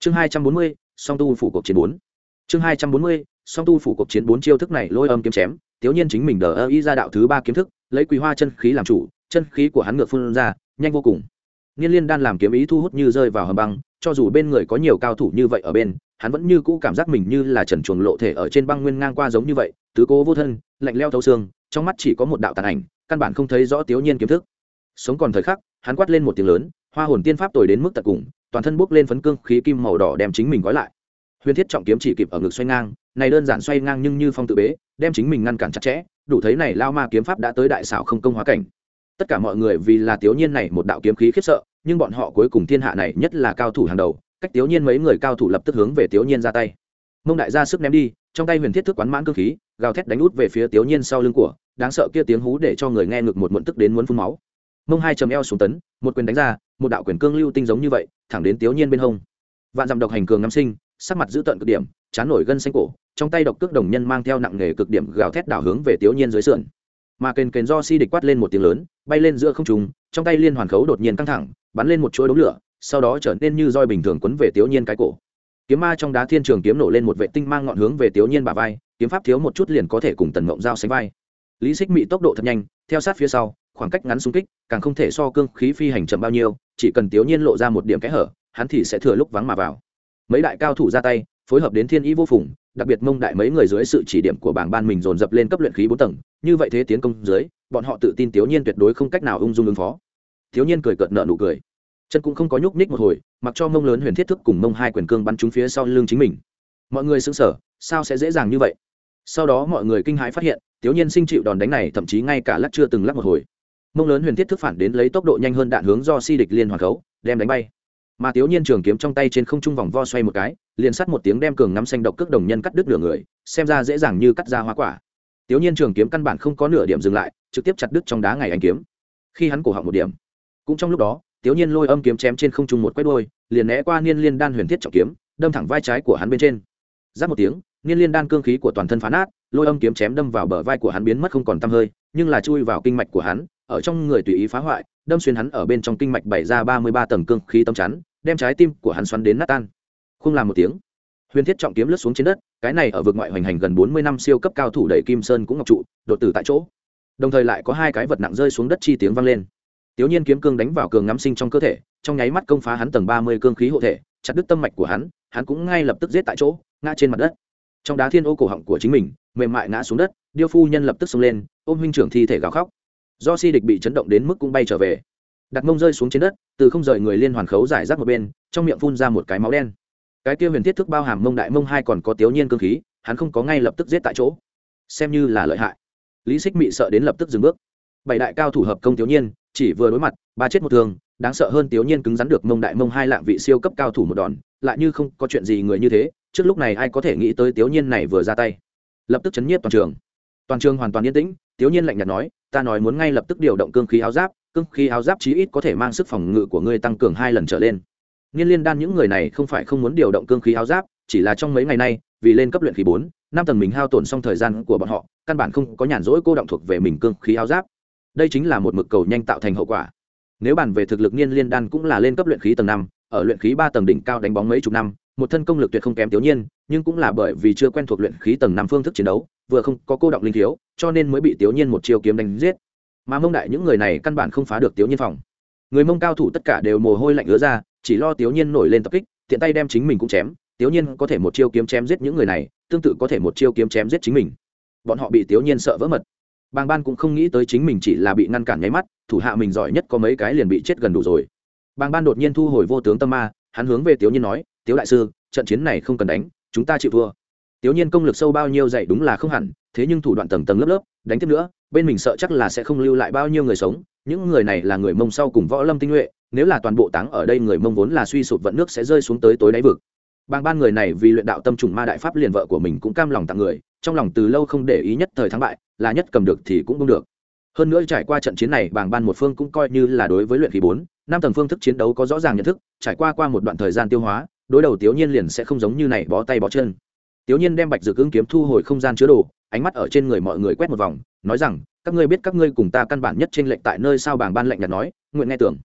Chương hai trăm bốn mươi, song tu phủ cuộc chiến bốn. Chương hai trăm bốn mươi, song tu phủ cuộc chiến bốn chiêu thức này lôi âm kiếm chém tiếu nhiên chính mình đờ ơ y ra đạo thứ ba kiếm thức, lấy quý hoa chân khí làm chủ, chân khí của hắn ngược phun ra, nhanh vô cùng. Nghiên liên đan làm kiếm ý thu hút như rơi vào hầm băng, cho dù bên người có nhiều cao thủ như vậy ở bên, hắn vẫn như cũ cảm giác mình như là trần chuồng lộ thể ở trên băng nguyên ngang qua giống như vậy, tứ cố vô thân, lạnh leo thấu xương, trong mắt chỉ có một đạo tàn ảnh, căn bản không thấy rõ tiểu nhiên kiếm thức. Sống còn thời khắc, hắn quát lên một tiếng lớn, hoa hồn tiên pháp tồi đến mức tận cùng, toàn thân bốc lên phấn cương khí kim màu đỏ đem chính mình gói lại. Huyền thiết trọng kiếm chỉ kịp ở ngực xoay ngang, này đơn giản xoay ngang nhưng như phong tự bế đem chính mình ngăn cản chặt chẽ, đủ thấy này lao ma kiếm pháp đã tới đại xảo không công hóa cảnh. Tất cả mọi người vì là tiểu nhiên này một đạo kiếm khí khiếp sợ, nhưng bọn họ cuối cùng thiên hạ này nhất là cao thủ hàng đầu, cách tiểu nhiên mấy người cao thủ lập tức hướng về tiểu nhiên ra tay. Mông đại ra sức ném đi, trong tay huyền thiết thức quán mãn cơ khí, gào thét đánh út về phía tiểu nhiên sau lưng của, đáng sợ kia tiếng hú để cho người nghe ngực một muộn tức đến muốn phun máu. Mông hai chầm eo xuống tấn, một quyền đánh ra, một đạo quyền cương lưu tinh giống như vậy, thẳng đến tiểu nhiên bên hông. Vạn dặm độc hành cường năm sinh, sắc mặt giữ tận cực điểm, chán nổi gân xanh cổ trong tay độc cước đồng nhân mang theo nặng nghề cực điểm gào thét đảo hướng về tiểu nhiên dưới sườn. Mà kền kền do si địch quát lên một tiếng lớn, bay lên giữa không trung, trong tay liên hoàn khấu đột nhiên căng thẳng, bắn lên một chuỗi đống lửa, sau đó trở nên như roi bình thường quấn về tiểu nhiên cái cổ. Kiếm ma trong đá thiên trường kiếm nổ lên một vệ tinh mang ngọn hướng về tiểu nhiên bả vai, kiếm pháp thiếu một chút liền có thể cùng tần ngộng giao sánh vai. Lý xích mị tốc độ thật nhanh, theo sát phía sau, khoảng cách ngắn xung kích, càng không thể so cương khí phi hành chậm bao nhiêu, chỉ cần tiểu nhiên lộ ra một điểm kẽ hở, hắn thì sẽ thừa lúc vắng mà vào. Mấy đại cao thủ ra tay, phối hợp đến thiên ý vô phùng đặc biệt mông đại mấy người dưới sự chỉ điểm của bảng ban mình dồn dập lên cấp luyện khí bốn tầng, như vậy thế tiến công dưới, bọn họ tự tin thiếu nhiên tuyệt đối không cách nào ung dung ứng phó. Thiếu nhiên cười cợt nợ nụ cười. Chân cũng không có nhúc nhích một hồi, mặc cho mông lớn huyền thiết thức cùng mông hai quyền cương bắn trúng phía sau lưng chính mình. Mọi người sững sờ, sao sẽ dễ dàng như vậy? Sau đó mọi người kinh hãi phát hiện thiếu nhiên sinh chịu đòn đánh này thậm chí ngay cả lắc chưa từng lắc một hồi. Mông lớn huyền thiết thức phản đến lấy tốc độ nhanh hơn đạn hướng do si địch liên hoàn khấu, đem đánh bay mà thiếu niên trường kiếm trong tay trên không trung vòng vo xoay một cái, liền sắt một tiếng đem cường ngắm xanh độc cước đồng nhân cắt đứt nửa người, xem ra dễ dàng như cắt ra hoa quả. Thiếu niên trường kiếm căn bản không có nửa điểm dừng lại, trực tiếp chặt đứt trong đá ngày anh kiếm. Khi hắn cổ họng một điểm, cũng trong lúc đó thiếu niên lôi âm kiếm chém trên không trung một quét đôi liền né qua niên liên đan huyền thiết trọng kiếm, đâm thẳng vai trái của hắn bên trên. Giáp một tiếng, niên liên đan cương khí của toàn thân phá nát, lôi âm kiếm chém đâm vào bờ vai của hắn biến mất không còn tăm hơi, nhưng là chui vào kinh mạch của hắn, ở trong người tùy ý phá hoại, đâm xuyên hắn ở bên trong kinh mạch bảy ra ba mươi ba tầng cương khí tâm chắn đem trái tim của hắn xoắn đến nát tan. Không làm một tiếng. Huyền thiết trọng kiếm lướt xuống trên đất, cái này ở vực ngoại hoành hành gần bốn mươi năm siêu cấp cao thủ đẩy kim sơn cũng ngọc trụ, đột tử tại chỗ. Đồng thời lại có hai cái vật nặng rơi xuống đất chi tiếng vang lên. Tiểu nhiên kiếm cương đánh vào cường ngắm sinh trong cơ thể, trong nháy mắt công phá hắn tầng ba mươi cương khí hộ thể, chặt đứt tâm mạch của hắn hắn cũng ngay lập tức giết tại chỗ, ngã trên mặt đất. Trong đá thiên ô cổ họng của chính mình, mềm mại ngã xuống đất, điêu phu nhân lập tức xông lên, ôm huynh trưởng thi thể gào khóc. Do si địch bị chấn động đến mức cũng bay trở về đặt mông rơi xuống trên đất, từ không rời người liên hoàn khấu giải rác một bên, trong miệng phun ra một cái máu đen. Cái kia huyền thiết thức bao hàm mông đại mông hai còn có tiểu nhiên cương khí, hắn không có ngay lập tức giết tại chỗ. Xem như là lợi hại. Lý xích mị sợ đến lập tức dừng bước. Bảy đại cao thủ hợp công tiểu nhiên, chỉ vừa đối mặt, ba chết một thương, đáng sợ hơn tiểu nhiên cứng rắn được mông đại mông hai lạng vị siêu cấp cao thủ một đòn, lại như không có chuyện gì người như thế, trước lúc này ai có thể nghĩ tới tiểu nhiên này vừa ra tay. Lập tức chấn nhiếp toàn trường. Toàn trường hoàn toàn yên tĩnh tiểu nhiên lạnh nhạt nói, ta nói muốn ngay lập tức điều động cương khí áo giáp cương khí áo giáp chí ít có thể mang sức phòng ngự của ngươi tăng cường hai lần trở lên. Niên liên đan những người này không phải không muốn điều động cương khí áo giáp, chỉ là trong mấy ngày nay, vì lên cấp luyện khí bốn, năm tầng mình hao tổn xong thời gian của bọn họ, căn bản không có nhàn rỗi cô động thuộc về mình cương khí áo giáp. Đây chính là một mực cầu nhanh tạo thành hậu quả. Nếu bàn về thực lực niên liên đan cũng là lên cấp luyện khí tầng năm, ở luyện khí ba tầng đỉnh cao đánh bóng mấy chục năm, một thân công lực tuyệt không kém tiểu nhiên nhưng cũng là bởi vì chưa quen thuộc luyện khí tầng năm phương thức chiến đấu, vừa không có cô động linh thiếu, cho nên mới bị tiểu nhiên một chiêu kiếm đánh giết mà mông đại những người này căn bản không phá được tiểu nhiên phòng. Người mông cao thủ tất cả đều mồ hôi lạnh ứa ra, chỉ lo tiểu nhiên nổi lên tập kích, tiện tay đem chính mình cũng chém tiểu nhiên có thể một chiêu kiếm chém giết những người này, tương tự có thể một chiêu kiếm chém giết chính mình. Bọn họ bị tiểu nhiên sợ vỡ mật. Bàng ban cũng không nghĩ tới chính mình chỉ là bị ngăn cản nháy mắt, thủ hạ mình giỏi nhất có mấy cái liền bị chết gần đủ rồi. Bàng ban đột nhiên thu hồi vô tướng tâm ma, hắn hướng về tiểu nhiên nói tiểu đại sư, trận chiến này không cần đánh, chúng ta chịu thua tiểu nhiên công lực sâu bao nhiêu dạy đúng là không hẳn, thế nhưng thủ đoạn tầng tầng lớp lớp, đánh tiếp nữa, bên mình sợ chắc là sẽ không lưu lại bao nhiêu người sống, những người này là người mông sau cùng võ lâm tinh nhuệ, nếu là toàn bộ táng ở đây người mông vốn là suy sụp vận nước sẽ rơi xuống tới tối đáy vực. Bang ban người này vì luyện đạo tâm trùng ma đại pháp liền vợ của mình cũng cam lòng tặng người, trong lòng từ lâu không để ý nhất thời thắng bại, là nhất cầm được thì cũng không được. Hơn nữa trải qua trận chiến này bang ban một phương cũng coi như là đối với luyện khí bốn, năm tầng phương thức chiến đấu có rõ ràng nhận thức, trải qua qua một đoạn thời gian tiêu hóa, đối đầu tiểu nhiên liền sẽ không giống như này bó tay bó chân tiểu nhiên đem bạch dược ứng kiếm thu hồi không gian chứa đồ ánh mắt ở trên người mọi người quét một vòng nói rằng các ngươi biết các ngươi cùng ta căn bản nhất trên lệnh tại nơi sao bảng ban lệnh nhặt nói nguyện nghe tưởng.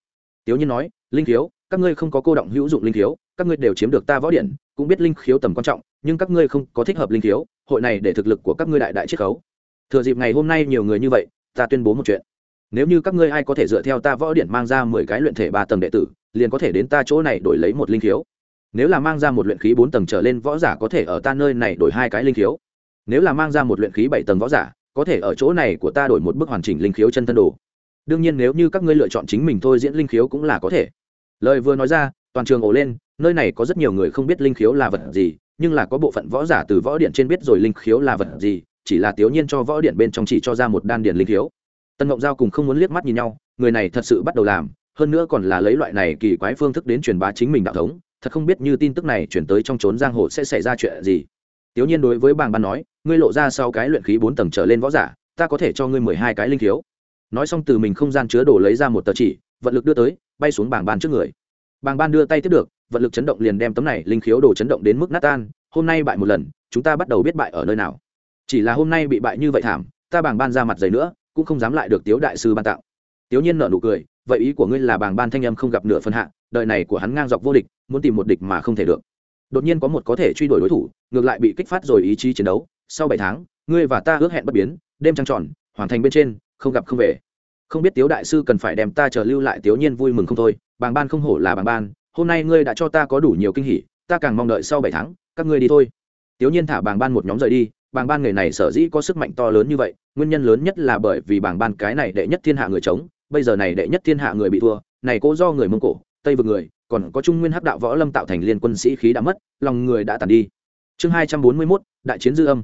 Tiểu nhiên nói linh thiếu, các ngươi không có cô động hữu dụng linh thiếu, các ngươi đều chiếm được ta võ điện cũng biết linh khiếu tầm quan trọng nhưng các ngươi không có thích hợp linh thiếu, hội này để thực lực của các ngươi đại đại chiết khấu. Thừa dịp ngày hôm nay nhiều người như vậy ta tuyên bố một chuyện. Nếu như các ngươi ai có thể dựa theo ta võ điện mang ra mười cái luyện thể ba tầng đệ tử liền có thể đến ta chỗ này đổi lấy một linh thiếu nếu là mang ra một luyện khí bốn tầng trở lên, võ giả có thể ở ta nơi này đổi hai cái linh khiếu. Nếu là mang ra một luyện khí bảy tầng võ giả, có thể ở chỗ này của ta đổi một bức hoàn chỉnh linh khiếu chân thân đồ. Đương nhiên nếu như các ngươi lựa chọn chính mình thôi diễn linh khiếu cũng là có thể. Lời vừa nói ra, toàn trường ồ lên, nơi này có rất nhiều người không biết linh khiếu là vật gì, nhưng là có bộ phận võ giả từ võ điện trên biết rồi linh khiếu là vật gì, chỉ là tiểu nhiên cho võ điện bên trong chỉ cho ra một đan điền linh khiếu. Tân ngộng giao cùng không muốn liếc mắt nhìn nhau, người này thật sự bắt đầu làm, hơn nữa còn là lấy loại này kỳ quái phương thức đến truyền bá chính mình đạo thống thật không biết như tin tức này chuyển tới trong trốn giang hồ sẽ xảy ra chuyện gì. Tiểu nhiên đối với bàng ban nói, ngươi lộ ra sau cái luyện khí bốn tầng trở lên võ giả, ta có thể cho ngươi mười hai cái linh thiếu. nói xong từ mình không gian chứa đồ lấy ra một tờ chỉ, vận lực đưa tới, bay xuống bảng ban trước người. Bàng ban đưa tay tiếp được, vận lực chấn động liền đem tấm này linh khiếu đồ chấn động đến mức nát tan, hôm nay bại một lần, chúng ta bắt đầu biết bại ở nơi nào. Chỉ là hôm nay bị bại như vậy thảm, ta bàng ban ra mặt giày nữa, cũng không dám lại được tiếu đại sư ban tặng. Tiếu nhiên nợ nụ cười, vậy ý của ngươi là bàng ban thanh âm không gặp nửa phân hạ đời này của hắn ngang dọc vô địch, muốn tìm một địch mà không thể được. Đột nhiên có một có thể truy đuổi đối thủ, ngược lại bị kích phát rồi ý chí chiến đấu. Sau bảy tháng, ngươi và ta ước hẹn bất biến, đêm trăng tròn hoàn thành bên trên, không gặp không về. Không biết tiếu đại sư cần phải đem ta chờ lưu lại tiếu nhiên vui mừng không thôi, bàng ban không hổ là bàng ban, hôm nay ngươi đã cho ta có đủ nhiều kinh hỉ, ta càng mong đợi sau bảy tháng, các ngươi đi thôi. Tiếu nhiên thả bàng ban một nhóm rời đi, bàng ban người này sở dĩ có sức mạnh to lớn như vậy, nguyên nhân lớn nhất là bởi vì bàng ban cái này đệ nhất thiên hạ người chống, bây giờ này đệ nhất thiên hạ người bị thua, này cố do người mông cổ tây vực người còn có trung nguyên hắc đạo võ lâm tạo thành liên quân sĩ khí đã mất lòng người đã tàn đi. Chương hai trăm bốn mươi 241, đại chiến dư âm.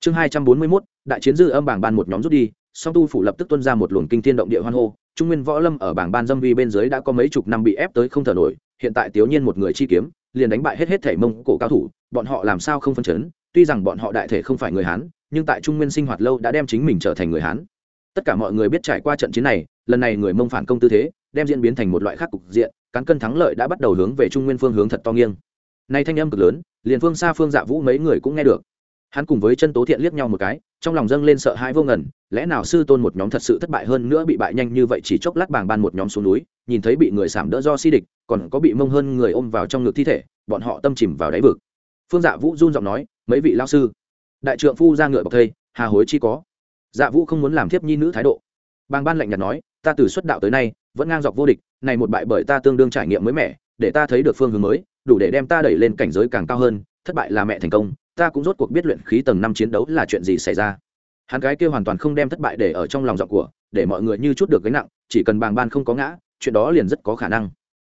Chương hai trăm bốn mươi 241, đại chiến dư âm bảng ban một nhóm rút đi song tu phủ lập tức tuân ra một luồng kinh thiên động địa hoan hô. Trung nguyên võ lâm ở bảng ban dâm vi bên dưới đã có mấy chục năm bị ép tới không thở nổi hiện tại tiểu nhiên một người chi kiếm liền đánh bại hết hết thể mông cổ cao thủ bọn họ làm sao không phân chấn tuy rằng bọn họ đại thể không phải người hán nhưng tại trung nguyên sinh hoạt lâu đã đem chính mình trở thành người hán. Tất cả mọi người biết trải qua trận chiến này lần này người mông phản công tư thế đem diễn biến thành một loại khác cục diện, cán cân thắng lợi đã bắt đầu hướng về trung nguyên phương hướng thật to nghiêng. Nay thanh âm cực lớn, liền phương xa phương dạ vũ mấy người cũng nghe được. Hắn cùng với chân tố thiện liếc nhau một cái, trong lòng dâng lên sợ hãi vô ngần, lẽ nào sư tôn một nhóm thật sự thất bại hơn nữa bị bại nhanh như vậy chỉ chốc lát bàng ban một nhóm xuống núi, nhìn thấy bị người sảm đỡ do si địch, còn có bị mông hơn người ôm vào trong ngực thi thể, bọn họ tâm chìm vào đáy vực. Phương dạ vũ run giọng nói, mấy vị lao sư, đại trượng phu ra ngựa bọc thây, hà hối chi có? Dạ vũ không muốn làm thiếp nhi nữ thái độ. Bàng ban lạnh nhạt nói, ta từ xuất đạo tới nay vẫn ngang dọc vô địch, này một bại bởi ta tương đương trải nghiệm mới mẻ, để ta thấy được phương hướng mới, đủ để đem ta đẩy lên cảnh giới càng cao hơn, thất bại là mẹ thành công, ta cũng rốt cuộc biết luyện khí tầng năm chiến đấu là chuyện gì xảy ra. Hắn cái kia hoàn toàn không đem thất bại để ở trong lòng giọng của, để mọi người như chút được gánh nặng, chỉ cần bàng ban không có ngã, chuyện đó liền rất có khả năng.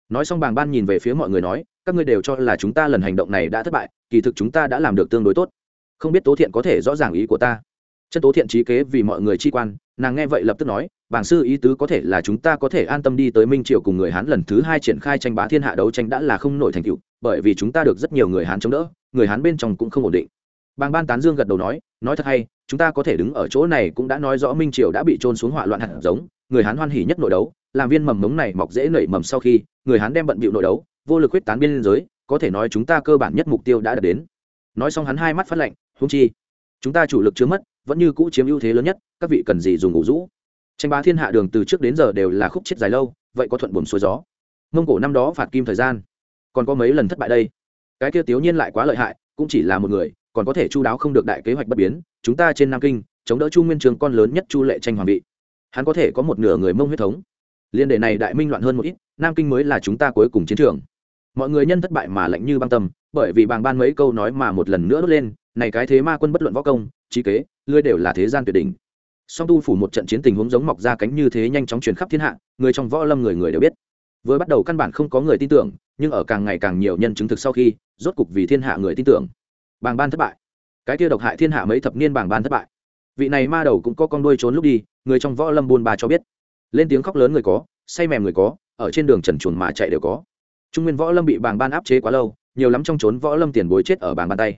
Nói xong bàng ban nhìn về phía mọi người nói, các ngươi đều cho là chúng ta lần hành động này đã thất bại, kỳ thực chúng ta đã làm được tương đối tốt. Không biết tố thiện có thể rõ ràng ý của ta chân tố thiện trí kế vì mọi người chi quan, nàng nghe vậy lập tức nói bảng sư ý tứ có thể là chúng ta có thể an tâm đi tới minh triều cùng người hán lần thứ hai triển khai tranh bá thiên hạ đấu tranh đã là không nổi thành tựu, bởi vì chúng ta được rất nhiều người hán chống đỡ, người hán bên trong cũng không ổn định. Bàng ban tán dương gật đầu nói nói thật hay, chúng ta có thể đứng ở chỗ này cũng đã nói rõ minh triều đã bị trôn xuống hỏa loạn hạt giống, người hán hoan hỉ nhất nội đấu, làm viên mầm mống này mọc dễ nảy mầm sau khi, người hán đem bận bịu nội đấu, vô lực huyết tán biên giới, có thể nói chúng ta cơ bản nhất mục tiêu đã đạt đến. Nói xong hắn hai mắt phát lạnh húng chi, chúng ta chủ lực chưa mất vẫn như cũ chiếm ưu thế lớn nhất, các vị cần gì dùng ngủ rũ. Tranh bá thiên hạ đường từ trước đến giờ đều là khúc chết dài lâu, vậy có thuận buồm xuôi gió. Mông cổ năm đó phạt kim thời gian, còn có mấy lần thất bại đây. Cái kia tiểu nhiên lại quá lợi hại, cũng chỉ là một người, còn có thể chu đáo không được đại kế hoạch bất biến. Chúng ta trên nam kinh, chống đỡ chu nguyên trường con lớn nhất chu lệ tranh hoàng vị. Hắn có thể có một nửa người mông huyết thống. Liên đề này đại minh loạn hơn một ít, nam kinh mới là chúng ta cuối cùng chiến trường. Mọi người nhân thất bại mà lạnh như băng tâm, bởi vì bàng ban mấy câu nói mà một lần nữa đốt lên này cái thế ma quân bất luận võ công, trí kế, lưới đều là thế gian tuyệt đỉnh. Song tu phủ một trận chiến tình huống giống mọc ra cánh như thế nhanh chóng truyền khắp thiên hạ, người trong võ lâm người người đều biết. Vừa bắt đầu căn bản không có người tin tưởng, nhưng ở càng ngày càng nhiều nhân chứng thực sau khi, rốt cục vì thiên hạ người tin tưởng. Bàng ban thất bại. Cái kia độc hại thiên hạ mấy thập niên bàng ban thất bại. Vị này ma đầu cũng có con đuôi trốn lúc đi, người trong võ lâm buôn bà cho biết. Lên tiếng khóc lớn người có, say mềm người có, ở trên đường trần chuồn mà chạy đều có. Trung nguyên võ lâm bị bàng ban áp chế quá lâu, nhiều lắm trong trốn võ lâm tiền bối chết ở bàng ban tay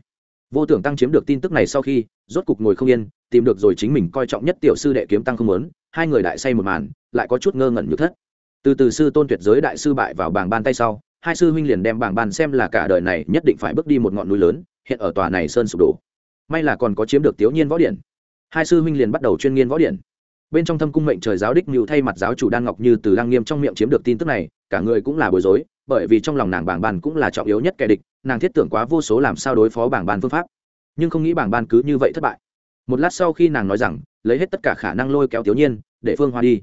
vô tưởng tăng chiếm được tin tức này sau khi, rốt cục ngồi không yên, tìm được rồi chính mình coi trọng nhất tiểu sư đệ kiếm tăng không muốn, hai người đại say một màn, lại có chút ngơ ngẩn nhược thất. Từ từ sư tôn tuyệt giới đại sư bại vào bảng ban tay sau, hai sư huynh liền đem bảng ban xem là cả đời này nhất định phải bước đi một ngọn núi lớn, hiện ở tòa này sơn sụp đổ. May là còn có chiếm được tiểu nhiên võ điện. Hai sư huynh liền bắt đầu chuyên nghiên võ điện. Bên trong thâm cung mệnh trời giáo đích mưu thay mặt giáo chủ đan ngọc như từ lang nghiêm trong miệng chiếm được tin tức này cả người cũng là bối rối, bởi vì trong lòng nàng bảng ban cũng là trọng yếu nhất kẻ địch, nàng thiết tưởng quá vô số làm sao đối phó bảng ban phương pháp. Nhưng không nghĩ bảng ban cứ như vậy thất bại. Một lát sau khi nàng nói rằng, lấy hết tất cả khả năng lôi kéo tiểu nhiên, để phương hoa đi.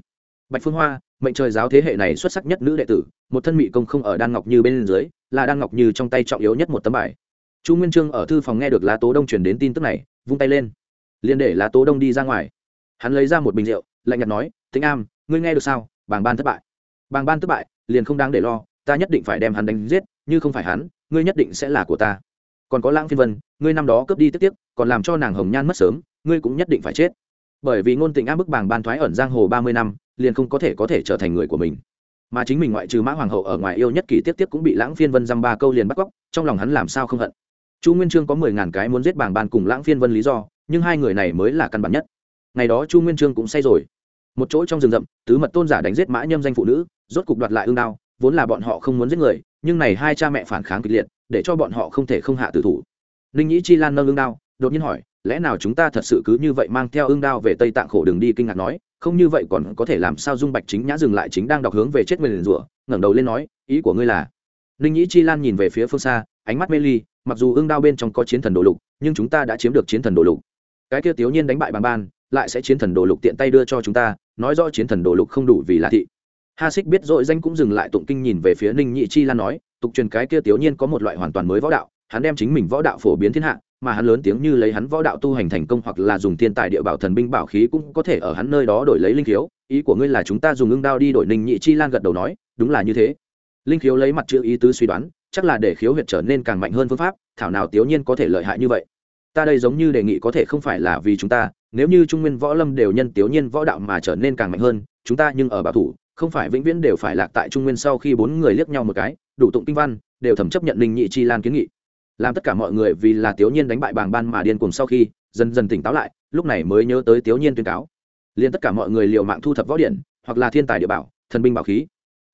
Bạch phương hoa, mệnh trời giáo thế hệ này xuất sắc nhất nữ đệ tử, một thân mị công không ở đan ngọc như bên dưới, là đan ngọc như trong tay trọng yếu nhất một tấm bài. Chu nguyên trương ở thư phòng nghe được lá tố đông truyền đến tin tức này, vung tay lên, liền để lá tố đông đi ra ngoài. Hắn lấy ra một bình rượu, lạnh nhạt nói, tĩnh am, ngươi nghe được sao? Bàng ban thất bại. Bàng ban thất bại liền không đáng để lo, ta nhất định phải đem hắn đánh giết, như không phải hắn, ngươi nhất định sẽ là của ta. Còn có lãng phiên vân, ngươi năm đó cướp đi tiếp tiếp còn làm cho nàng hồng nhan mất sớm, ngươi cũng nhất định phải chết. Bởi vì ngôn tình áp bức bàng ban thoái ẩn giang hồ ba mươi năm, liền không có thể có thể trở thành người của mình. Mà chính mình ngoại trừ mã hoàng hậu ở ngoài yêu nhất kỳ tiếp tiếp cũng bị lãng phiên vân dăm ba câu liền bắt cóc, trong lòng hắn làm sao không hận. Chu nguyên trương có mười ngàn cái muốn giết bàng ban cùng lãng phiên vân lý do, nhưng hai người này mới là căn bản nhất. Ngày đó chu nguyên trương cũng say rồi. Một chỗ trong rừng rậm, tứ mật tôn giả đánh giết mã nhâm danh phụ nữ rốt cục đoạt lại ương đao, vốn là bọn họ không muốn giết người, nhưng này hai cha mẹ phản kháng kịch liệt, để cho bọn họ không thể không hạ tử thủ. Ninh nhĩ chi lan nâng ương đao, đột nhiên hỏi, lẽ nào chúng ta thật sự cứ như vậy mang theo ương đao về tây tạng khổ đường đi? Kinh ngạc nói, không như vậy còn có thể làm sao dung bạch chính nhã dừng lại chính đang đọc hướng về chết nguyền rủa, ngẩng đầu lên nói, ý của ngươi là? Ninh nhĩ chi lan nhìn về phía phương xa, ánh mắt mê ly, mặc dù ương đao bên trong có chiến thần đồ lục, nhưng chúng ta đã chiếm được chiến thần đồ lục. Cái kia tiểu nhiên đánh bại bằng ban, lại sẽ chiến thần đồ lục tiện tay đưa cho chúng ta, nói rõ chiến thần đồ lục không đủ vì là thị ha xích biết dội danh cũng dừng lại tụng kinh nhìn về phía ninh nhị chi lan nói, tục truyền cái kia tiểu nhiên có một loại hoàn toàn mới võ đạo, hắn đem chính mình võ đạo phổ biến thiên hạ, mà hắn lớn tiếng như lấy hắn võ đạo tu hành thành công hoặc là dùng thiên tài địa bảo thần binh bảo khí cũng có thể ở hắn nơi đó đổi lấy linh khiếu. Ý của ngươi là chúng ta dùng ưng đao đi đổi ninh nhị chi lan gật đầu nói, đúng là như thế. Linh khiếu lấy mặt chữ ý tứ suy đoán, chắc là để khiếu huyệt trở nên càng mạnh hơn phương pháp, thảo nào tiểu nhiên có thể lợi hại như vậy. Ta đây giống như đề nghị có thể không phải là vì chúng ta, nếu như trung nguyên võ lâm đều nhân tiểu nhiên võ đạo mà trở nên càng mạnh hơn, chúng ta nhưng ở bảo thủ không phải vĩnh viễn đều phải lạc tại trung nguyên sau khi bốn người liếc nhau một cái, đủ tụng kinh văn, đều thẩm chấp nhận Linh nhị chi lan kiến nghị. Làm tất cả mọi người vì là tiểu nhiên đánh bại bàng ban mà điên cùng sau khi, dần dần tỉnh táo lại, lúc này mới nhớ tới tiểu nhiên tuyên cáo. Liền tất cả mọi người liều mạng thu thập võ điện, hoặc là thiên tài địa bảo, thần binh bảo khí.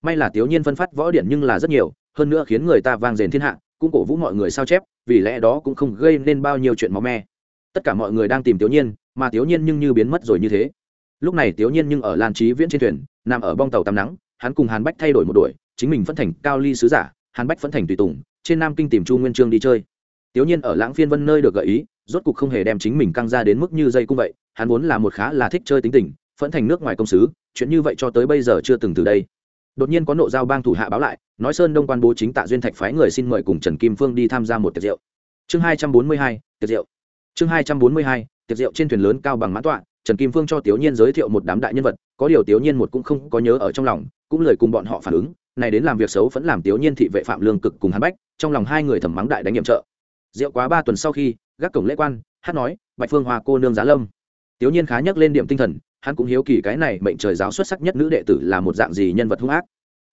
May là tiểu nhiên phân phát võ điện nhưng là rất nhiều, hơn nữa khiến người ta vang dền thiên hạ, cũng cổ vũ mọi người sao chép, vì lẽ đó cũng không gây nên bao nhiêu chuyện máu me. Tất cả mọi người đang tìm tiểu nhiên, mà tiểu nhiên nhưng như biến mất rồi như thế. Lúc này tiểu nhiên nhưng ở lan trí viễn trên thuyền nằm ở bong tàu tắm nắng, hắn cùng hàn bách thay đổi một đuổi, chính mình phân thành cao ly sứ giả, hàn bách phân thành tùy tùng, trên nam kinh tìm chu nguyên trương đi chơi. Tiểu nhiên ở lãng phiên vân nơi được gợi ý, rốt cục không hề đem chính mình căng ra đến mức như dây cũng vậy, hắn vốn là một khá là thích chơi tính tình, phẫn thành nước ngoài công sứ, chuyện như vậy cho tới bây giờ chưa từng từ đây. Đột nhiên có nộ giao bang thủ hạ báo lại, nói sơn đông quan bố chính tạ duyên thạch phái người xin mời cùng trần kim phương đi tham gia một tiệc rượu. Chương hai trăm bốn mươi hai, tiệc rượu. Chương hai trăm bốn mươi hai, tiệc rượu trên thuyền lớn cao bằng mãn tọa trần kim phương cho tiểu nhiên giới thiệu một đám đại nhân vật, có điều tiểu nhiên một cũng không có nhớ ở trong lòng, cũng lời cùng bọn họ phản ứng, này đến làm việc xấu vẫn làm tiểu nhiên thị vệ phạm lương cực cùng hắn bách, trong lòng hai người thầm mắng đại đánh nhiệm trợ. Rượu quá ba tuần sau khi, gác cổng lễ quan, hát nói, bạch phương hoa, cô nương giá lâm. Tiểu nhiên khá nhắc lên điểm tinh thần, hắn cũng hiếu kỳ cái này mệnh trời giáo xuất sắc nhất nữ đệ tử là một dạng gì nhân vật hung ác.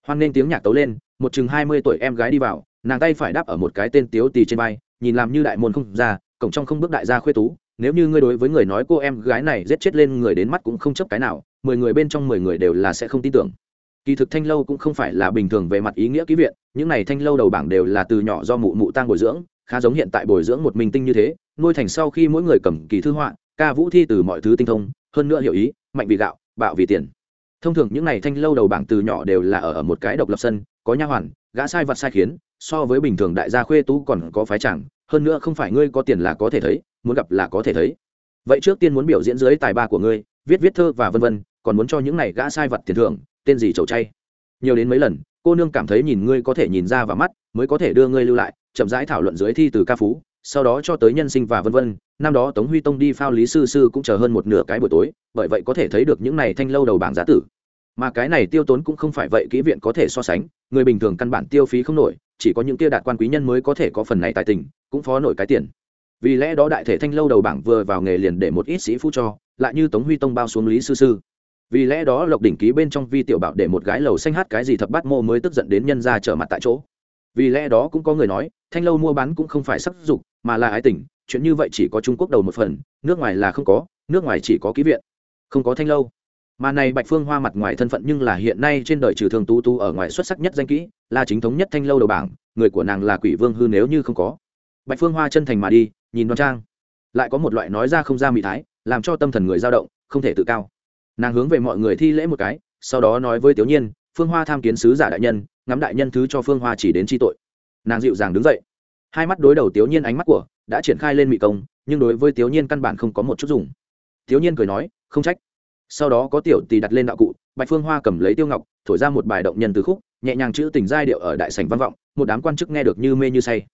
Hoan nên tiếng nhạc tấu lên, một chừng hai mươi tuổi em gái đi vào, nàng tay phải đáp ở một cái tên tiếu tì trên vai, nhìn làm như đại môn không ra, cổng trong không bước đại gia khuê tú nếu như ngươi đối với người nói cô em gái này giết chết lên người đến mắt cũng không chấp cái nào mười người bên trong mười người đều là sẽ không tin tưởng. Kỳ thực thanh lâu cũng không phải là bình thường về mặt ý nghĩa ký viện những này thanh lâu đầu bảng đều là từ nhỏ do mụ mụ tăng bồi dưỡng khá giống hiện tại bồi dưỡng một minh tinh như thế nuôi thành sau khi mỗi người cầm kỳ thư họa ca vũ thi từ mọi thứ tinh thông hơn nữa hiểu ý mạnh vì gạo bạo vì tiền. Thông thường những này thanh lâu đầu bảng từ nhỏ đều là ở, ở một cái độc lập sân có nha hoàn gã sai vật sai khiến so với bình thường đại gia khuê tú còn có phái chẳng hơn nữa không phải ngươi có tiền là có thể thấy muốn gặp là có thể thấy. Vậy trước tiên muốn biểu diễn dưới tài ba của ngươi, viết viết thơ và vân vân, còn muốn cho những này gã sai vật tiền thưởng, tên gì chầu chay. Nhiều đến mấy lần, cô nương cảm thấy nhìn ngươi có thể nhìn ra vào mắt, mới có thể đưa ngươi lưu lại, chậm rãi thảo luận dưới thi từ ca phú, sau đó cho tới nhân sinh và vân vân. Năm đó tống huy tông đi phao lý sư sư cũng chờ hơn một nửa cái buổi tối, bởi vậy có thể thấy được những này thanh lâu đầu bảng giá tử. Mà cái này tiêu tốn cũng không phải vậy, kỹ viện có thể so sánh, người bình thường căn bản tiêu phí không nổi, chỉ có những kia đạt quan quý nhân mới có thể có phần này tài tình, cũng phó nổi cái tiền vì lẽ đó đại thể thanh lâu đầu bảng vừa vào nghề liền để một ít sĩ phu cho, lại như tống huy tông bao xuống lý sư sư. Vì lẽ đó lộc đỉnh ký bên trong vi tiểu bảo để một gái lầu xanh hát cái gì thập bát mô mới tức giận đến nhân ra trở mặt tại chỗ. Vì lẽ đó cũng có người nói, thanh lâu mua bán cũng không phải sắc dục, mà là ái tình, chuyện như vậy chỉ có trung quốc đầu một phần, nước ngoài là không có, nước ngoài chỉ có ký viện. Không có thanh lâu. Mà này bạch phương hoa mặt ngoài thân phận nhưng là hiện nay trên đời trừ thường tu tu ở ngoài xuất sắc nhất danh kỹ, là chính thống nhất thanh lâu đầu bảng, người của nàng là quỷ vương hư nếu như không có. Bạch phương hoa chân thành mà đi nhìn đoan trang. Lại có một loại nói ra không ra mị thái, làm cho tâm thần người dao động, không thể tự cao. Nàng hướng về mọi người thi lễ một cái, sau đó nói với tiểu nhiên, phương hoa tham kiến sứ giả đại nhân, ngắm đại nhân thứ cho phương hoa chỉ đến chi tội. Nàng dịu dàng đứng dậy. Hai mắt đối đầu tiểu nhiên ánh mắt của, đã triển khai lên mị công, nhưng đối với tiểu nhiên căn bản không có một chút dùng. Tiểu nhiên cười nói, không trách. Sau đó có tiểu tỳ đặt lên đạo cụ, bạch phương hoa cầm lấy tiêu ngọc, thổi ra một bài động nhân từ khúc, nhẹ nhàng chữ tình giai điệu ở đại sảnh văn vọng, một đám quan chức nghe được như mê như say.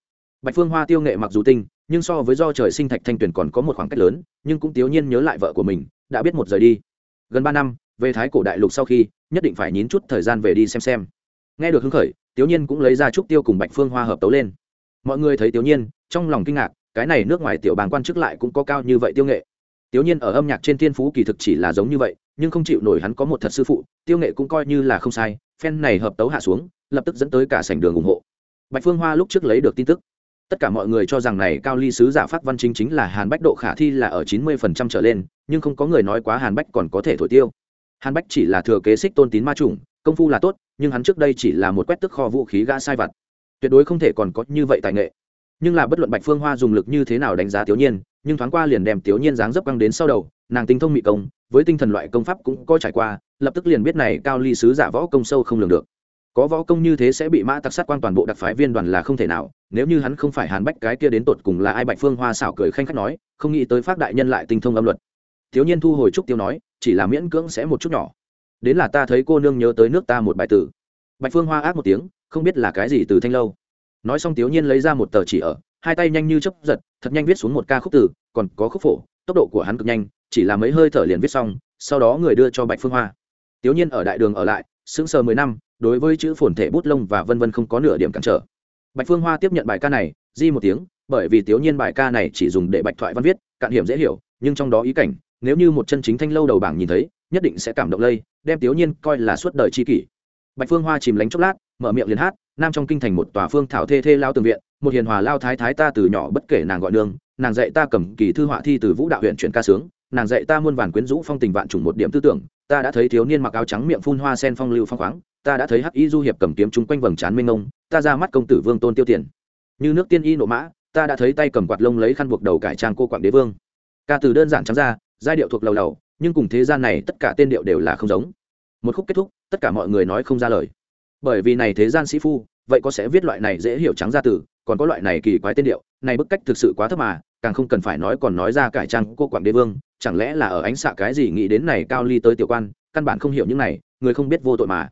Bạch phương hoa tiêu nghệ mặc dù tinh nhưng so với do trời sinh thạch thanh tuyển còn có một khoảng cách lớn, nhưng cũng tiếu nhiên nhớ lại vợ của mình, đã biết một rời đi. Gần ba năm, về thái cổ đại lục sau khi, nhất định phải nhín chút thời gian về đi xem xem. Nghe được hứng khởi, tiếu nhiên cũng lấy ra trúc tiêu cùng bạch phương hoa hợp tấu lên. Mọi người thấy tiếu nhiên, trong lòng kinh ngạc, cái này nước ngoài tiểu bàng quan chức lại cũng có cao như vậy tiêu nghệ. Tiếu nhiên ở âm nhạc trên thiên phú kỳ thực chỉ là giống như vậy, nhưng không chịu nổi hắn có một thật sư phụ, tiêu nghệ cũng coi như là không sai, phen này hợp tấu hạ xuống, lập tức dẫn tới cả sảnh đường ủng hộ. Bạch phương hoa lúc trước lấy được tin tức tất cả mọi người cho rằng này cao ly sứ giả phát văn chính chính là hàn bách độ khả thi là ở chín mươi phần trăm trở lên, nhưng không có người nói quá hàn bách còn có thể thổi tiêu. Hàn bách chỉ là thừa kế xích tôn tín ma chủng, công phu là tốt, nhưng hắn trước đây chỉ là một quét tức kho vũ khí gã sai vặt. Tuyệt đối không thể còn có như vậy tài nghệ. Nhưng là bất luận bạch phương hoa dùng lực như thế nào đánh giá tiểu nhiên, nhưng thoáng qua liền đem tiểu nhiên dáng dấp căng đến sau đầu, nàng tinh thông mị công, với tinh thần loại công pháp cũng có trải qua, lập tức liền biết này cao ly sứ giả võ công sâu không lường được. Có võ công như thế sẽ bị mã tặc sát quan toàn bộ đặc phái viên đoàn là không thể nào nếu như hắn không phải hàn bách cái kia đến tột cùng là ai, bạch phương hoa xảo cười khanh khách nói, không nghĩ tới phát đại nhân lại tinh thông âm luật. Thiếu nhiên thu hồi trúc tiêu nói, chỉ là miễn cưỡng sẽ một chút nhỏ. Đến là ta thấy cô nương nhớ tới nước ta một bài tử. Bạch phương hoa ác một tiếng, không biết là cái gì từ thanh lâu. Nói xong thiếu nhiên lấy ra một tờ chỉ ở, hai tay nhanh như chấp giật, thật nhanh viết xuống một ca khúc từ, còn có khúc phổ, tốc độ của hắn cực nhanh, chỉ là mấy hơi thở liền viết xong, sau đó người đưa cho bạch phương hoa. Thiếu nhiên ở đại đường ở lại, sững sờ mười năm, đối với chữ phồn thể bút lông và vân vân không có nửa điểm cản trở bạch phương hoa tiếp nhận bài ca này, di một tiếng, bởi vì thiếu nhiên bài ca này chỉ dùng để bạch thoại văn viết, cạn hiểm dễ hiểu, nhưng trong đó ý cảnh, nếu như một chân chính thanh lâu đầu bảng nhìn thấy, nhất định sẽ cảm động lây, đem thiếu nhiên coi là suốt đời chi kỷ. Bạch phương hoa chìm lánh chốc lát, mở miệng liền hát, nam trong kinh thành một tòa phương thảo thê thê lao tường viện, một hiền hòa lao thái thái ta từ nhỏ bất kể nàng gọi nương, nàng dạy ta cầm kỳ thư họa thi từ vũ đạo huyện chuyển ca sướng, nàng dạy ta muôn vàn quyến rũ phong tình vạn trùng một điểm tư tưởng ta đã thấy thiếu niên mặc áo trắng miệng phun hoa sen phong lưu phong khoáng, ta đã thấy hắc y du hiệp cầm kiếm chung quanh vầng trán minh ông ta ra mắt công tử vương tôn tiêu tiền. Như nước tiên y nộ mã, ta đã thấy tay cầm quạt lông lấy khăn buộc đầu cải trang cô quạng đế vương. Ca từ đơn giản trắng ra, giai điệu thuộc lầu lầu, nhưng cùng thế gian này tất cả tên điệu đều là không giống. Một khúc kết thúc, tất cả mọi người nói không ra lời. Bởi vì này thế gian sĩ phu, vậy có sẽ viết loại này dễ hiểu trắng ra từ, còn có loại này kỳ quái tên điệu, này bức cách thực sự quá thấp mà càng không cần phải nói còn nói ra cải trang cô quảng đế vương, chẳng lẽ là ở ánh xạ cái gì nghĩ đến này cao ly tới tiểu quan, căn bản không hiểu những này, người không biết vô tội mà.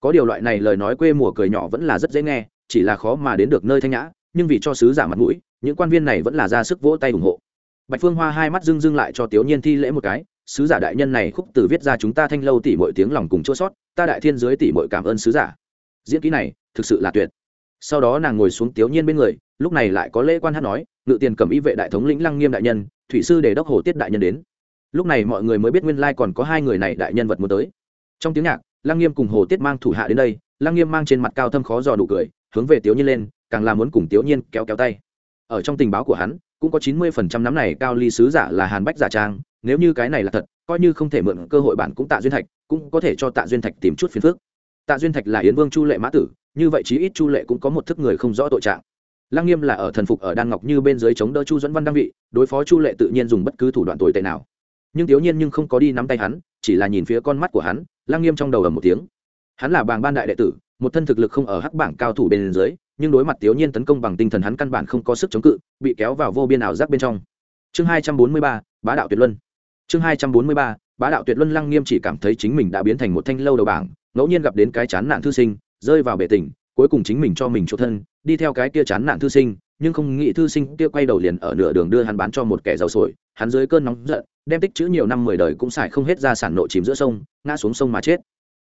Có điều loại này lời nói quê mùa cười nhỏ vẫn là rất dễ nghe, chỉ là khó mà đến được nơi thanh nhã, nhưng vì cho sứ giả mặt mũi, những quan viên này vẫn là ra sức vỗ tay ủng hộ. Bạch phương hoa hai mắt dưng dưng lại cho tiểu nhiên thi lễ một cái, sứ giả đại nhân này khúc từ viết ra chúng ta thanh lâu tỉ mọi tiếng lòng cùng chua sót, ta đại thiên giới tỉ mọi cảm ơn sứ giả. Diễn kỹ này thực sự là tuyệt. Sau đó nàng ngồi xuống tiểu nhiên bên người, lúc này lại có lễ quan hát nói ngự tiền cầm y vệ đại thống lĩnh lăng nghiêm đại nhân, thủy sư đề đốc hồ tiết đại nhân đến. Lúc này mọi người mới biết nguyên lai còn có hai người này đại nhân vật muốn tới. Trong tiếng nhạc, lăng nghiêm cùng hồ tiết mang thủ hạ đến đây, lăng nghiêm mang trên mặt cao thâm khó dò đủ cười, hướng về tiểu nhiên lên, càng là muốn cùng tiểu nhiên kéo kéo tay. Ở trong tình báo của hắn, cũng có chín mươi phần trăm nắm này cao ly sứ giả là hàn bách giả trang, nếu như cái này là thật, coi như không thể mượn cơ hội bản cũng tạ duyên thạch, cũng có thể cho tạ duyên thạch tìm chút phiền phức. Tạ duyên thạch là yến vương chu lệ mã tử, như vậy chí ít chu lệ cũng có một thức người không rõ tội trạng lăng nghiêm là ở thần phục ở đan ngọc như bên dưới chống đỡ chu dẫn văn đăng vị, đối phó chu lệ tự nhiên dùng bất cứ thủ đoạn tồi tệ nào. Nhưng thiếu nhiên nhưng không có đi nắm tay hắn, chỉ là nhìn phía con mắt của hắn, lăng nghiêm trong đầu ầm một tiếng. Hắn là bàng ban đại đệ tử, một thân thực lực không ở hắc bảng cao thủ bên dưới, nhưng đối mặt thiếu nhiên tấn công bằng tinh thần hắn căn bản không có sức chống cự, bị kéo vào vô biên ảo giác bên trong. Chương hai trăm bốn mươi ba, bá đạo tuyệt luân. Chương hai trăm bốn mươi ba, bá đạo tuyệt luân lăng nghiêm chỉ cảm thấy chính mình đã biến thành một thanh lâu đầu bảng, ngẫu nhiên gặp đến cái chán nạn thư sinh, rơi vào bể tình cuối cùng chính mình cho mình chỗ thân, đi theo cái kia chán nạn thư sinh, nhưng không nghĩ thư sinh kia quay đầu liền ở nửa đường đưa hắn bán cho một kẻ giàu sổi, hắn dưới cơn nóng giận, đem tích chữ nhiều năm mười đời cũng xài không hết ra sản nộ chìm giữa sông, ngã xuống sông mà chết.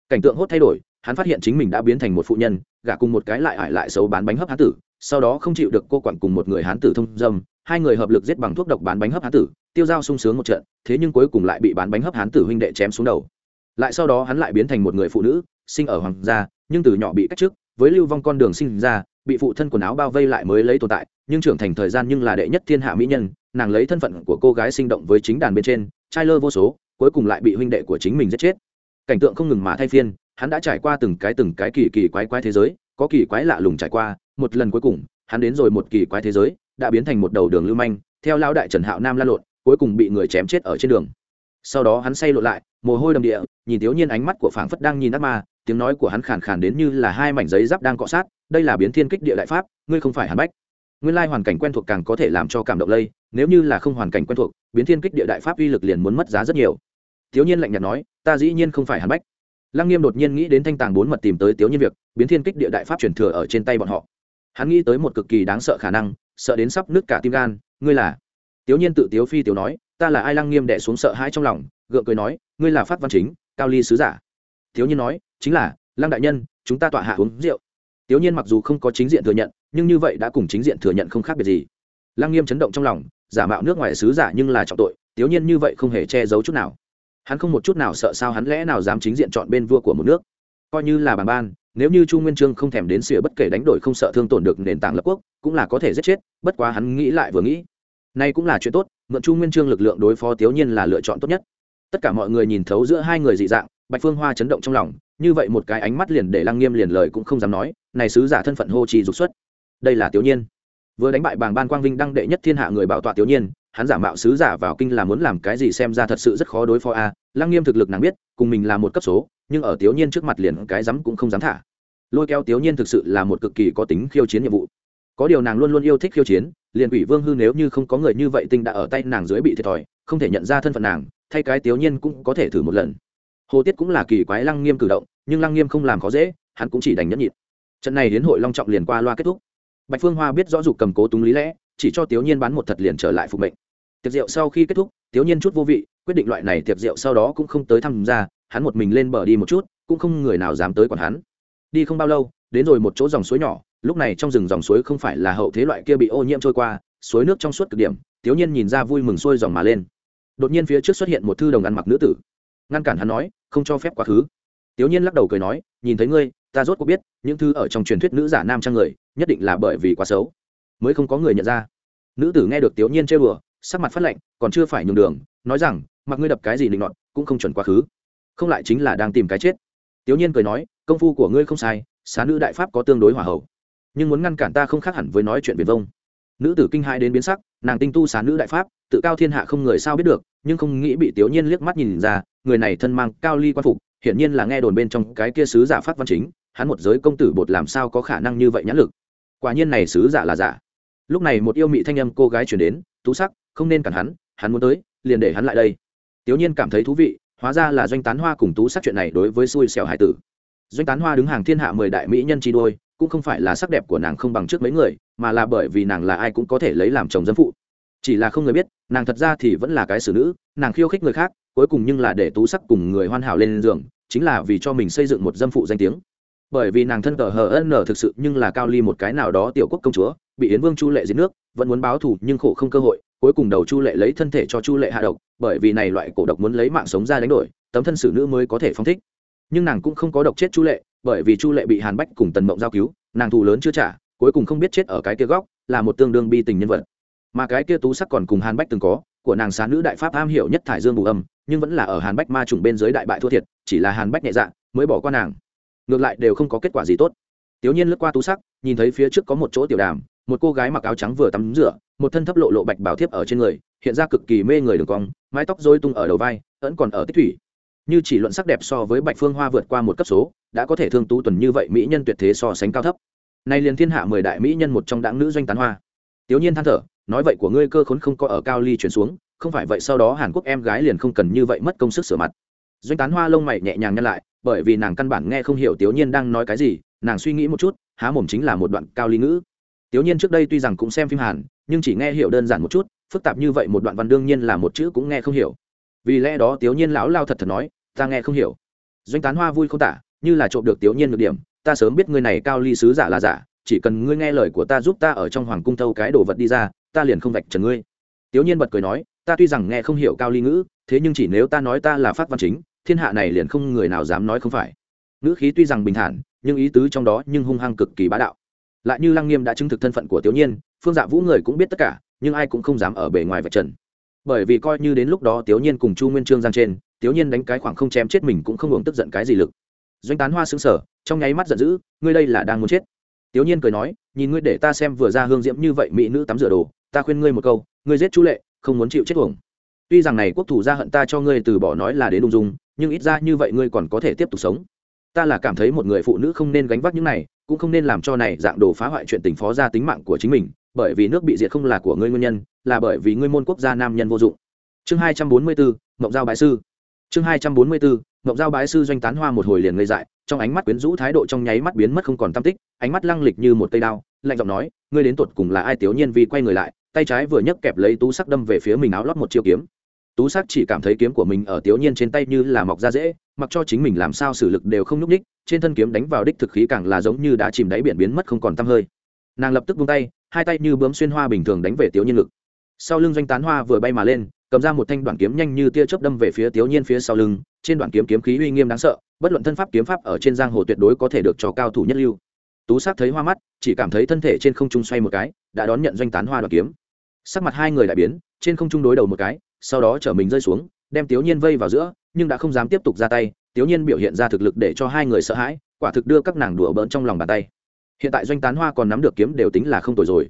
Cảnh tượng hốt thay đổi, hắn phát hiện chính mình đã biến thành một phụ nhân, gả cùng một cái lại ải lại xấu bán bánh hấp hán tử, sau đó không chịu được cô quản cùng một người hán tử thông dâm, hai người hợp lực giết bằng thuốc độc bán bánh hấp hán tử, tiêu dao sung sướng một trận, thế nhưng cuối cùng lại bị bán bánh hấp hán tử huynh đệ chém xuống đầu. Lại sau đó hắn lại biến thành một người phụ nữ, sinh ở hoàng gia, nhưng từ nhỏ bị cách chức với lưu vong con đường sinh ra, bị phụ thân quần áo bao vây lại mới lấy tồn tại, nhưng trưởng thành thời gian nhưng là đệ nhất thiên hạ mỹ nhân, nàng lấy thân phận của cô gái sinh động với chính đàn bên trên, trai lơ vô số, cuối cùng lại bị huynh đệ của chính mình giết chết. Cảnh tượng không ngừng mà thay phiên, hắn đã trải qua từng cái từng cái kỳ kỳ quái quái thế giới, có kỳ quái lạ lùng trải qua, một lần cuối cùng, hắn đến rồi một kỳ quái thế giới, đã biến thành một đầu đường lưu manh, theo lao đại trần hạo nam la lộn, cuối cùng bị người chém chết ở trên đường. Sau đó hắn say lộn lại, mồ hôi đầm địa, nhìn thiếu nhiên ánh mắt của phảng phất đang nhìn ác ma tiếng nói của hắn khàn khàn đến như là hai mảnh giấy giáp đang cọ sát, đây là biến thiên kích địa đại pháp, ngươi không phải hàn bách. Nguyên lai hoàn cảnh quen thuộc càng có thể làm cho cảm động lây, nếu như là không hoàn cảnh quen thuộc, biến thiên kích địa đại pháp uy lực liền muốn mất giá rất nhiều. Thiếu nhiên lạnh nhạt nói, ta dĩ nhiên không phải hàn bách. Lăng nghiêm đột nhiên nghĩ đến thanh tàng bốn mật tìm tới thiếu nhiên việc, biến thiên kích địa đại pháp truyền thừa ở trên tay bọn họ. Hắn nghĩ tới một cực kỳ đáng sợ khả năng, sợ đến sắp nứt cả tim gan, ngươi là? Thiếu nhiên tự tiếu phi tiểu nói, ta là ai? Lăng nghiêm đệ xuống sợ hãi trong lòng, gượng cười nói, ngươi là phát văn chính, cao ly sứ giả thiếu nhiên nói, chính là, lăng đại nhân, chúng ta tọa hạ uống rượu. Thiếu nhiên mặc dù không có chính diện thừa nhận, nhưng như vậy đã cùng chính diện thừa nhận không khác biệt gì. Lăng nghiêm chấn động trong lòng, giả mạo nước ngoài sứ giả nhưng là trọng tội thiếu nhiên như vậy không hề che giấu chút nào. Hắn không một chút nào sợ sao hắn lẽ nào dám chính diện chọn bên vua của một nước. Coi như là bàn ban, nếu như chu nguyên trương không thèm đến xỉa bất kể đánh đổi không sợ thương tổn được nền tảng lập quốc, cũng là có thể giết chết, bất quá hắn nghĩ lại vừa nghĩ. Nay cũng là chuyện tốt, mượn chu nguyên trương lực lượng đối phó thiếu nhiên là lựa chọn tốt nhất. Tất cả mọi người nhìn thấu giữa hai người dị dạng bạch phương hoa chấn động trong lòng, như vậy một cái ánh mắt liền để lăng nghiêm liền lời cũng không dám nói, này sứ giả thân phận hô trì dục xuất. Đây là tiểu nhiên. Vừa đánh bại bàng ban quang vinh đăng đệ nhất thiên hạ người bảo tọa tiểu nhiên, hắn giả mạo sứ giả vào kinh là muốn làm cái gì xem ra thật sự rất khó đối phó a. Lăng nghiêm thực lực nàng biết, cùng mình là một cấp số, nhưng ở tiểu nhiên trước mặt liền cái dám cũng không dám thả. Lôi kéo tiểu nhiên thực sự là một cực kỳ có tính khiêu chiến nhiệm vụ. Có điều nàng luôn luôn yêu thích khiêu chiến, liền ủy vương hư nếu như không có người như vậy tinh đã ở tay nàng dưới bị thiệt thòi, không thể nhận ra thân phận nàng, thay cái tiểu nhiên cũng có thể thử một lần hồ tiết cũng là kỳ quái lăng nghiêm cử động, nhưng lăng nghiêm không làm khó dễ, hắn cũng chỉ đành nhẫn nhịn. Trận này đến hội long trọng liền qua loa kết thúc. Bạch phương hoa biết rõ dục cầm cố túng lý lẽ, chỉ cho tiểu nhiên bán một thật liền trở lại phục mệnh. Tiệc rượu sau khi kết thúc tiểu nhiên chút vô vị, quyết định loại này tiệc rượu sau đó cũng không tới tham gia, hắn một mình lên bờ đi một chút, cũng không người nào dám tới còn hắn. Đi không bao lâu, đến rồi một chỗ dòng suối nhỏ, lúc này trong rừng dòng suối không phải là hậu thế loại kia bị ô nhiễm trôi qua, suối nước trong suốt cực điểm tiểu nhiên nhìn ra vui mừng xuôi dòng mà lên. Đột nhiên phía trước xuất hiện một thư đồng ăn mặc nữ tử ngăn cản hắn nói, không cho phép quá khứ. Tiểu nhiên lắc đầu cười nói, nhìn thấy ngươi, ta rốt cuộc biết, những thư ở trong truyền thuyết nữ giả nam trang người, nhất định là bởi vì quá xấu. Mới không có người nhận ra. Nữ tử nghe được tiểu nhiên chơi bừa sắc mặt phát lạnh, còn chưa phải nhường đường, nói rằng, mặc ngươi đập cái gì định nọt, cũng không chuẩn quá khứ. Không lại chính là đang tìm cái chết. Tiểu nhiên cười nói, công phu của ngươi không sai, xá nữ đại pháp có tương đối hòa hậu. Nhưng muốn ngăn cản ta không khác hẳn với nói chuyện viền vông. Nữ tử kinh hai đến biến sắc, nàng tinh tu xá nữ đại pháp, tự cao thiên hạ không người sao biết được, nhưng không nghĩ bị tiểu nhiên liếc mắt nhìn ra người này thân mang cao ly quan phục, hiển nhiên là nghe đồn bên trong cái kia sứ giả phát văn chính, hắn một giới công tử bột làm sao có khả năng như vậy nhãn lực. Quả nhiên này sứ giả là giả. Lúc này một yêu mị thanh âm cô gái chuyển đến, tú sắc, không nên cản hắn hắn muốn tới, liền để hắn lại đây. Tiểu nhiên cảm thấy thú vị, hóa ra là doanh tán hoa cùng tú sắc chuyện này đối với xui xẻo hải tử. Doanh tán hoa đứng hàng thiên hạ mười đại mỹ nhân chi đôi, cũng không phải là sắc đẹp của nàng không bằng trước mấy người, mà là bởi vì nàng là ai cũng có thể lấy làm chồng dân phụ chỉ là không người biết, nàng thật ra thì vẫn là cái xử nữ, nàng khiêu khích người khác, cuối cùng nhưng là để tú sắc cùng người hoàn hảo lên giường, chính là vì cho mình xây dựng một dâm phụ danh tiếng. Bởi vì nàng thân cờ hờ ân nở thực sự nhưng là cao ly một cái nào đó tiểu quốc công chúa, bị yến vương chu lệ giết nước, vẫn muốn báo thù nhưng khổ không cơ hội, cuối cùng đầu chu lệ lấy thân thể cho chu lệ hạ độc, bởi vì này loại cổ độc muốn lấy mạng sống ra đánh đổi, tấm thân xử nữ mới có thể phong thích. Nhưng nàng cũng không có độc chết chu lệ, bởi vì chu lệ bị hàn bách cùng tần mộng giao cứu, nàng thù lớn chưa trả, cuối cùng không biết chết ở cái kia góc, là một tương đương bi tình nhân vật mà cái kia tú sắc còn cùng hàn bách từng có, của nàng xá nữ đại pháp am hiểu nhất thải dương bù âm, nhưng vẫn là ở hàn bách ma trùng bên dưới đại bại thua thiệt, chỉ là hàn bách nhẹ dạ mới bỏ qua nàng. Ngược lại đều không có kết quả gì tốt. Tiểu nhiên lướt qua tú sắc, nhìn thấy phía trước có một chỗ tiểu đàm, một cô gái mặc áo trắng vừa tắm rửa, một thân thấp lộ lộ bạch bảo thiếp ở trên người, hiện ra cực kỳ mê người đường cong, mái tóc dôi tung ở đầu vai vẫn còn ở tích thủy. Như chỉ luận sắc đẹp so với bạch phương hoa vượt qua một cấp số, đã có thể thương tú tuần như vậy mỹ nhân tuyệt thế so sánh cao thấp. Nay liền thiên hạ mười đại mỹ nhân một trong đảng nữ doanh tán hoa tiểu nhiên than thở, nói vậy của ngươi cơ khốn không có ở cao ly chuyển xuống, không phải vậy sau đó hàn quốc em gái liền không cần như vậy mất công sức sửa mặt. Doanh tán hoa lông mày nhẹ nhàng nhăn lại, bởi vì nàng căn bản nghe không hiểu tiểu nhiên đang nói cái gì, nàng suy nghĩ một chút, há mồm chính là một đoạn cao ly ngữ. Tiểu nhiên trước đây tuy rằng cũng xem phim hàn, nhưng chỉ nghe hiểu đơn giản một chút, phức tạp như vậy một đoạn văn đương nhiên là một chữ cũng nghe không hiểu. Vì lẽ đó tiểu nhiên lão lao thật thật nói, ta nghe không hiểu. Doanh tán hoa vui không tả, như là trộm được tiểu nhiên được điểm, ta sớm biết người này cao ly sứ giả là giả chỉ cần ngươi nghe lời của ta giúp ta ở trong hoàng cung thâu cái đồ vật đi ra, ta liền không vạch trần ngươi. Tiểu nhiên bật cười nói, ta tuy rằng nghe không hiểu cao ly ngữ, thế nhưng chỉ nếu ta nói ta là phát văn chính, thiên hạ này liền không người nào dám nói không phải. Ngữ khí tuy rằng bình thản, nhưng ý tứ trong đó nhưng hung hăng cực kỳ bá đạo. Lại như lăng nghiêm đã chứng thực thân phận của tiểu nhiên, phương dạ vũ người cũng biết tất cả, nhưng ai cũng không dám ở bề ngoài vạch trần. Bởi vì coi như đến lúc đó tiểu nhiên cùng chu nguyên trương giang trên tiểu nhiên đánh cái khoảng không chém chết mình cũng không uống tức giận cái gì lực. Doanh tán hoa xứng sở trong nháy mắt giận dữ, ngươi đây là đang muốn chết. Tiểu Nhiên cười nói, nhìn ngươi để ta xem vừa ra hương diễm như vậy mỹ nữ tắm rửa đồ, ta khuyên ngươi một câu, ngươi giết chú lệ, không muốn chịu chết uổng. Tuy rằng này quốc thủ gia hận ta cho ngươi từ bỏ nói là đến lung dung, nhưng ít ra như vậy ngươi còn có thể tiếp tục sống. Ta là cảm thấy một người phụ nữ không nên gánh vác những này, cũng không nên làm cho này dạng đồ phá hoại chuyện tình phó gia tính mạng của chính mình, bởi vì nước bị diệt không là của ngươi nguyên nhân, là bởi vì ngươi môn quốc gia nam nhân vô dụng. Chương 244, Mộng giao Bái sư. Chương 244, mộng giao bái sư doanh tán hoa một hồi liền ngây dại, trong ánh mắt quyến rũ thái độ trong nháy mắt biến mất không còn tam tích, ánh mắt lăng lịch như một cây đao, lạnh giọng nói, ngươi đến tột cùng là ai? Tiểu nhiên vì quay người lại, tay trái vừa nhấc kẹp lấy tú sắc đâm về phía mình áo lót một chiêu kiếm. Tú sắc chỉ cảm thấy kiếm của mình ở tiểu nhiên trên tay như là mọc ra dễ, mặc cho chính mình làm sao sử lực đều không nhúc ních trên thân kiếm đánh vào đích thực khí càng là giống như đã chìm đáy biển biến mất không còn tăm hơi. Nàng lập tức vung tay, hai tay như bướm xuyên hoa bình thường đánh về tiểu nhiên lực sau lưng doanh tán hoa vừa bay mà lên cầm ra một thanh đoạn kiếm nhanh như tia chớp đâm về phía thiếu nhiên phía sau lưng, trên đoạn kiếm kiếm khí uy nghiêm đáng sợ, bất luận thân pháp kiếm pháp ở trên giang hồ tuyệt đối có thể được cho cao thủ nhất lưu. Tú sát thấy hoa mắt, chỉ cảm thấy thân thể trên không trung xoay một cái, đã đón nhận doanh tán hoa đoạn kiếm. Sắc mặt hai người đại biến, trên không trung đối đầu một cái, sau đó chở mình rơi xuống, đem thiếu nhiên vây vào giữa, nhưng đã không dám tiếp tục ra tay thiếu nhiên biểu hiện ra thực lực để cho hai người sợ hãi, quả thực đưa các nàng đùa bỡn trong lòng bàn tay. Hiện tại doanh tán hoa còn nắm được kiếm đều tính là không tồi rồi.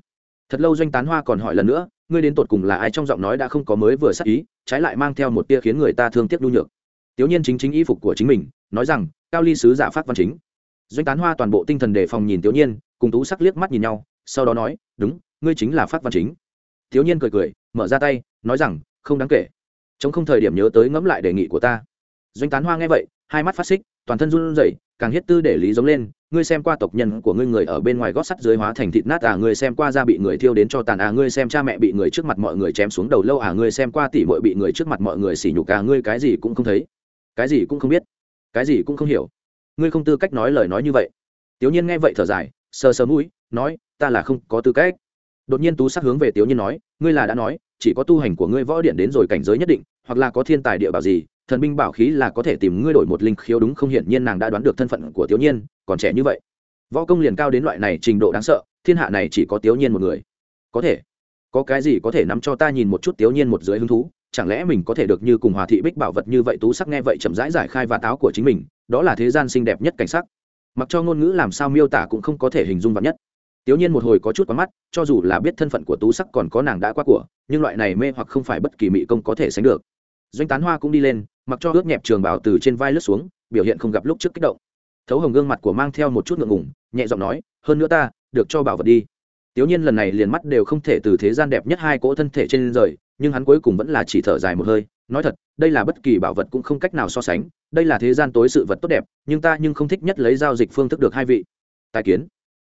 Thật lâu doanh tán hoa còn hỏi lần nữa ngươi đến tột cùng là ai trong giọng nói đã không có mới vừa sắc ý, trái lại mang theo một tia khiến người ta thương tiếc nhu nhược. Tiểu nhiên chính chính y phục của chính mình, nói rằng, cao ly sứ giả phát văn chính. Doanh tán hoa toàn bộ tinh thần đề phòng nhìn tiểu nhiên, cùng tú sắc liếc mắt nhìn nhau, sau đó nói, đúng, ngươi chính là phát văn chính. Tiểu nhiên cười cười, mở ra tay, nói rằng, không đáng kể. Chống không thời điểm nhớ tới ngẫm lại đề nghị của ta. Doanh tán hoa nghe vậy, hai mắt phát xích, toàn thân run rẩy, càng hiết tư để lý giống lên ngươi xem qua tộc nhân của ngươi người ở bên ngoài gót sắt dưới hóa thành thịt nát à ngươi xem qua da bị người thiêu đến cho tàn à ngươi xem cha mẹ bị người trước mặt mọi người chém xuống đầu lâu à ngươi xem qua tỉ muội bị người trước mặt mọi người xỉ nhục à ngươi cái gì cũng không thấy, cái gì cũng không biết, cái gì cũng không hiểu. Ngươi không tư cách nói lời nói như vậy. Tiểu nhiên nghe vậy thở dài, sờ sờ mũi, nói, ta là không có tư cách. Đột nhiên tú sắc hướng về tiểu nhiên nói, ngươi là đã nói, chỉ có tu hành của ngươi võ điện đến rồi cảnh giới nhất định, hoặc là có thiên tài địa bảo gì thần binh bảo khí là có thể tìm ngươi đổi một linh khiếu đúng không? Hiển nhiên nàng đã đoán được thân phận của tiểu nhiên còn trẻ như vậy. Võ công liền cao đến loại này trình độ đáng sợ, thiên hạ này chỉ có tiểu nhiên một người. Có thể. Có cái gì có thể nắm cho ta nhìn một chút tiểu nhiên một dưới hứng thú? Chẳng lẽ mình có thể được như cùng hòa thị bích bảo vật như vậy tú sắc nghe vậy chậm rãi giải khai và táo của chính mình, đó là thế gian xinh đẹp nhất cảnh sắc. Mặc cho ngôn ngữ làm sao miêu tả cũng không có thể hình dung vật nhất. Tiểu nhiên một hồi có chút quá mắt, cho dù là biết thân phận của tú sắc còn có nàng đã qua của, nhưng loại này mê hoặc không phải bất kỳ mỹ công có thể sánh được doanh tán hoa cũng đi lên, mặc cho ướt nhẹp trường bảo từ trên vai lướt xuống, biểu hiện không gặp lúc trước kích động. Thấu hồng gương mặt của mang theo một chút ngượng ngủng nhẹ giọng nói, hơn nữa ta, được cho bảo vật đi. Tiểu nhiên lần này liền mắt đều không thể từ thế gian đẹp nhất hai cỗ thân thể trên rời, nhưng hắn cuối cùng vẫn là chỉ thở dài một hơi, nói thật, đây là bất kỳ bảo vật cũng không cách nào so sánh, đây là thế gian tối sự vật tốt đẹp, nhưng ta nhưng không thích nhất lấy giao dịch phương thức được hai vị. Tài kiến.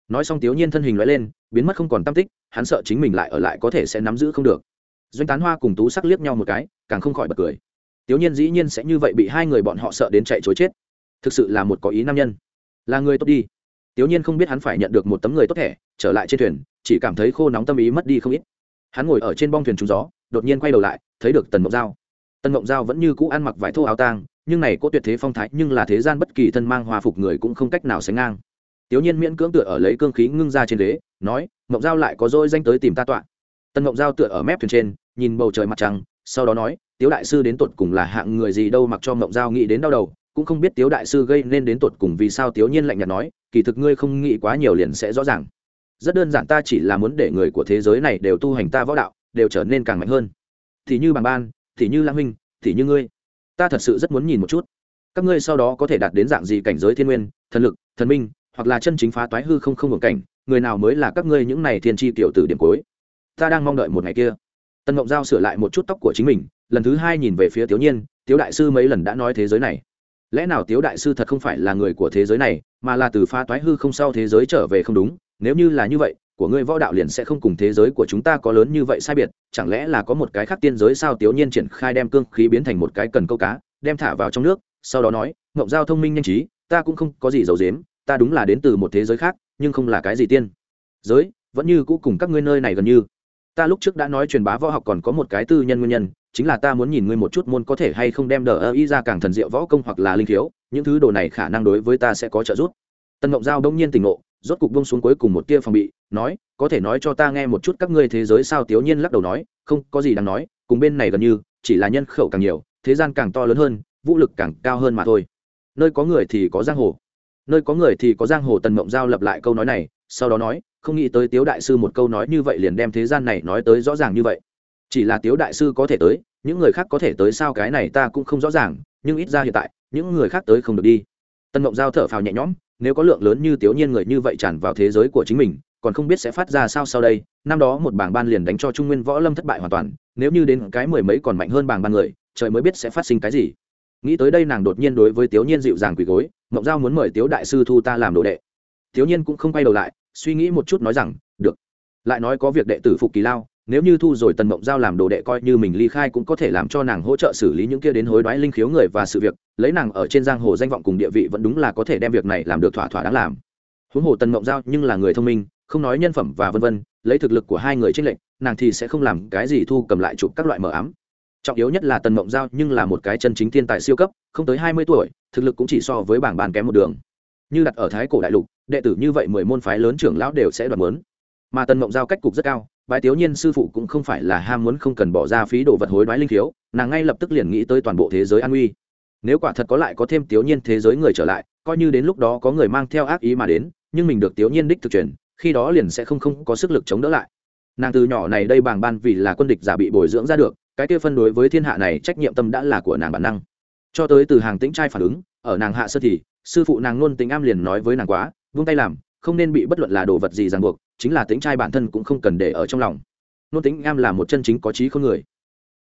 Nói xong tiểu nhiên thân hình loại lên, biến mất không còn tam tích, hắn sợ chính mình lại ở lại có thể sẽ nắm giữ không được doanh tán hoa cùng tú sắc liếc nhau một cái, càng không khỏi bật cười. Tiểu nhiên dĩ nhiên sẽ như vậy bị hai người bọn họ sợ đến chạy chối chết. Thực sự là một có ý nam nhân. Là người tốt đi. Tiểu nhiên không biết hắn phải nhận được một tấm người tốt thẻ, trở lại trên thuyền, chỉ cảm thấy khô nóng tâm ý mất đi không ít. Hắn ngồi ở trên bong thuyền trúng gió, đột nhiên quay đầu lại, thấy được tần mộng giao. Tần mộng giao vẫn như cũ ăn mặc vải thô áo tang, nhưng này có tuyệt thế phong thái, nhưng là thế gian bất kỳ thân mang hòa phục người cũng không cách nào sánh ngang. Tiểu nhiên miễn cưỡng tựa ở lấy cương khí ngưng ra trên ghế, nói, mộng giao lại có dôi danh tới tìm ta tọa. Tần mộng giao tựa ở mép thuyền trên nhìn bầu trời mặt trăng, sau đó nói, tiếu đại sư đến tột cùng là hạng người gì đâu mặc cho mộng giao nghĩ đến đau đầu, cũng không biết tiếu đại sư gây nên đến tột cùng vì sao tiếu nhiên lạnh nhạt nói, kỳ thực ngươi không nghĩ quá nhiều liền sẽ rõ ràng. Rất đơn giản ta chỉ là muốn để người của thế giới này đều tu hành ta võ đạo, đều trở nên càng mạnh hơn. Thì như bằng ban, thì như lang huynh, thì như ngươi. Ta thật sự rất muốn nhìn một chút. Các ngươi sau đó có thể đạt đến dạng gì cảnh giới thiên nguyên, thần lực, thần minh, hoặc là chân chính phá toái hư không không hưởng cảnh, người nào mới là các ngươi những này thiên tri tiểu tử điểm cuối? Ta đang mong đợi một ngày kia tần mộng giao sửa lại một chút tóc của chính mình, lần thứ hai nhìn về phía tiểu nhiên, tiếu đại sư mấy lần đã nói thế giới này. Lẽ nào tiếu đại sư thật không phải là người của thế giới này, mà là từ pha toái hư không sau thế giới trở về không đúng? Nếu như là như vậy, của ngươi võ đạo liền sẽ không cùng thế giới của chúng ta có lớn như vậy sai biệt. Chẳng lẽ là có một cái khác tiên giới sao? Tiểu nhiên triển khai đem cương khí biến thành một cái cần câu cá, đem thả vào trong nước, sau đó nói ngộng giao thông minh nhanh trí, ta cũng không có gì giấu dếm ta đúng là đến từ một thế giới khác, nhưng không là cái gì tiên giới, vẫn như cũ cùng các ngươi nơi này gần như ta lúc trước đã nói truyền bá võ học còn có một cái tư nhân nguyên nhân, chính là ta muốn nhìn ngươi một chút môn có thể hay không đem đờ ơ y ra càng thần diệu võ công hoặc là linh thiếu những thứ đồ này khả năng đối với ta sẽ có trợ giúp. Tân ngộng giao đông nhiên tỉnh ngộ, rốt cục bông xuống cuối cùng một tia phòng bị, nói, có thể nói cho ta nghe một chút các ngươi thế giới sao tiểu nhiên lắc đầu nói, không, có gì đáng nói, cùng bên này gần như, chỉ là nhân khẩu càng nhiều, thế gian càng to lớn hơn, vũ lực càng cao hơn mà thôi. Nơi có người thì có giang hồ. Nơi có người thì có giang hồ, tần mộng giao lập lại câu nói này, sau đó nói không nghĩ tới tiếu đại sư một câu nói như vậy liền đem thế gian này nói tới rõ ràng như vậy. Chỉ là tiếu đại sư có thể tới, những người khác có thể tới sao cái này ta cũng không rõ ràng, nhưng ít ra hiện tại, những người khác tới không được đi. Tân mộng giao thở phào nhẹ nhõm, nếu có lượng lớn như tiếu nhiên người như vậy tràn vào thế giới của chính mình, còn không biết sẽ phát ra sao sau đây, năm đó một bảng ban liền đánh cho trung nguyên võ lâm thất bại hoàn toàn, nếu như đến cái mười mấy còn mạnh hơn bảng ban người, trời mới biết sẽ phát sinh cái gì. Nghĩ tới đây nàng đột nhiên đối với tiếu nhiên dịu dàng quỳ gối, mộng giao muốn mời tiếu đại sư thu ta làm đồ đệ. Tiếu nhiên cũng không quay đầu lại suy nghĩ một chút nói rằng, được. Lại nói có việc đệ tử phục kỳ lao, nếu như thu rồi tần mộng giao làm đồ đệ coi như mình ly khai cũng có thể làm cho nàng hỗ trợ xử lý những kia đến hối đoái linh khiếu người và sự việc, lấy nàng ở trên giang hồ danh vọng cùng địa vị vẫn đúng là có thể đem việc này làm được thỏa thỏa đáng làm. Huống hồ tần mộng giao nhưng là người thông minh, không nói nhân phẩm và vân vân, lấy thực lực của hai người trích lệnh nàng thì sẽ không làm cái gì thu cầm lại chụp các loại mờ ám. Trọng yếu nhất là tần mộng giao nhưng là một cái chân chính thiên tài siêu cấp, không tới hai mươi tuổi, thực lực cũng chỉ so với bảng bàn kém một đường như đặt ở thái cổ đại lục, đệ tử như vậy mười môn phái lớn trưởng lão đều sẽ đoạt mớn. Mà tần mộng giao cách cục rất cao, bái tiểu nhiên sư phụ cũng không phải là ham muốn không cần bỏ ra phí đồ vật hối đoái linh thiếu nàng ngay lập tức liền nghĩ tới toàn bộ thế giới an uy nếu quả thật có lại có thêm tiểu nhiên thế giới người trở lại, coi như đến lúc đó có người mang theo ác ý mà đến, nhưng mình được tiểu nhiên đích thực truyền, khi đó liền sẽ không không có sức lực chống đỡ lại. Nàng từ nhỏ này đây bàng ban vì là quân địch giả bị bồi dưỡng ra được, cái kia phân đối với thiên hạ này trách nhiệm tâm đã là của nàng bản năng. Cho tới từ hàng tĩnh trai phản ứng, ở nàng hạ sơ thì sư phụ nàng luôn tính am liền nói với nàng quá, vung tay làm, không nên bị bất luận là đồ vật gì ràng buộc, chính là tính trai bản thân cũng không cần để ở trong lòng. Nôn tính am là một chân chính có trí không người.